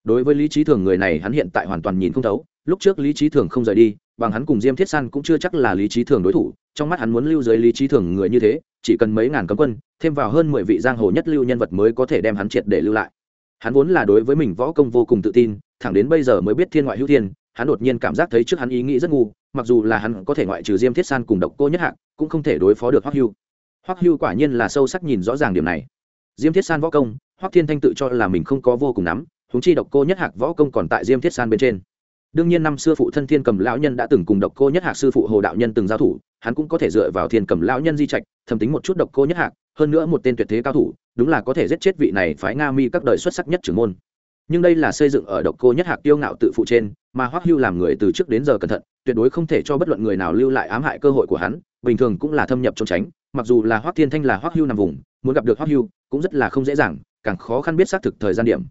đối với lý trí thường người này hắn hiện tại hoàn toàn nhìn không thấu, lúc trước lý trí thường không rời đi, bằng hắn cùng diêm thiết san cũng chưa chắc là lý trí thường đối thủ, trong mắt hắn muốn lưu dưới lý trí thường người như thế, chỉ cần mấy ngàn cấm quân, thêm vào hơn mười vị giang hồ nhất lưu nhân vật mới có thể đem hắn triệt để lưu lại. Hắn vốn là đối với mình võ công vô cùng tự tin, thẳng đến bây giờ mới biết thiên ngoại hữu thiên, hắn đột nhiên cảm giác thấy trước hắn ý nghĩ rất ngu, mặc dù là hắn có thể ngoại trừ diêm thiết san cùng độc cô nhất hạng cũng không thể đối phó được hoắc hưu. Hoắc hưu quả nhiên là sâu sắc nhìn rõ ràng điểm này. Diêm thiết san võ công, hoắc thiên thanh tự cho là mình không có vô cùng nắm huống chi độc cô nhất hạc võ công còn tại diêm thiết san bên trên. Đương nhiên năm xưa phụ thân thiên cầm lão nhân đã từng cùng độc cô nhất hạc sư phụ hồ đạo nhân từng giao thủ, hắn cũng có thể dựa vào thiên cầm lão nhân di trạch, thầm tính một chút độc cô nhất hạc, hơn nữa một tên tuyệt thế cao thủ, đúng là có thể giết chết vị này phái nga mi các đời xuất sắc nhất trưởng môn. Nhưng đây là xây dựng ở độc cô nhất hạc tiêu ngạo tự phụ trên, mà hoắc hưu làm người từ trước đến giờ cẩn thận, tuyệt đối không thể cho bất luận người nào lưu lại ám hại cơ hội của hắn, bình thường cũng là thâm nhập trốn tránh, mặc dù là hoắc thiên thanh là hoắc hưu nằm vùng, muốn gặp được hoắc hưu cũng rất là không dễ dàng, càng khó khăn biết xác thực thời gian điểm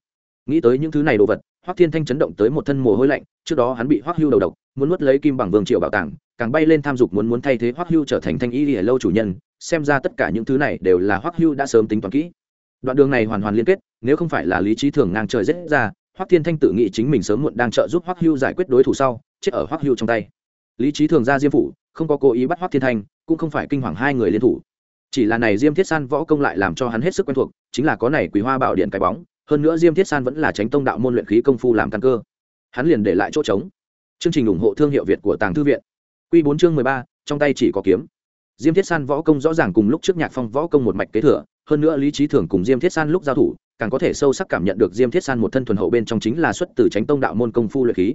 nghĩ tới những thứ này đồ vật, hoắc thiên thanh chấn động tới một thân mồ hôi lạnh, trước đó hắn bị hoắc hưu đầu độc, muốn nuốt lấy kim bằng vương triệu bảo tàng, càng bay lên tham dục muốn muốn thay thế hoắc hưu trở thành thanh y lìa lâu chủ nhân, xem ra tất cả những thứ này đều là hoắc hưu đã sớm tính toán kỹ. Đoạn đường này hoàn hoàn liên kết, nếu không phải là lý trí thường ngang trời rết ra, hoắc thiên thanh tự nghĩ chính mình sớm muộn đang trợ giúp hoắc hưu giải quyết đối thủ sau, chết ở hoắc hưu trong tay. Lý trí thường ra diêm phủ, không có cố ý bắt hoắc thiên thanh, cũng không phải kinh hoàng hai người liên thủ. Chỉ là này diêm thiết san võ công lại làm cho hắn hết sức quen thuộc, chính là có này quý hoa bảo điện cái bóng hơn nữa diêm thiết san vẫn là tránh tông đạo môn luyện khí công phu làm căn cơ. Hắn liền để lại chỗ trống. Chương trình ủng hộ thương hiệu việt của tàng thư viện. Q bốn chương mười ba, trong tay chỉ có kiếm. Diêm thiết san võ công rõ ràng cùng lúc trước nhạc phong võ công một mạch kế thừa, hơn nữa lý trí thường cùng diêm thiết san lúc giao thủ, càng có thể sâu sắc cảm nhận được diêm thiết san một thân thuần hậu bên trong chính là xuất từ tránh tông đạo môn công phu luyện khí.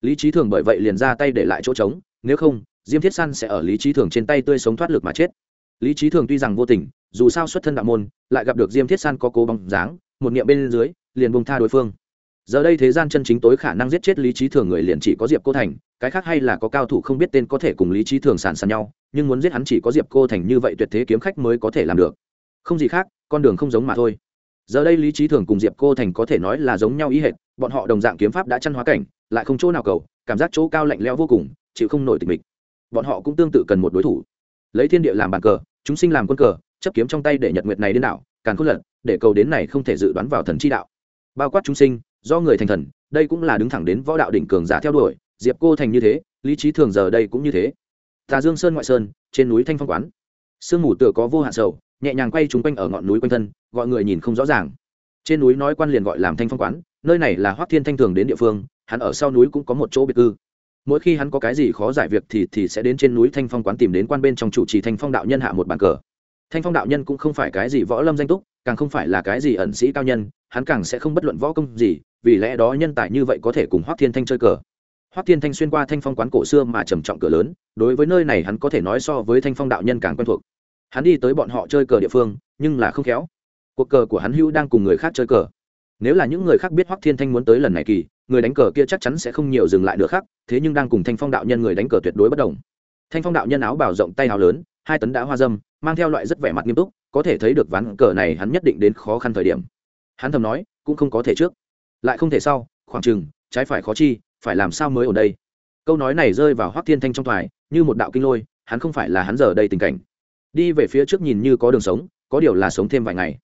Lý trí thường bởi vậy liền ra tay để lại chỗ trống, nếu không, diêm thiết san sẽ ở lý trí thường trên tay tươi sống thoát lực mà chết. Lý trí thường tuy rằng vô tình, dù sao xuất thân đạo môn, lại gặp được diêm thiết san có cố bóng dáng một niệm bên dưới, liền buông tha đối phương. Giờ đây thế gian chân chính tối khả năng giết chết lý trí thường người liền chỉ có diệp cô thành, cái khác hay là có cao thủ không biết tên có thể cùng lý trí thường sàn sàn nhau, nhưng muốn giết hắn chỉ có diệp cô thành như vậy tuyệt thế kiếm khách mới có thể làm được. Không gì khác, con đường không giống mà thôi. Giờ đây lý trí thường cùng diệp cô thành có thể nói là giống nhau ý hệt, bọn họ đồng dạng kiếm pháp đã chăn hóa cảnh, lại không chỗ nào cầu, cảm giác chỗ cao lạnh leo vô cùng, chịu không nổi tình mình bọn họ cũng tương tự cần một đối thủ. Lấy thiên địa làm bàn cờ, chúng sinh làm quân cờ, chấp kiếm trong tay để nhật nguyệt này đến đảo càng khôn lật, để cầu đến này không thể dự đoán vào thần chi đạo. Bao quát chúng sinh, do người thành thần, đây cũng là đứng thẳng đến võ đạo đỉnh cường giả theo đuổi, diệp cô thành như thế, lý trí thường giờ đây cũng như thế. Tà dương sơn ngoại sơn, trên núi thanh phong quán. Sương mù tựa có vô hạn sầu, nhẹ nhàng quay chúng quanh ở ngọn núi quanh thân, gọi người nhìn không rõ ràng. Trên núi nói quan liền gọi làm thanh phong quán, nơi này là hoắc thiên thanh thường đến địa phương, hắn ở sau núi cũng có một chỗ biệt cư. Mỗi khi hắn có cái gì khó giải việc thì thì sẽ đến trên núi thanh phong quán tìm đến quan bên trong chủ trì thanh phong đạo nhân hạ một bàn cờ thanh phong đạo nhân cũng không phải cái gì võ lâm danh túc, càng không phải là cái gì ẩn sĩ cao nhân, hắn càng sẽ không bất luận võ công gì, vì lẽ đó nhân tài như vậy có thể cùng hoác thiên thanh chơi cờ. Hoác thiên thanh xuyên qua thanh phong quán cổ xưa mà trầm trọng cửa lớn, đối với nơi này hắn có thể nói so với thanh phong đạo nhân càng quen thuộc. Hắn đi tới bọn họ chơi cờ địa phương, nhưng là không khéo. Cuộc cờ của hắn hữu đang cùng người khác chơi cờ. Nếu là những người khác biết hoắc thiên thanh muốn tới lần này kỳ, người đánh cờ kia chắc chắn sẽ không nhiều dừng lại được khác, thế nhưng đang cùng thanh phong đạo nhân người đánh cờ tuyệt đối bất đồng. Thanh phong đạo nhân áo bảo rộng tay áo lớn hai tấn đã hoa dâm, mang theo loại rất vẻ mặt nghiêm túc, có thể thấy được ván cờ này hắn nhất định đến khó khăn thời điểm. Hắn thầm nói, cũng không có thể trước. Lại không thể sau, khoảng chừng, trái phải khó chi, phải làm sao mới ở đây? Câu nói này rơi vào hoác thiên thanh trong thoại như một đạo kinh lôi, hắn không phải là hắn giờ đây tình cảnh. Đi về phía trước nhìn như có đường sống, có điều là sống thêm vài ngày.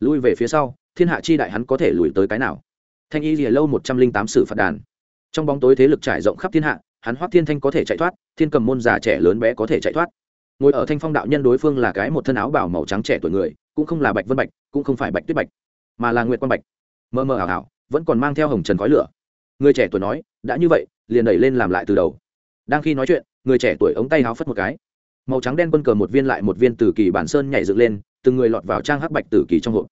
Lui về phía sau, thiên hạ chi đại hắn có thể lùi tới cái nào? Thanh y rìa lâu một trăm linh tám sử phạt đàn. Trong bóng tối thế lực trải rộng khắp thiên hạ, hắn hoác thiên thanh có thể chạy thoát, thiên cầm môn già trẻ lớn bé có thể chạy thoát ngồi ở thanh phong đạo nhân đối phương là cái một thân áo bảo màu trắng trẻ tuổi người, cũng không là bạch vân bạch, cũng không phải bạch tuyết bạch, mà là nguyệt quang bạch. Mơ mơ ảo ảo, vẫn còn mang theo hồng trần khói lửa. Người trẻ tuổi nói, đã như vậy, liền đẩy lên làm lại từ đầu. Đang khi nói chuyện, người trẻ tuổi ống tay háo phất một cái. Màu trắng đen quân cờ một viên lại một viên từ kỳ bản sơn nhảy dựng lên, từng người lọt vào trang hắc bạch tử kỳ trong hộp.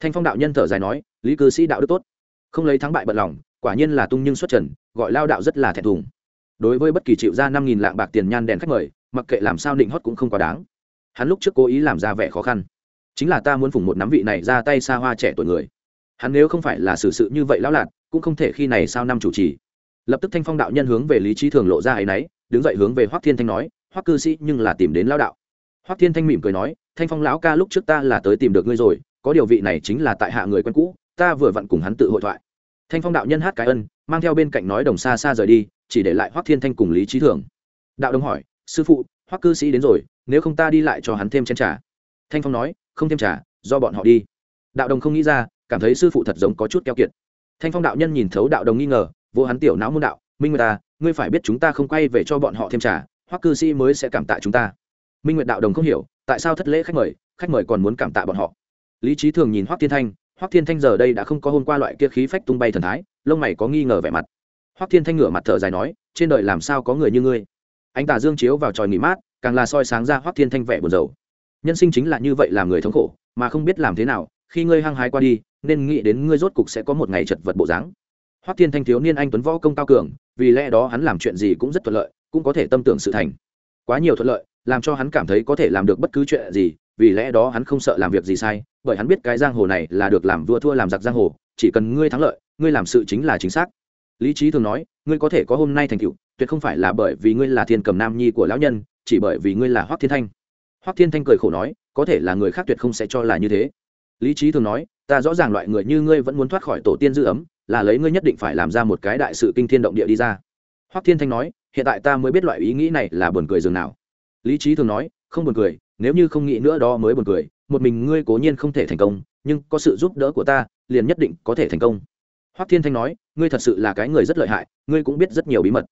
Thanh phong đạo nhân thở dài nói, lý cư sĩ đạo đức tốt. Không lấy thắng bại bận lòng, quả nhiên là tung nhưng xuất trần, gọi lao đạo rất là thẹn thùng đối với bất kỳ chịu ra năm nghìn lạng bạc tiền nhan đèn khách mời, mặc kệ làm sao định hót cũng không quá đáng. Hắn lúc trước cố ý làm ra vẻ khó khăn. Chính là ta muốn phủng một nắm vị này ra tay xa hoa trẻ tuổi người. Hắn nếu không phải là xử sự như vậy lão lạc cũng không thể khi này sao năm chủ trì. Lập tức thanh phong đạo nhân hướng về lý trí thường lộ ra ấ y n ấ y đứng dậy hướng về hoắc thiên thanh nói, hoắc cư sĩ, nhưng là tìm đến lão đạo. Hoắc thiên thanh mỉm cười nói, thanh phong lão ca lúc trước ta là tới tìm được ngươi rồi, có điều vị này chính là tại hạ người quen cũ, ta vừa vặn cùng hắn tự hội thoại. Thanh phong đạo nhân hát cái ân, mang theo bên cạnh nói đồng xa xa rời đi chỉ để lại hoắc thiên thanh cùng lý trí thường. Đạo đồng hỏi, sư phụ, hoắc cư sĩ đến rồi, nếu không ta đi lại cho hắn thêm chén trà. Thanh phong nói, không thêm trà, do bọn họ đi. Đạo đồng không nghĩ ra, cảm thấy sư phụ thật giống có chút keo kiệt. Thanh phong đạo nhân nhìn thấu đạo đồng nghi ngờ, vô hắn tiểu não môn đạo, minh nguyệt ta ngươi phải biết chúng ta không quay về cho bọn họ thêm trà, hoắc cư sĩ mới sẽ cảm tạ chúng ta. Minh nguyệt đạo đồng không hiểu, tại sao thất lễ khách mời khách mời còn muốn cảm tạ bọn họ. Lý trí thường nhìn hoắc thiên thanh, hoắc thiên thanh giờ đây đã không có hôm qua loại kia khí phách tung bay thần thái, lông mày có nghi ngờ vẻ mặt hoắc thiên thanh ngửa mặt thở dài nói, trên đời làm sao có người như ngươi? Anh tà dương chiếu vào tròi nghỉ mát, càng là soi sáng ra hoắc thiên thanh vẻ buồn rầu. Nhân sinh chính là như vậy làm người thống khổ, mà không biết làm thế nào, khi ngươi hăng hái qua đi, nên nghĩ đến ngươi rốt cục sẽ có một ngày chật vật bộ dáng. Hoắc thiên thanh thiếu niên anh tuấn võ công cao cường, vì lẽ đó hắn làm chuyện gì cũng rất thuận lợi, cũng có thể tâm tưởng sự thành. Quá nhiều thuận lợi, làm cho hắn cảm thấy có thể làm được bất cứ chuyện gì, vì lẽ đó hắn không sợ làm việc gì sai, bởi hắn biết cái giang hồ này là được làm vua thua làm giặc giang hồ, chỉ cần ngươi thắng lợi, ngươi làm sự chính là chính xác lý trí thường nói, ngươi có thể có hôm nay thành tựu, tuyệt không phải là bởi vì ngươi là thiên cầm nam nhi của lão nhân, chỉ bởi vì ngươi là hoắc thiên thanh. Hoắc thiên thanh cười khổ nói, có thể là người khác tuyệt không sẽ cho là như thế. Lý trí thường nói, ta rõ ràng loại người như ngươi vẫn muốn thoát khỏi tổ tiên dư ấm, là lấy ngươi nhất định phải làm ra một cái đại sự kinh thiên động địa đi ra. Hoắc thiên thanh nói, hiện tại ta mới biết loại ý nghĩ này là buồn cười dường nào. Lý trí thường nói, không buồn cười, nếu như không nghĩ nữa đó mới buồn cười, một mình ngươi cố nhiên không thể thành công, nhưng có sự giúp đỡ của ta, liền nhất định có thể thành công hoắc thiên thanh nói, ngươi thật sự là cái người rất lợi hại, ngươi cũng biết rất nhiều bí mật.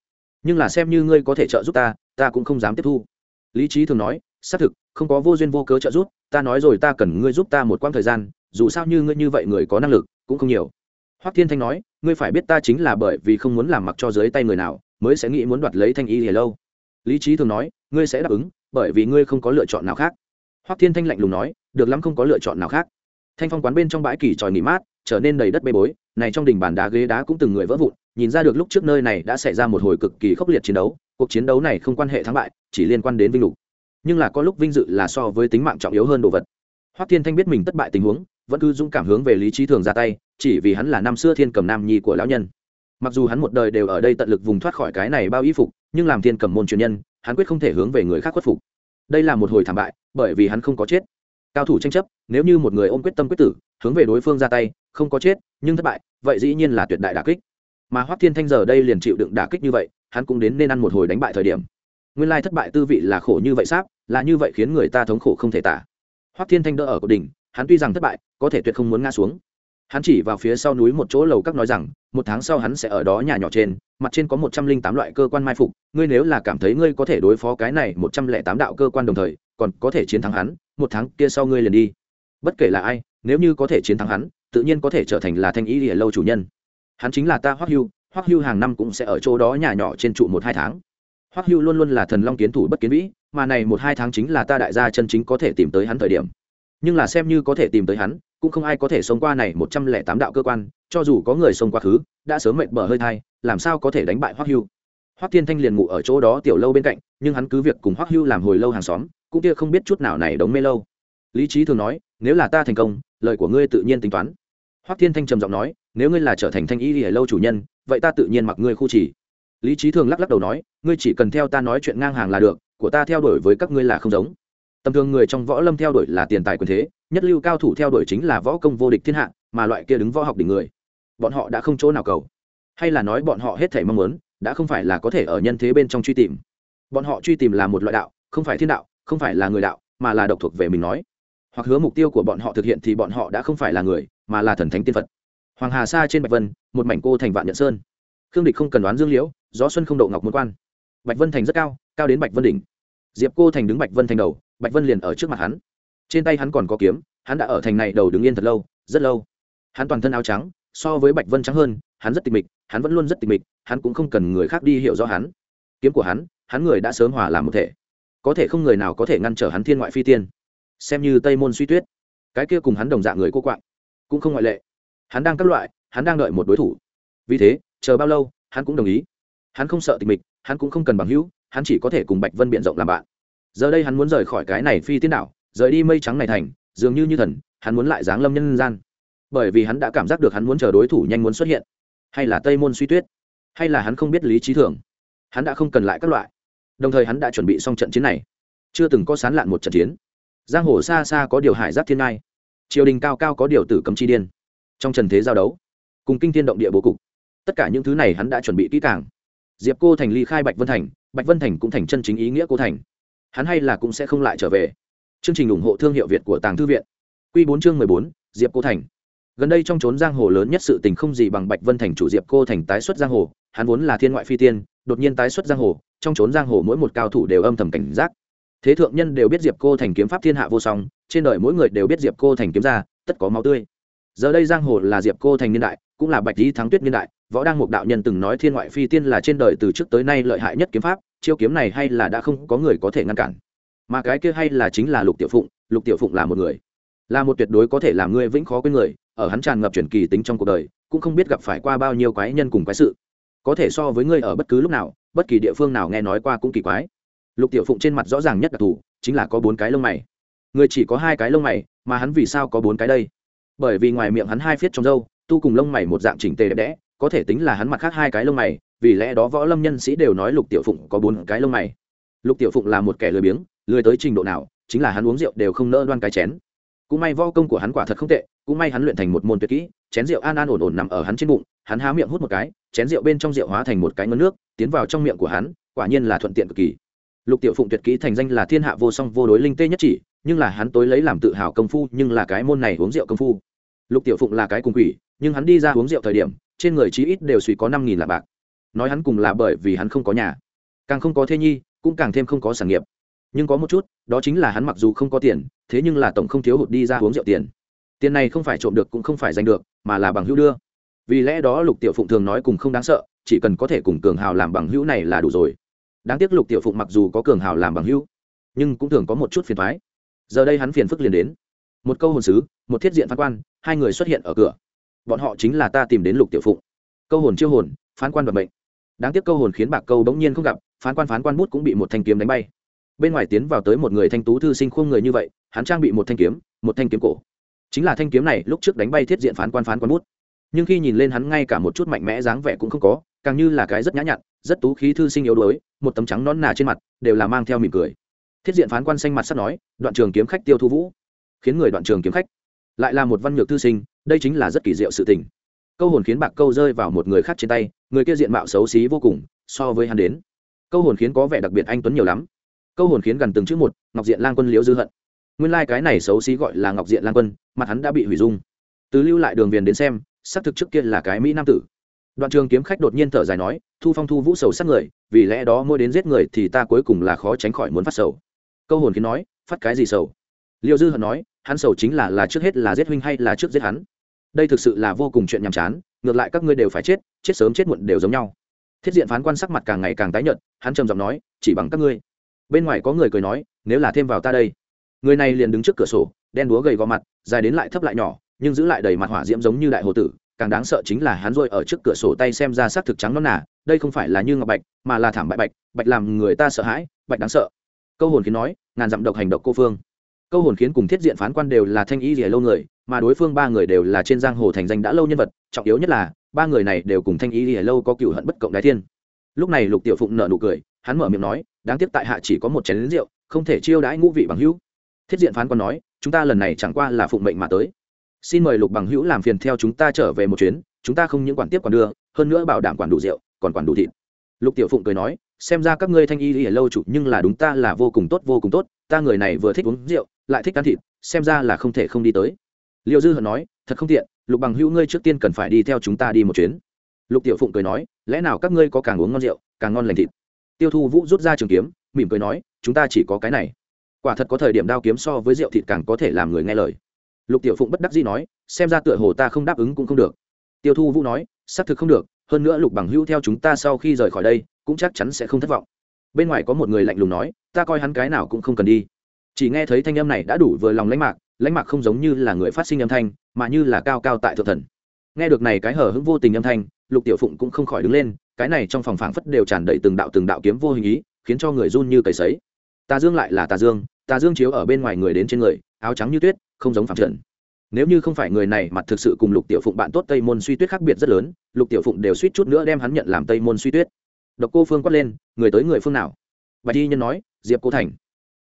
Nhưng là xem như ngươi có thể trợ giúp ta ta cũng không dám tiếp thu. Lý trí thường nói, xác thực, không có vô duyên vô cớ trợ giúp, ta nói rồi ta cần ngươi giúp ta một quãng thời gian, dù sao như ngươi như vậy người có năng lực, cũng không nhiều. Hoắc thiên thanh nói, ngươi phải biết ta chính là bởi vì không muốn làm mặc cho dưới tay người nào, mới sẽ nghĩ muốn đoạt lấy thanh y hề lâu. Lý trí thường nói, ngươi sẽ đáp ứng, bởi vì ngươi không có lựa chọn nào khác. Hoắc thiên thanh lạnh lùng nói, được lắm không có lựa chọn nào khác. Thanh phong quán bên trong bãi kỳ tròi nghỉ mát, trở nên đầy đất bê bối này trong đình bàn đá ghế đá cũng từng người vỡ vụn, nhìn ra được lúc trước nơi này đã xảy ra một hồi cực kỳ khốc liệt chiến đấu, cuộc chiến đấu này không quan hệ thắng bại, chỉ liên quan đến vinh lục. Nhưng là có lúc vinh dự là so với tính mạng trọng yếu hơn đồ vật. Hoắc thiên thanh biết mình thất bại tình huống, vẫn cứ dũng cảm hướng về lý trí thường ra tay, chỉ vì hắn là năm xưa thiên cầm nam nhi của lão nhân. Mặc dù hắn một đời đều ở đây tận lực vùng thoát khỏi cái này bao y phục, nhưng làm thiên cầm môn truyền nhân, hắn quyết không thể hướng về người khác khuất phục. Đây là một hồi thảm bại, bởi vì hắn không có chết. Cao thủ tranh chấp, nếu như một người ôm quyết tâm quyết tử, hướng về đối phương ra tay, không có chết, nhưng thất bại vậy dĩ nhiên là tuyệt đại đả kích. Mà hoắc thiên thanh giờ đây liền chịu đựng đả kích như vậy, hắn cũng đến nên ăn một hồi đánh bại thời điểm. Nguyên lai thất bại tư vị là khổ như vậy sáp, là như vậy khiến người ta thống khổ không thể tả. Hoắc thiên thanh đỡ ở cột đỉnh, hắn tuy rằng thất bại, có thể tuyệt không muốn ngã xuống. Hắn chỉ vào phía sau núi một chỗ lầu các nói rằng, một tháng sau hắn sẽ ở đó nhà nhỏ trên, mặt trên có một trăm linh tám loại cơ quan mai phục, ngươi nếu là cảm thấy ngươi có thể đối phó cái này một trăm lẻ tám đạo cơ quan đồng thời, còn có thể chiến thắng hắn, một tháng kia sau ngươi liền đi. Bất kể là ai, nếu như có thể chiến thắng hắn tự nhiên có thể trở thành là thanh ý địa lâu chủ nhân. Hắn chính là ta hoắc hưu hoắc hưu hàng năm cũng sẽ ở chỗ đó nhà nhỏ trên trụ một hai tháng. Hoắc hưu luôn luôn là thần long kiến thủ bất kiến vĩ, mà này một hai tháng chính là ta đại gia chân chính có thể tìm tới hắn thời điểm. Nhưng là xem như có thể tìm tới hắn, cũng không ai có thể xông qua này một trăm lẻ tám đạo cơ quan, cho dù có người xông quá khứ, đã sớm mệt bở hơi thai, làm sao có thể đánh bại hoắc hưu? Hoắc thiên thanh liền ngủ ở chỗ đó tiểu lâu bên cạnh, nhưng hắn cứ việc cùng hoắc hưu làm hồi lâu hàng xóm, cũng kia không biết chút nào này đống mê lâu. Lý trí thường nói, nếu là ta thành công, lời của ngươi tự nhiên tính toán hoắc thiên thanh trầm giọng nói, nếu ngươi là trở thành thanh y lìa lâu chủ nhân, vậy ta tự nhiên mặc ngươi khu chỉ lý trí thường lắc lắc đầu nói, ngươi chỉ cần theo ta nói chuyện ngang hàng là được, của ta theo đuổi với các ngươi là không giống. Tầm thường người trong võ lâm theo đuổi là tiền tài quyền thế, nhất lưu cao thủ theo đuổi chính là võ công vô địch thiên hạ, mà loại kia đứng võ học đỉnh người, bọn họ đã không chỗ nào cầu. Hay là nói bọn họ hết thảy mong muốn, đã không phải là có thể ở nhân thế bên trong truy tìm. Bọn họ truy tìm là một loại đạo, không phải thiên đạo, không phải là người đạo, mà là độc thuộc về mình nói. Hoặc hứa mục tiêu của bọn họ thực hiện thì bọn họ đã không phải là người mà là thần thánh tiên phật. Hoàng hà sa trên bạch vân, một mảnh cô thành vạn nhận sơn. Khương địch không cần đoán dương liễu, gió xuân không độ ngọc môn quan. Bạch vân thành rất cao cao đến bạch vân đỉnh. Diệp cô thành đứng bạch vân thành đầu, bạch vân liền ở trước mặt hắn. Trên tay hắn còn có kiếm, hắn đã ở thành này đầu đứng yên thật lâu, rất lâu. Hắn toàn thân áo trắng, so với bạch vân trắng hơn, hắn rất tịch mịch, hắn vẫn luôn rất tịch mịch, hắn cũng không cần người khác đi hiểu rõ hắn. Kiếm của hắn hắn người đã sớm hòa làm một thể. Có thể không người nào có thể ngăn trở hắn thiên ngoại phi tiên. Xem như tây môn suy tuyết. Cái kia cùng hắn đồng dạng người cô quạng cũng không ngoại lệ. Hắn đang các loại, hắn đang đợi một đối thủ. Vì thế, chờ bao lâu, hắn cũng đồng ý. Hắn không sợ tịch mịch, hắn cũng không cần bằng hữu, hắn chỉ có thể cùng bạch vân b i ể n rộng làm bạn. Giờ đây hắn muốn rời khỏi cái này phi tiên đảo, rời đi mây trắng này thành, dường như như thần, hắn muốn lại giáng lâm nhân gian. Bởi vì hắn đã cảm giác được hắn muốn chờ đối thủ nhanh muốn xuất hiện. Hay là tây môn suy tuyết, hay là hắn không biết lý trí thường. Hắn đã không cần lại các loại. Đồng thời hắn đã chuẩn bị xong trận chiến này. Chưa từng có sán lạn một trận chiến. Giang hồ xa xa có điều hải giáp thiên ngai triều đình cao cao có điều tử cấm chi điên. Trong trần thế giao đấu, cùng kinh thiên động địa bố cục, tất cả những thứ này hắn đã chuẩn bị kỹ càng. Diệp cô thành ly khai bạch vân thành, bạch vân thành cũng thành chân chính ý nghĩa cô thành. Hắn hay là cũng sẽ không lại trở về. Chương trình ủng hộ thương hiệu việt của tàng thư viện. Q bốn chương mười bốn, diệp cô thành. Gần đây trong trốn giang hồ lớn nhất sự tình không gì bằng bạch vân thành chủ diệp cô thành tái xuất giang hồ. Hắn vốn là thiên ngoại phi tiên, đột nhiên tái xuất giang hồ. Trong trốn giang hồ mỗi một cao thủ đều âm thầm cảnh giác thế thượng nhân đều biết diệp cô thành kiếm pháp thiên hạ vô song, trên đời mỗi người đều biết diệp cô thành kiếm ra, tất có máu tươi. Giờ đây giang hồ là diệp cô thành niên đại, cũng là bạch lý thắng tuyết niên đại, võ đăng mục đạo nhân từng nói thiên ngoại phi tiên là trên đời từ trước tới nay lợi hại nhất kiếm pháp, chiêu kiếm này hay là đã không có người có thể ngăn cản. Mà cái kia hay là chính là lục tiểu phụng, lục tiểu phụng là một người. Là một tuyệt đối có thể làm ngươi vĩnh khó quên người, ở hắn tràn ngập truyền kỳ tính trong cuộc đời, cũng không biết gặp phải qua bao nhiêu quái nhân cùng quái sự. Có thể so với ngươi ở bất cứ lúc nào, bất kỳ địa phương nào nghe nói qua cũng kỳ quái lục tiểu phụng trên mặt rõ ràng nhất đặc thù, chính là có bốn cái lông mày. Người chỉ có hai cái lông mày, mà hắn vì sao có bốn cái đây? Bởi vì ngoài miệng hắn hai phiết trong râu, tu cùng lông mày một dạng chỉnh tề đẹp đẽ, có thể tính là hắn mặt khác hai cái lông mày, vì lẽ đó võ lâm nhân sĩ đều nói lục tiểu phụng có bốn cái lông mày. Lục tiểu phụng là một kẻ lười biếng, lười tới trình độ nào, chính là hắn uống rượu đều không nỡ đoan cái chén. Cũng may võ công của hắn quả thật không tệ, cũng may hắn luyện thành một môn tuyệt kỹ, chén rượu an an ổn ổn nằm ở hắn trên bụng, hắn há miệng hút một cái, chén rượu bên trong rượu hóa thành một cái ngấn nước, tiến vào trong miệng của hắn, quả nhiên là thuận tiện cực kỳ lục tiểu phụng tuyệt kỹ thành danh là thiên hạ vô song vô đối linh tê nhất chỉ, nhưng là hắn tối lấy làm tự hào công phu, nhưng là cái môn này uống rượu công phu. Lục tiểu phụng là cái cùng quỷ, nhưng hắn đi ra uống rượu thời điểm, trên người chí ít đều suy có năm nghìn là bạc. Nói hắn cùng là bởi vì hắn không có nhà. Càng không có thê nhi, cũng càng thêm không có sản nghiệp. Nhưng có một chút, đó chính là hắn mặc dù không có tiền, thế nhưng là tổng không thiếu hụt đi ra uống rượu tiền. Tiền này không phải trộm được cũng không phải giành được, mà là bằng hữu đưa. Vì lẽ đó lục tiểu phụng thường nói cùng không đáng sợ, chỉ cần có thể cùng cường hào làm bằng hữu này là đủ rồi đáng tiếc lục tiểu phụng mặc dù có cường hào làm bằng hữu, nhưng cũng thường có một chút phiền thoái. Giờ đây hắn phiền phức liền đến. Một câu hồn sứ, một thiết diện phán quan, hai người xuất hiện ở cửa. Bọn họ chính là ta tìm đến lục tiểu phụng. Câu hồn chiêu hồn, phán quan và mệnh. Đáng tiếc câu hồn khiến bạc câu bỗng nhiên không gặp, phán quan phán quan bút cũng bị một thanh kiếm đánh bay. Bên ngoài tiến vào tới một người thanh tú thư sinh khuôn người như vậy, hắn trang bị một thanh kiếm, một thanh kiếm cổ. Chính là thanh kiếm này lúc trước đánh bay thiết diện phán quan phán quan bút. Nhưng khi nhìn lên hắn ngay cả một chút mạnh mẽ dáng vẻ cũng không có, càng như là cái rất nhã nhặn rất tú khí thư sinh yếu đuối, một tấm trắng nón nà trên mặt, đều là mang theo mỉm cười. Thiết diện phán quan xanh mặt sắp nói, đoạn trường kiếm khách tiêu thu vũ. Khiến người đoạn trường kiếm khách. Lại là một văn nhược thư sinh, đây chính là rất kỳ diệu sự tình. Câu hồn khiến bạc câu rơi vào một người khác trên tay, người kia diện mạo xấu xí vô cùng, so với hắn đến. Câu hồn khiến có vẻ đặc biệt anh tuấn nhiều lắm. Câu hồn khiến gần từng chữ một, ngọc diện lang quân liễu dư hận. Nguyên lai、like、cái này xấu xí gọi là ngọc diện lang quân, mặt hắn đã bị hủy dung. Từ lưu lại đường viền đến xem, xác thực trước kia là cái mỹ nam tử đoạn trường kiếm khách đột nhiên thở dài nói, thu phong thu vũ sầu sát người, vì lẽ đó mỗi đến giết người thì ta cuối cùng là khó tránh khỏi muốn phát sầu. Câu hồn khiến nói, phát cái gì sầu? Liệu dư hận nói, hắn sầu chính là là trước hết là giết huynh hay là trước giết hắn? Đây thực sự là vô cùng chuyện nhàm chán, ngược lại các ngươi đều phải chết chết sớm chết muộn đều giống nhau. Thiết diện phán quan sắc mặt càng ngày càng tái nhợt, hắn trầm giọng nói, chỉ bằng các ngươi. Bên ngoài có người cười nói, nếu là thêm vào ta đây. Người này liền đứng trước cửa sổ, đen búa gầy gò mặt, dài đến lại thấp lại nhỏ, nhưng giữ lại đầy mặt hỏa diễm giống như đại hồ tử càng đáng sợ chính là hắn rôi ở trước cửa sổ tay xem ra xác thực trắng nó nà, đây không phải là như ngọc bạch, mà là thảm bại bạch bạch làm người ta sợ hãi, bạch đáng sợ. Câu hồn khiến nói, ngàn dặm độc hành độc cô phương. Câu hồn khiến cùng thiết diện phán quan đều là thanh y rìa lâu người, mà đối phương ba người đều là trên giang hồ thành danh đã lâu nhân vật, trọng yếu nhất là, ba người này đều cùng thanh y rìa lâu có cựu hận bất cộng đái thiên. Lúc này lục tiểu phụng nợ nụ cười, hắn mở miệng nói, đáng tiếc tại hạ chỉ có một chén lính rượu, không thể chiêu đãi ngũ vị bằng hữu. Thiết diện phán quan nói, chúng ta lần này chẳng qua là phụng mệnh mà tới xin mời lục bằng hữu làm phiền theo chúng ta trở về một chuyến, chúng ta không những quản tiếp còn đưa, hơn nữa bảo đảm quản đủ rượu, còn quản đủ thịt. Lục tiểu phụng cười nói, xem ra các ngươi thanh y ở lâu chủ nhưng là đúng ta là vô cùng tốt, vô cùng tốt, ta người này vừa thích uống rượu, lại thích ăn thịt, xem ra là không thể không đi tới. Liệu dư hận nói, thật không tiện, lục bằng hữu ngươi trước tiên cần phải đi theo chúng ta đi một chuyến. Lục tiểu phụng cười nói, lẽ nào các ngươi có càng uống ngon rượu, càng ngon lành thịt? Tiêu thu vũ rút ra trường kiếm, mỉm cười nói, chúng ta chỉ có cái này. Quả thật có thời điểm đao kiếm so với rượu thịt càng có thể làm người nghe lời lục tiểu phụng bất đắc dĩ nói, xem ra tựa hồ ta không đáp ứng cũng không được. Tiêu thu vũ nói, xác thực không được, hơn nữa lục bằng hữu theo chúng ta sau khi rời khỏi đây, cũng chắc chắn sẽ không thất vọng. Bên ngoài có một người lạnh lùng nói, ta coi hắn cái nào cũng không cần đi. Chỉ nghe thấy thanh âm này đã đủ vừa lòng lãnh mạc lãnh mạc không giống như là người phát sinh âm thanh, mà như là cao cao tại thượng thần. Nghe được này cái hở hững vô tình âm thanh, lục tiểu phụng cũng không khỏi đứng lên, cái này trong phòng phảng phất đều tràn đầy từng đạo từng đạo kiếm vô hình ý, khiến cho người run như cầy sấy. Tà dương lại là tà dương tà dương chiếu ở bên ngoài người đến trên người, áo trắng như tuyết không giống phạm trần. Nếu như không phải người này mặt thực sự cùng lục tiểu phụng bạn tốt tây môn suy tuyết khác biệt rất lớn, lục tiểu phụng đều suýt chút nữa đem hắn nhận làm tây môn suy tuyết. Độc cô phương quát lên, người tới người phương nào? Bạch thi nhân nói, diệp cô thành.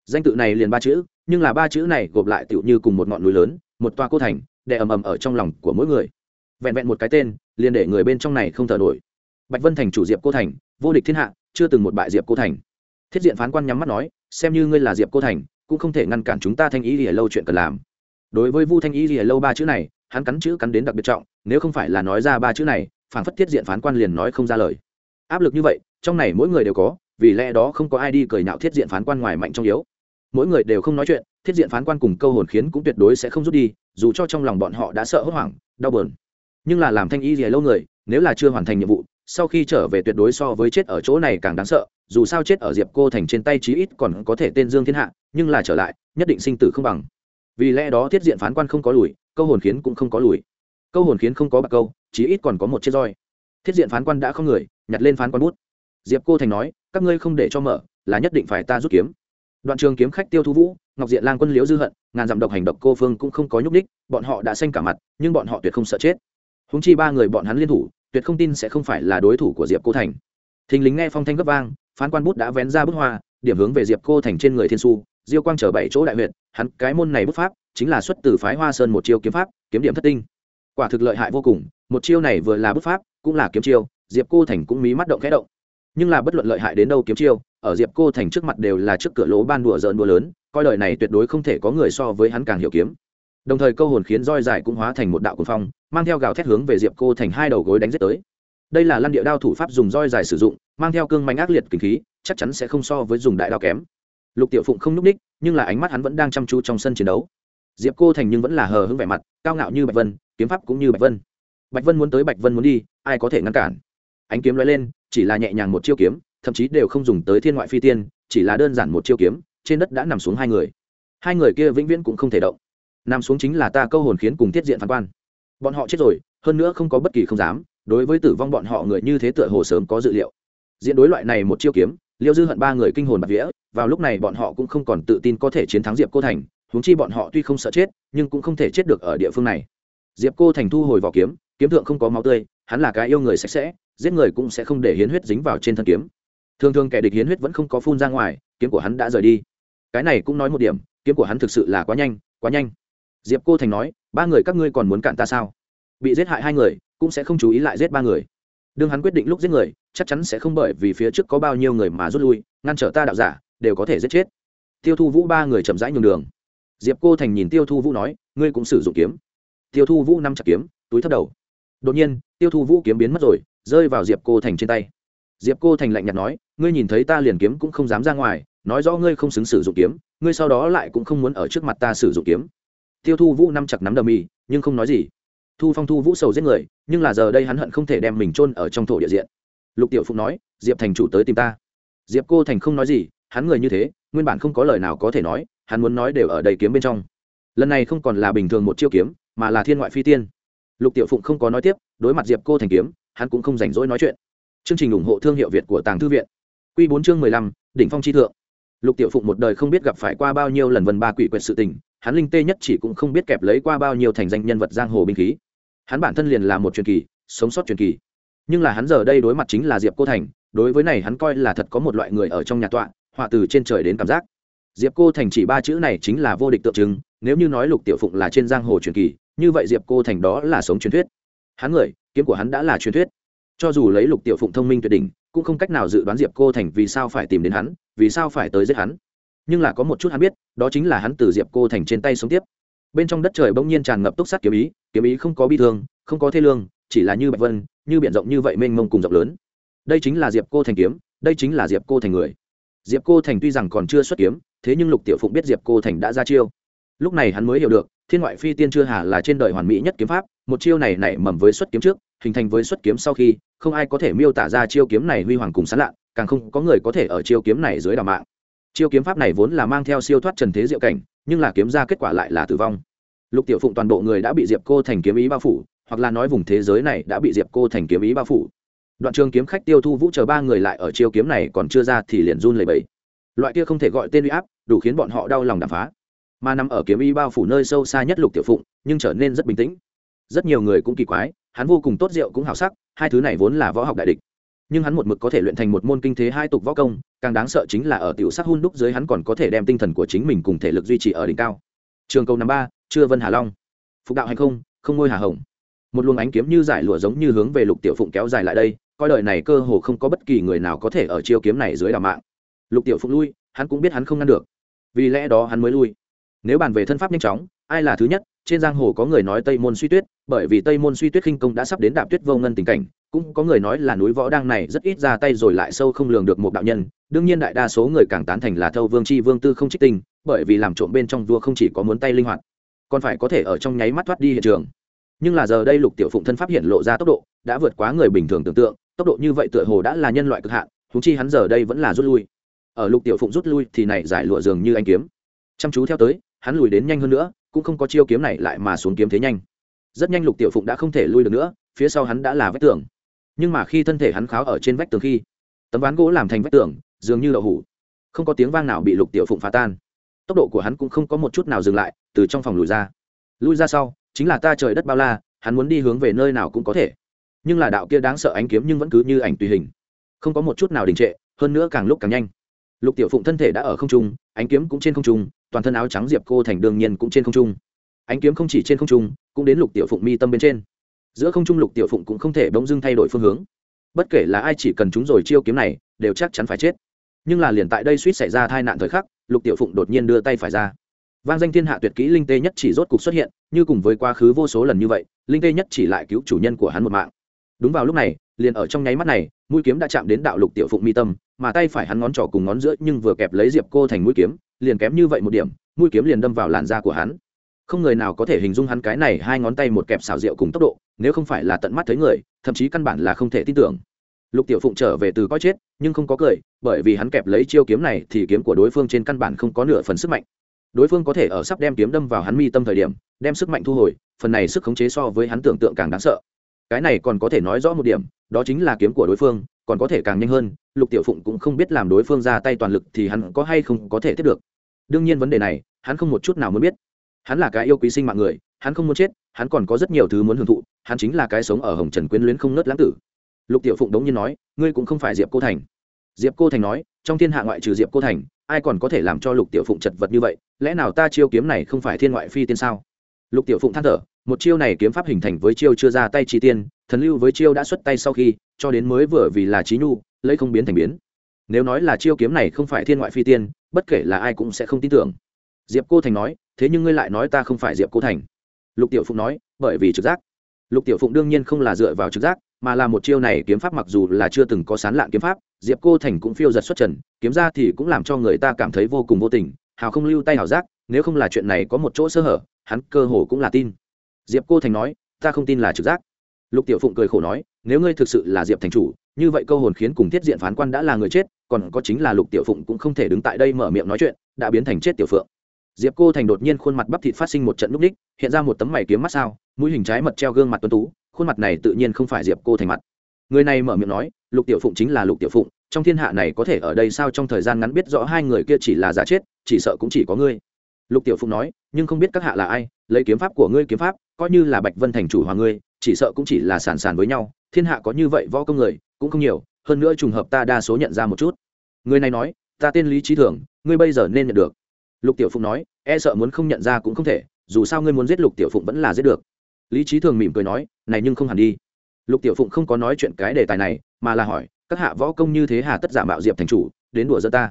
Danh tự này liền ba chữ, nhưng là ba chữ này gộp lại tựu như cùng một ngọn núi lớn, một toa cô thành đè ầm ầm ở trong lòng của mỗi người. Vẹn vẹn một cái tên, liền để người bên trong này không thở nổi. Bạch vân thành chủ diệp cô thành, vô địch thiên hạ, chưa từng một bại diệp cô thành. Thiết diện phán quan nhắm mắt nói, xem như ngươi là diệp cô thành, cũng không thể ngăn cản chúng ta thanh ý lìa lâu chuyện cần làm đối với vu thanh Y lìa lâu ba chữ này, hắn cắn chữ cắn đến đặc biệt trọng, nếu không phải là nói ra ba chữ này phản phất thiết diện phán quan liền nói không ra lời. Áp lực như vậy, trong này mỗi người đều có, vì lẽ đó không có ai đi cười nhạo thiết diện phán quan ngoài mạnh trong yếu. Mỗi người đều không nói chuyện, thiết diện phán quan cùng câu hồn khiến cũng tuyệt đối sẽ không rút đi, dù cho trong lòng bọn họ đã sợ hốt hoảng, đau bờn nhưng là làm thanh y gì lâu người, nếu là chưa hoàn thành nhiệm vụ, sau khi trở về tuyệt đối so với chết ở chỗ này càng đáng sợ, dù sao chết ở diệp cô thành trên tay chí ít còn có thể tên dương thiên hạ, nhưng là trở lại, nhất định sinh tử không bằng vì lẽ đó thiết diện phán quan không có lùi, câu hồn khiến cũng không có lùi. Câu hồn khiến không có bạc câu, chí ít còn có một chiếc roi. Thiết diện phán quan đã không người, nhặt lên phán quan bút. Diệp cô thành nói, các ngươi không để cho mở, là nhất định phải ta rút kiếm. Đoạn trường kiếm khách tiêu thu vũ, ngọc diện lang quân liễu dư hận, ngàn dặm độc hành độc cô phương cũng không có nhúc ních bọn họ đã xanh cả mặt, nhưng bọn họ tuyệt không sợ chết. Húng chi ba người bọn hắn liên thủ, tuyệt không tin sẽ không phải là đối thủ của diệp cô thành. Thình lính nghe phong thanh gấp vang, phán quan bút đã vén ra bức hoa, điểm hướng về diệp cô thành trên người thiên su diêu quang chở bảy chỗ đại huyện hắn cái môn này bút pháp chính là xuất từ phái hoa sơn một chiêu kiếm pháp, kiếm điểm thất tinh. Quả thực lợi hại vô cùng, một chiêu này vừa là bút pháp, cũng là kiếm chiêu, diệp cô thành cũng mí mắt động khẽ động. Nhưng là bất luận lợi hại đến đâu kiếm chiêu, ở diệp cô thành trước mặt đều là trước cửa lỗ ban đùa dợn đùa lớn, coi lời này tuyệt đối không thể có người so với hắn càng hiểu kiếm. Đồng thời câu hồn khiến roi dài cũng hóa thành một đạo cuồng phong, mang theo gào thét hướng về diệp cô thành hai đầu gối đánh giết tới. Đây là lăn địa đao thủ pháp dùng roi dài sử dụng, mang theo cương manh ác liệt kinh khí, chắc chắn sẽ không so với dùng đại đao kém lục tiểu phụng không n ú c ních nhưng là ánh mắt hắn vẫn đang chăm chú trong sân chiến đấu. Diệp cô thành nhưng vẫn là hờ hững vẻ mặt, cao ngạo như bạch vân, kiếm pháp cũng như bạch vân. Bạch vân muốn tới, bạch vân muốn đi, ai có thể ngăn cản? Ánh kiếm lóe lên, chỉ là nhẹ nhàng một chiêu kiếm, thậm chí đều không dùng tới thiên ngoại phi tiên, chỉ là đơn giản một chiêu kiếm, trên đất đã nằm xuống hai người. Hai người kia vĩnh viễn cũng không thể động. Nằm xuống chính là ta câu hồn khiến cùng tiết diện phán quan. Bọn họ chết rồi, hơn nữa không có bất kỳ không dám, đối với tử vong bọn họ người như thế tựa hồ sớm có dự liệu. Diện đối loại này một chiêu kiếm liêu dư hận ba người kinh hồn bạc vía, vào lúc này bọn họ cũng không còn tự tin có thể chiến thắng diệp cô thành, huống chi bọn họ tuy không sợ chết, nhưng cũng không thể chết được ở địa phương này. Diệp cô thành thu hồi vỏ kiếm kiếm thượng không có máu tươi, hắn là cái yêu người sạch sẽ, giết người cũng sẽ không để hiến huyết dính vào trên thân kiếm. Thường thường kẻ địch hiến huyết vẫn không có phun ra ngoài, kiếm của hắn đã rời đi. Cái này cũng nói một điểm, kiếm của hắn thực sự là quá nhanh quá nhanh. Diệp cô thành nói, ba người các ngươi còn muốn cản ta sao? Bị giết hại hai người, cũng sẽ không chú ý lại giết ba người đương hắn quyết định lúc giết người, chắc chắn sẽ không bởi vì phía trước có bao nhiêu người mà rút lui, ngăn trở ta đạo giả, đều có thể giết chết. Tiêu thu vũ ba người chậm rãi nhường đường. Diệp cô thành nhìn tiêu thu vũ nói, ngươi cũng sử dụng kiếm. Tiêu thu vũ năm chặt kiếm, túi thấp đầu. Đột nhiên, tiêu thu vũ kiếm biến mất rồi, rơi vào diệp cô thành trên tay. Diệp cô thành lạnh nhạt nói, ngươi nhìn thấy ta liền kiếm cũng không dám ra ngoài, nói rõ ngươi không xứng sử dụng kiếm, ngươi sau đó lại cũng không muốn ở trước mặt ta sử dụng kiếm. Tiêu thu vũ năm chặt nắm đầm mì, nhưng không nói gì thu phong thu vũ sầu giết người, nhưng là giờ đây hắn hận không thể đem mình chôn ở trong thổ địa diện. Lục tiểu phụng nói, diệp thành chủ tới tìm ta. Diệp cô thành không nói gì, hắn người như thế, nguyên bản không có lời nào có thể nói, hắn muốn nói đều ở đầy kiếm bên trong. Lần này không còn là bình thường một chiêu kiếm, mà là thiên ngoại phi tiên. Lục tiểu phụng không có nói tiếp, đối mặt diệp cô thành kiếm, hắn cũng không rảnh rỗi nói chuyện. Chương trình ủng hộ thương hiệu việt của tàng thư viện. Q bốn chương mười lăm, đỉnh phong chi thượng. Lục tiểu phụng một đời không biết gặp phải qua bao nhiêu lần vần ba quỷ quyệt sự tình, hắn linh tê nhất chỉ cũng không biết kẹp lấy qua bao nhiêu thành danh nhân vật giang hồ binh khí hắn bản thân liền là một truyền kỳ, sống sót truyền kỳ. Nhưng là hắn giờ đây đối mặt chính là diệp cô thành, đối với này hắn coi là thật có một loại người ở trong nhà tọa, họa từ trên trời đến cảm giác. Diệp cô thành chỉ ba chữ này chính là vô địch tượng trưng, nếu như nói lục tiểu phụng là trên giang hồ truyền kỳ, như vậy diệp cô thành đó là sống truyền thuyết. Hắn người, kiếm của hắn đã là truyền thuyết. Cho dù lấy lục tiểu phụng thông minh tuyệt đỉnh, cũng không cách nào dự đoán diệp cô thành vì sao phải tìm đến hắn, vì sao phải tới giết hắn. Nhưng là có một chút hắn biết, đó chính là hắn từ diệp cô thành trên tay sống tiếp bên trong đất trời bỗng nhiên tràn ngập túc sắt kiếm ý kiếm ý không có bi thương, không có thê lương, chỉ là như bạch vân, như biển rộng như vậy mênh mông cùng rộng lớn. Đây chính là diệp cô thành kiếm, đây chính là diệp cô thành người. Diệp cô thành tuy rằng còn chưa xuất kiếm, thế nhưng lục tiểu phụng biết diệp cô thành đã ra chiêu. Lúc này hắn mới hiểu được, thiên ngoại phi tiên chưa hà là trên đời hoàn mỹ nhất kiếm pháp, một chiêu này nảy mầm với xuất kiếm trước, hình thành với xuất kiếm sau khi, không ai có thể miêu tả ra chiêu kiếm này huy hoàng cùng sán lạ, càng không có người có thể ở chiêu kiếm này dưới đào mạng. Chiêu kiếm pháp này vốn là mang theo siêu thoát trần thế diệu cảnh, nhưng là kiếm ra kết quả lại là tử vong lục tiểu phụng toàn bộ người đã bị diệp cô thành kiếm ý bao phủ, hoặc là nói vùng thế giới này đã bị diệp cô thành kiếm ý bao phủ. Đoạn trường kiếm khách tiêu thu vũ chờ ba người lại ở chiêu kiếm này còn chưa ra thì liền run lẩy bẩy. Loại kia không thể gọi tên uy áp, đủ khiến bọn họ đau lòng đàm phá. Mà nằm ở kiếm ý bao phủ nơi sâu xa nhất lục tiểu phụng, nhưng trở nên rất bình tĩnh. Rất nhiều người cũng kỳ quái, hắn vô cùng tốt rượu cũng hào sắc, hai thứ này vốn là võ học đại địch. Nhưng hắn một mực có thể luyện thành một môn kinh thế hai tục võ công, càng đáng sợ chính là ở tiểu sắc hun đúc dưới hắn còn có thể đem tinh thần của chính mình cùng thể lực duy trì ở đỉnh cao. Trường cầu năm ba chưa vân hà long phục đạo hay không không ngôi hà hồng một luồng ánh kiếm như giải lụa giống như hướng về lục tiểu phụng kéo dài lại đây coi đời này cơ hồ không có bất kỳ người nào có thể ở chiêu kiếm này dưới đào mạng lục tiểu phụng lui hắn cũng biết hắn không ngăn được vì lẽ đó hắn mới lui nếu bàn về thân pháp nhanh chóng ai là thứ nhất trên giang hồ có người nói tây môn suy tuyết bởi vì tây môn suy tuyết khinh công đã sắp đến đạp tuyết vô ngân tình cảnh cũng có người nói là núi võ đang này rất ít ra tay rồi lại sâu không lường được một đạo nhân đương nhiên đại đa số người càng tán thành là thâu vương c h i vương tư không trích tinh bởi vì làm trộm bên trong vua không chỉ có muốn tay linh hoạt còn phải có thể ở trong nháy mắt thoát đi hiện trường. Nhưng là giờ đây lục tiểu phụng thân pháp hiện lộ ra tốc độ, đã vượt quá người bình thường tưởng tượng, tốc độ như vậy tựa hồ đã là nhân loại cực hạn thú chi hắn giờ đây vẫn là rút lui. Ở lục tiểu phụng rút lui thì này giải lụa dường như anh kiếm. Chăm chú theo tới, hắn lùi đến nhanh hơn nữa, cũng không có chiêu kiếm này lại mà xuống kiếm thế nhanh. Rất nhanh lục tiểu phụng đã không thể lui được nữa, phía sau hắn đã là vách tường. Nhưng mà khi thân thể hắn kháo ở trên vách tường khi, tấm ván gỗ làm thành vách tường, dường như đậu hủ. Không có tiếng vang nào bị lục tiểu phụng phá tan tốc độ của hắn cũng không có một chút nào dừng lại, từ trong phòng lùi ra. Lui ra sau, chính là ta trời đất bao la, hắn muốn đi hướng về nơi nào cũng có thể. Nhưng là đạo kia đáng sợ ánh kiếm nhưng vẫn cứ như ảnh tùy hình. Không có một chút nào đình trệ, hơn nữa càng lúc càng nhanh. Lục tiểu phụng thân thể đã ở không trung, ánh kiếm cũng trên không trung, toàn thân áo trắng diệp cô thành đương nhiên cũng trên không trung. Ánh kiếm không chỉ trên không trung, cũng đến lục tiểu phụng mi tâm bên trên. Giữa không trung lục tiểu phụng cũng không thể bỗng dưng thay đổi phương hướng. Bất kể là ai chỉ cần chúng rồi chiêu kiếm này, đều chắc chắn phải chết. Nhưng là liền tại đây suýt xảy ra tai nạn thời khắc lục tiểu phụng đột nhiên đưa tay phải ra. Vang danh thiên hạ tuyệt kỹ linh tê nhất chỉ rốt cục xuất hiện, như cùng với quá khứ vô số lần như vậy, linh tê nhất chỉ lại cứu chủ nhân của hắn một mạng. Đúng vào lúc này, liền ở trong nháy mắt này, mũi kiếm đã chạm đến đạo lục tiểu phụng mi tâm, mà tay phải hắn ngón trỏ cùng ngón giữa nhưng vừa kẹp lấy diệp cô thành mũi kiếm, liền kém như vậy một điểm, mũi kiếm liền đâm vào làn da của hắn. Không người nào có thể hình dung hắn cái này hai ngón tay một kẹp xào rượu cùng tốc độ, nếu không phải là tận mắt thấy người, thậm chí căn bản là không thể tin tưởng lục tiểu phụng trở về từ coi chết, nhưng không có cười, bởi vì hắn kẹp lấy chiêu kiếm này thì kiếm của đối phương trên căn bản không có nửa phần sức mạnh. Đối phương có thể ở sắp đem kiếm đâm vào hắn mi tâm thời điểm, đem sức mạnh thu hồi, phần này sức khống chế so với hắn tưởng tượng càng đáng sợ. Cái này còn có thể nói rõ một điểm, đó chính là kiếm của đối phương, còn có thể càng nhanh hơn, lục tiểu phụng cũng không biết làm đối phương ra tay toàn lực thì hắn có hay không có thể tiếp được. Đương nhiên vấn đề này, hắn không một chút nào muốn biết. Hắn là cái yêu quý sinh mạng người, hắn không muốn chết, hắn còn có rất nhiều thứ muốn hưởng thụ, hắn chính là cái sống ở hồng trần quyến luyến không nớt lãng tử lục tiểu phụng đống nhiên nói, ngươi cũng không phải diệp cô thành. Diệp cô thành nói, trong thiên hạ ngoại trừ diệp cô thành, ai còn có thể làm cho lục tiểu phụng chật vật như vậy? Lẽ nào ta chiêu kiếm này không phải thiên ngoại phi tiên sao? Lục tiểu phụng than thở, một chiêu này kiếm pháp hình thành với chiêu chưa ra tay chi tiên, thần lưu với chiêu đã xuất tay sau khi, cho đến mới vừa vì là trí nhu, lấy không biến thành biến. Nếu nói là chiêu kiếm này không phải thiên ngoại phi tiên, bất kể là ai cũng sẽ không tin tưởng. Diệp cô thành nói, thế nhưng ngươi lại nói ta không phải diệp cô thành. Lục tiểu phụng nói, bởi vì trực giác. Lục tiểu phụng đương nhiên không là dựa vào trực giác mà là một chiêu này kiếm pháp mặc dù là chưa từng có sán lạn kiếm pháp, diệp cô thành cũng phiêu giật xuất trần, kiếm ra thì cũng làm cho người ta cảm thấy vô cùng vô tình, hào không lưu tay hào giác, nếu không là chuyện này có một chỗ sơ hở, hắn cơ hồ cũng là tin. Diệp cô thành nói, ta không tin là trực giác. Lục tiểu phụng cười khổ nói, nếu ngươi thực sự là diệp thành chủ, như vậy câu hồn khiến cùng thiết diện phán quan đã là người chết, còn có chính là lục tiểu phụng cũng không thể đứng tại đây mở miệng nói chuyện, đã biến thành chết tiểu phượng. Diệp cô thành đột nhiên khuôn mặt bắp thịt phát sinh một trận núp ních, hiện ra một tấm mày kiếm mắt sao, mũi hình trái mật treo gương mặt tuấn tú khuôn mặt này tự nhiên không phải diệp cô thành mặt. Người này mở miệng nói, lục tiểu phụng chính là lục tiểu phụng, trong thiên hạ này có thể ở đây sao trong thời gian ngắn biết rõ hai người kia chỉ là giả chết, chỉ sợ cũng chỉ có ngươi. Lục tiểu phụng nói, nhưng không biết các hạ là ai, lấy kiếm pháp của ngươi kiếm pháp, coi như là bạch vân thành chủ hoàng ngươi, chỉ sợ cũng chỉ là sàn sàn với nhau, thiên hạ có như vậy võ công người, cũng không nhiều, hơn nữa trùng hợp ta đa số nhận ra một chút. Người này nói, ta tên lý trí thường, ngươi bây giờ nên nhận được. Lục tiểu phụng nói e sợ muốn không nhận ra cũng không thể, dù sao ngươi muốn giết lục tiểu phụng vẫn là giết được lý trí thường mỉm cười nói, này nhưng không hẳn đi. Lục tiểu phụng không có nói chuyện cái đề tài này, mà là hỏi, các hạ võ công như thế hà tất giả mạo diệp thành chủ, đến đùa giỡn ta?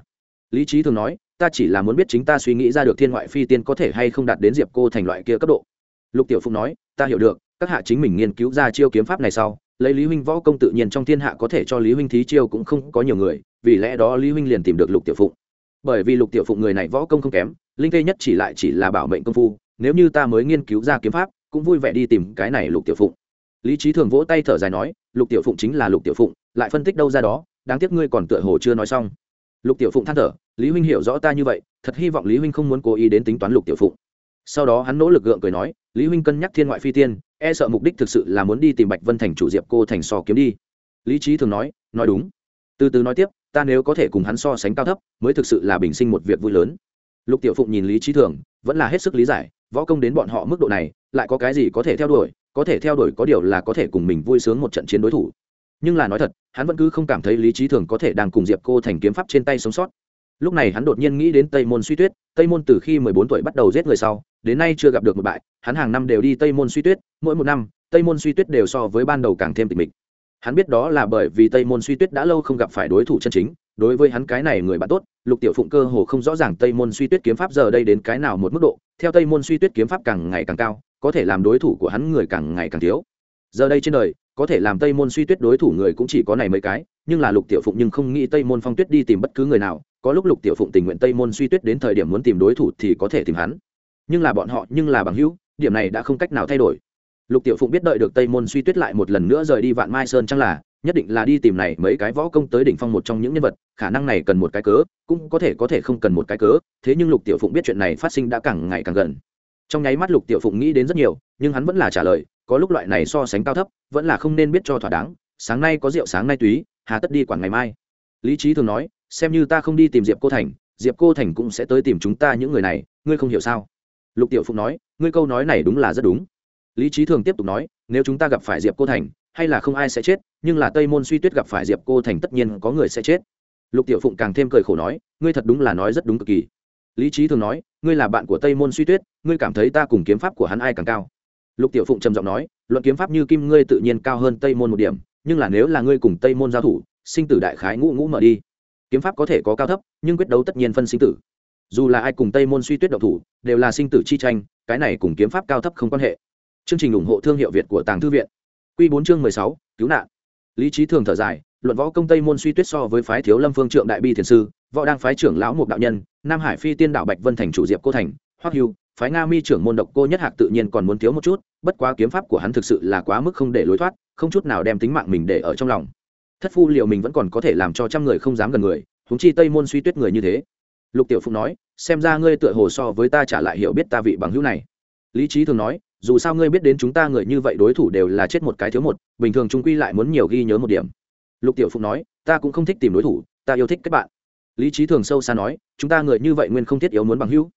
Lý trí thường nói, ta chỉ là muốn biết chính ta suy nghĩ ra được thiên ngoại phi tiên có thể hay không đạt đến diệp cô thành loại kia cấp độ. Lục tiểu phụng nói, ta hiểu được, các hạ chính mình nghiên cứu ra chiêu kiếm pháp này sau, lấy lý huynh võ công tự nhiên trong thiên hạ có thể cho lý huynh thí chiêu cũng không có nhiều người, vì lẽ đó lý huynh liền tìm được lục tiểu phụng. Bởi vì lục tiểu phụng người này võ công không kém, linh tê nhất chỉ lại chỉ là bảo mệnh công phu, nếu như ta mới nghiên cứu ra kiếm pháp cũng vui vẻ đi tìm cái này lục tiểu phụng. Lý trí thường vỗ tay thở dài nói, lục tiểu phụng chính là lục tiểu phụng, lại phân tích đâu ra đó, đáng tiếc ngươi còn tựa hồ chưa nói xong. Lục tiểu phụng than thở, lý huynh hiểu rõ ta như vậy, thật hy vọng lý huynh không muốn cố ý đến tính toán lục tiểu phụng. Sau đó hắn nỗ lực gượng cười nói, lý huynh cân nhắc thiên ngoại phi tiên e sợ mục đích thực sự là muốn đi tìm bạch vân thành chủ diệp cô thành so kiếm đi. Lý trí thường nói nói đúng. Từ từ nói tiếp, ta nếu có thể cùng hắn so sánh cao thấp, mới thực sự là bình sinh một việc vui lớn. Lục tiểu phụng nhìn lý trí thường, vẫn là hết sức lý giải võ công đến bọn họ mức độ này, lại có cái gì có thể theo đuổi, có thể theo đuổi có điều là có thể cùng mình vui sướng một trận chiến đối thủ. Nhưng là nói thật, hắn vẫn cứ không cảm thấy lý trí thường có thể đang cùng diệp cô thành kiếm pháp trên tay sống sót. Lúc này hắn đột nhiên nghĩ đến tây môn suy tuyết, tây môn từ khi mười bốn tuổi bắt đầu giết người sau, đến nay chưa gặp được một bại, hắn hàng năm đều đi tây môn suy tuyết, mỗi một năm, tây môn suy tuyết đều so với ban đầu càng thêm tịch mịch. Hắn biết đó là bởi vì tây môn suy tuyết đã lâu không gặp phải đối thủ chân chính đối với hắn cái này người bạn tốt, lục tiểu phụng cơ hồ không rõ ràng tây môn suy tuyết kiếm pháp giờ đây đến cái nào một mức độ. Theo tây môn suy tuyết kiếm pháp càng ngày càng cao, có thể làm đối thủ của hắn người càng ngày càng thiếu. Giờ đây trên đời, có thể làm tây môn suy tuyết đối thủ người cũng chỉ có này mấy cái, nhưng là lục tiểu phụng nhưng không nghĩ tây môn phong tuyết đi tìm bất cứ người nào, có lúc lục tiểu phụng tình nguyện tây môn suy tuyết đến thời điểm muốn tìm đối thủ thì có thể tìm hắn. Nhưng là bọn họ, nhưng là bằng hữu, điểm này đã không cách nào thay đổi. Lục tiểu phụng biết đợi được tây môn suy tuyết lại một lần nữa rời đi vạn mai sơn chăng là nhất định là đi tìm này mấy cái võ công tới đỉnh phong một trong những nhân vật, khả năng này cần một cái cớ, cũng có thể có thể không cần một cái cớ, thế nhưng lục tiểu phụng biết chuyện này phát sinh đã càng ngày càng gần. Trong nháy mắt lục tiểu phụng nghĩ đến rất nhiều, nhưng hắn vẫn là trả lời, có lúc loại này so sánh cao thấp, vẫn là không nên biết cho thỏa đáng, sáng nay có rượu sáng nay túy, hà tất đi quản ngày mai. Lý trí thường nói, xem như ta không đi tìm diệp cô thành, diệp cô thành cũng sẽ tới tìm chúng ta những người này, ngươi không hiểu sao? Lục tiểu phụng nói, ngươi câu nói này đúng là rất đúng. Lý trí thường tiếp tục nói, nếu chúng ta gặp phải diệp cô thành hay là không ai sẽ chết, nhưng là tây môn suy tuyết gặp phải diệp cô thành tất nhiên có người sẽ chết. Lục tiểu phụng càng thêm cười khổ nói, ngươi thật đúng là nói rất đúng cực kỳ. Lý trí thường nói, ngươi là bạn của tây môn suy tuyết, ngươi cảm thấy ta cùng kiếm pháp của hắn ai càng cao? Lục tiểu phụng trầm giọng nói, luận kiếm pháp như kim ngươi tự nhiên cao hơn tây môn một điểm, nhưng là nếu là ngươi cùng tây môn giao thủ, sinh tử đại khái ngũ ngũ mở đi. Kiếm pháp có thể có cao thấp, nhưng quyết đấu tất nhiên phân sinh tử. Dù là ai cùng tây môn suy tuyết độc thủ, đều là sinh tử chi tranh, cái này cùng kiếm pháp cao thấp không quan hệ. Chương trình ủng hộ thương hiệu việt của tàng thư viện. Quy bốn chương mười sáu, cứu nạn. Lý trí thường thở dài, luận võ công tây môn suy tuyết so với phái thiếu lâm phương trượng đại bi thiền sư, võ đang phái trưởng lão một đạo nhân, nam hải phi tiên đạo bạch vân thành chủ diệp cô thành, hoắc hưu, phái nga mi trưởng môn độc cô nhất hạc tự nhiên còn muốn thiếu một chút, bất quá kiếm pháp của hắn thực sự là quá mức không để lối thoát, không chút nào đem tính mạng mình để ở trong lòng. Thất phu liệu mình vẫn còn có thể làm cho trăm người không dám gần người, huống chi tây môn suy tuyết người như thế. Lục tiểu phụng nói, xem ra ngươi tựa hồ so với ta trả lại hiểu biết ta vị bằng hữu này. Lý trí thường nói dù sao ngươi biết đến chúng ta người như vậy đối thủ đều là chết một cái thiếu một, bình thường chúng quy lại muốn nhiều ghi nhớ một điểm. Lục tiểu phụng nói, ta cũng không thích tìm đối thủ, ta yêu thích các bạn. Lý trí thường sâu xa nói, chúng ta người như vậy nguyên không thiết yếu muốn bằng hữu.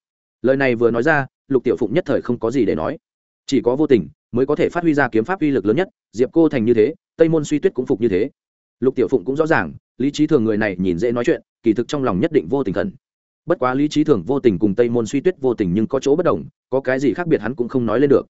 Lời này vừa nói ra, lục tiểu phụng nhất thời không có gì để nói. Chỉ có vô tình, mới có thể phát huy ra kiếm pháp uy lực lớn nhất, diệp cô thành như thế, tây môn suy tuyết cũng phục như thế. Lục tiểu phụng cũng rõ ràng, lý trí thường người này nhìn dễ nói chuyện, kỳ thực trong lòng nhất định vô tình thần. bất quá lý trí thường vô tình cùng tây môn suy tuyết vô tình nhưng có chỗ bất đồng, có cái gì khác biệt hắn cũng không nói lên được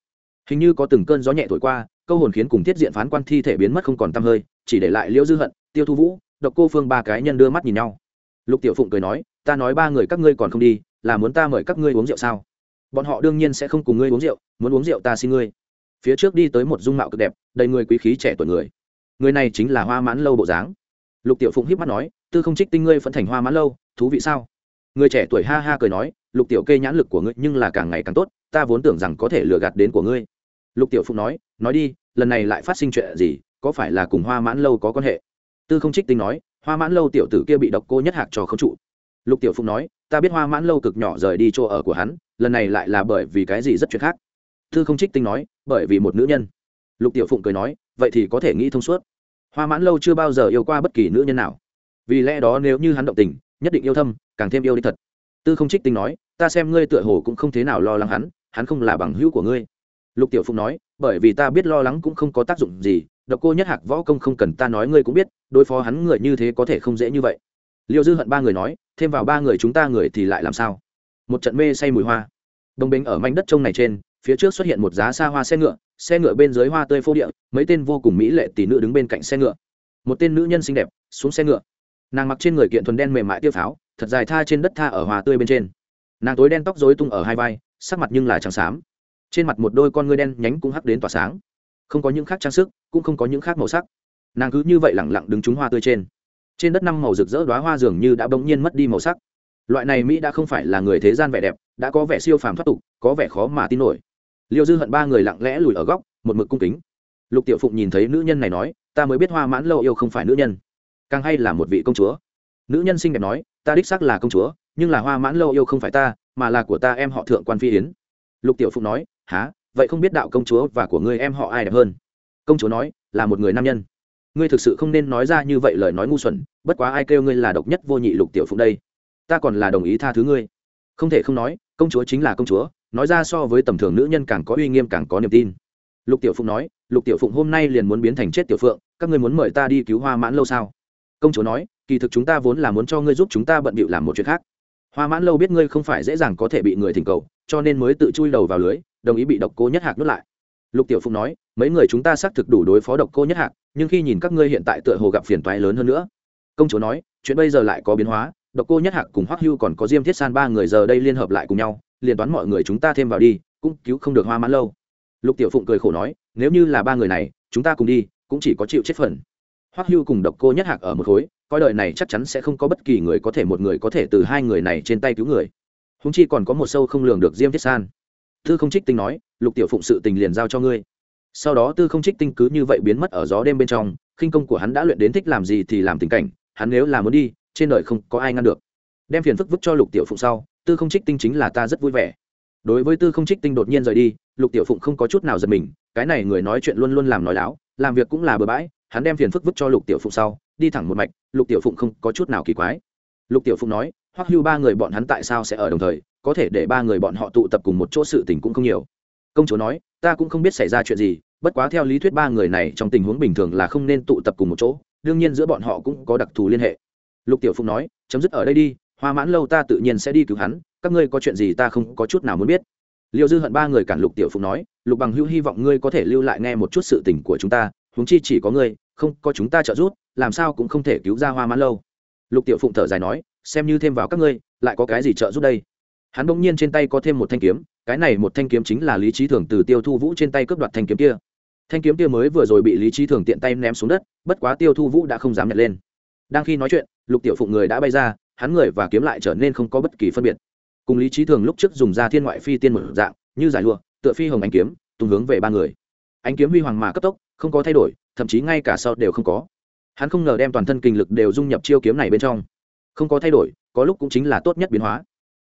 hình như có từng cơn gió nhẹ thổi qua, câu hồn khiến cùng thiết diện phán quan thi thể biến mất không còn t hơi, chỉ để lại liễu dư hận, tiêu thu vũ, độc cô phương ba cái nhân đưa mắt nhìn nhau. Lục tiểu phụng cười nói, ta nói ba người các ngươi còn không đi, là muốn ta mời các ngươi uống rượu sao? Bọn họ đương nhiên sẽ không cùng ngươi uống rượu, muốn uống rượu ta xin ngươi. Phía trước đi tới một dung mạo cực đẹp, đầy người quý khí trẻ tuổi người. Người này chính là hoa mãn lâu bộ dáng. Lục tiểu phụng hiếp mắt nói, tư không trích tinh ngươi phẫn thành hoa mãn lâu, thú vị sao? Người trẻ tuổi ha ha cười nói, lục tiểu kê nhãn lực của ngươi nhưng là càng ngày càng tốt, ta vốn tưởng rằng có thể lừa gạt đến của ngươi lục tiểu phụng nói nói đi, lần này lại phát sinh chuyện gì, có phải là cùng hoa mãn lâu có quan hệ? Tư không trích tinh nói, hoa mãn lâu tiểu tử kia bị độc cô nhất hạc cho khống trụ. Lục tiểu phụng nói, ta biết hoa mãn lâu cực nhỏ rời đi chỗ ở của hắn, lần này lại là bởi vì cái gì rất chuyện khác. Tư không trích tinh nói, bởi vì một nữ nhân. Lục tiểu phụng cười nói, vậy thì có thể nghĩ thông suốt. Hoa mãn lâu chưa bao giờ yêu qua bất kỳ nữ nhân nào. Vì lẽ đó nếu như hắn động tình, nhất định yêu thâm, càng thêm yêu đi thật. Tư không trích tinh nói, ta xem ngươi tựa hồ cũng không thế nào lo lắng hắn hắn không là bằng hữu của ngươi lục tiểu phụng nói, bởi vì ta biết lo lắng cũng không có tác dụng gì, độc cô nhất hạc võ công không cần ta nói ngươi cũng biết, đối phó hắn người như thế có thể không dễ như vậy. Liệu dư hận ba người nói, thêm vào ba người chúng ta người thì lại làm sao? Một trận mê say mùi hoa. Đồng bình ở mảnh đất trông này trên, phía trước xuất hiện một giá xa hoa xe ngựa xe ngựa bên dưới hoa tươi phô địa, mấy tên vô cùng mỹ lệ tỷ nữ đứng bên cạnh xe ngựa. Một tên nữ nhân xinh đẹp, xuống xe ngựa. Nàng mặc trên người kiện thuần đen mềm mại tiêu pháo, thật dài tha trên đất tha ở hoa tươi bên trên. Nàng tối đen tóc dối tung ở hai vai, sắc mặt nhưng là trắng xám trên mặt một đôi con ngươi đen nhánh cũng hắc đến tỏa sáng. Không có những khác trang sức, cũng không có những khác màu sắc. Nàng cứ như vậy lẳng lặng đứng trúng hoa tươi trên. Trên đất năm màu rực rỡ đoá hoa dường như đã bỗng nhiên mất đi màu sắc. Loại này mỹ đã không phải là người thế gian vẻ đẹp, đã có vẻ siêu phàm thoát tục, có vẻ khó mà tin nổi. Liêu dư hận ba người lặng lẽ lùi ở góc, một mực cung kính. Lục tiểu phụng nhìn thấy nữ nhân này nói, ta mới biết hoa mãn lâu yêu không phải nữ nhân, càng hay là một vị công chúa. Nữ nhân xinh đẹp nói, ta đích xác là công chúa, nhưng là hoa mãn lâu yêu không phải ta, mà là của ta em họ thượng quan phi yến. Lục tiểu phụng nói há, vậy không biết đạo công chúa và của ngươi em họ ai đẹp hơn? Công chúa nói, là một người nam nhân. Ngươi thực sự không nên nói ra như vậy lời nói ngu xuẩn, bất quá ai kêu ngươi là độc nhất vô nhị lục tiểu phụng đây? Ta còn là đồng ý tha thứ ngươi. Không thể không nói, công chúa chính là công chúa, nói ra so với tầm thường nữ nhân càng có uy nghiêm càng có niềm tin. Lục tiểu phụng nói, lục tiểu phụng hôm nay liền muốn biến thành chết tiểu phượng, các ngươi muốn mời ta đi cứu hoa mãn lâu sao? Công chúa nói, kỳ thực chúng ta vốn là muốn cho ngươi giúp chúng ta bận bịu làm một chuyện khác. Hoa mãn lâu biết ngươi không phải dễ dàng có thể bị người thỉnh cầu, cho nên mới tự chui đầu vào lưới đồng ý bị độc cô nhất hạc nuốt lại. Lục tiểu phụng nói, mấy người chúng ta xác thực đủ đối phó độc cô nhất hạc, nhưng khi nhìn các ngươi hiện tại tựa hồ gặp phiền toái lớn hơn nữa. Công chúa nói, chuyện bây giờ lại có biến hóa, độc cô nhất hạc cùng hoắc hưu còn có diêm thiết san ba người giờ đây liên hợp lại cùng nhau, liền toán mọi người chúng ta thêm vào đi, cũng cứu không được hoa mãn lâu. Lục tiểu phụng cười khổ nói, nếu như là ba người này, chúng ta cùng đi, cũng chỉ có chịu chết phần. Hoắc hưu cùng độc cô nhất hạc ở một khối, coi đời này chắc chắn sẽ không có bất kỳ người có thể một người có thể từ hai người này trên tay cứu người. Húng chi còn có một sâu không lường được diêm thiết san tư không trích tinh nói, lục tiểu phụng sự tình liền giao cho ngươi. Sau đó tư không trích tinh cứ như vậy biến mất ở gió đêm bên trong, khinh công của hắn đã luyện đến thích làm gì thì làm tình cảnh, hắn nếu là muốn đi, trên đời không có ai ngăn được. Đem phiền phức vứt cho lục tiểu phụng sau, tư không trích tinh chính là ta rất vui vẻ. Đối với tư không trích tinh đột nhiên rời đi, lục tiểu phụng không có chút nào giật mình, cái này người nói chuyện luôn luôn làm nói láo, làm việc cũng là bừa bãi, hắn đem phiền phức vứt cho lục tiểu phụng sau, đi thẳng một mạch, lục tiểu phụng không có chút nào kỳ quái. Lục tiểu phụng nói hoặc hưu ba người bọn hắn tại sao sẽ ở đồng thời, có thể để ba người bọn họ tụ tập cùng một chỗ sự tình cũng không nhiều. Công chúa nói, ta cũng không biết xảy ra chuyện gì, bất quá theo lý thuyết ba người này trong tình huống bình thường là không nên tụ tập cùng một chỗ, đương nhiên giữa bọn họ cũng có đặc thù liên hệ. Lục tiểu phụng nói, chấm dứt ở đây đi, hoa mãn lâu ta tự nhiên sẽ đi cứu hắn, các ngươi có chuyện gì ta không có chút nào muốn biết. Liệu dư hận ba người cản lục tiểu phụng nói, lục bằng hữu hy vọng ngươi có thể lưu lại nghe một chút sự tình của chúng ta, huống chi chỉ có ngươi, không có chúng ta trợ giúp, làm sao cũng không thể cứu ra hoa mãn lâu. Lục tiểu phụng thở dài nói xem như thêm vào các ngươi, lại có cái gì trợ giúp đây? Hắn bỗng nhiên trên tay có thêm một thanh kiếm, cái này một thanh kiếm chính là lý trí thường từ tiêu thu vũ trên tay cướp đoạt thanh kiếm kia. Thanh kiếm kia mới vừa rồi bị lý trí thường tiện tay ném xuống đất, bất quá tiêu thu vũ đã không dám nhặt lên. Đang khi nói chuyện, lục tiểu phụng người đã bay ra, hắn người và kiếm lại trở nên không có bất kỳ phân biệt. Cùng lý trí thường lúc trước dùng ra thiên ngoại phi tiên một dạng, như giải lụa, tựa phi hồng ánh kiếm, tung hướng về ba người. Ánh kiếm huy hoàng mà cấp tốc, không có thay đổi, thậm chí ngay cả sau đều không có. Hắn không ngờ đem toàn thân kinh lực đều dung nhập chiêu kiếm này bên trong không có thay đổi, có lúc cũng chính là tốt nhất biến hóa.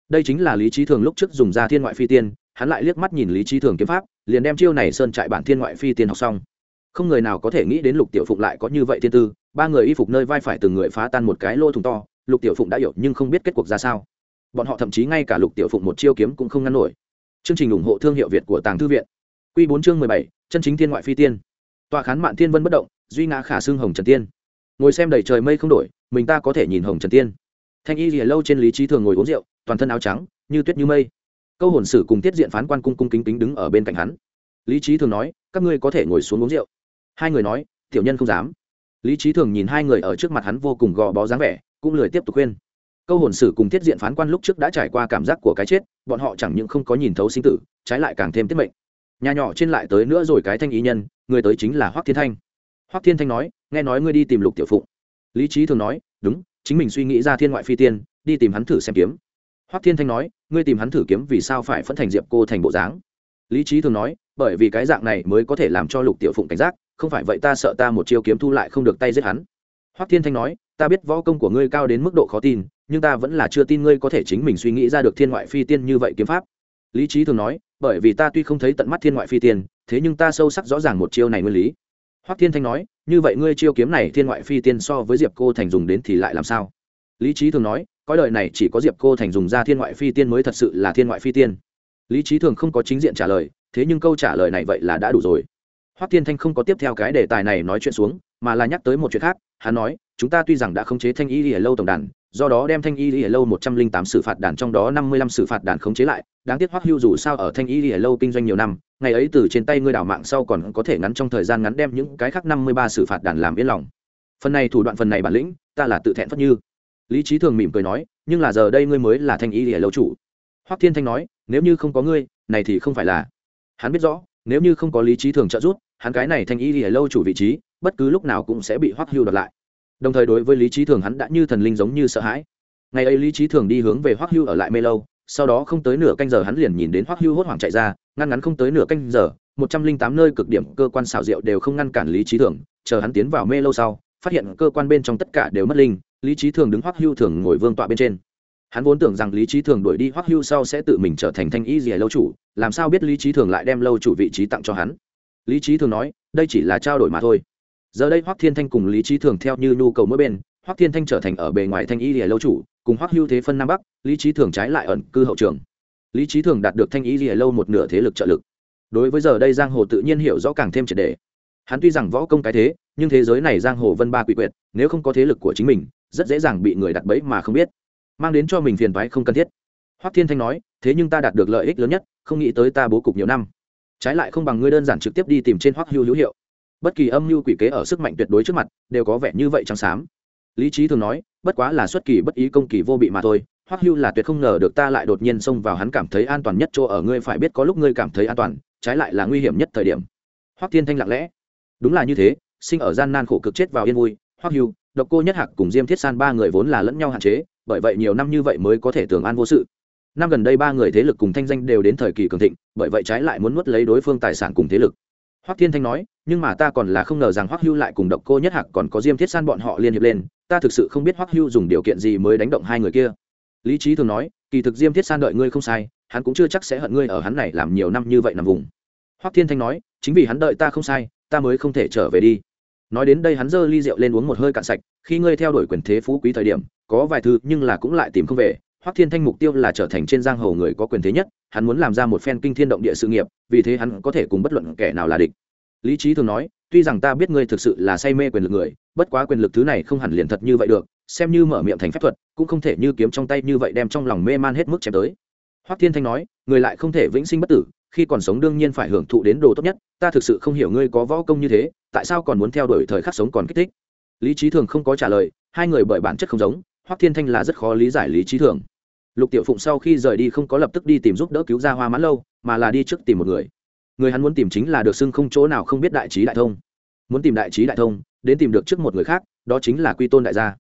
Đây chính là lý trí thường lúc trước dùng ra thiên ngoại phi tiên, hắn lại liếc mắt nhìn lý trí thường kiếm pháp, liền đem chiêu này sơn trại bản thiên ngoại phi tiên học xong. Không người nào có thể nghĩ đến lục tiểu phụng lại có như vậy thiên tư, ba người y phục nơi vai phải từng người phá tan một cái lô thùng to, lục tiểu phụng đã hiểu nhưng không biết kết cuộc ra sao. Bọn họ thậm chí ngay cả lục tiểu phụng một chiêu kiếm cũng không ngăn nổi. Chương trình ủng hộ thương hiệu việt của tàng thư viện. Q bốn chương mười bảy, chân chính thiên ngoại phi tiên. Tòa khán mạn thiên vân bất động, duy ngã khả xương hồng trần tiên. Ngồi xem đầy trời mây không đổi, mình ta có thể nhìn hồng trần tiên thanh y lìa lâu trên lý trí thường ngồi uống rượu, toàn thân áo trắng, như tuyết như mây. Câu hồn sử cùng tiết diện phán quan cung cung kính kính đứng ở bên cạnh hắn. Lý trí thường nói, các ngươi có thể ngồi xuống uống rượu. Hai người nói, tiểu nhân không dám. Lý trí thường nhìn hai người ở trước mặt hắn vô cùng gò bó dáng vẻ, cũng lười tiếp tục khuyên. Câu hồn sử cùng tiết diện phán quan lúc trước đã trải qua cảm giác của cái chết, bọn họ chẳng những không có nhìn thấu sinh tử, trái lại càng thêm tiết mệnh. Nhà nhỏ trên lại tới nữa rồi cái thanh ý nhân, người tới chính là hoắc thiên thanh. Hoắc thiên thanh nói, nghe nói ngươi đi tìm lục tiểu phụng. Lý trí thường nói, đúng chính mình suy nghĩ ra thiên ngoại phi tiên, đi tìm hắn thử xem kiếm. Hoắc thiên thanh nói, ngươi tìm hắn thử kiếm vì sao phải phẫn thành diệp cô thành bộ dáng? Lý trí thường nói, bởi vì cái dạng này mới có thể làm cho lục tiểu phụng cảnh giác, không phải vậy ta sợ ta một chiêu kiếm thu lại không được tay giết hắn. Hoắc thiên thanh nói, ta biết võ công của ngươi cao đến mức độ khó tin, nhưng ta vẫn là chưa tin ngươi có thể chính mình suy nghĩ ra được thiên ngoại phi tiên như vậy kiếm pháp. Lý trí thường nói, bởi vì ta tuy không thấy tận mắt thiên ngoại phi tiên, thế nhưng ta sâu sắc rõ ràng một chiêu này nguyên lý hoắc thiên thanh nói, như vậy ngươi chiêu kiếm này thiên ngoại phi tiên so với diệp cô thành dùng đến thì lại làm sao? Lý trí thường nói coi đời này chỉ có diệp cô thành dùng ra thiên ngoại phi tiên mới thật sự là thiên ngoại phi tiên. Lý trí thường không có chính diện trả lời, thế nhưng câu trả lời này vậy là đã đủ rồi. Hoắc thiên thanh không có tiếp theo cái đề tài này nói chuyện xuống, mà là nhắc tới một chuyện khác, hắn nói, chúng ta tuy rằng đã khống chế thanh y lìa lâu tổng đàn, do đó đem thanh y lìa lâu một trăm linh tám xử phạt đàn trong đó năm mươi lăm xử phạt đàn khống chế lại, đáng tiếc hoắc hưu dù sao ở thanh y lìa lâu kinh doanh nhiều năm ngày ấy từ trên tay ngươi đảo mạng sau còn có thể ngắn trong thời gian ngắn đem những cái khác năm mươi ba xử phạt đàn làm yên lòng. Phần này thủ đoạn phần này bản lĩnh, ta là tự thẹn phất như. Lý trí thường mỉm cười nói, nhưng là giờ đây ngươi mới là thanh y lìa lâu chủ. Hoắc thiên thanh nói, nếu như không có ngươi, này thì không phải là. Hắn biết rõ, nếu như không có lý trí thường trợ giúp, hắn cái này thanh y lìa lâu chủ vị trí, bất cứ lúc nào cũng sẽ bị hoắc hưu đoạt lại. Đồng thời đối với lý trí thường hắn đã như thần linh giống như sợ hãi. Ngày ấy lý trí thường đi hướng về hoắc hưu ở lại mê lâu, sau đó không tới nửa canh giờ hắn liền nhìn đến hoắc hưu hốt hoảng chạy ra ngăn ngắn không tới nửa canh giờ, một trăm linh tám nơi cực điểm cơ quan xảo diệu đều không ngăn cản lý trí thường, chờ hắn tiến vào mê lâu sau, phát hiện cơ quan bên trong tất cả đều mất linh, lý trí thường đứng hoắc hưu thường ngồi vương tọa bên trên. Hắn vốn tưởng rằng lý trí thường đuổi đi hoắc hưu sau sẽ tự mình trở thành thanh y gì lâu chủ, làm sao biết lý trí thường lại đem lâu chủ vị trí tặng cho hắn? Lý trí thường nói, đây chỉ là trao đổi mà thôi. Giờ đây hoắc thiên thanh cùng lý trí thường theo như nhu cầu mỗi bên, hoắc thiên thanh trở thành ở bề ngoài thanh y lìa lâu chủ, cùng hoắc hưu thế phân nam bắc, lý trí thường trái lại ẩn cư hậu trường lý trí thường đạt được thanh ý lìa lâu một nửa thế lực trợ lực. Đối với giờ đây giang hồ tự nhiên hiểu rõ càng thêm triệt đề. Hắn tuy rằng võ công cái thế, nhưng thế giới này giang hồ vân ba quỷ quyệt, nếu không có thế lực của chính mình, rất dễ dàng bị người đặt bẫy mà không biết. Mang đến cho mình phiền toái không cần thiết. Hoắc thiên thanh nói, thế nhưng ta đạt được lợi ích lớn nhất, không nghĩ tới ta bố cục nhiều năm. Trái lại không bằng ngươi đơn giản trực tiếp đi tìm trên hoắc hưu hữu hiệu. Bất kỳ âm mưu quỷ kế ở sức mạnh tuyệt đối trước mặt, đều có vẻ như vậy trắng xám. Lý trí thường nói, bất quá là xuất kỳ bất ý công kỳ vô bị mà thôi hoắc hưu là tuyệt không ngờ được ta lại đột nhiên xông vào, hắn cảm thấy an toàn nhất chỗ ở, ngươi phải biết có lúc ngươi cảm thấy an toàn, trái lại là nguy hiểm nhất thời điểm. Hoắc thiên thanh lặng lẽ. Đúng là như thế, sinh ở gian nan khổ cực chết vào yên vui. Hoắc hưu, độc cô nhất hạc cùng diêm thiết san ba người vốn là lẫn nhau hạn chế, bởi vậy nhiều năm như vậy mới có thể tưởng an vô sự. Năm gần đây ba người thế lực cùng thanh danh đều đến thời kỳ cường thịnh, bởi vậy trái lại muốn nuốt lấy đối phương tài sản cùng thế lực. Hoắc thiên thanh nói, nhưng mà ta còn là không ngờ rằng hoắc hưu lại cùng độc cô nhất hạc còn có diêm thiết san bọn họ liên hiệp lên. Ta thực sự không biết hoắc hưu dùng điều kiện gì mới đánh động hai người kia lý trí thường nói, kỳ thực diêm thiết san đợi ngươi không sai, hắn cũng chưa chắc sẽ hận ngươi ở hắn này làm nhiều năm như vậy nằm vùng. Hoắc thiên thanh nói, chính vì hắn đợi ta không sai, ta mới không thể trở về đi. Nói đến đây hắn giơ ly rượu lên uống một hơi cạn sạch, khi ngươi theo đuổi quyền thế phú quý thời điểm, có vài thứ nhưng là cũng lại tìm không về. Hoắc thiên thanh mục tiêu là trở thành trên giang hồ người có quyền thế nhất, hắn muốn làm ra một phen kinh thiên động địa sự nghiệp, vì thế hắn có thể cùng bất luận kẻ nào là địch. Lý trí thường nói, tuy rằng ta biết ngươi thực sự là say mê quyền lực người, bất quá quyền lực thứ này không hẳn liền thật như vậy được xem như mở miệng thành phép thuật, cũng không thể như kiếm trong tay như vậy đem trong lòng mê man hết mức chém tới. Hoắc thiên thanh nói, người lại không thể vĩnh sinh bất tử, khi còn sống đương nhiên phải hưởng thụ đến đồ tốt nhất, ta thực sự không hiểu ngươi có võ công như thế, tại sao còn muốn theo đuổi thời khắc sống còn kích thích? Lý trí thường không có trả lời, hai người bởi bản chất không giống, hoắc thiên thanh là rất khó lý giải lý trí thường. Lục tiểu phụng sau khi rời đi không có lập tức đi tìm giúp đỡ cứu ra hoa mãn lâu, mà là đi trước tìm một người. Người hắn muốn tìm chính là được xưng không chỗ nào không biết đại trí đại thông. Muốn tìm đại trí đại thông, đến tìm được trước một người khác, đó chính là quy tôn đại gia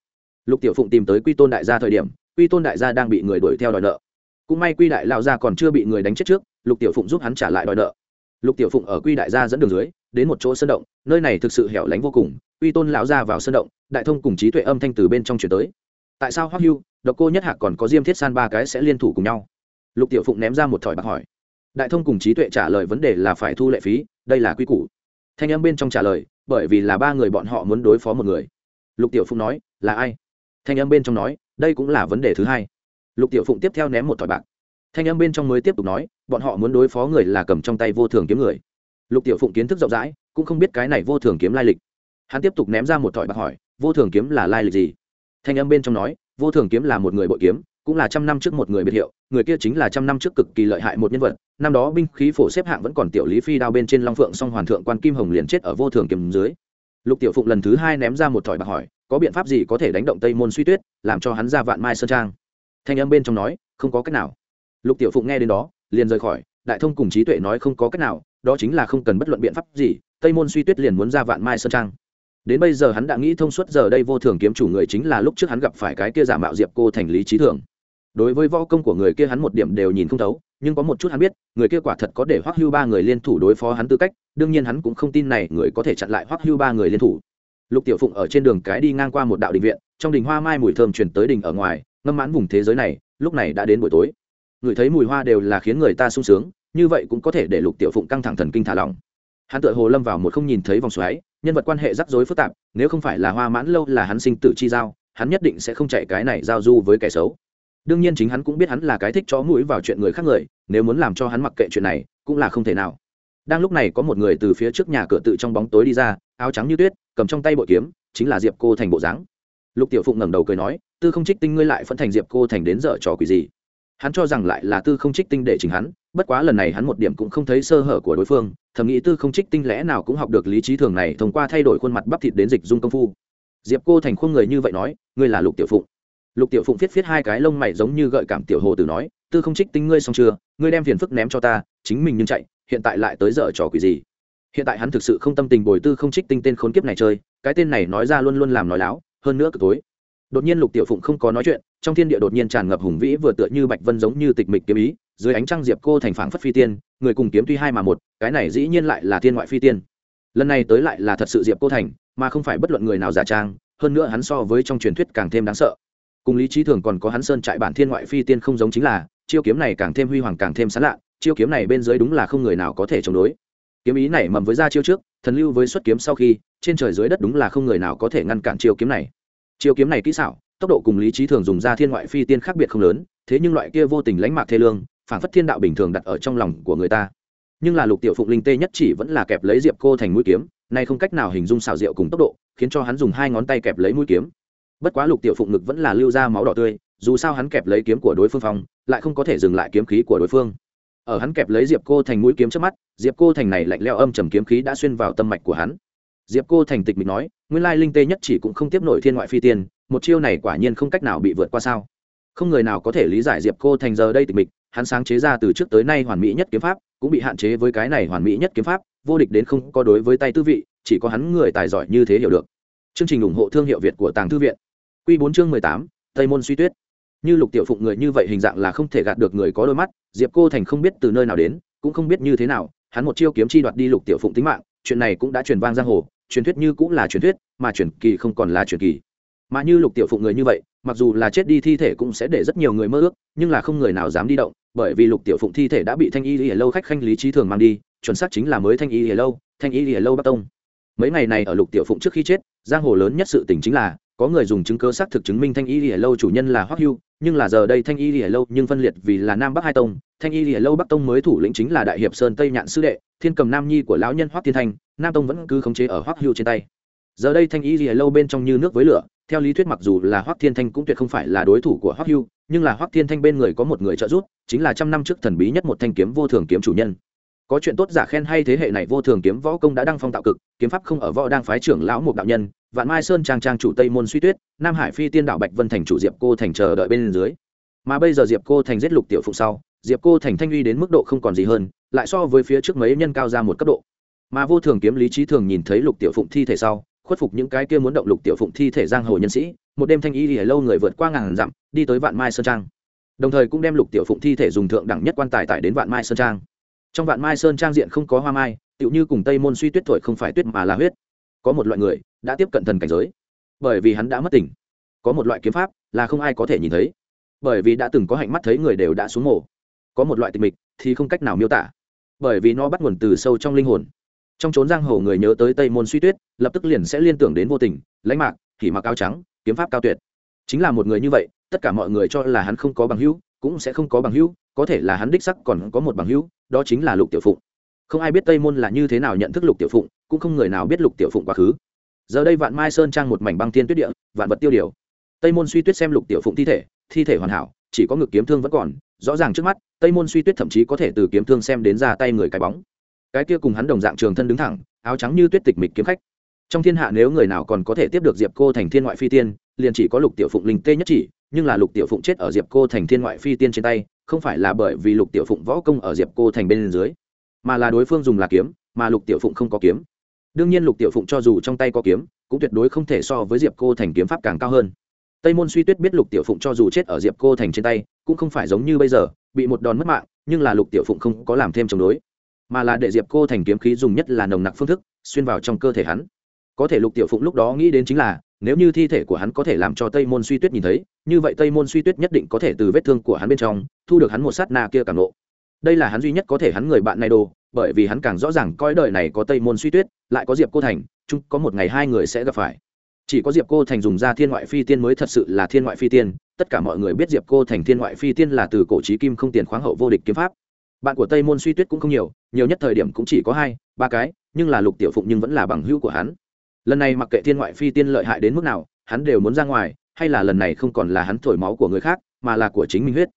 lục tiểu phụng tìm tới quy tôn đại gia thời điểm, quy tôn đại gia đang bị người đuổi theo đòi nợ. Cũng may quy đại lao gia còn chưa bị người đánh chết trước, lục tiểu phụng giúp hắn trả lại đòi nợ. Lục tiểu phụng ở quy đại gia dẫn đường dưới, đến một chỗ sân động, nơi này thực sự hẻo lánh vô cùng. Quy tôn lão gia vào sân động, đại thông cùng trí tuệ âm thanh từ bên trong chuyển tới. Tại sao hoắc hưu, độc cô nhất hạc còn có diêm thiết san ba cái sẽ liên thủ cùng nhau? Lục tiểu phụng ném ra một thỏi bạc hỏi. Đại thông cùng trí tuệ trả lời vấn đề là phải thu lệ phí, đây là quy củ. Thanh âm bên trong trả lời, bởi vì là ba người bọn họ muốn đối phó một người. Lục tiểu phụng nói, là ai? Thanh âm bên trong nói, đây cũng là vấn đề thứ hai. Lục tiểu phụng tiếp theo ném một thỏi bạc. Thanh âm bên trong mới tiếp tục nói, bọn họ muốn đối phó người là cầm trong tay vô thường kiếm người. Lục tiểu phụng kiến thức rộng rãi, cũng không biết cái này vô thường kiếm lai lịch. Hắn tiếp tục ném ra một thỏi bạc hỏi, vô thường kiếm là lai lịch gì? Thanh âm bên trong nói, vô thường kiếm là một người bội kiếm, cũng là trăm năm trước một người biệt hiệu, người kia chính là trăm năm trước cực kỳ lợi hại một nhân vật. Năm đó binh khí phổ xếp hạng vẫn còn tiểu lý phi đao bên trên long phượng song hoàn thượng quan kim hồng liền chết ở vô thường kiếm dưới. Lục tiểu phụng lần thứ hai ném ra một thỏi bạc hỏi có biện pháp gì có thể đánh động tây môn suy tuyết, làm cho hắn ra vạn mai sơn trang? Thanh âm bên trong nói, không có cách nào. Lục tiểu phụng nghe đến đó, liền rời khỏi. Đại thông cùng trí tuệ nói không có cách nào, đó chính là không cần bất luận biện pháp gì, tây môn suy tuyết liền muốn ra vạn mai sơn trang. Đến bây giờ hắn đã nghĩ thông suốt, giờ đây vô thường kiếm chủ người chính là lúc trước hắn gặp phải cái kia giả mạo diệp cô thành lý trí thường đối với võ công của người kia hắn một điểm đều nhìn không thấu, nhưng có một chút hắn biết, người kia quả thật có để hoắc hưu ba người liên thủ đối phó hắn tư cách, đương nhiên hắn cũng không tin này người có thể chặn lại hoắc hưu ba người liên thủ lục tiểu phụng ở trên đường cái đi ngang qua một đạo đình viện, trong đình hoa mai mùi thơm chuyển tới đình ở ngoài, ngâm mãn vùng thế giới này, lúc này đã đến buổi tối. Người thấy mùi hoa đều là khiến người ta sung sướng, như vậy cũng có thể để lục tiểu phụng căng thẳng thần kinh thả lỏng. Hắn tự hồ lâm vào một không nhìn thấy vòng xoáy, nhân vật quan hệ rắc rối phức tạp, nếu không phải là hoa mãn lâu là hắn sinh tử chi giao, hắn nhất định sẽ không chạy cái này giao du với kẻ xấu. Đương nhiên chính hắn cũng biết hắn là cái thích chó mũi vào chuyện người khác người, nếu muốn làm cho hắn mặc kệ chuyện này, cũng là không thể nào đang lúc này có một người từ phía trước nhà cửa tự trong bóng tối đi ra, áo trắng như tuyết, cầm trong tay bội kiếm, chính là diệp cô thành bộ dáng. Lục tiểu phụng ngẩng đầu cười nói, tư không trích tinh ngươi lại phân thành diệp cô thành đến dở trò quỷ gì? Hắn cho rằng lại là tư không trích tinh để chỉnh hắn, bất quá lần này hắn một điểm cũng không thấy sơ hở của đối phương, thầm nghĩ tư không trích tinh lẽ nào cũng học được lý trí thường này thông qua thay đổi khuôn mặt bắp thịt đến dịch dung công phu. Diệp cô thành khuôn người như vậy nói, ngươi là lục tiểu phụng. Lục tiểu phụng viết viết hai cái lông mày giống như gợi cảm tiểu hồ tử nói, tư không trích tinh ngươi xong chưa? Ngươi đem phiền phức ném cho ta, chính mình nhưng chạy hiện tại lại tới giờ trò quỷ gì? Hiện tại hắn thực sự không tâm tình bồi tư không trích tinh tên khốn kiếp này chơi, cái tên này nói ra luôn luôn làm nói láo, hơn nữa cực tối. Đột nhiên lục tiểu phụng không có nói chuyện, trong thiên địa đột nhiên tràn ngập hùng vĩ vừa tựa như bạch vân giống như tịch mịch kiếm ý, dưới ánh trăng diệp cô thành phảng phất phi tiên, người cùng kiếm tuy hai mà một, cái này dĩ nhiên lại là thiên ngoại phi tiên. Lần này tới lại là thật sự diệp cô thành, mà không phải bất luận người nào giả trang, hơn nữa hắn so với trong truyền thuyết càng thêm đáng sợ. Cùng lý trí thường còn có hắn sơn trại bản thiên ngoại phi tiên không giống chính là, chiêu kiếm này càng thêm huy hoàng càng thêm sán lạ chiêu kiếm này bên dưới đúng là không người nào có thể chống đối. Kiếm ý này mầm với ra chiêu trước, thần lưu với xuất kiếm sau khi, trên trời dưới đất đúng là không người nào có thể ngăn cản chiêu kiếm này. Chiêu kiếm này kỹ xảo, tốc độ cùng lý trí thường dùng ra thiên ngoại phi tiên khác biệt không lớn, thế nhưng loại kia vô tình lãnh mạc thê lương, phản phất thiên đạo bình thường đặt ở trong lòng của người ta. Nhưng là lục tiểu phụng linh tê nhất chỉ vẫn là kẹp lấy diệp cô thành mũi kiếm, nay không cách nào hình dung xảo diệu cùng tốc độ, khiến cho hắn dùng hai ngón tay kẹp lấy mũi kiếm. Bất quá lục tiểu phụng ngực vẫn là lưu ra máu đỏ tươi, dù sao hắn kẹp lấy kiếm của đối phương phong, lại không có thể dừng lại kiếm khí của đối phương ở hắn kẹp lấy diệp cô thành mũi kiếm trước mắt, diệp cô thành này lạnh leo âm trầm kiếm khí đã xuyên vào tâm mạch của hắn. Diệp cô thành tịch mịch nói, nguyên lai linh tê nhất chỉ cũng không tiếp nổi thiên ngoại phi tiên, một chiêu này quả nhiên không cách nào bị vượt qua sao? Không người nào có thể lý giải diệp cô thành giờ đây tịch mịch, hắn sáng chế ra từ trước tới nay hoàn mỹ nhất kiếm pháp, cũng bị hạn chế với cái này hoàn mỹ nhất kiếm pháp, vô địch đến không có đối với tay tư vị, chỉ có hắn người tài giỏi như thế hiểu được. Chương trình ủng hộ thương hiệu việt của tàng thư viện. Q bốn chương mười tám, tây môn suy tuyết như lục tiểu phụng người như vậy hình dạng là không thể gạt được người có đôi mắt, diệp cô thành không biết từ nơi nào đến, cũng không biết như thế nào, hắn một chiêu kiếm chi đoạt đi lục tiểu phụng tính mạng, chuyện này cũng đã truyền vang giang hồ, truyền thuyết như cũng là truyền thuyết, mà truyền kỳ không còn là truyền kỳ. Mà như lục tiểu phụng người như vậy, mặc dù là chết đi thi thể cũng sẽ để rất nhiều người mơ ước, nhưng là không người nào dám đi động, bởi vì lục tiểu phụng thi thể đã bị thanh y lìa lâu khách khanh lý trí thường mang đi, chuẩn xác chính là mới thanh y lìa lâu, thanh y lìa lâu bắc tông. Mấy ngày này ở lục tiểu phụng trước khi chết, giang hồ lớn nhất sự tình chính là, có người dùng chứng cơ xác thực chứng minh thanh y lìa lâu chủ nhân là hoắc hưu nhưng là giờ đây thanh y lìa lâu nhưng phân liệt vì là nam bắc hai tông, thanh y lìa lâu bắc tông mới thủ lĩnh chính là đại hiệp sơn tây nhạn sư đệ, thiên cầm nam nhi của lão nhân hoắc thiên thanh, nam tông vẫn cứ khống chế ở hoắc hưu trên tay. Giờ đây thanh y lìa lâu bên trong như nước với lửa, theo lý thuyết mặc dù là hoắc thiên thanh cũng tuyệt không phải là đối thủ của hoắc hưu, nhưng là hoắc thiên thanh bên người có một người trợ giúp, chính là trăm năm trước thần bí nhất một thanh kiếm vô thường kiếm chủ nhân. Có chuyện tốt giả khen hay thế hệ này vô thường kiếm võ công đã đăng phong tạo cực, kiếm pháp không ở võ đang phái trưởng lão một đạo nhân vạn mai sơn trang trang chủ tây môn suy tuyết, nam hải phi tiên đạo bạch vân thành chủ diệp cô thành chờ đợi bên dưới. Mà bây giờ diệp cô thành giết lục tiểu phụng sau, diệp cô thành thanh uy đến mức độ không còn gì hơn, lại so với phía trước mấy nhân cao ra một cấp độ. Mà vô thường kiếm lý trí thường nhìn thấy lục tiểu phụng thi thể sau, khuất phục những cái kia muốn động lục tiểu phụng thi thể giang hồ nhân sĩ, một đêm thanh y thì lâu người vượt qua ngàn dặm, đi tới vạn mai sơn trang. Đồng thời cũng đem lục tiểu phụng thi thể dùng thượng đẳng nhất quan tài tải đến vạn mai sơn trang. Trong vạn mai sơn trang diện không có hoa mai, tựu như cùng tây môn suy tuyết thổi không phải tuyết mà là huyết có một loại người đã tiếp cận thần cảnh giới, bởi vì hắn đã mất tỉnh có một loại kiếm pháp là không ai có thể nhìn thấy, bởi vì đã từng có hạnh mắt thấy người đều đã xuống mổ có một loại tịch mịch thì không cách nào miêu tả, bởi vì nó bắt nguồn từ sâu trong linh hồn. Trong trốn giang hồ người nhớ tới tây môn suy tuyết, lập tức liền sẽ liên tưởng đến vô tình, lãnh mạc thì mặc áo trắng, kiếm pháp cao tuyệt. Chính là một người như vậy, tất cả mọi người cho là hắn không có bằng hữu, cũng sẽ không có bằng hữu, có thể là hắn đích sắc còn có một bằng hữu, đó chính là lục tiểu phụng. Không ai biết tây môn là như thế nào nhận thức lục tiểu phụng cũng không người nào biết lục tiểu phụng quá khứ. Giờ đây vạn mai sơn trang một mảnh băng thiên tuyết địa, vạn vật tiêu điều. Tây môn suy tuyết xem lục tiểu phụng thi thể thi thể hoàn hảo, chỉ có ngực kiếm thương vẫn còn, rõ ràng trước mắt, tây môn suy tuyết thậm chí có thể từ kiếm thương xem đến ra tay người cái bóng. Cái kia cùng hắn đồng dạng trường thân đứng thẳng, áo trắng như tuyết tịch mịch kiếm khách. Trong thiên hạ nếu người nào còn có thể tiếp được diệp cô thành thiên ngoại phi tiên, liền chỉ có lục tiểu phụng linh tê nhất chỉ, nhưng là lục tiểu phụng chết ở diệp cô thành thiên ngoại phi tiên trên tay, không phải là bởi vì lục tiểu phụng võ công ở diệp cô thành bên dưới, mà là đối phương dùng là kiếm, mà lục tiểu phụng không có kiếm đương nhiên lục tiểu phụng cho dù trong tay có kiếm, cũng tuyệt đối không thể so với diệp cô thành kiếm pháp càng cao hơn. Tây môn suy tuyết biết lục tiểu phụng cho dù chết ở diệp cô thành trên tay, cũng không phải giống như bây giờ, bị một đòn mất mạng, nhưng là lục tiểu phụng không có làm thêm chống đối. Mà là để diệp cô thành kiếm khí dùng nhất là nồng nặc phương thức, xuyên vào trong cơ thể hắn. Có thể lục tiểu phụng lúc đó nghĩ đến chính là, nếu như thi thể của hắn có thể làm cho tây môn suy tuyết nhìn thấy, như vậy tây môn suy tuyết nhất định có thể từ vết thương của hắn bên trong, thu được hắn một sát na kia cảm nộ đây là hắn duy nhất có thể hắn người bạn này đồ bởi vì hắn càng rõ ràng coi đời này có tây môn suy tuyết, lại có diệp cô thành, chung có một ngày hai người sẽ gặp phải. Chỉ có diệp cô thành dùng ra thiên ngoại phi tiên mới thật sự là thiên ngoại phi tiên, tất cả mọi người biết diệp cô thành thiên ngoại phi tiên là từ cổ trí kim không tiền khoáng hậu vô địch kiếm pháp. Bạn của tây môn suy tuyết cũng không nhiều nhiều nhất thời điểm cũng chỉ có hai, ba cái, nhưng là lục tiểu phụng nhưng vẫn là bằng hữu của hắn. Lần này mặc kệ thiên ngoại phi tiên lợi hại đến mức nào, hắn đều muốn ra ngoài, hay là lần này không còn là hắn thổi máu của người khác, mà là của chính mình huyết.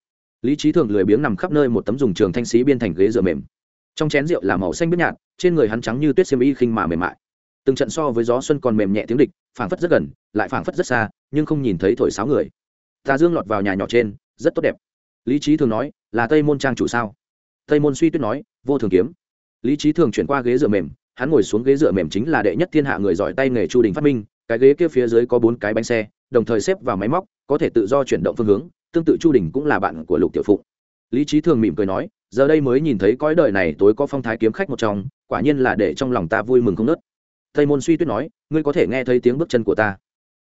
Lý trí thường lười biếng nằm khắp nơi một tấm dùng trường thanh sĩ biên thành ghế dựa mềm trong chén rượu là màu xanh biết nhạt, trên người hắn trắng như tuyết xiêm y khinh mà mềm mại. Từng trận so với gió xuân còn mềm nhẹ tiếng địch, phảng phất rất gần, lại phảng phất rất xa, nhưng không nhìn thấy thổi sáo người. Tà dương lọt vào nhà nhỏ trên, rất tốt đẹp. Lý trí thường nói, là tây môn trang chủ sao? Tây môn suy tuyết nói, vô thường kiếm. Lý trí thường chuyển qua ghế dựa mềm, hắn ngồi xuống ghế dựa mềm chính là đệ nhất thiên hạ người giỏi tay nghề chu đình phát minh, cái ghế kia phía dưới có bốn cái bánh xe, đồng thời xếp vào máy móc, có thể tự do chuyển động phương hướng, tương tự chu đình cũng là bạn của lục tiểu phụng. Lý trí thường mỉm cười nói giờ đây mới nhìn thấy cõi đời này tối có phong thái kiếm khách một trong, quả nhiên là để trong lòng ta vui mừng không nớt. Tây môn suy tuyết nói, ngươi có thể nghe thấy tiếng bước chân của ta.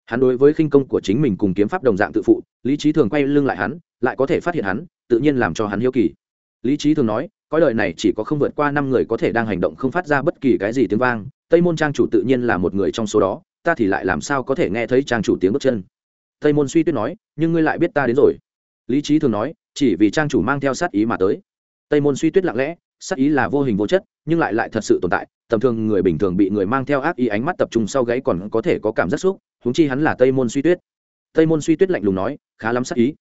Hắn đối với khinh công của chính mình cùng kiếm pháp đồng dạng tự phụ, lý trí thường quay lưng lại hắn, lại có thể phát hiện hắn, tự nhiên làm cho hắn hiếu kỳ. Lý trí thường nói, cõi đời này chỉ có không vượt qua năm người có thể đang hành động không phát ra bất kỳ cái gì tiếng vang, tây môn trang chủ tự nhiên là một người trong số đó, ta thì lại làm sao có thể nghe thấy trang chủ tiếng bước chân? Tây môn suy tuyết nói, nhưng ngươi lại biết ta đến rồi. Lý trí thường nói, chỉ vì trang chủ mang theo sát ý mà tới tây môn suy tuyết lặng lẽ, sắc ý là vô hình vô chất, nhưng lại lại thật sự tồn tại, tầm thường người bình thường bị người mang theo ác ý ánh mắt tập trung sau gáy còn có thể có cảm giác xúc húng chi hắn là tây môn suy tuyết. Tây môn suy tuyết lạnh lùng nói, khá lắm sắc ý.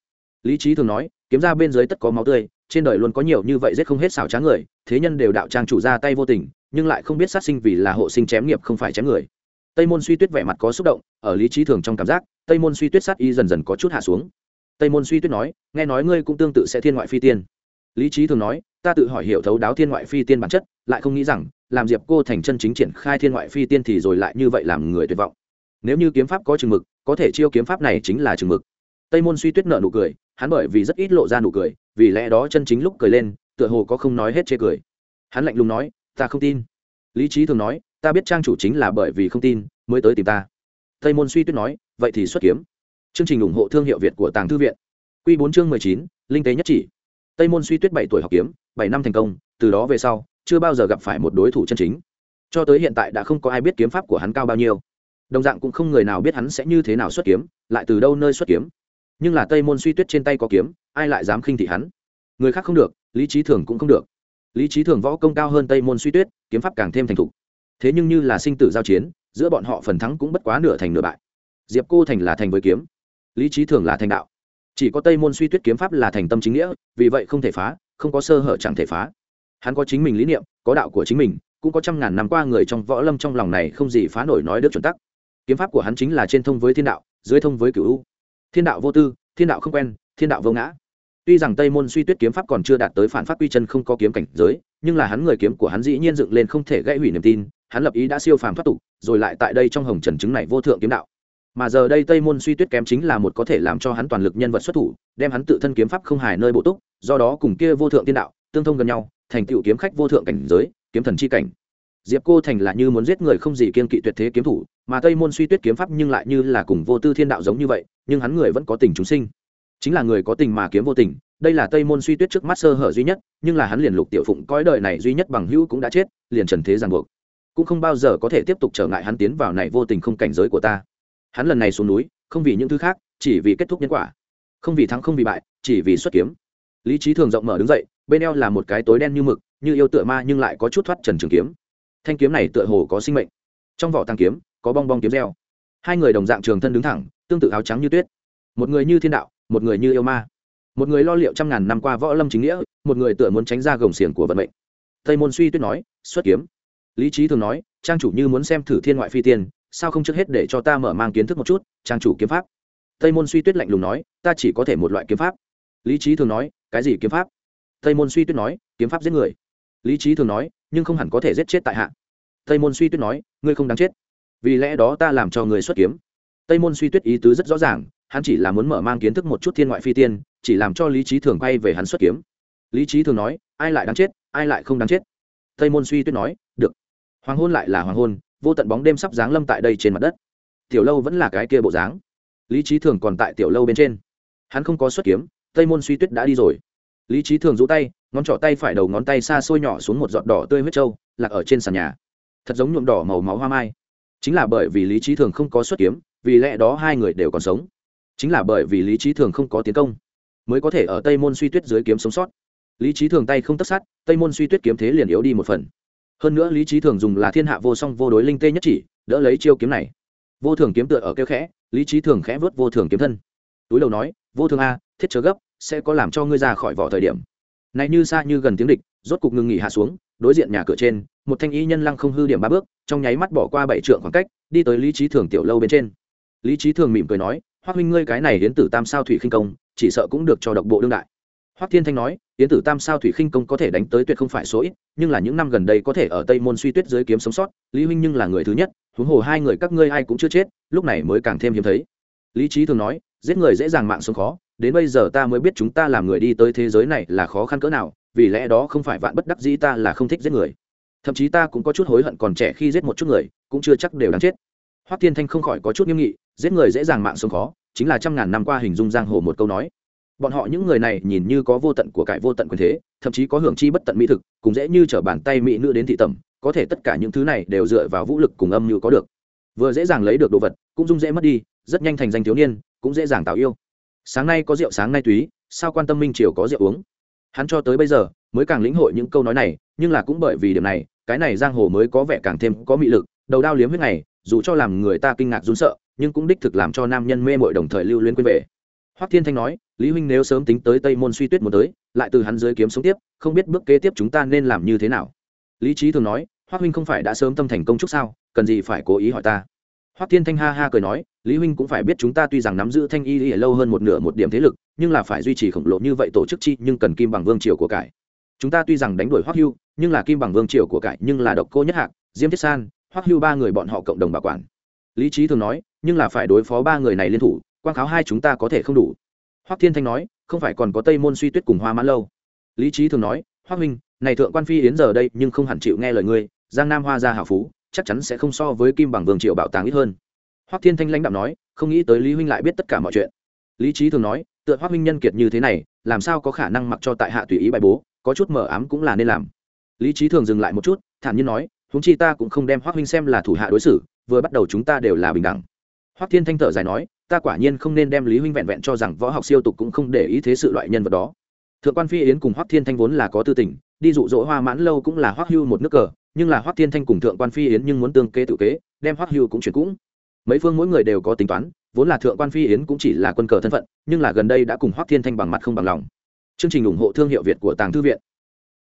Lý trí thường nói, kiếm ra bên dưới tất có máu tươi, trên đời luôn có nhiều như vậy giết không hết xảo trá người, thế nhân đều đạo trang chủ ra tay vô tình, nhưng lại không biết sát sinh vì là hộ sinh chém nghiệp không phải chém người. Tây môn suy tuyết vẻ mặt có xúc động, ở lý trí thường trong cảm giác, tây môn suy tuyết sát y dần dần có chút hạ xuống. Tây môn suy tuyết nói, nghe nói ngươi cũng tương tự sẽ thiên ngoại phi tiên lý trí thường nói, ta tự hỏi hiểu thấu đáo thiên ngoại phi tiên bản chất, lại không nghĩ rằng, làm diệp cô thành chân chính triển khai thiên ngoại phi tiên thì rồi lại như vậy làm người tuyệt vọng. Nếu như kiếm pháp có chừng mực, có thể chiêu kiếm pháp này chính là chừng mực. Tây môn suy tuyết nợ nụ cười, hắn bởi vì rất ít lộ ra nụ cười, vì lẽ đó chân chính lúc cười lên, tựa hồ có không nói hết chê cười. Hắn lạnh lùng nói, ta không tin. Lý trí thường nói, ta biết trang chủ chính là bởi vì không tin, mới tới tìm ta. Tây môn suy tuyết nói, vậy thì xuất kiếm. Chương trình ủng hộ thương hiệu việt của tàng thư viện. Q bốn chương mười chín, linh tế nhất chỉ tây môn suy tuyết bảy tuổi học kiếm, bảy năm thành công, từ đó về sau, chưa bao giờ gặp phải một đối thủ chân chính. Cho tới hiện tại đã không có ai biết kiếm pháp của hắn cao bao nhiêu. Đồng dạng cũng không người nào biết hắn sẽ như thế nào xuất kiếm, lại từ đâu nơi xuất kiếm. Nhưng là tây môn suy tuyết trên tay có kiếm, ai lại dám khinh thị hắn? Người khác không được, lý trí thường cũng không được. Lý trí thường võ công cao hơn tây môn suy tuyết, kiếm pháp càng thêm thành thục. Thế nhưng như là sinh tử giao chiến, giữa bọn họ phần thắng cũng bất quá nửa thành nửa bại. Diệp cô thành là thành với kiếm, lý trí thường là thành đạo chỉ có tây môn suy tuyết kiếm pháp là thành tâm chính nghĩa, vì vậy không thể phá, không có sơ hở chẳng thể phá. Hắn có chính mình lý niệm, có đạo của chính mình, cũng có trăm ngàn năm qua người trong võ lâm trong lòng này không gì phá nổi nói được chuẩn tắc. Kiếm pháp của hắn chính là trên thông với thiên đạo, dưới thông với cửu u. Thiên đạo vô tư, thiên đạo không quen, thiên đạo vô ngã. Tuy rằng tây môn suy tuyết kiếm pháp còn chưa đạt tới phản pháp quy chân không có kiếm cảnh giới, nhưng là hắn người kiếm của hắn dĩ nhiên dựng lên không thể gãy hủy niềm tin, hắn lập ý đã siêu phàm thoát tục, rồi lại tại đây trong hồng trần chứng này vô thượng kiếm đạo mà giờ đây tây môn suy tuyết kém chính là một có thể làm cho hắn toàn lực nhân vật xuất thủ, đem hắn tự thân kiếm pháp không hài nơi bộ túc, do đó cùng kia vô thượng tiên đạo, tương thông gần nhau, thành tựu kiếm khách vô thượng cảnh giới, kiếm thần chi cảnh. Diệp cô thành là như muốn giết người không gì kiên kỵ tuyệt thế kiếm thủ, mà tây môn suy tuyết kiếm pháp nhưng lại như là cùng vô tư thiên đạo giống như vậy, nhưng hắn người vẫn có tình chúng sinh. Chính là người có tình mà kiếm vô tình, đây là tây môn suy tuyết trước mắt sơ hở duy nhất, nhưng là hắn liền lục tiểu phụng coi đời này duy nhất bằng hữu cũng đã chết, liền trần thế giang buộc. Cũng không bao giờ có thể tiếp tục trở ngại hắn tiến vào này vô tình không cảnh giới của ta hắn lần này xuống núi, không vì những thứ khác, chỉ vì kết thúc nhân quả. Không vì thắng, không vì bại, chỉ vì xuất kiếm. Lý trí thường rộng mở đứng dậy, bên eo là một cái tối đen như mực, như yêu tựa ma nhưng lại có chút thoát trần trường kiếm. Thanh kiếm này tựa hồ có sinh mệnh. Trong vỏ tăng kiếm, có bong bong kiếm reo. Hai người đồng dạng trường thân đứng thẳng, tương tự áo trắng như tuyết. Một người như thiên đạo, một người như yêu ma. Một người lo liệu trăm ngàn năm qua võ lâm chính nghĩa, một người tựa muốn tránh ra gồng xiềng của vận mệnh. Tây môn suy tuyết nói, xuất kiếm. Lý trí thường nói, trang chủ như muốn xem thử thiên ngoại phi tiên sao không trước hết để cho ta mở mang kiến thức một chút, trang chủ kiếm pháp? Tây môn suy tuyết lạnh lùng nói, ta chỉ có thể một loại kiếm pháp. Lý trí thường nói, cái gì kiếm pháp? Tây môn suy tuyết nói, kiếm pháp giết người. Lý trí thường nói, nhưng không hẳn có thể giết chết tại hạ. Tây môn suy tuyết nói, ngươi không đáng chết. Vì lẽ đó ta làm cho người xuất kiếm. Tây môn suy tuyết ý tứ rất rõ ràng, hắn chỉ là muốn mở mang kiến thức một chút thiên ngoại phi tiên, chỉ làm cho lý trí thường quay về hắn xuất kiếm. Lý trí thường nói, ai lại đáng chết, ai lại không đáng chết? Tây môn suy tuyết nói, được. Hoàng hôn lại là hoàng hôn vô tận bóng đêm sắp giáng lâm tại đây trên mặt đất. Tiểu lâu vẫn là cái kia bộ dáng. Lý trí thường còn tại tiểu lâu bên trên. Hắn không có xuất kiếm, tây môn suy tuyết đã đi rồi. Lý trí thường rũ tay, ngón trỏ tay phải đầu ngón tay xa xôi nhỏ xuống một giọt đỏ tươi huyết trâu lạc ở trên sàn nhà. Thật giống nhuộm đỏ màu máu hoa mai. Chính là bởi vì lý trí thường không có xuất kiếm, vì lẽ đó hai người đều còn sống. Chính là bởi vì lý trí thường không có tiến công, mới có thể ở tây môn suy tuyết dưới kiếm sống sót. Lý trí thường tay không tất sát, tây môn suy tuyết kiếm thế liền yếu đi một phần hơn nữa lý trí thường dùng là thiên hạ vô song vô đối linh tê nhất chỉ, đỡ lấy chiêu kiếm này. Vô thường kiếm tựa ở kêu khẽ, lý trí thường khẽ vớt vô thường kiếm thân. Túi đầu nói, vô thường a, thiết chớ gấp, sẽ có làm cho ngươi ra khỏi vỏ thời điểm. Này như xa như gần tiếng địch, rốt cục ngừng nghỉ hạ xuống, đối diện nhà cửa trên, một thanh y nhân lăng không hư điểm ba bước, trong nháy mắt bỏ qua bảy trượng khoảng cách, đi tới lý trí thường tiểu lâu bên trên. Lý trí thường mỉm cười nói hoác huynh ngươi cái này đến từ tam sao thủy khinh công, chỉ sợ cũng được cho độc bộ đương đại. Hoắc thiên thanh nói tiến tử tam sao thủy khinh công có thể đánh tới tuyệt không phải số ít, nhưng là những năm gần đây có thể ở tây môn suy tuyết dưới kiếm sống sót, lý huynh nhưng là người thứ nhất, huống hồ hai người các ngươi ai cũng chưa chết, lúc này mới càng thêm hiếm thấy. Lý Chí thường nói, giết người dễ dàng mạng sống khó, đến bây giờ ta mới biết chúng ta làm người đi tới thế giới này là khó khăn cỡ nào, vì lẽ đó không phải vạn bất đắc dĩ ta là không thích giết người. Thậm chí ta cũng có chút hối hận còn trẻ khi giết một chút người, cũng chưa chắc đều đáng chết. Hoắc thiên thanh không khỏi có chút nghiêm nghị, giết người dễ dàng mạng sống khó, chính là trăm ngàn năm qua hình dung giang hồ một câu nói bọn họ những người này nhìn như có vô tận của cải vô tận quyền thế, thậm chí có hưởng chi bất tận mỹ thực cũng dễ như trở bàn tay mỹ nữ đến thị tẩm, có thể tất cả những thứ này đều dựa vào vũ lực cùng âm như có được. Vừa dễ dàng lấy được đồ vật, cũng dung dễ mất đi, rất nhanh thành danh thiếu niên, cũng dễ dàng tạo yêu. Sáng nay có rượu, sáng nay túy, sao quan tâm minh triều có rượu uống? Hắn cho tới bây giờ, mới càng lĩnh hội những câu nói này, nhưng là cũng bởi vì điểm này, cái này giang hồ mới có vẻ càng thêm có mị lực, đầu đao liếm huyết này, dù cho làm người ta kinh ngạc run sợ, nhưng cũng đích thực làm cho nam nhân mê mội đồng thời lưu luyến quên về hoắc thiên thanh nói lý huynh nếu sớm tính tới tây môn suy tuyết muốn tới lại từ hắn dưới kiếm sống tiếp không biết bước kế tiếp chúng ta nên làm như thế nào. Lý Chí thường nói hoắc huynh không phải đã sớm tâm thành công chúc sao cần gì phải cố ý hỏi ta? Hoắc thiên thanh ha ha cười nói lý huynh cũng phải biết chúng ta tuy rằng nắm giữ thanh y Lý lâu hơn một nửa một điểm thế lực nhưng là phải duy trì khổng lồ như vậy tổ chức chi nhưng cần kim bằng vương triều của cải. Chúng ta tuy rằng đánh đuổi hoắc hưu nhưng là kim bằng vương triều của cải nhưng là độc cô nhất hạng, diêm thiết san hoắc hưu ba người bọn họ cộng đồng bảo quản. Lý Chí thường nói nhưng là phải đối phó ba người này liên thủ quang kháo hai chúng ta có thể không đủ. Hoắc thiên thanh nói, không phải còn có tây môn suy tuyết cùng hoa mãn lâu. Lý trí thường nói, hoắc minh, này thượng quan phi yến giờ đây nhưng không hẳn chịu nghe lời ngươi, giang nam hoa gia hảo phú, chắc chắn sẽ không so với kim bằng vương triệu bảo tàng ít hơn. Hoắc thiên thanh lãnh đạo nói, không nghĩ tới lý huynh lại biết tất cả mọi chuyện. Lý trí thường nói, tựa hoắc Minh nhân kiệt như thế này, làm sao có khả năng mặc cho tại hạ tùy ý bài bố, có chút mờ ám cũng là nên làm. Lý trí thường dừng lại một chút, thản nhiên nói, huống chi ta cũng không đem hoắc Minh xem là thủ hạ đối xử, vừa bắt đầu chúng ta đều là bình đẳng. Hoắc thiên thanh thở dài nói ta quả nhiên không nên đem lý huynh vẹn vẹn cho rằng võ học siêu tục cũng không để ý thế sự loại nhân vật đó. Thượng quan phi yến cùng hoắc thiên thanh vốn là có tư tình, đi dụ dỗ hoa mãn lâu cũng là hoắc hưu một nước cờ, nhưng là hoắc thiên thanh cùng thượng quan phi yến nhưng muốn tương kế tự kế, đem hoắc hưu cũng chuyển cũng. Mấy phương mỗi người đều có tính toán, vốn là thượng quan phi yến cũng chỉ là quân cờ thân phận, nhưng là gần đây đã cùng hoắc thiên thanh bằng mặt không bằng lòng. Chương trình ủng hộ thương hiệu việt của tàng thư viện.